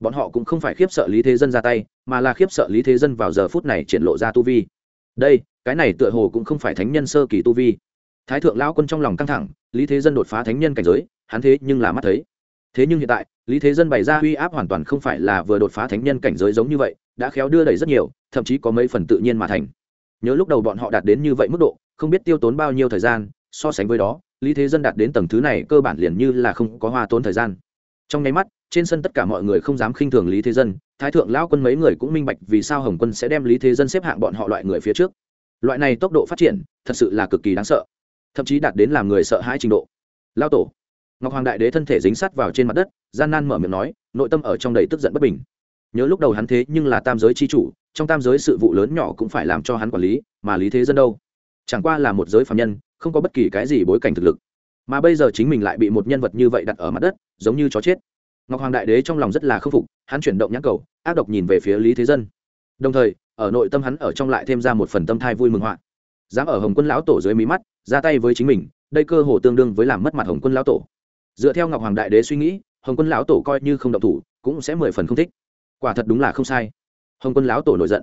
Bọn họ cũng không phải khiếp sợ lý thế dân ra tay, mà là khiếp sợ lý thế dân vào giờ phút này triển lộ ra tu vi. Đây, cái này tựa hồ cũng không phải thánh nhân sơ kỳ tu vi. Thái thượng lao quân trong lòng căng thẳng, lý thế dân đột phá thánh nhân cảnh giới, hắn thế nhưng là mắt thấy. Thế nhưng hiện tại, lý thế dân bày ra uy áp hoàn toàn không phải là vừa đột phá thánh nhân cảnh giới giống như vậy, đã khéo đưa đẩy rất nhiều, thậm chí có mấy phần tự nhiên mà thành. Nhớ lúc đầu bọn họ đạt đến như vậy mức độ, không biết tiêu tốn bao nhiêu thời gian, so sánh với đó lý thế dân đạt đến tầng thứ này cơ bản liền như là không có hoa tốn thời gian. Trong nháy mắt, trên sân tất cả mọi người không dám khinh thường lý thế dân, thái thượng lão quân mấy người cũng minh bạch vì sao hồng quân sẽ đem lý thế dân xếp hạng bọn họ loại người phía trước. Loại này tốc độ phát triển, thật sự là cực kỳ đáng sợ, thậm chí đạt đến làm người sợ hãi trình độ. Lao tổ, ngọc hoàng đại đế thân thể dính sát vào trên mặt đất, gian nan mở miệng nói, nội tâm ở trong đầy tức giận bất bình. Nhớ lúc đầu hắn thế nhưng là tam giới c h i chủ, trong tam giới sự vụ lớn nhỏ cũng phải làm cho hắn quản lý, mà lý thế dân đâu? Chẳng qua là một giới phạm nhân không có bất kỳ cái gì bối cảnh thực lực. Mà bây giờ chính mình lại bị một nhân vật như vậy đặt ở mặt đất, giống như chó chết. Ngọc hoàng đại đế trong lòng rất là khâm phục, hắn chuyển động nhãn cầu, ác độc nhìn về phía lý thế dân. Đồng thời, ở nội tâm hắn ở trong lại thêm ra một phần tâm thai vui mừng họa. Dám ở hồng quân lão tổ dưới mí mắt, ra tay với chính mình, đây cơ hồ tương đương với làm mất mặt hồng quân lão tổ. Dựa theo ngọc hoàng đại đế suy nghĩ, hồng quân lão tổ coi như không động thủ, cũng sẽ mười phần không thích. Quả thật đúng là không sai. Hồng quân lão tổ nổi giận.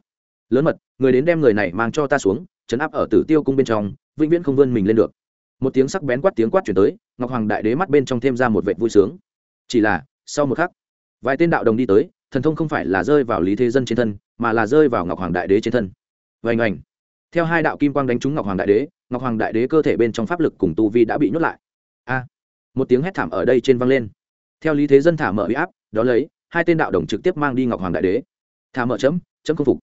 Lớn mật, người đến đem người này mang cho ta xuống chấn áp ở tử tiêu cung bên trong vĩnh viễn không vươn mình lên được. Một tiếng sắc bén quát tiếng quát chuyển tới, ngọc hoàng đại đế mắt bên trong thêm ra một vệt vui sướng. Chỉ là, sau một khắc, vài tên đạo đồng đi tới, thần thông không phải là rơi vào lý thế dân trên thân, mà là rơi vào ngọc hoàng đại đế trên thân. Vành ảnh. Theo hai đạo kim quang đánh trúng ngọc hoàng đại đế, ngọc hoàng đại đế cơ thể bên trong pháp lực cùng tu vi đã bị nhốt lại. A! Một tiếng hét thảm ở đây trên vang lên. Theo lý thế dân thả mở huy áp, đó lấy, hai tên đạo đồng trực tiếp mang đi ngọc hoàng đại đế. Thả mở chấm chấm công phục.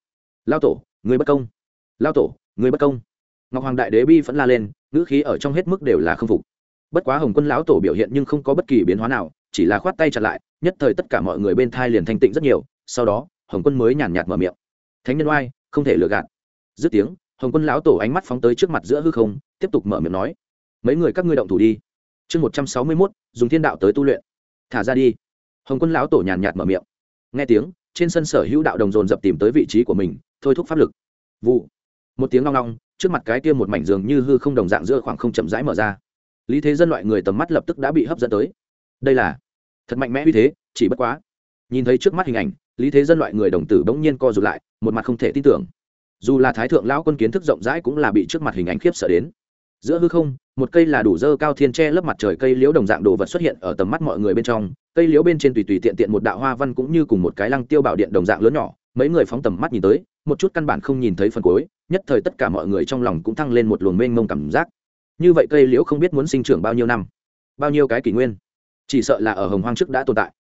Lao tổ, người bất công. Lao tổ, người bất công ngọc hoàng đại đế bi vẫn la lên, ngữ khí ở trong hết mức đều là không phục. Bất quá hồng quân lão tổ biểu hiện nhưng không có bất kỳ biến hóa nào, chỉ là khoát tay chặt lại, nhất thời tất cả mọi người bên thai liền thanh tịnh rất nhiều, sau đó, hồng quân mới nhàn nhạt mở miệng. Thánh nhân oai, không thể lừa gạt. Dứt tiếng, hồng quân lão tổ ánh mắt phóng tới trước mặt giữa hư không, tiếp tục mở miệng nói, mấy người các ngươi động thủ đi. Chương một trăm sáu mươi mốt, dùng thiên đạo tới tu luyện. Thả ra đi. Hồng quân lão tổ nhàn nhạt mở miệng. Nghe tiếng, trên sân sở hữu đạo đồng dồn dập tìm tới vị trí của mình, thôi thúc pháp lực. Vụ. Một tiếng long long trước mặt cái kia một mảnh giường như hư không đồng dạng giữa khoảng không chậm rãi mở ra. Lý thế dân loại người tầm mắt lập tức đã bị hấp dẫn tới. Đây là thật mạnh mẽ uy thế, chỉ bất quá. Nhìn thấy trước mắt hình ảnh, lý thế dân loại người đồng tử bỗng nhiên co rụt lại, một mặt không thể tin tưởng. Dù là thái thượng lão quân kiến thức rộng rãi cũng là bị trước mặt hình ảnh khiếp sợ đến. Giữa hư không, một cây là đủ dơ cao thiên tre lấp mặt trời cây liễu đồng dạng đồ vật xuất hiện ở tầm mắt mọi người bên trong. Cây liễu bên trên tùy tùy tiện tiện một đạo hoa văn cũng như cùng một cái lăng tiêu bảo điện đồng dạng lớn nhỏ, mấy người phóng tầm mắt nhìn tới một chút căn bản không nhìn thấy phần cuối, nhất thời tất cả mọi người trong lòng cũng thăng lên một luồng mênh mông cảm giác. Như vậy cây liễu không biết muốn sinh trưởng bao nhiêu năm, bao nhiêu cái kỷ nguyên, chỉ sợ là ở hồng hoang trước đã tồn tại.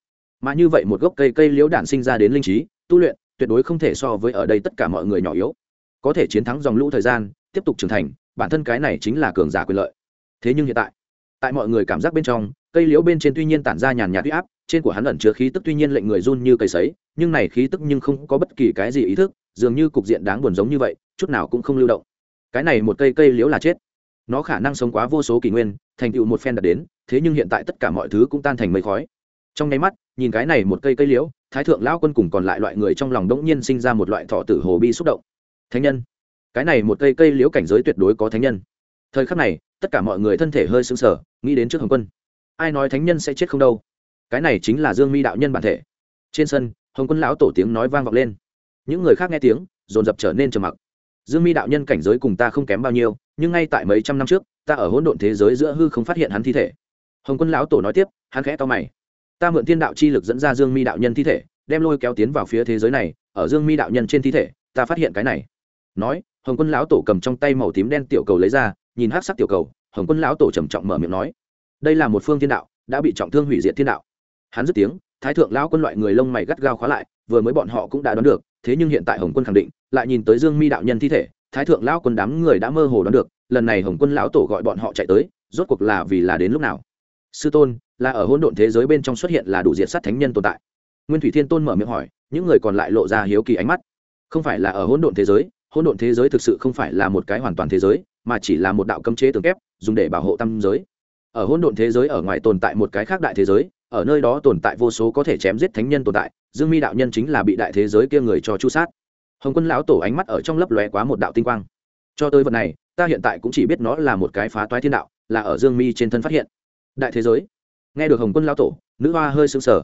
Mà như vậy một gốc cây cây liễu đản sinh ra đến linh trí, tu luyện, tuyệt đối không thể so với ở đây tất cả mọi người nhỏ yếu. Có thể chiến thắng dòng lũ thời gian, tiếp tục trưởng thành, bản thân cái này chính là cường giả quyền lợi. Thế nhưng hiện tại tại mọi người cảm giác bên trong, cây liễu bên trên tuy nhiên tản ra nhàn nhạt huy áp, trên của hắn ẩn chứa khí tức tuy nhiên lệnh người run như cây sấy, nhưng này khí tức nhưng không có bất kỳ cái gì ý thức dường như cục diện đáng buồn giống như vậy, chút nào cũng không lưu động. Cái này một cây cây liễu là chết. Nó khả năng sống quá vô số kỷ nguyên, thành tựu một phen đạt đến, thế nhưng hiện tại tất cả mọi thứ cũng tan thành mây khói. Trong nháy mắt, nhìn cái này một cây cây liễu, thái thượng lão quân cùng còn lại loại người trong lòng đống nhiên sinh ra một loại thọ tử hồ bi xúc động. Thánh nhân. Cái này một cây cây liễu cảnh giới tuyệt đối có thánh nhân. Thời khắc này, tất cả mọi người thân thể hơi sững sờ, nghĩ đến trước hồng quân. Ai nói thánh nhân sẽ chết không đâu? Cái này chính là dương mi đạo nhân bản thể. Trên sân, hồng quân lão tổ tiếng nói vang vọng lên những người khác nghe tiếng, dồn dập trở nên trầm mặc. Dương mi đạo nhân cảnh giới cùng ta không kém bao nhiêu, nhưng ngay tại mấy trăm năm trước, ta ở hỗn độn thế giới giữa hư không phát hiện hắn thi thể. Hồng quân lão tổ nói tiếp, hắn khẽ to mày. Ta mượn thiên đạo chi lực dẫn ra dương mi đạo nhân thi thể, đem lôi kéo tiến vào phía thế giới này, ở dương mi đạo nhân trên thi thể, ta phát hiện cái này. Nói, hồng quân lão tổ cầm trong tay màu tím đen tiểu cầu lấy ra, nhìn hát sắc tiểu cầu, hồng quân lão tổ trầm trọng mở miệng nói. Đây là một phương thiên đạo, đã bị trọng thương hủy diệt thiên đạo. Hắn dứt tiếng thái thượng lão quân loại người lông mày gắt gao khóa lại, vừa mới bọn họ cũng đã đoán được, thế nhưng hiện tại hồng quân khẳng định, lại nhìn tới dương mi đạo nhân thi thể, thái thượng lão quân đám người đã mơ hồ đoán được, lần này hồng quân lão tổ gọi bọn họ chạy tới, rốt cuộc là vì là đến lúc nào? Sư tôn, là ở hỗn độn thế giới bên trong xuất hiện là đủ diện sát thánh nhân tồn tại. Nguyên thủy thiên tôn mở miệng hỏi, những người còn lại lộ ra hiếu kỳ ánh mắt. Không phải là ở hỗn độn thế giới, hỗn độn thế giới thực sự không phải là một cái hoàn toàn thế giới, mà chỉ là một đạo cấm chế tường kép, dùng để bảo hộ tâm giới. Ở hỗn độn thế giới ở ngoài tồn tại một cái khác đại thế giới ở nơi đó tồn tại vô số có thể chém giết thánh nhân tồn tại, dương mi đạo nhân chính là bị đại thế giới kia người cho chu sát. Hồng quân lão tổ ánh mắt ở trong lấp lóe quá một đạo tinh quang. Cho tới vật này, ta hiện tại cũng chỉ biết nó là một cái phá toái thiên đạo, là ở dương mi trên thân phát hiện. Đại thế giới. Nghe được hồng quân lão tổ, nữ hoa hơi sững sờ.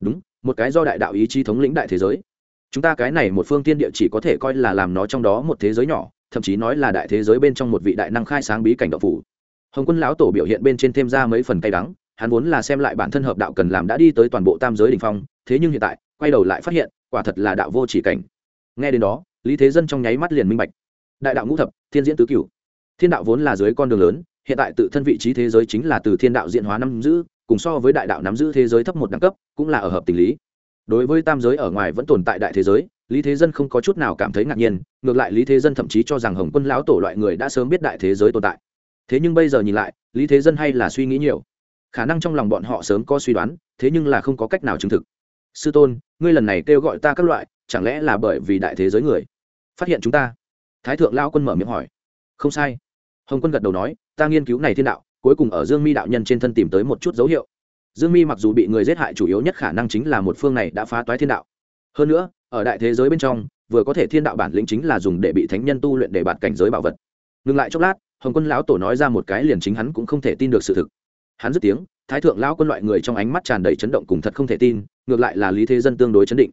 Đúng, một cái do đại đạo ý chí thống lĩnh đại thế giới. Chúng ta cái này một phương tiên địa chỉ có thể coi là làm nó trong đó một thế giới nhỏ, thậm chí nói là đại thế giới bên trong một vị đại năng khai sáng bí cảnh đạo phủ. Hồng quân lão tổ biểu hiện bên trên thêm ra mấy phần cay đắng hắn vốn là xem lại bản thân hợp đạo cần làm đã đi tới toàn bộ tam giới đ ỉ n h phong, thế nhưng hiện tại, quay đầu lại phát hiện, quả thật là đạo vô chỉ cảnh. Nghe đến đó, lý thế dân trong nháy mắt liền minh bạch. Đại đạo ngũ thập, thiên diễn tứ cửu. Thiên đạo vốn là dưới con đường lớn, hiện tại tự thân vị trí thế giới chính là từ thiên đạo diện hóa nắm giữ, cùng so với đại đạo nắm giữ thế giới thấp một đẳng cấp, cũng là ở hợp tình lý. Đối với tam giới ở ngoài vẫn tồn tại đại thế giới, lý thế dân không có chút nào cảm thấy ngạc nhiên, ngược lại lý thế dân thậm chí cho rằng hồng quân lão tổ loại người đã sớm biết đại thế giới tồn tại. Thế nhưng bây giờ nhìn lại, lý thế dân hay là suy nghĩ nhiều khả năng trong lòng bọn họ sớm có suy đoán, thế nhưng là không có cách nào chứng thực. Sư tôn, ngươi lần này kêu gọi ta các loại, chẳng lẽ là bởi vì đại thế giới người? Phát hiện chúng ta. Thái thượng lao quân mở miệng hỏi. Không sai. Hồng quân gật đầu nói, ta nghiên cứu này thiên đạo, cuối cùng ở dương mi đạo nhân trên thân tìm tới một chút dấu hiệu. Dương mi mặc dù bị người giết hại chủ yếu nhất khả năng chính là một phương này đã phá toái thiên đạo. Hơn nữa, ở đại thế giới bên trong, vừa có thể thiên đạo bản lĩnh chính là dùng để bị thánh nhân tu luyện để bạt cảnh giới bảo vật. Ngừng lại chốc lát, hồng quân lão tổ nói ra một cái liền chính hắn cũng không thể tin được sự thực hắn dứt tiếng, thái thượng lão quân loại người trong ánh mắt tràn đầy chấn động cùng thật không thể tin, ngược lại là lý thế dân tương đối chấn định.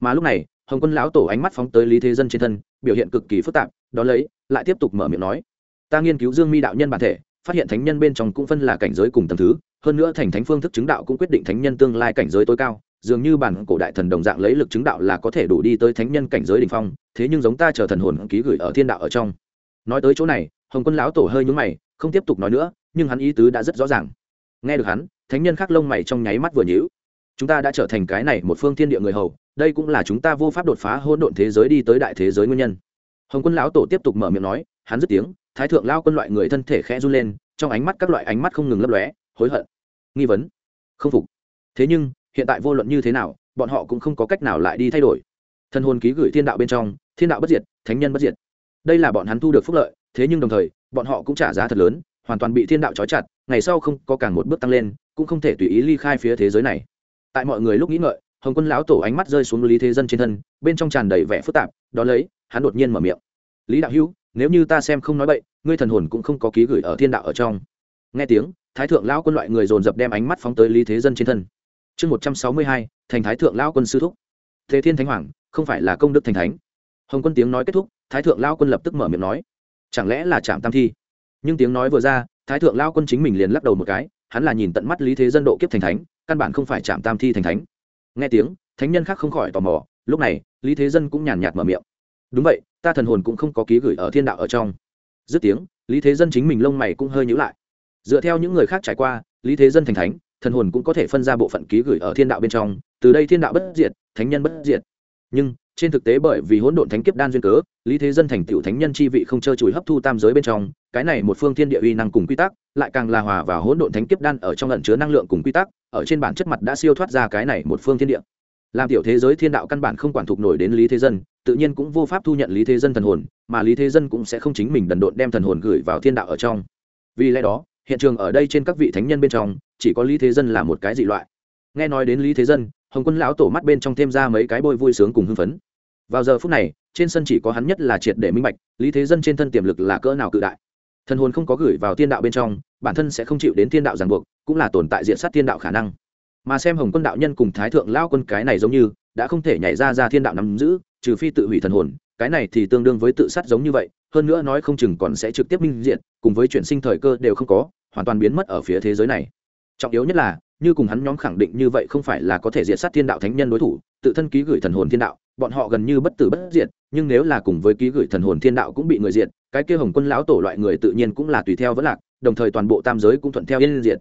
Mà lúc này, hồng quân lão tổ ánh mắt phóng tới lý thế dân trên thân, biểu hiện cực kỳ phức tạp, đó lấy, lại tiếp tục mở miệng nói, ta nghiên cứu dương mi đạo nhân bản thể, phát hiện thánh nhân bên trong cũng phân là cảnh giới cùng tầm thứ, hơn nữa thành thánh phương thức chứng đạo cũng quyết định thánh nhân tương lai cảnh giới tối cao, dường như bản cổ đại thần đồng dạng lấy lực chứng đạo là có thể đủ đi tới thánh nhân cảnh giới đ ỉ n h phong, thế nhưng giống ta chờ thần hồn ký gửi ở thiên đạo ở trong. Nói tới chỗ này, hồng quân lão tổ hơi nhúng mày, không tiếp tục nói nữa, nhưng hắn ý tứ đã rất rõ ràng nghe được hắn, thánh nhân khắc lông mày trong nháy mắt vừa nhữ chúng ta đã trở thành cái này một phương thiên địa người hầu, đây cũng là chúng ta vô pháp đột phá hôn độn thế giới đi tới đại thế giới nguyên nhân. Hồng quân lão tổ tiếp tục mở miệng nói, hắn dứt tiếng, thái thượng lao quân loại người thân thể khẽ run lên, trong ánh mắt các loại ánh mắt không ngừng lấp lóe, hối hận. Nghi vấn. Không phục. Thế nhưng, hiện tại vô luận như thế nào, bọn họ cũng không có cách nào lại đi thay đổi. Thân hồn ký gửi thiên đạo bên trong, thiên đạo bất diệt, thánh nhân bất diệt. Đây là bọn hắn thu được phúc lợi, thế nhưng đồng thời, bọn họ cũng trả giá thật lớn, hoàn toàn bị thiên đạo trói chặt ngày sau không có càng một bước tăng lên, cũng không thể tùy ý ly khai phía thế giới này. Tại mọi người lúc nghĩ ngợi, hồng quân lão tổ ánh mắt rơi xuống lý thế dân trên thân, bên trong tràn đầy vẻ phức tạp, đó lấy, hắn đột nhiên mở miệng. Lý đạo hữu, nếu như ta xem không nói bậy, ngươi thần hồn cũng không có ký gửi ở thiên đạo ở trong. Nghe tiếng, thái thượng lão quân loại người dồn dập đem ánh mắt phóng tới lý thế dân trên thân. Chương một trăm sáu mươi hai, thành thái thượng lão quân sư thúc. Thế thiên thánh hoàng, không phải là công đức thành thánh. Hồng quân tiếng nói kết thúc, thái thượng lão quân lập tức mở miệng nói. Chẳng lẽ là trạm tam thi? Nhưng tiếng nói vừa ra thái thượng lao quân chính mình liền lắc đầu một cái, hắn là nhìn tận mắt lý thế dân độ kiếp thành thánh, căn bản không phải chạm tam thi thành thánh. Nghe tiếng, thánh nhân khác không khỏi tò mò, lúc này, lý thế dân cũng nhàn nhạt mở miệng. Đúng vậy, ta thần hồn cũng không có ký gửi ở thiên đạo ở trong. Dứt tiếng, lý thế dân chính mình lông mày cũng hơi nhữ lại. Dựa theo những người khác trải qua, lý thế dân thành thánh, thần hồn cũng có thể phân ra bộ phận ký gửi ở thiên đạo bên trong, từ đây thiên đạo bất diệt, thánh nhân bất diệt. Nhưng trên thực tế bởi vì hỗn độn thánh kiếp đan duyên cớ, lý thế dân thành tựu thánh nhân chi vị không trơ chùi hấp thu tam giới bên trong, cái này một phương thiên địa uy năng cùng quy tắc, lại càng là hòa vào hỗn độn thánh kiếp đan ở trong lẫn chứa năng lượng cùng quy tắc, ở trên bản chất mặt đã siêu thoát ra cái này một phương thiên địa. Làm tiểu thế giới thiên đạo căn bản không quản thuộc nổi đến lý thế dân, tự nhiên cũng vô pháp thu nhận lý thế dân thần hồn, mà lý thế dân cũng sẽ không chính mình đần độn đem thần hồn gửi vào thiên đạo ở trong. Vì lẽ đó, hiện trường ở đây trên các vị thánh nhân bên trong, chỉ có lý thế dân là một cái dị loại. Nghe nói đến lý thế dân hồng quân lão tổ mắt bên trong thêm ra mấy cái bôi vui sướng cùng hưng phấn. Vào giờ phút này, trên sân chỉ có hắn nhất là triệt để minh bạch, lý thế dân trên thân tiềm lực là cỡ nào cự đại. Thần hồn không có gửi vào thiên đạo bên trong, bản thân sẽ không chịu đến thiên đạo ràng buộc, cũng là tồn tại diện sát thiên đạo khả năng. Mà xem hồng quân đạo nhân cùng thái thượng lao quân cái này giống như, đã không thể nhảy ra ra thiên đạo nắm giữ, trừ phi tự hủy thần hồn, cái này thì tương đương với tự sát giống như vậy, hơn nữa nói không chừng còn sẽ trực tiếp minh diện, cùng với chuyển sinh thời cơ đều không có, hoàn toàn biến mất ở phía thế giới này trọng yếu nhất là, như cùng hắn nhóm khẳng định như vậy không phải là có thể diệt sát thiên đạo thánh nhân đối thủ, tự thân ký gửi thần hồn thiên đạo, bọn họ gần như bất tử bất diệt, nhưng nếu là cùng với ký gửi thần hồn thiên đạo cũng bị người diệt, cái kia hồng quân lão tổ loại người tự nhiên cũng là tùy theo vẫn lạc, đồng thời toàn bộ tam giới cũng thuận theo yên diệt.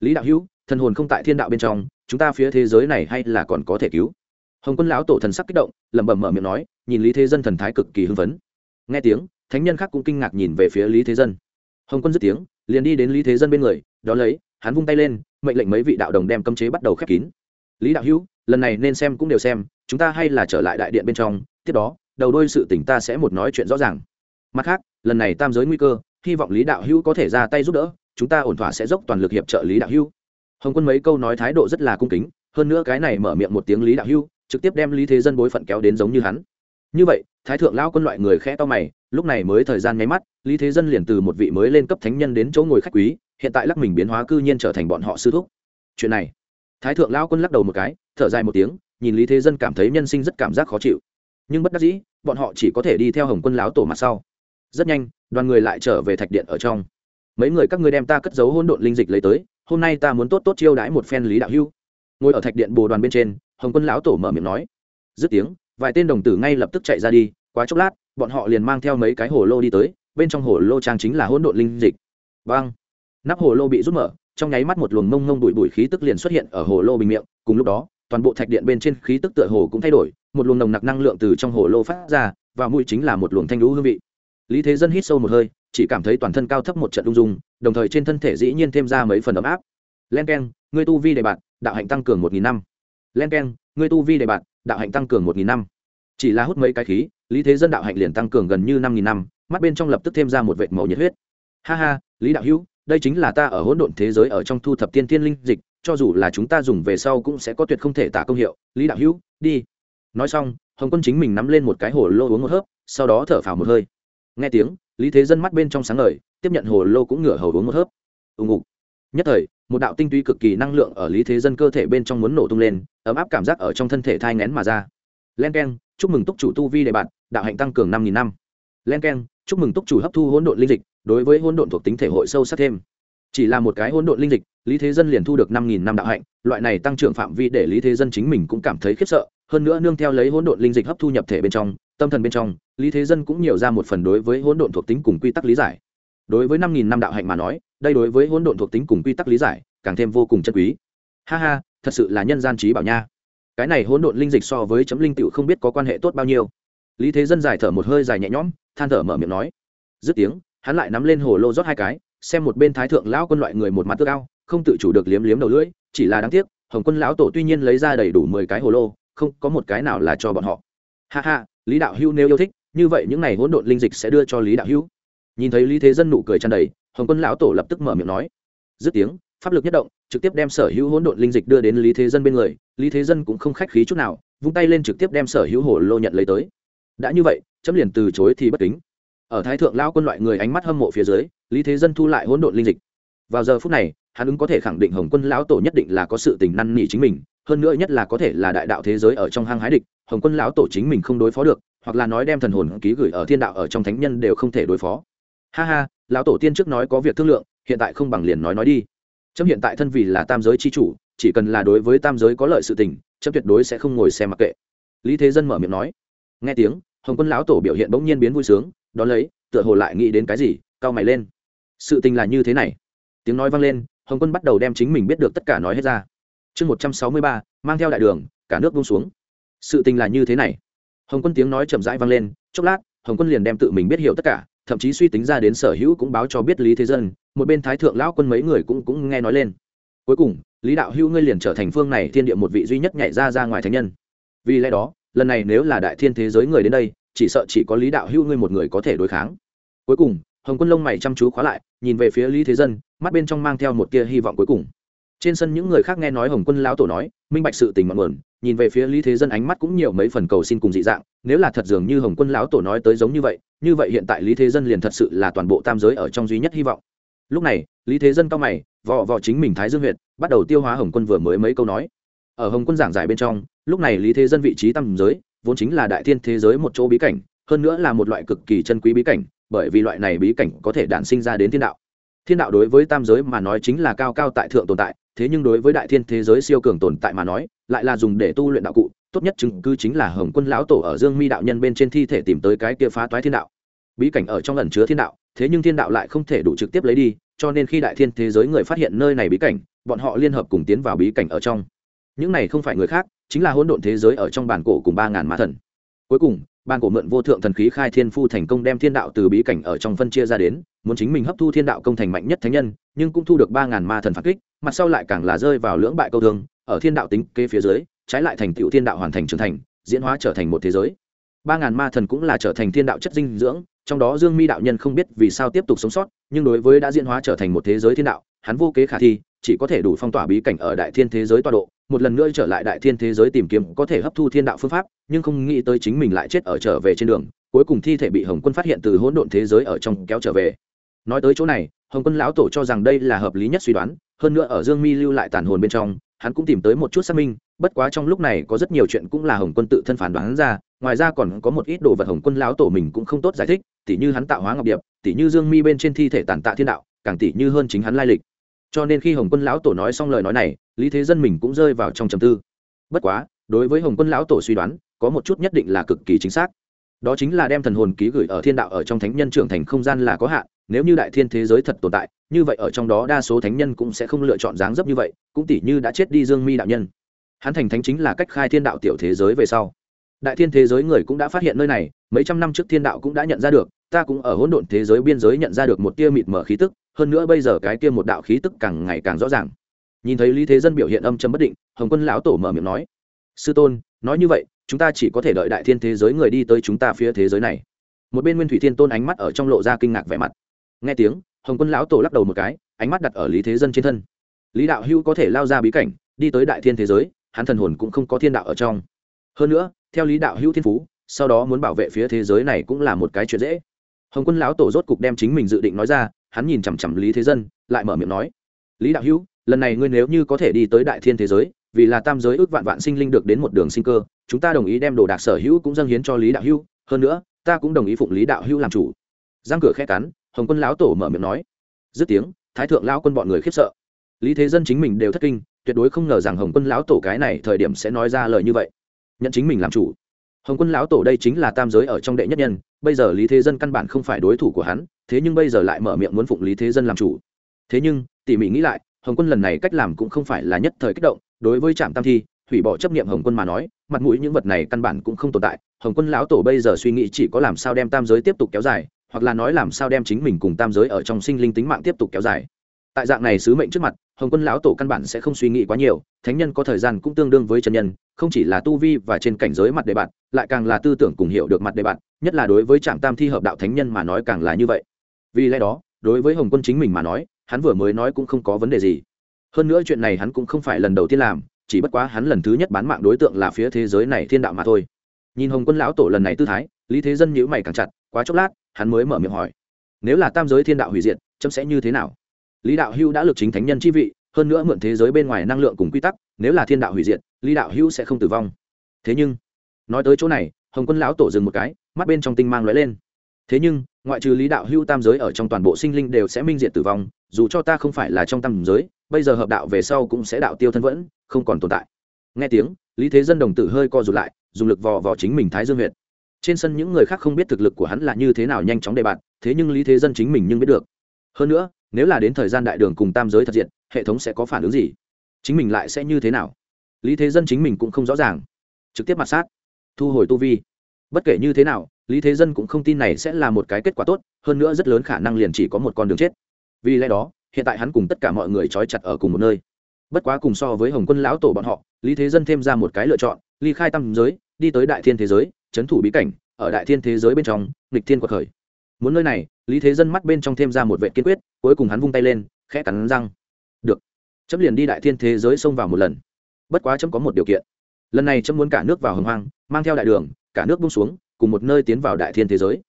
Lý đạo hữu, thần hồn không tại thiên đạo bên trong, chúng ta phía thế giới này hay là còn có thể cứu? Hồng quân lão tổ thần sắc kích động, lẩm bẩm mở miệng nói, nhìn lý thế dân thần thái cực kỳ hưng phấn. Nghe tiếng, thánh nhân khác cũng kinh ngạc nhìn về phía lý thế dân. Hồng quân dứt tiếng, liền đi đến lý thế dân bên người đó lấy hắn vung tay lên, mệnh lệnh mấy vị đạo đồng đem cấm chế bắt đầu khép kín. Lý đạo hữu, lần này nên xem cũng đều xem, chúng ta hay là trở lại đại điện bên trong, tiếp đó, đầu đôi sự tỉnh ta sẽ một nói chuyện rõ ràng. Mặt khác, lần này tam giới nguy cơ, hy vọng lý đạo hữu có thể ra tay giúp đỡ, chúng ta ổn thỏa sẽ dốc toàn lực hiệp trợ lý đạo hữu. Hồng quân mấy câu nói thái độ rất là cung kính, hơn nữa cái này mở miệng một tiếng lý đạo hữu, trực tiếp đem lý thế dân bối phận kéo đến giống như hắn. Như vậy, thái thượng lao quân loại người khẽ to mày, lúc này mới thời gian nháy mắt, lý thế dân liền từ một vị mới lên cấp thánh nhân đến chỗ ngồi khách quý hiện tại lắc mình biến hóa cư nhiên trở thành bọn họ sư thúc. Chuyện này, thái thượng lao quân lắc đầu một cái, thở dài một tiếng, nhìn lý thế dân cảm thấy nhân sinh rất cảm giác khó chịu. Nhưng bất đắc dĩ, bọn họ chỉ có thể đi theo hồng quân láo tổ mặt sau. Rất nhanh, đoàn người lại trở về thạch điện ở trong. Mấy người các ngươi đem ta cất giấu hôn độn linh dịch lấy tới, hôm nay ta muốn tốt tốt chiêu đãi một phen lý đạo hưu. Ngồi ở thạch điện bồ đoàn bên trên, hồng quân lão tổ mở miệng nói. Dứt tiếng, vài tên đồng tử ngay lập tức chạy ra đi, quá chốc lát, bọn họ liền mang theo mấy cái hồ lô đi tới, bên trong hồ lô trang chính là hỗn độn linh dịch. Vang nắp hồ lô bị rút mở, trong nháy mắt một luồng mông mông bụi bụi khí tức liền xuất hiện ở hồ lô bình miệng, cùng lúc đó, toàn bộ thạch điện bên trên khí tức tựa hồ cũng thay đổi, một luồng nồng nặc năng lượng từ trong hồ lô phát ra, và mũi chính là một luồng thanh lũ hương vị. Lý thế dân hít sâu một hơi, chỉ cảm thấy toàn thân cao thấp một trận ung dung, đồng thời trên thân thể dĩ nhiên thêm ra mấy phần ấm áp. Len k e n người tu vi đề bạn đạo hạnh tăng cường một nghìn năm. Len k e n người tu vi đề bạn đạo hạnh tăng cường một nghìn năm. Chỉ là hút mấy cái khí, lý thế dân đạo hạnh liền tăng cường gần như năm nghìn năm, mắt bên trong lập tức thêm ra một vệt màu nhiệt huyết. Ha ha, lý đạo hữu đây chính là ta ở hỗn độn thế giới ở trong thu thập tiên tiên linh dịch, cho dù là chúng ta dùng về sau cũng sẽ có tuyệt không thể tả công hiệu. Lý đạo hữu, đi. Nói xong, hồng quân chính mình nắm lên một cái hồ lô uống một hớp, sau đó thở phào một hơi. Nghe tiếng, lý thế dân mắt bên trong sáng ngời, tiếp nhận hồ lô cũng ngửa hầu uống một hớp. Ùng ục nhất thời, một đạo tinh túy cực kỳ năng lượng ở lý thế dân cơ thể bên trong muốn nổ tung lên, ấm áp cảm giác ở trong thân thể thai ngén mà ra. Len k e n chúc mừng túc chủ tu vi đề bạn đạo hạnh tăng cường năm nghìn năm. Len k e n chúc mừng túc chủ hấp thu hỗn độn linh dịch, đối với hỗn độn thuộc tính thể hội sâu sắc thêm. Chỉ là một cái hỗn độn linh dịch, lý thế dân liền thu được năm nghìn năm đạo hạnh, loại này tăng trưởng phạm vi để lý thế dân chính mình cũng cảm thấy khiếp sợ, hơn nữa nương theo lấy hỗn độn linh dịch hấp thu nhập thể bên trong, tâm thần bên trong, lý thế dân cũng nhiều ra một phần đối với hỗn độn thuộc tính cùng quy tắc lý giải. Đối với năm nghìn năm đạo hạnh mà nói, đây đối với hỗn độn thuộc tính cùng quy tắc lý giải, càng thêm vô cùng chân quý. Ha ha, thật sự là nhân gian trí bảo nha. Cái này hỗn độn linh dịch so với chấm linh tựu không biết có quan hệ tốt bao nhiêu lý thế dân dài thở một hơi dài nhẹ nhõm, than thở mở miệng nói. Dứt tiếng, hắn lại nắm lên hồ lô rót hai cái, xem một bên thái thượng lão quân loại người một mặt tước ao, không tự chủ được liếm liếm đầu lưỡi, chỉ là đáng tiếc, hồng quân lão tổ tuy nhiên lấy ra đầy đủ mười cái hồ lô, không có một cái nào là cho bọn họ. Ha ha, lý đạo hữu nếu yêu thích, như vậy những n à y hỗn độn linh dịch sẽ đưa cho lý đạo hữu. Nhìn thấy lý thế dân nụ cười tràn đầy, hồng quân lão tổ lập tức mở miệng nói. Dứt tiếng, pháp lực nhất động, trực tiếp đem sở hữu hỗn độn linh dịch đưa đến lý thế dân bên người, lý thế dân cũng không khách khí chút nào, vung tay lên trực tiếp đem sở hữu hồ lô nhận lấy tới đã như vậy, chấm liền từ chối thì bất kính. Ở thái thượng lao quân loại người ánh mắt hâm mộ phía dưới, lý thế dân thu lại hỗn độn linh dịch. Vào giờ phút này, hắn ứng có thể khẳng định hồng quân lão tổ nhất định là có sự tình năn nỉ chính mình, hơn nữa nhất là có thể là đại đạo thế giới ở trong hang hái địch, hồng quân lão tổ chính mình không đối phó được, hoặc là nói đem thần hồn ký gửi ở thiên đạo ở trong thánh nhân đều không thể đối phó. Ha ha, lão tổ tiên trước nói có việc thương lượng, hiện tại không bằng liền nói nói đi. Chấm hiện tại thân vì là tam giới c h i chủ, chỉ cần là đối với tam giới có lợi sự tình, chấm tuyệt đối sẽ không ngồi xem mặc kệ. Lý thế dân mở miệng nói nghe tiếng, hồng quân lão tổ biểu hiện bỗng nhiên biến vui sướng, đón lấy, tựa hồ lại nghĩ đến cái gì cao mày lên. Sự tình là như thế này. Tiếng nói vang lên, hồng quân bắt đầu đem chính mình biết được tất cả nói hết ra. Chương một trăm sáu mươi ba, mang theo đại đường, cả nước bung xuống. Sự tình là như thế này. Hồng quân tiếng nói chậm rãi vang lên, chốc lát, hồng quân liền đem tự mình biết hiểu tất cả, thậm chí suy tính ra đến sở hữu cũng báo cho biết lý thế dân, một bên thái thượng lão quân mấy người cũng cũng nghe nói lên. Cuối cùng, lý đạo hữu ngươi liền trở thành phương này thiên địa một vị duy nhất nhảy ra ra ngoài thánh nhân. Vì lẽ đó lần này nếu là đại thiên thế giới người đến đây, chỉ sợ chỉ có lý đạo hữu ngươi một người có thể đối kháng. Cuối cùng, hồng quân lông mày chăm chú khóa lại, nhìn về phía lý thế dân, mắt bên trong mang theo một tia hy vọng cuối cùng. Trên sân những người khác nghe nói hồng quân lão tổ nói, minh bạch sự tình mặn mượn nhìn về phía lý thế dân ánh mắt cũng nhiều mấy phần cầu xin cùng dị dạng, nếu là thật dường như hồng quân lão tổ nói tới giống như vậy như vậy hiện tại lý thế dân liền thật sự là toàn bộ tam giới ở trong duy nhất hy vọng. Lúc này, lý thế dân cao mày, vò vò chính mình thái dương huyệt, bắt đầu tiêu hóa hồng quân vừa mới mấy câu nói ở hồng quân giảng giải bên trong, lúc này lý thế dân vị trí tam giới, vốn chính là đại thiên thế giới một chỗ bí cảnh, hơn nữa là một loại cực kỳ chân quý bí cảnh, bởi vì loại này bí cảnh có thể đản sinh ra đến thiên đạo. Thiên đạo đối với tam giới mà nói chính là cao cao tại thượng tồn tại, thế nhưng đối với đại thiên thế giới siêu cường tồn tại mà nói, lại là dùng để tu luyện đạo cụ, tốt nhất chứng cứ chính là hồng quân lão tổ ở dương mi đạo nhân bên trên thi thể tìm tới cái kia phá toái thiên đạo. Bí cảnh ở trong ẩn chứa thiên đạo, thế nhưng thiên đạo lại không thể đủ trực tiếp lấy đi, cho nên khi đại thiên thế giới người phát hiện nơi này bí cảnh, bọn họ liên hợp cùng tiến vào bí cảnh ở trong những này không phải người khác, chính là hỗn độn thế giới ở trong bản cổ cùng ba ngàn ma thần. Cuối cùng ban cổ mượn vô thượng thần khí khai thiên phu thành công đem thiên đạo từ bí cảnh ở trong phân chia ra đến, muốn chính mình hấp thu thiên đạo công thành mạnh nhất thánh nhân, nhưng cũng thu được ba ngàn ma thần phản kích, mặt sau lại càng là rơi vào lưỡng bại câu thương, ở thiên đạo tính kế phía dưới, trái lại thành tựu thiên đạo hoàn thành trưởng thành, diễn hóa trở thành một thế giới. Ba ngàn ma thần cũng là trở thành thiên đạo chất dinh dưỡng, trong đó dương mi đạo nhân không biết vì sao tiếp tục sống sót, nhưng đối với đã diễn hóa trở thành một thế giới thiên đạo, hắn vô kế khả thi, chỉ có thể đủ phong tỏa bí cảnh ở đại thiên thế giới toa độ một lần nữa trở lại đại thiên thế giới tìm kiếm có thể hấp thu thiên đạo phương pháp, nhưng không nghĩ tới chính mình lại chết ở trở về trên đường, cuối cùng thi thể bị hồng quân phát hiện từ hỗn độn thế giới ở trong kéo trở về. Nói tới chỗ này, hồng quân lão tổ cho rằng đây là hợp lý nhất suy đoán, hơn nữa ở dương mi lưu lại tàn hồn bên trong, hắn cũng tìm tới một chút xác minh, bất quá trong lúc này có rất nhiều chuyện cũng là hồng quân tự thân phản đoán ra, ngoài ra còn có một ít đồ vật hồng quân lão tổ mình cũng không tốt giải thích, tỉ như hắn tạo hóa ngọc điệp, tỉ như dương mi bên trên thi thể tàn tạ thiên đạo, càng tỉ như hơn chính hắn lai lịch cho nên khi hồng quân lão tổ nói xong lời nói này, lý thế dân mình cũng rơi vào trong trầm tư. Bất quá, đối với hồng quân lão tổ suy đoán, có một chút nhất định là cực kỳ chính xác. Đó chính là đem thần hồn ký gửi ở thiên đạo ở trong thánh nhân trưởng thành không gian là có hạn, nếu như đại thiên thế giới thật tồn tại, như vậy ở trong đó đa số thánh nhân cũng sẽ không lựa chọn dáng dấp như vậy, cũng tỷ như đã chết đi dương mi đạo nhân. Hắn thành thánh chính là cách khai thiên đạo tiểu thế giới về sau. Đại thiên thế giới người cũng đã phát hiện nơi này, mấy trăm năm trước thiên đạo cũng đã nhận ra được, ta cũng ở hỗn độn thế giới biên giới nhận ra được một tia mịt mở khí tức hơn nữa bây giờ cái kia một đạo khí tức càng ngày càng rõ ràng. Nhìn thấy lý thế dân biểu hiện âm châm bất định, hồng quân lão tổ mở miệng nói, sư tôn, nói như vậy, chúng ta chỉ có thể đợi đại thiên thế giới người đi tới chúng ta phía thế giới này. Một bên nguyên thủy thiên tôn ánh mắt ở trong lộ ra kinh ngạc vẻ mặt. Nghe tiếng, hồng quân lão tổ lắc đầu một cái, ánh mắt đặt ở lý thế dân trên thân. Lý đạo hữu có thể lao ra bí cảnh, đi tới đại thiên thế giới, hắn thần hồn cũng không có thiên đạo ở trong. Hơn nữa, theo lý đạo hữu thiên phú, sau đó muốn bảo vệ phía thế giới này cũng là một cái chuyện dễ. Hồng quân lão tổ rốt cục đem chính mình dự định nói ra hắn nhìn chằm chằm lý thế dân, lại mở miệng nói, lý đạo hữu, lần này ngươi nếu như có thể đi tới đại thiên thế giới, vì là tam giới ước vạn vạn sinh linh được đến một đường sinh cơ, chúng ta đồng ý đem đồ đạc sở hữu cũng dâng hiến cho lý đạo hữu, hơn nữa, ta cũng đồng ý phụng lý đạo hữu làm chủ. Giang cửa khẽ cắn, hồng quân lão tổ mở miệng nói, dứt tiếng, thái thượng lão quân bọn người khiếp sợ. Lý thế dân chính mình đều thất kinh, tuyệt đối không ngờ rằng hồng quân lão tổ cái này thời điểm sẽ nói ra lời như vậy. Nhận chính mình làm chủ. Hồng quân lão tổ đây chính là tam giới ở trong đệ nhất nhân, bây giờ lý thế dân căn bản không phải đối thủ của hắn thế nhưng bây giờ lại mở miệng muốn phụng lý thế dân làm chủ. Thế nhưng, tỉ mỉ nghĩ lại, hồng quân lần này cách làm cũng không phải là nhất thời kích động, đối với trạm tam thi, hủy bỏ chấp nghiệm hồng quân mà nói, mặt mũi những vật này căn bản cũng không tồn tại. Hồng quân lão tổ bây giờ suy nghĩ chỉ có làm sao đem tam giới tiếp tục kéo dài, hoặc là nói làm sao đem chính mình cùng tam giới ở trong sinh linh tính mạng tiếp tục kéo dài. Tại dạng này sứ mệnh trước mặt, hồng quân lão tổ căn bản sẽ không suy nghĩ quá nhiều, thánh nhân có thời gian cũng tương đương với chân nhân, không chỉ là tu vi và trên cảnh giới mặt đề bạn lại càng là tư tưởng cùng hiểu được mặt đề bạn nhất là đối với trạm tam thi hợp đạo thánh nhân mà nói càng là như vậy vì lẽ đó, đối với hồng quân chính mình mà nói, hắn vừa mới nói cũng không có vấn đề gì. Hơn nữa chuyện này hắn cũng không phải lần đầu tiên làm, chỉ bất quá hắn lần thứ nhất bán mạng đối tượng là phía thế giới này thiên đạo mà thôi. Nhìn hồng quân lão tổ lần này tư thái, lý thế dân nhữ mày càng chặt, quá chốc lát, hắn mới mở miệng hỏi, nếu là tam giới thiên đạo hủy diệt, chấm sẽ như thế nào? Lý đạo hưu đã lực chính thánh nhân chi vị, hơn nữa mượn thế giới bên ngoài năng lượng cùng quy tắc, nếu là thiên đạo hủy diệt, lý đạo hưu sẽ không tử vong. Thế nhưng, nói tới chỗ này, hồng quân lão tổ dừng một cái, mắt bên trong tinh mang lóe lên. Thế nhưng ngoại trừ lý đạo hưu tam giới ở trong toàn bộ sinh linh đều sẽ minh diệt tử vong, dù cho ta không phải là trong tam giới, bây giờ hợp đạo về sau cũng sẽ đạo tiêu thân vẫn, không còn tồn tại. Nghe tiếng, lý thế dân đồng tử hơi co rụt lại, dùng lực vò vò chính mình thái dương huyệt. Trên sân những người khác không biết thực lực của hắn là như thế nào nhanh chóng đề bạt, thế nhưng lý thế dân chính mình nhưng biết được. Hơn nữa, nếu là đến thời gian đại đường cùng tam giới thật diện hệ thống sẽ có phản ứng gì? Chính mình lại sẽ như thế nào? Lý thế dân chính mình cũng không rõ ràng. Trực tiếp mặt sát. Thu hồi tu vi. Bất kể như thế nào lý thế dân cũng không tin này sẽ là một cái kết quả tốt, hơn nữa rất lớn khả năng liền chỉ có một con đường chết. Vì lẽ đó, hiện tại hắn cùng tất cả mọi người trói chặt ở cùng một nơi. Bất quá cùng so với hồng quân lão tổ bọn họ, lý thế dân thêm ra một cái lựa chọn, ly khai tam giới, đi tới đại thiên thế giới Trấn thủ bí cảnh, ở đại thiên thế giới bên trong, nghịch thiên quật khởi. Muốn nơi này, lý thế dân mắt bên trong thêm ra một vệ kiên quyết, cuối cùng hắn vung tay lên, khẽ cắn răng. Được. Chấm liền đi đại thiên thế giới xông vào một lần. Bất quá chấm có một điều kiện. Lần này chấm muốn cả nước vào hồng hoang, mang theo đại đường, cả nước bung xuống cùng một nơi tiến vào đại thiên thế giới.